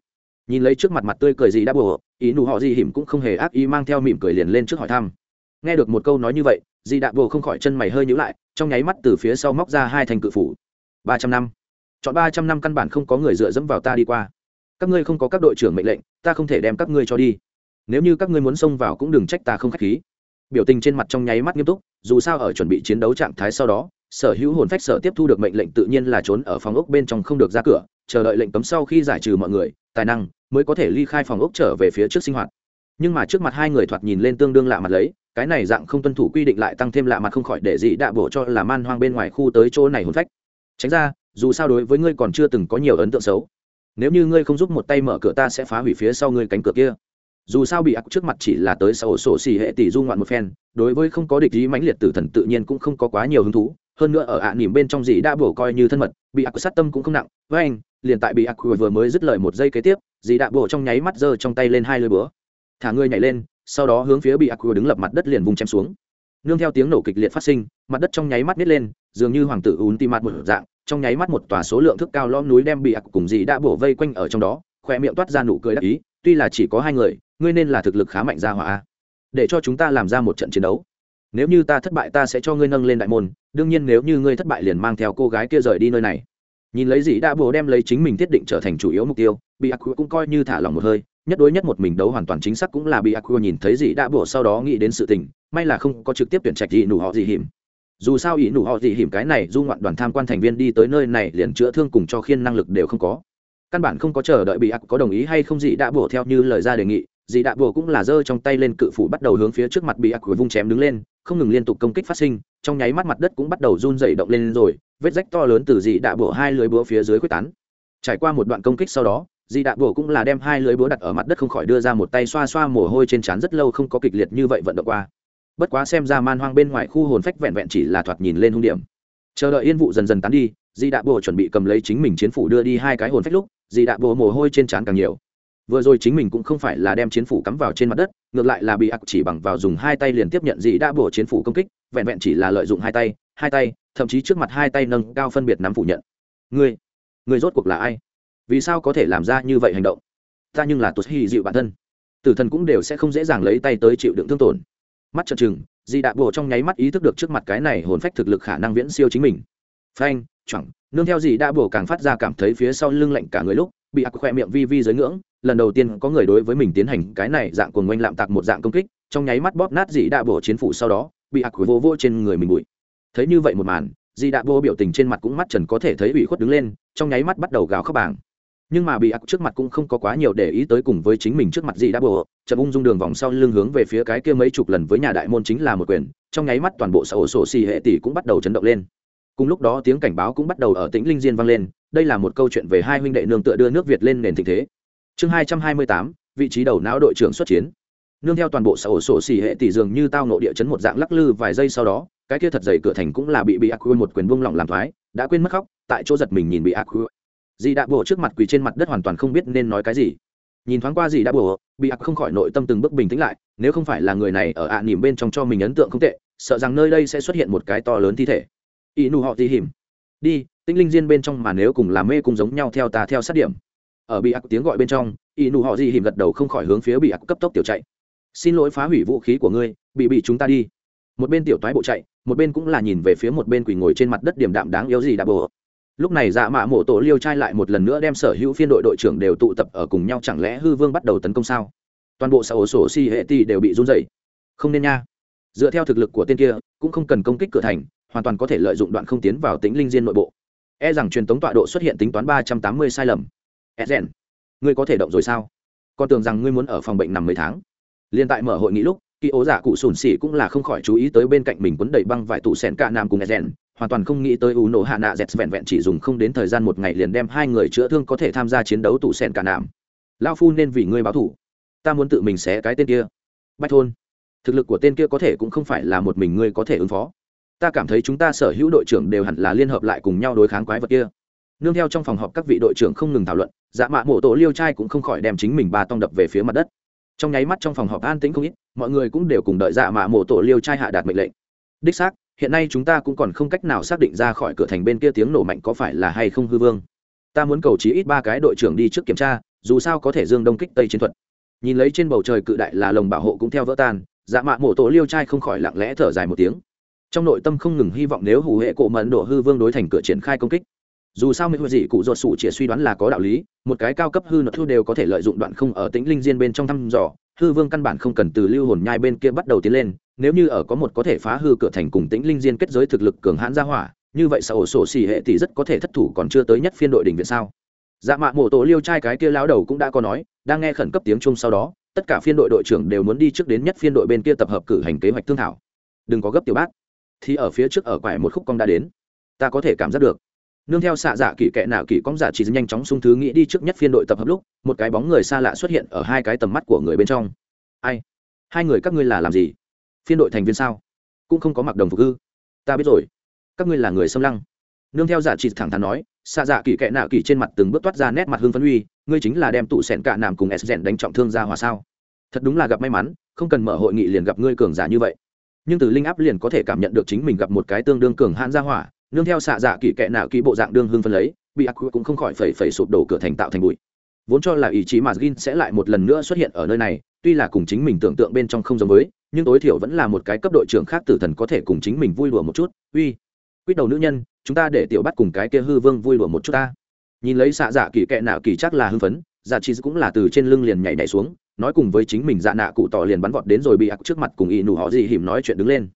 Nhìn lấy trước mặt mặt tươi cười gì đã bộ ý nụ họ gì hiểm cũng không hề ác ý mang theo mỉm cười liền lên trước hỏi thăm. Nghe được một câu nói như vậy dì đạ bồ không khỏi chân mày hơi nhữ lại, trong nháy mắt từ phía sau móc ra hai thành cự phủ. Ba trăm năm. Chọn ba trăm năm căn bản không có người dựa dẫm vào ta đi qua. Các ngươi không có các đội trưởng mệnh lệnh, ta không thể đem các ngươi cho đi. Nếu như các ngươi muốn xông vào cũng đừng trách ta không k h á c h khí. Biểu tình trên mặt trong nháy mắt nghiêm túc, dù sao ở chuẩn bị chiến đấu trạng thái sau đó, sở hữu hồn phách sở tiếp thu được mệnh lệnh tự nhiên là trốn ở phòng ốc bên trong không được ra cửa, chờ đợi lệnh cấm sau khi giải trừ mọi người tài năng mới có thể ly khai phòng ốc trở về phía trước sinh hoạt. Nhưng mà trước mặt hai người thoạt nhìn lên tương đương lạ mặt lấy, cái này dạng không tuân thủ quy định lại tăng thêm lạ mặt không khỏi để dị đạ bổ cho là man hoang bên ngoài khu tới chỗ này hôn phách. Tránh ra, dù sao đối với ngươi còn chưa từng có nhiều ấn tượng xấu. Nếu như ngươi không giúp một tay mở cửa ta sẽ phá hủy phía sau ngươi cánh cửa kia. Dù sao bị ác trước mặt chỉ là tới sau sổ xì hệ tỷ du ngoạn một phen, đối với không có địch ý mãnh liệt tử thần tự nhiên cũng không có quá nhiều hứng thú hơn nữa ở ạ à nỉm bên trong dì đã bổ coi như thân mật, bị ác sát tâm cũng không nặng. Với anh, liền tại bị ác vừa mới dứt lời một giây kế tiếp dì đã bổ trong nháy mắt giơ trong tay lên hai lưỡi búa. Thả người nhảy lên, sau đó hướng phía bị ác đứng lập mặt đất liền vùng chém xuống. Nương theo tiếng nổ kịch liệt phát sinh, mặt đất trong nháy mắt nít lên, dường như hoàng tử ún tim mặt một dạng, trong nháy mắt một tòa số lượng thước cao lõm núi đem bị ác cùng dì đã bổ vây quanh ở trong đó khoe miệng toát ra nụ cười đắc ý, tuy là chỉ có hai người, ngươi nên là thực lực khá mạnh ra hỏa để cho chúng ta làm ra một trận chiến đấu nếu như ta thất bại ta sẽ cho ngươi nâng lên đại môn, đương nhiên nếu như ngươi thất bại liền mang theo cô gái kia rời đi nơi này. Nhìn lấy dĩ đã bồ đem lấy chính mình thiết định trở thành chủ yếu mục tiêu bị ác cũng coi như thả lòng một hơi, nhất đối nhất một mình đấu hoàn toàn chính xác cũng là bị ác nhìn thấy dĩ đã bồ sau đó nghĩ đến sự tình, may là không có trực tiếp tuyển trạch gì nụ họ gì hiểm. Dù sao ý nụ họ gì hiểm cái này du ngoạn đoàn tham quan thành viên đi tới nơi này liền chữa thương cùng cho khiên năng lực đều không có. Căn bản không có chờ đợi bị ác có đồng ý hay không gì đã bổ theo như lời ra đề nghị dì đạ bồ cũng là giơ trong tay lên cự phủ bắt đầu hướng phía trước mặt bị ác của vung chém đứng lên không ngừng liên tục công kích phát sinh, trong nháy mắt mặt đất cũng bắt đầu run dày động lên rồi, vết rách to lớn từ dị đạ bổ hai lưới búa phía dưới quyết tán. Trải qua một đoạn công kích sau đó, dị đạ bổ cũng là đem hai lưới búa đặt ở mặt đất không khỏi đưa ra một tay xoa xoa mồ hôi trên trán rất lâu không có kịch liệt như vậy vận động qua. Bất quá xem ra man hoang bên ngoài khu hồn phách vẹn vẹn chỉ là thoạt nhìn lên hung điểm. Chờ đợi yên vụ dần dần tán đi, dị đạ bổ chuẩn bị cầm lấy chính mình chiến phủ đưa đi hai cái hồn phách lúc, dị đạ bổ mồ hôi trên trán càng nhiều vừa rồi chính mình cũng không phải là đem chiến phủ cắm vào trên mặt đất, ngược lại là bị ặc chỉ bằng vào dùng hai tay liền tiếp nhận dị đã bổ chiến phủ công kích, vẹn vẹn chỉ là lợi dụng hai tay hai tay, thậm chí trước mặt hai tay nâng cao phân biệt nắm phủ nhận. Ngươi ngươi rốt cuộc là ai? Vì sao có thể làm ra như vậy hành động? Ta nhưng là tuột hy dịu bản thân. Tử thần cũng đều sẽ không dễ dàng lấy tay tới chịu đựng thương tổn. Mắt chợt chừng di đạ bộ trong nháy mắt ý thức được trước mặt cái này hồn phách thực lực khả năng viễn siêu chính mình. Phanh chẳng nương theo gì đã bổ càng phát ra cảm thấy phía sau lưng lạnh cả người lúc bị ác khoe miệng vi vi dưới ngưỡng, lần đầu tiên có người đối với mình tiến hành cái này dạng cuồng oanh lạm tạc một dạng công kích, trong nháy mắt bóp nát dị đạ bồ chiến phủ sau đó, bị ác vô vô trên người mình bụi thấy như vậy một màn, dị đạ bồ biểu tình trên mặt cũng mắt trần có thể thấy ủy khuất đứng lên, trong nháy mắt bắt đầu gào khóc bảng nhưng mà bị ác trước mặt cũng không có quá nhiều để ý tới cùng với chính mình trước mặt dị đạ bồ. chậm ung dung đường vòng sau lưng hướng về phía cái kia mấy chục lần với nhà đại môn chính là một quyền, trong nháy mắt toàn bộ xã hội sổ xì hệ tỷ cũng bắt đầu chấn động lên cùng lúc đó tiếng cảnh báo cũng bắt đầu ở tĩnh linh diên vang lên đây là một câu chuyện về hai huynh đệ nương tựa đưa nước việt lên nền tình thế. Chương hai trăm hai mươi tám, vị trí đầu não đội trưởng xuất chiến. Nương theo toàn bộ xã ổ sổ xỉ hệ tỷ dường như tao nộ địa chấn một dạng lắc lư vài giây sau đó, cái kia thật dày cửa thành cũng là bị bị ác một quyền buông lỏng làm thoái, đã quên mất khóc, tại chỗ giật mình nhìn bị ác dì đã bổ trước mặt quỳ trên mặt đất hoàn toàn không biết nên nói cái gì. Nhìn thoáng qua dì đã bổ, bị ác không khỏi nội tâm từng bước bình tĩnh lại, nếu không phải là người này ở ạ à nỉm bên trong cho mình ấn tượng không tệ, sợ rằng nơi đây sẽ xuất hiện một cái to lớn thi thể. Y nụ họ tí hiểm. Đi tinh linh diên bên trong mà nếu cùng làm mê cùng giống nhau theo ta theo sát điểm. Ở bị ác tiếng gọi bên trong, y nụ họ gì hiểm gật đầu không khỏi hướng phía bị ác cấp tốc tiểu chạy. Xin lỗi phá hủy vũ khí của ngươi, bị bị chúng ta đi. Một bên tiểu toái bộ chạy, một bên cũng là nhìn về phía một bên quỳ ngồi trên mặt đất điểm đạm đáng yếu gì đạp bộ lúc này dạ mạ mổ tổ liêu trai lại một lần nữa đem sở hữu phiên đội đội trưởng đều tụ tập ở cùng nhau, chẳng lẽ hư vương bắt đầu tấn công sao? Toàn bộ xã ổ sổ si hệ ti đều bị run dày không nên nha. Dựa theo thực lực của tên kia, cũng không cần công kích cửa thành, hoàn toàn có thể lợi dụng đoạn không tiến vào tính linh diên nội bộ e rằng truyền tống tọa độ xuất hiện tính toán ba trăm tám mươi sai lầm. E rèn, ngươi có thể động rồi sao? Con tưởng rằng ngươi muốn ở phòng bệnh nằm mấy tháng. Liên tại mở hội nghị lúc kỳ ố giả cụ sùn xỉ cũng là không khỏi chú ý tới bên cạnh mình quấn đầy băng vải tủ sen cả nam cùng e rèn, hoàn toàn không nghĩ tới u nổ hạ nạ dẹt vẹn vẹn chỉ dùng không đến thời gian một ngày liền đem hai người chữa thương có thể tham gia chiến đấu tủ sen cả nam. Lao phu nên vì ngươi báo thủ. Ta muốn tự mình xé cái tên kia. Bách thôn, thực lực của tên kia có thể cũng không phải là một mình ngươi có thể ứng phó ta cảm thấy chúng ta sở hữu đội trưởng đều hẳn là liên hợp lại cùng nhau đối kháng quái vật kia. Nương theo trong phòng họp các vị đội trưởng không ngừng thảo luận dạ mạ mộ tổ liêu trai cũng không khỏi đem chính mình ba tông đập về phía mặt đất. Trong nháy mắt trong phòng họp an tĩnh không ít, mọi người cũng đều cùng đợi dạ mạ mộ tổ liêu trai hạ đạt mệnh lệnh. Đích xác, hiện nay chúng ta cũng còn không cách nào xác định ra khỏi cửa thành bên kia tiếng nổ mạnh có phải là hay không hư vương. Ta muốn cầu chí ít ba cái đội trưởng đi trước kiểm tra, dù sao có thể dương đông kích tây chiến thuật. Nhìn lấy trên bầu trời cự đại là lồng bảo hộ cũng theo vỡ tan dạ mạ mộ tổ liêu trai không khỏi lặng lẽ thở dài một tiếng trong nội tâm không ngừng hy vọng nếu hủ hệ cổ mẫn độ hư vương đối thành cửa triển khai công kích. Dù sao mỹ dị cụ ruột sụ chỉ suy đoán là có đạo lý, một cái cao cấp hư nợ thu đều có thể lợi dụng đoạn không ở tĩnh linh diên bên trong thăm dò, hư vương căn bản không cần từ lưu hồn nhai bên kia bắt đầu tiến lên, nếu như ở có một có thể phá hư cửa thành cùng tĩnh linh diên kết giới thực lực cường hãn ra hỏa, như vậy sao ổ sổ xỉ hệ thì rất có thể thất thủ còn chưa tới nhất phiên đội đỉnh viện sao? Dạ mạ mổ tổ liêu trai cái kia lao đầu cũng đã có nói, đang nghe khẩn cấp tiếng chung sau đó, tất cả phiên đội đội trưởng đều muốn đi trước đến nhất phiên đội bên kia tập hợp cử hành kế hoạch thương thảo. Đừng có gấp tiểu bác thì ở phía trước ở quải một khúc cong đã đến. Ta có thể cảm giác được. Nương theo xạ dạ kỳ kệ nào kỳ cong giả chỉ nhanh chóng sung thứ nghĩ đi trước nhất phiên đội tập hợp lúc, một cái bóng người xa lạ xuất hiện ở hai cái tầm mắt của người bên trong. Ai? Hai người các ngươi là làm gì? Phiên đội thành viên sao? Cũng không có mặc đồng phục hư ta biết rồi. Các ngươi là người xâm lăng. Nương theo giả chỉ thẳng thắn nói, xạ dạ kỳ kệ nạo kỳ trên mặt từng bước toát ra nét mặt hương phấn uy, ngươi chính là đem tụ sẹn cạ nàm cùng s rèn đánh trọng thương ra hòa sao? Thật đúng là gặp may mắn, không cần mở hội nghị liền gặp ngươi cường giả như vậy nhưng từ linh áp liền có thể cảm nhận được chính mình gặp một cái tương đương cường hãn ra hỏa, nương theo xạ dạ kỳ kệ nạo kỳ bộ dạng đương hương phân lấy, bị ác cũng không khỏi phẩy phẩy sụp đổ cửa thành tạo thành bụi. Vốn cho là ý chí mà gin sẽ lại một lần nữa xuất hiện ở nơi này, tuy là cùng chính mình tưởng tượng bên trong không giống với, nhưng tối thiểu vẫn là một cái cấp đội trưởng khác tử thần có thể cùng chính mình vui đùa một chút. Uy, quýt đầu nữ nhân, chúng ta để tiểu bắt cùng cái kia hư vương vui đùa một chút ta. Nhìn lấy xạ dạ kỳ kệ nạo kỳ chắc là hưng phấn dạ chi cũng là từ trên lưng liền nhảy nhảy xuống nói cùng với chính mình dạ nạ cụ tỏ liền bắn vọt đến rồi bị ác trước mặt cùng y nụ họ gì hiểm nói chuyện đứng lên.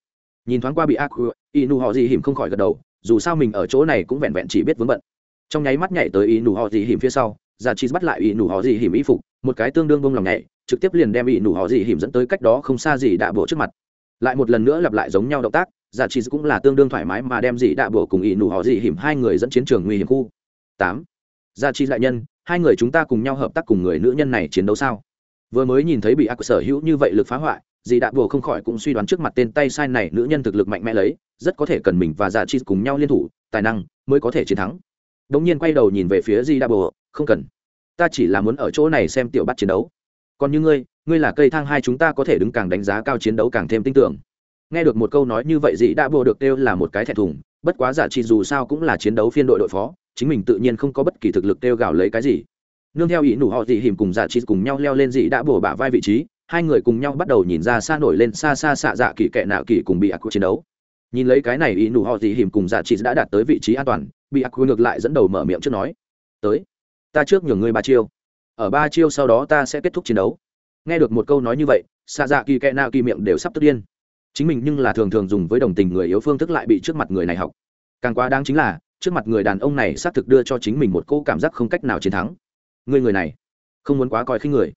Nhìn thoáng qua bị ác, y nụ họ gì hiểm không khỏi gật đầu, dù sao mình ở chỗ này cũng vẹn vẹn chỉ biết vướng bận. Trong nháy mắt nhảy tới y nụ họ gì hiểm phía sau giả chi bắt lại y nụ họ gì hiểm y phục, một cái tương đương bông lòng nhảy, trực tiếp liền đem y nụ họ gì hiểm dẫn tới cách đó không xa gì đạ bộ trước mặt. Lại một lần nữa lặp lại giống nhau động tác giả chi cũng là tương đương thoải mái mà đem gì đạ bộ cùng y nụ họ gì hiểm hai người dẫn chiến trường nguy hiểm khu. Tám. Giả chi đại nhân, hai người chúng ta cùng nhau hợp tác cùng người nữ nhân này chiến đấu sao? Vừa mới nhìn thấy bị ác sở hữu như vậy lực phá hoại, dì đạ bồ không khỏi cũng suy đoán trước mặt tên tay sai này nữ nhân thực lực mạnh mẽ lấy, rất có thể cần mình và dạ chi cùng nhau liên thủ, tài năng mới có thể chiến thắng. Đ ỗ n g nhiên quay đầu nhìn về phía dì đạ bồ, không cần. Ta chỉ là muốn ở chỗ này xem tiểu bắt chiến đấu. Còn như ngươi ngươi là cây thang hai chúng ta có thể đứng càng đánh giá cao chiến đấu càng thêm tin tưởng. Nghe được một câu nói như vậy, dì đạ bồ được kêu là một cái thẹn thùng, bất quá dạ chi dù sao cũng là chiến đấu phiên đội đội phó, chính mình tự nhiên không có bất kỳ thực lực kêu gào lấy cái gì nương theo ý nụ họ dị hiểm cùng dạ trị cùng nhau leo lên dị đã bổ bả vai vị trí, hai người cùng nhau bắt đầu nhìn ra xa nổi lên xa xa xạ dạ kỳ kệ nạo kỳ cùng bị ác chiến đấu. Nhìn lấy cái này ý nụ họ dị hiểm cùng dạ trị đã đạt tới vị trí an toàn, bị ác ngược lại dẫn đầu mở miệng trước nói, tới, ta trước nhường ngươi ba chiêu, ở ba chiêu sau đó ta sẽ kết thúc chiến đấu. Nghe được một câu nói như vậy, xạ dạ kỳ kệ nạ kỳ miệng đều sắp tức điên. Chính mình nhưng là thường thường dùng với đồng tình người yếu phương thức lại bị trước mặt người này học. Càng quá đáng chính là, trước mặt người đàn ông này xác thực đưa cho chính mình một cô cảm giác không cách nào chiến thắng người người này không muốn quá coi khinh người.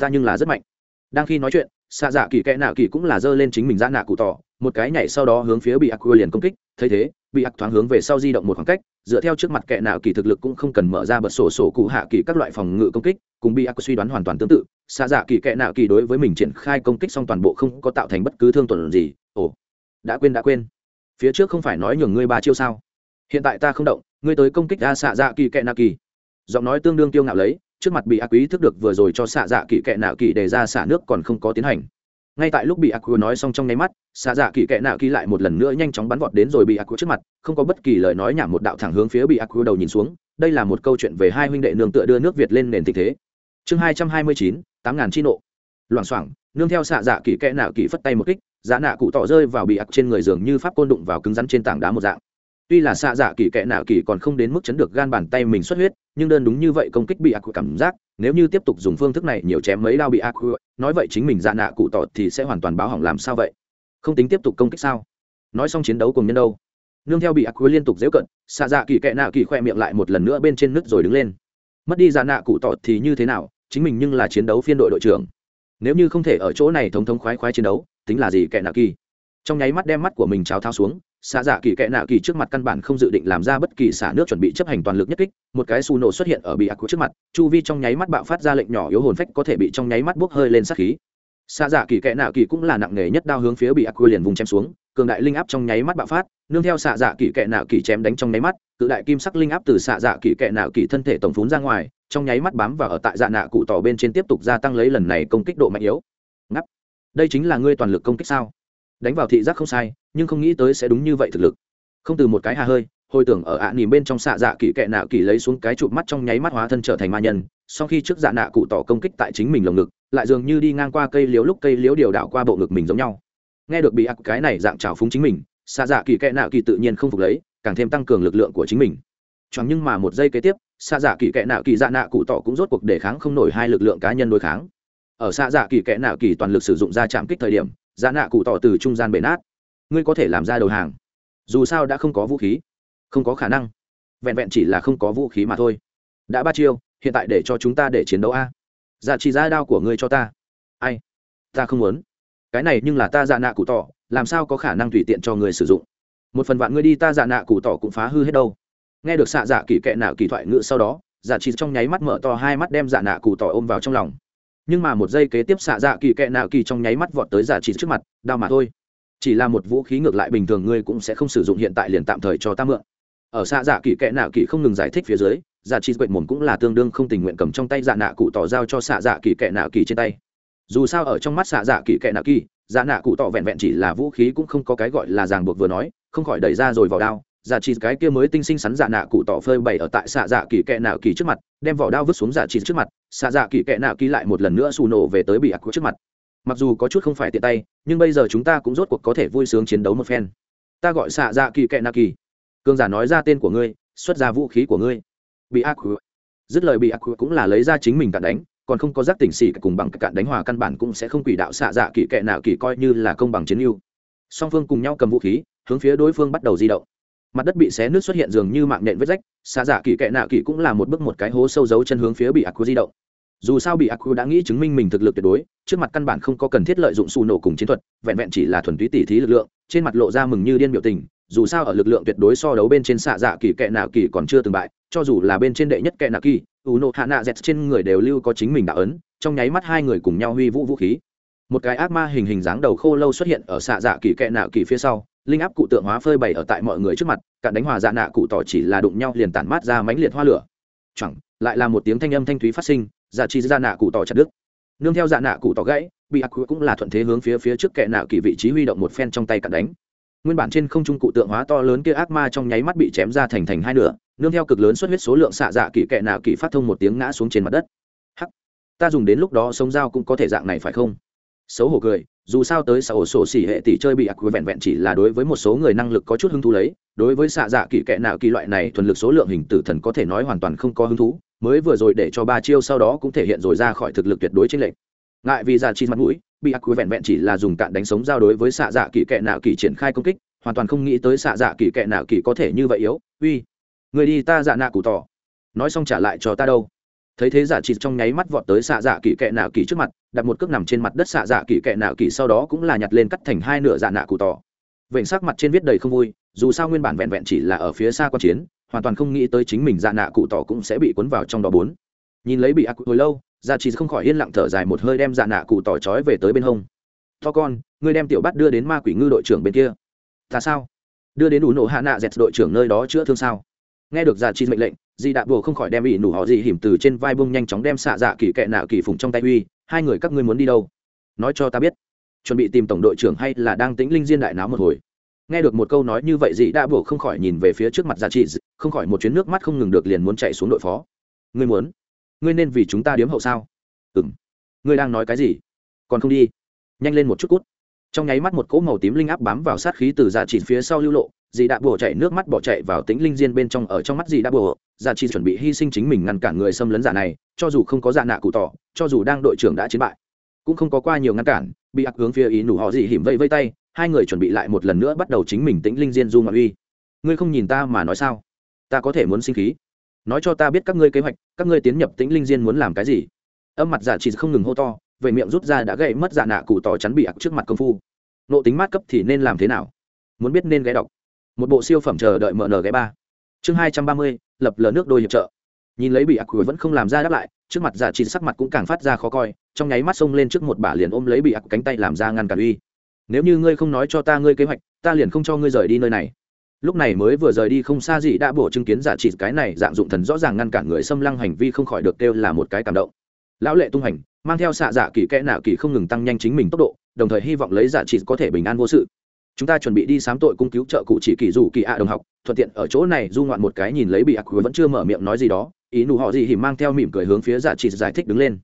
Ta nhưng là rất mạnh. Đang khi nói chuyện xạ dạ kỳ kẽ nạ kỳ cũng là giơ lên chính mình ra nạ cụ tỏ, một cái nhảy sau đó hướng phía bị ác liền công kích, thấy thế, bị ác thoáng hướng về sau di động một khoảng cách, dựa theo trước mặt kẽ nạ kỳ thực lực cũng không cần mở ra bật sổ sổ cụ hạ kỳ các loại phòng ngự công kích, cùng bị ác suy đoán hoàn toàn tương tự. Xạ dạ kỳ kẽ nạ kỳ đối với mình triển khai công kích xong toàn bộ không có tạo thành bất cứ thương tuần gì. Ồ, đã quên đã quên. Phía trước không phải nói nhường ngươi ba chiêu sao? Hiện tại ta không động, ngươi tới công kích ra xạ dạ kỳ kẽ nạ kỳ giọng nói tương đương tiêu ngạo lấy, trước mặt bị ác quý thức được vừa rồi cho xạ dạ kỳ kệ nạ kỳ để ra xả nước còn không có tiến hành. Ngay tại lúc bị ác quý nói xong trong nháy mắt, xạ dạ kỳ kệ nạ kỳ lại một lần nữa nhanh chóng bắn vọt đến rồi bị ác quý trước mặt, không có bất kỳ lời nói nhảm một đạo thẳng hướng phía bị ác quý đầu nhìn xuống, đây là một câu chuyện về hai huynh đệ nương tựa đưa nước việt lên nền tình thế. Chương hai trăm hai mươi chín, tám ngàn chi nộ. Loảng xoảng, nương theo xạ dạ kỳ kẽ nạ kỳ phất tay một kích, giá nạ cụ tỏ rơi vào bị ác trên người giường như pháp côn đụng vào cứng rắn trên tảng đá một dạng tuy là xạ dạ kỳ kẽ nạ kỳ còn không đến mức chấn được gan bàn tay mình xuất huyết, nhưng đơn đúng như vậy công kích bị ác cảm giác, nếu như tiếp tục dùng phương thức này nhiều chém mấy đao bị ác nói vậy chính mình dạ nạ cụ tỏ thì sẽ hoàn toàn báo hỏng làm sao vậy? Không tính tiếp tục công kích sao? Nói xong chiến đấu cùng nhân đâu? Nương theo bị ác liên tục dễu cận, xạ dạ kỳ kẽ nạ kỳ khoe miệng lại một lần nữa bên trên nước rồi đứng lên. Mất đi dạ nạ cụ tỏ thì như thế nào? Chính mình nhưng là chiến đấu phiên đội đội trưởng. Nếu như không thể ở chỗ này thống thống khoái khoái chiến đấu, tính là gì kệ nạ kỳ? Trong nháy mắt đem mắt của mình cháo thao xuống xạ dạ kỳ kẽ nạ kỳ trước mặt căn bản không dự định làm ra bất kỳ xả nước chuẩn bị chấp hành toàn lực nhất kích, một cái xù nổ xuất hiện ở bị ác của trước mặt, chu vi trong nháy mắt bạo phát ra lệnh nhỏ yếu hồn phách có thể bị trong nháy mắt bốc hơi lên sát khí. Xạ dạ kỳ kẽ nạ kỳ cũng là nặng nề nhất đao hướng phía bị ác liền vùng chém xuống, cường đại linh áp trong nháy mắt bạo phát, nương theo xạ dạ kỳ kẽ nạ kỳ chém đánh trong nháy mắt, cự đại kim sắc linh áp từ xạ dạ kỳ kẽ nạ kỳ thân thể tổng phún ra ngoài, trong nháy mắt bám vào ở tại dạ nạ cụ tỏ bên trên tiếp tục gia tăng lấy lần này công kích độ mạnh yếu. Ngắp đây chính là ngươi toàn lực công kích sao? Đánh vào thị giác không sai nhưng không nghĩ tới sẽ đúng như vậy thực lực. Không từ một cái hà hơi, hồi tưởng ở ạ à nỉm bên trong xạ dạ kỳ kệ nạ kỳ lấy xuống cái chụp mắt trong nháy mắt hóa thân trở thành ma nhân, sau khi trước dạ nạ cụ tỏ công kích tại chính mình lồng ngực, lại dường như đi ngang qua cây liếu lúc cây liếu điều đạo qua bộ ngực mình giống nhau. Nghe được bị ác cái này dạng trào phúng chính mình, xạ dạ kỳ kệ nạ kỳ tự nhiên không phục lấy, càng thêm tăng cường lực lượng của chính mình. Chẳng nhưng mà một giây kế tiếp, xạ dạ kỳ kệ nạ kỳ dạ nạ cụ tỏ cũng rốt cuộc đề kháng không nổi hai lực lượng cá nhân đối kháng. Ở xạ dạ kỳ kệ nạ kỳ toàn lực sử dụng ra chạm kích thời điểm dạ nạ cụ tỏ từ trung gian bể nát ngươi có thể làm ra đầu hàng. Dù sao đã không có vũ khí, không có khả năng. Vẹn vẹn chỉ là không có vũ khí mà thôi. Đã ba chiêu, hiện tại để cho chúng ta để chiến đấu a. Dạ chỉ ra đao của ngươi cho ta. Ai? Ta không muốn. Cái này nhưng là ta dạ nạ cụ tỏ, làm sao có khả năng tùy tiện cho người sử dụng? Một phần vạn ngươi đi ta dạ nạ cụ tỏ cũng phá hư hết đâu. Nghe được xạ dạ kỳ kệ nạ kỳ thoại ngữ sau đó dạ chỉ trong nháy mắt mở to hai mắt đem dạ nạ cụ tỏ ôm vào trong lòng. Nhưng mà một giây kế tiếp xạ dạ kỳ kệ nạ kỳ trong nháy mắt vọt tới dạ chỉ trước mặt, đau mà thôi chỉ là một vũ khí ngược lại bình thường ngươi cũng sẽ không sử dụng hiện tại liền tạm thời cho ta mượn. Ở xạ dạ kỳ kẽ nạ kỳ không ngừng giải thích phía dưới dạ chỉ quệt mồm cũng là tương đương không tình nguyện cầm trong tay dạ nạ cụ tỏ giao cho xạ dạ kỳ kẽ nạ kỳ trên tay. Dù sao ở trong mắt xạ dạ kỳ kẽ nạ kỳ dạ nạ cụ tỏ vẹn vẹn chỉ là vũ khí cũng không có cái gọi là ràng buộc vừa nói, không khỏi đẩy ra rồi vào đao. Dạ chỉ cái kia mới tinh sinh sắn dạ nạ cụ tỏ phơi bày ở tại xạ dạ kỳ kẽ nạ kỳ trước mặt, đem vỏ đao vứt xuống dạ chỉ trước mặt. Xạ dạ kỳ kẽ nạ kỳ lại một lần nữa xù nổ về tới bị ác trước mặt mặc dù có chút không phải tiện tay, nhưng bây giờ chúng ta cũng rốt cuộc có thể vui sướng chiến đấu một phen. Ta gọi xạ dạ kỳ kệ na kỳ. Cương giả nói ra tên của ngươi, xuất ra vũ khí của ngươi. Bị ác dứt lời bị ác cũng là lấy ra chính mình cạn đánh, còn không có giác tỉnh xỉ cùng bằng cạn đánh hòa căn bản cũng sẽ không quỷ đạo xạ dạ kỳ kệ nào kỳ coi như là công bằng chiến yêu song phương cùng nhau cầm vũ khí, hướng phía đối phương bắt đầu di động. Mặt đất bị xé nước xuất hiện dường như mạng nhện vết rách xạ dạ kỳ kệ nạ kỳ cũng là một bước một cái hố sâu giấu chân hướng phía bị ác di động dù sao bị aku đã nghĩ chứng minh mình thực lực tuyệt đối, trước mặt căn bản không có cần thiết lợi dụng xù nổ cùng chiến thuật, vẹn vẹn chỉ là thuần túy tỉ thí lực lượng, trên mặt lộ ra mừng như điên biểu tình, dù sao ở lực lượng tuyệt đối so đấu bên trên xạ dạ kỳ kệ nạ kỳ còn chưa từng bại, cho dù là bên trên đệ nhất kệ nạ kỳ u nộ hạ nạ dẹt trên người đều lưu có chính mình đạo ấn, trong nháy mắt hai người cùng nhau huy vũ vũ khí. Một cái ác ma hình hình dáng đầu khô lâu xuất hiện ở xạ dạ kỳ kệ nạ kỳ phía sau, linh áp cụ tượng hóa phơi bày ở tại mọi người trước mặt, cạn đánh hòa dạ nạ cụ tỏ chỉ là đụng nhau liền tản mát ra mãnh liệt hoa lửa. Chẳng, lại là một tiếng thanh âm thanh thúy phát sinh Giả chi dạ nạ cụ tỏ chặt đứt. Nương theo dạ nạ cụ tỏ gãy, bị ác cũng là thuận thế hướng phía phía trước kệ nạ kỳ vị trí huy động một phen trong tay cặn đánh. Nguyên bản trên không trung cụ tượng hóa to lớn kia ác ma trong nháy mắt bị chém ra thành thành hai nửa, nương theo cực lớn xuất huyết số lượng xạ dạ kỳ kệ nạ kỳ phát thông một tiếng ngã xuống trên mặt đất. Hắc, ta dùng đến lúc đó sống dao cũng có thể dạng này phải không? Xấu hổ cười, dù sao tới xã ổ sổ xỉ hệ tỷ chơi bị ác quy vẹn vẹn chỉ là đối với một số người năng lực có chút hứng thú lấy, đối với xạ dạ kỳ kệ nạ kỳ loại này thuần lực số lượng hình tử thần có thể nói hoàn toàn không có hứng thú mới vừa rồi để cho ba chiêu sau đó cũng thể hiện rồi ra khỏi thực lực tuyệt đối trên lệnh ngại vì giả chi mặt mũi, bị ác quy vẹn vẹn chỉ là dùng cạn đánh sống giao đối với xạ dạ kỳ kệ nạo kỳ triển khai công kích, hoàn toàn không nghĩ tới xạ dạ kỳ kệ nạo kỳ có thể như vậy yếu. Uy, người đi ta dạ nạ cụ tỏ. Nói xong trả lại cho ta đâu. Thấy thế giả chỉ trong nháy mắt vọt tới xạ dạ kỳ kệ nạo kỳ trước mặt, đặt một cước nằm trên mặt đất xạ dạ kỳ kệ nạo kỳ sau đó cũng là nhặt lên cắt thành hai nửa dạ nạ cụ tỏ. Vệnh sắc mặt trên viết đầy không vui, dù sao nguyên bản vẹn vẹn chỉ là ở phía xa quan chiến hoàn toàn không nghĩ tới chính mình dạ nạ cụ tỏ cũng sẽ bị cuốn vào trong đó bốn. Nhìn lấy bị ác hồi lâu dạ chỉ không khỏi yên lặng thở dài một hơi đem dạ nạ cụ tỏ trói về tới bên hông. To con, ngươi đem tiểu bắt đưa đến ma quỷ ngư đội trưởng bên kia. Ta sao? Đưa đến đủ nổ hạ nạ dẹt đội trưởng nơi đó chữa thương sao? Nghe được dạ chỉ mệnh lệnh, di đạ bồ không khỏi đem bị nủ họ gì hiểm từ trên vai bông nhanh chóng đem xạ dạ kỳ kệ nạo kỳ phùng trong tay uy, hai người các ngươi muốn đi đâu? Nói cho ta biết. Chuẩn bị tìm tổng đội trưởng hay là đang tĩnh linh diên đại náo một hồi? Nghe được một câu nói như vậy dị đã bồ không khỏi nhìn về phía trước mặt giá trị không khỏi một chuyến nước mắt không ngừng được liền muốn chạy xuống đội phó. Ngươi muốn? Ngươi nên vì chúng ta điếm hậu sao? Ừ m ngươi đang nói cái gì? Còn không đi? Nhanh lên một chút cút. Trong nháy mắt một cỗ màu tím linh áp bám vào sát khí từ Giá chỉ phía sau lưu lộ dì đã Bồ chạy nước mắt bỏ chạy vào tính linh diên bên trong ở trong mắt dì đã Bồ, Giá chỉ chuẩn bị hy sinh chính mình ngăn cản người xâm lấn giả này cho dù không có giả nạ cụ tỏ cho dù đang đội trưởng đã chiến bại cũng không có qua nhiều ngăn cản bị ác hướng phía ý nủ họ gì hiểm vây vây tay hai người chuẩn bị lại một lần nữa bắt đầu chính mình tĩnh linh diên du ngoại uy. Ngươi không nhìn ta mà nói sao? Ta có thể muốn sinh khí. Nói cho ta biết các ngươi kế hoạch, các ngươi tiến nhập tĩnh linh diên muốn làm cái gì? Âm mặt giả chỉ không ngừng hô to về miệng rút ra đã gậy mất dạ nạ cụ tỏ chắn bị ặc trước mặt công phu. Nộ tính mát cấp thì nên làm thế nào? Muốn biết nên ghé đọc. Một bộ siêu phẩm chờ đợi mở nở ghé ba. Chương hai trăm ba mươi, lập lờ nước đôi hiệp trợ. Nhìn lấy bị ặc quỷ vẫn không làm ra đáp lại, trước mặt giả chỉ sắc mặt cũng càng phát ra khó coi, trong nháy mắt xông lên trước một bả liền ôm lấy bị ặc cánh tay làm ra ngăn cản uy nếu như ngươi không nói cho ta ngươi kế hoạch, ta liền không cho ngươi rời đi nơi này. Lúc này mới vừa rời đi không xa gì đã bổ chứng kiến giả chỉ cái này dạng dụng thần rõ ràng ngăn cản người xâm lăng hành vi không khỏi được kêu là một cái cảm động. Lão lệ tung hành, mang theo xạ giả kỳ kẽ nạo kỳ không ngừng tăng nhanh chính mình tốc độ, đồng thời hy vọng lấy giả trị có thể bình an vô sự. Chúng ta chuẩn bị đi sám tội cung cứu trợ cụ chỉ kỳ dù kỳ ạ đồng học, thuận tiện ở chỗ này du ngoạn một cái nhìn lấy bị ác vẫn chưa mở miệng nói gì đó, ý nụ họ gì thì mang theo mỉm cười hướng phía giả trị giải thích đứng lên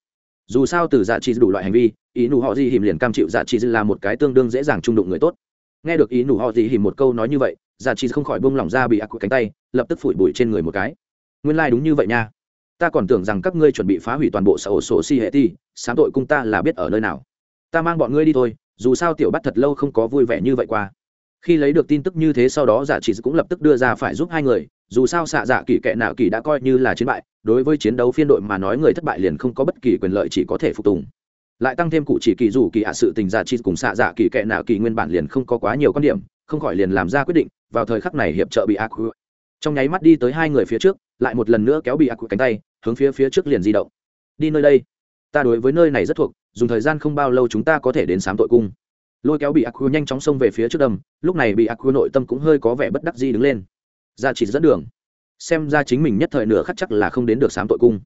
dù sao từ dạ giả chi đủ loại hành vi, ý nụ họ gì hìm liền cam chịu dạ giả chi là một cái tương đương dễ dàng trung đụng người tốt. Nghe được ý nụ họ gì hìm một câu nói như vậy dạ giả chi không khỏi buông lỏng ra bị ác cánh tay, lập tức phủi bụi trên người một cái. Nguyên lai、like、đúng như vậy nha. Ta còn tưởng rằng các ngươi chuẩn bị phá hủy toàn bộ xã hội sổ si hệ ti sáng tội cung ta là biết ở nơi nào. Ta mang bọn ngươi đi thôi, dù sao tiểu bắt thật lâu không có vui vẻ như vậy qua. Khi lấy được tin tức như thế sau đó giả trị cũng lập tức đưa ra phải giúp hai người dù sao xạ dạ kỳ kệ nào kỳ đã coi như là chiến bại, đối với chiến đấu phiên đội mà nói người thất bại liền không có bất kỳ quyền lợi chỉ có thể phục tùng. Lại tăng thêm cụ chỉ kỳ dù kỳ hạ sự tình giả chi cùng xạ dạ kỳ kệ nào kỳ nguyên bản liền không có quá nhiều quan điểm, không khỏi liền làm ra quyết định, vào thời khắc này hiệp trợ bị ác trong nháy mắt đi tới hai người phía trước, lại một lần nữa kéo bị ác cánh tay, hướng phía phía trước liền di động. Đi nơi đây. Ta đối với nơi này rất thuộc, dùng thời gian không bao lâu chúng ta có thể đến sám tội cung. Lôi kéo bị ác nhanh chóng xông về phía trước đâm lúc này bị ác nội tâm cũng hơi có vẻ bất đắc gì đứng lên ra chỉ dẫn đường. Xem ra chính mình nhất thời nửa khắc chắc là không đến được sám tội cung.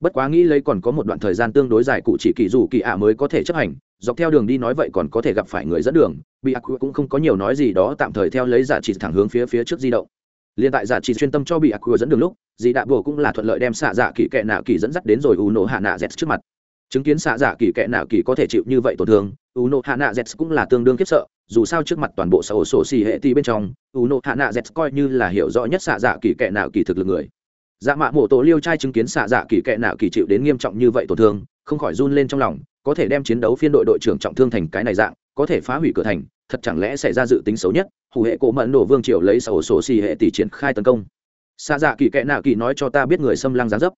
Bất quá nghĩ lấy còn có một đoạn thời gian tương đối dài cụ chỉ kỳ dù kỳ ạ mới có thể chấp hành, dọc theo đường đi nói vậy còn có thể gặp phải người dẫn đường, bị ác quy cũng không có nhiều nói gì đó, tạm thời theo lấy giả chỉ thẳng hướng phía phía trước di động. Liên tại giả chỉ chuyên tâm cho bị ác quy dẫn đường lúc, dì đạ bồ cũng là thuận lợi đem xạ dạ kỳ kệ nạ kỳ dẫn dắt đến rồi u nổ hạ nạ z trước mặt. Chứng kiến xạ dạ kỳ kệ nạ kỳ có thể chịu như vậy tổn thương u nổ hạ nạ z cũng là tương đương khiếp sợ dù sao trước mặt toàn bộ xã hội sổ xì hệ ti bên trong u nộ hạ nạ z coi như là hiểu rõ nhất xạ dạ kỳ kệ nào kỳ thực lực người. Dạ mạ mộ tổ liêu trai chứng kiến xạ dạ kỳ kệ nào kỳ chịu đến nghiêm trọng như vậy tổn thương, không khỏi run lên trong lòng, có thể đem chiến đấu phiên đội đội trưởng trọng thương thành cái này dạng, có thể phá hủy cửa thành, thật chẳng lẽ xảy ra dự tính xấu nhất hủ hệ cổ mẫn nổ vương triều lấy xã hội sổ xì hệ tỷ triển khai tấn công. Xạ dạ kỳ kệ nào kỳ nói cho ta biết người xâm lăng gián dấp.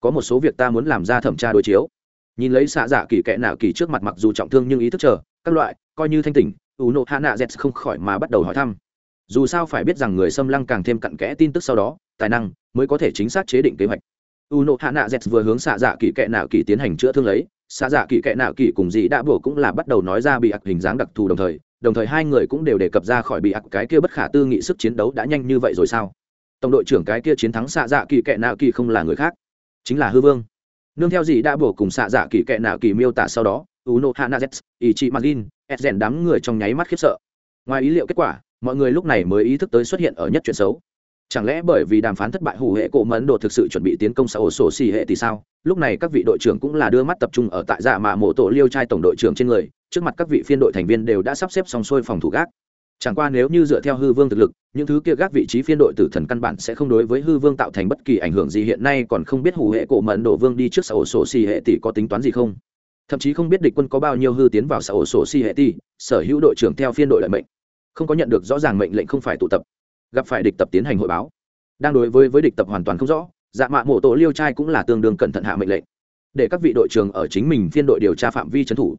Có một số việc ta muốn làm ra thẩm tra đối chiếu. Nhìn lấy xạ dạ kỳ kệ nào kỳ trước mặt mặc dù trọng thương nhưng ý thức chờ, các loại, coi như thanh tỉnh u nộ hạ nạ z không khỏi mà bắt đầu hỏi thăm. Dù sao phải biết rằng người xâm lăng càng thêm cặn kẽ tin tức sau đó, tài năng mới có thể chính xác chế định kế hoạch. U nộ hạ nạ z vừa hướng xạ dạ kỳ kệ nạo kỳ tiến hành chữa thương lấy, xạ dạ kỳ kệ nạo kỳ cùng dì đã bổ cũng là bắt đầu nói ra bị ặc hình dáng đặc thù đồng thời đồng thời hai người cũng đều đề cập ra khỏi bị ặc cái kia bất khả tư nghị sức chiến đấu đã nhanh như vậy rồi sao? Tổng đội trưởng cái kia chiến thắng xạ dạ kỳ kệ nạo kỳ không là người khác, chính là hư vương. Nương theo dì đã bổ cùng xạ dạ kỳ kệ nạo kỳ miêu tả sau đó uno hanazet ichi magin edgen đám người trong nháy mắt khiếp sợ. Ngoài ý liệu kết quả, mọi người lúc này mới ý thức tới xuất hiện ở nhất chuyện xấu. Chẳng lẽ bởi vì đàm phán thất bại hủ hệ cổ mẫn đồ thực sự chuẩn bị tiến công xã hội sổ xì hệ thì sao? Lúc này các vị đội trưởng cũng là đưa mắt tập trung ở tại dạ mạ mộ tổ liêu trai tổng đội trưởng trên người, trước mặt các vị phiên đội thành viên đều đã sắp xếp xong xuôi phòng thủ gác. Chẳng qua nếu như dựa theo hư vương thực lực, những thứ kia gác vị trí phiên đội tử thần căn bản sẽ không đối với hư vương tạo thành bất kỳ ảnh hưởng gì hiện nay còn không biết hủ hệ cổ mẫn độ vương đi trước xã ổ sổ xì hệ thì có tính toán gì không? Thậm chí không biết địch quân có bao nhiêu hư tiến vào xã ổ sổ si hệ ti, sở hữu đội trưởng theo phiên đội lợi mệnh. Không có nhận được rõ ràng mệnh lệnh không phải tụ tập. Gặp phải địch tập tiến hành hội báo. Đang đối với với địch tập hoàn toàn không rõ dạ mạ mộ tổ liêu trai cũng là tương đương cẩn thận hạ mệnh lệnh. Để các vị đội trưởng ở chính mình phiên đội điều tra phạm vi trấn thủ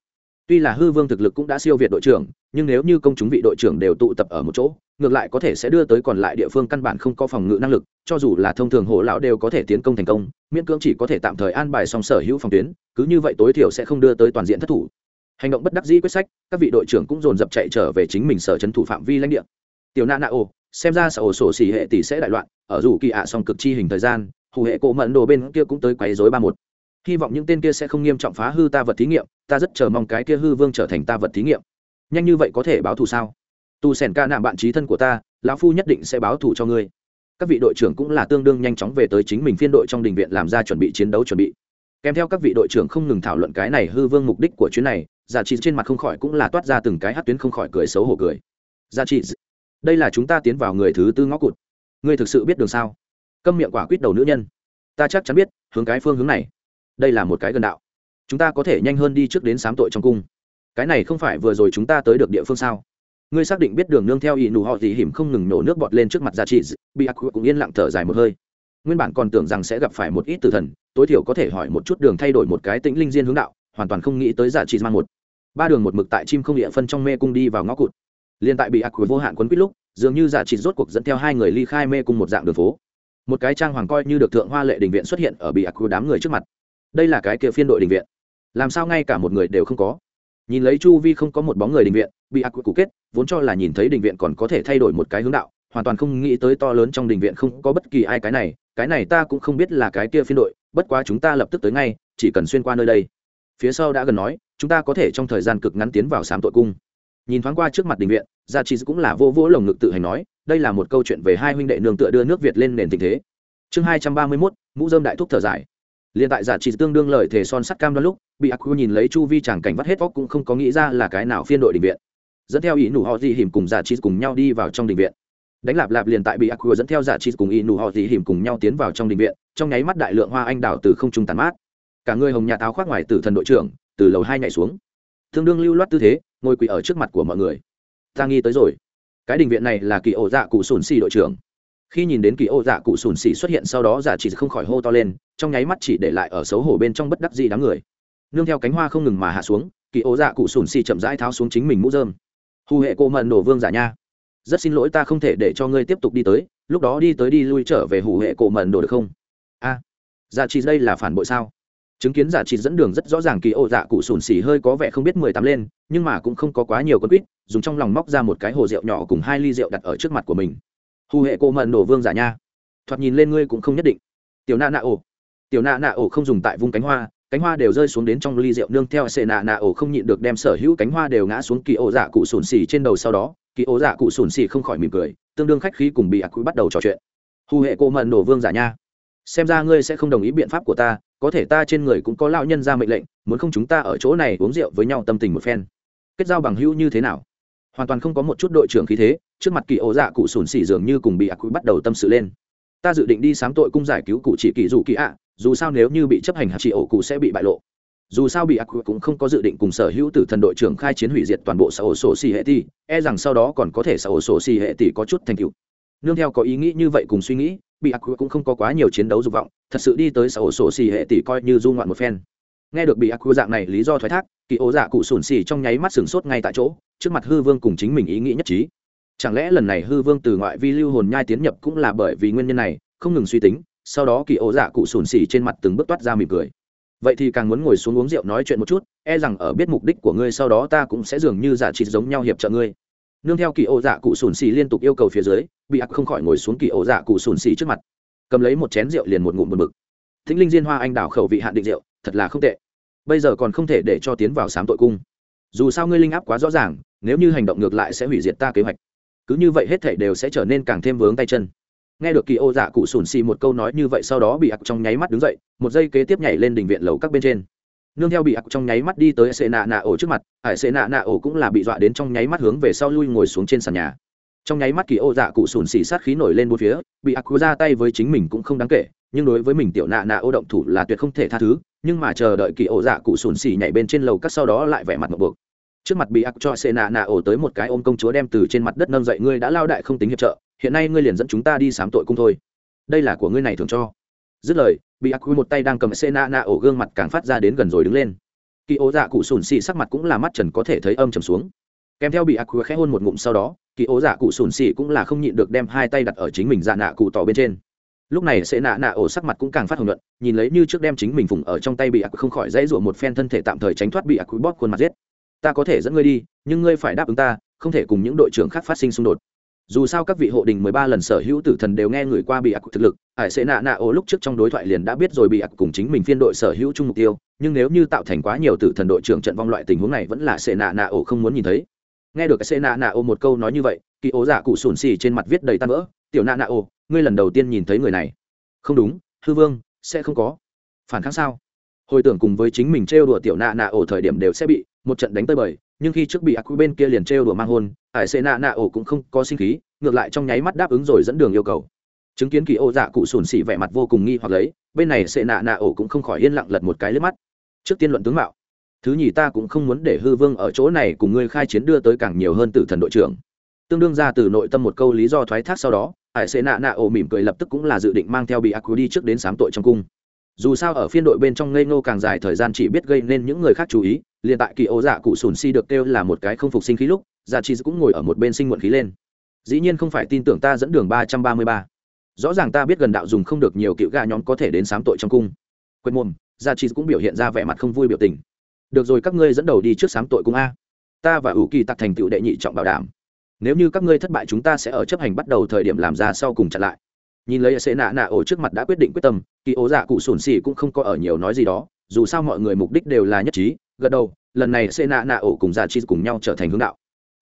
tuy là hư vương thực lực cũng đã siêu việt đội trưởng, nhưng nếu như công chúng vị đội trưởng đều tụ tập ở một chỗ, ngược lại có thể sẽ đưa tới còn lại địa phương căn bản không có phòng ngự năng lực, cho dù là thông thường hồ lão đều có thể tiến công thành công, miễn cưỡng chỉ có thể tạm thời an bài song sở hữu phòng tuyến, cứ như vậy tối thiểu sẽ không đưa tới toàn diện thất thủ. Hành động bất đắc dĩ quyết sách, các vị đội trưởng cũng dồn dập chạy trở về chính mình sở trấn thủ phạm vi lãnh địa. Tiểu na na ô, xem ra sở ổ sổ xỉ hệ tỷ sẽ đại loạn, ở dù kỳ ạ song cực chi hình thời gian, hù hệ cổ mẫn đồ bên kia cũng tới quấy rối ba một hy vọng những tên kia sẽ không nghiêm trọng phá hư ta vật thí nghiệm, ta rất chờ mong cái kia hư vương trở thành ta vật thí nghiệm. Nhanh như vậy có thể báo thù sao? Tu sẻn ca nạm bạn trí thân của ta, lão phu nhất định sẽ báo thù cho ngươi. Các vị đội trưởng cũng là tương đương nhanh chóng về tới chính mình phiên đội trong đình viện làm ra chuẩn bị chiến đấu chuẩn bị. Kèm theo các vị đội trưởng không ngừng thảo luận cái này hư vương mục đích của chuyến này giả trị trên mặt không khỏi cũng là toát ra từng cái hát tuyến không khỏi cười xấu hổ cười. Giả trị, đây là chúng ta tiến vào người thứ tư ngõ cụt. Ngươi thực sự biết đường sao? Câm miệng quả quýt đầu nữ nhân. Ta chắc chắn biết, hướng cái phương hướng này đây là một cái gần đạo. Chúng ta có thể nhanh hơn đi trước đến sám tội trong cung. Cái này không phải vừa rồi chúng ta tới được địa phương sao? Ngươi xác định biết đường nương theo ỷ nụ họ gì hiểm không ngừng nổ nước bọt lên trước mặt gia trị bị ác cũng yên lặng thở dài một hơi. Nguyên bản còn tưởng rằng sẽ gặp phải một ít tử thần, tối thiểu có thể hỏi một chút đường thay đổi một cái tĩnh linh diên hướng đạo, hoàn toàn không nghĩ tới giả trị mang một. Ba đường một mực tại chim không địa phân trong mê cung đi vào ngõ cụt. Liên tại bị ác vô hạn quấn quýt lúc, dường như giả trị rốt cuộc dẫn theo hai người ly khai mê cung một dạng đường phố. Một cái trang hoàng coi như được thượng hoa lệ đình viện xuất hiện ở bị ác đám người trước mặt đây là cái kia phiên đội đình viện. Làm sao ngay cả một người đều không có? Nhìn lấy chu vi không có một bóng người đình viện, bị ác cụ kết, vốn cho là nhìn thấy đình viện còn có thể thay đổi một cái hướng đạo, hoàn toàn không nghĩ tới to lớn trong đình viện không có bất kỳ ai cái này cái này ta cũng không biết là cái kia phiên đội, bất quá chúng ta lập tức tới ngay, chỉ cần xuyên qua nơi đây. Phía sau đã gần nói, chúng ta có thể trong thời gian cực ngắn tiến vào sám tội cung. Nhìn thoáng qua trước mặt đình viện, gia trí cũng là vô vỗ lồng ngực tự hành nói, đây là một câu chuyện về hai huynh đệ nương tựa đưa nước việt lên nền tình thế. Chương hai trăm ba mươi mốt, mũ dơm đại thúc thở dài liền tại giả chỉ tương đương lời thể son sắt cam đoan lúc, bị ác nhìn lấy chu vi chẳng cảnh vắt hết óc cũng không có nghĩ ra là cái nào phiên đội đình viện. Dẫn theo ý nụ họ gì hiểm cùng giả chỉ cùng nhau đi vào trong đình viện. Đánh lạp lạp liền tại bị ác dẫn theo giả chỉ cùng ý nụ họ gì hiểm cùng nhau tiến vào trong đình viện, trong nháy mắt đại lượng hoa anh đào từ không trung tàn mát. Cả người hồng nhà táo khoác ngoài tử thần đội trưởng, từ lầu hai nhảy xuống. Tương đương lưu loát tư thế, ngồi quỳ ở trước mặt của mọi người. Ta nghi tới rồi. Cái đình viện này là kỳ ổ dạ cụ sùn xì đội trưởng khi nhìn đến kỳ ô dạ cụ sùn xì xuất hiện sau đó giả chỉ không khỏi hô to lên trong nháy mắt chỉ để lại ở xấu hổ bên trong bất đắc gì đám người. Nương theo cánh hoa không ngừng mà hạ xuống kỳ ô dạ cụ sùn xì chậm rãi tháo xuống chính mình mũ dơm hù hệ cô mận nổ vương giả nha. Rất xin lỗi ta không thể để cho ngươi tiếp tục đi tới lúc đó đi tới đi lui trở về hủ hệ cổ mận đồ được không? A. À, giả chỉ đây là phản bội sao? Chứng kiến giả trị dẫn đường rất rõ ràng kỳ ô dạ cụ sùn xỉ hơi có vẻ không biết mười tám lên nhưng mà cũng không có quá nhiều con quýt dùng trong lòng móc ra một cái hồ rượu nhỏ cùng hai ly rượu đặt ở trước mặt của mình hù hệ cô mận nổ vương giả nha. Thoạt nhìn lên ngươi cũng không nhất định. Tiểu nạ nạ ổ. Tiểu nạ nạ ổ không dùng tại vung cánh hoa cánh hoa đều rơi xuống đến trong ly rượu nương theo sệ nạ nạ ổ không nhịn được đem sở hữu cánh hoa đều ngã xuống kỳ ổ dạ cụ sùn xì trên đầu sau đó, kỳ ổ dạ cụ sùn xì không khỏi mỉm cười, tương đương khách khí cùng bị ác quý bắt đầu trò chuyện. Hù hệ cô mận nổ vương giả nha. Xem ra ngươi sẽ không đồng ý biện pháp của ta, có thể ta trên người cũng có lão nhân ra mệnh lệnh, muốn không chúng ta ở chỗ này uống rượu với nhau tâm tình một phen. Kết giao bằng hữu như thế nào? Hoàn toàn không có một chút đội trưởng khí thế trước mặt kỳ ổ dạ cụ sùn xì dường như cùng bị ác quý bắt đầu tâm sự lên. Ta dự định đi sám tội cung giải cứu cụ chỉ kỳ dù kỳ ạ, dù sao nếu như bị chấp hành hạt trị ổ cụ sẽ bị bại lộ. Dù sao bị ác cũng không có dự định cùng sở hữu tử thần đội trưởng khai chiến hủy diệt toàn bộ xã ổ sổ xì hệ tỷ e rằng sau đó còn có thể xã ổ sổ xì hệ tỷ có chút thành tựu. Nương theo có ý nghĩ như vậy cùng suy nghĩ, bị ác cũng không có quá nhiều chiến đấu dục vọng, thật sự đi tới xã ổ sổ xì hệ tỷ coi như du ngoạn một phen. Nghe được bị ác dạng này lý do thoái thác, kỳ ố dạ cụ sùn xì trong nháy mắt sừng sốt ngay tại chỗ, trước mặt hư vương cùng chính mình ý nghĩ nhất trí chẳng lẽ lần này hư vương từ ngoại vi lưu hồn nhai tiến nhập cũng là bởi vì nguyên nhân này? Không ngừng suy tính, sau đó kỳ ố dạ cụ sùn xì trên mặt từng bước toát ra mỉm cười. Vậy thì càng muốn ngồi xuống uống rượu nói chuyện một chút e rằng ở biết mục đích của ngươi sau đó ta cũng sẽ dường như giả trị giống nhau hiệp trợ ngươi. Nương theo kỳ ô dạ cụ sùn xì liên tục yêu cầu phía dưới, bị ác không khỏi ngồi xuống kỳ ô dạ cụ sùn xì trước mặt. Cầm lấy một chén rượu liền một ngụm một mực thính linh diên hoa anh đào khẩu vị hạn định rượu, thật là không tệ. Bây giờ còn không thể để cho tiến vào sám tội cung. Dù sao ngươi linh áp quá rõ ràng, nếu như hành động ngược lại sẽ hủy diệt ta kế hoạch cứ như vậy hết thảy đều sẽ trở nên càng thêm vướng tay chân. Nghe được kỳ ô dạ cụ sùn xì một câu nói như vậy sau đó bị ặc trong nháy mắt đứng dậy, một giây kế tiếp nhảy lên đỉnh viện lầu các bên trên. Nương theo bị ặc trong nháy mắt đi tới sệ nạ nạ ổ trước mặt, ải sệ nạ nạ ổ cũng là bị dọa đến trong nháy mắt hướng về sau lui ngồi xuống trên sàn nhà. Trong nháy mắt kỳ ô dạ cụ sùn xì sát khí nổi lên bốn phía bị ặc ra tay với chính mình cũng không đáng kể, nhưng đối với mình tiểu nạ nạ ô động thủ là tuyệt không thể tha thứ, nhưng mà chờ đợi kỳ ô dạ cụ sùn xì nhảy bên trên lầu các sau đó lại vẻ mặt một buộc trước mặt bị ác cho xê nạ nạ ổ tới một cái ôm công chúa đem từ trên mặt đất nâng dậy, ngươi đã lao đại không tính hiệp trợ, hiện nay ngươi liền dẫn chúng ta đi sám tội cung thôi. Đây là của ngươi này thường cho. Dứt lời, bị ác một tay đang cầm xê nạ nạ ổ gương mặt càng phát ra đến gần rồi đứng lên. Kỳ ố dạ cụ sùn xì sắc mặt cũng là mắt trần có thể thấy âm trầm xuống. Kèm theo bị ác khẽ hôn một ngụm sau đó, kỳ ố dạ cụ sùn xì cũng là không nhịn được đem hai tay đặt ở chính mình dạ nạ cụ tỏ bên trên. Lúc này sẽ nạ nạ ổ sắc mặt cũng càng phát hồng luận nhìn lấy như trước đem chính mình phùng ở trong tay bị ác không khỏi dãy rủa một phen thân thể tạm thời tránh thoát bị ác bóp khuôn mặt giết ta có thể dẫn ngươi đi nhưng ngươi phải đáp ứng ta không thể cùng những đội trưởng khác phát sinh xung đột. Dù sao các vị hộ đình mười ba lần sở hữu tử thần đều nghe người qua bị ác thực lực ải sẽ nạ nạ ô lúc trước trong đối thoại liền đã biết rồi bị ác cùng chính mình phiên đội sở hữu chung mục tiêu nhưng nếu như tạo thành quá nhiều tử thần đội trưởng trận vong loại tình huống này vẫn là sẽ nạ nạ ô không muốn nhìn thấy. Nghe được sẽ nạ nạ ô một câu nói như vậy kỳ ố giả cụ sùn xì trên mặt viết đầy tan vỡ tiểu nạ nạ ô, ngươi lần đầu tiên nhìn thấy người này. Không đúng hư vương sẽ không có. Phản kháng sao? Hồi tưởng cùng với chính mình trêu đùa tiểu nạ nạ ổ thời điểm đều sẽ bị một trận đánh tơi bời, nhưng khi trước bị ác quy bên kia liền trêu đùa mang hôn ải xê nạ nạ ổ cũng không có sinh khí, ngược lại trong nháy mắt đáp ứng rồi dẫn đường yêu cầu. Chứng kiến kỳ ô dạ cụ sùn xỉ vẻ mặt vô cùng nghi hoặc lấy, bên này xê nạ nạ ổ cũng không khỏi yên lặng lật một cái lướt mắt. Trước tiên luận tướng mạo, thứ nhì ta cũng không muốn để hư vương ở chỗ này cùng ngươi khai chiến đưa tới càng nhiều hơn tử thần đội trưởng. Tương đương ra từ nội tâm một câu lý do thoái thác sau đó ải xê nạ nạ ổ mỉm cười lập tức cũng là dự định mang theo bị ác quy đi trước đến sám tội trong cung dù sao ở phiên đội bên trong ngây ngô càng dài thời gian chỉ biết gây nên những người khác chú ý, liền tại kỳ ô dạ cụ sùn si được kêu là một cái không phục sinh khí lúc dạ chi cũng ngồi ở một bên sinh muộn khí lên. Dĩ nhiên không phải tin tưởng ta dẫn đường ba trăm ba mươi ba. Rõ ràng ta biết gần đạo dùng không được nhiều cựu gà nhóm có thể đến sám tội trong cung. Quên mồm dạ chi cũng biểu hiện ra vẻ mặt không vui biểu tình. Được rồi các ngươi dẫn đầu đi trước sám tội cung a. Ta và ủ kỳ tặc thành tựu đệ nhị trọng bảo đảm. Nếu như các ngươi thất bại chúng ta sẽ ở chấp hành bắt đầu thời điểm làm ra sau cùng chặn lại nhìn lấy sẽ nạ nạ ổ trước mặt đã quyết định quyết tâm, kỳ ố dạ cụ sùn xì cũng không có ở nhiều nói gì đó, dù sao mọi người mục đích đều là nhất trí, gật đầu, lần này sẽ nạ nạ ổ cùng dạ trị cùng nhau trở thành hướng đạo.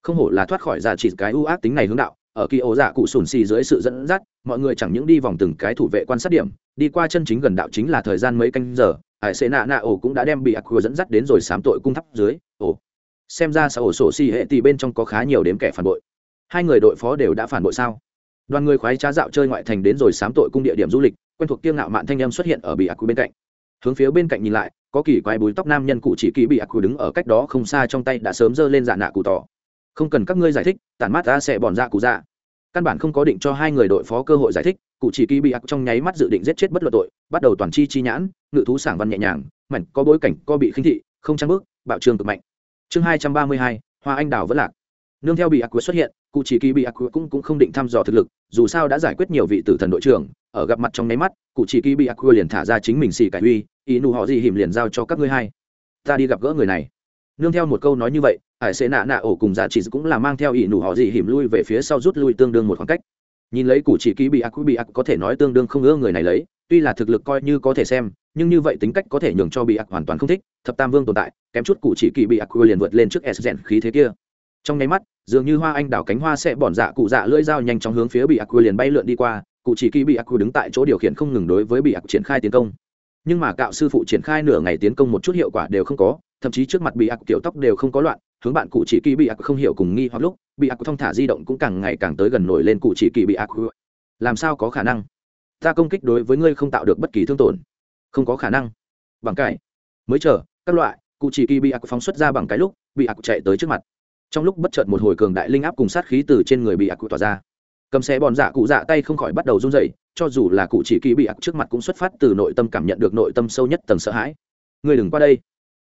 Không hổ là thoát khỏi dạ trị cái ưu ác tính này hướng đạo, ở kỳ ố dạ cụ sùn xì dưới sự dẫn dắt, mọi người chẳng những đi vòng từng cái thủ vệ quan sát điểm, đi qua chân chính gần đạo chính là thời gian mấy canh giờ ải sẽ nạ nạ ổ cũng đã đem bị ác dẫn dắt đến rồi sám tội cung thắp dưới ổ xem ra xã ổ sổ xì hệ thì bên trong có khá nhiều đếm kẻ phản bội. Hai người đội phó đều đã phản bội sao? Đoàn người khoái trá dạo chơi ngoại thành đến rồi sám tội cung địa điểm du lịch, quen thuộc kiêng ngạo mạn thanh em xuất hiện ở bị ác bên cạnh. Hướng phía bên cạnh nhìn lại, có kỳ quái búi tóc nam nhân cụ chỉ kỳ bị ác đứng ở cách đó không xa trong tay đã sớm giơ lên dạ nạ cụ tỏ. Không cần các ngươi giải thích, tản mát ta sẽ bòn ra cụ ra căn bản không có định cho hai người đội phó cơ hội giải thích, cụ chỉ kỳ bị ác trong nháy mắt dự định giết chết bất luận tội, bắt đầu toàn chi chi nhãn, ngự thú sảng văn nhẹ nhàng, mảnh có bối cảnh, có bị khinh thị, không trang bước, bạo trường cực mạnh. Chương hai trăm ba mươi hai, hoa anh đào vẫn lạc. Nương theo bị ác xuất hiện cụ chỉ kỳ bị ác cũng cũng không định thăm dò thực lực dù sao đã giải quyết nhiều vị tử thần đội trưởng ở gặp mặt trong nháy mắt cụ chỉ kỳ bị ác liền thả ra chính mình xì cải huy, ý nụ họ gì hiểm liền giao cho các ngươi hai. Ta đi gặp gỡ người này. Nương theo một câu nói như vậy hải sẽ nạ nạ ổ cùng giả chỉ cũng là mang theo ý nụ họ gì hiểm lui về phía sau rút lui tương đương một khoảng cách. Nhìn lấy cụ chỉ kỳ bị ác bị ác có thể nói tương đương không ưa người này lấy tuy là thực lực coi như có thể xem nhưng như vậy tính cách có thể nhường cho bị ác hoàn toàn không thích thập tam vương tồn tại kém chút cụ chỉ kỳ bị ác liền vượt lên trước s khí thế kia. Trong nháy mắt dường như hoa anh đào cánh hoa sẽ bòn dạ cụ dạ lưỡi dao nhanh chóng hướng phía bị ác liền bay lượn đi qua, cụ chỉ kỳ bị ác đứng tại chỗ điều khiển không ngừng đối với bị ác triển khai tiến công. Nhưng mà cạo sư phụ triển khai nửa ngày tiến công một chút hiệu quả đều không có, thậm chí trước mặt bị ác kiểu tóc đều không có loạn, hướng bạn cụ chỉ kỳ bị ác không hiểu cùng nghi hoặc lúc, bị ác thong thả di động cũng càng ngày càng tới gần nổi lên cụ chỉ kỳ bị ác làm sao có khả năng? Ta công kích đối với ngươi không tạo được bất kỳ thương tổn. Không có khả năng. Bằng cải mới chờ, các loại, cụ chỉ kỳ bị ác phóng xuất ra bằng cái lúc, bị ác chạy tới trước mặt trong lúc bất chợt một hồi cường đại linh áp cùng sát khí từ trên người bị ác cụ tỏa ra. Cầm xe bòn dạ cụ dạ tay không khỏi bắt đầu run dậy cho dù là cụ chỉ kỳ bị ác trước mặt cũng xuất phát từ nội tâm cảm nhận được nội tâm sâu nhất tầng sợ hãi. Người đừng qua đây.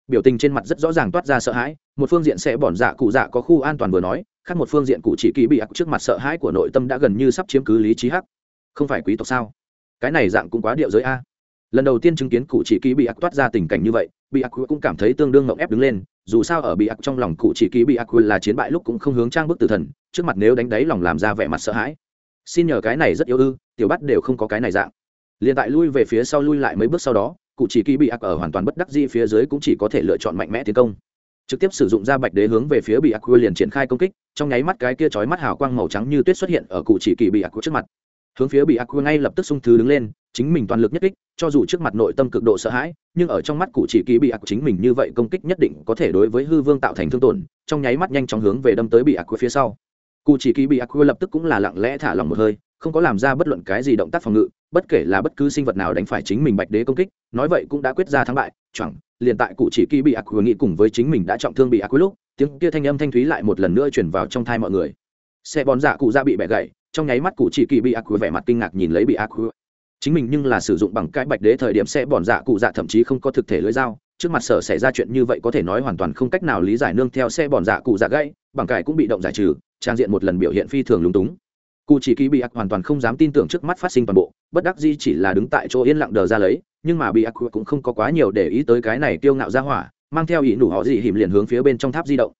Biểu tình trên mặt rất rõ ràng toát ra sợ hãi, một phương diện sẽ bòn dạ cụ dạ có khu an toàn vừa nói, khác một phương diện cụ chỉ kỳ bị ác trước mặt sợ hãi của nội tâm đã gần như sắp chiếm cứ lý trí hắc. Không phải quý tộc sao? Cái này dạng cũng quá điệu giới a. Lần đầu tiên chứng kiến cụ chỉ kỳ bị ác toát ra tình cảnh như vậy, bị ác cũng cảm thấy tương đương ngộng ép đứng lên dù sao ở bị ác trong lòng cụ chỉ Ký bị ác là chiến bại lúc cũng không hướng trang bức tử thần, trước mặt nếu đánh đáy lòng làm ra vẻ mặt sợ hãi. Xin nhờ cái này rất yếu ư, tiểu bắt đều không có cái này dạng. Liền tại lui về phía sau lui lại mấy bước sau đó, cụ chỉ Ký bị ác ở hoàn toàn bất đắc di phía dưới cũng chỉ có thể lựa chọn mạnh mẽ tiến công. Trực tiếp sử dụng ra bạch đế hướng về phía bị ác liền triển khai công kích, trong nháy mắt cái kia chói mắt hào quang màu trắng như tuyết xuất hiện ở cụ chỉ kỳ bị ác trước mặt hướng phía bị ác quy ngay lập tức sung thứ đứng lên, chính mình toàn lực nhất kích, cho dù trước mặt nội tâm cực độ sợ hãi, nhưng ở trong mắt cụ chỉ kỳ bị ác chính mình như vậy công kích nhất định có thể đối với hư vương tạo thành thương tổn, trong nháy mắt nhanh chóng hướng về đâm tới bị ác quy phía sau. Cụ chỉ kỳ bị ác quy lập tức cũng là lặng lẽ thả lòng một hơi, không có làm ra bất luận cái gì động tác phòng ngự, bất kể là bất cứ sinh vật nào đánh phải chính mình bạch đế công kích, nói vậy cũng đã quyết ra thắng bại, chẳng, liền tại cụ chỉ kỳ bị ác quy nghĩ cùng với chính mình đã trọng thương bị ác quy lúc, tiếng kia thanh âm thanh thúy lại một lần nữa chuyển vào trong thai mọi người. Xe bón dạ cụ ra bị bẻ gãy trong nháy mắt cụ chỉ kỳ bị ác vẻ mặt kinh ngạc nhìn lấy bị ác chính mình nhưng là sử dụng bằng cái bạch đế thời điểm sẽ bòn dạ cụ dạ thậm chí không có thực thể lưỡi dao. Trước mặt sở xảy ra chuyện như vậy có thể nói hoàn toàn không cách nào lý giải nương theo xe bòn dạ cụ dạ gãy, bằng cải cũng bị động giải trừ, trang diện một lần biểu hiện phi thường lúng túng. Cụ chỉ kỳ bị ác hoàn toàn không dám tin tưởng trước mắt phát sinh toàn bộ, bất đắc di chỉ là đứng tại chỗ yên lặng đờ ra lấy, nhưng mà bị ác cũng không có quá nhiều để ý tới cái này tiêu ngạo ra hỏa, mang theo ý nủ họ dị hiểm liền hướng phía bên trong tháp di động.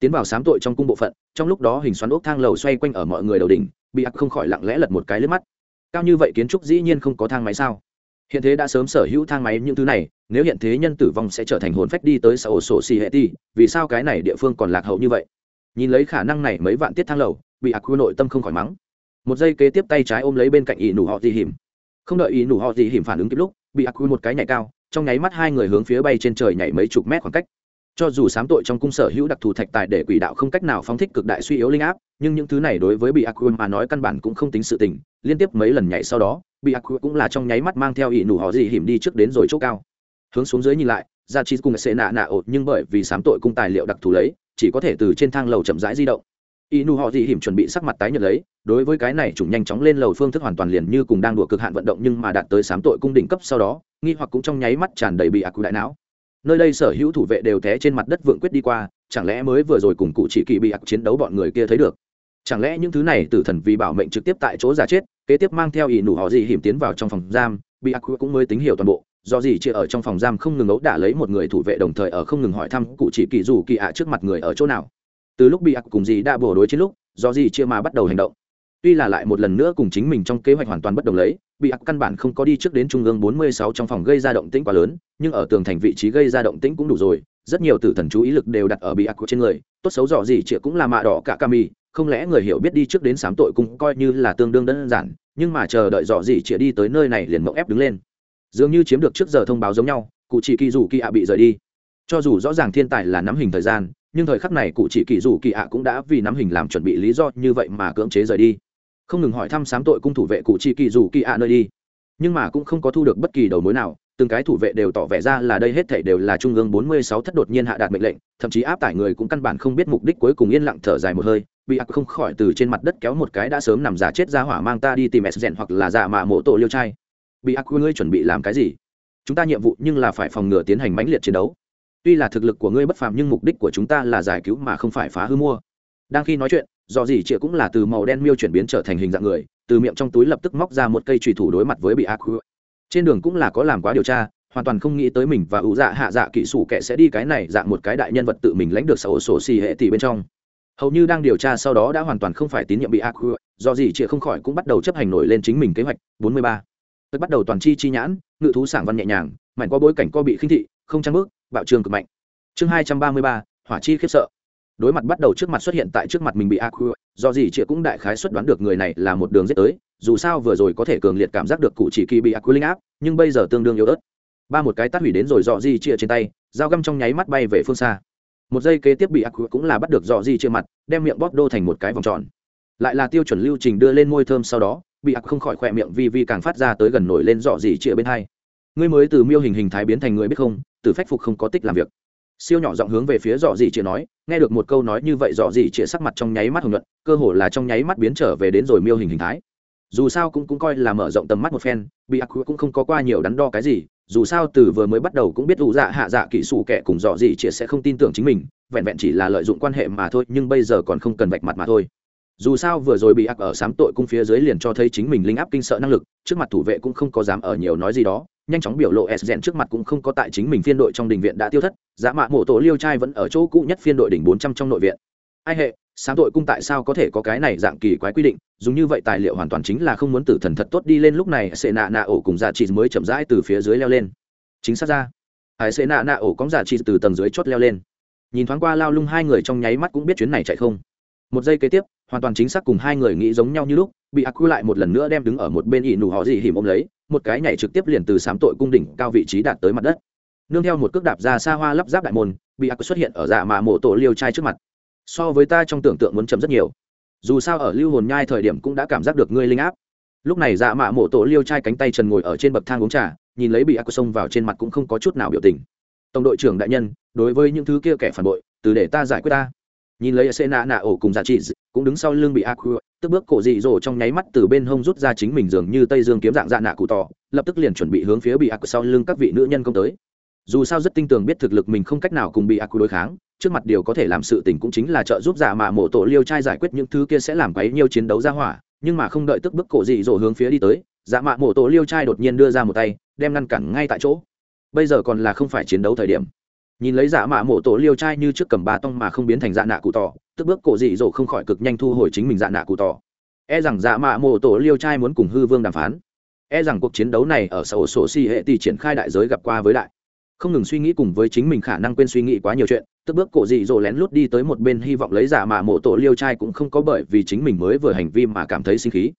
Tiến vào sám tội trong cung bộ phận, trong lúc đó hình xoắn ốc thang lầu xoay quanh ở mọi người đầu đỉnh bị ác không khỏi lặng lẽ lật một cái lướt mắt. Cao như vậy kiến trúc dĩ nhiên không có thang máy sao? Hiện thế đã sớm sở hữu thang máy những thứ này, nếu hiện thế nhân tử vong sẽ trở thành hồn phách đi tới xã ổ sổ xì hệ ti, vì sao cái này địa phương còn lạc hậu như vậy? Nhìn lấy khả năng này mấy vạn tiết thang lầu, bị ác quy nội tâm không khỏi mắng. Một giây kế tiếp tay trái ôm lấy bên cạnh ỷ nủ họ gì hiểm không đợi ỷ nủ họ gì hiểm phản ứng kịp lúc, bị ác quy một cái nhảy cao, trong nháy mắt hai người hướng phía bay trên trời nhảy mấy chục mét khoảng cách cho dù sám tội trong cung sở hữu đặc thù thạch tài để quỷ đạo không cách nào phóng thích cực đại suy yếu linh áp, nhưng những thứ này đối với bị ác mà nói căn bản cũng không tính sự tình, liên tiếp mấy lần nhảy sau đó bị ác cũng là trong nháy mắt mang theo ỷ nụ họ gì hiểm đi trước đến rồi chỗ cao. Hướng xuống dưới nhìn lại, ra chi cùng sẽ nạ nạ ột, nhưng bởi vì sám tội cung tài liệu đặc thù lấy, chỉ có thể từ trên thang lầu chậm rãi di động. Y nu họ dị hiểm chuẩn bị sắc mặt tái nhật lấy, đối với cái này chủng nhanh chóng lên lầu phương thức hoàn toàn liền như cùng đang đùa cực hạn vận động nhưng mà đạt tới sám tội cung đỉnh cấp sau đó, nghi hoặc cũng trong nháy mắt tràn đầy bị ác đại não nơi đây sở hữu thủ vệ đều té trên mặt đất vượng quyết đi qua, chẳng lẽ mới vừa rồi cùng cụ chỉ kỳ bị ặc chiến đấu bọn người kia thấy được? Chẳng lẽ những thứ này tử thần vì bảo mệnh trực tiếp tại chỗ giả chết, kế tiếp mang theo ỷ nủ họ gì hiểm tiến vào trong phòng giam, bị ặc cũng mới tính hiểu toàn bộ, do gì chị ở trong phòng giam không ngừng ấu đả lấy một người thủ vệ đồng thời ở không ngừng hỏi thăm cụ chỉ kỳ dù kỳ ạ trước mặt người ở chỗ nào. Từ lúc bị ặc cùng gì đã bổ đối trên lúc, do gì chia mà bắt đầu hành động. Tuy là lại một lần nữa cùng chính mình trong kế hoạch hoàn toàn bất đồng lấy bị ác căn bản không có đi trước đến trung ương 46 trong phòng gây ra động tĩnh quá lớn, nhưng ở tường thành vị trí gây ra động tĩnh cũng đủ rồi, rất nhiều tử thần chú ý lực đều đặt ở bị ác trên người, tốt xấu dò gì chỉ cũng là mạ đỏ cả cami không lẽ người hiểu biết đi trước đến sám tội cũng coi như là tương đương đơn giản, nhưng mà chờ đợi dò gì chỉ đi tới nơi này liền mộng ép đứng lên. Dường như chiếm được trước giờ thông báo giống nhau cụ chỉ kỳ rủ kỳ ạ bị rời đi. Cho dù rõ ràng thiên tài là nắm hình thời gian, nhưng thời khắc này cụ chỉ kỳ rủ kỳ ạ cũng đã vì nắm hình làm chuẩn bị lý do như vậy mà cưỡng chế rời đi không ngừng hỏi thăm sám tội cung thủ vệ cụ chi kỳ dù kỳ ạ nơi đi nhưng mà cũng không có thu được bất kỳ đầu mối nào từng cái thủ vệ đều tỏ vẻ ra là đây hết thảy đều là trung ương 46 thất đột nhiên hạ đạt mệnh lệnh, thậm chí áp tải người cũng căn bản không biết mục đích cuối cùng yên lặng thở dài một hơi, bị ác không khỏi từ trên mặt đất kéo một cái đã sớm nằm giả chết ra hỏa mang ta đi tìm Sgen hoặc là giả mạ mộ tổ liêu trai. Bị ác ngươi chuẩn bị làm cái gì? Chúng ta nhiệm vụ nhưng là phải phòng ngừa tiến hành mãnh liệt chiến đấu. Tuy là thực lực của ngươi bất phàm nhưng mục đích của chúng ta là giải cứu mà không phải phá hư mua. Đang khi nói chuyện, do gì chĩa cũng là từ màu đen miêu chuyển biến trở thành hình dạng người, từ miệng trong túi lập tức móc ra một cây chùy thủ đối mặt với bị ác trên đường cũng là có làm quá điều tra hoàn toàn không nghĩ tới mình và ủ dạ hạ dạ kỹ sủ kẻ sẽ đi cái này dạng một cái đại nhân vật tự mình lãnh được sổ sổ xì hệ tỷ bên trong. Hầu như đang điều tra sau đó đã hoàn toàn không phải tín nhiệm bị ác do gì chị không khỏi cũng bắt đầu chấp hành nổi lên chính mình kế hoạch 43. mươi bắt đầu toàn chi chi nhãn ngự thú sảng văn nhẹ nhàng mảnh qua bối cảnh co bị khinh thị không trang bước bạo trường cực mạnh. Chương 233, hỏa chi khiếp sợ đối mặt bắt đầu trước mặt xuất hiện tại trước mặt mình bị ác do gì chị cũng đại khái xuất đoán được người này là một đường giết tới, dù sao vừa rồi có thể cường liệt cảm giác được cụ chỉ kỳ bị ác linh áp, nhưng bây giờ tương đương yếu ớt. Ba một cái tát hủy đến rồi dọ di chia trên tay, dao găm trong nháy mắt bay về phương xa. Một giây kế tiếp bị ác cũng là bắt được dọ di chia mặt, đem miệng bóp đô thành một cái vòng tròn. Lại là tiêu chuẩn lưu trình đưa lên môi thơm sau đó, bị ác không khỏi khỏe miệng vi vi càng phát ra tới gần nổi lên dọ di chia bên hai. Ngươi mới từ miêu hình hình thái biến thành người biết không, từ phách phục không có tích làm việc siêu nhỏ giọng hướng về phía dọ dì chĩa nói, nghe được một câu nói như vậy dọ dì chĩa sắc mặt trong nháy mắt hồng nhuận, cơ hồ là trong nháy mắt biến trở về đến rồi miêu hình hình thái. Dù sao cũng cũng coi là mở rộng tầm mắt một phen, bị ác cũng không có qua nhiều đắn đo cái gì, dù sao từ vừa mới bắt đầu cũng biết ủ dạ hạ dạ kỹ sủ kẻ cùng dọ dì chĩa sẽ không tin tưởng chính mình, vẹn vẹn chỉ là lợi dụng quan hệ mà thôi, nhưng bây giờ còn không cần vạch mặt mà thôi. Dù sao vừa rồi bị ác ở sám tội cung phía dưới liền cho thấy chính mình linh áp kinh sợ năng lực, trước mặt thủ vệ cũng không có dám ở nhiều nói gì đó nhanh chóng biểu lộ s rèn trước mặt cũng không có tại chính mình phiên đội trong đình viện đã tiêu thất, giá mạ mổ tổ liêu trai vẫn ở chỗ cũ nhất phiên đội đỉnh bốn trăm trong nội viện. Ai hệ, sáng tội cung tại sao có thể có cái này dạng kỳ quái quy định, dùng như vậy tài liệu hoàn toàn chính là không muốn tử thần thật tốt đi lên lúc này sệ nạ nạ ổ cùng giả trị mới chậm rãi từ phía dưới leo lên. Chính xác ra hải sệ nạ nạ ổ cóng giả trị từ tầng dưới chót leo lên. Nhìn thoáng qua lao lung hai người trong nháy mắt cũng biết chuyến này chạy không. Một giây kế tiếp hoàn toàn chính xác cùng hai người nghĩ giống nhau như lúc, bị ác quy lại một lần nữa đem đứng ở một bên ỷ nụ họ gì hìm ôm lấy, một cái nhảy trực tiếp liền từ sám tội cung đỉnh cao vị trí đạt tới mặt đất. Nương theo một cước đạp ra xa hoa lắp ráp đại môn, bị ác xuất hiện ở dạ mạ mộ tổ liêu trai trước mặt. So với ta trong tưởng tượng muốn chấm rất nhiều. Dù sao ở lưu hồn nhai thời điểm cũng đã cảm giác được ngươi linh áp. Lúc này dạ mạ mộ tổ liêu trai cánh tay trần ngồi ở trên bậc thang uống trà, nhìn lấy bị ác xông vào trên mặt cũng không có chút nào biểu tình. Tổng đội trưởng đại nhân, đối với những thứ kia kẻ phản bội, từ để ta giải quyết ta nhìn lấy xe nạ nạ ổ cùng dạ giá trị cũng đứng sau lưng bị Aku. tức bước cổ dị dỗ trong nháy mắt từ bên hông rút ra chính mình dường như tây dương kiếm dạng dạ nạ cụ tỏ, lập tức liền chuẩn bị hướng phía bị Aku sau lưng các vị nữ nhân công tới dù sao rất tin tưởng biết thực lực mình không cách nào cùng bị Aku đối kháng, trước mặt điều có thể làm sự tình cũng chính là trợ giúp giả mạ mộ tổ liêu trai giải quyết những thứ kia sẽ làm quấy nhiều chiến đấu ra hỏa, nhưng mà không đợi tức bức cổ dị dỗ hướng phía đi tới giả mạ mộ tổ liêu trai đột nhiên đưa ra một tay, đem ngăn cản ngay tại chỗ bây giờ còn là không phải chiến đấu thời điểm nhìn lấy giả dạ mạ mộ tổ liêu trai như trước cầm ba tông mà không biến thành dạ nạ cụ tỏ, tức bước cổ dị dỗ không khỏi cực nhanh thu hồi chính mình dạ nạ cụ tỏ. E rằng dạ mạ mộ tổ liêu trai muốn cùng hư vương đàm phán. E rằng cuộc chiến đấu này ở sở sổ si hệ tỷ triển khai đại giới gặp qua với đại không ngừng suy nghĩ cùng với chính mình khả năng quên suy nghĩ quá nhiều chuyện, tức bước cổ dị dỗ lén lút đi tới một bên hy vọng lấy giả mạ mộ tổ liêu trai cũng không có bởi vì chính mình mới vừa hành vi mà cảm thấy sinh khí.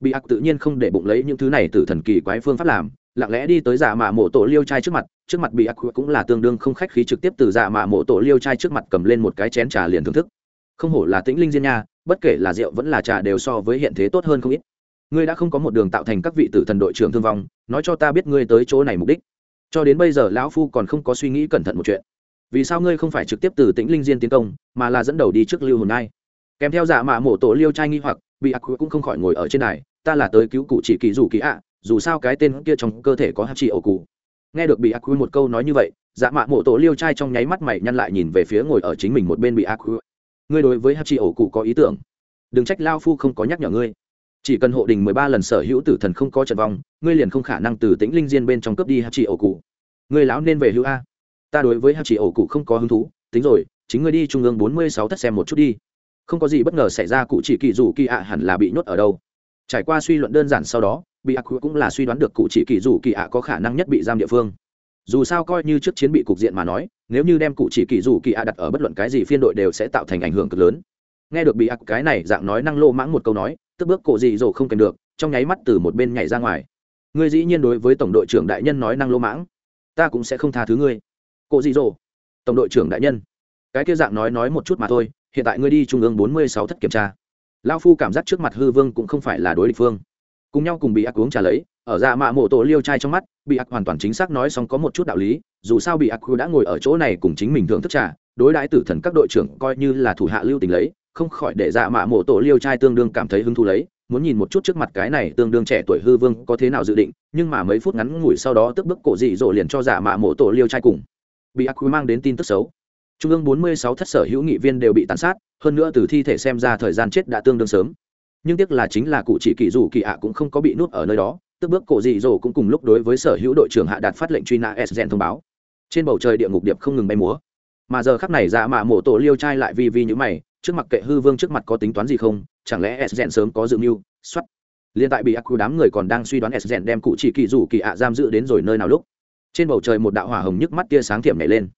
Bị ác tự nhiên không để bụng lấy những thứ này từ thần kỳ quái phương pháp làm lặng lẽ đi tới giả mạ mộ tổ liêu trai trước mặt trước mặt bị ác cũng là tương đương không khách khí trực tiếp từ giả mạ mộ tổ liêu trai trước mặt cầm lên một cái chén trà liền thưởng thức. Không hổ là tĩnh linh diên nha, bất kể là rượu vẫn là trà đều so với hiện thế tốt hơn không ít. Ngươi đã không có một đường tạo thành các vị tử thần đội trưởng thương vong, nói cho ta biết ngươi tới chỗ này mục đích. Cho đến bây giờ lão phu còn không có suy nghĩ cẩn thận một chuyện. Vì sao ngươi không phải trực tiếp từ tĩnh linh diên tiến công, mà là dẫn đầu đi trước lưu hồn nai kèm theo giả mạ mộ tổ liêu trai nghi hoặc, bị ác cũng không khỏi ngồi ở trên này ta là tới cứu cụ chỉ kỳ dù kỳ ạ dù sao cái tên kia trong cơ thể có hạt chỉ ổ cụ nghe được bị ác một câu nói như vậy dạ mạ mộ tổ liêu trai trong nháy mắt mày nhăn lại nhìn về phía ngồi ở chính mình một bên bị ác ngươi đối với hạt chỉ ổ cụ có ý tưởng? Đừng trách lao phu không có nhắc nhở ngươi. Chỉ cần hộ đình mười ba lần sở hữu tử thần không có trận vong, ngươi liền không khả năng từ tĩnh linh diên bên trong cướp đi hạt chỉ ổ cụ ngươi lão nên về hữu a. Ta đối với hạt chỉ ổ cụ không có hứng thú. Tính rồi, chính ngươi đi trung ương bốn mươi sáu thất xem một chút đi. Không có gì bất ngờ xảy ra cụ chỉ kỳ dù kỳ ạ hẳn là bị nhốt ở đâu. Trải qua suy luận đơn giản sau đó bị ác cũng là suy đoán được cụ chỉ kỳ dù kỳ ạ có khả năng nhất bị giam địa phương. Dù sao coi như trước chiến bị cục diện mà nói, nếu như đem cụ chỉ kỳ dù kỳ ạ đặt ở bất luận cái gì phiên đội đều sẽ tạo thành ảnh hưởng cực lớn. Nghe được bị ác cái này dạng nói năng lô mãng một câu nói, tức bước cổ dị dỗ không kèm được, trong nháy mắt từ một bên nhảy ra ngoài. Ngươi dĩ nhiên đối với tổng đội trưởng đại nhân nói năng lô mãng, ta cũng sẽ không tha thứ ngươi. Cổ dị dỗ tổng đội trưởng đại nhân. Cái kia dạng nói nói một chút mà thôi, hiện tại ngươi đi trung ương bốn mươi sáu thất kiểm tra. Lao phu cảm giác trước mặt hư vương cũng không phải là đối địch phương cùng nhau cùng bị ác uống trà lấy, ở ra mạ mộ tổ liêu trai trong mắt, bị ác hoàn toàn chính xác nói xong có một chút đạo lý, dù sao bị ác đã ngồi ở chỗ này cùng chính mình thưởng thức trà, đối đãi tử thần các đội trưởng coi như là thủ hạ lưu tình lấy, không khỏi để dạ mạ mộ tổ liêu trai tương đương cảm thấy hứng thú lấy, muốn nhìn một chút trước mặt cái này tương đương trẻ tuổi hư vương có thế nào dự định, nhưng mà mấy phút ngắn ngủi sau đó tức bức cổ dị dỗ liền cho dạ mạ mộ tổ liêu trai cùng. Bị ác mang đến tin tức xấu. Trung ương 46 thất sở hữu nghị viên đều bị tàn sát, hơn nữa từ thi thể xem ra thời gian chết đã tương đương sớm nhưng tiếc là chính là cụ chỉ kỳ dù kỳ ạ cũng không có bị nuốt ở nơi đó, tức bước cổ dị dỗ cũng cùng lúc đối với sở hữu đội trưởng hạ đạt phát lệnh truy nã s thông báo. Trên bầu trời địa ngục điệp không ngừng bay múa. Mà giờ khắc này dạ mạ mổ tổ liêu trai lại vi vi như mày, trước mặt kệ hư vương trước mặt có tính toán gì không, chẳng lẽ s sớm có dự mưu? Xuất liên tại bị ác quy đám người còn đang suy đoán s đem cụ chỉ kỳ dù kỳ ạ giam giữ đến rồi nơi nào lúc, trên bầu trời một đạo hỏa hồng nhức mắt tia sáng thiểm nảy lên.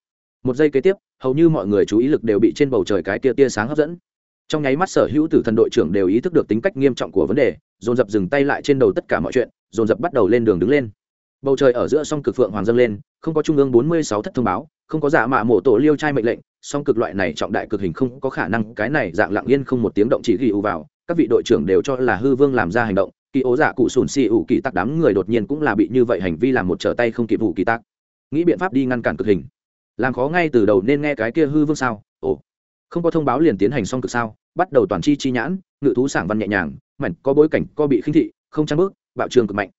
Một giây kế tiếp, hầu như mọi người chú ý lực đều bị trên bầu trời cái tia tia sáng hấp dẫn trong nháy mắt sở hữu tử thần đội trưởng đều ý thức được tính cách nghiêm trọng của vấn đề, dồn dập dừng tay lại trên đầu tất cả mọi chuyện, dồn dập bắt đầu lên đường đứng lên. Bầu trời ở giữa song cực phượng hoàng dâng lên, không có trung ương bốn mươi sáu thất thông báo, không có giả mạ mộ tổ liêu trai mệnh lệnh, song cực loại này trọng đại cực hình không có khả năng, cái này dạng lặng yên không một tiếng động chỉ ghi ưu vào, các vị đội trưởng đều cho là hư vương làm ra hành động, kỳ ố giả cụ sùn xì ủ kỳ tắc đám người đột nhiên cũng là bị như vậy hành vi làm một trở tay không kịp vụ kỳ tắc nghĩ biện pháp đi ngăn cản cực hình. Làm khó ngay từ đầu nên nghe cái kia hư vương sao? Ồ không có thông báo liền tiến hành xong cực sao, bắt đầu toàn chi chi nhãn, ngự thú sảng văn nhẹ nhàng, mảnh, có bối cảnh co bị khinh thị, không trang bước, bạo trường cực mạnh.